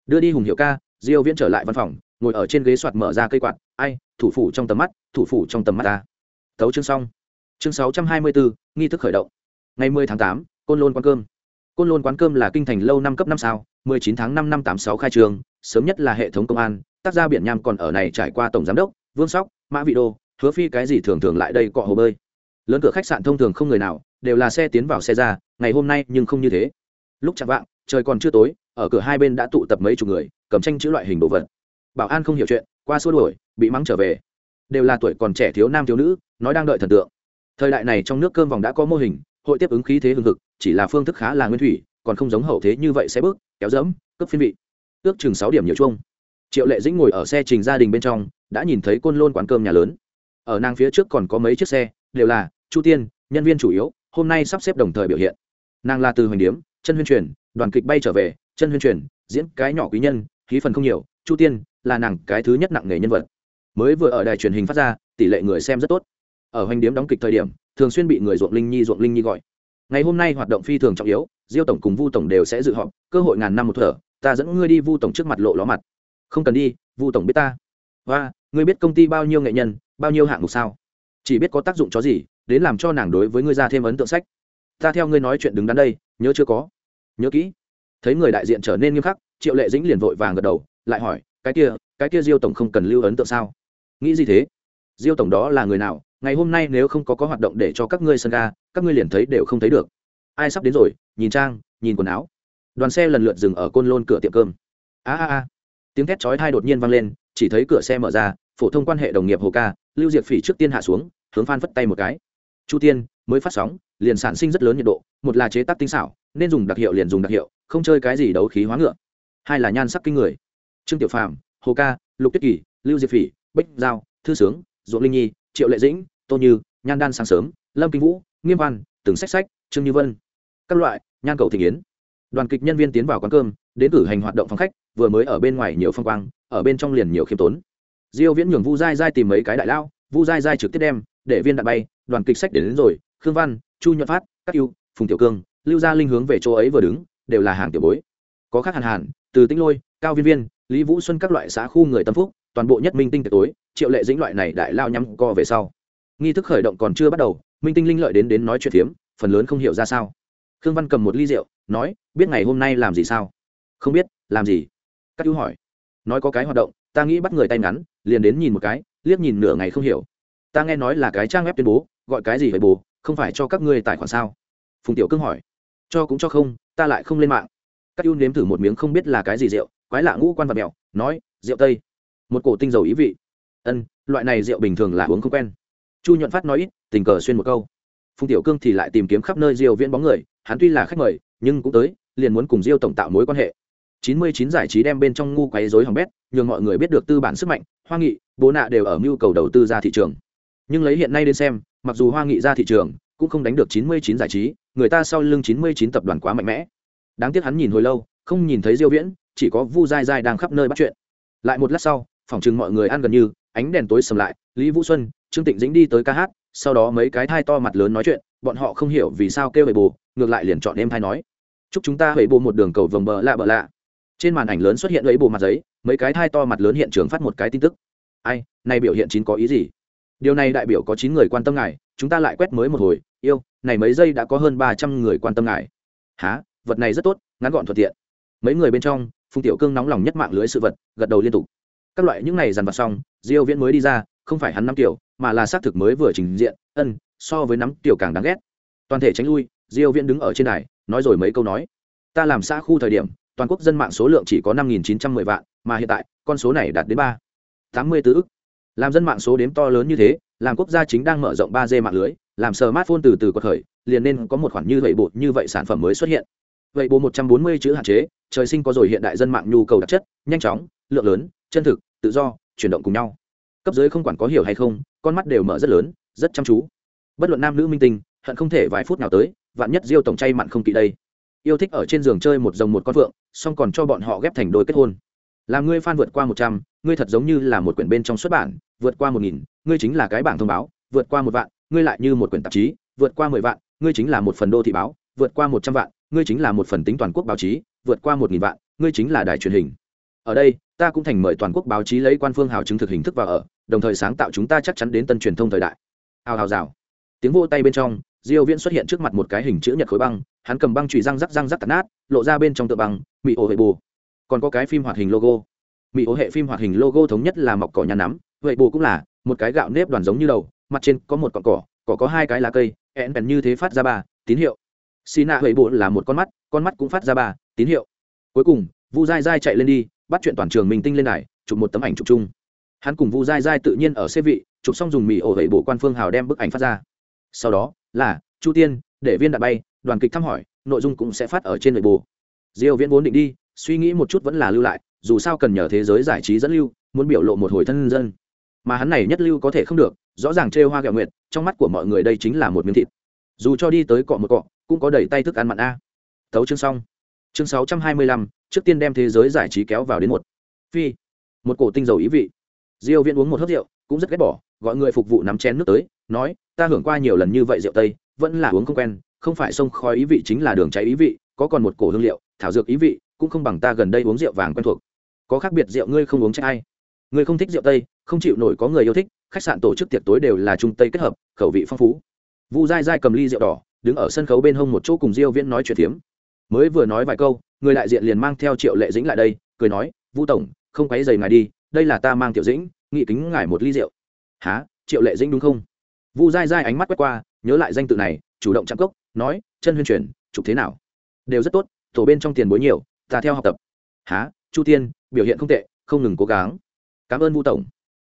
Đưa đi hùng hiệu ca, diêu viễn trở lại văn phòng, ngồi ở trên ghế soạt mở ra cây quạt. Ai, thủ phủ trong tầm mắt, thủ phủ trong tầm mắt ta. Thấu chương xong chương 624, nghi thức khởi động. Ngày 10 tháng 8, côn lôn quán cơm. Côn lôn quán cơm là kinh thành lâu năm cấp năm sao 19 tháng 5 năm 86 khai trường sớm nhất là hệ thống công an tác gia biển nham còn ở này trải qua tổng giám đốc vương sóc mã vị đô hứa phi cái gì thường thường lại đây cọ hồ bơi. Lớn cửa khách sạn thông thường không người nào đều là xe tiến vào xe ra ngày hôm nay nhưng không như thế. Lúc chạm vạng trời còn chưa tối ở cửa hai bên đã tụ tập mấy chục người cầm tranh chữ loại hình đồ vật. Bảo an không hiểu chuyện qua xua đuổi bị mắng trở về. Đều là tuổi còn trẻ thiếu nam thiếu nữ nói đang đợi thần tượng thời đại này trong nước cơm vòng đã có mô hình, hội tiếp ứng khí thế hương thực chỉ là phương thức khá là nguyên thủy, còn không giống hậu thế như vậy sẽ bước, kéo dẫm cấp phiên vị. Ước chừng sáu điểm nhiều chung. Triệu lệ dĩnh ngồi ở xe trình gia đình bên trong, đã nhìn thấy côn lôn quán cơm nhà lớn. Ở nàng phía trước còn có mấy chiếc xe, đều là chu tiên, nhân viên chủ yếu, hôm nay sắp xếp đồng thời biểu hiện. Nàng là từ hoành điếm, chân huyên truyền, đoàn kịch bay trở về, chân huyên truyền, diễn cái nhỏ quý nhân, khí phần không nhiều, chu tiên là nàng cái thứ nhất nặng nghề nhân vật. Mới vừa ở đài truyền hình phát ra, tỷ lệ người xem rất tốt ở hoành điếm đóng kịch thời điểm, thường xuyên bị người ruộng linh nhi, ruộng linh nhi gọi. Ngày hôm nay hoạt động phi thường trọng yếu, diêu tổng cùng vu tổng đều sẽ dự họp, cơ hội ngàn năm một thở, ta dẫn ngươi đi vu tổng trước mặt lộ ló mặt. Không cần đi, vu tổng biết ta. Và ngươi biết công ty bao nhiêu nghệ nhân, bao nhiêu hạng mục sao? Chỉ biết có tác dụng cho gì, đến làm cho nàng đối với ngươi ra thêm ấn tượng sách. Ta theo ngươi nói chuyện đứng đắn đây, nhớ chưa có? Nhớ kỹ. Thấy người đại diện trở nên nghiêm khắc, triệu lệ dĩnh liền vội vàng gật đầu, lại hỏi, cái kia cái kia diêu tổng không cần lưu ấn tượng sao? Nghĩ gì thế? Diêu tổng đó là người nào? Ngày hôm nay nếu không có có hoạt động để cho các ngươi sân ga, các ngươi liền thấy đều không thấy được. Ai sắp đến rồi, nhìn trang, nhìn quần áo. Đoàn xe lần lượt dừng ở côn lôn cửa tiệm cơm. A a a. Tiếng thét chói thai đột nhiên vang lên, chỉ thấy cửa xe mở ra, phổ thông quan hệ đồng nghiệp hồ ca, lưu diệt phỉ trước tiên hạ xuống, hướng phan phất tay một cái. Chu tiên, mới phát sóng, liền sản sinh rất lớn nhiệt độ, một là chế tác tinh xảo, nên dùng đặc hiệu liền dùng đặc hiệu, không chơi cái gì đấu khí hóa ngựa. Hai là nhan sắc kinh người. Trương tiểu phàm, hồ ca, lục tiết kỳ, lưu diệt phỉ, bích giao, thư sướng, ruộng linh nhi, triệu lệ dĩnh tô như nhan đan sáng sớm lâm kinh vũ nghiêm văn từng sách sách trương như vân. Các loại nhan cầu thị yến. Đoàn kịch nhân viên tiến vào quán cơm đến cử hành hoạt động phòng khách vừa mới ở bên ngoài nhiều phong quang ở bên trong liền nhiều khiêm tốn. Diêu viễn nhường vu dai dai tìm mấy cái đại lao vu dai dai trực tiếp đem để viên đạn bay đoàn kịch sách đến, đến rồi khương văn chu nhuận phát các ưu phùng tiểu cương lưu gia linh hướng về chỗ ấy vừa đứng đều là hàng tiểu bối. Có khác hàn hàn từ tinh lôi cao viên viên lý vũ xuân các loại xã khu người tâm phúc toàn bộ nhất minh tinh tối triệu lệ dĩnh loại này đại lao nhắm co về sau nghi thức khởi động còn chưa bắt đầu minh tinh linh lợi đến đến nói chuyện phiếm phần lớn không hiểu ra sao. Khương văn cầm một ly rượu nói biết ngày hôm nay làm gì sao? Không biết làm gì? Các ưu hỏi. Nói có cái hoạt động ta nghĩ bắt người tay ngắn liền đến nhìn một cái liếc nhìn nửa ngày không hiểu. Ta nghe nói là cái trang web tuyên bố gọi cái gì vậy bố không phải cho các ngươi tài khoản sao? Phùng tiểu cương hỏi. Cho cũng cho không ta lại không lên mạng. Các ưu nếm thử một miếng không biết là cái gì rượu quái lạ ngũ quan vật mèo, nói rượu tây. Một cổ tinh dầu ý vị. Ân loại này rượu bình thường là uống không quen chu nhuận phát nói ít, tình cờ xuyên một câu. Phùng tiểu cương thì lại tìm kiếm khắp nơi diêu viễn bóng người, hắn tuy là khách mời, nhưng cũng tới, liền muốn cùng diêu tổng tạo mối quan hệ. 99 giải trí đem bên trong ngu quấy rối hỏng bét, nhường mọi người biết được tư bản sức mạnh, hoa nghị, bố nạ đều ở mưu cầu đầu tư ra thị trường. Nhưng lấy hiện nay đến xem, mặc dù hoa nghị ra thị trường, cũng không đánh được 99 giải trí, người ta sau lưng 99 tập đoàn quá mạnh mẽ. Đáng tiếc hắn nhìn hồi lâu, không nhìn thấy diêu viễn, chỉ có vu dai dai đang khắp nơi bắt chuyện. Lại một lát sau, phòng chừng mọi người ăn gần như, ánh đèn tối sầm lại lý vũ xuân, trương tịnh dĩnh đi tới ca hát, sau đó mấy cái thai to mặt lớn nói chuyện, bọn họ không hiểu vì sao kêu hệ bồ, ngược lại liền chọn em thai nói. Chúc chúng ta hệ bồ một đường cầu vồng bờ lạ bờ lạ. Trên màn ảnh lớn xuất hiện lấy bồ mặt giấy, mấy cái thai to mặt lớn hiện trường phát một cái tin tức. Ai, này biểu hiện chín có ý gì? Điều này đại biểu có chín người quan tâm ngài, chúng ta lại quét mới một hồi, yêu, này mấy giây đã có hơn ba trăm người quan tâm ngài. Há vật này rất tốt, ngắn gọn thuận tiện. Mấy người bên trong, phùng tiểu cương nóng lòng nhất mạng lưới sự vật, gật đầu liên tục. Các loại những này dàn vặt xong, diêu viễn mới đi ra không phải hắn năm tiểu, mà là xác thực mới vừa trình diện, ân, so với nắm tiểu càng đáng ghét. Toàn thể tránh lui, diêu viễn đứng ở trên đài, nói rồi mấy câu nói. Ta làm xã khu thời điểm, toàn quốc dân mạng số lượng chỉ có 5.910 vạn, mà hiện tại, con số này đạt đến ba tám mươi ức. Làm dân mạng số đếm to lớn như thế, làm quốc gia chính đang mở rộng ba d mạng lưới, làm smartphone từ từ có khởi, liền nên có một khoản như vậy bột như vậy sản phẩm mới xuất hiện. Vậy bộ 140 chữ hạn chế, trời sinh có rồi hiện đại dân mạng nhu cầu đặc chất, nhanh chóng, lượng lớn, chân thực, tự do, chuyển động cùng nhau cấp dưới không quản có hiểu hay không, con mắt đều mở rất lớn, rất chăm chú. Bất luận nam nữ minh tinh, hận không thể vài phút nào tới, vạn nhất diêu tổng chay mặn không kỵ đây. Yêu thích ở trên giường chơi một dòng một con phượng song còn cho bọn họ ghép thành đôi kết hôn. Làm ngươi fan vượt qua một trăm, ngươi thật giống như là một quyển bên trong xuất bản, vượt qua một nghìn, ngươi chính là cái bảng thông báo, vượt qua một vạn, ngươi lại như một quyển tạp chí, vượt qua mười vạn, ngươi chính là một phần đô thị báo, vượt qua một trăm vạn, ngươi chính là một phần tính toàn quốc báo chí, vượt qua một nghìn vạn, ngươi chính là đài truyền hình ở đây, ta cũng thành mời toàn quốc báo chí lấy quan phương hào chứng thực hình thức vào ở, đồng thời sáng tạo chúng ta chắc chắn đến tân truyền thông thời đại. Hào hào rào. Tiếng vô tay bên trong, diêu viễn xuất hiện trước mặt một cái hình chữ nhật khối băng, hắn cầm băng chùy răng rắc răng rắc tạt nát, lộ ra bên trong tựa băng bị ổ hệ bù còn có cái phim hoạt hình logo. Mỹ ổ hệ phim hoạt hình logo thống nhất là mọc cỏ nhà nắm vậy bù cũng là một cái gạo nếp đoàn giống như đầu, mặt trên có một cọng cỏ cỏ có hai cái lá cây, én bèn như thế phát ra ba, tín hiệu. Xì nạ vậy là một con mắt con mắt cũng phát ra ba, tín hiệu. Cuối cùng, vu dai dai chạy lên đi bắt chuyện toàn trường mình tinh lên này chụp một tấm ảnh chụp chung. Hắn cùng vu dai dai tự nhiên ở xê vị chụp xong dùng mì ổ hệ bộ quan phương hào đem bức ảnh phát ra. Sau đó là chu tiên để viên đạn bay đoàn kịch thăm hỏi nội dung cũng sẽ phát ở trên nội bộ. Diêu viễn vốn định đi suy nghĩ một chút vẫn là lưu lại dù sao cần nhờ thế giới giải trí dẫn lưu muốn biểu lộ một hồi thân dân. Mà hắn này nhất lưu có thể không được rõ ràng trêu hoa gạo nguyện trong mắt của mọi người đây chính là một miếng thịt. Dù cho đi tới cọ một cọ cũng có đầy tay thức ăn mặn a. Tấu chương xong. Chương 625, trước tiên đem thế giới giải trí kéo vào đến một. Phi, một cổ tinh dầu ý vị. Diêu viễn uống một hớp rượu, cũng rất ghét bỏ, gọi người phục vụ nắm chén nước tới, nói, ta hưởng qua nhiều lần như vậy rượu tây, vẫn là uống không quen, không phải sông khói ý vị chính là đường cháy ý vị, có còn một cổ hương liệu, thảo dược ý vị, cũng không bằng ta gần đây uống rượu vàng quen thuộc. Có khác biệt rượu ngươi không uống trách ai? Ngươi không thích rượu tây, không chịu nổi có người yêu thích, khách sạn tổ chức tiệc tối đều là trung tây kết hợp, khẩu vị phong phú. Vu dai dai cầm ly rượu đỏ, đứng ở sân khấu bên hông một chỗ cùng diêu viễn nói chuyện tiếm mới vừa nói vài câu, người đại diện liền mang theo triệu lệ dĩnh lại đây, cười nói vu tổng, không quấy giày ngài đi, đây là ta mang tiểu dĩnh, nghị kính ngài một ly rượu. Há triệu lệ dĩnh đúng không? Vu dai dai ánh mắt quét qua, nhớ lại danh tự này, chủ động chạm cốc, nói, chân huyên truyền chụp thế nào? Đều rất tốt, tổ bên trong tiền bối nhiều, ta theo học tập. Há chu tiên, biểu hiện không tệ, không ngừng cố gắng. Cảm ơn vu tổng.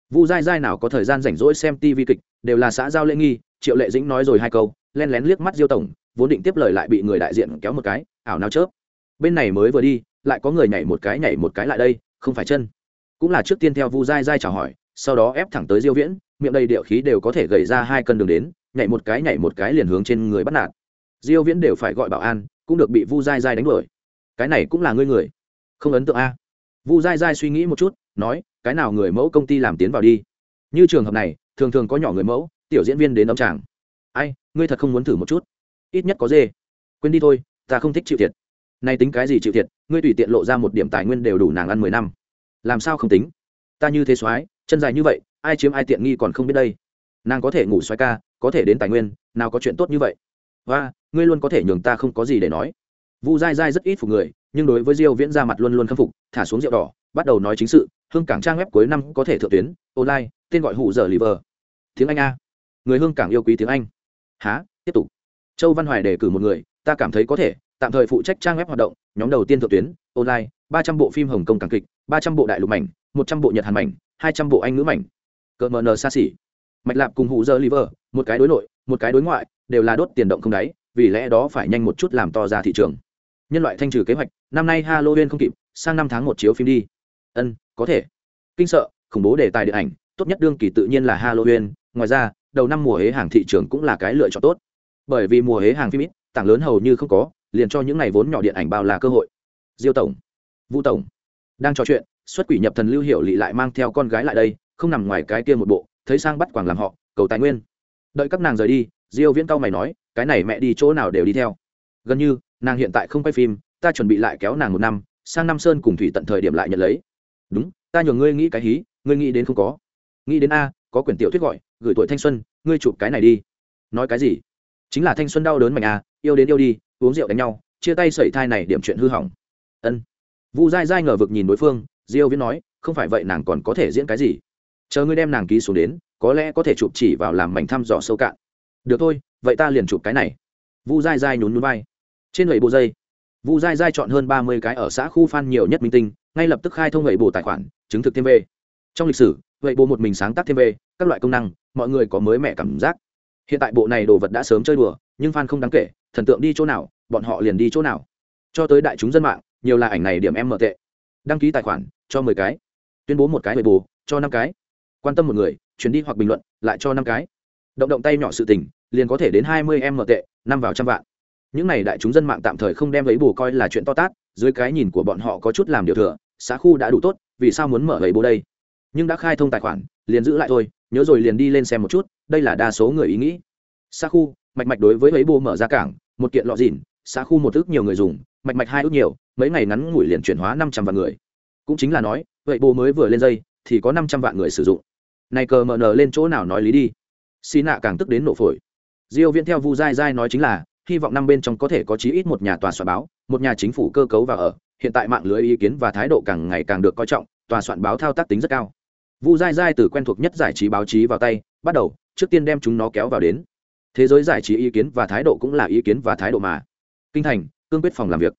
Vu dai dai nào có thời gian rảnh rỗi xem tv kịch, đều là xã giao lễ nghi, triệu lệ dĩnh nói rồi hai câu, len lén liếc mắt diêu tổng, vốn định tiếp lời lại bị người đại diện kéo một cái ảo nào chớp. Bên này mới vừa đi, lại có người nhảy một cái nhảy một cái lại đây, không phải chân. Cũng là trước tiên theo vu dai dai chào hỏi, sau đó ép thẳng tới diêu viễn, miệng đầy điệu khí đều có thể gầy ra hai cân đường đến, nhảy một cái nhảy một cái liền hướng trên người bắt nạt. Diêu viễn đều phải gọi bảo an, cũng được bị vu dai dai đánh đuổi. Cái này cũng là ngươi người. Không ấn tượng a. Vu dai dai suy nghĩ một chút, nói, cái nào người mẫu công ty làm tiến vào đi. Như trường hợp này, thường thường có nhỏ người mẫu, tiểu diễn viên đến đóng tràng. Ai, ngươi thật không muốn thử một chút? Ít nhất có dê. Quên đi thôi ta không thích chịu thiệt. Nay tính cái gì chịu thiệt, ngươi tùy tiện lộ ra một điểm tài nguyên đều đủ nàng ăn mười năm. Làm sao không tính? Ta như thế soái, chân dài như vậy, ai chiếm ai tiện nghi còn không biết đây. Nàng có thể ngủ xoay ca, có thể đến tài nguyên, nào có chuyện tốt như vậy. Và, ngươi luôn có thể nhường ta không có gì để nói. Vu dai dai rất ít phục người, nhưng đối với diêu viễn ra mặt luôn luôn khâm phục, thả xuống rượu đỏ, bắt đầu nói chính sự, hương cảng trang web cuối năm có thể thượng tuyến, online, tên gọi hụ giờ liver tiếng anh a. Người hương cảng yêu quý tiếng anh. Há tiếp tục. Châu văn hoài đề cử một người ta cảm thấy có thể, tạm thời phụ trách trang web hoạt động, nhóm đầu tiên thượng tuyến, online, ba trăm bộ phim hồng kông càng kịch, ba trăm bộ đại lục mảnh, một trăm bộ nhật hàn mảnh, hai trăm bộ anh ngữ mảnh. Cỡ mờ nờ xa xỉ. Mạch lạp cùng hụ dơ liver, một cái đối nội, một cái đối ngoại, đều là đốt tiền động không đáy, vì lẽ đó phải nhanh một chút làm to ra thị trường. Nhân loại thanh trừ kế hoạch, năm nay halloween không kịp, sang năm tháng một chiếu phim đi. Ân, có thể. Kinh sợ, khủng bố đề tài điện ảnh, tốt nhất đương kỳ tự nhiên là halloween, ngoài ra, đầu năm mùa hế hàng thị trường cũng là cái lựa chọn tốt. Bởi vì mùa hế hàng phim ít tảng lớn hầu như không có, liền cho những ngày vốn nhỏ điện ảnh bao là cơ hội. Diêu tổng, vũ tổng, đang trò chuyện, xuất quỷ nhập thần lưu hiệu lị lại mang theo con gái lại đây, không nằm ngoài cái kia một bộ, thấy sang bắt quảng làm họ, cầu tài nguyên. Đợi các nàng rời đi, diêu viễn cao mày nói, cái này mẹ đi chỗ nào đều đi theo. Gần như, nàng hiện tại không quay phim, ta chuẩn bị lại kéo nàng một năm, sang Nam sơn cùng thủy tận thời điểm lại nhận lấy. Đúng, ta nhường ngươi nghĩ cái hí, ngươi nghĩ đến không có. Nghĩ đến a, có quyển tiểu thuyết gọi, gửi tuổi thanh xuân, ngươi chụp cái này đi. Nói cái gì? Chính là thanh xuân đau đớn mạnh à yêu đến yêu đi, uống rượu đánh nhau, chia tay sẩy thai này điểm chuyện hư hỏng. Ân. Vu dai dai ngờ vực nhìn đối phương, diêu viễn nói, không phải vậy nàng còn có thể diễn cái gì? Chờ ngươi đem nàng ký xuống đến, có lẽ có thể chụp chỉ vào làm mảnh thăm dò sâu cạn. Được thôi, vậy ta liền chụp cái này. Vu dai dai nhún nhún vai. Trên lầy bộ dây, vu dai dai chọn hơn ba mươi cái ở xã khu fan nhiều nhất minh tinh, ngay lập tức khai thông lầy bộ tài khoản, chứng thực thêm về. Trong lịch sử vậy bộ một mình sáng tác thêm về, các loại công năng, mọi người có mới mẻ cảm giác hiện tại bộ này đồ vật đã sớm chơi đùa, nhưng fan không đáng kể, thần tượng đi chỗ nào, bọn họ liền đi chỗ nào. Cho tới đại chúng dân mạng, nhiều là ảnh này điểm em mở tệ. Đăng ký tài khoản, cho mười cái. Tuyên bố một cái người bù, cho năm cái. Quan tâm một người, chuyển đi hoặc bình luận, lại cho năm cái. Động động tay nhỏ sự tình, liền có thể đến hai mươi em mở tệ, năm vào trăm vạn. Những n à y đại chúng dân mạng tạm thời không đem lấy bù coi là chuyện to tát, dưới cái nhìn của bọn họ có chút làm điều thừa, xã khu đã đủ tốt, vì sao muốn mở lấy bù đây? Nhưng đã khai thông tài khoản, liền giữ lại thôi nhớ rồi liền đi lên xem một chút, đây là đa số người ý nghĩ. Xa khu mạch mạch đối với ấy bô mở ra cảng, một kiện lọ dìn xa khu một ước nhiều người dùng, mạch mạch hai ước nhiều, mấy ngày ngắn ngủi liền chuyển hóa năm trăm vạn người. Cũng chính là nói vậy bô mới vừa lên dây, thì có năm trăm vạn người sử dụng. Này cờ mờ nờ lên chỗ nào nói lý đi. Xì nạ càng tức đến nổ phổi. Diêu viễn theo vu dai dai nói chính là, hy vọng năm bên trong có thể có chí ít một nhà tòa soạn báo, một nhà chính phủ cơ cấu và ở, hiện tại mạng lưới ý kiến và thái độ càng ngày càng được coi trọng, tòa soạn báo thao tác tính rất cao vu dai dai từ quen thuộc nhất giải trí báo chí vào tay, bắt đầu, trước tiên đem chúng nó kéo vào đến. Thế giới giải trí ý kiến và thái độ cũng là ý kiến và thái độ mà. Kinh thành, cương quyết phòng làm việc.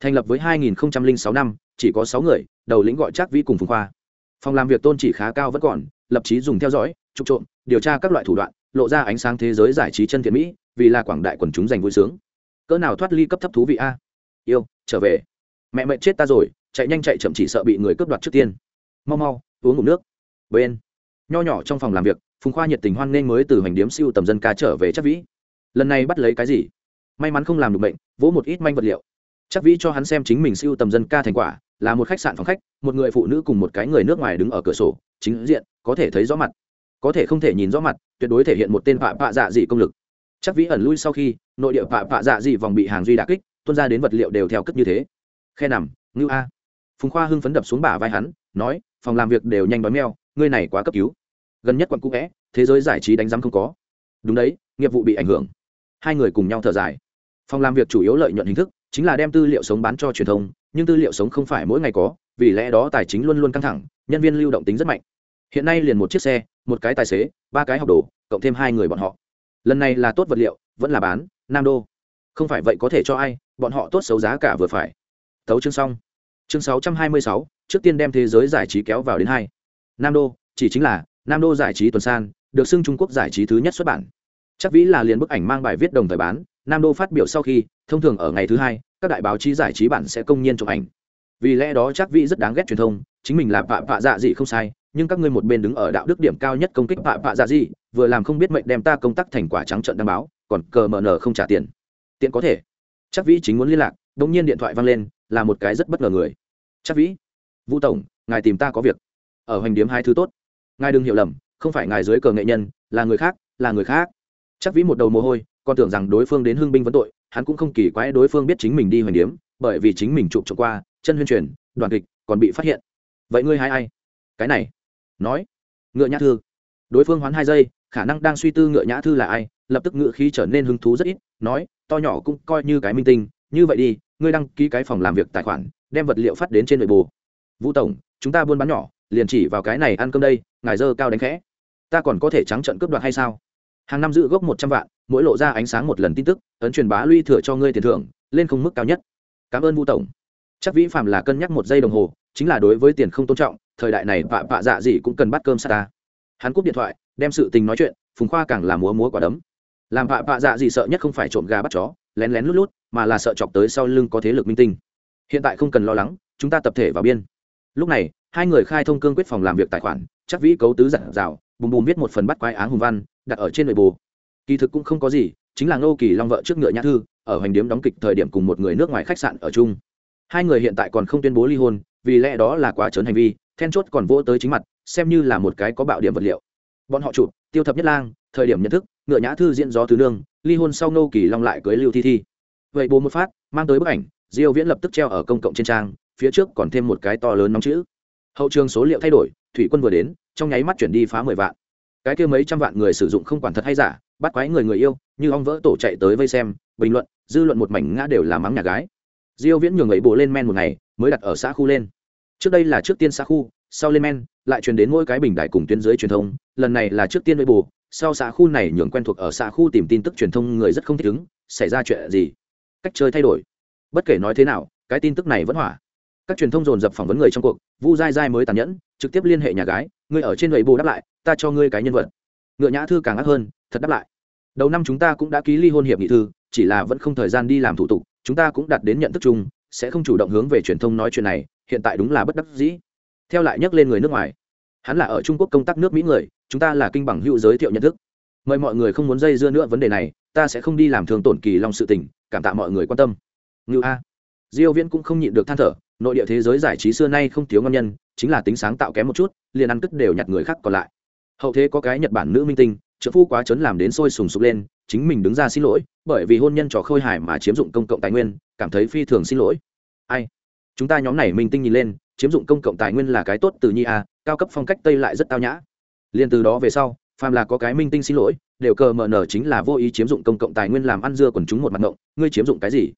Thành lập với 2006 năm, chỉ có sáu người, đầu lĩnh gọi Trác vĩ cùng phùng khoa. Phòng làm việc tôn chỉ khá cao vẫn còn, lập chí dùng theo dõi trục trộm, điều tra các loại thủ đoạn, lộ ra ánh sáng thế giới giải trí chân thiện mỹ, vì là quảng đại quần chúng dành vui sướng. Cỡ nào thoát ly cấp thấp thú vị a? Yêu, trở về. Mẹ mẹ chết ta rồi, chạy nhanh chạy chậm chỉ sợ bị người cướp đoạt trước tiên. Mau mau, uống ngủ nước bên. Nho nhỏ trong phòng làm việc, phùng khoa nhiệt tình hoan nghênh mới từ hành điếm siêu tầm dân ca trở về chắc vĩ. Lần này bắt lấy cái gì? May mắn không làm được bệnh, vỗ một ít manh vật liệu. Chắc vĩ cho hắn xem chính mình siêu tầm dân ca thành quả, là một khách sạn phòng khách, một người phụ nữ cùng một cái người nước ngoài đứng ở cửa sổ, chính diện, có thể thấy rõ mặt. Có thể không thể nhìn rõ mặt, tuyệt đối thể hiện một tên vạ vạ dạ dị công lực. Chắc vĩ ẩn lui sau khi, nội địa vạ vạ dạ dị vòng bị hàng duy đà kích, tuôn ra đến vật liệu đều theo cất như thế. Khe nằm, ngưu a. Phùng khoa hưng phấn đập xuống bả vai hắn, nói, phòng làm việc đều nhanh đói meo ngươi này quá cấp cứu. Gần nhất quận cũ vẽ, thế giới giải trí đánh giám không có. Đúng đấy, nghiệp vụ bị ảnh hưởng. Hai người cùng nhau thở dài. Phòng làm việc chủ yếu lợi nhuận hình thức chính là đem tư liệu sống bán cho truyền thông, nhưng tư liệu sống không phải mỗi ngày có, vì lẽ đó tài chính luôn luôn căng thẳng, nhân viên lưu động tính rất mạnh. Hiện nay liền một chiếc xe, một cái tài xế, ba cái học đồ, cộng thêm hai người bọn họ. Lần này là tốt vật liệu, vẫn là bán, nam đô. Không phải vậy có thể cho ai, bọn họ tốt xấu giá cả vừa phải. Thấu chương xong. Chương sáu trăm hai mươi sáu, trước tiên đem thế giới giải trí kéo vào đến hai nam đô, chỉ chính là nam đô giải trí tuần san, được xưng trung quốc giải trí thứ nhất xuất bản. Chắc vĩ là liền bức ảnh mang bài viết đồng thời bán, nam đô phát biểu sau khi, thông thường ở ngày thứ hai, các đại báo chí giải trí bản sẽ công nhiên chụp ảnh. Vì lẽ đó chắc vĩ rất đáng ghét truyền thông, chính mình là vạ vạ dạ dị không sai, nhưng các ngươi một bên đứng ở đạo đức điểm cao nhất công kích vạ vạ dạ dị, vừa làm không biết mệnh đem ta công tác thành quả trắng trợn đăng báo, còn cờ mờ nở không trả tiền. Tiện có thể. Chắc vĩ chính muốn liên lạc đông nhiên điện thoại vang lên, là một cái rất bất ngờ người. Chắc vĩ, vũ tổng, ngài tìm ta có việc ở hoành điếm hai thứ tốt. Ngài đừng hiểu lầm, không phải ngài dưới cờ nghệ nhân, là người khác, là người khác. Chắc vĩ một đầu mồ hôi, còn tưởng rằng đối phương đến hưng binh vấn tội, hắn cũng không kỳ quái đối phương biết chính mình đi hoành điếm, bởi vì chính mình chụp trộm qua, chân huyên truyền, đoàn kịch còn bị phát hiện. Vậy ngươi hai ai? Cái này. Nói. Ngựa nhã thư. Đối phương hoán hai giây, khả năng đang suy tư ngựa nhã thư là ai, lập tức ngựa khí trở nên hứng thú rất ít, nói, to nhỏ cũng coi như cái minh tinh, như vậy đi, ngươi đăng ký cái phòng làm việc tài khoản, đem vật liệu phát đến trên nội bù vũ tổng, chúng ta buôn bán nhỏ liền chỉ vào cái này ăn cơm đây, ngài dơ cao đánh khẽ. Ta còn có thể trắng trận cướp đoạt hay sao? Hàng năm giữ gốc một trăm vạn, mỗi lộ ra ánh sáng một lần tin tức, ấn truyền bá luy thừa cho ngươi tiền thưởng, lên không mức cao nhất. Cảm ơn Vu tổng. Chắc vĩ phạm là cân nhắc một giây đồng hồ, chính là đối với tiền không tôn trọng, thời đại này vạ vạ dạ gì cũng cần bắt cơm xa ta. Hắn cúp điện thoại, đem sự tình nói chuyện, phùng khoa càng là múa múa quả đấm. Làm vạ vạ dạ gì sợ nhất không phải trộm gà bắt chó, lén lén lút lút, mà là sợ chọc tới sau lưng có thế lực minh tinh. Hiện tại không cần lo lắng, chúng ta tập thể vào biên. Lúc này hai người khai thông cương quyết phòng làm việc tài khoản, chắc vĩ cấu tứ giản rào, bùm bùm viết một phần bắt quái áng hùng văn, đặt ở trên nội bù kỳ thực cũng không có gì, chính là ngô kỳ long vợ trước ngựa nhã thư, ở hoành điếm đóng kịch thời điểm cùng một người nước ngoài khách sạn ở chung. Hai người hiện tại còn không tuyên bố ly hôn, vì lẽ đó là quá trớn hành vi, then chốt còn vỗ tới chính mặt, xem như là một cái có bạo điểm vật liệu. Bọn họ chụp, tiêu thập nhất lang, thời điểm nhận thức, ngựa nhã thư diễn gió thứ nương, ly hôn sau ngô kỳ long lại cưới lưu thi thi. Vậy bố một phát, mang tới bức ảnh, diêu viễn lập tức treo ở công cộng trên trang, phía trước còn thêm một cái to lớn nóng chữ hậu trường số liệu thay đổi, thủy quân vừa đến, trong nháy mắt chuyển đi phá mười vạn. Cái kia mấy trăm vạn người sử dụng không quản thật hay giả, bắt quái người người yêu, như ong vỡ tổ chạy tới vây xem, bình luận, dư luận một mảnh ngã đều là mắng nhà gái. Diêu viễn nhường ấy bộ lên men một ngày, mới đặt ở xã khu lên. Trước đây là trước tiên xã khu, sau lên men, lại truyền đến mỗi cái bình đại cùng tuyến dưới truyền thông, lần này là trước tiên với bù sau xã khu này nhường quen thuộc ở xã khu tìm tin tức truyền thông người rất không thích ứng, xảy ra chuyện gì? Cách chơi thay đổi. Bất kể nói thế nào, cái tin tức này vẫn hỏa các truyền thông dồn dập phỏng vấn người trong cuộc, vu dai dai mới tàn nhẫn, trực tiếp liên hệ nhà gái, ngươi ở trên lầy bù đáp lại, ta cho ngươi cái nhân vật. Ngựa nhã thư càng ác hơn, thật đáp lại. Đầu năm chúng ta cũng đã ký ly hôn hiệp nghị thư, chỉ là vẫn không thời gian đi làm thủ tục, chúng ta cũng đạt đến nhận thức chung, sẽ không chủ động hướng về truyền thông nói chuyện này, hiện tại đúng là bất đắc dĩ. Theo lại nhắc lên người nước ngoài, hắn là ở trung quốc công tác nước mỹ người, chúng ta là kinh bằng hữu giới thiệu nhận thức. Mời mọi người không muốn dây dưa nữa vấn đề này, ta sẽ không đi làm thường tổn kỳ long sự tình, cảm tạ mọi người quan tâm. Ngự a. Diêu viễn cũng không nhịn được than thở nội địa thế giới giải trí xưa nay không thiếu ngon nhân, chính là tính sáng tạo kém một chút, liền ăn cất đều nhặt người khác còn lại. Hậu thế có cái nhật bản nữ minh tinh, trợ phu quá trấn làm đến sôi sùng sục lên, chính mình đứng ra xin lỗi, bởi vì hôn nhân trò khôi hài mà chiếm dụng công cộng tài nguyên, cảm thấy phi thường xin lỗi. Ai? Chúng ta nhóm này minh tinh nhìn lên, chiếm dụng công cộng tài nguyên là cái tốt từ nhi a cao cấp phong cách tây lại rất tao nhã. Liền từ đó về sau, phàm là có cái minh tinh xin lỗi, đều cờ mờ nở chính là vô ý chiếm dụng công cộng tài nguyên làm ăn dưa quần chúng một mặt ngộng, ngươi chiếm dụng cái gì?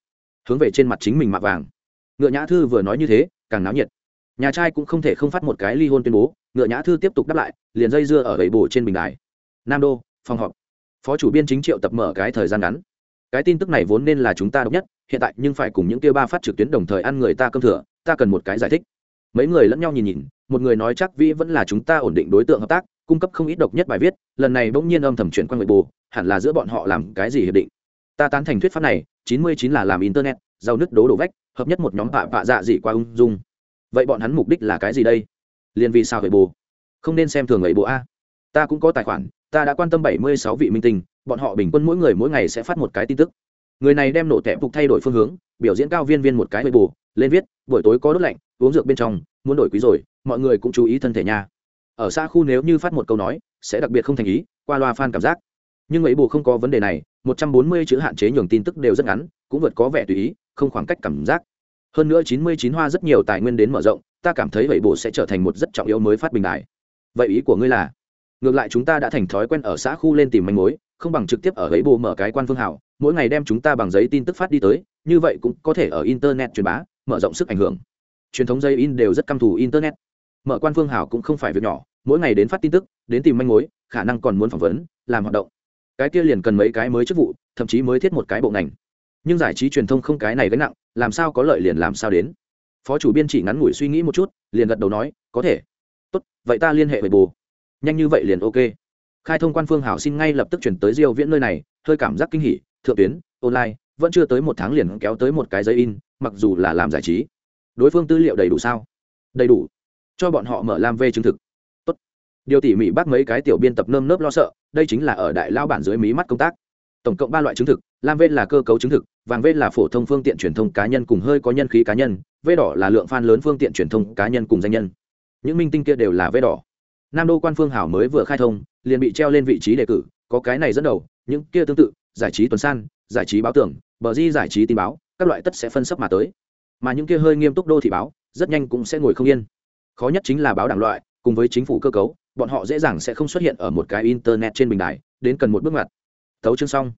Hướng về trên mặt chính mình mạ vàng ngựa nhã thư vừa nói như thế, càng náo nhiệt. Nhà trai cũng không thể không phát một cái ly hôn tuyên bố, ngựa nhã thư tiếp tục đáp lại, liền dây dưa ở gậy bồ trên bình đài. Nam đô, phòng họp. Phó chủ biên chính triệu tập mở cái thời gian ngắn. Cái tin tức này vốn nên là chúng ta độc nhất, hiện tại nhưng phải cùng những kia ba phát trực tuyến đồng thời ăn người ta cơm thừa, ta cần một cái giải thích. Mấy người lẫn nhau nhìn nhìn, một người nói chắc vĩ vẫn là chúng ta ổn định đối tượng hợp tác, cung cấp không ít độc nhất bài viết, lần này bỗng nhiên âm thầm chuyển quan người bù, hẳn là giữa bọn họ làm cái gì hiệp định. Ta tán thành thuyết pháp này, chín mươi chín là làm internet giàu nứt đố đổ vách, hợp nhất một nhóm vạ vạ dạ dị qua ung dung. Vậy bọn hắn mục đích là cái gì đây? Liền vì sao vậy bù không nên xem thường ấy bộ a. Ta cũng có tài khoản, ta đã quan tâm bảy mươi sáu vị minh tinh, bọn họ bình quân mỗi người mỗi ngày sẽ phát một cái tin tức. Người này đem nổ tẹp phục thay đổi phương hướng, biểu diễn cao viên viên một cái bề bù lên viết, buổi tối có đốt lạnh, uống rượu bên trong, muốn đổi quý rồi, mọi người cũng chú ý thân thể nha. Ở xa khu nếu như phát một câu nói, sẽ đặc biệt không thành ý, qua loa fan cảm giác. Nhưng ấy bù không có vấn đề này, một trăm bốn mươi chữ hạn chế nhường tin tức đều rất ngắn, cũng vượt có vẻ tùy ý không khoảng cách cảm giác. Hơn nữa chín mươi chín hoa rất nhiều tài nguyên đến mở rộng, ta cảm thấy vậy bộ sẽ trở thành một rất trọng yếu mới phát bình đại vậy ý của ngươi là? Ngược lại chúng ta đã thành thói quen ở xã khu lên tìm manh mối, không bằng trực tiếp ở ấy bộ mở cái quan phương hảo, mỗi ngày đem chúng ta bằng giấy tin tức phát đi tới, như vậy cũng có thể ở internet truyền bá, mở rộng sức ảnh hưởng. Truyền thống giấy in đều rất căm thù internet. Mở quan phương hảo cũng không phải việc nhỏ, mỗi ngày đến phát tin tức, đến tìm manh mối, khả năng còn muốn phỏng vấn, làm hoạt động. Cái kia liền cần mấy cái mới chức vụ, thậm chí mới thiết một cái bộ ngành nhưng giải trí truyền thông không cái này gánh nặng, làm sao có lợi liền làm sao đến. Phó chủ biên chỉ ngắn ngủi suy nghĩ một chút, liền gật đầu nói, có thể. Tốt, vậy ta liên hệ với bù nhanh như vậy liền ok. Khai thông quan phương hảo xin ngay lập tức chuyển tới diêu viễn nơi này, hơi cảm giác kinh hỉ, thượng tuyến, online, vẫn chưa tới một tháng liền kéo tới một cái giấy in, mặc dù là làm giải trí. Đối phương tư liệu đầy đủ sao? Đầy đủ. Cho bọn họ mở làm về chứng thực. Tốt. Điều tỉ mỉ bác mấy cái tiểu biên tập nơm nớp lo sợ, đây chính là ở đại lao bản dưới mí mắt công tác tổng cộng ba loại chứng thực, lam v là cơ cấu chứng thực, vàng v là phổ thông phương tiện truyền thông cá nhân cùng hơi có nhân khí cá nhân v đỏ là lượng f a n lớn phương tiện truyền thông cá nhân cùng danh nhân. Những minh tinh kia đều là v đỏ. Nam đô quan phương hảo mới vừa khai thông, liền bị treo lên vị trí đề cử, có cái này dẫn đầu, những kia tương tự, giải trí tuần san, giải trí báo tưởng bờ di giải trí tin báo, các loại tất sẽ phân sấp mà tới. Mà những kia hơi nghiêm túc đô thị báo, rất nhanh cũng sẽ ngồi không yên. Khó nhất chính là báo đảng loại, cùng với chính phủ cơ cấu, bọn họ dễ dàng sẽ không xuất hiện ở một cái internet trên bình đài, đến cần một bước ngoặt tấu chương xong.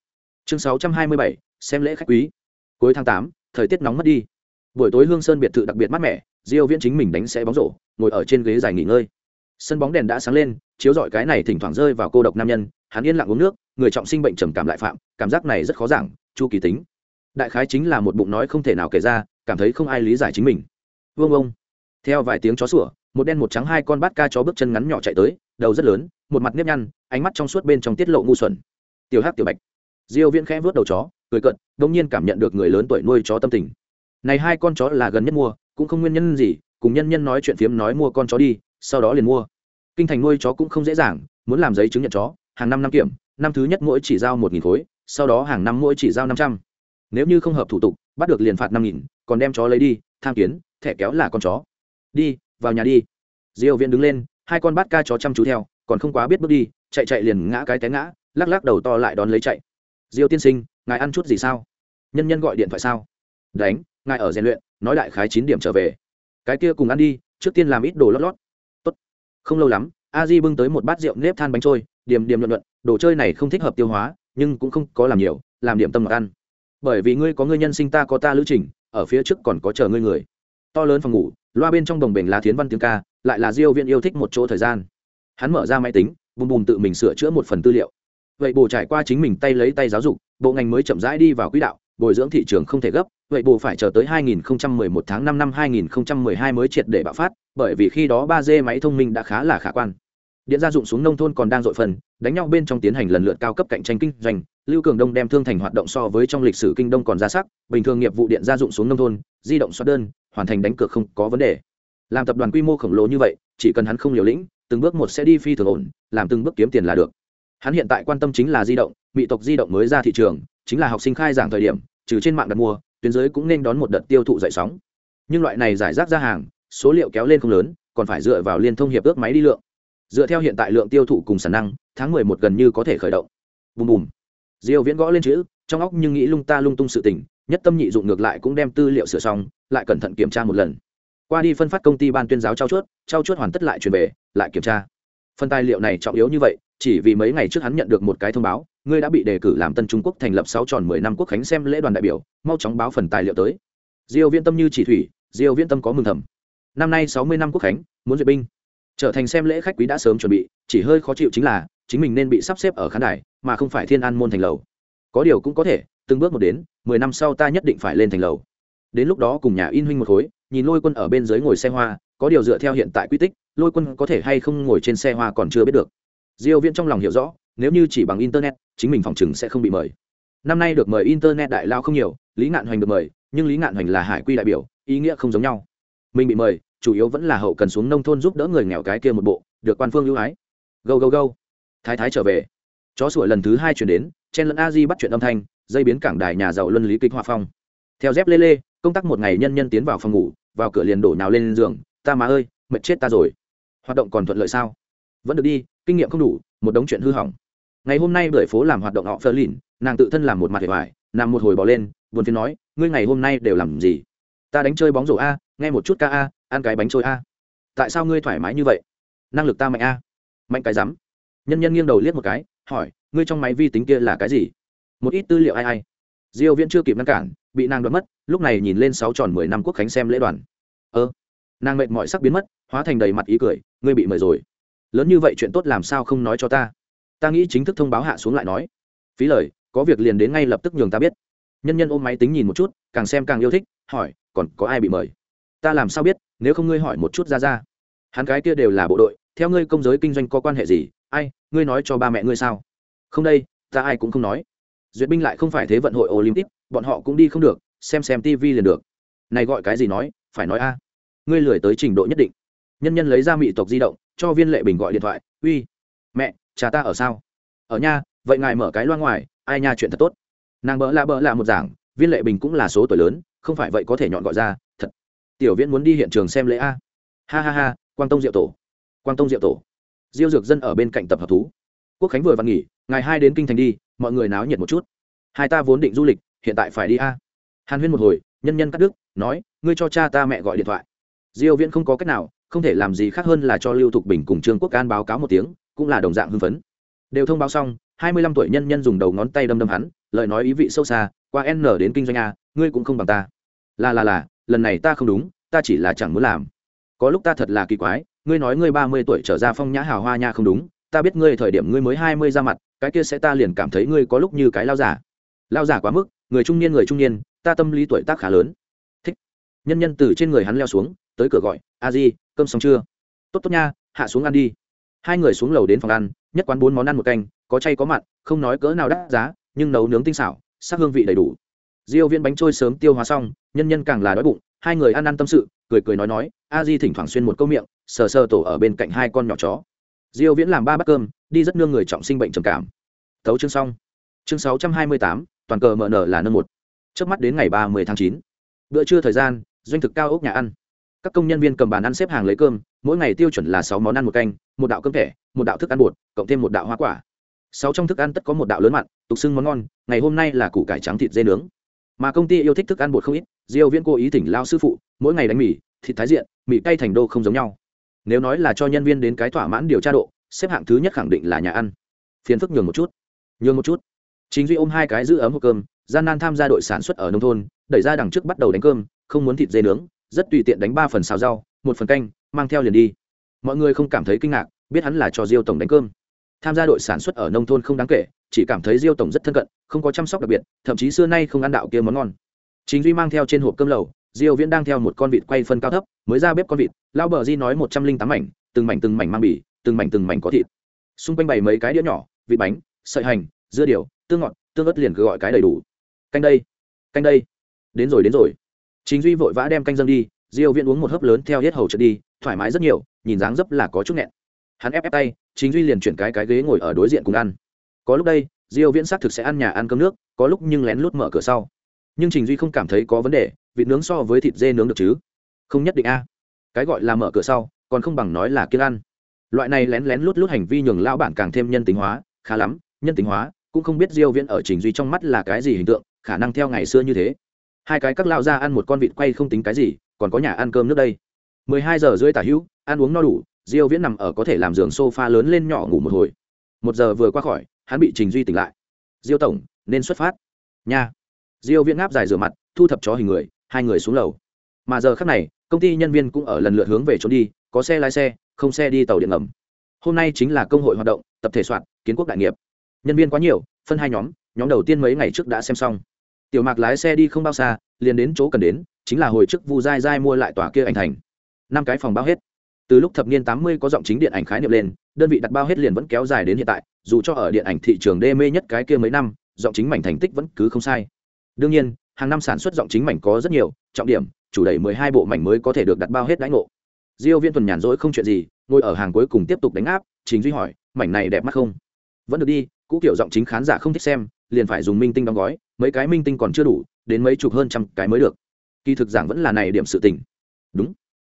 Chương sáu trăm hai mươi bảy, xem lễ khách quý. Cuối tháng tám, thời tiết nóng mất đi. Buổi tối hương sơn biệt thự đặc biệt mát mẻ, diêu viễn chính mình đánh xe bóng rổ, ngồi ở trên ghế dài nghỉ ngơi. Sân bóng đèn đã sáng lên, chiếu rọi cái này thỉnh thoảng rơi vào cô độc nam nhân, hắn yên lặng uống nước, người trọng sinh bệnh trầm cảm lại phạm, cảm giác này rất khó giảng, chu kỳ tính. Đại khái chính là một bụng nói không thể nào kể ra, cảm thấy không ai lý giải chính mình. Vương ông, theo vài tiếng chó sủa, một đen một trắng hai con bát ca chó bước chân ngắn nhỏ chạy tới, đầu rất lớn, một mặt nếp nhăn, ánh mắt trong suốt bên trong tiết lộ ngu xuẩn tiểu hắc tiểu bạch. Diêu viễn khẽ vớt đầu chó, cười cận đông nhiên cảm nhận được người lớn tuổi nuôi chó tâm tình. Này hai con chó là gần nhất mua, cũng không nguyên nhân gì, cùng nhân nhân nói chuyện phiếm nói mua con chó đi, sau đó liền mua. Kinh thành nuôi chó cũng không dễ dàng, muốn làm giấy chứng nhận chó, hàng năm năm kiểm, năm thứ nhất mỗi chỉ giao một nghìn khối, sau đó hàng năm mỗi chỉ giao năm trăm. Nếu như không hợp thủ tục, bắt được liền phạt năm nghìn, còn đem chó lấy đi, tham kiến, thẻ kéo là con chó. Đi, vào nhà đi. Diêu viễn đứng lên, hai con bát ca chó chăm chú theo, còn không quá biết bước đi, chạy chạy liền ngã cái té ngã lắc lắc đầu to lại đón lấy chạy. Diêu tiên sinh, ngài ăn chút gì sao? Nhân nhân gọi điện thoại sao? Đánh, ngài ở rèn luyện, nói đại khái chín điểm trở về. Cái kia cùng ăn đi, trước tiên làm ít đồ lót lót. Tốt. Không lâu lắm, a di bưng tới một bát rượu nếp than bánh trôi, điểm điểm luận luận, đồ chơi này không thích hợp tiêu hóa, nhưng cũng không có làm nhiều, làm điểm tâm ngọt ăn. Bởi vì ngươi có ngươi nhân sinh ta có ta lữ trình, ở phía trước còn có chờ ngươi người. To lớn phòng ngủ, loa bên trong đồng bình là thiến văn tiếng ca, lại là diêu viên yêu thích một chỗ thời gian. Hắn mở ra máy tính, bùm bùm tự mình sửa chữa một phần tư liệu vậy bù trải qua chính mình tay lấy tay giáo dục, bộ ngành mới chậm rãi đi vào quỹ đạo, bồi dưỡng thị trường không thể gấp, vậy bù phải chờ tới 2011 tháng 5 năm 2012 mới triệt để bạo phát, bởi vì khi đó 3G máy thông minh đã khá là khả quan. Điện gia dụng xuống nông thôn còn đang dội phần, đánh nhau bên trong tiến hành lần lượt cao cấp cạnh tranh kinh doanh, lưu cường đông đem thương thành hoạt động so với trong lịch sử kinh đông còn ra sắc, bình thường nghiệp vụ điện gia dụng xuống nông thôn, di động xoát đơn, hoàn thành đánh cược không có vấn đề. Làm tập đoàn quy mô khổng lồ như vậy, chỉ cần hắn không liều lĩnh, từng bước một sẽ đi phi thường ổn, làm từng bước kiếm tiền là được hắn hiện tại quan tâm chính là di động, mỹ tộc di động mới ra thị trường, chính là học sinh khai giảng thời điểm, trừ trên mạng đặt mua, tuyến giới cũng nên đón một đợt tiêu thụ dậy sóng. Nhưng loại này giải rác ra hàng, số liệu kéo lên không lớn, còn phải dựa vào liên thông hiệp ước máy đi lượng. Dựa theo hiện tại lượng tiêu thụ cùng sản năng, tháng mười một gần như có thể khởi động. Bùm bùm. Diêu viễn gõ lên chữ, trong óc nhưng nghĩ lung ta lung tung sự tình, nhất tâm nhị dụng ngược lại cũng đem tư liệu sửa xong, lại cẩn thận kiểm tra một lần. Qua đi phân phát công ty ban tuyên giáo trao chuốt trao chuốt hoàn tất lại truyền về, lại kiểm tra. Phần tài liệu này trọng yếu như vậy chỉ vì mấy ngày trước hắn nhận được một cái thông báo, ngươi đã bị đề cử làm tân trung quốc thành lập sáu tròn mười năm quốc khánh xem lễ đoàn đại biểu, mau chóng báo phần tài liệu tới. Diêu viễn tâm như chỉ thủy, diêu viễn tâm có mừng thầm. Năm nay sáu mươi năm quốc khánh, muốn duyệt binh. Trở thành xem lễ khách quý đã sớm chuẩn bị, chỉ hơi khó chịu chính là, chính mình nên bị sắp xếp ở khán đài, mà không phải thiên an môn thành lầu. Có điều cũng có thể, từng bước một đến, mười năm sau ta nhất định phải lên thành lầu. Đến lúc đó cùng nhà in huynh một khối, nhìn lôi quân ở bên dưới ngồi xe hoa, có điều dựa theo hiện tại quy tích, lôi quân có thể hay không ngồi trên xe hoa còn chưa biết được diêu viễn trong lòng hiểu rõ, nếu như chỉ bằng internet, chính mình phòng chừng sẽ không bị mời. Năm nay được mời internet đại lao không nhiều, lý ngạn hoành được mời, nhưng lý ngạn hoành là hải quy đại biểu, ý nghĩa không giống nhau. Mình bị mời, chủ yếu vẫn là hậu cần xuống nông thôn giúp đỡ người nghèo cái kia một bộ, được quan phương ưu ái. Go go go thái thái trở về. Chó sủa lần thứ hai chuyển đến, chen lẫn a di bắt chuyện âm thanh, dây biến cảng đài nhà giàu luân lý kịch hòa phong. Theo dép lê lê, công tác một ngày nhân nhân tiến vào phòng ngủ, vào cửa liền đổ nhào lên giường, ta má ơi, mệt chết ta rồi. Hoạt động còn thuận lợi sao? Vẫn được đi, kinh nghiệm không đủ, một đống chuyện hư hỏng. Ngày hôm nay bưởi phố làm hoạt động họ phơ lìn nàng tự thân làm một mặt hệ hoài, nằm một hồi bỏ lên, buồn phiền nói, ngươi ngày hôm nay đều làm gì? Ta đánh chơi bóng rổ a, nghe một chút ca a, ăn cái bánh trôi a. Tại sao ngươi thoải mái như vậy? Năng lực ta mạnh a. Mạnh cái rắm. Nhân nhân nghiêng đầu liếc một cái, hỏi, ngươi trong máy vi tính kia là cái gì? Một ít tư liệu ai ai. Diêu viễn chưa kịp ngăn cản, bị nàng đoán mất, lúc này nhìn lên sáu tròn mười năm quốc khánh xem lễ đoàn. Ơ. Nàng mệt mỏi sắc biến mất, hóa thành đầy mặt ý cười, ngươi bị mời rồi lớn như vậy chuyện tốt làm sao không nói cho ta? Ta nghĩ chính thức thông báo hạ xuống lại nói. Phí lời, có việc liền đến ngay lập tức nhường ta biết. Nhân nhân ôm máy tính nhìn một chút, càng xem càng yêu thích, hỏi, còn có ai bị mời? Ta làm sao biết, nếu không ngươi hỏi một chút ra ra. Hắn cái kia đều là bộ đội, theo ngươi công giới kinh doanh có quan hệ gì? Ai, ngươi nói cho ba mẹ ngươi sao? Không đây, ta ai cũng không nói. Duyệt binh lại không phải thế vận hội olympic, bọn họ cũng đi không được, xem xem tv liền được. Này gọi cái gì nói, phải nói a. Ngươi lười tới trình độ nhất định nhân nhân lấy ra mỹ tộc di động, cho viên lệ bình gọi điện thoại, uy, mẹ cha ta ở sao? Ở nhà vậy ngài mở cái loa ngoài, ai nha chuyện thật tốt. Nàng bỡ lạ bỡ lạ một giảng viên lệ bình cũng là số tuổi lớn, không phải vậy có thể nhọn gọi ra, thật, tiểu viễn muốn đi hiện trường xem lễ a. Ha ha ha, quang tông diệu tổ. Quang tông diệu tổ. Diêu dược dân ở bên cạnh tập hợp thú. Quốc khánh vừa văn nghỉ ngày hai đến kinh thành đi, mọi người náo nhiệt một chút. Hai ta vốn định du lịch, hiện tại phải đi a. Hàn huyên một hồi, nhân nhân cắt đức nói, ngươi cho cha ta mẹ gọi điện thoại. Diêu viễn không có cách nào không thể làm gì khác hơn là cho lưu thục bình cùng trương quốc an báo cáo một tiếng, cũng là đồng dạng hưng phấn. Đều thông báo xong 25 tuổi nhân nhân dùng đầu ngón tay đâm đâm hắn, lời nói ý vị sâu xa, qua n đến kinh doanh a, ngươi cũng không bằng ta. Là là là, lần này ta không đúng, ta chỉ là chẳng muốn làm. Có lúc ta thật là kỳ quái, ngươi nói ngươi ba mươi tuổi trở ra phong nhã hào hoa nha không đúng, ta biết ngươi thời điểm ngươi mới hai mươi ra mặt, cái kia sẽ ta liền cảm thấy ngươi có lúc như cái lao giả. Lao giả quá mức, người trung niên, người trung niên, ta tâm lý tuổi tác khá lớn. Thích. Nhân nhân từ trên người hắn leo xuống tới cửa gọi a di cơm xong chưa? Tốt tốt nha hạ xuống ăn đi. Hai người xuống lầu đến phòng ăn nhất quán bốn món ăn một canh có chay có mặn không nói cỡ nào đắt giá nhưng nấu nướng tinh xảo sắc hương vị đầy đủ. Diêu viên bánh trôi sớm tiêu hóa xong nhân nhân càng là đói bụng hai người ăn ăn tâm sự cười cười nói nói a di thỉnh thoảng xuyên một câu miệng sờ sờ tổ ở bên cạnh hai con nhỏ chó. Diêu viễn làm ba bát cơm đi rất nương người trọng sinh bệnh trầm cảm. Tấu chương xong. Chương 628, toàn cờ mở nở là nâng một. Trước mắt đến ngày 30 tháng 9. bữa trưa thời gian doanh thực cao ốc nhà ăn các công nhân viên cầm bàn ăn xếp hàng lấy cơm, mỗi ngày tiêu chuẩn là sáu món ăn một canh, một đạo cơm thẻ, một đạo thức ăn bột, cộng thêm một đạo hoa quả. Sáu trong thức ăn tất có một đạo lớn mặn, tục xưng món ngon, ngày hôm nay là củ cải trắng thịt dê nướng. Mà công ty yêu thích thức ăn bột không ít, diêu viễn cố ý thỉnh lao sư phụ, mỗi ngày đánh mì, thịt thái diện, mì cay thành đô không giống nhau. Nếu nói là cho nhân viên đến cái thỏa mãn điều tra độ, xếp hạng thứ nhất khẳng định là nhà ăn. Phiền phức nhường một chút. Nhường một chút. Chính duy ôm hai cái giữ ấm hộp cơm, gian nan tham gia đội sản xuất ở nông thôn, đẩy ra đằng trước bắt đầu đánh cơm, không muốn thịt dê nướng rất tùy tiện đánh ba phần xào rau, một phần canh, mang theo liền đi. Mọi người không cảm thấy kinh ngạc, biết hắn là cho diêu tổng đánh cơm. Tham gia đội sản xuất ở nông thôn không đáng kể, chỉ cảm thấy diêu tổng rất thân cận, không có chăm sóc đặc biệt, thậm chí xưa nay không ăn đạo kia món ngon. Chính duy mang theo trên hộp cơm lầu diêu viễn đang theo một con vịt quay phân cao thấp, mới ra bếp con vịt lao bờ di nói một trăm linh tám mảnh, từng mảnh từng mảnh mang bì, từng mảnh từng mảnh có thịt. Xung quanh bày mấy cái đĩa nhỏ, vịt bánh, sợi hành, dưa điều, tương ngọt, tương ớt liền cứ gọi cái đầy đủ. Canh đây canh đây. Đến rồi đến rồi chính duy vội vã đem canh dâng đi, diêu viễn uống một hớp lớn theo hết hầu trượt đi, thoải mái rất nhiều, nhìn dáng dấp là có chút nghẹn. Hắn ép ép tay, chính duy liền chuyển cái cái ghế ngồi ở đối diện cùng ăn. Có lúc đây, diêu viễn xác thực sẽ ăn nhà ăn cơm nước, có lúc nhưng lén lút mở cửa sau. Nhưng trình duy không cảm thấy có vấn đề, vịt nướng so với thịt dê nướng được chứ? Không nhất định a. Cái gọi là mở cửa sau, còn không bằng nói là kiêng ăn. Loại này lén lén lút lút hành vi nhường lao bản càng thêm nhân tính hóa, khá lắm, nhân tính hóa, cũng không biết diêu viễn ở trình duy trong mắt là cái gì hình tượng, khả năng theo ngày xưa như thế hai cái các lao ra ăn một con vịt quay không tính cái gì, còn có nhà ăn cơm nước đây. 12 giờ rưỡi tả hữu, ăn uống no đủ, diêu viễn nằm ở có thể làm giường sofa lớn lên nhỏ ngủ một hồi. Một giờ vừa qua khỏi, hắn bị trình duy tỉnh lại. Diêu tổng, nên xuất phát. Nha. Diêu viễn ngáp dài rửa mặt, thu thập chó hình người, hai người xuống lầu. Mà giờ khắc này, công ty nhân viên cũng ở lần lượt hướng về trốn đi, có xe lái xe, không xe đi tàu điện ngầm. Hôm nay chính là công hội hoạt động, tập thể soạn, kiến quốc đại nghiệp. Nhân viên quá nhiều, phân hai nhóm nhóm đầu tiên mấy ngày trước đã xem xong tiểu mạc lái xe đi không bao xa, liền đến chỗ cần đến, chính là hồi chức vu dai dai mua lại tòa kia ảnh thành. Năm cái phòng bao hết. Từ lúc thập niên tám mươi có giọng chính điện ảnh khái niệm lên, đơn vị đặt bao hết liền vẫn kéo dài đến hiện tại, dù cho ở điện ảnh thị trường đê mê nhất cái kia mấy năm, giọng chính mảnh thành tích vẫn cứ không sai. Đương nhiên, hàng năm sản xuất giọng chính mảnh có rất nhiều, trọng điểm, chủ đẩy mười hai bộ mảnh mới có thể được đặt bao hết đãi ngộ. Diêu viên tuần nhàn rỗi không chuyện gì, ngồi ở hàng cuối cùng tiếp tục đánh áp chính duy hỏi, mảnh này đẹp mắt không? Vẫn được đi, cũ kiểu giọng chính khán giả không thích xem liền phải dùng minh tinh đóng gói, mấy cái minh tinh còn chưa đủ, đến mấy chục hơn trăm cái mới được. Kỳ thực giảng vẫn là này điểm sự tình. Đúng.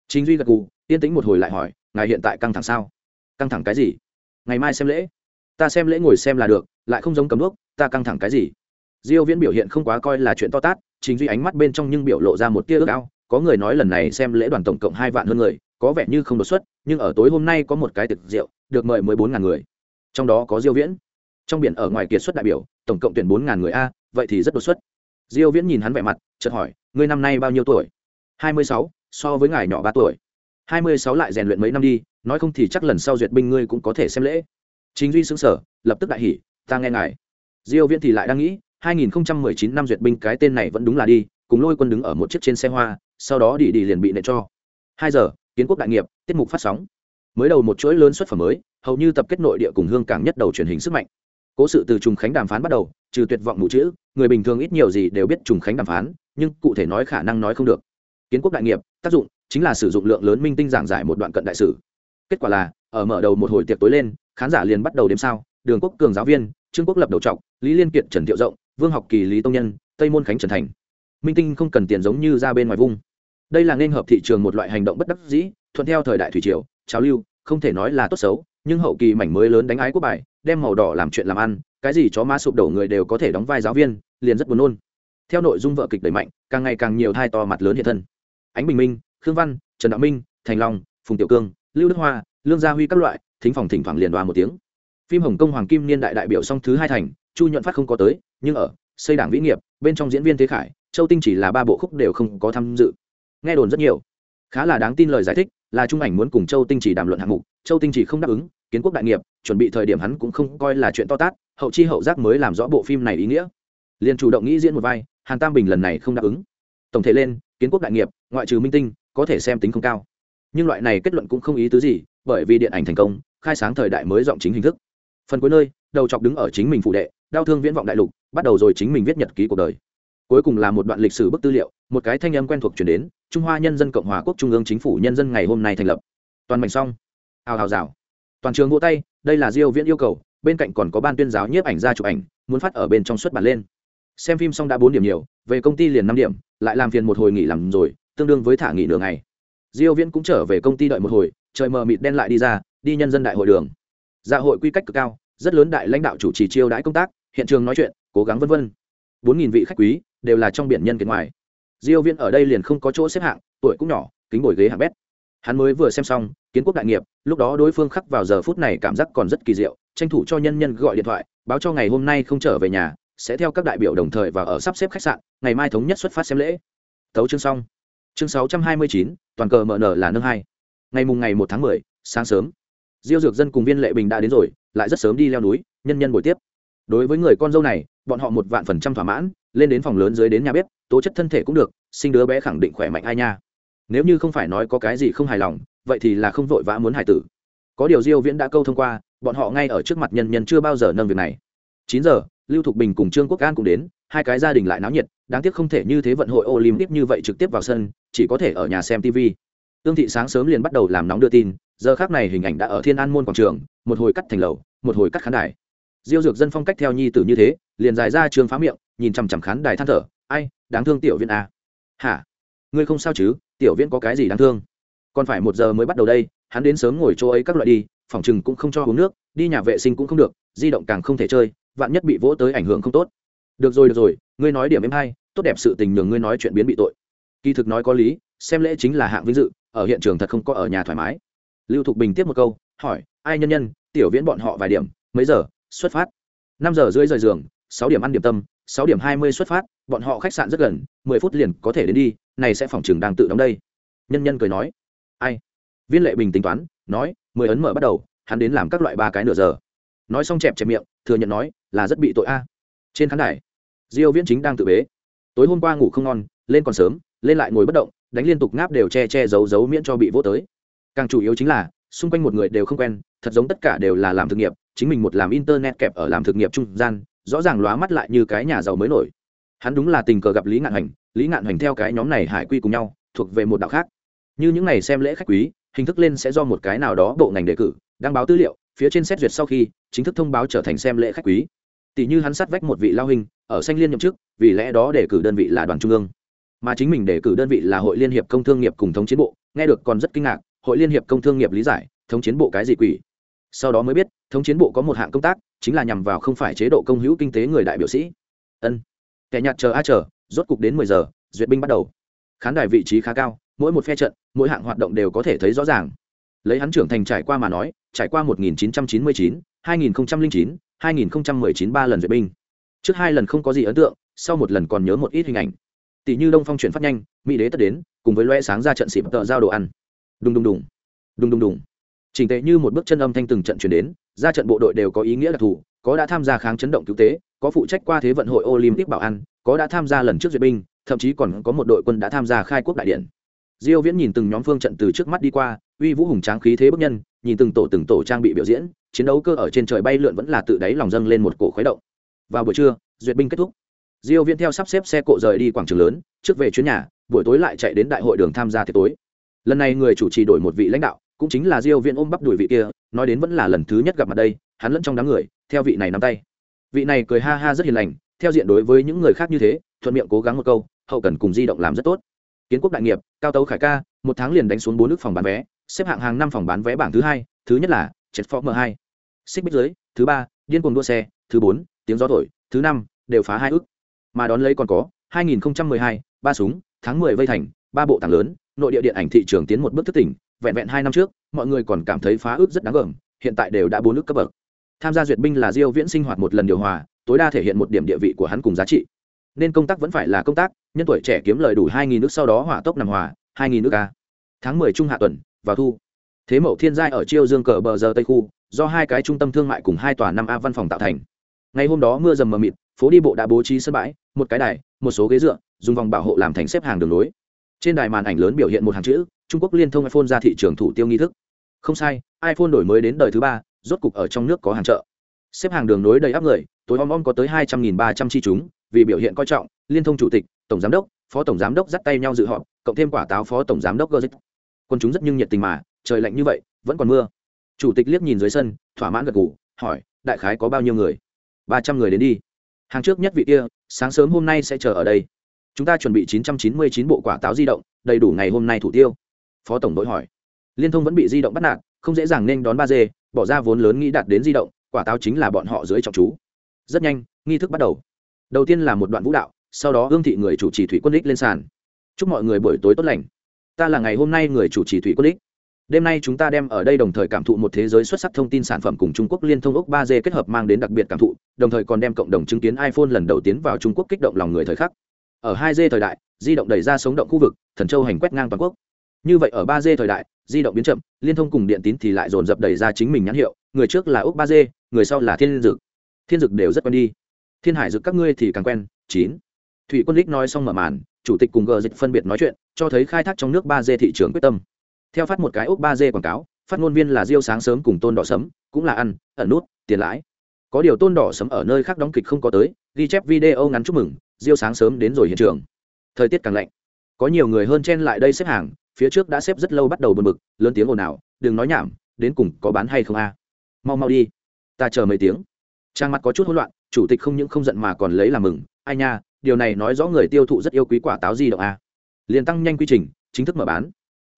Trình duy gật gù, yên tĩnh một hồi lại hỏi, ngài hiện tại căng thẳng sao? Căng thẳng cái gì? Ngày mai xem lễ. Ta xem lễ ngồi xem là được, lại không giống cầm đuốc, ta căng thẳng cái gì? Diêu viễn biểu hiện không quá coi là chuyện to tát, trình duy ánh mắt bên trong nhưng biểu lộ ra một tia ước ao, có người nói lần này xem lễ đoàn tổng cộng hai vạn hơn người, có vẻ như không đột xuất, nhưng ở tối hôm nay có một cái tiệc rượu, được mời mười bốn ngàn người. Trong đó có diêu viễn. Trong biển ở ngoài kiệt xuất đại biểu tổng cộng tuyển bốn ngàn người a vậy thì rất đột xuất. Diêu viễn nhìn hắn vẻ mặt chợt hỏi ngươi năm nay bao nhiêu tuổi? 26, so với ngài nhỏ ba tuổi. 26 lại rèn luyện mấy năm đi nói không thì chắc lần sau duyệt binh ngươi cũng có thể xem lễ. Chính duy sững sờ lập tức đại hỉ ta nghe ngài. Diêu viễn thì lại đang nghĩ 2019 năm duyệt binh cái tên này vẫn đúng là đi cùng lôi quân đứng ở một chiếc trên xe hoa sau đó đi đi liền bị nệ cho. Hai giờ kiến quốc đại nghiệp tiết mục phát sóng. Mới đầu một chuỗi lớn xuất phẩm mới hầu như tập kết nội địa cùng hương cảng nhất đầu truyền hình sức mạnh cố sự từ trùng khánh đàm phán bắt đầu, trừ tuyệt vọng mụ chữ, người bình thường ít nhiều gì đều biết trùng khánh đàm phán, nhưng cụ thể nói khả năng nói không được. Kiến quốc đại nghiệp, tác dụng chính là sử dụng lượng lớn minh tinh giảng giải một đoạn cận đại sử. Kết quả là, ở mở đầu một hồi tiệc tối lên, khán giả liền bắt đầu đếm sao, đường quốc cường giáo viên, trương quốc lập đầu trọc lý liên kiệt, trần thiệu rộng, vương học kỳ, lý tông nhân, tây môn khánh trần thành. Minh tinh không cần tiền giống như ra bên ngoài vung. Đây là nên hợp thị trường một loại hành động bất đắc dĩ, thuận theo thời đại thủy triều, trào lưu, không thể nói là tốt xấu nhưng hậu kỳ mảnh mới lớn đánh ái quốc bài, đem màu đỏ làm chuyện làm ăn, cái gì chó má sụp đổ người đều có thể đóng vai giáo viên, liền rất buồn nôn. Theo nội dung vợ kịch đẩy mạnh, càng ngày càng nhiều thai to mặt lớn hiện thân. Ánh bình minh, khương văn, trần đạo minh, thành long, phùng tiểu cương, lưu đức hoa, lương gia huy các loại, thính phòng thỉnh thoảng liền đoà một tiếng. Phim hồng kông hoàng kim niên đại đại biểu song thứ hai thành, chu nhuận phát không có tới, nhưng ở xây đảng vĩ nghiệp, bên trong diễn viên thế khải, châu tinh chỉ là ba bộ khúc đều không có tham dự. Nghe đồn rất nhiều. Khá là đáng tin lời giải thích là trung ảnh muốn cùng châu tinh chỉ đàm luận hạng mục, châu tinh chỉ không đáp ứng, kiến quốc đại nghiệp, chuẩn bị thời điểm hắn cũng không coi là chuyện to tát, hậu chi hậu giác mới làm rõ bộ phim này ý nghĩa. Liền chủ động nghĩ diễn một vai, hàn tam bình lần này không đáp ứng. Tổng thể lên, kiến quốc đại nghiệp, ngoại trừ minh tinh, có thể xem tính không cao. Nhưng loại này kết luận cũng không ý tứ gì, bởi vì điện ảnh thành công, khai sáng thời đại mới giọng chính hình thức. Phần cuối nơi, đầu chọc đứng ở chính mình phụ đệ, đau thương viễn vọng đại lục, bắt đầu rồi chính mình viết nhật ký cuộc đời cuối cùng là một đoạn lịch sử bức tư liệu, một cái thanh âm quen thuộc chuyển đến, trung hoa nhân dân cộng hòa quốc trung ương chính phủ nhân dân ngày hôm nay thành lập. Toàn mảnh xong. Hào hào rào. Toàn trường vỗ tay, đây là diêu viễn yêu cầu, bên cạnh còn có ban tuyên giáo nhiếp ảnh ra chụp ảnh, muốn phát ở bên trong xuất bản lên. Xem phim xong đã bốn điểm nhiều, về công ty liền năm điểm, lại làm phiền một hồi nghỉ làm rồi, tương đương với thả nghỉ nửa ngày. Diêu viễn cũng trở về công ty đợi một hồi, trời mờ mịt đen lại đi ra, đi nhân dân đại hội đường. Dạ hội quy cách cực cao, rất lớn đại lãnh đạo chủ trì chiêu đãi công tác, hiện trường nói chuyện, cố gắng vân vân. Bốn nghìn vị khách quý đều là trong biển nhân kiệt ngoài. Diêu viễn ở đây liền không có chỗ xếp hạng, tuổi cũng nhỏ, kính ngồi ghế hạng bét. Hắn mới vừa xem xong, kiến quốc đại nghiệp, lúc đó đối phương khắc vào giờ phút này cảm giác còn rất kỳ diệu, tranh thủ cho nhân nhân gọi điện thoại, báo cho ngày hôm nay không trở về nhà, sẽ theo các đại biểu đồng thời và ở sắp xếp khách sạn, ngày mai thống nhất xuất phát xem lễ. Thấu chương xong. Chương sáu trăm hai mươi chín, toàn cờ mở nở là nâng hai. Ngày mùng ngày một tháng mười, sáng sớm. Diêu dược dân cùng viên lệ bình đã đến rồi, lại rất sớm đi leo núi, nhân nhân buổi tiếp. Đối với người con dâu này, bọn họ một vạn phần trăm thỏa mãn lên đến phòng lớn dưới đến nhà bếp, tố chất thân thể cũng được, sinh đứa bé khẳng định khỏe mạnh ai nha. Nếu như không phải nói có cái gì không hài lòng, vậy thì là không vội vã muốn hài tử. Có điều diêu viễn đã câu thông qua, bọn họ ngay ở trước mặt nhân nhân chưa bao giờ nâng việc này. Chín giờ, lưu thục bình cùng trương quốc an cũng đến, hai cái gia đình lại náo nhiệt, đáng tiếc không thể như thế vận hội olympic như vậy trực tiếp vào sân, chỉ có thể ở nhà xem tv tương thị sáng sớm liền bắt đầu làm nóng đưa tin, giờ khác này hình ảnh đã ở thiên an môn quảng trường, một hồi cắt thành lầu, một hồi cắt khán đài diêu dược dân phong cách theo nhi tử như thế, liền dài ra trường phá miệng, nhìn chằm chằm khán đài than thở, ai, đáng thương tiểu viên à? hả? Ngươi không sao chứ? Tiểu viên có cái gì đáng thương? Còn phải một giờ mới bắt đầu đây, hắn đến sớm ngồi chỗ ấy các loại đi, phòng chừng cũng không cho uống nước, đi nhà vệ sinh cũng không được, di động càng không thể chơi, vạn nhất bị vỗ tới ảnh hưởng không tốt. Được rồi được rồi, ngươi nói điểm em hay, tốt đẹp sự tình nhường ngươi nói chuyện biến bị tội. Kỳ thực nói có lý, xem lễ chính là hạng vinh dự, ở hiện trường thật không có ở nhà thoải mái. Lưu thục bình tiếp một câu, hỏi, ai nhân nhân, tiểu viễn bọn họ vài điểm, mấy giờ? Xuất phát. Năm giờ rưỡi rời giường, sáu điểm ăn điểm tâm, sáu điểm hai mươi xuất phát, bọn họ khách sạn rất gần, mười phút liền có thể đến đi, này sẽ phòng trường đang tự đóng đây. Nhân nhân cười nói. Ai? Viên lệ bình tính toán, nói, mười ấn mở bắt đầu, hắn đến làm các loại ba cái nửa giờ. Nói xong chẹp chẹp miệng, thừa nhận nói, là rất bị tội a. Trên khán đài, diêu viễn chính đang tự bế. Tối hôm qua ngủ không ngon, lên còn sớm, lên lại ngồi bất động, đánh liên tục ngáp đều che che giấu giấu miễn cho bị vô tới. Càng chủ yếu chính là, xung quanh một người đều không quen, thật giống tất cả đều là làm thực nghiệp chính mình một làm internet kẹp ở làm thực nghiệp trung gian, rõ ràng lóa mắt lại như cái nhà giàu mới nổi. Hắn đúng là tình cờ gặp lý ngạn hành, lý ngạn hành theo cái nhóm này hải quy cùng nhau, thuộc về một đạo khác. Như những ngày xem lễ khách quý, hình thức lên sẽ do một cái nào đó bộ ngành đề cử, đăng báo tư liệu, phía trên xét duyệt sau khi, chính thức thông báo trở thành xem lễ khách quý. Tỷ như hắn sát vách một vị lao hình, ở xanh liên nhậm chức, vì lẽ đó đề cử đơn vị là đoàn trung ương. Mà chính mình đề cử đơn vị là hội liên hiệp công thương nghiệp cùng thống chiến bộ, nghe được còn rất kinh ngạc, hội liên hiệp công thương nghiệp lý giải, thống chiến bộ cái gì quỷ? Sau đó mới biết thống chiến bộ có một hạng công tác chính là nhằm vào không phải chế độ công hữu kinh tế người đại biểu sĩ. Ân. Kẻ nhạt chờ a chờ rốt cục đến mười giờ duyệt binh bắt đầu. Khán đài vị trí khá cao mỗi một phe trận mỗi hạng hoạt động đều có thể thấy rõ ràng. Lấy hắn trưởng thành trải qua mà nói trải qua 1999, 2009, 2019 ba lần duyệt binh. Trước hai lần không có gì ấn tượng sau một lần còn nhớ một ít hình ảnh. Tỷ như đông phong chuyển phát nhanh mỹ đế tất đến cùng với loe sáng ra trận xịp tợ giao đồ ăn. Đùng đùng đùng. Đùng đùng đùng. Chỉnh tệ như một bước chân âm thanh từng trận chuyển đến ra trận bộ đội đều có ý nghĩa đặc thù, có đã tham gia kháng chấn động cứu tế, có phụ trách qua thế vận hội olympic bảo an, có đã tham gia lần trước duyệt binh, thậm chí còn có một đội quân đã tham gia khai quốc đại điện. Diêu viễn nhìn từng nhóm phương trận từ trước mắt đi qua, uy vũ hùng tráng khí thế bức nhân, nhìn từng tổ từng tổ trang bị biểu diễn, chiến đấu cơ ở trên trời bay lượn vẫn là tự đáy lòng dâng lên một cổ khuấy động. Vào buổi trưa, duyệt binh kết thúc. Diêu viễn theo sắp xếp xe cộ rời đi quảng trường lớn, trước về chuyến nhà, buổi tối lại chạy đến đại hội đường tham gia tiệc tối. Lần này người chủ trì đổi một vị lãnh đạo, cũng chính là diêu viễn ôm bắp đuổi vị kia nói đến vẫn là lần thứ nhất gặp mặt đây hắn lẫn trong đám người theo vị này nắm tay. Vị này cười ha ha rất hiền lành theo diện đối với những người khác như thế thuận miệng cố gắng một câu hậu cần cùng di động làm rất tốt. Kiến quốc đại nghiệp cao tấu khải ca một tháng liền đánh xuống bốn nước phòng bán vé xếp hạng hàng năm phòng bán vé bảng thứ hai thứ nhất là chật phó m hai. Xích bích dưới thứ ba điên cuồng đua xe thứ bốn tiếng gió thổi thứ năm đều phá hai ước. Mà đón lấy còn có 2012, ba súng tháng 10 vây thành ba bộ tảng lớn nội địa điện ảnh thị trường tiến một bước thức tỉnh vẹn vẹn hai năm trước, mọi người còn cảm thấy phá ước rất đáng gờm, hiện tại đều đã bốn nước cấp bậc. Tham gia duyệt binh là diêu viễn sinh hoạt một lần điều hòa, tối đa thể hiện một điểm địa vị của hắn cùng giá trị. Nên công tác vẫn phải là công tác, nhân tuổi trẻ kiếm lời đủ 2.000 nước sau đó hỏa tốc nằm hòa 2.000 nước ca tháng 10 trung hạ tuần, vào thu. Thế mậu thiên giai ở chiêu dương cờ bờ giờ tây khu, do hai cái trung tâm thương mại cùng hai tòa năm a văn phòng tạo thành. Ngày hôm đó mưa dầm mờ mịt, phố đi bộ đã bố trí sân bãi, một cái đài, một số ghế dựa, dùng vòng bảo hộ làm thành xếp hàng đường lối trên đài màn ảnh lớn biểu hiện một hàng chữ, trung quốc liên thông iphone ra thị trường thủ tiêu nghi thức. Không sai, iphone đổi mới đến đời thứ ba, rốt cục ở trong nước có hàng chợ. Xếp hàng đường nối đầy áp người, tối om om có tới hai trăm nghìn ba trăm chi chúng, vì biểu hiện coi trọng, liên thông chủ tịch, tổng giám đốc, phó tổng giám đốc dắt tay nhau dự họp, cộng thêm quả táo phó tổng giám đốc gơ quân chúng rất nhưng nhiệt tình mà, trời lạnh như vậy, vẫn còn mưa. Chủ tịch liếc nhìn dưới sân, thỏa mãn gật gù, hỏi, đại khái có bao nhiêu người? Ba trăm người đến đi. Hàng trước nhất vị kia, sáng sớm hôm nay sẽ chờ ở đây chúng ta chuẩn bị chín trăm chín mươi chín bộ quả táo di động, đầy đủ ngày hôm nay thủ tiêu. Phó tổng đội hỏi. Liên thông vẫn bị di động bắt nạt, không dễ dàng nên đón ba d bỏ ra vốn lớn nghĩ đạt đến di động, quả táo chính là bọn họ dưới trọng chú. Rất nhanh, nghi thức bắt đầu. Đầu tiên là một đoạn vũ đạo, sau đó hương thị người chủ trì thủy quân đích lên sàn. Chúc mọi người buổi tối tốt lành. Ta là ngày hôm nay người chủ trì thủy quân đích. Đêm nay chúng ta đem ở đây đồng thời cảm thụ một thế giới xuất sắc thông tin sản phẩm cùng trung quốc liên thông úc ba d kết hợp mang đến đặc biệt cảm thụ, đồng thời còn đem cộng đồng chứng kiến iphone lần đầu tiến vào trung quốc kích động lòng người thời khắc ở hai d thời đại, di động đẩy ra sống động khu vực, thần châu hành quét ngang toàn quốc. Như vậy ở ba d thời đại, di động biến chậm, liên thông cùng điện tín thì lại dồn dập đẩy ra chính mình nhãn hiệu, người trước là úc ba d người sau là thiên dực. Thiên dực đều rất quen đi. Thiên hải dực các ngươi thì càng quen, chín. Thủy quân lích nói xong mở màn, chủ tịch cùng gờ dịch phân biệt nói chuyện, cho thấy khai thác trong nước ba d thị trường quyết tâm. Theo phát một cái úc ba d quảng cáo, phát ngôn viên là diêu sáng sớm cùng tôn đỏ sấm cũng là ăn, ẩn nút, tiền lãi. Có điều tôn đỏ sấm ở nơi khác đóng kịch không có tới, ghi chép video ngắn chúc mừng diêu sáng sớm đến rồi hiện trường. Thời tiết càng lạnh. Có nhiều người hơn chen lại đây xếp hàng, phía trước đã xếp rất lâu bắt đầu bật mực lớn tiếng ồn ào, đừng nói nhảm, đến cùng có bán hay không a? Mau mau đi, ta chờ mấy tiếng. Trang mặt có chút hỗn loạn, chủ tịch không những không giận mà còn lấy làm mừng, ai nha, điều này nói rõ người tiêu thụ rất yêu quý quả táo di động a. Liền tăng nhanh quy trình, chính thức mở bán.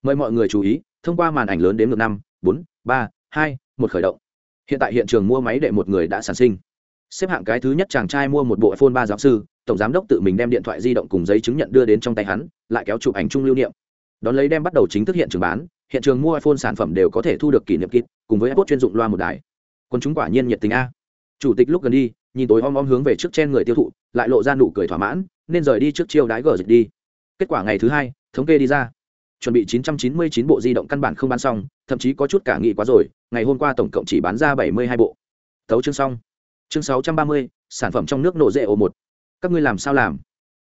Mời mọi người chú ý, thông qua màn ảnh lớn đến ngược năm, bốn, ba, hai, một khởi động. Hiện tại hiện trường mua máy đệ một người đã sản sinh. Xếp hạng cái thứ nhất chàng trai mua một bộ iphone ba giáo sư tổng giám đốc tự mình đem điện thoại di động cùng giấy chứng nhận đưa đến trong tay hắn lại kéo chụp ảnh chung lưu niệm. Đón lấy đem bắt đầu chính thức hiện trường bán hiện trường mua iphone sản phẩm đều có thể thu được kỷ niệm kit cùng với iPod chuyên dụng loa một đài. Quân chúng quả nhiên nhiệt tình a. Chủ tịch lúc gần đi nhìn tối om om hướng về trước trên người tiêu thụ lại lộ ra nụ cười thỏa mãn nên rời đi trước chiêu đái gờ dịch đi. Kết quả ngày thứ hai thống kê đi ra. Chuẩn bị 999 bộ di động căn bản không bán xong thậm chí có chút cả nghị quá rồi ngày hôm qua tổng cộng chỉ bán ra 72 bộ. Tấu chương xong. Chương 630, sản phẩm trong nước nổ rễ ổ một các ngươi làm sao làm?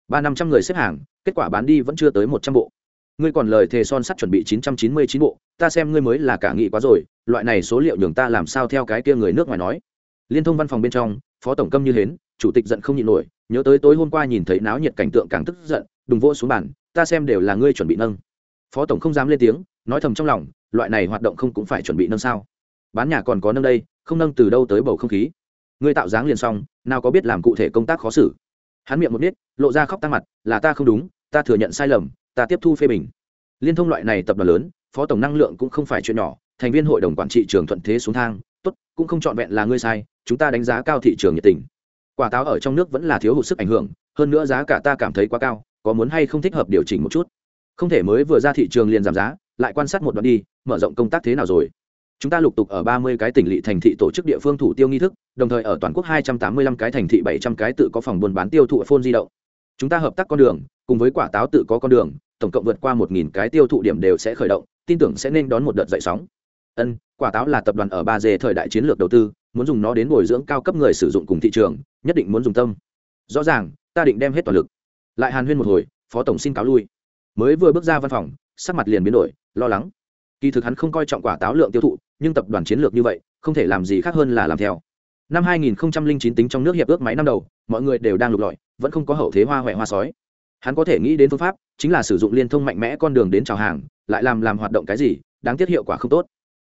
Ba năm trăm người xếp hàng, kết quả bán đi vẫn chưa tới một trăm bộ. Ngươi còn lời thề son sắt chuẩn bị 999 bộ, ta xem ngươi mới là cả nghị quá rồi, loại này số liệu nhường ta làm sao theo cái kia người nước ngoài nói. Liên thông văn phòng bên trong, phó tổng câm như hến, chủ tịch giận không nhịn nổi, nhớ tới tối hôm qua nhìn thấy náo nhiệt cảnh tượng càng tức giận, đùng vỗ xuống bàn, ta xem đều là ngươi chuẩn bị nâng. Phó tổng không dám lên tiếng, nói thầm trong lòng, loại này hoạt động không cũng phải chuẩn bị nâng sao? Bán nhà còn có nâng đây, không nâng từ đâu tới bầu không khí. Ngươi tạo dáng liền xong, nào có biết làm cụ thể công tác khó xử hắn miệng một nít lộ ra khóc tăng mặt, là ta không đúng, ta thừa nhận sai lầm, ta tiếp thu phê bình. Liên thông loại này tập đoàn lớn, phó tổng năng lượng cũng không phải chuyện nhỏ, thành viên hội đồng quản trị trường thuận thế xuống thang, tốt, cũng không trọn vẹn là ngươi sai, chúng ta đánh giá cao thị trường nhiệt tình. Quả táo ở trong nước vẫn là thiếu hụt sức ảnh hưởng, hơn nữa giá cả ta cảm thấy quá cao, có muốn hay không thích hợp điều chỉnh một chút? Không thể mới vừa ra thị trường liền giảm giá, lại quan sát một đoạn đi, mở rộng công tác thế nào rồi? Chúng ta lục tục ở ba mươi cái tỉnh lỵ thành thị tổ chức địa phương thủ tiêu nghi thức đồng thời ở toàn quốc hai trăm tám mươi lăm cái thành thị bảy trăm cái tự có phòng buôn bán tiêu thụ phone di động. Chúng ta hợp tác con đường, cùng với quả táo tự có con đường, tổng cộng vượt qua một nghìn cái tiêu thụ điểm đều sẽ khởi động, tin tưởng sẽ nên đón một đợt dậy sóng. Ân, quả táo là tập đoàn ở ba d thời đại chiến lược đầu tư, muốn dùng nó đến bồi dưỡng cao cấp người sử dụng cùng thị trường, nhất định muốn dùng tâm. Rõ ràng, ta định đem hết toàn lực. Lại hàn huyên một hồi, phó tổng xin cáo lui. Mới vừa bước ra văn phòng, sắc mặt liền biến đổi, lo lắng. Kỳ thực hắn không coi trọng quả táo lượng tiêu thụ, nhưng tập đoàn chiến lược như vậy, không thể làm gì khác hơn là làm theo năm 2009 tính trong nước hiệp ước máy năm đầu, mọi người đều đang lục lọi, vẫn không có hậu thế hoa huệ hoa sói. Hắn có thể nghĩ đến phương pháp, chính là sử dụng liên thông mạnh mẽ con đường đến chào hàng, lại làm làm hoạt động cái gì, đáng tiếc hiệu quả không tốt.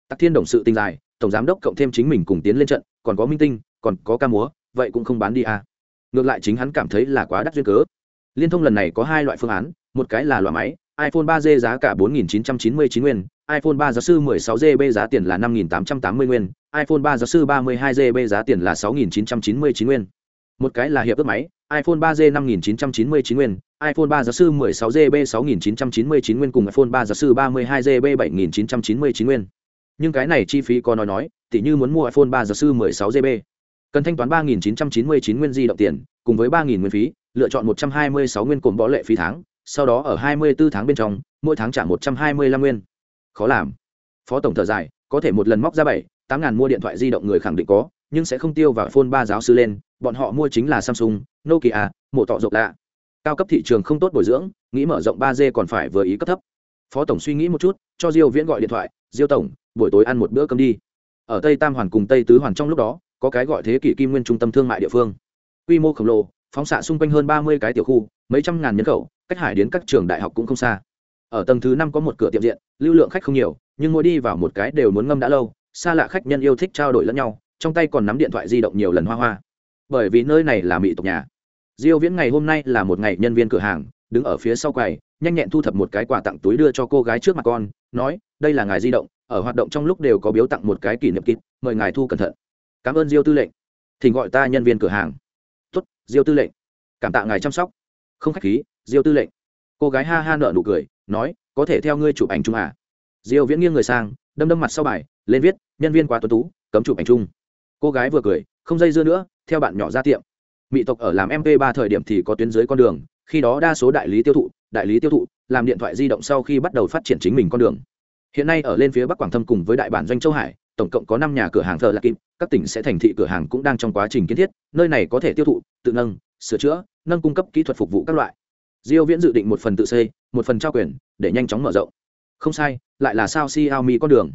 Tắc thiên đồng sự tinh dài, tổng giám đốc cộng thêm chính mình cùng tiến lên trận, còn có minh tinh, còn có ca múa, vậy cũng không bán đi à. ngược lại chính hắn cảm thấy là quá đắt duyên cớ. Liên thông lần này có hai loại phương án, một cái là loại máy, iphone 3G giá cả 4.999 nguyên iphone 3 giáo sư 16GB giá tiền là 5.880 nguyên, iphone 3 giáo sư 32GB giá tiền là 6.999 nguyên. Một cái là hiệp ước máy, iphone 3G 5.999 nguyên, iphone 3 giáo sư 16GB 6.999 nguyên cùng iphone 3 giáo sư 32GB 7.999 nguyên. Nhưng cái này chi phí có nói nói, tỉ như muốn mua iphone 3 giáo sư 16GB cần thanh toán 3.999 nguyên di động tiền, cùng với 3.000 nguyên phí, lựa chọn 126 nguyên cồn bỏ lệ phí tháng, sau đó ở 24 tháng bên trong, mỗi tháng trả 125 nguyên khó làm. Phó tổng thở dài, có thể một lần móc ra bảy, tám ngàn mua điện thoại di động người khẳng định có, nhưng sẽ không tiêu vào phone ba giáo sư lên, bọn họ mua chính là samsung, nokia mộ tọ rộng lạ. Cao cấp thị trường không tốt bồi dưỡng, nghĩ mở rộng ba d còn phải vừa ý cấp thấp. Phó tổng suy nghĩ một chút, cho diêu viễn gọi điện thoại, diêu tổng, buổi tối ăn một bữa cơm đi. Ở tây tam hoàn cùng tây tứ hoàn trong lúc đó, có cái gọi thế kỷ kim nguyên trung tâm thương mại địa phương. Quy mô khổng lồ, phóng xạ xung quanh hơn ba mươi cái tiểu khu, mấy trăm ngàn nhân khẩu, cách hải đến các trường đại học cũng không xa ở tầng thứ năm có một cửa tiệm diện, lưu lượng khách không nhiều, nhưng mỗi đi vào một cái đều muốn ngâm đã lâu, xa lạ khách nhân yêu thích trao đổi lẫn nhau, trong tay còn nắm điện thoại di động nhiều lần hoa hoa. Bởi vì nơi này là mỹ tộc nhà. Diêu viễn ngày hôm nay là một ngày nhân viên cửa hàng, đứng ở phía sau quầy, nhanh nhẹn thu thập một cái quà tặng túi đưa cho cô gái trước mặt con, nói, đây là ngài di động, ở hoạt động trong lúc đều có biếu tặng một cái kỷ niệm kit mời ngài thu cẩn thận. Cảm ơn diêu tư lệnh. Thỉnh gọi ta nhân viên cửa hàng. Tốt, diêu tư lệnh. Cảm tạ ngài chăm sóc. Không khách khí, diêu tư lệnh. Cô gái ha ha nợ nụ cười nói, có thể theo ngươi chụp ảnh chung à? Diêu viễn nghiêng người sang, đâm đâm mặt sau bài, lên viết, nhân viên quá tuấn tú, cấm chụp ảnh chung. Cô gái vừa cười, không dây dưa nữa, theo bạn nhỏ ra tiệm. Mỹ tộc ở làm mp 3 thời điểm thì có tuyến dưới con đường, khi đó đa số đại lý tiêu thụ, đại lý tiêu thụ, làm điện thoại di động sau khi bắt đầu phát triển chính mình con đường. Hiện nay ở lên phía bắc quảng thâm cùng với đại bản doanh châu hải, tổng cộng có năm nhà cửa hàng thờ lạc kim các tỉnh sẽ thành thị cửa hàng cũng đang trong quá trình kiến thiết, nơi này có thể tiêu thụ, tự nâng, sửa chữa, nâng cung cấp kỹ thuật phục vụ các loại. Diêu viễn dự định một phần tự xây một phần trao quyền để nhanh chóng mở rộng. Không sai, lại là sao xiaomi con đường.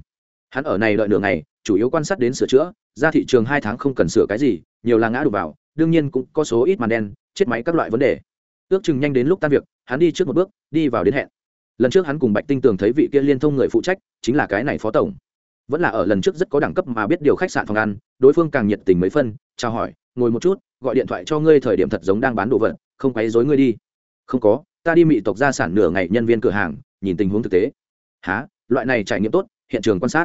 Hắn ở này đợi nửa ngày, chủ yếu quan sát đến sửa chữa, ra thị trường hai tháng không cần sửa cái gì, nhiều là ngã đục vào, đương nhiên cũng có số ít màn đen, chết máy các loại vấn đề. Ước chừng nhanh đến lúc tan việc, hắn đi trước một bước, đi vào đến hẹn. Lần trước hắn cùng bạch tinh tường thấy vị kia liên thông người phụ trách, chính là cái này phó tổng. Vẫn là ở lần trước rất có đẳng cấp mà biết điều khách sạn phòng ăn, đối phương càng nhiệt tình mấy phân, chào hỏi, ngồi một chút, gọi điện thoại cho ngươi thời điểm thật giống đang bán đồ vật, không quấy dối ngươi đi. Không có ta đi mị tộc gia sản nửa ngày nhân viên cửa hàng, nhìn tình huống thực tế. Há loại này trải nghiệm tốt, hiện trường quan sát.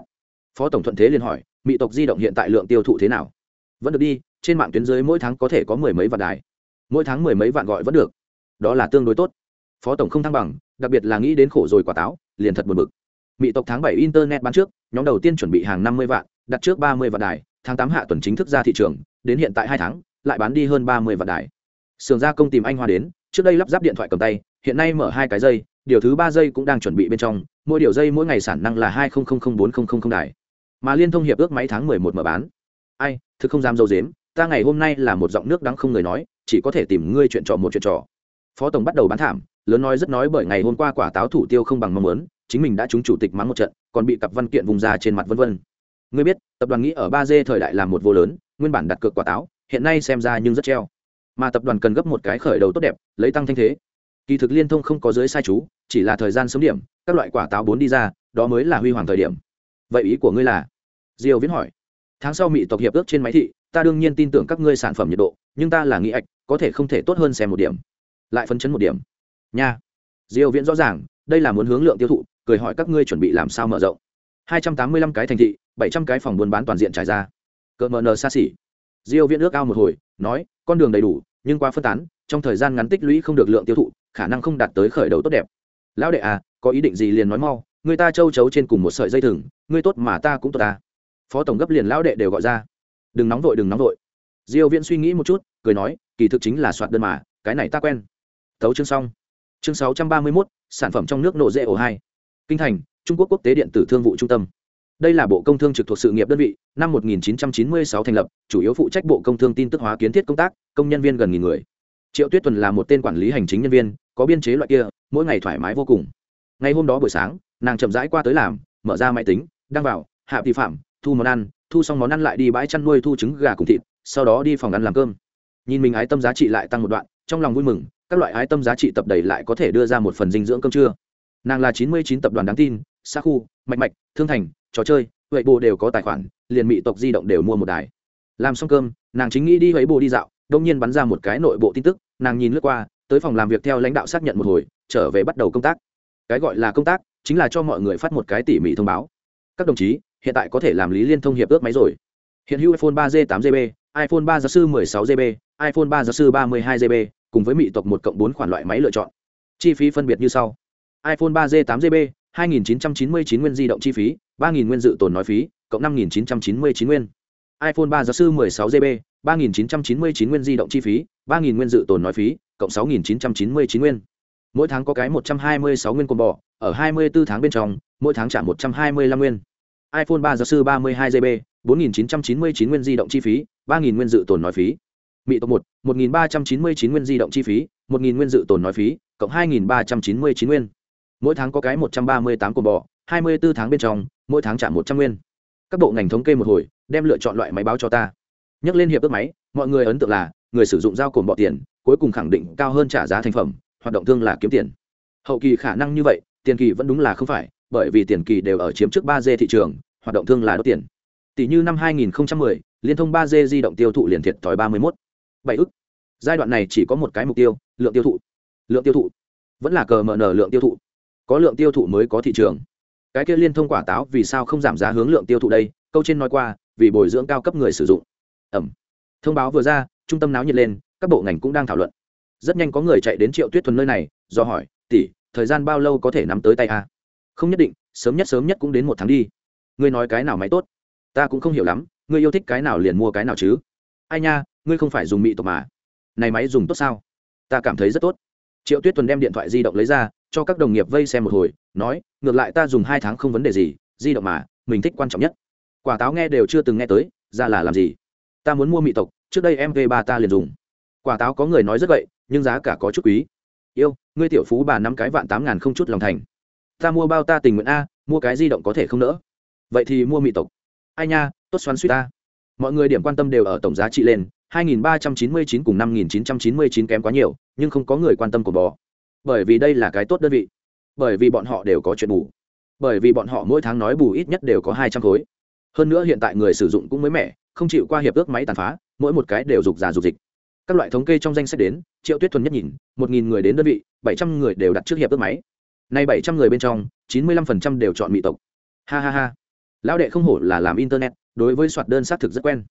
Phó tổng thuận thế liền hỏi, mị tộc di động hiện tại lượng tiêu thụ thế nào? Vẫn được đi, trên mạng tuyến dưới mỗi tháng có thể có mười mấy vạn đài. Mỗi tháng mười mấy vạn gọi vẫn được. Đó là tương đối tốt. Phó tổng không thăng bằng, đặc biệt là nghĩ đến khổ rồi quả táo, liền thật buồn bực. Mỹ tộc tháng bảy internet bán trước, nhóm đầu tiên chuẩn bị hàng năm mươi vạn, đặt trước ba mươi vạn đài, tháng tám hạ tuần chính thức ra thị trường, đến hiện tại hai tháng, lại bán đi hơn ba mươi vạn đài. Sưởng gia công tìm anh hoa đến trước đây lắp ráp điện thoại cầm tay, hiện nay mở hai cái dây, điều thứ ba dây cũng đang chuẩn bị bên trong, mỗi điều dây mỗi ngày sản năng là hai bốn đài. Mà liên thông hiệp ước máy tháng mười một mở bán. Ai, thực không dám dâu dếm, ta ngày hôm nay là một giọng nước đắng không người nói, chỉ có thể tìm ngươi chuyện trò một chuyện trò. Phó tổng bắt đầu bán thảm, lớn nói rất nói bởi ngày hôm qua quả táo thủ tiêu không bằng mong muốn, chính mình đã trúng chủ tịch mắng một trận, còn bị cặp văn kiện vùng ra trên mặt vân vân. Ngươi biết, tập đoàn nghĩ ở ba d thời đại làm một vô lớn, nguyên bản đặt cược quả táo, hiện nay xem ra nhưng rất treo mà tập đoàn cần gấp một cái khởi đầu tốt đẹp, lấy tăng thanh thế. Kỳ thực liên thông không có dưới sai chú, chỉ là thời gian sớm điểm, các loại quả táo bốn đi ra, đó mới là huy hoàng thời điểm. Vậy ý của ngươi là? Diêu viễn hỏi. Tháng sau mỹ tộc hiệp ước trên máy thị, ta đương nhiên tin tưởng các ngươi sản phẩm nhiệt độ, nhưng ta là nghĩ ạch, có thể không thể tốt hơn xem một điểm. Lại phân chấn một điểm. Nha. Diêu viễn rõ ràng, đây là muốn hướng lượng tiêu thụ, cười hỏi các ngươi chuẩn bị làm sao mở rộng. 285 cái thành thị 700 cái phòng buôn bán toàn diện trải ra. Cỡ mờ nờ xa xỉ. Diêu viễn ước ao một hồi nói con đường đầy đủ nhưng quá phân tán trong thời gian ngắn tích lũy không được lượng tiêu thụ khả năng không đạt tới khởi đầu tốt đẹp. Lão đệ à có ý định gì liền nói mau người ta châu chấu trên cùng một sợi dây thừng ngươi tốt mà ta cũng tốt ta. Phó tổng gấp liền lão đệ đều gọi ra. Đừng nóng vội đừng nóng vội. Diêu viễn suy nghĩ một chút cười nói kỳ thực chính là soạt đơn mà cái này ta quen. Tấu chương xong. Chương 631, sản phẩm trong nước nổ dễ ổ hai. Kinh thành trung quốc quốc tế điện tử thương vụ trung tâm đây là bộ công thương trực thuộc sự nghiệp đơn vị, năm 1996 thành lập, chủ yếu phụ trách bộ công thương tin tức hóa kiến thiết công tác, công nhân viên gần nghìn người. Triệu tuyết tuần là một tên quản lý hành chính nhân viên, có biên chế loại kia, mỗi ngày thoải mái vô cùng. Ngày hôm đó buổi sáng, nàng chậm rãi qua tới làm, mở ra máy tính, đăng vào, hạ vi phạm, thu món ăn, thu xong món ăn lại đi bãi chăn nuôi thu trứng, gà cùng thịt, sau đó đi phòng ăn làm cơm. Nhìn mình ái tâm giá trị lại tăng một đoạn, trong lòng vui mừng, các loại ái tâm giá trị tập đầy lại có thể đưa ra một phần dinh dưỡng cơm trưa. Nàng là chín mươi chín tập đoàn đáng tin xa khu, mạch mạch, thương thành, trò chơi, huệ bồ đều có tài khoản, liền mỹ tộc di động đều mua một đài. Làm xong cơm, nàng chính nghĩ đi huệ bồ đi dạo, đông nhiên bắn ra một cái nội bộ tin tức, nàng nhìn lướt qua, tới phòng làm việc theo lãnh đạo xác nhận một hồi, trở về bắt đầu công tác. Cái gọi là công tác, chính là cho mọi người phát một cái tỉ mỉ thông báo. Các đồng chí, hiện tại có thể làm lý liên thông hiệp ước máy rồi. Hiện hữu iphone 3 g 8 gb iphone 3 giáo sư 16 gb iphone 3 giáo sư 32 gb cùng với mỹ tộc một cộng bốn khoản loại máy lựa chọn. Chi phí phân biệt như sau. iphone 3 g 8 gb 2.999 nguyên di động chi phí 3.000 nguyên dự tồn nói phí cộng 5.999 nguyên. iphone 3 giáo sư 16 gb 3.999 nguyên di động chi phí 3.000 nguyên dự tồn nói phí cộng 6.999 nguyên. Mỗi tháng có cái 126 nguyên cồn bỏ, ở 24 tháng bên trong mỗi tháng trả 125 nguyên. iphone 3 giáo sư 32 gb 4.999 nguyên di động chi phí 3.000 nguyên dự tồn nói phí. Mỹ tộc một 1.399 nguyên di động chi phí 1.000 nguyên dự tồn nói phí cộng 2.399 nguyên mỗi tháng có cái 138 cồn bò 24 tháng bên trong mỗi tháng trả 100 nguyên. Các bộ ngành thống kê một hồi đem lựa chọn loại máy báo cho ta. Nhắc lên hiệp ước máy mọi người ấn tượng là người sử dụng giao cồn bọ tiền cuối cùng khẳng định cao hơn trả giá thành phẩm hoạt động thương là kiếm tiền. Hậu kỳ khả năng như vậy tiền kỳ vẫn đúng là không phải bởi vì tiền kỳ đều ở chiếm trước ba d thị trường hoạt động thương là đốt tiền. Tỷ như năm 2010, liên thông ba d di động tiêu thụ liền thiệt thòi 31. bảy ức. Giai đoạn này chỉ có một cái mục tiêu lượng tiêu thụ. Lượng tiêu thụ. Vẫn là cờ mở nở lượng tiêu thụ có lượng tiêu thụ mới có thị trường. Cái kia liên thông quả táo vì sao không giảm giá hướng lượng tiêu thụ đây? Câu trên nói qua, vì bồi dưỡng cao cấp người sử dụng. Ẩm. Thông báo vừa ra, trung tâm náo nhiệt lên, các bộ ngành cũng đang thảo luận. Rất nhanh có người chạy đến triệu tuyết thuần nơi này, do hỏi, tỷ, thời gian bao lâu có thể nắm tới tay a? Không nhất định, sớm nhất sớm nhất cũng đến một tháng đi. Ngươi nói cái nào máy tốt? Ta cũng không hiểu lắm, ngươi yêu thích cái nào liền mua cái nào chứ. Ai nha, ngươi không phải dùng mỹ tộc mà. Này máy dùng tốt sao? Ta cảm thấy rất tốt. Triệu tuyết thuần đem điện thoại di động lấy ra cho các đồng nghiệp vây xem một hồi, nói, ngược lại ta dùng hai tháng không vấn đề gì, di động mà, mình thích quan trọng nhất. Quả táo nghe đều chưa từng nghe tới, ra là làm gì? Ta muốn mua mỹ tộc, trước đây mv ba ta liền dùng. Quả táo có người nói rất vậy, nhưng giá cả có chút quý. Yêu, ngươi tiểu phú bà năm cái vạn tám ngàn không chút lòng thành. Ta mua bao ta tình nguyện a, mua cái di động có thể không nỡ. Vậy thì mua mỹ tộc. Ai nha, tốt xoắn suýt ta. Mọi người điểm quan tâm đều ở tổng giá trị lên 2.399 cùng 5.999 kém quá nhiều, nhưng không có người quan tâm của bò bởi vì đây là cái tốt đơn vị. Bởi vì bọn họ đều có chuyện bù. Bởi vì bọn họ mỗi tháng nói bù ít nhất đều có hai trăm khối. Hơn nữa hiện tại người sử dụng cũng mới mẻ, không chịu qua hiệp ước máy tàn phá, mỗi một cái đều rục già rục dịch. Các loại thống kê trong danh sách đến, triệu tuyết thuần nhất nhìn, một nghìn người đến đơn vị, bảy trăm người đều đặt trước hiệp ước máy. Nay bảy trăm người bên trong, chín mươi lăm phần trăm đều chọn mỹ tộc. Ha ha ha. Lão đệ không hổ là làm internet, đối với soạt đơn xác thực rất quen.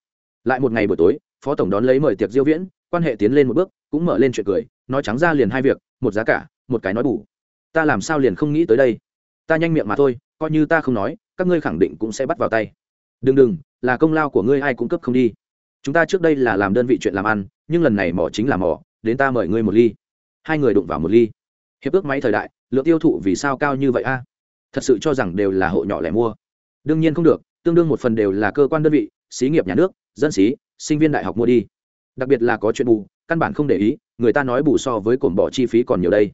Lại một ngày buổi tối, phó tổng đón lấy mời tiệc diêu viễn quan hệ tiến lên một bước, cũng mở lên chuyện cười, nói trắng ra liền hai việc, một giá cả, một cái nói bù. Ta làm sao liền không nghĩ tới đây? Ta nhanh miệng mà thôi, coi như ta không nói, các ngươi khẳng định cũng sẽ bắt vào tay. Đừng đừng, là công lao của ngươi ai cũng cấp không đi. Chúng ta trước đây là làm đơn vị chuyện làm ăn, nhưng lần này mỏ chính là mỏ, đến ta mời ngươi một ly. Hai người đụng vào một ly. Hiệp ước máy thời đại, lượng tiêu thụ vì sao cao như vậy a? Thật sự cho rằng đều là hộ nhỏ lẻ mua. Đương nhiên không được, tương đương một phần đều là cơ quan đơn vị, xí nghiệp nhà nước, dân xí, sinh viên đại học mua đi đặc biệt là có chuyện bù, căn bản không để ý, người ta nói bù so với cổn bỏ chi phí còn nhiều đây.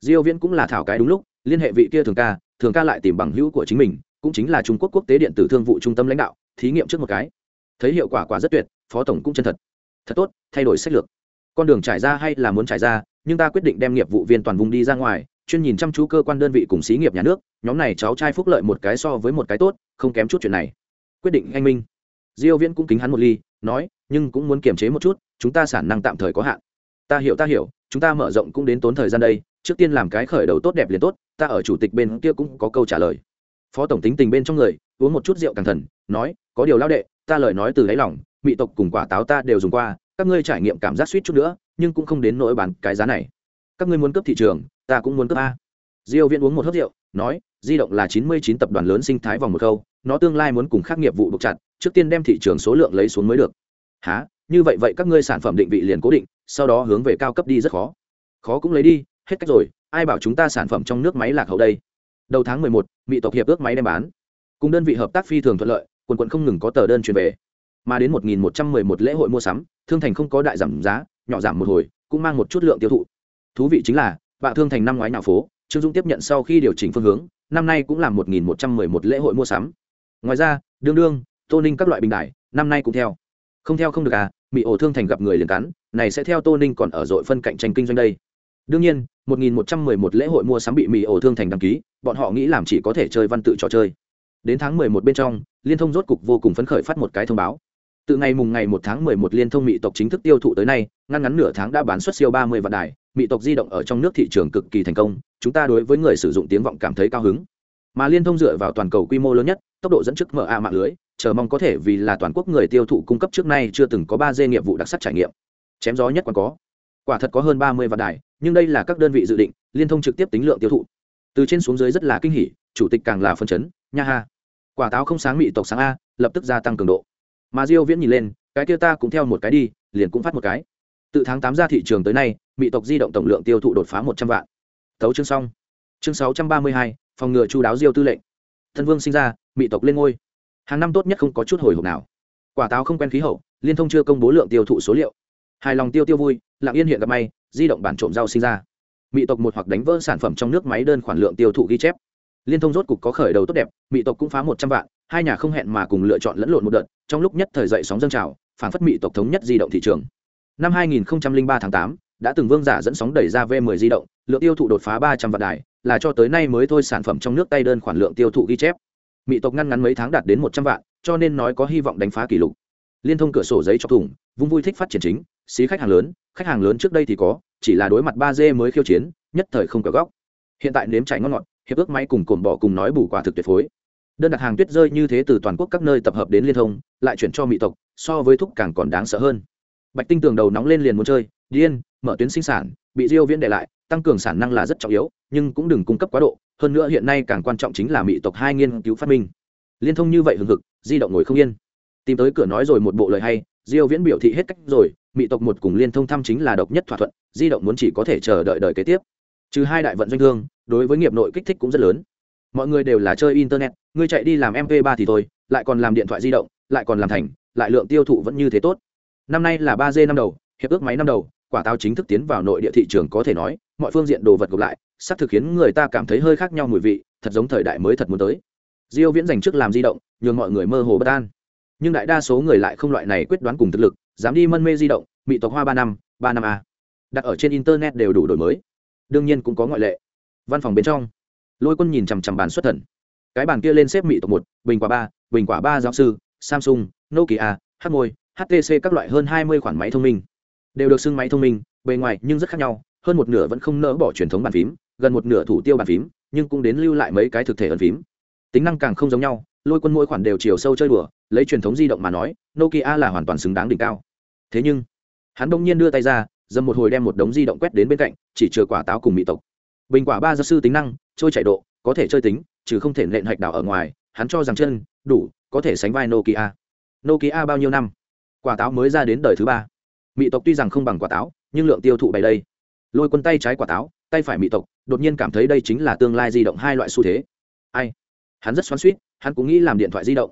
Diêu viễn cũng là thảo cái đúng lúc, liên hệ vị kia thường ca thường ca lại tìm bằng hữu của chính mình, cũng chính là trung quốc quốc tế điện tử thương vụ trung tâm lãnh đạo, thí nghiệm trước một cái. Thấy hiệu quả quả rất tuyệt, phó tổng cũng chân thật. Thật tốt, thay đổi sách lược. Con đường trải ra hay là muốn trải ra, nhưng ta quyết định đem nghiệp vụ viên toàn vùng đi ra ngoài, chuyên nhìn chăm chú cơ quan đơn vị cùng xí nghiệp nhà nước, nhóm này cháu trai phúc lợi một cái so với một cái tốt, không kém chút chuyện này. Quyết định anh minh. Diêu viễn cũng kính hắn một ly nói, nhưng cũng muốn kiềm chế một chút, chúng ta sản năng tạm thời có hạn. Ta hiểu ta hiểu, chúng ta mở rộng cũng đến tốn thời gian đây, trước tiên làm cái khởi đầu tốt đẹp liền tốt, ta ở chủ tịch bên kia cũng có câu trả lời. Phó tổng tính tình bên trong người, uống một chút rượu càng thần, nói, có điều lao đệ, ta lời nói từ đáy lòng, mỹ tộc cùng quả táo ta đều dùng qua, các ngươi trải nghiệm cảm giác suýt chút nữa, nhưng cũng không đến nỗi bán cái giá này. Các ngươi muốn cấp thị trường, ta cũng muốn cấp a. Diêu viễn uống một hớp rượu, nói di động là 99 tập đoàn lớn sinh thái vòng một câu nó tương lai muốn cùng khác nghiệp vụ buộc chặt trước tiên đem thị trường số lượng lấy xuống mới được. Hả? như vậy vậy các ngươi sản phẩm định vị liền cố định sau đó hướng về cao cấp đi rất khó. Khó cũng lấy đi hết cách rồi ai bảo chúng ta sản phẩm trong nước máy lạc hậu đây? Đầu tháng 11, mỹ tộc hiệp ước máy đem bán. Cùng đơn vị hợp tác phi thường thuận lợi quần quận không ngừng có tờ đơn truyền về. Mà đến 1111 lễ hội mua sắm thương thành không có đại giảm giá nhỏ giảm một hồi cũng mang một chút lượng tiêu thụ. Thú vị chính là bạ thương thành năm ngoái nào phố trương dũng tiếp nhận sau khi điều chỉnh phương hướng năm nay cũng làm 1111 lễ hội mua sắm. Ngoài ra, đương đương, tô ninh các loại bình đại năm nay cũng theo. Không theo không được à bị ổ thương thành gặp người liền cắn, này sẽ theo tô ninh còn ở dội phân cạnh tranh kinh doanh đây. Đương nhiên 1111 lễ hội mua sắm bị mì ổ thương thành đăng ký, bọn họ nghĩ làm chỉ có thể chơi văn tự trò chơi. Đến tháng 11 bên trong, liên thông rốt cục vô cùng phấn khởi phát một cái thông báo. Từ ngày mùng ngày 1 tháng 11 liên thông mỹ tộc chính thức tiêu thụ tới nay ngăn ngắn nửa tháng đã bán xuất siêu 30 vạn đài mỹ tộc di động ở trong nước thị trường cực kỳ thành công, chúng ta đối với người sử dụng tiếng vọng cảm thấy cao hứng. Mà liên thông dựa vào toàn cầu quy mô lớn nhất, tốc độ dẫn trước MA mạng lưới, chờ mong có thể vì là toàn quốc người tiêu thụ cung cấp trước nay chưa từng có ba dê nghiệp vụ đặc sắc trải nghiệm. Chém gió nhất còn có. Quả thật có hơn ba mươi vạn đài, nhưng đây là các đơn vị dự định, liên thông trực tiếp tính lượng tiêu thụ. Từ trên xuống dưới rất là kinh hỉ, chủ tịch càng là phân chấn, nha ha. Quả táo không sáng mị tộc sáng a, lập tức gia tăng cường độ. Mà diêu viễn nhìn lên, cái kia ta cũng theo một cái đi, liền cũng phát một cái từ tháng 8 ra thị trường tới nay mỹ tộc di động tổng lượng tiêu thụ đột phá 100 vạn. Tấu chương xong. Chương 632, phòng ngừa chu đáo diêu tư lệnh. Thân vương sinh ra mỹ tộc lên ngôi. Hàng năm tốt nhất không có chút hồi hộp nào. Quả táo không quen khí hậu liên thông chưa công bố lượng tiêu thụ số liệu. Hài lòng tiêu tiêu vui lặng yên hiện gặp may di động bản trộm rau sinh ra. Mỹ tộc một hoặc đánh vỡ sản phẩm trong nước máy đơn khoản lượng tiêu thụ ghi chép. Liên thông rốt cục có khởi đầu tốt đẹp mỹ tộc cũng phá một trăm vạn hai nhà không hẹn mà cùng lựa chọn lẫn lộn một đợt trong lúc nhất thời dậy sóng dân trào phản phất mỹ tộc thống nhất di động thị trường năm 2003 tháng 8, đã từng vương giả dẫn sóng đẩy ra v 10 di động lượng tiêu thụ đột phá ba trăm vạn đài là cho tới nay mới thôi sản phẩm trong nước tay đơn khoản lượng tiêu thụ ghi chép. Mỹ tộc ngăn ngắn mấy tháng đạt đến một trăm vạn cho nên nói có hy vọng đánh phá kỷ lục. Liên thông cửa sổ giấy cho thủng vung vui thích phát triển chính xí khách hàng lớn khách hàng lớn trước đây thì có chỉ là đối mặt ba d mới khiêu chiến nhất thời không có góc. Hiện tại nếm trải ngon ngọt hiệp ước máy cùng cồn bỏ cùng nói bù quả thực tuyệt phối. Đơn đặt hàng tuyết rơi như thế từ toàn quốc các nơi tập hợp đến liên thông lại chuyển cho mỹ tộc so với thúc càng còn đáng sợ hơn bạch tinh tường đầu nóng lên liền muốn chơi, điên, mở tuyến sinh sản, bị diêu viễn để lại, tăng cường sản năng là rất trọng yếu, nhưng cũng đừng cung cấp quá độ, hơn nữa hiện nay càng quan trọng chính là mỹ tộc hai nghiên cứu phát minh. Liên thông như vậy hừng hực, di động ngồi không yên. Tìm tới cửa nói rồi một bộ lời hay, diêu viễn biểu thị hết cách rồi, mỹ tộc một cùng liên thông thăm chính là độc nhất thỏa thuận, di động muốn chỉ có thể chờ đợi đời kế tiếp. Trừ hai đại vận doanh thương, đối với nghiệp nội kích thích cũng rất lớn. Mọi người đều là chơi internet, ngươi chạy đi làm mp 3 thì thôi, lại còn làm điện thoại di động, lại còn làm thành, lại lượng tiêu thụ vẫn như thế tốt năm nay là ba d năm đầu, hiệp ước máy năm đầu, quả táo chính thức tiến vào nội địa thị trường có thể nói, mọi phương diện đồ vật gộp lại, sắp thực khiến người ta cảm thấy hơi khác nhau mùi vị, thật giống thời đại mới thật muốn tới. Diêu viễn dành trước làm di động, nhường mọi người mơ hồ bất an. Nhưng đại đa số người lại không loại này quyết đoán cùng thực lực, dám đi mân mê di động bị tộc hoa ba năm ba năm a. Đặt ở trên internet đều đủ đổi mới. Đương nhiên cũng có ngoại lệ. Văn phòng bên trong, lôi quân nhìn chằm chằm bàn xuất thần. Cái bàn kia lên xếp mỹ tộc một, bình quả ba, bình quả ba giáo sư, samsung, nokia hát môi htc các loại hơn hai mươi khoản máy thông minh. Đều được xưng máy thông minh, bề ngoài nhưng rất khác nhau, hơn một nửa vẫn không nỡ bỏ truyền thống bàn phím, gần một nửa thủ tiêu bàn phím, nhưng cũng đến lưu lại mấy cái thực thể ấn phím. Tính năng càng không giống nhau, lôi quân mỗi khoản đều chiều sâu chơi đùa, lấy truyền thống di động mà nói, nokia là hoàn toàn xứng đáng đỉnh cao. Thế nhưng, hắn đông nhiên đưa tay ra, dầm một hồi đem một đống di động quét đến bên cạnh, chỉ chừa quả táo cùng mỹ tộc. Bình quả ba gia sư tính năng, trôi chạy độ, có thể chơi tính chứ không thể nện hạch đảo ở ngoài, hắn cho rằng chân, đủ, có thể sánh vai nokia. Nokia bao nhiêu năm? Quả táo mới ra đến đời thứ ba. Mỹ tộc tuy rằng không bằng quả táo, nhưng lượng tiêu thụ bày đây. Lôi quân tay trái quả táo, tay phải mỹ tộc, đột nhiên cảm thấy đây chính là tương lai di động hai loại xu thế. Ai? Hắn rất xoắn suýt hắn cũng nghĩ làm điện thoại di động.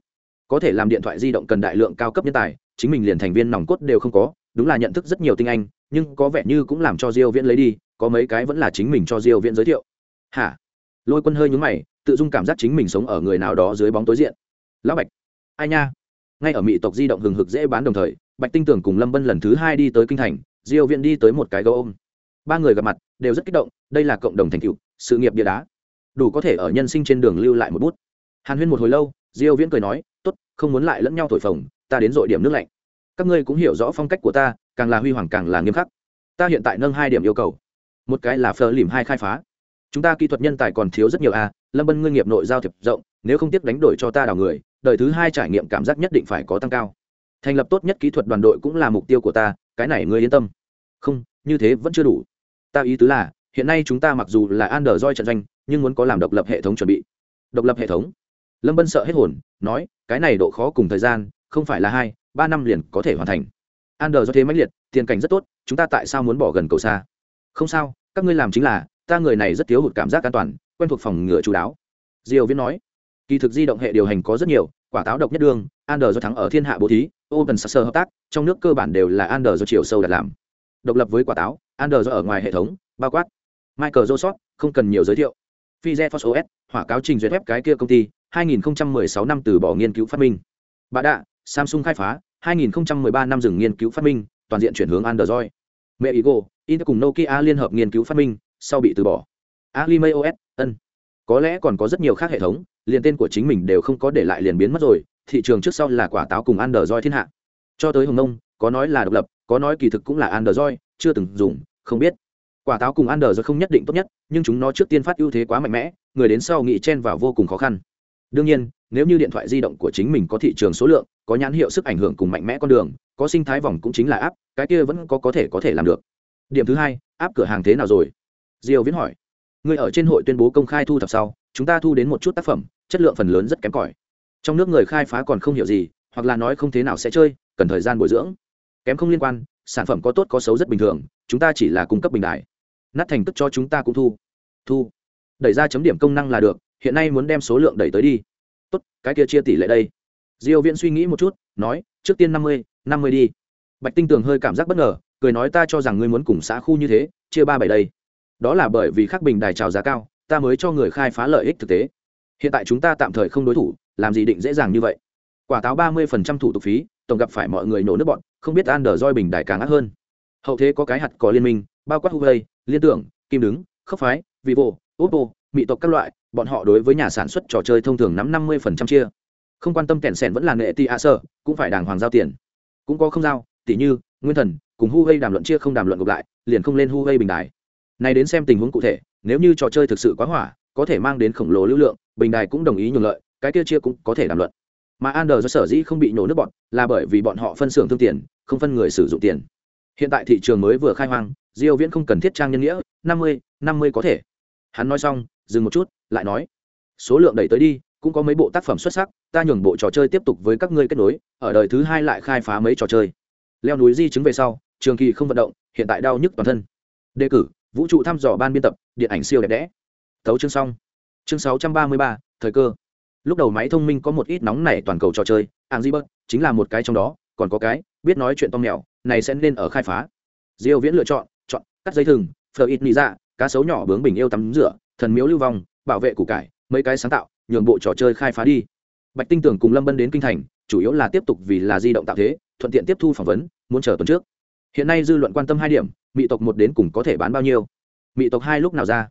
Có thể làm điện thoại di động cần đại lượng cao cấp nhân tài, chính mình liền thành viên nòng cốt đều không có, đúng là nhận thức rất nhiều tinh anh, nhưng có vẻ như cũng làm cho diêu viễn lấy đi, có mấy cái vẫn là chính mình cho diêu viễn giới thiệu. Hả? Lôi quân hơi nhướng mày, tự dung cảm giác chính mình sống ở người nào đó dưới bóng tối diện. Lão bạch. Ai nha? Ngay ở mỹ tộc di động hừng hực dễ bán đồng thời, bạch tinh tưởng cùng lâm bân lần thứ hai đi tới kinh thành, diêu viễn đi tới một cái gấu ôm. Ba người gặp mặt, đều rất kích động, đây là cộng đồng thành tựu, sự nghiệp bia đá. Đủ có thể ở nhân sinh trên đường lưu lại một bút. Hàn huyên một hồi lâu, diêu viễn cười nói, tốt, không muốn lại lẫn nhau thổi phồng, ta đến dội điểm nước lạnh. Các ngươi cũng hiểu rõ phong cách của ta, càng là huy hoàng càng là nghiêm khắc. Ta hiện tại nâng hai điểm yêu cầu. Một cái là phờ lìm hai khai phá. Chúng ta kỹ thuật nhân tài còn thiếu rất nhiều a lâm bân ngươi nghiệp nội giao thiệp rộng, nếu không tiếp đánh đổi cho ta đào người đời thứ hai trải nghiệm cảm giác nhất định phải có tăng cao. Thành lập tốt nhất kỹ thuật đoàn đội cũng là mục tiêu của ta, cái này ngươi yên tâm. Không, như thế vẫn chưa đủ. Ta ý tứ là, hiện nay chúng ta mặc dù là an đờ roi trận doanh, nhưng muốn có làm độc lập hệ thống chuẩn bị. Độc lập hệ thống. Lâm bân sợ hết hồn, nói, cái này độ khó cùng thời gian, không phải là hai, ba năm liền có thể hoàn thành. Android do thế mãnh liệt, tiền cảnh rất tốt, chúng ta tại sao muốn bỏ gần cầu xa? Không sao, các ngươi làm chính là, ta người này rất thiếu hụt cảm giác an toàn, quen thuộc phòng ngừa chú đáo. Diều viễn nói kỳ thực di động hệ điều hành có rất nhiều quả táo độc nhất đương Android do thắng ở thiên hạ bố thí open source hợp tác trong nước cơ bản đều là Android do chiều sâu đặt làm độc lập với quả táo Android do ở ngoài hệ thống bao quát michael joseph không cần nhiều giới thiệu Firefox OS, hỏa cáo trình duyệt web cái kia công ty, 2016 năm từ bỏ nghiên cứu phát minh. Bà đạ, Samsung khai phá, 2013 năm dừng nghiên cứu phát minh, toàn diện chuyển hướng Android. mẹ Meigo, Intel cùng Nokia liên hợp nghiên cứu phát minh, sau bị từ bỏ. Alimay OS, ân. Có lẽ còn có rất nhiều khác hệ thống, liền tên của chính mình đều không có để lại liền biến mất rồi, thị trường trước sau là quả táo cùng Android thiên hạ. Cho tới Hồng Nông, có nói là độc lập, có nói kỳ thực cũng là Android, chưa từng dùng, không biết. Quả táo cùng Android không nhất định tốt nhất, nhưng chúng nó trước tiên phát ưu thế quá mạnh mẽ, người đến sau nghĩ chen vào vô cùng khó khăn. Đương nhiên, nếu như điện thoại di động của chính mình có thị trường số lượng, có nhãn hiệu sức ảnh hưởng cùng mạnh mẽ con đường, có sinh thái vòng cũng chính là áp, cái kia vẫn có có thể có thể làm được. Điểm thứ hai, áp cửa hàng thế nào rồi? Diêu Viễn hỏi. Người ở trên hội tuyên bố công khai thu thập sau, chúng ta thu đến một chút tác phẩm, chất lượng phần lớn rất kém cỏi. Trong nước người khai phá còn không hiểu gì, hoặc là nói không thế nào sẽ chơi, cần thời gian bồi dưỡng. Kém không liên quan, sản phẩm có tốt có xấu rất bình thường, chúng ta chỉ là cung cấp bình đại. Nát thành tức cho chúng ta cũng thu. Thu. Đẩy ra chấm điểm công năng là được, hiện nay muốn đem số lượng đẩy tới đi. Tốt, cái kia chia tỷ lệ đây. Diêu Viễn suy nghĩ một chút, nói, trước tiên 50, 50 đi. Bạch Tinh Tường hơi cảm giác bất ngờ, cười nói ta cho rằng ngươi muốn cùng xã khu như thế, chia ba bảy đây. Đó là bởi vì khắc bình đài chào giá cao, ta mới cho người khai phá lợi ích thực tế. Hiện tại chúng ta tạm thời không đối thủ làm gì định dễ dàng như vậy? Quả táo ba mươi phần trăm thủ tục phí tổng gặp phải mọi người nổ nước bọn không biết an đờ roi bình đài càng ác hơn. Hậu thế có cái hạt có liên minh bao quát huawei liên tưởng kim đứng khớp phái vivo oppo mỹ tộc các loại bọn họ đối với nhà sản xuất trò chơi thông thường nắm năm mươi phần trăm chia. Không quan tâm kèn sèn vẫn là nghệ ti a sơ cũng phải đàng hoàng giao tiền. Cũng có không giao tỷ như nguyên thần cùng huawei đàm luận chia không đàm luận ngược lại liền không lên huawei bình đài này đến xem tình huống cụ thể, nếu như trò chơi thực sự quá hỏa, có thể mang đến khổng lồ lưu lượng, bình đài cũng đồng ý nhường lợi, cái kia chia cũng có thể đàm luận. Mà Ander do sở dĩ không bị nổ nước bọn, là bởi vì bọn họ phân xưởng thương tiền, không phân người sử dụng tiền. Hiện tại thị trường mới vừa khai hoang, diêu viễn không cần thiết trang nhân nghĩa, năm mươi năm mươi có thể. Hắn nói xong, dừng một chút, lại nói, số lượng đẩy tới đi, cũng có mấy bộ tác phẩm xuất sắc, ta nhường bộ trò chơi tiếp tục với các ngươi kết nối, ở đời thứ hai lại khai phá mấy trò chơi. Leo núi di chứng về sau, trường kỳ không vận động, hiện tại đau nhức toàn thân. Đề cử vũ trụ thăm dò ban biên tập, điện ảnh siêu đẹp đẽ. Tấu chương xong. Chương sáu trăm ba mươi ba, thời cơ. Lúc đầu máy thông minh có một ít nóng nảy toàn cầu trò chơi ang di bớt chính là một cái trong đó, còn có cái, biết nói chuyện tom mèo này sẽ nên ở khai phá. Diêu viễn lựa chọn chọn, cắt dây thừng phờ ít nị dạ cá sấu nhỏ bướng bình yêu tắm rửa, thần miếu lưu vong, bảo vệ củ cải, mấy cái sáng tạo, nhường bộ trò chơi khai phá đi. Bạch tinh tưởng cùng lâm bân đến kinh thành, chủ yếu là tiếp tục vì là di động tạo thế, thuận tiện tiếp thu phỏng vấn, muốn chờ tuần trước. Hiện nay dư luận quan tâm hai điểm mỹ tộc một đến cùng có thể bán bao nhiêu? Mỹ tộc hai lúc nào ra?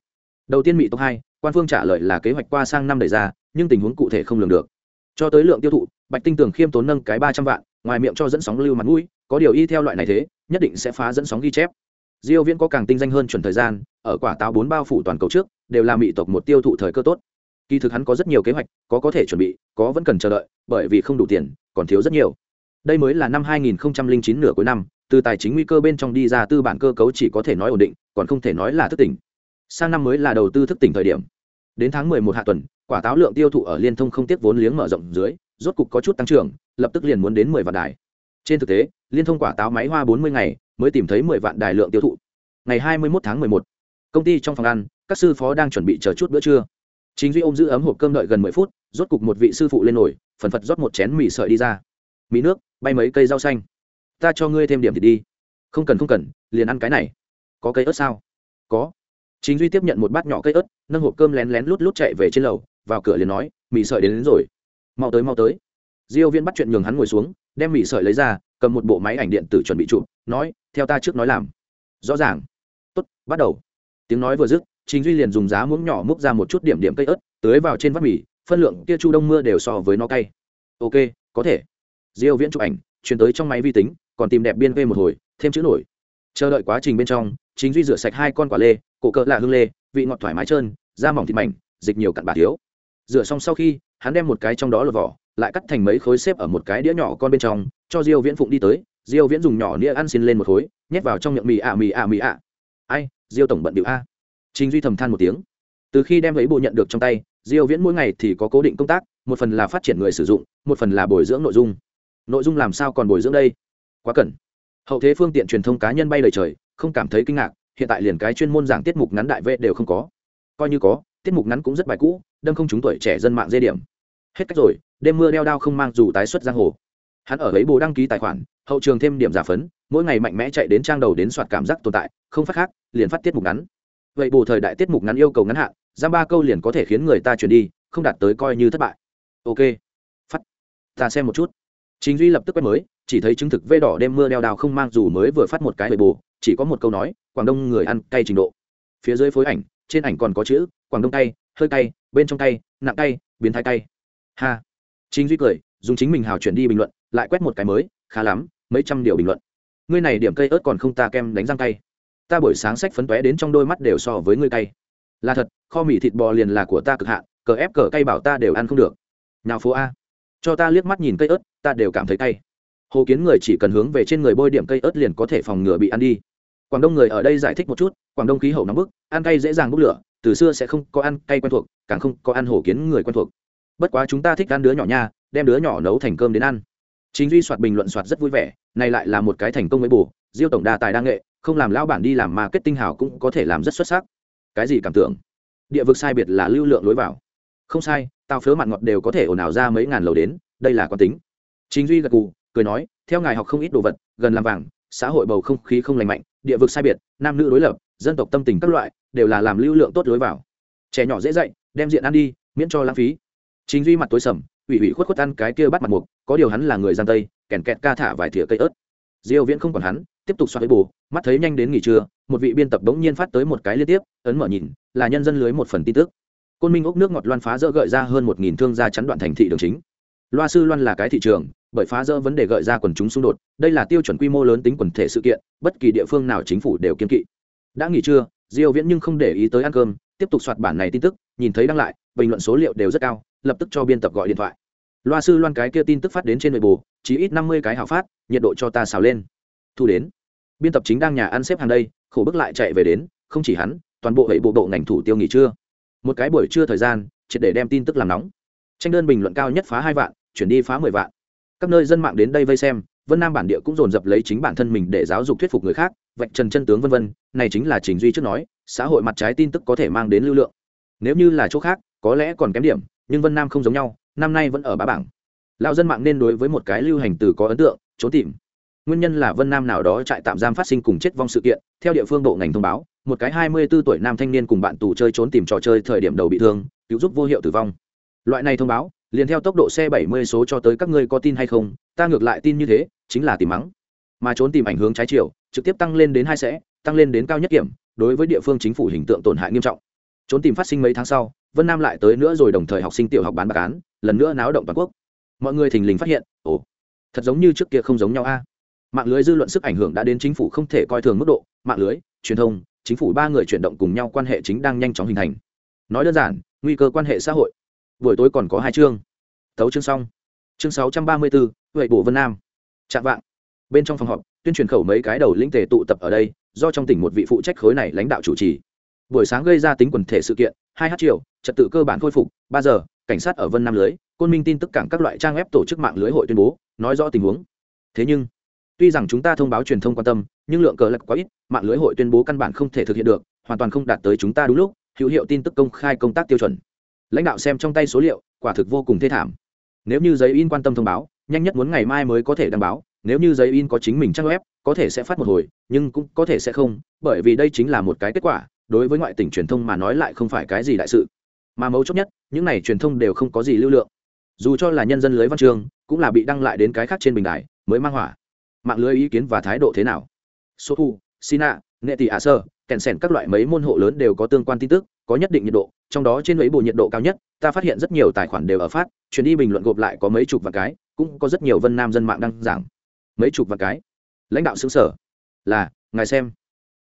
Đầu tiên mỹ tộc hai, quan phương trả lời là kế hoạch qua sang năm đề ra, nhưng tình huống cụ thể không lường được. Cho tới lượng tiêu thụ, bạch tinh tường khiêm tốn nâng cái ba trăm vạn, ngoài miệng cho dẫn sóng lưu mặt mũi, có điều y theo loại này thế, nhất định sẽ phá dẫn sóng ghi chép. Diêu viễn có càng tinh danh hơn chuẩn thời gian, ở quả táo bốn bao phủ toàn cầu trước, đều là mỹ tộc một tiêu thụ thời cơ tốt. Kỳ thực hắn có rất nhiều kế hoạch, có có thể chuẩn bị, có vẫn cần chờ đợi, bởi vì không đủ tiền, còn thiếu rất nhiều. Đây mới là năm 2009 nửa cuối năm từ tài chính nguy cơ bên trong đi ra tư bản cơ cấu chỉ có thể nói ổn định, còn không thể nói là thức tỉnh. Sang năm mới là đầu tư thức tỉnh thời điểm. Đến tháng 11 hạ tuần, quả táo lượng tiêu thụ ở liên thông không tiếc vốn liếng mở rộng dưới, rốt cục có chút tăng trưởng, lập tức liền muốn đến 10 vạn đài. Trên thực tế, liên thông quả táo máy hoa 40 ngày, mới tìm thấy 10 vạn đài lượng tiêu thụ. Ngày 21 tháng 11 công ty trong phòng ăn, các sư phó đang chuẩn bị chờ chút bữa trưa. Chính duy ôm giữ ấm hộp cơm đợi gần 10 phút, rốt cục một vị sư phụ lên nổi phần phật rót một chén mì sợi đi ra. Mì nước, bay mấy cây rau xanh ta cho ngươi thêm điểm thì đi. Không cần không cần liền ăn cái này. Có cây ớt sao? Có. Chính duy tiếp nhận một bát nhỏ cây ớt nâng hộp cơm lén lén lút lút chạy về trên lầu vào cửa liền nói mì sợi đến, đến rồi. Mau tới mau tới. Diêu viên bắt chuyện nhường hắn ngồi xuống đem mì sợi lấy ra cầm một bộ máy ảnh điện tử chuẩn bị chụp nói theo ta trước nói làm. Rõ ràng. Tốt bắt đầu. Tiếng nói vừa dứt chính duy liền dùng giá muỗng nhỏ múc ra một chút điểm điểm cây ớt tưới vào trên vắt mì phân lượng kia chu đông mưa đều so với nó cay. Ok có thể. Diêu viễn chụp ảnh chuyển tới trong máy vi tính còn tìm đẹp biên vê một hồi, thêm chữ nổi. Chờ đợi quá trình bên trong, chính duy rửa sạch hai con quả lê, cổ cỡ là hương lê, vị ngọt thoải mái trơn, da mỏng thịt mảnh, dịch nhiều cặn bà thiếu. Rửa xong sau khi, hắn đem một cái trong đó lột vỏ, lại cắt thành mấy khối xếp ở một cái đĩa nhỏ con bên trong, cho diêu viễn phụng đi tới. Diêu viễn dùng nhỏ đĩa ăn xin lên một khối, nhét vào trong miệng mì ạ mì ạ mì ạ. Ai, diêu tổng bận điệu a. Chính duy thầm than một tiếng. Từ khi đem lấy bộ nhận được trong tay, diêu viễn mỗi ngày thì có cố định công tác, một phần là phát triển người sử dụng, một phần là bồi dưỡng nội dung. Nội dung làm sao còn bồi dưỡng đây? Quá cần. Hậu thế phương tiện truyền thông cá nhân bay lời trời, không cảm thấy kinh ngạc, hiện tại liền cái chuyên môn giảng tiết mục ngắn đại vệ đều không có. Coi như có, tiết mục ngắn cũng rất bài cũ, đâm không chúng tuổi trẻ dân mạng dê điểm. Hết cách rồi, đêm mưa đeo đao không mang dù tái xuất giang hồ. Hắn ở ấy bồ đăng ký tài khoản, hậu trường thêm điểm giả phấn, mỗi ngày mạnh mẽ chạy đến trang đầu đến soạt cảm giác tồn tại, không phát khác, liền phát tiết mục ngắn. Vậy bồ thời đại tiết mục ngắn yêu cầu ngắn hạn, giam ba câu liền có thể khiến người ta chuyển đi, không đạt tới coi như thất bại. Ok, phát, ta xem một chút. Chính duy lập tức quét mới chỉ thấy chứng thực vê đỏ đêm mưa đeo đào không mang dù mới vừa phát một cái bề bù, chỉ có một câu nói, quảng đông người ăn cay trình độ. Phía dưới phối ảnh, trên ảnh còn có chữ, quảng đông cay, hơi cay, bên trong cay, nặng cay, biến thái cay. Ha. Chính duy cười, dùng chính mình hào chuyển đi bình luận, lại quét một cái mới, khá lắm, mấy trăm điều bình luận. Ngươi này điểm cây ớt còn không ta kem đánh răng cay. Ta buổi sáng sách phấn tóe đến trong đôi mắt đều so với ngươi cay. Là thật, kho mì thịt bò liền là của ta cực hạn, cờ ép cờ cay bảo ta đều ăn không được. Nào phố a. Cho ta liếc mắt nhìn cây ớt, ta đều cảm thấy cay hồ kiến người chỉ cần hướng về trên người bôi điểm cây ớt liền có thể phòng ngừa bị ăn đi. Quảng đông người ở đây giải thích một chút, quảng đông khí hậu nóng bức, ăn cay dễ dàng bốc lửa, từ xưa sẽ không có ăn cay quen thuộc, càng không có ăn hồ kiến người quen thuộc. Bất quá chúng ta thích ăn đứa nhỏ nha, đem đứa nhỏ nấu thành cơm đến ăn. Chính duy soạt bình luận soạt rất vui vẻ, này lại là một cái thành công với bù, diêu tổng đa tài đa nghệ, không làm lão bản đi làm mà kết tinh hảo cũng có thể làm rất xuất sắc. Cái gì cảm tưởng? Địa vực sai biệt là lưu lượng lối vào. Không sai, tao phớ mặn ngọt đều có thể ồn ào ra mấy ngàn lầu đến, đây là quan tính. Chính duy gật cù cười nói, theo ngài học không ít đồ vật, gần làm vàng, xã hội bầu không khí không lành mạnh, địa vực sai biệt, nam nữ đối lập, dân tộc tâm tình các loại, đều là làm lưu lượng tốt lối vào. Trẻ nhỏ dễ dạy, đem diện ăn đi, miễn cho lãng phí. Chính duy mặt tối sầm, ủy ủy khuất khuất ăn cái kia bắt mặt mục, có điều hắn là người giang tây, kèn kẹt ca thả vài thìa cây ớt. Diêu viễn không còn hắn, tiếp tục xoay bù, mắt thấy nhanh đến nghỉ trưa, một vị biên tập đống nhiên phát tới một cái liên tiếp, ấn mở nhìn, là nhân dân lưới một phần tin tức. Côn minh ốc nước ngọt loan phá dỡ gợi ra hơn một nghìn thương gia chắn đoạn thành thị đường chính. Loa sư loan là cái thị trường bởi phá rỡ vấn đề gợi ra quần chúng xung đột, đây là tiêu chuẩn quy mô lớn tính quần thể sự kiện, bất kỳ địa phương nào chính phủ đều kiên kỵ. Đã nghỉ trưa, diêu viễn nhưng không để ý tới ăn cơm, tiếp tục soạt bản này tin tức, nhìn thấy đăng lại, bình luận số liệu đều rất cao, lập tức cho biên tập gọi điện thoại. Loa sư loan cái kia tin tức phát đến trên nội bù chỉ ít 50 cái hào phát, nhiệt độ cho ta xào lên. Thu đến. Biên tập chính đang nhà ăn xếp hàng đây, khổ bức lại chạy về đến, không chỉ hắn, toàn bộ hệ bộ bộ ngành thủ tiêu nghỉ trưa. Một cái buổi trưa thời gian, triệt để đem tin tức làm nóng. Tranh đơn bình luận cao nhất phá hai vạn, chuyển đi phá mười vạn các nơi dân mạng đến đây vây xem, vân nam bản địa cũng dồn dập lấy chính bản thân mình để giáo dục thuyết phục người khác, vạch trần chân tướng vân vân, này chính là trình duy trước nói, xã hội mặt trái tin tức có thể mang đến lưu lượng. Nếu như là chỗ khác, có lẽ còn kém điểm, nhưng vân nam không giống nhau, năm nay vẫn ở bá bảng. Lão dân mạng nên đối với một cái lưu hành từ có ấn tượng, trốn tìm. Nguyên nhân là vân nam nào đó trại tạm giam phát sinh cùng chết vong sự kiện, theo địa phương bộ ngành thông báo, một cái hai mươi 24 tuổi nam thanh niên cùng bạn tù chơi trốn tìm trò chơi thời điểm đầu bị thương, cứu giúp vô hiệu tử vong. Loại này thông báo liền theo tốc độ xe bảy mươi số cho tới các ngươi có tin hay không, ta ngược lại tin như thế, chính là tìm mắng. Mà trốn tìm ảnh hướng trái chiều, trực tiếp tăng lên đến hai sẽ, tăng lên đến cao nhất kiểm, đối với địa phương chính phủ hình tượng tổn hại nghiêm trọng. Trốn tìm phát sinh mấy tháng sau, vân nam lại tới nữa rồi đồng thời học sinh tiểu học bán bạc án, lần nữa náo động toàn quốc. Mọi người thình lình phát hiện, ồ, thật giống như trước kia không giống nhau a. Mạng lưới dư luận sức ảnh hưởng đã đến chính phủ không thể coi thường mức độ, mạng lưới, truyền thông, chính phủ ba người chuyển động cùng nhau quan hệ chính đang nhanh chóng hình thành. Nói đơn giản, nguy cơ quan hệ xã hội buổi tối còn có hai chương. Tấu chương xong. Chương sáu trăm ba mươi bốn, huệ bổ vân nam. Chạm vạng. Bên trong phòng họp, tuyên truyền khẩu mấy cái đầu linh tề tụ tập ở đây, do trong tỉnh một vị phụ trách khối này lãnh đạo chủ trì. Buổi sáng gây ra tính quần thể sự kiện, hai h chiều trật tự cơ bản khôi phục, ba giờ, cảnh sát ở vân nam lưới, côn minh tin tức cảng các loại trang web tổ chức mạng lưới hội tuyên bố, nói rõ tình huống. Thế nhưng, tuy rằng chúng ta thông báo truyền thông quan tâm, nhưng lượng cờ lạch quá ít, mạng lưới hội tuyên bố căn bản không thể thực hiện được, hoàn toàn không đạt tới chúng ta đúng lúc, hữu hiệu tin tức công khai công tác tiêu chuẩn lãnh đạo xem trong tay số liệu, quả thực vô cùng thê thảm. Nếu như giấy in quan tâm thông báo, nhanh nhất muốn ngày mai mới có thể đăng báo, nếu như giấy in có chính mình trang web, có thể sẽ phát một hồi, nhưng cũng có thể sẽ không, bởi vì đây chính là một cái kết quả, đối với ngoại tỉnh truyền thông mà nói lại không phải cái gì đại sự. Mà mấu chốt nhất, những này truyền thông đều không có gì lưu lượng. Dù cho là nhân dân lưới văn chương cũng là bị đăng lại đến cái khác trên bình đài, mới mang hỏa. Mạng lưới ý kiến và thái độ thế nào? Số thu sina nghệ tỷ ạ sơ kèn sèn các loại mấy môn hộ lớn đều có tương quan tin tức có nhất định nhiệt độ, trong đó trên lấy bộ nhiệt độ cao nhất, ta phát hiện rất nhiều tài khoản đều ở phát, chuyển đi bình luận gộp lại có mấy chục vạn cái, cũng có rất nhiều vân nam dân mạng đăng giảng. Mấy chục vạn cái. Lãnh đạo xứ sở. Là, ngài xem.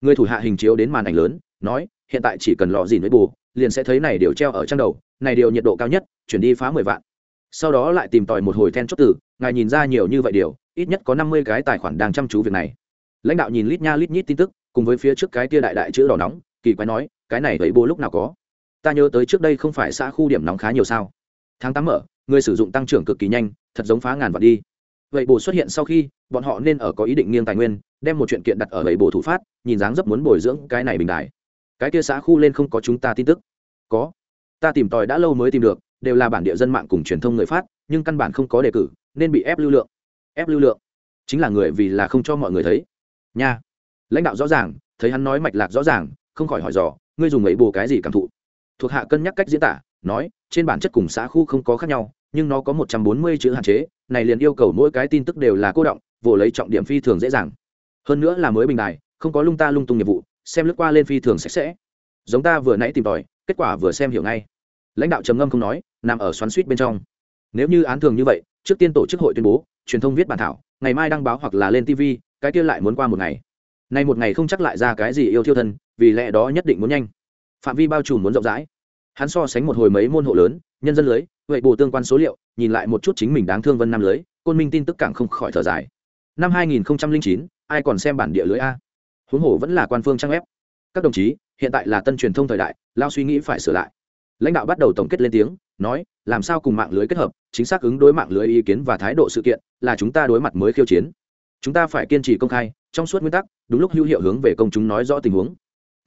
Người thủ hạ hình chiếu đến màn ảnh lớn, nói, hiện tại chỉ cần lọ dìn với bù, liền sẽ thấy này đều treo ở trang đầu, này điều nhiệt độ cao nhất, chuyển đi phá mười vạn. Sau đó lại tìm tòi một hồi then chốt tử ngài nhìn ra nhiều như vậy điều, ít nhất có năm mươi cái tài khoản đang chăm chú việc này. Lãnh đạo nhìn lít nha lít nhít tin tức, cùng với phía trước cái tia đại đại chữ đỏ nóng, kỳ quái nói cái này vậy bố lúc nào có? Ta nhớ tới trước đây không phải xã khu điểm nóng khá nhiều sao? Tháng tám mở, người sử dụng tăng trưởng cực kỳ nhanh, thật giống phá ngàn vạn đi. Vậy bồ xuất hiện sau khi, bọn họ nên ở có ý định nghiêng tài nguyên, đem một chuyện kiện đặt ở vậy bồ thủ phát, nhìn dáng dấp muốn bồi dưỡng cái này bình đại. Cái kia xã khu lên không có chúng ta tin tức. Có. Ta tìm tòi đã lâu mới tìm được, đều là bản địa dân mạng cùng truyền thông người phát, nhưng căn bản không có đề cử, nên bị ép lưu lượng. Ép lưu lượng. Chính là người vì là không cho mọi người thấy. Nha. Lãnh đạo rõ ràng, thấy hắn nói mạch lạc rõ ràng, không khỏi hỏi dò ngươi dùng ấy bồ cái gì cảm thụ? Thuộc hạ cân nhắc cách diễn tả, nói, trên bản chất cùng xã khu không có khác nhau, nhưng nó có một trăm bốn mươi chữ hạn chế, này liền yêu cầu mỗi cái tin tức đều là cô động, vồ lấy trọng điểm phi thường dễ dàng. Hơn nữa là mới bình đài, không có lung ta lung tung nghiệp vụ, xem lướt qua lên phi thường sạch sẽ. Giống ta vừa nãy tìm tòi, kết quả vừa xem hiểu ngay. Lãnh đạo trầm ngâm không nói, nằm ở xoắn suýt bên trong. Nếu như án thường như vậy, trước tiên tổ chức hội tuyên bố, truyền thông viết bản thảo, ngày mai đăng báo hoặc là lên tv cái kia lại muốn qua một ngày. Nay một ngày không chắc lại ra cái gì yêu thiêu thân vì lẽ đó nhất định muốn nhanh. Phạm vi bao trùm muốn rộng rãi. Hắn so sánh một hồi mấy môn hộ lớn nhân dân lưới vậy bù tương quan số liệu nhìn lại một chút chính mình đáng thương vân nam lưới côn minh tin tức càng không khỏi thở dài. Năm 2009, ai còn xem bản địa lưới a? Huống hồ vẫn là quan phương trang web. Các đồng chí hiện tại là tân truyền thông thời đại lao suy nghĩ phải sửa lại. Lãnh đạo bắt đầu tổng kết lên tiếng nói làm sao cùng mạng lưới kết hợp chính xác ứng đối mạng lưới ý kiến và thái độ sự kiện là chúng ta đối mặt mới khiêu chiến. Chúng ta phải kiên trì công khai trong suốt nguyên tắc đúng lúc hữu hiệu hướng về công chúng nói rõ tình huống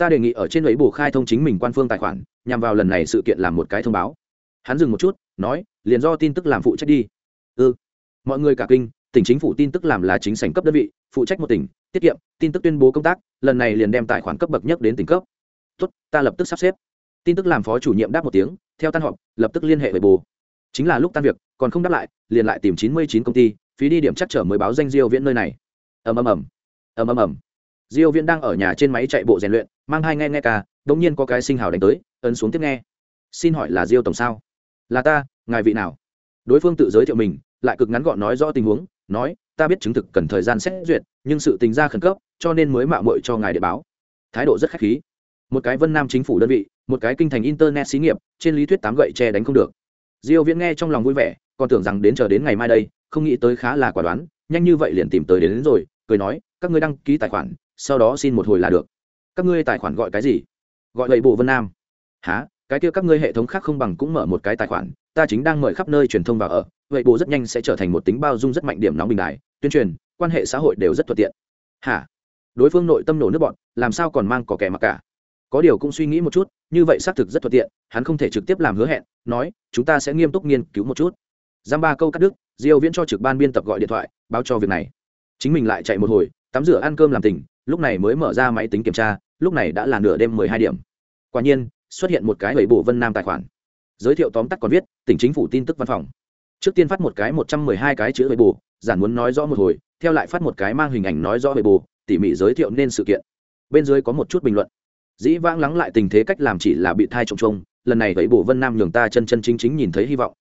ta đề nghị ở trên ấy bổ khai thông chính mình quan phương tài khoản, nhằm vào lần này sự kiện làm một cái thông báo. Hắn dừng một chút, nói, liền do tin tức làm phụ trách đi. Ừ. Mọi người cả kinh, tỉnh chính phủ tin tức làm là chính sảnh cấp đơn vị, phụ trách một tỉnh, tiết kiệm, tin tức tuyên bố công tác, lần này liền đem tài khoản cấp bậc nhất đến tỉnh cấp. Tốt, ta lập tức sắp xếp. Tin tức làm phó chủ nhiệm đáp một tiếng, theo tan họp, lập tức liên hệ với bồ chính là lúc tan việc, còn không đáp lại, liền lại tìm chín mươi chín công ty, phí đi điểm chắc trở mới báo danh diêu viễn nơi này. Ầm ầm ầm. Ầm ầm ầm. Diêu viễn đang ở nhà trên máy chạy bộ rèn luyện mang hai nghe nghe ca đống nhiên có cái sinh hào đánh tới ấn xuống tiếp nghe. Xin hỏi là diêu tổng sao? Là ta ngài vị nào? Đối phương tự giới thiệu mình lại cực ngắn gọn nói rõ tình huống nói ta biết chứng thực cần thời gian xét duyệt nhưng sự tình ra khẩn cấp cho nên mới mạo muội cho ngài để báo. Thái độ rất khách khí. Một cái vân nam chính phủ đơn vị một cái kinh thành internet xí nghiệp trên lý thuyết tám gậy che đánh không được. Diêu viễn nghe trong lòng vui vẻ còn tưởng rằng đến chờ đến ngày mai đây không nghĩ tới khá là quả đoán nhanh như vậy liền tìm tới đến, đến rồi cười nói các ngươi đăng ký tài khoản sau đó xin một hồi là được các ngươi tài khoản gọi cái gì? Gọi vậy bộ vân nam. Há cái kia các ngươi hệ thống khác không bằng cũng mở một cái tài khoản, ta chính đang mời khắp nơi truyền thông vào ở. Vậy bộ rất nhanh sẽ trở thành một tính bao dung rất mạnh điểm nóng bình đại tuyên truyền, quan hệ xã hội đều rất thuận tiện. Hả? Đối phương nội tâm nổ nước bọn làm sao còn mang có kẻ mặc cả? Có điều cũng suy nghĩ một chút, như vậy xác thực rất thuận tiện, hắn không thể trực tiếp làm hứa hẹn, nói, chúng ta sẽ nghiêm túc nghiên cứu một chút. Giam ba câu cắt đứt, diêu viễn cho trực ban biên tập gọi điện thoại, báo cho việc này. Chính mình lại chạy một hồi, tắm rửa ăn cơm làm tình lúc này mới mở ra máy tính kiểm tra, lúc này đã là nửa đêm 12 điểm. Quả nhiên, xuất hiện một cái bảy bộ vân nam tài khoản. Giới thiệu tóm tắt còn viết, tỉnh chính phủ tin tức văn phòng. Trước tiên phát một cái 112 cái chữ bảy bộ giản muốn nói rõ một hồi, theo lại phát một cái mang hình ảnh nói rõ bảy bộ tỉ mỉ giới thiệu nên sự kiện. Bên dưới có một chút bình luận. Dĩ vãng lắng lại tình thế cách làm chỉ là bị thai trồng trông lần này vậy bổ vân nam nhường ta chân chân chính chính nhìn thấy hy vọng.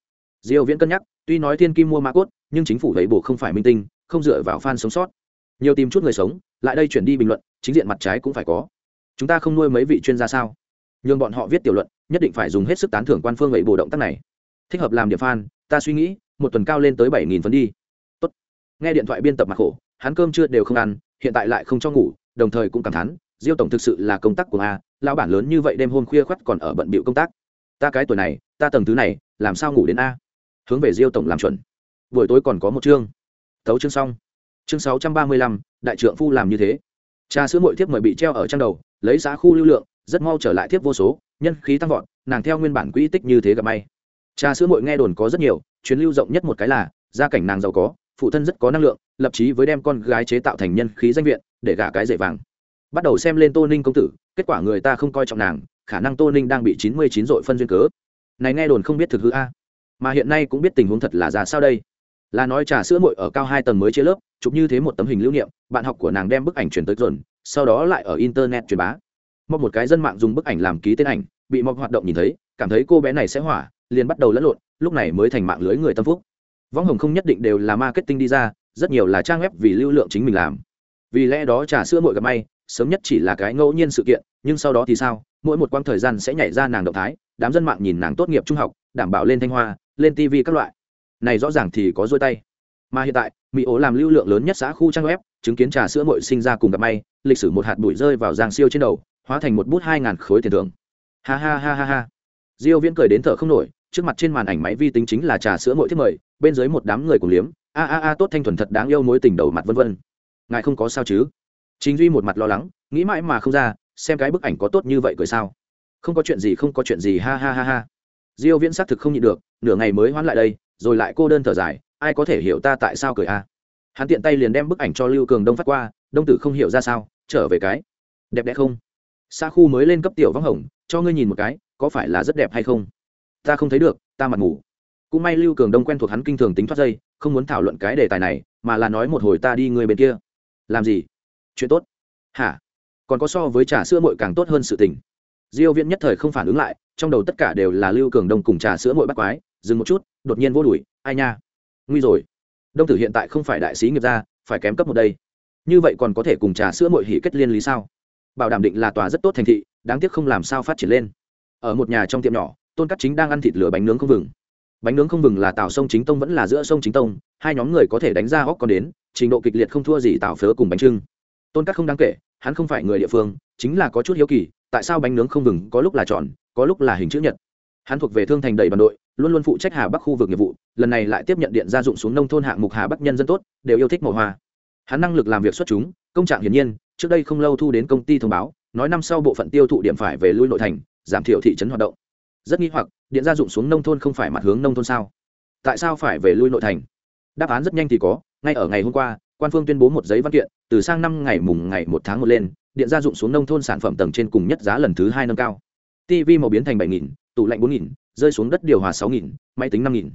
Diêu viễn cân nhắc, tuy nói thiên kim mua mã cốt, nhưng chính phủ vậy bổ không phải minh tinh, không dựa vào fan sống sót. Nhiều tìm chút người sống lại đây chuyển đi bình luận, chính diện mặt trái cũng phải có. Chúng ta không nuôi mấy vị chuyên gia sao? Nhường bọn họ viết tiểu luận, nhất định phải dùng hết sức tán thưởng quan phương vậy bổ động tác này. Thích hợp làm địa fan, ta suy nghĩ, một tuần cao lên tới bảy nghìn phấn đi. Tốt. nghe điện thoại biên tập mặc khổ, hắn cơm chưa đều không ăn, hiện tại lại không cho ngủ, đồng thời cũng cảm thán, diêu tổng thực sự là công tác của a, lão bản lớn như vậy đêm hôm khuya khoắt còn ở bận bịu công tác. Ta cái tuổi này, ta tầng thứ này, làm sao ngủ đến a? Hướng về diêu tổng làm chuẩn. Buổi tối còn có một chương. Tấu chương xong chương sáu trăm ba mươi lăm, đại trượng phu làm như thế. Trà sữa mội thiếp mời bị treo ở trang đầu, lấy giá khu lưu lượng, rất mau trở lại thiếp vô số, nhân khí tăng vọt, nàng theo nguyên bản quỹ tích như thế gặp may. Trà sữa mội nghe đồn có rất nhiều, chuyến lưu rộng nhất một cái là, gia cảnh nàng giàu có, phụ thân rất có năng lượng, lập chí với đem con gái chế tạo thành nhân khí danh viện, để gả cái dễ vàng. Bắt đầu xem lên tô ninh công tử, kết quả người ta không coi trọng nàng, khả năng tô ninh đang bị chín mươi chín dội phân duyên cớ. Này nghe đồn không biết thực hư a, mà hiện nay cũng biết tình huống thật là ra sao đây là nói trà sữa muội ở cao hai tầng mới chia lớp, chụp như thế một tấm hình lưu niệm, bạn học của nàng đem bức ảnh truyền tới dồn, sau đó lại ở internet truyền bá. Mọc một cái dân mạng dùng bức ảnh làm ký tên ảnh, bị mọc hoạt động nhìn thấy, cảm thấy cô bé này sẽ hỏa, liền bắt đầu lẫn lộn, lúc này mới thành mạng lưới người tâm phúc. Võng hồng không nhất định đều là marketing đi ra, rất nhiều là trang web vì lưu lượng chính mình làm. Vì lẽ đó trà sữa muội gặp may, sớm nhất chỉ là cái ngẫu nhiên sự kiện, nhưng sau đó thì sao, mỗi một quãng thời gian sẽ nhảy ra nàng động thái, đám dân mạng nhìn nàng tốt nghiệp trung học, đảm bảo lên thanh hoa, lên tv các loại này rõ ràng thì có dôi tay. Mà hiện tại, mỹ ố làm lưu lượng lớn nhất xã khu trang web, chứng kiến trà sữa mội sinh ra cùng gặp may, lịch sử một hạt bụi rơi vào giang siêu trên đầu, hóa thành một bút hai ngàn khối tiền thưởng. Ha ha ha ha ha. Diêu viễn cười đến thở không nổi, trước mặt trên màn ảnh máy vi tính chính là trà sữa mội thiết mời, bên dưới một đám người cùng liếm, a a a, tốt thanh thuần thật đáng yêu mối tình đầu mặt vân vân. Ngài không có sao chứ? Chính duy một mặt lo lắng, nghĩ mãi mà không ra, xem cái bức ảnh có tốt như vậy cười sao. Không có chuyện gì, không có chuyện gì, ha ha ha ha. Diêu viễn xác thực không nhịn được, nửa ngày mới hoán lại đây rồi lại cô đơn thở dài, ai có thể hiểu ta tại sao cười a? Hắn tiện tay liền đem bức ảnh cho lưu cường đông phát qua, đông tử không hiểu ra sao, trở về cái. Đẹp đẽ không? Xa khu mới lên cấp tiểu vắng hồng, cho ngươi nhìn một cái, có phải là rất đẹp hay không? Ta không thấy được, ta mặt ngủ cũng may lưu cường đông quen thuộc hắn kinh thường tính thoát dây, không muốn thảo luận cái đề tài này, mà là nói một hồi ta đi người bên kia. Làm gì? Chuyện tốt. Hả? Còn có so với trà sữa mội càng tốt hơn sự tình. Diêu viễn nhất thời không phản ứng lại, trong đầu tất cả đều là lưu cường đông cùng trà sữa mội bắt quái dừng một chút, đột nhiên vô đuổi, ai nha, nguy rồi. Đông tử hiện tại không phải đại sĩ nghiệp gia, phải kém cấp một đây. Như vậy còn có thể cùng trà sữa mội hỉ kết liên lý sao? Bảo đảm định là tòa rất tốt thành thị, đáng tiếc không làm sao phát triển lên. Ở một nhà trong tiệm nhỏ, tôn cắt chính đang ăn thịt lửa bánh nướng không vừng. Bánh nướng không vừng là tàu sông chính tông vẫn là giữa sông chính tông, hai nhóm người có thể đánh ra góc còn đến, trình độ kịch liệt không thua gì tàu phớ cùng bánh trưng. Tôn cắt không đáng kể, hắn không phải người địa phương, chính là có chút hiếu kỳ, tại sao bánh nướng không vừng có lúc là tròn, có lúc là hình chữ nhật hắn thuộc về thương thành đầy đoàn đội, luôn luôn phụ trách hà bắc khu vực nghiệp vụ, lần này lại tiếp nhận điện gia dụng xuống nông thôn hạng mục hà bắc nhân dân tốt, đều yêu thích màu hoa. Hắn năng lực làm việc xuất chúng, công trạng hiển nhiên, trước đây không lâu thu đến công ty thông báo, nói năm sau bộ phận tiêu thụ điểm phải về lui nội thành, giảm thiểu thị trấn hoạt động. Rất nghi hoặc, điện gia dụng xuống nông thôn không phải mặt hướng nông thôn sao? Tại sao phải về lui nội thành? Đáp án rất nhanh thì có, ngay ở ngày hôm qua, quan phương tuyên bố một giấy văn kiện, từ sang năm ngày mùng ngày một tháng một lên, điện gia dụng xuống nông thôn sản phẩm tầng trên cùng nhất giá lần thứ hai nâng cao tv màu biến thành bảy nghìn, tủ lạnh bốn nghìn, rơi xuống đất điều hòa sáu nghìn, máy tính năm nghìn.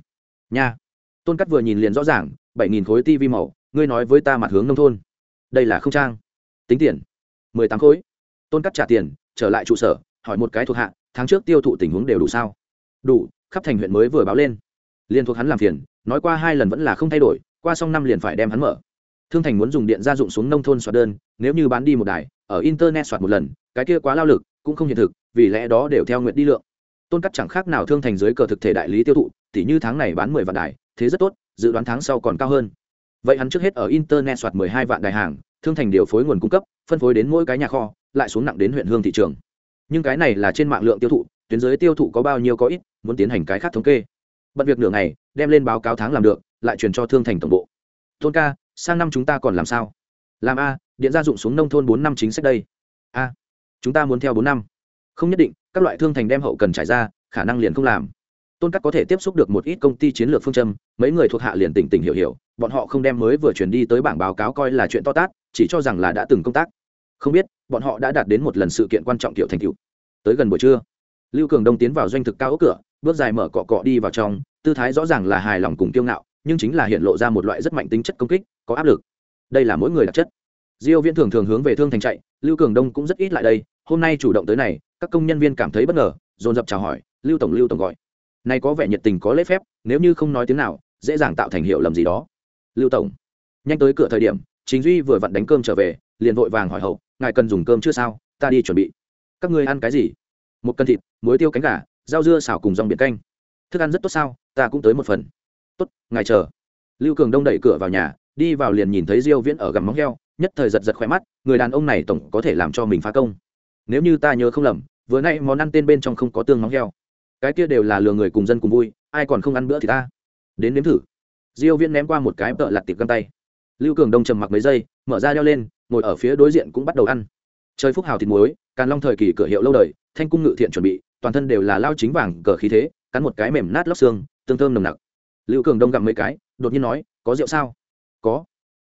Nha. Tôn cắt vừa nhìn liền rõ ràng, bảy nghìn khối tv màu, ngươi nói với ta mặt hướng nông thôn. Đây là không trang. Tính tiền. mười tám khối. Tôn cắt trả tiền, trở lại trụ sở, hỏi một cái thuộc hạ, tháng trước tiêu thụ tình huống đều đủ sao? Đủ, khắp thành huyện mới vừa báo lên. Liên thuộc hắn làm phiền, nói qua hai lần vẫn là không thay đổi, qua xong năm liền phải đem hắn mở. Thương thành muốn dùng điện gia dụng xuống nông thôn soạt đơn, nếu như bán đi một đài, ở internet soạt một lần, cái kia quá lao lực cũng không hiện thực, vì lẽ đó đều theo nguyện đi lượng. Tôn cắt chẳng khác nào thương thành dưới cờ thực thể đại lý tiêu thụ, tỉ như tháng này bán mười vạn đài, thế rất tốt, dự đoán tháng sau còn cao hơn. Vậy hắn trước hết ở internet soạt mười hai vạn đài hàng, thương thành điều phối nguồn cung cấp, phân phối đến mỗi cái nhà kho, lại xuống nặng đến huyện hương thị trường. Nhưng cái này là trên mạng lượng tiêu thụ, tuyến giới tiêu thụ có bao nhiêu có ít, muốn tiến hành cái khác thống kê. Bận việc nửa ngày, đem lên báo cáo tháng làm được, lại truyền cho thương thành tổng bộ. Tôn ca, sang năm chúng ta còn làm sao? Làm a, điện gia dụng xuống nông thôn bốn năm chính sách đây. A chúng ta muốn theo bốn năm. Không nhất định, các loại thương thành đem hậu cần trải ra, khả năng liền không làm. Tôn cắt có thể tiếp xúc được một ít công ty chiến lược phương châm, mấy người thuộc hạ liền tỉnh tỉnh hiểu hiểu, bọn họ không đem mới vừa chuyển đi tới bảng báo cáo coi là chuyện to tát, chỉ cho rằng là đã từng công tác. Không biết, bọn họ đã đạt đến một lần sự kiện quan trọng kiểu thành cựu tới gần buổi trưa, lưu cường đông tiến vào doanh thực cao ốc cửa, bước dài mở cọ cọ đi vào trong, tư thái rõ ràng là hài lòng cùng kiêu ngạo, nhưng chính là hiện lộ ra một loại rất mạnh tính chất công kích, có áp lực. Đây là mỗi người đặc chất. Diêu viễn thường thường hướng về thương thành chạy, lưu cường đông cũng rất ít lại đây hôm nay chủ động tới này, các công nhân viên cảm thấy bất ngờ, dồn dập chào hỏi, lưu tổng lưu tổng gọi. Này có vẻ nhiệt tình, có lễ phép, nếu như không nói tiếng nào, dễ dàng tạo thành hiệu lầm gì đó. Lưu tổng, nhanh tới cửa thời điểm chính duy vừa vặn đánh cơm trở về, liền vội vàng hỏi hậu, ngài cần dùng cơm chưa sao? Ta đi chuẩn bị. Các ngươi ăn cái gì? Một cân thịt, muối tiêu cánh gà, rau dưa xào cùng dòng biển canh. Thức ăn rất tốt sao? Ta cũng tới một phần. Tốt, ngài chờ. Lưu cường đông đẩy cửa vào nhà, đi vào liền nhìn thấy diêu viễn ở gầm móng heo, nhất thời giật giật khỏe mắt, người đàn ông này tổng có thể làm cho mình phá công nếu như ta nhớ không lầm, vừa nay món ăn tên bên trong không có tương móng heo. Cái kia đều là lừa người cùng dân cùng vui, ai còn không ăn bữa thì ta. Đến nếm thử. Diêu viễn ném qua một cái tợ lặt tiệp găng tay. Lưu cường đông trầm mặc mấy giây, mở ra đeo lên, ngồi ở phía đối diện cũng bắt đầu ăn. Trời phúc hào thịt muối, càn long thời kỳ cửa hiệu lâu đời, thanh cung ngự thiện chuẩn bị, toàn thân đều là lao chính vàng, cờ khí thế, cắn một cái mềm nát lóc xương, tương thơm nồng nặc. Lưu cường đông gặm mấy cái, đột nhiên nói, có rượu sao? Có.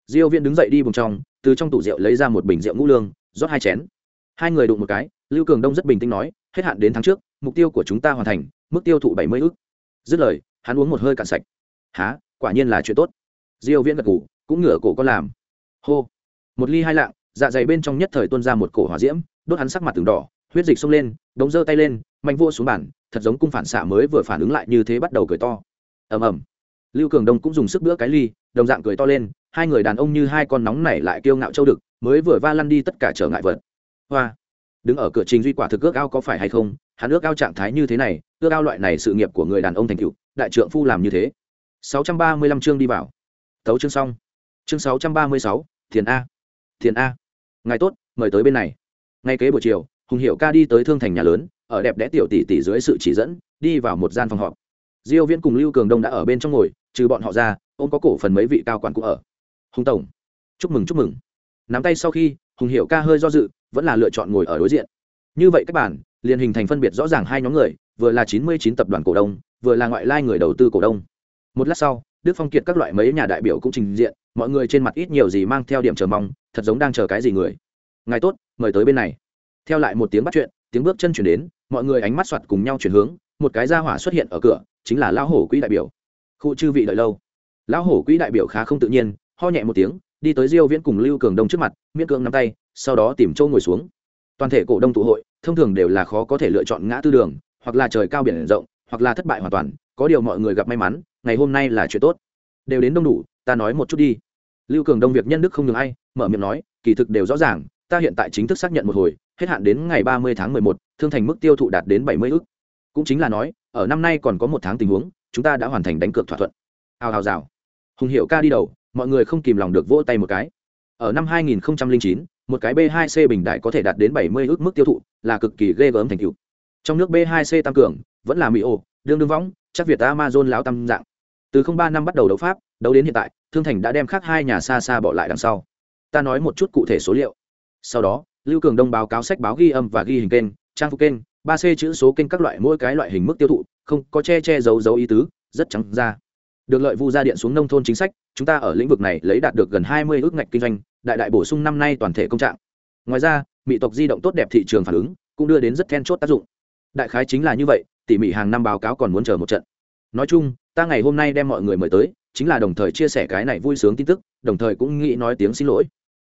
Diêu viễn đứng dậy đi bùng trong, từ trong tủ rượu lấy ra một bình rượu ngũ lương, rót hai chén hai người đụng một cái, lưu cường đông rất bình tĩnh nói, hết hạn đến tháng trước, mục tiêu của chúng ta hoàn thành, mức tiêu thụ bảy mươi ước. dứt lời, hắn uống một hơi cạn sạch. Há quả nhiên là chuyện tốt. Diêu viễn gật gù, cũng ngửa cổ có làm. Hô. Một ly hai lạng dạ dày bên trong nhất thời tuôn ra một cổ hỏa diễm, đốt hắn sắc mặt từng đỏ, huyết dịch xông lên, đống giơ tay lên, mạnh vô xuống bản thật giống cung phản xạ mới vừa phản ứng lại như thế bắt đầu cười to. Ầm ầm. Lưu cường đông cũng dùng sức bữa cái ly, đồng dạng cười to lên, hai người đàn ông như hai con nóng nảy lại kiêu ngạo châu đực, mới vừa va lăn đi tất cả trở ngại vật hoa. Đứng ở cửa trình duy quả thực ước ao có phải hay không hắn ước ao trạng thái như thế này ước ao loại này sự nghiệp của người đàn ông thành cựu đại trượng phu làm như thế. 635 chương đi vào. Tấu chương xong. Chương 636, thiền a. Thiền a. Ngài tốt mời tới bên này. Ngay kế buổi chiều hùng hiệu ca đi tới thương thành nhà lớn ở đẹp đẽ tiểu tỷ tỷ dưới sự chỉ dẫn đi vào một gian phòng họp. Diêu viễn cùng lưu cường đông đã ở bên trong ngồi trừ bọn họ ra ông có cổ phần mấy vị cao quản cũng ở. Hùng tổng. Chúc mừng chúc mừng. Nắm tay sau khi hùng hiệu ca hơi do dự vẫn là lựa chọn ngồi ở đối diện. Như vậy các bạn, liền hình thành phân biệt rõ ràng hai nhóm người, vừa là 99 tập đoàn cổ đông, vừa là ngoại lai người đầu tư cổ đông. Một lát sau, đức phong kiệt các loại mấy nhà đại biểu cũng trình diện, mọi người trên mặt ít nhiều gì mang theo điểm chờ mong, thật giống đang chờ cái gì người. Ngài tốt, mời tới bên này. Theo lại một tiếng bắt chuyện, tiếng bước chân chuyển đến, mọi người ánh mắt soạt cùng nhau chuyển hướng, một cái ra hỏa xuất hiện ở cửa, chính là lão hổ quỹ đại biểu. Khu chư vị đợi lâu. Lão hổ quỹ đại biểu khá không tự nhiên, ho nhẹ một tiếng đi tới diêu viễn cùng lưu cường đông trước mặt, miễn cưỡng nắm tay, sau đó tìm chỗ ngồi xuống. Toàn thể cổ đông tụ hội, thông thường đều là khó có thể lựa chọn ngã tư đường, hoặc là trời cao biển rộng, hoặc là thất bại hoàn toàn, có điều mọi người gặp may mắn, ngày hôm nay là chuyện tốt. Đều đến đông đủ, ta nói một chút đi. Lưu cường đông việc nhân đức không ngừng ai, mở miệng nói, kỳ thực đều rõ ràng, ta hiện tại chính thức xác nhận một hồi, hết hạn đến ngày ba mươi tháng mười một, thương thành mức tiêu thụ đạt đến bảy mươi cũng chính là nói, ở năm nay còn có một tháng tình huống, chúng ta đã hoàn thành đánh cược thỏa thuận. Hào hào rào. Hùng hiệu ca đi đầu mọi người không kìm lòng được vỗ tay một cái ở năm 2009, một cái B2C bình đại có thể đạt đến 70 ước mức tiêu thụ, là cực kỳ ghê gớm thành tựu. Trong nước B2C tăng cường, vẫn là Mỹ ổ, đương đương võng, chắc Việt Amazon láo tăng dạng. Từ 03 năm bắt đầu đấu pháp, đấu đến hiện tại, Thương Thành đã đem khác hai nhà xa xa bỏ lại đằng sau. Ta nói một chút cụ thể số liệu. Sau đó, Lưu Cường Đông báo cáo sách báo ghi âm và ghi hình kênh, trang phục kênh, 3C chữ số kênh các loại mỗi cái loại hình mức tiêu thụ, không có che che giấu giấu ý tứ, rất trắng ra được lợi vu ra điện xuống nông thôn chính sách chúng ta ở lĩnh vực này lấy đạt được gần hai mươi ước ngạch kinh doanh, đại đại bổ sung năm nay toàn thể công trạng. Ngoài ra mỹ tộc di động tốt đẹp thị trường phản ứng cũng đưa đến rất then chốt tác dụng. Đại khái chính là như vậy, tỉ mỉ hàng năm báo cáo còn muốn chờ một trận. Nói chung, ta ngày hôm nay đem mọi người mời tới, chính là đồng thời chia sẻ cái này vui sướng tin tức, đồng thời cũng nghĩ nói tiếng xin lỗi.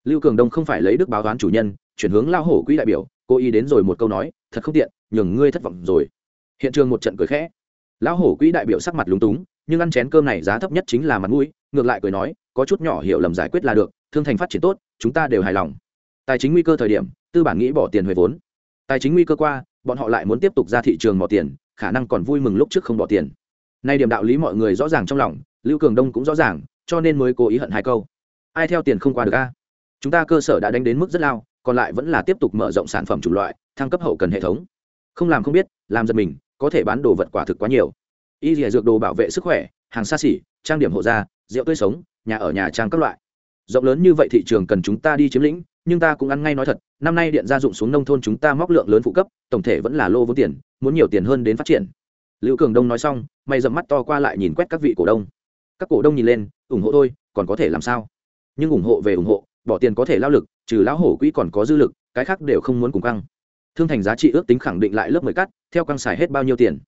Lưu cường đông không phải lấy đức báo toán chủ nhân, chuyển hướng lao hổ quỹ đại biểu cô ý đến rồi một câu nói, thật không tiện, nhường ngươi thất vọng rồi. Hiện trường một trận cười khẽ. Lão hổ quỹ đại biểu sắc mặt lúng túng, nhưng ăn chén cơm này giá thấp nhất chính là mặt mũi ngược lại cười nói, có chút nhỏ hiểu lầm giải quyết là được, thương thành phát triển tốt, chúng ta đều hài lòng. Tài chính nguy cơ thời điểm, tư bản nghĩ bỏ tiền huề vốn. Tài chính nguy cơ qua, bọn họ lại muốn tiếp tục ra thị trường bỏ tiền, khả năng còn vui mừng lúc trước không bỏ tiền. Nay điểm đạo lý mọi người rõ ràng trong lòng, lưu cường đông cũng rõ ràng, cho nên mới cố ý hận hai câu. Ai theo tiền không qua được a? Chúng ta cơ sở đã đánh đến mức rất lao, còn lại vẫn là tiếp tục mở rộng sản phẩm chủng loại, thăng cấp hậu cần hệ thống. Không làm không biết, làm giật mình, có thể bán đồ vật quả thực quá nhiều. Y dìa dược đồ bảo vệ sức khỏe, hàng xa xỉ, trang điểm hộ gia rượu tươi sống, nhà ở nhà trang các loại. Rộng lớn như vậy thị trường cần chúng ta đi chiếm lĩnh, nhưng ta cũng ăn ngay nói thật, năm nay điện gia dụng xuống nông thôn chúng ta móc lượng lớn phụ cấp, tổng thể vẫn là lô vốn tiền, muốn nhiều tiền hơn đến phát triển. Lưu cường đông nói xong, mày dầm mắt to qua lại nhìn quét các vị cổ đông. Các cổ đông nhìn lên, ủng hộ thôi, còn có thể làm sao? Nhưng ủng hộ về ủng hộ, bỏ tiền có thể lao lực, trừ lão hổ quỹ còn có dư lực, cái khác đều không muốn cùng căng. Thương thành giá trị ước tính khẳng định lại lớp mười cắt, theo căng xài hết bao nhiêu tiền?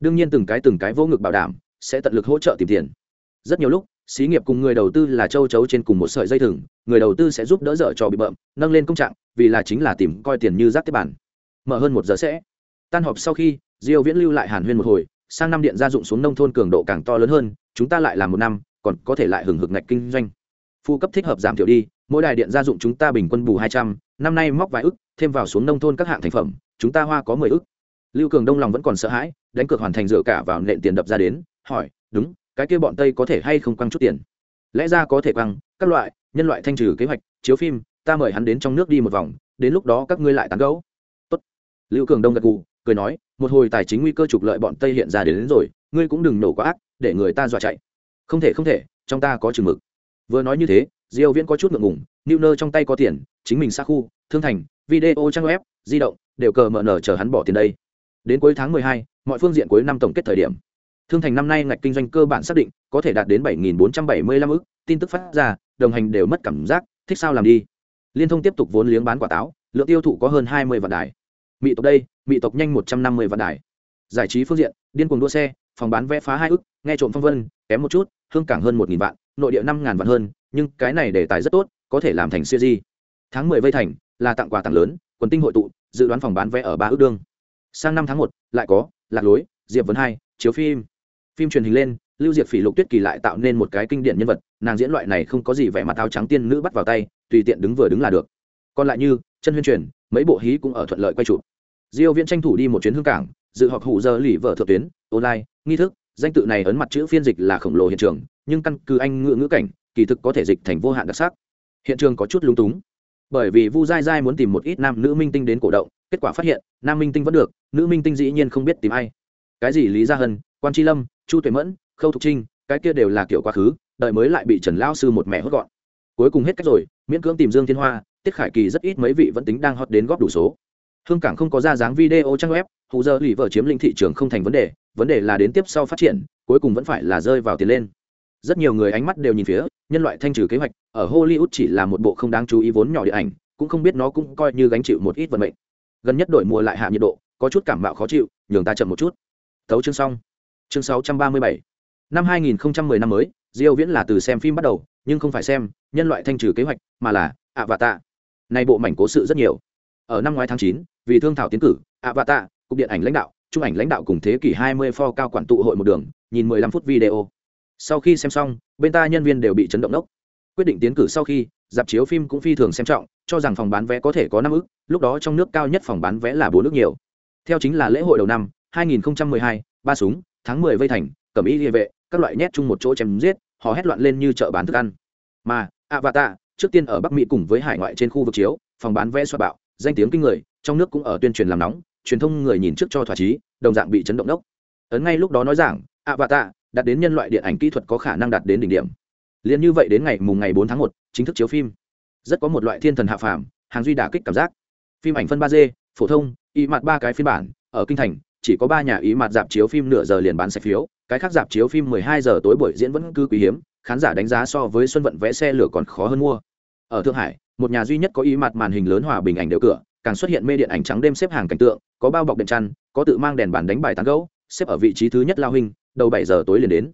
Đương nhiên từng cái từng cái vô ngực bảo đảm, sẽ tận lực hỗ trợ tìm tiền. Rất nhiều lúc xí nghiệp cùng người đầu tư là châu chấu trên cùng một sợi dây thừng, người đầu tư sẽ giúp đỡ dở cho bị bợm, nâng lên công trạng, vì là chính là tìm coi tiền như rác tiếp bản. Mở hơn một giờ sẽ. Tan họp sau khi, diêu viễn lưu lại hàn huyên một hồi, sang năm điện gia dụng xuống nông thôn cường độ càng to lớn hơn, chúng ta lại làm một năm, còn có thể lại hưởng hực ngạch kinh doanh. Phụ cấp thích hợp giảm thiểu đi, mỗi đài điện gia dụng chúng ta bình quân bù hai trăm, năm nay móc vài ức, thêm vào xuống nông thôn các hạng thành phẩm, chúng ta hoa có mười ức. Lưu cường đông lòng vẫn còn sợ hãi, đánh cược hoàn thành dựa cả vào nện tiền đập ra đến, hỏi, đúng cái kia bọn tây có thể hay không quăng chút tiền? Lẽ ra có thể quăng các loại nhân loại thanh trừ kế hoạch chiếu phim ta mời hắn đến trong nước đi một vòng đến lúc đó các ngươi lại tán gấu tốt. Lưu cường đông gật gù cười nói một hồi tài chính nguy cơ trục lợi bọn tây hiện ra đến, đến rồi ngươi cũng đừng nổ quá ác để người ta dọa chạy. Không thể không thể trong ta có chừng mực. Vừa nói như thế diêu viễn có chút ngượng ngùng lưu nơ trong tay có tiền chính mình xa khu thương thành video trang web di động đều cờ mở nở chờ hắn bỏ tiền đây. Đến cuối tháng 12, mọi phương diện cuối năm tổng kết thời điểm thương thành năm nay ngạch kinh doanh cơ bản xác định có thể đạt đến 7.475 ức, tin tức phát ra, đồng hành đều mất cảm giác, thích sao làm đi. Liên thông tiếp tục vốn liếng bán quả táo, lượng tiêu thụ có hơn 20 vạn đài. Mỹ tộc đây mỹ tộc nhanh 150 vạn đài. Giải trí phương diện, điên cuồng đua xe, phòng bán vé phá hai ức, nghe trộm phong vân, kém một chút, hương cảng hơn một nghìn vạn, nội địa 5000 vạn hơn, nhưng cái này đề tài rất tốt, có thể làm thành siêu tháng mười vây thành, là tặng quà tặng lớn, quần tinh hội tụ, dự đoán phòng bán vé ở ba ước đương. Sang năm tháng một, lại có, lạc lối, diệp Vân hai, chiếu phim phim truyền hình lên, lưu diệp phỉ lục tuyết kỳ lại tạo nên một cái kinh điển nhân vật, nàng diễn loại này không có gì vẻ mặt áo trắng tiên nữ bắt vào tay, tùy tiện đứng vừa đứng là được. Còn lại như, chân huyên truyền, mấy bộ hí cũng ở thuận lợi quay chụp. Diêu viễn tranh thủ đi một chuyến hương cảng, dự họp hủ giờ lỉ vợ thượng tuyến, online, nghi thức, danh tự này ấn mặt chữ phiên dịch là khổng lồ hiện trường, nhưng căn cứ anh ngữ ngữ cảnh, kỳ thực có thể dịch thành vô hạn đặc sắc. Hiện trường có chút lung túng. Bởi vì vu dai dai muốn tìm một ít nam nữ minh tinh đến cổ động, kết quả phát hiện, nam minh tinh vẫn được, nữ minh tinh dĩ nhiên không biết tìm ai. Cái gì lý gia hân, quan tri lâm chu tuệ mẫn, khâu thục trinh, cái kia đều là kiểu quá khứ đợi mới lại bị trần lao sư một mẹ hốt gọn. Cuối cùng hết cách rồi, miễn cưỡng tìm dương thiên hoa, tiết khải kỳ rất ít mấy vị vẫn tính đang hot đến góp đủ số. Hương cảng không có ra dáng video trang web, hù giờ lì vợ chiếm lĩnh thị trường không thành vấn đề vấn đề là đến tiếp sau phát triển, cuối cùng vẫn phải là rơi vào tiền lên. Rất nhiều người ánh mắt đều nhìn phía, nhân loại thanh trừ kế hoạch, ở hollywood chỉ là một bộ không đáng chú ý vốn nhỏ điện ảnh, cũng không biết nó cũng coi như gánh chịu một ít vận mệnh. Gần nhất đổi mùa lại hạ nhiệt độ, có chút cảm mạo khó chịu, nhường ta chậm một chút. Tấu chương xong chương 637 năm 2010 năm mới diêu viễn là từ xem phim bắt đầu nhưng không phải xem nhân loại thanh trừ kế hoạch mà là ạ và tạ này bộ mảnh cố sự rất nhiều. Ở năm ngoái tháng 9, vì thương thảo tiến cử ạ và tạ cục điện ảnh lãnh đạo trung ảnh lãnh đạo cùng thế kỷ 20 pho cao quản tụ hội một đường nhìn 15 phút video. Sau khi xem xong bên ta nhân viên đều bị chấn động đốc. Quyết định tiến cử sau khi dạp chiếu phim cũng phi thường xem trọng cho rằng phòng bán vé có thể có năm ức lúc đó trong nước cao nhất phòng bán vé là bốn nước nhiều. Theo chính là lễ hội đầu năm 2012, ba súng tháng 10 vây thành cẩm y địa vệ, các loại nhét chung một chỗ chém giết họ hét loạn lên như chợ bán thức ăn. Mà, avatar, trước tiên ở bắc mỹ cùng với hải ngoại trên khu vực chiếu, phòng bán vé xoa bạo, danh tiếng kinh người, trong nước cũng ở tuyên truyền làm nóng, truyền thông người nhìn trước cho thỏa chí, đồng dạng bị chấn động đốc. Ấn ngay lúc đó nói rằng, avatar, đạt đến nhân loại điện ảnh kỹ thuật có khả năng đạt đến đỉnh điểm. Liền như vậy đến ngày mùng ngày bốn tháng một, chính thức chiếu phim. Rất có một loại thiên thần hạ phàm, hàng duy đả kích cảm giác. Phim ảnh phân ba d, phổ thông, y mặt ba cái phiên bản, ở kinh thành chỉ có ba nhà ý mặt dạp chiếu phim nửa giờ liền bán sạch phiếu, cái khác dạp chiếu phim 12 giờ tối buổi diễn vẫn cứ quý hiếm, khán giả đánh giá so với xuân vận vẽ xe lửa còn khó hơn mua. Ở thượng hải, một nhà duy nhất có ý mặt màn hình lớn hòa bình ảnh đều cửa, càng xuất hiện mê điện ảnh trắng đêm xếp hàng cảnh tượng, có bao bọc đèn chăn, có tự mang đèn bàn đánh bài tán gấu xếp ở vị trí thứ nhất lao hình, đầu 7 giờ tối liền đến.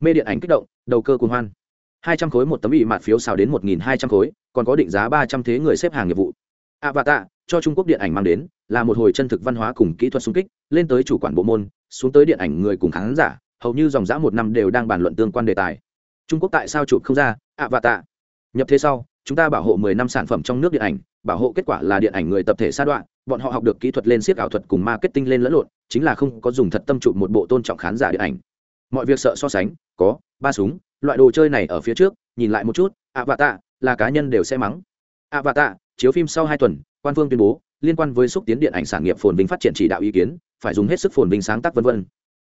Mê điện ảnh kích động, đầu cơ cuồng hoan. Hai trăm khối một tấm ý mặt phiếu xào đến một nghìn hai trăm khối, còn có định giá ba trăm thế người xếp hàng nghiệp vụ. Avatar, cho trung quốc điện ảnh mang đến là một hồi chân thực văn hóa cùng kỹ thuật xung kích, lên tới chủ quản bộ môn, xuống tới điện ảnh người cùng khán giả, hầu như dòng dã một năm đều đang bàn luận tương quan đề tài. Trung quốc tại sao chụp không ra? Avatar. Nhập thế sau, chúng ta bảo hộ mười năm sản phẩm trong nước điện ảnh, bảo hộ kết quả là điện ảnh người tập thể sa đoạn, bọn họ học được kỹ thuật lên siết ảo thuật cùng marketing lên lẫn lộn, chính là không có dùng thật tâm chụp một bộ tôn trọng khán giả điện ảnh. Mọi việc sợ so sánh, có, ba súng, loại đồ chơi này ở phía trước, nhìn lại một chút, avatar, là cá nhân đều sẽ mắng. Avatar, chiếu phim sau hai tuần, quan phương tuyên bố liên quan với xúc tiến điện ảnh sản nghiệp phồn vinh phát triển chỉ đạo ý kiến, phải dùng hết sức phồn vinh sáng tác vân vân.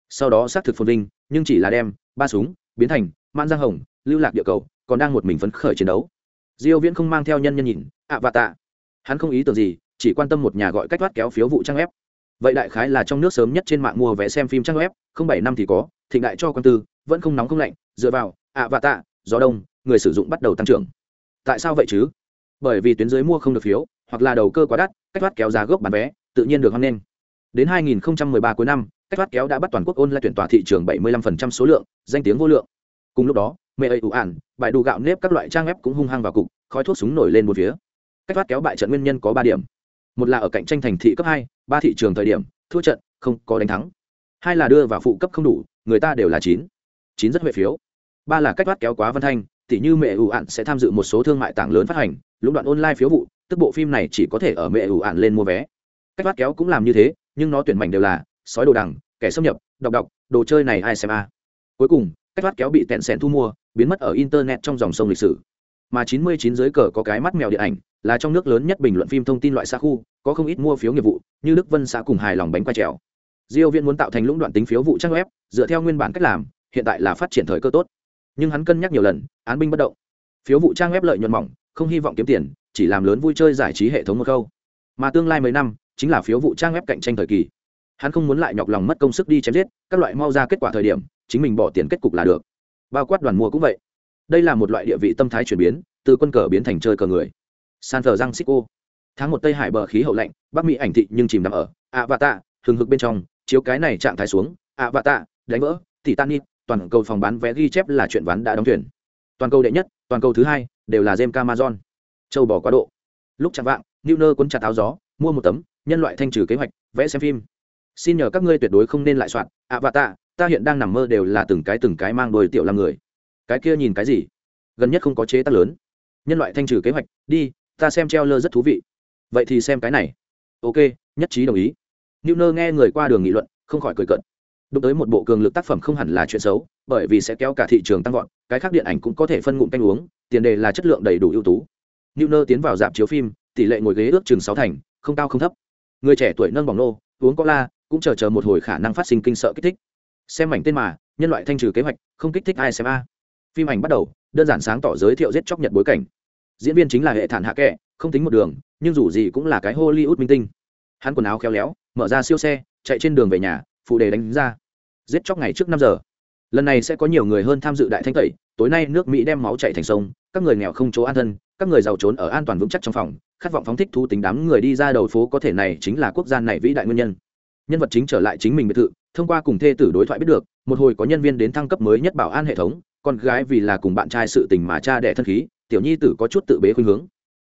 Sau đó xác thực phồn vinh, nhưng chỉ là đem ba súng, biến thành man giang hồng, lưu lạc địa cầu, còn đang một mình phấn khởi chiến đấu. Diêu viễn không mang theo nhân nhân nhìn ạ và tạ hắn không ý tưởng gì, chỉ quan tâm một nhà gọi cách thoát kéo phiếu vụ trang web. Vậy đại khái là trong nước sớm nhất trên mạng mua vé xem phim trang web, không bảy năm thì có, thịnh đại cho quan tư, vẫn không nóng không lạnh, dựa vào ạ và tạ gió đông, người sử dụng bắt đầu tăng trưởng. Tại sao vậy chứ? Bởi vì tuyến dưới mua không được phiếu hoặc là đầu cơ quá đắt, cách thoát kéo giá gốc bán vé, tự nhiên được hoan nghênh. Đến 2013 cuối năm, cách thoát kéo đã bắt toàn quốc ôn lại tuyển tòa thị trường 75% số lượng, danh tiếng vô lượng. Cùng lúc đó, mẹ ấy ủ ản, bài đủ gạo nếp các loại trang web cũng hung hăng vào cục, khói thuốc súng nổi lên một phía. Cách thoát kéo bại trận nguyên nhân có ba điểm. Một là ở cạnh tranh thành thị cấp hai, ba thị trường thời điểm, thua trận, không có đánh thắng. Hai là đưa vào phụ cấp không đủ, người ta đều là chín. Chín rất huệ phiếu. Ba là cách thoát kéo quá văn thanh, tỉ như mẹ ủ ạn sẽ tham dự một số thương mại tảng lớn phát hành, lũng đoạn online phiếu vụ tức bộ phim này chỉ có thể ở mẹ ủ ạn lên mua vé. Cách phát kéo cũng làm như thế, nhưng nó tuyển mảnh đều là sói đồ đằng, kẻ xâm nhập đọc đọc đồ chơi này ai xem a? Cuối cùng, cách phát kéo bị tẹn sẻn thu mua, biến mất ở internet trong dòng sông lịch sử. Mà 99 dưới cờ có cái mắt mèo điện ảnh, là trong nước lớn nhất bình luận phim thông tin loại xa khu, có không ít mua phiếu nghiệp vụ, như đức vân xã cùng hài lòng bánh quay trèo. Diêu viên muốn tạo thành lũng đoạn tính phiếu vụ trang web, dựa theo nguyên bản cách làm, hiện tại là phát triển thời cơ tốt. Nhưng hắn cân nhắc nhiều lần, án binh bất động. Phiếu vụ trang web lợi nhuận mỏng, không hy vọng kiếm tiền chỉ làm lớn vui chơi giải trí hệ thống một câu. Mà tương lai mấy năm, chính là phiếu vụ trang web cạnh tranh thời kỳ. Hắn không muốn lại nhọc lòng mất công sức đi chém giết, các loại mau ra kết quả thời điểm, chính mình bỏ tiền kết cục là được. Bao quát đoàn mua cũng vậy. Đây là một loại địa vị tâm thái chuyển biến, từ quân cờ biến thành chơi cờ người. San thờ răng xích tháng một tây hải bờ khí hậu lạnh, bắc mỹ ảnh thị nhưng chìm nằm ở ạ và tạ hừng hực bên trong, chiếu cái này trạng thái xuống ạ và tạ đánh vỡ, titanic, toàn cầu phòng bán vé ghi chép là chuyện ván đã đóng thuyền. Toàn cầu đệ nhất, toàn cầu thứ hai, đều là jem camazon châu bò quá độ. Lúc chạm vạng new nơ cuốn chặt áo gió, mua một tấm, nhân loại thanh trừ kế hoạch, vẽ xem phim. Xin nhờ các ngươi tuyệt đối không nên lại soạn ạ và tạ ta hiện đang nằm mơ đều là từng cái từng cái mang đôi tiểu làm người. Cái kia nhìn cái gì? Gần nhất không có chế tác lớn. Nhân loại thanh trừ kế hoạch, đi, ta xem treo lơ rất thú vị. Vậy thì xem cái này. Ok, nhất trí đồng ý. New nơ nghe người qua đường nghị luận, không khỏi cười cận đụng tới một bộ cường lực tác phẩm không hẳn là chuyện xấu, bởi vì sẽ kéo cả thị trường tăng vọt, cái khác điện ảnh cũng có thể phân ngụm canh uống, tiền đề là chất lượng đầy đủ ưu tú. Nữ nơ tiến vào dạp chiếu phim, tỷ lệ ngồi ghế ước chừng sáu thành, không cao không thấp. Người trẻ tuổi nâng bỏng nô, uống có la cũng chờ chờ một hồi khả năng phát sinh kinh sợ kích thích. Xem mảnh tên mà, nhân loại thanh trừ kế hoạch, không kích thích ai xem a. Phim ảnh bắt đầu, đơn giản sáng tỏ giới thiệu giết chóc nhật bối cảnh. Diễn viên chính là hệ thản hạ kệ không tính một đường, nhưng dù gì cũng là cái hollywood minh tinh. Hắn quần áo khéo léo, mở ra siêu xe, chạy trên đường về nhà, phụ đề đánh ra. Giết chóc ngày trước năm giờ. Lần này sẽ có nhiều người hơn tham dự đại thanh tẩy, tối nay nước mỹ đem máu chạy thành sông, các người nghèo không chỗ an thân các người giàu trốn ở an toàn vững chắc trong phòng, khát vọng phóng thích thu tính đám người đi ra đầu phố có thể này chính là quốc gia này vĩ đại nguyên nhân. Nhân vật chính trở lại chính mình biệt thự, thông qua cùng thê tử đối thoại biết được, một hồi có nhân viên đến thăng cấp mới nhất bảo an hệ thống, con gái vì là cùng bạn trai sự tình mà cha đẻ thân khí, tiểu nhi tử có chút tự bế khuynh hướng.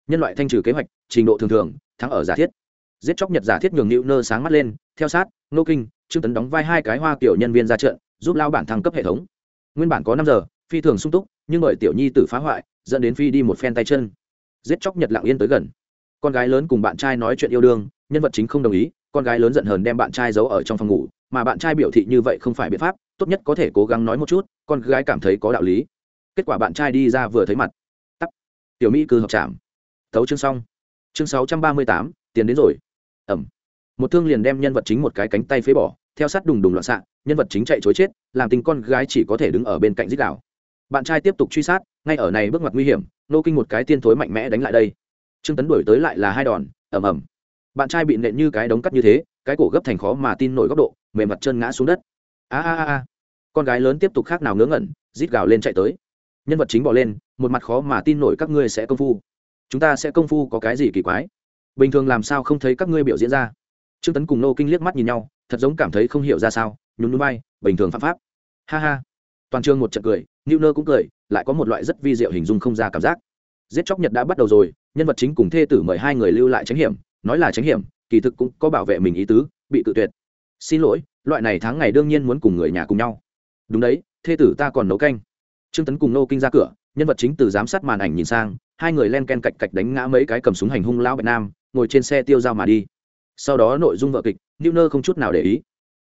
Nhân loại thanh trừ kế hoạch, trình độ thường thường, thắng ở giả thiết. Giết chóc nhật giả thiết nhường nịu nơ sáng mắt lên, theo sát nô kinh, trương tấn đóng vai hai cái hoa kiểu nhân viên ra trận, giúp lao bản thăng cấp hệ thống. Nguyên bản có năm giờ, phi thường sung túc, nhưng bởi tiểu nhi tử phá hoại dẫn đến phi đi một phen tay chân. Giết chóc nhật lặng yên tới gần. Con gái lớn cùng bạn trai nói chuyện yêu đương, nhân vật chính không đồng ý, con gái lớn giận hờn đem bạn trai giấu ở trong phòng ngủ, mà bạn trai biểu thị như vậy không phải biện pháp, tốt nhất có thể cố gắng nói một chút, con gái cảm thấy có đạo lý. Kết quả bạn trai đi ra vừa thấy mặt. Tắt. Tiểu mỹ cư hợp chạm. Thấu chương xong. Chương sáu trăm ba mươi tám, tiền đến rồi. Ẩm. Một thương liền đem nhân vật chính một cái cánh tay phế bỏ, theo sát đùng đùng loạn xạ, nhân vật chính chạy chối chết, làm tình con gái chỉ có thể đứng ở bên cạnh dích đảo bạn trai tiếp tục truy sát ngay ở này bước ngoặt nguy hiểm nô kinh một cái tiên thối mạnh mẽ đánh lại đây. Trương tấn đuổi tới lại là hai đòn ẩm ẩm bạn trai bị nện như cái đống cắt như thế, cái cổ gấp thành khó mà tin nổi góc độ, mềm mặt chân ngã xuống đất. A a a con gái lớn tiếp tục khác nào ngớ ngẩn, rít gào lên chạy tới. Nhân vật chính bỏ lên, một mặt khó mà tin nổi các ngươi sẽ công phu. Chúng ta sẽ công phu có cái gì kỳ quái? Bình thường làm sao không thấy các ngươi biểu diễn ra? Trương tấn cùng nô kinh liếc mắt nhìn nhau, thật giống cảm thấy không hiểu ra sao, nhún núi bay, bình thường phạm pháp. Ha ha. Toàn trường một trận cười Niu Nơ cũng cười, lại có một loại rất vi diệu hình dung không ra cảm giác. Giết chóc Nhật đã bắt đầu rồi, nhân vật chính cùng thê tử mời hai người lưu lại tránh hiểm, nói là tránh hiểm, kỳ thực cũng có bảo vệ mình ý tứ, bị tự tuyệt. Xin lỗi, loại này tháng ngày đương nhiên muốn cùng người nhà cùng nhau. Đúng đấy, thê tử ta còn nấu canh. Trương Tấn cùng Nô Kinh ra cửa, nhân vật chính từ giám sát màn ảnh nhìn sang, hai người len ken cạch cạch đánh ngã mấy cái cầm súng hành hung lão Việt Nam, ngồi trên xe tiêu dao mà đi. Sau đó nội dung vở kịch, Niu Nơ không chút nào để ý,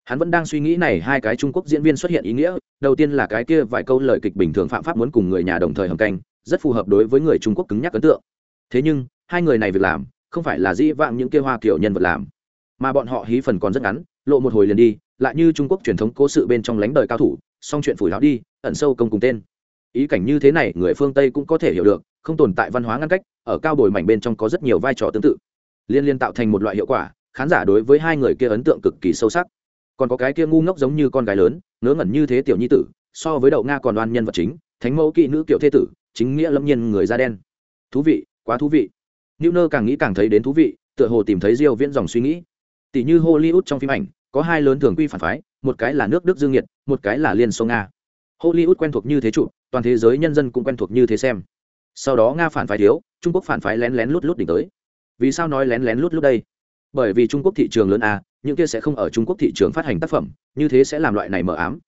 hắn vẫn đang suy nghĩ này hai cái trung quốc diễn viên xuất hiện ý nghĩa, đầu tiên là cái kia vài câu lời kịch bình thường phạm pháp muốn cùng người nhà đồng thời hầm canh, rất phù hợp đối với người trung quốc cứng nhắc ấn tượng. Thế nhưng, hai người này việc làm, không phải là dĩ vãng những kia hoa kiểu nhân vật làm. Mà bọn họ hí phần còn rất ngắn, lộ một hồi liền đi, lại như trung quốc truyền thống cố sự bên trong lánh đời cao thủ song chuyện phủi lão đi, ẩn sâu công cùng tên. Ý cảnh như thế này, người phương tây cũng có thể hiểu được, không tồn tại văn hóa ngăn cách, ở cao bồi mảnh bên trong có rất nhiều vai trò tương tự. Liên liên tạo thành một loại hiệu quả, khán giả đối với hai người kia ấn tượng cực kỳ sâu sắc còn có cái kia ngu ngốc giống như con gái lớn ngớ ngẩn như thế tiểu nhi tử so với đậu nga còn đoan nhân vật chính thánh mẫu kỵ nữ kiểu thế tử chính nghĩa lâm nhiên người da đen thú vị quá thú vị nữ Nơ càng nghĩ càng thấy đến thú vị, tựa hồ tìm thấy Diêu Viễn dòng suy nghĩ. Tỷ như Hollywood trong phim ảnh, có hai lớn thường quy phản phái, một cái là nước Đức Dương Nhiệt, một cái là Liên Xô Nga. Hollywood quen thuộc như thế trụ, toàn thế giới nhân dân cũng quen thuộc như thế xem. Sau đó Nga phản phái thiếu, Trung Quốc phản phái lén lén lút lút đỉnh tới. Vì sao nói lén lén lút lút đây? Bởi vì Trung Quốc thị trường lớn a, những kia sẽ không ở Trung Quốc thị trường phát hành tác phẩm, như thế sẽ làm loại này mờ ám.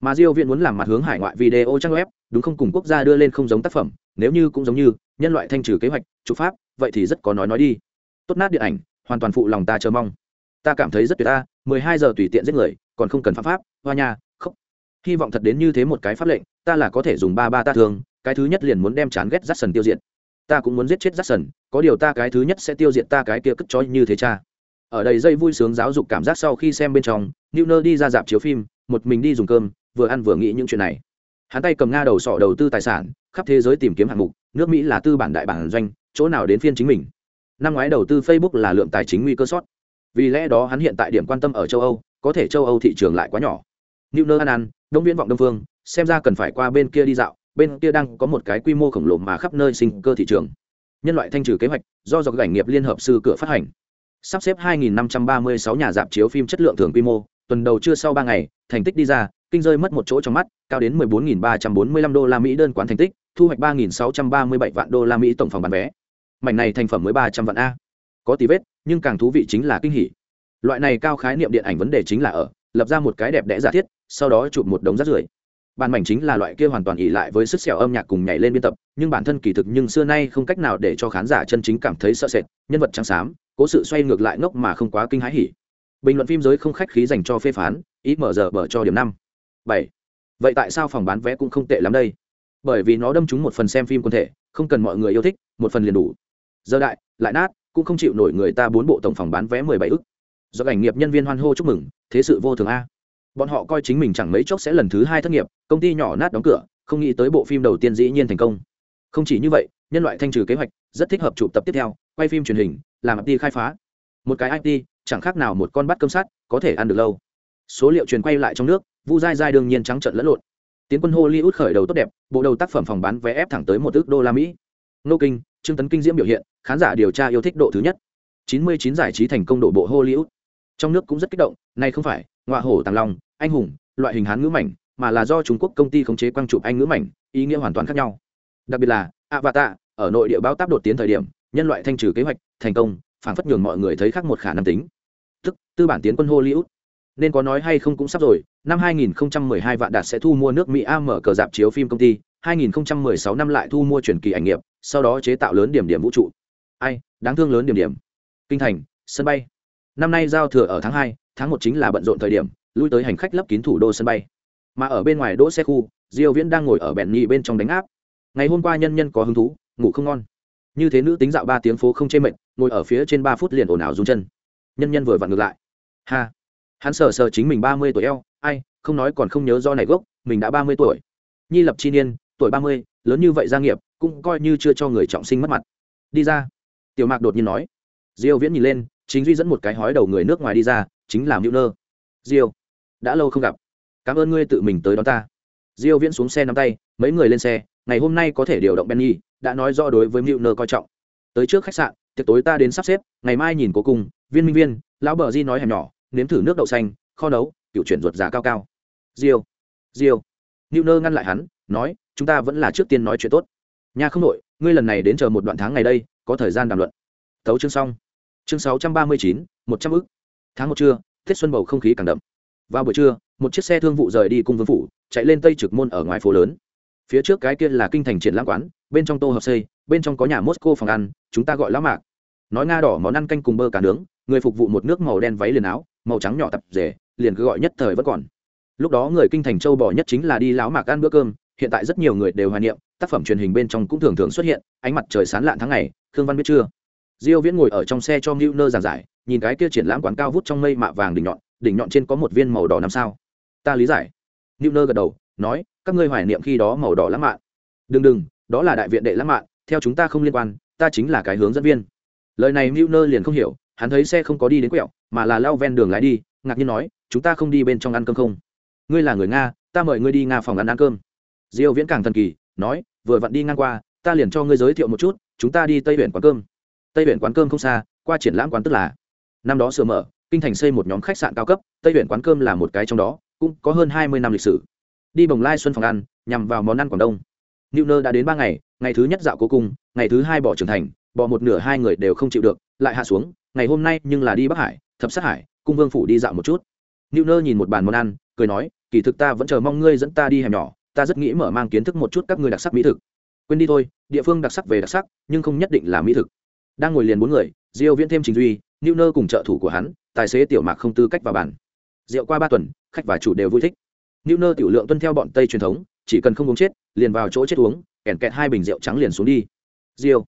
Mà Diêu viện muốn làm mặt hướng hải ngoại video trang web, đúng không cùng quốc gia đưa lên không giống tác phẩm, nếu như cũng giống như nhân loại thanh trừ kế hoạch, chủ pháp, vậy thì rất có nói nói đi. Tốt nát điện ảnh hoàn toàn phụ lòng ta chờ mong. Ta cảm thấy rất tuyệt ta mười hai giờ tùy tiện giết người còn không cần pháp pháp hoa nha khóc. Hy vọng thật đến như thế một cái pháp lệnh ta là có thể dùng ba ba ta thường cái thứ nhất liền muốn đem chán ghét rắt sần tiêu diệt. Ta cũng muốn giết chết rắt sần có điều ta cái thứ nhất sẽ tiêu diệt ta cái kia cất chói như thế cha ở đây dây vui sướng giáo dục cảm giác sau khi xem bên trong Newner đi ra dạp chiếu phim, một mình đi dùng cơm, vừa ăn vừa nghĩ những chuyện này. Hắn tay cầm nga đầu sọ đầu tư tài sản, khắp thế giới tìm kiếm hạng mục, nước mỹ là tư bản đại bản doanh, chỗ nào đến phiên chính mình. Năm ngoái đầu tư facebook là lượng tài chính nguy cơ sót. Vì lẽ đó hắn hiện tại điểm quan tâm ở châu âu, có thể châu âu thị trường lại quá nhỏ. New nơ ăn ăn, đông viễn vọng đông phương, xem ra cần phải qua bên kia đi dạo, bên kia đang có một cái quy mô khổng lồ mà khắp nơi sinh cơ thị trường. Nhân loại thanh trừ kế hoạch, do dọc gảnh nghiệp liên hợp sư cửa phát hành sắp xếp 2.536 nhà dạp chiếu phim chất lượng thường quy mô, tuần đầu chưa sau ba ngày, thành tích đi ra, kinh rơi mất một chỗ trong mắt, cao đến 14.345 đô la mỹ đơn quán thành tích, thu hoạch 3.637 vạn đô la mỹ tổng phòng bán vé. Mảnh này thành phẩm mới 300 vạn a. Có tí vết, nhưng càng thú vị chính là kinh hỉ. Loại này cao khái niệm điện ảnh vấn đề chính là ở, lập ra một cái đẹp đẽ giả thiết, sau đó chụp một đống rác rưởi bản mảnh chính là loại kia hoàn toàn ỉ lại với sức xẻo âm nhạc cùng nhảy lên biên tập, nhưng bản thân kỳ thực nhưng xưa nay không cách nào để cho khán giả chân chính cảm thấy sợ sệt, nhân vật trắng xám, cố sự xoay ngược lại ngốc mà không quá kinh hãi hỉ. Bình luận phim giới không khách khí dành cho phê phán ít mở giờ bở cho điểm năm. Bảy. Vậy tại sao phòng bán vé cũng không tệ lắm đây? Bởi vì nó đâm trúng một phần xem phim quân thể, không cần mọi người yêu thích, một phần liền đủ. Giờ đại, lại nát, cũng không chịu nổi người ta bốn bộ tổng phòng bán vé mười bảy ức. Do ảnh nghiệp nhân viên hoan hô chúc mừng, thế sự vô thường a bọn họ coi chính mình chẳng mấy chốc sẽ lần thứ hai thất nghiệp, công ty nhỏ nát đóng cửa, không nghĩ tới bộ phim đầu tiên dĩ nhiên thành công. Không chỉ như vậy, nhân loại thanh trừ kế hoạch, rất thích hợp chụp tập tiếp theo, quay phim truyền hình, làm it khai phá. Một cái it, chẳng khác nào một con bắt cơm sát có thể ăn được lâu. Số liệu truyền quay lại trong nước, vu dai dai đương nhiên trắng trận lẫn lộn. Tiến quân hollywood khởi đầu tốt đẹp, bộ đầu tác phẩm phòng bán vé ép thẳng tới một ước đô la mỹ. Nô kinh, trương tấn kinh diễm biểu hiện, khán giả điều tra yêu thích độ thứ nhất. 99 giải trí thành công đổ bộ hollywood. Trong nước cũng rất kích động, nay không phải ngoại hổ tàng long, anh hùng, loại hình hán ngữ mảnh, mà là do trung quốc công ty khống chế quang chụp anh ngữ mảnh, ý nghĩa hoàn toàn khác nhau. Đặc biệt là, avatar, ở nội địa báo táp đột tiến thời điểm, nhân loại thanh trừ kế hoạch, thành công phản phất nhường mọi người thấy khác một khả năng tính. Tức, tư bản tiến quân hollywood. Nên có nói hay không cũng sắp rồi, năm 2012 vạn đạt sẽ thu mua nước mỹ a mở cờ dạp chiếu phim công ty 2016 năm lại thu mua truyền kỳ ảnh nghiệp, sau đó chế tạo lớn điểm điểm vũ trụ. Ai, đáng thương lớn điểm điểm. Kinh thành, sân bay năm nay giao thừa ở tháng hai, tháng một chính là bận rộn thời điểm, lui tới hành khách lấp kín thủ đô sân bay. Mà ở bên ngoài đỗ xe khu, diêu viễn đang ngồi ở bẹn nhị bên trong đánh áp. Ngày hôm qua nhân nhân có hứng thú, ngủ không ngon. Như thế nữ tính dạo ba tiếng phố không chê mệt, ngồi ở phía trên ba phút liền ồn ào run chân. Nhân nhân vừa vặn ngược lại. Ha. Hắn sờ sờ chính mình ba mươi tuổi eo, ai, không nói còn không nhớ do này gốc, mình đã ba mươi tuổi. Nhi lập chi niên, tuổi ba mươi, lớn như vậy gia nghiệp, cũng coi như chưa cho người trọng sinh mất mặt. Đi ra. Tiểu mạc đột nhiên nói. Diêu viễn nhìn lên chính duy dẫn một cái hói đầu người nước ngoài đi ra, chính là mưu nơ diêu đã lâu không gặp. Cảm ơn ngươi tự mình tới đón ta. Diêu viễn xuống xe nắm tay, mấy người lên xe, ngày hôm nay có thể điều động benny, đã nói rõ đối với mưu nơ coi trọng. Tới trước khách sạn, tiệc tối ta đến sắp xếp, ngày mai nhìn cố cùng viên minh viên, lão bờ di nói hẻm nhỏ, nếm thử nước đậu xanh, kho nấu, cựu chuyển ruột giá cao cao. Diêu diêu mưu nơ ngăn lại hắn, nói, chúng ta vẫn là trước tiên nói chuyện tốt. Nha không nội ngươi lần này đến chờ một đoạn tháng ngày đây, có thời gian đàm luận. Tấu chương xong chương sáu trăm ba mươi chín, một trăm ức. Tháng một trưa, tết xuân bầu không khí càng đậm. Vào buổi trưa, một chiếc xe thương vụ rời đi cung vương phủ, chạy lên tây trực môn ở ngoài phố lớn. Phía trước cái kia là kinh thành triển lãm quán, bên trong tô hợp xây, bên trong có nhà mosco phòng ăn, chúng ta gọi lá mạc. Nói nga đỏ món ăn canh cùng bơ cả nướng, người phục vụ một nước màu đen váy liền áo, màu trắng nhỏ tập rể, liền cứ gọi nhất thời vẫn còn. Lúc đó người kinh thành châu bò nhất chính là đi lão mạc ăn bữa cơm, hiện tại rất nhiều người đều hoài niệm, tác phẩm truyền hình bên trong cũng thường thường xuất hiện, ánh mặt trời sán lạn tháng ngày, khương văn biết chưa? Diêu viễn ngồi ở trong xe cho ngưu nơ giảng giải, nhìn cái kia triển lãm quán cao vút trong mây mạ vàng đỉnh nhọn đỉnh nhọn trên có một viên màu đỏ năm sao. Ta lý giải. Ngưu nơ gật đầu, nói, các ngươi hoài niệm khi đó màu đỏ lãng mạn. Đừng đừng, đó là đại viện đệ lãng mạn, theo chúng ta không liên quan, ta chính là cái hướng dẫn viên. Lời này ngưu nơ liền không hiểu, hắn thấy xe không có đi đến quẹo, mà là lao ven đường lái đi, ngạc nhiên nói, chúng ta không đi bên trong ăn cơm không? Ngươi là người nga, ta mời ngươi đi nga phòng ăn ăn cơm. Diêu viễn càng thần kỳ, nói, vừa vặn đi ngang qua, ta liền cho ngươi giới thiệu một chút, chúng ta đi tây huyện quán cơm tây huyện quán cơm không xa, qua triển lãm quán tức là. Năm đó sửa mở, kinh thành xây một nhóm khách sạn cao cấp, tây huyện quán cơm là một cái trong đó, cũng có hơn 20 năm lịch sử. Đi bồng lai xuân phòng ăn, nhằm vào món ăn quảng đông. Newner đã đến ba ngày ngày thứ nhất dạo cố cung, ngày thứ hai bỏ trưởng thành, bỏ một nửa hai người đều không chịu được, lại hạ xuống, ngày hôm nay nhưng là đi bắc hải, thập sát hải, cung vương phủ đi dạo một chút. Newner nhìn một bàn món ăn, cười nói, kỳ thực ta vẫn chờ mong ngươi dẫn ta đi hẻm nhỏ, ta rất nghĩ mở mang kiến thức một chút các ngươi đặc sắc mỹ thực. Quên đi thôi, địa phương đặc sắc về đặc sắc, nhưng không nhất định là mỹ thực đang ngồi liền bốn người, diêu viễn thêm trình duy nữ nơ cùng trợ thủ của hắn, tài xế tiểu mạc không tư cách vào bàn. Rượu qua ba tuần, khách và chủ đều vui thích. Nữ nơ tiểu lượng tuân theo bọn tây truyền thống, chỉ cần không uống chết, liền vào chỗ chết uống kẹn kẹt hai bình rượu trắng liền xuống đi. Diêu,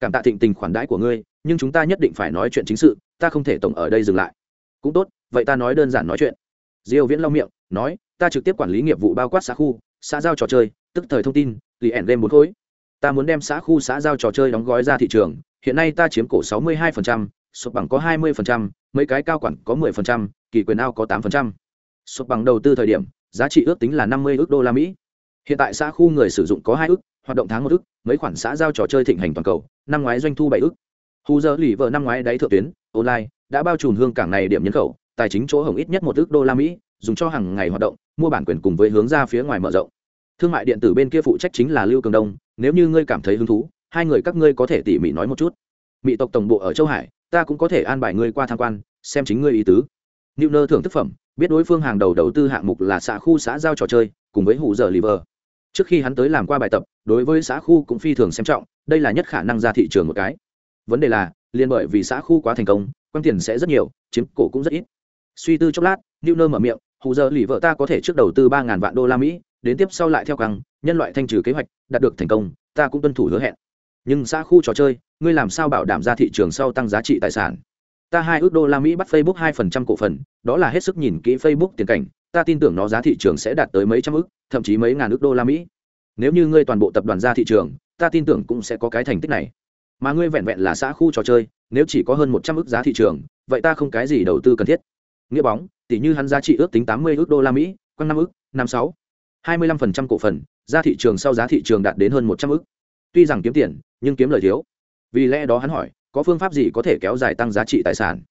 cảm tạ thịnh tình khoản đãi của ngươi, nhưng chúng ta nhất định phải nói chuyện chính sự, ta không thể tổng ở đây dừng lại. Cũng tốt, vậy ta nói đơn giản nói chuyện. Diêu viễn lau miệng, nói, ta trực tiếp quản lý nghiệp vụ bao quát xã khu, xã giao trò chơi, tức thời thông tin lì ẻn game bốn khối. Ta muốn đem xã khu xã giao trò chơi đóng gói ra thị trường hiện nay ta chiếm cổ 62%, sụp bằng có 20%, mấy cái cao quản có 10%, kỳ quyền ao có 8%. Sụp bằng đầu tư thời điểm, giá trị ước tính là 50 ước đô la Mỹ. Hiện tại xã khu người sử dụng có 2 ước, hoạt động tháng 1 ước, mấy khoản xã giao trò chơi thịnh hành toàn cầu, năm ngoái doanh thu 7 ước. Hù giờ lì vợ năm ngoái đáy thượng tuyến, online, đã bao trùm hương cảng này điểm nhân khẩu, tài chính chỗ hồng ít nhất một ước đô la Mỹ, dùng cho hàng ngày hoạt động, mua bản quyền cùng với hướng ra phía ngoài mở rộng thương mại điện tử bên kia phụ trách chính là lưu cường đông nếu như ngươi cảm thấy hứng thú hai người các ngươi có thể tỉ mỉ nói một chút. Mỹ tộc tổng bộ ở châu hải, ta cũng có thể an bài ngươi qua tham quan, xem chính ngươi ý tứ. Nữ nơ thưởng thức phẩm, biết đối phương hàng đầu đầu tư hạng mục là xã khu xã giao trò chơi, cùng với hủ giờ liver trước khi hắn tới làm qua bài tập, đối với xã khu cũng phi thường xem trọng, đây là nhất khả năng ra thị trường một cái. Vấn đề là liên bởi vì xã khu quá thành công, quan tiền sẽ rất nhiều, chiếm cổ cũng rất ít. Suy tư chốc lát New nơ mở miệng, hủ giờ lì vợ ta có thể trước đầu tư ba ngàn vạn đô la mỹ, đến tiếp sau lại theo căng, nhân loại thanh trừ kế hoạch, đạt được thành công, ta cũng tuân thủ hứa hẹn nhưng xã khu trò chơi, ngươi làm sao bảo đảm ra thị trường sau tăng giá trị tài sản? Ta hai ước đô la mỹ bắt facebook hai phần trăm cổ phần, đó là hết sức nhìn kỹ facebook tiền cảnh, ta tin tưởng nó giá thị trường sẽ đạt tới mấy trăm ước, thậm chí mấy ngàn ước đô la mỹ. Nếu như ngươi toàn bộ tập đoàn ra thị trường, ta tin tưởng cũng sẽ có cái thành tích này. Mà ngươi vẹn vẹn là xã khu trò chơi, nếu chỉ có hơn một trăm ước giá thị trường, vậy ta không cái gì đầu tư cần thiết. Nghĩa bóng tỷ như hắn giá trị ước tính tám mươi ước đô la mỹ quanh năm ước, năm sáu 25% cổ phần, ra thị trường sau giá thị trường đạt đến hơn một trăm ước tuy rằng kiếm tiền, nhưng kiếm lời thiếu. Vì lẽ đó hắn hỏi, có phương pháp gì có thể kéo dài tăng giá trị tài sản?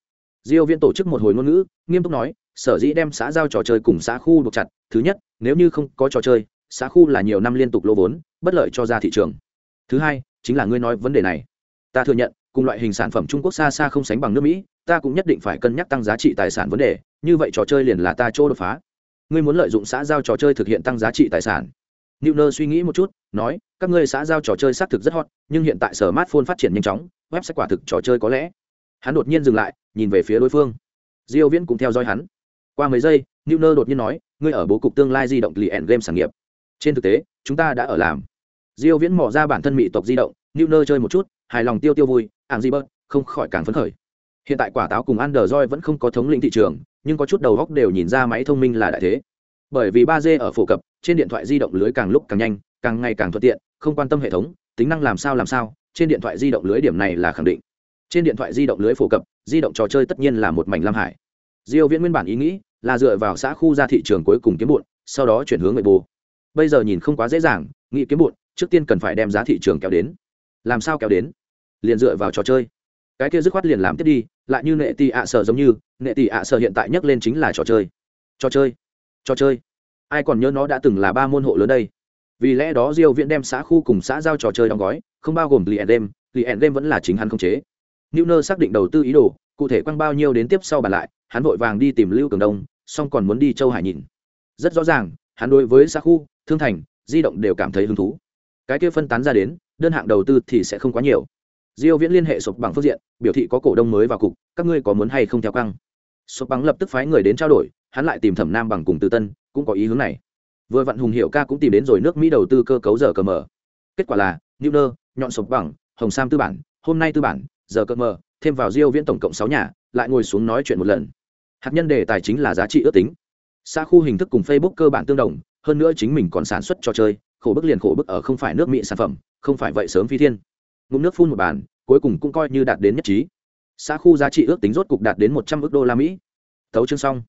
Diêu viên tổ chức một hồi ngôn ngữ, nghiêm túc nói, sở dĩ đem xã giao trò chơi cùng xã khu buộc chặt, thứ nhất, nếu như không có trò chơi, xã khu là nhiều năm liên tục lỗ vốn, bất lợi cho ra thị trường. Thứ hai, chính là ngươi nói vấn đề này. Ta thừa nhận, cùng loại hình sản phẩm trung quốc xa xa không sánh bằng nước mỹ, ta cũng nhất định phải cân nhắc tăng giá trị tài sản vấn đề, như vậy trò chơi liền là ta chỗ đột phá. Ngươi muốn lợi dụng xã giao trò chơi thực hiện tăng giá trị tài sản. Newner suy nghĩ một chút, nói, các ngươi xã giao trò chơi xác thực rất hot, nhưng hiện tại smartphone phát triển nhanh chóng, web sẽ quả thực trò chơi có lẽ. Hắn đột nhiên dừng lại, nhìn về phía đối phương. Diêu Viễn cũng theo dõi hắn. Qua mấy giây, Newner đột nhiên nói, ngươi ở bố cục tương lai di động client game sản nghiệp. Trên thực tế, chúng ta đã ở làm. Diêu Viễn mò ra bản thân mỹ tộc di động, Newner chơi một chút, hài lòng tiêu tiêu vui, ảng gì bớt, không khỏi càng phấn khởi. Hiện tại quả táo cùng Android vẫn không có thống lĩnh thị trường, nhưng có chút đầu góc đều nhìn ra máy thông minh là đại thế bởi vì ba d ở phổ cập, trên điện thoại di động lưới càng lúc càng nhanh, càng ngày càng thuận tiện, không quan tâm hệ thống, tính năng làm sao làm sao, trên điện thoại di động lưới điểm này là khẳng định. Trên điện thoại di động lưới phổ cập, di động trò chơi tất nhiên là một mảnh lam hải. Diêu viễn nguyên bản ý nghĩ là dựa vào xã khu ra thị trường cuối cùng kiếm bụn, sau đó chuyển hướng người bù bây giờ nhìn không quá dễ dàng, nghĩ kiếm bụn, trước tiên cần phải đem giá thị trường kéo đến. Làm sao kéo đến? Liền dựa vào trò chơi. Cái kia dứt khoát liền làm tiếp đi, lại như nệ tỷ ạ sở giống như, nệ tỷ ạ sở hiện tại nhắc lên chính là trò chơi. Trò chơi trò chơi. Ai còn nhớ nó đã từng là ba môn hộ lớn đây? Vì lẽ đó diêu viễn đem xã khu cùng xã giao trò chơi đóng gói, không bao gồm liền đêm liền đêm vẫn là chính hắn không chế. Newner xác định đầu tư ý đồ, cụ thể quăng bao nhiêu đến tiếp sau bàn lại, hắn vội vàng đi tìm lưu cường đông xong còn muốn đi châu hải nhìn. Rất rõ ràng, hắn đối với xã khu, thương thành, di động đều cảm thấy hứng thú. Cái kia phân tán ra đến, đơn hạng đầu tư thì sẽ không quá nhiều. Diêu viễn liên hệ sụp bằng phương diện, biểu thị có cổ đông mới vào cục, các ngươi có muốn hay không theo căng sụp bằng lập tức phái người đến trao đổi hắn lại tìm thẩm nam bằng cùng tư tân cũng có ý hướng này. Vừa vặn hùng hiệu ca cũng tìm đến rồi nước mỹ đầu tư cơ cấu giờ cờ mở kết quả là Newner, nhọn sụp bằng hồng sam tư bản hôm nay tư bản giờ cờ mờ thêm vào diêu viễn tổng cộng sáu nhà lại ngồi xuống nói chuyện một lần. Hạt nhân đề tài chính là giá trị ước tính. Xã khu hình thức cùng facebook cơ bản tương đồng hơn nữa chính mình còn sản xuất trò chơi khổ bức liền khổ bức ở không phải nước mỹ sản phẩm không phải vậy sớm phi thiên. Ngụm nước phun một bàn cuối cùng cũng coi như đạt đến nhất trí. Xã khu giá trị ước tính rốt cục đạt đến một trăm ước đô la mỹ. Thấu chương xong.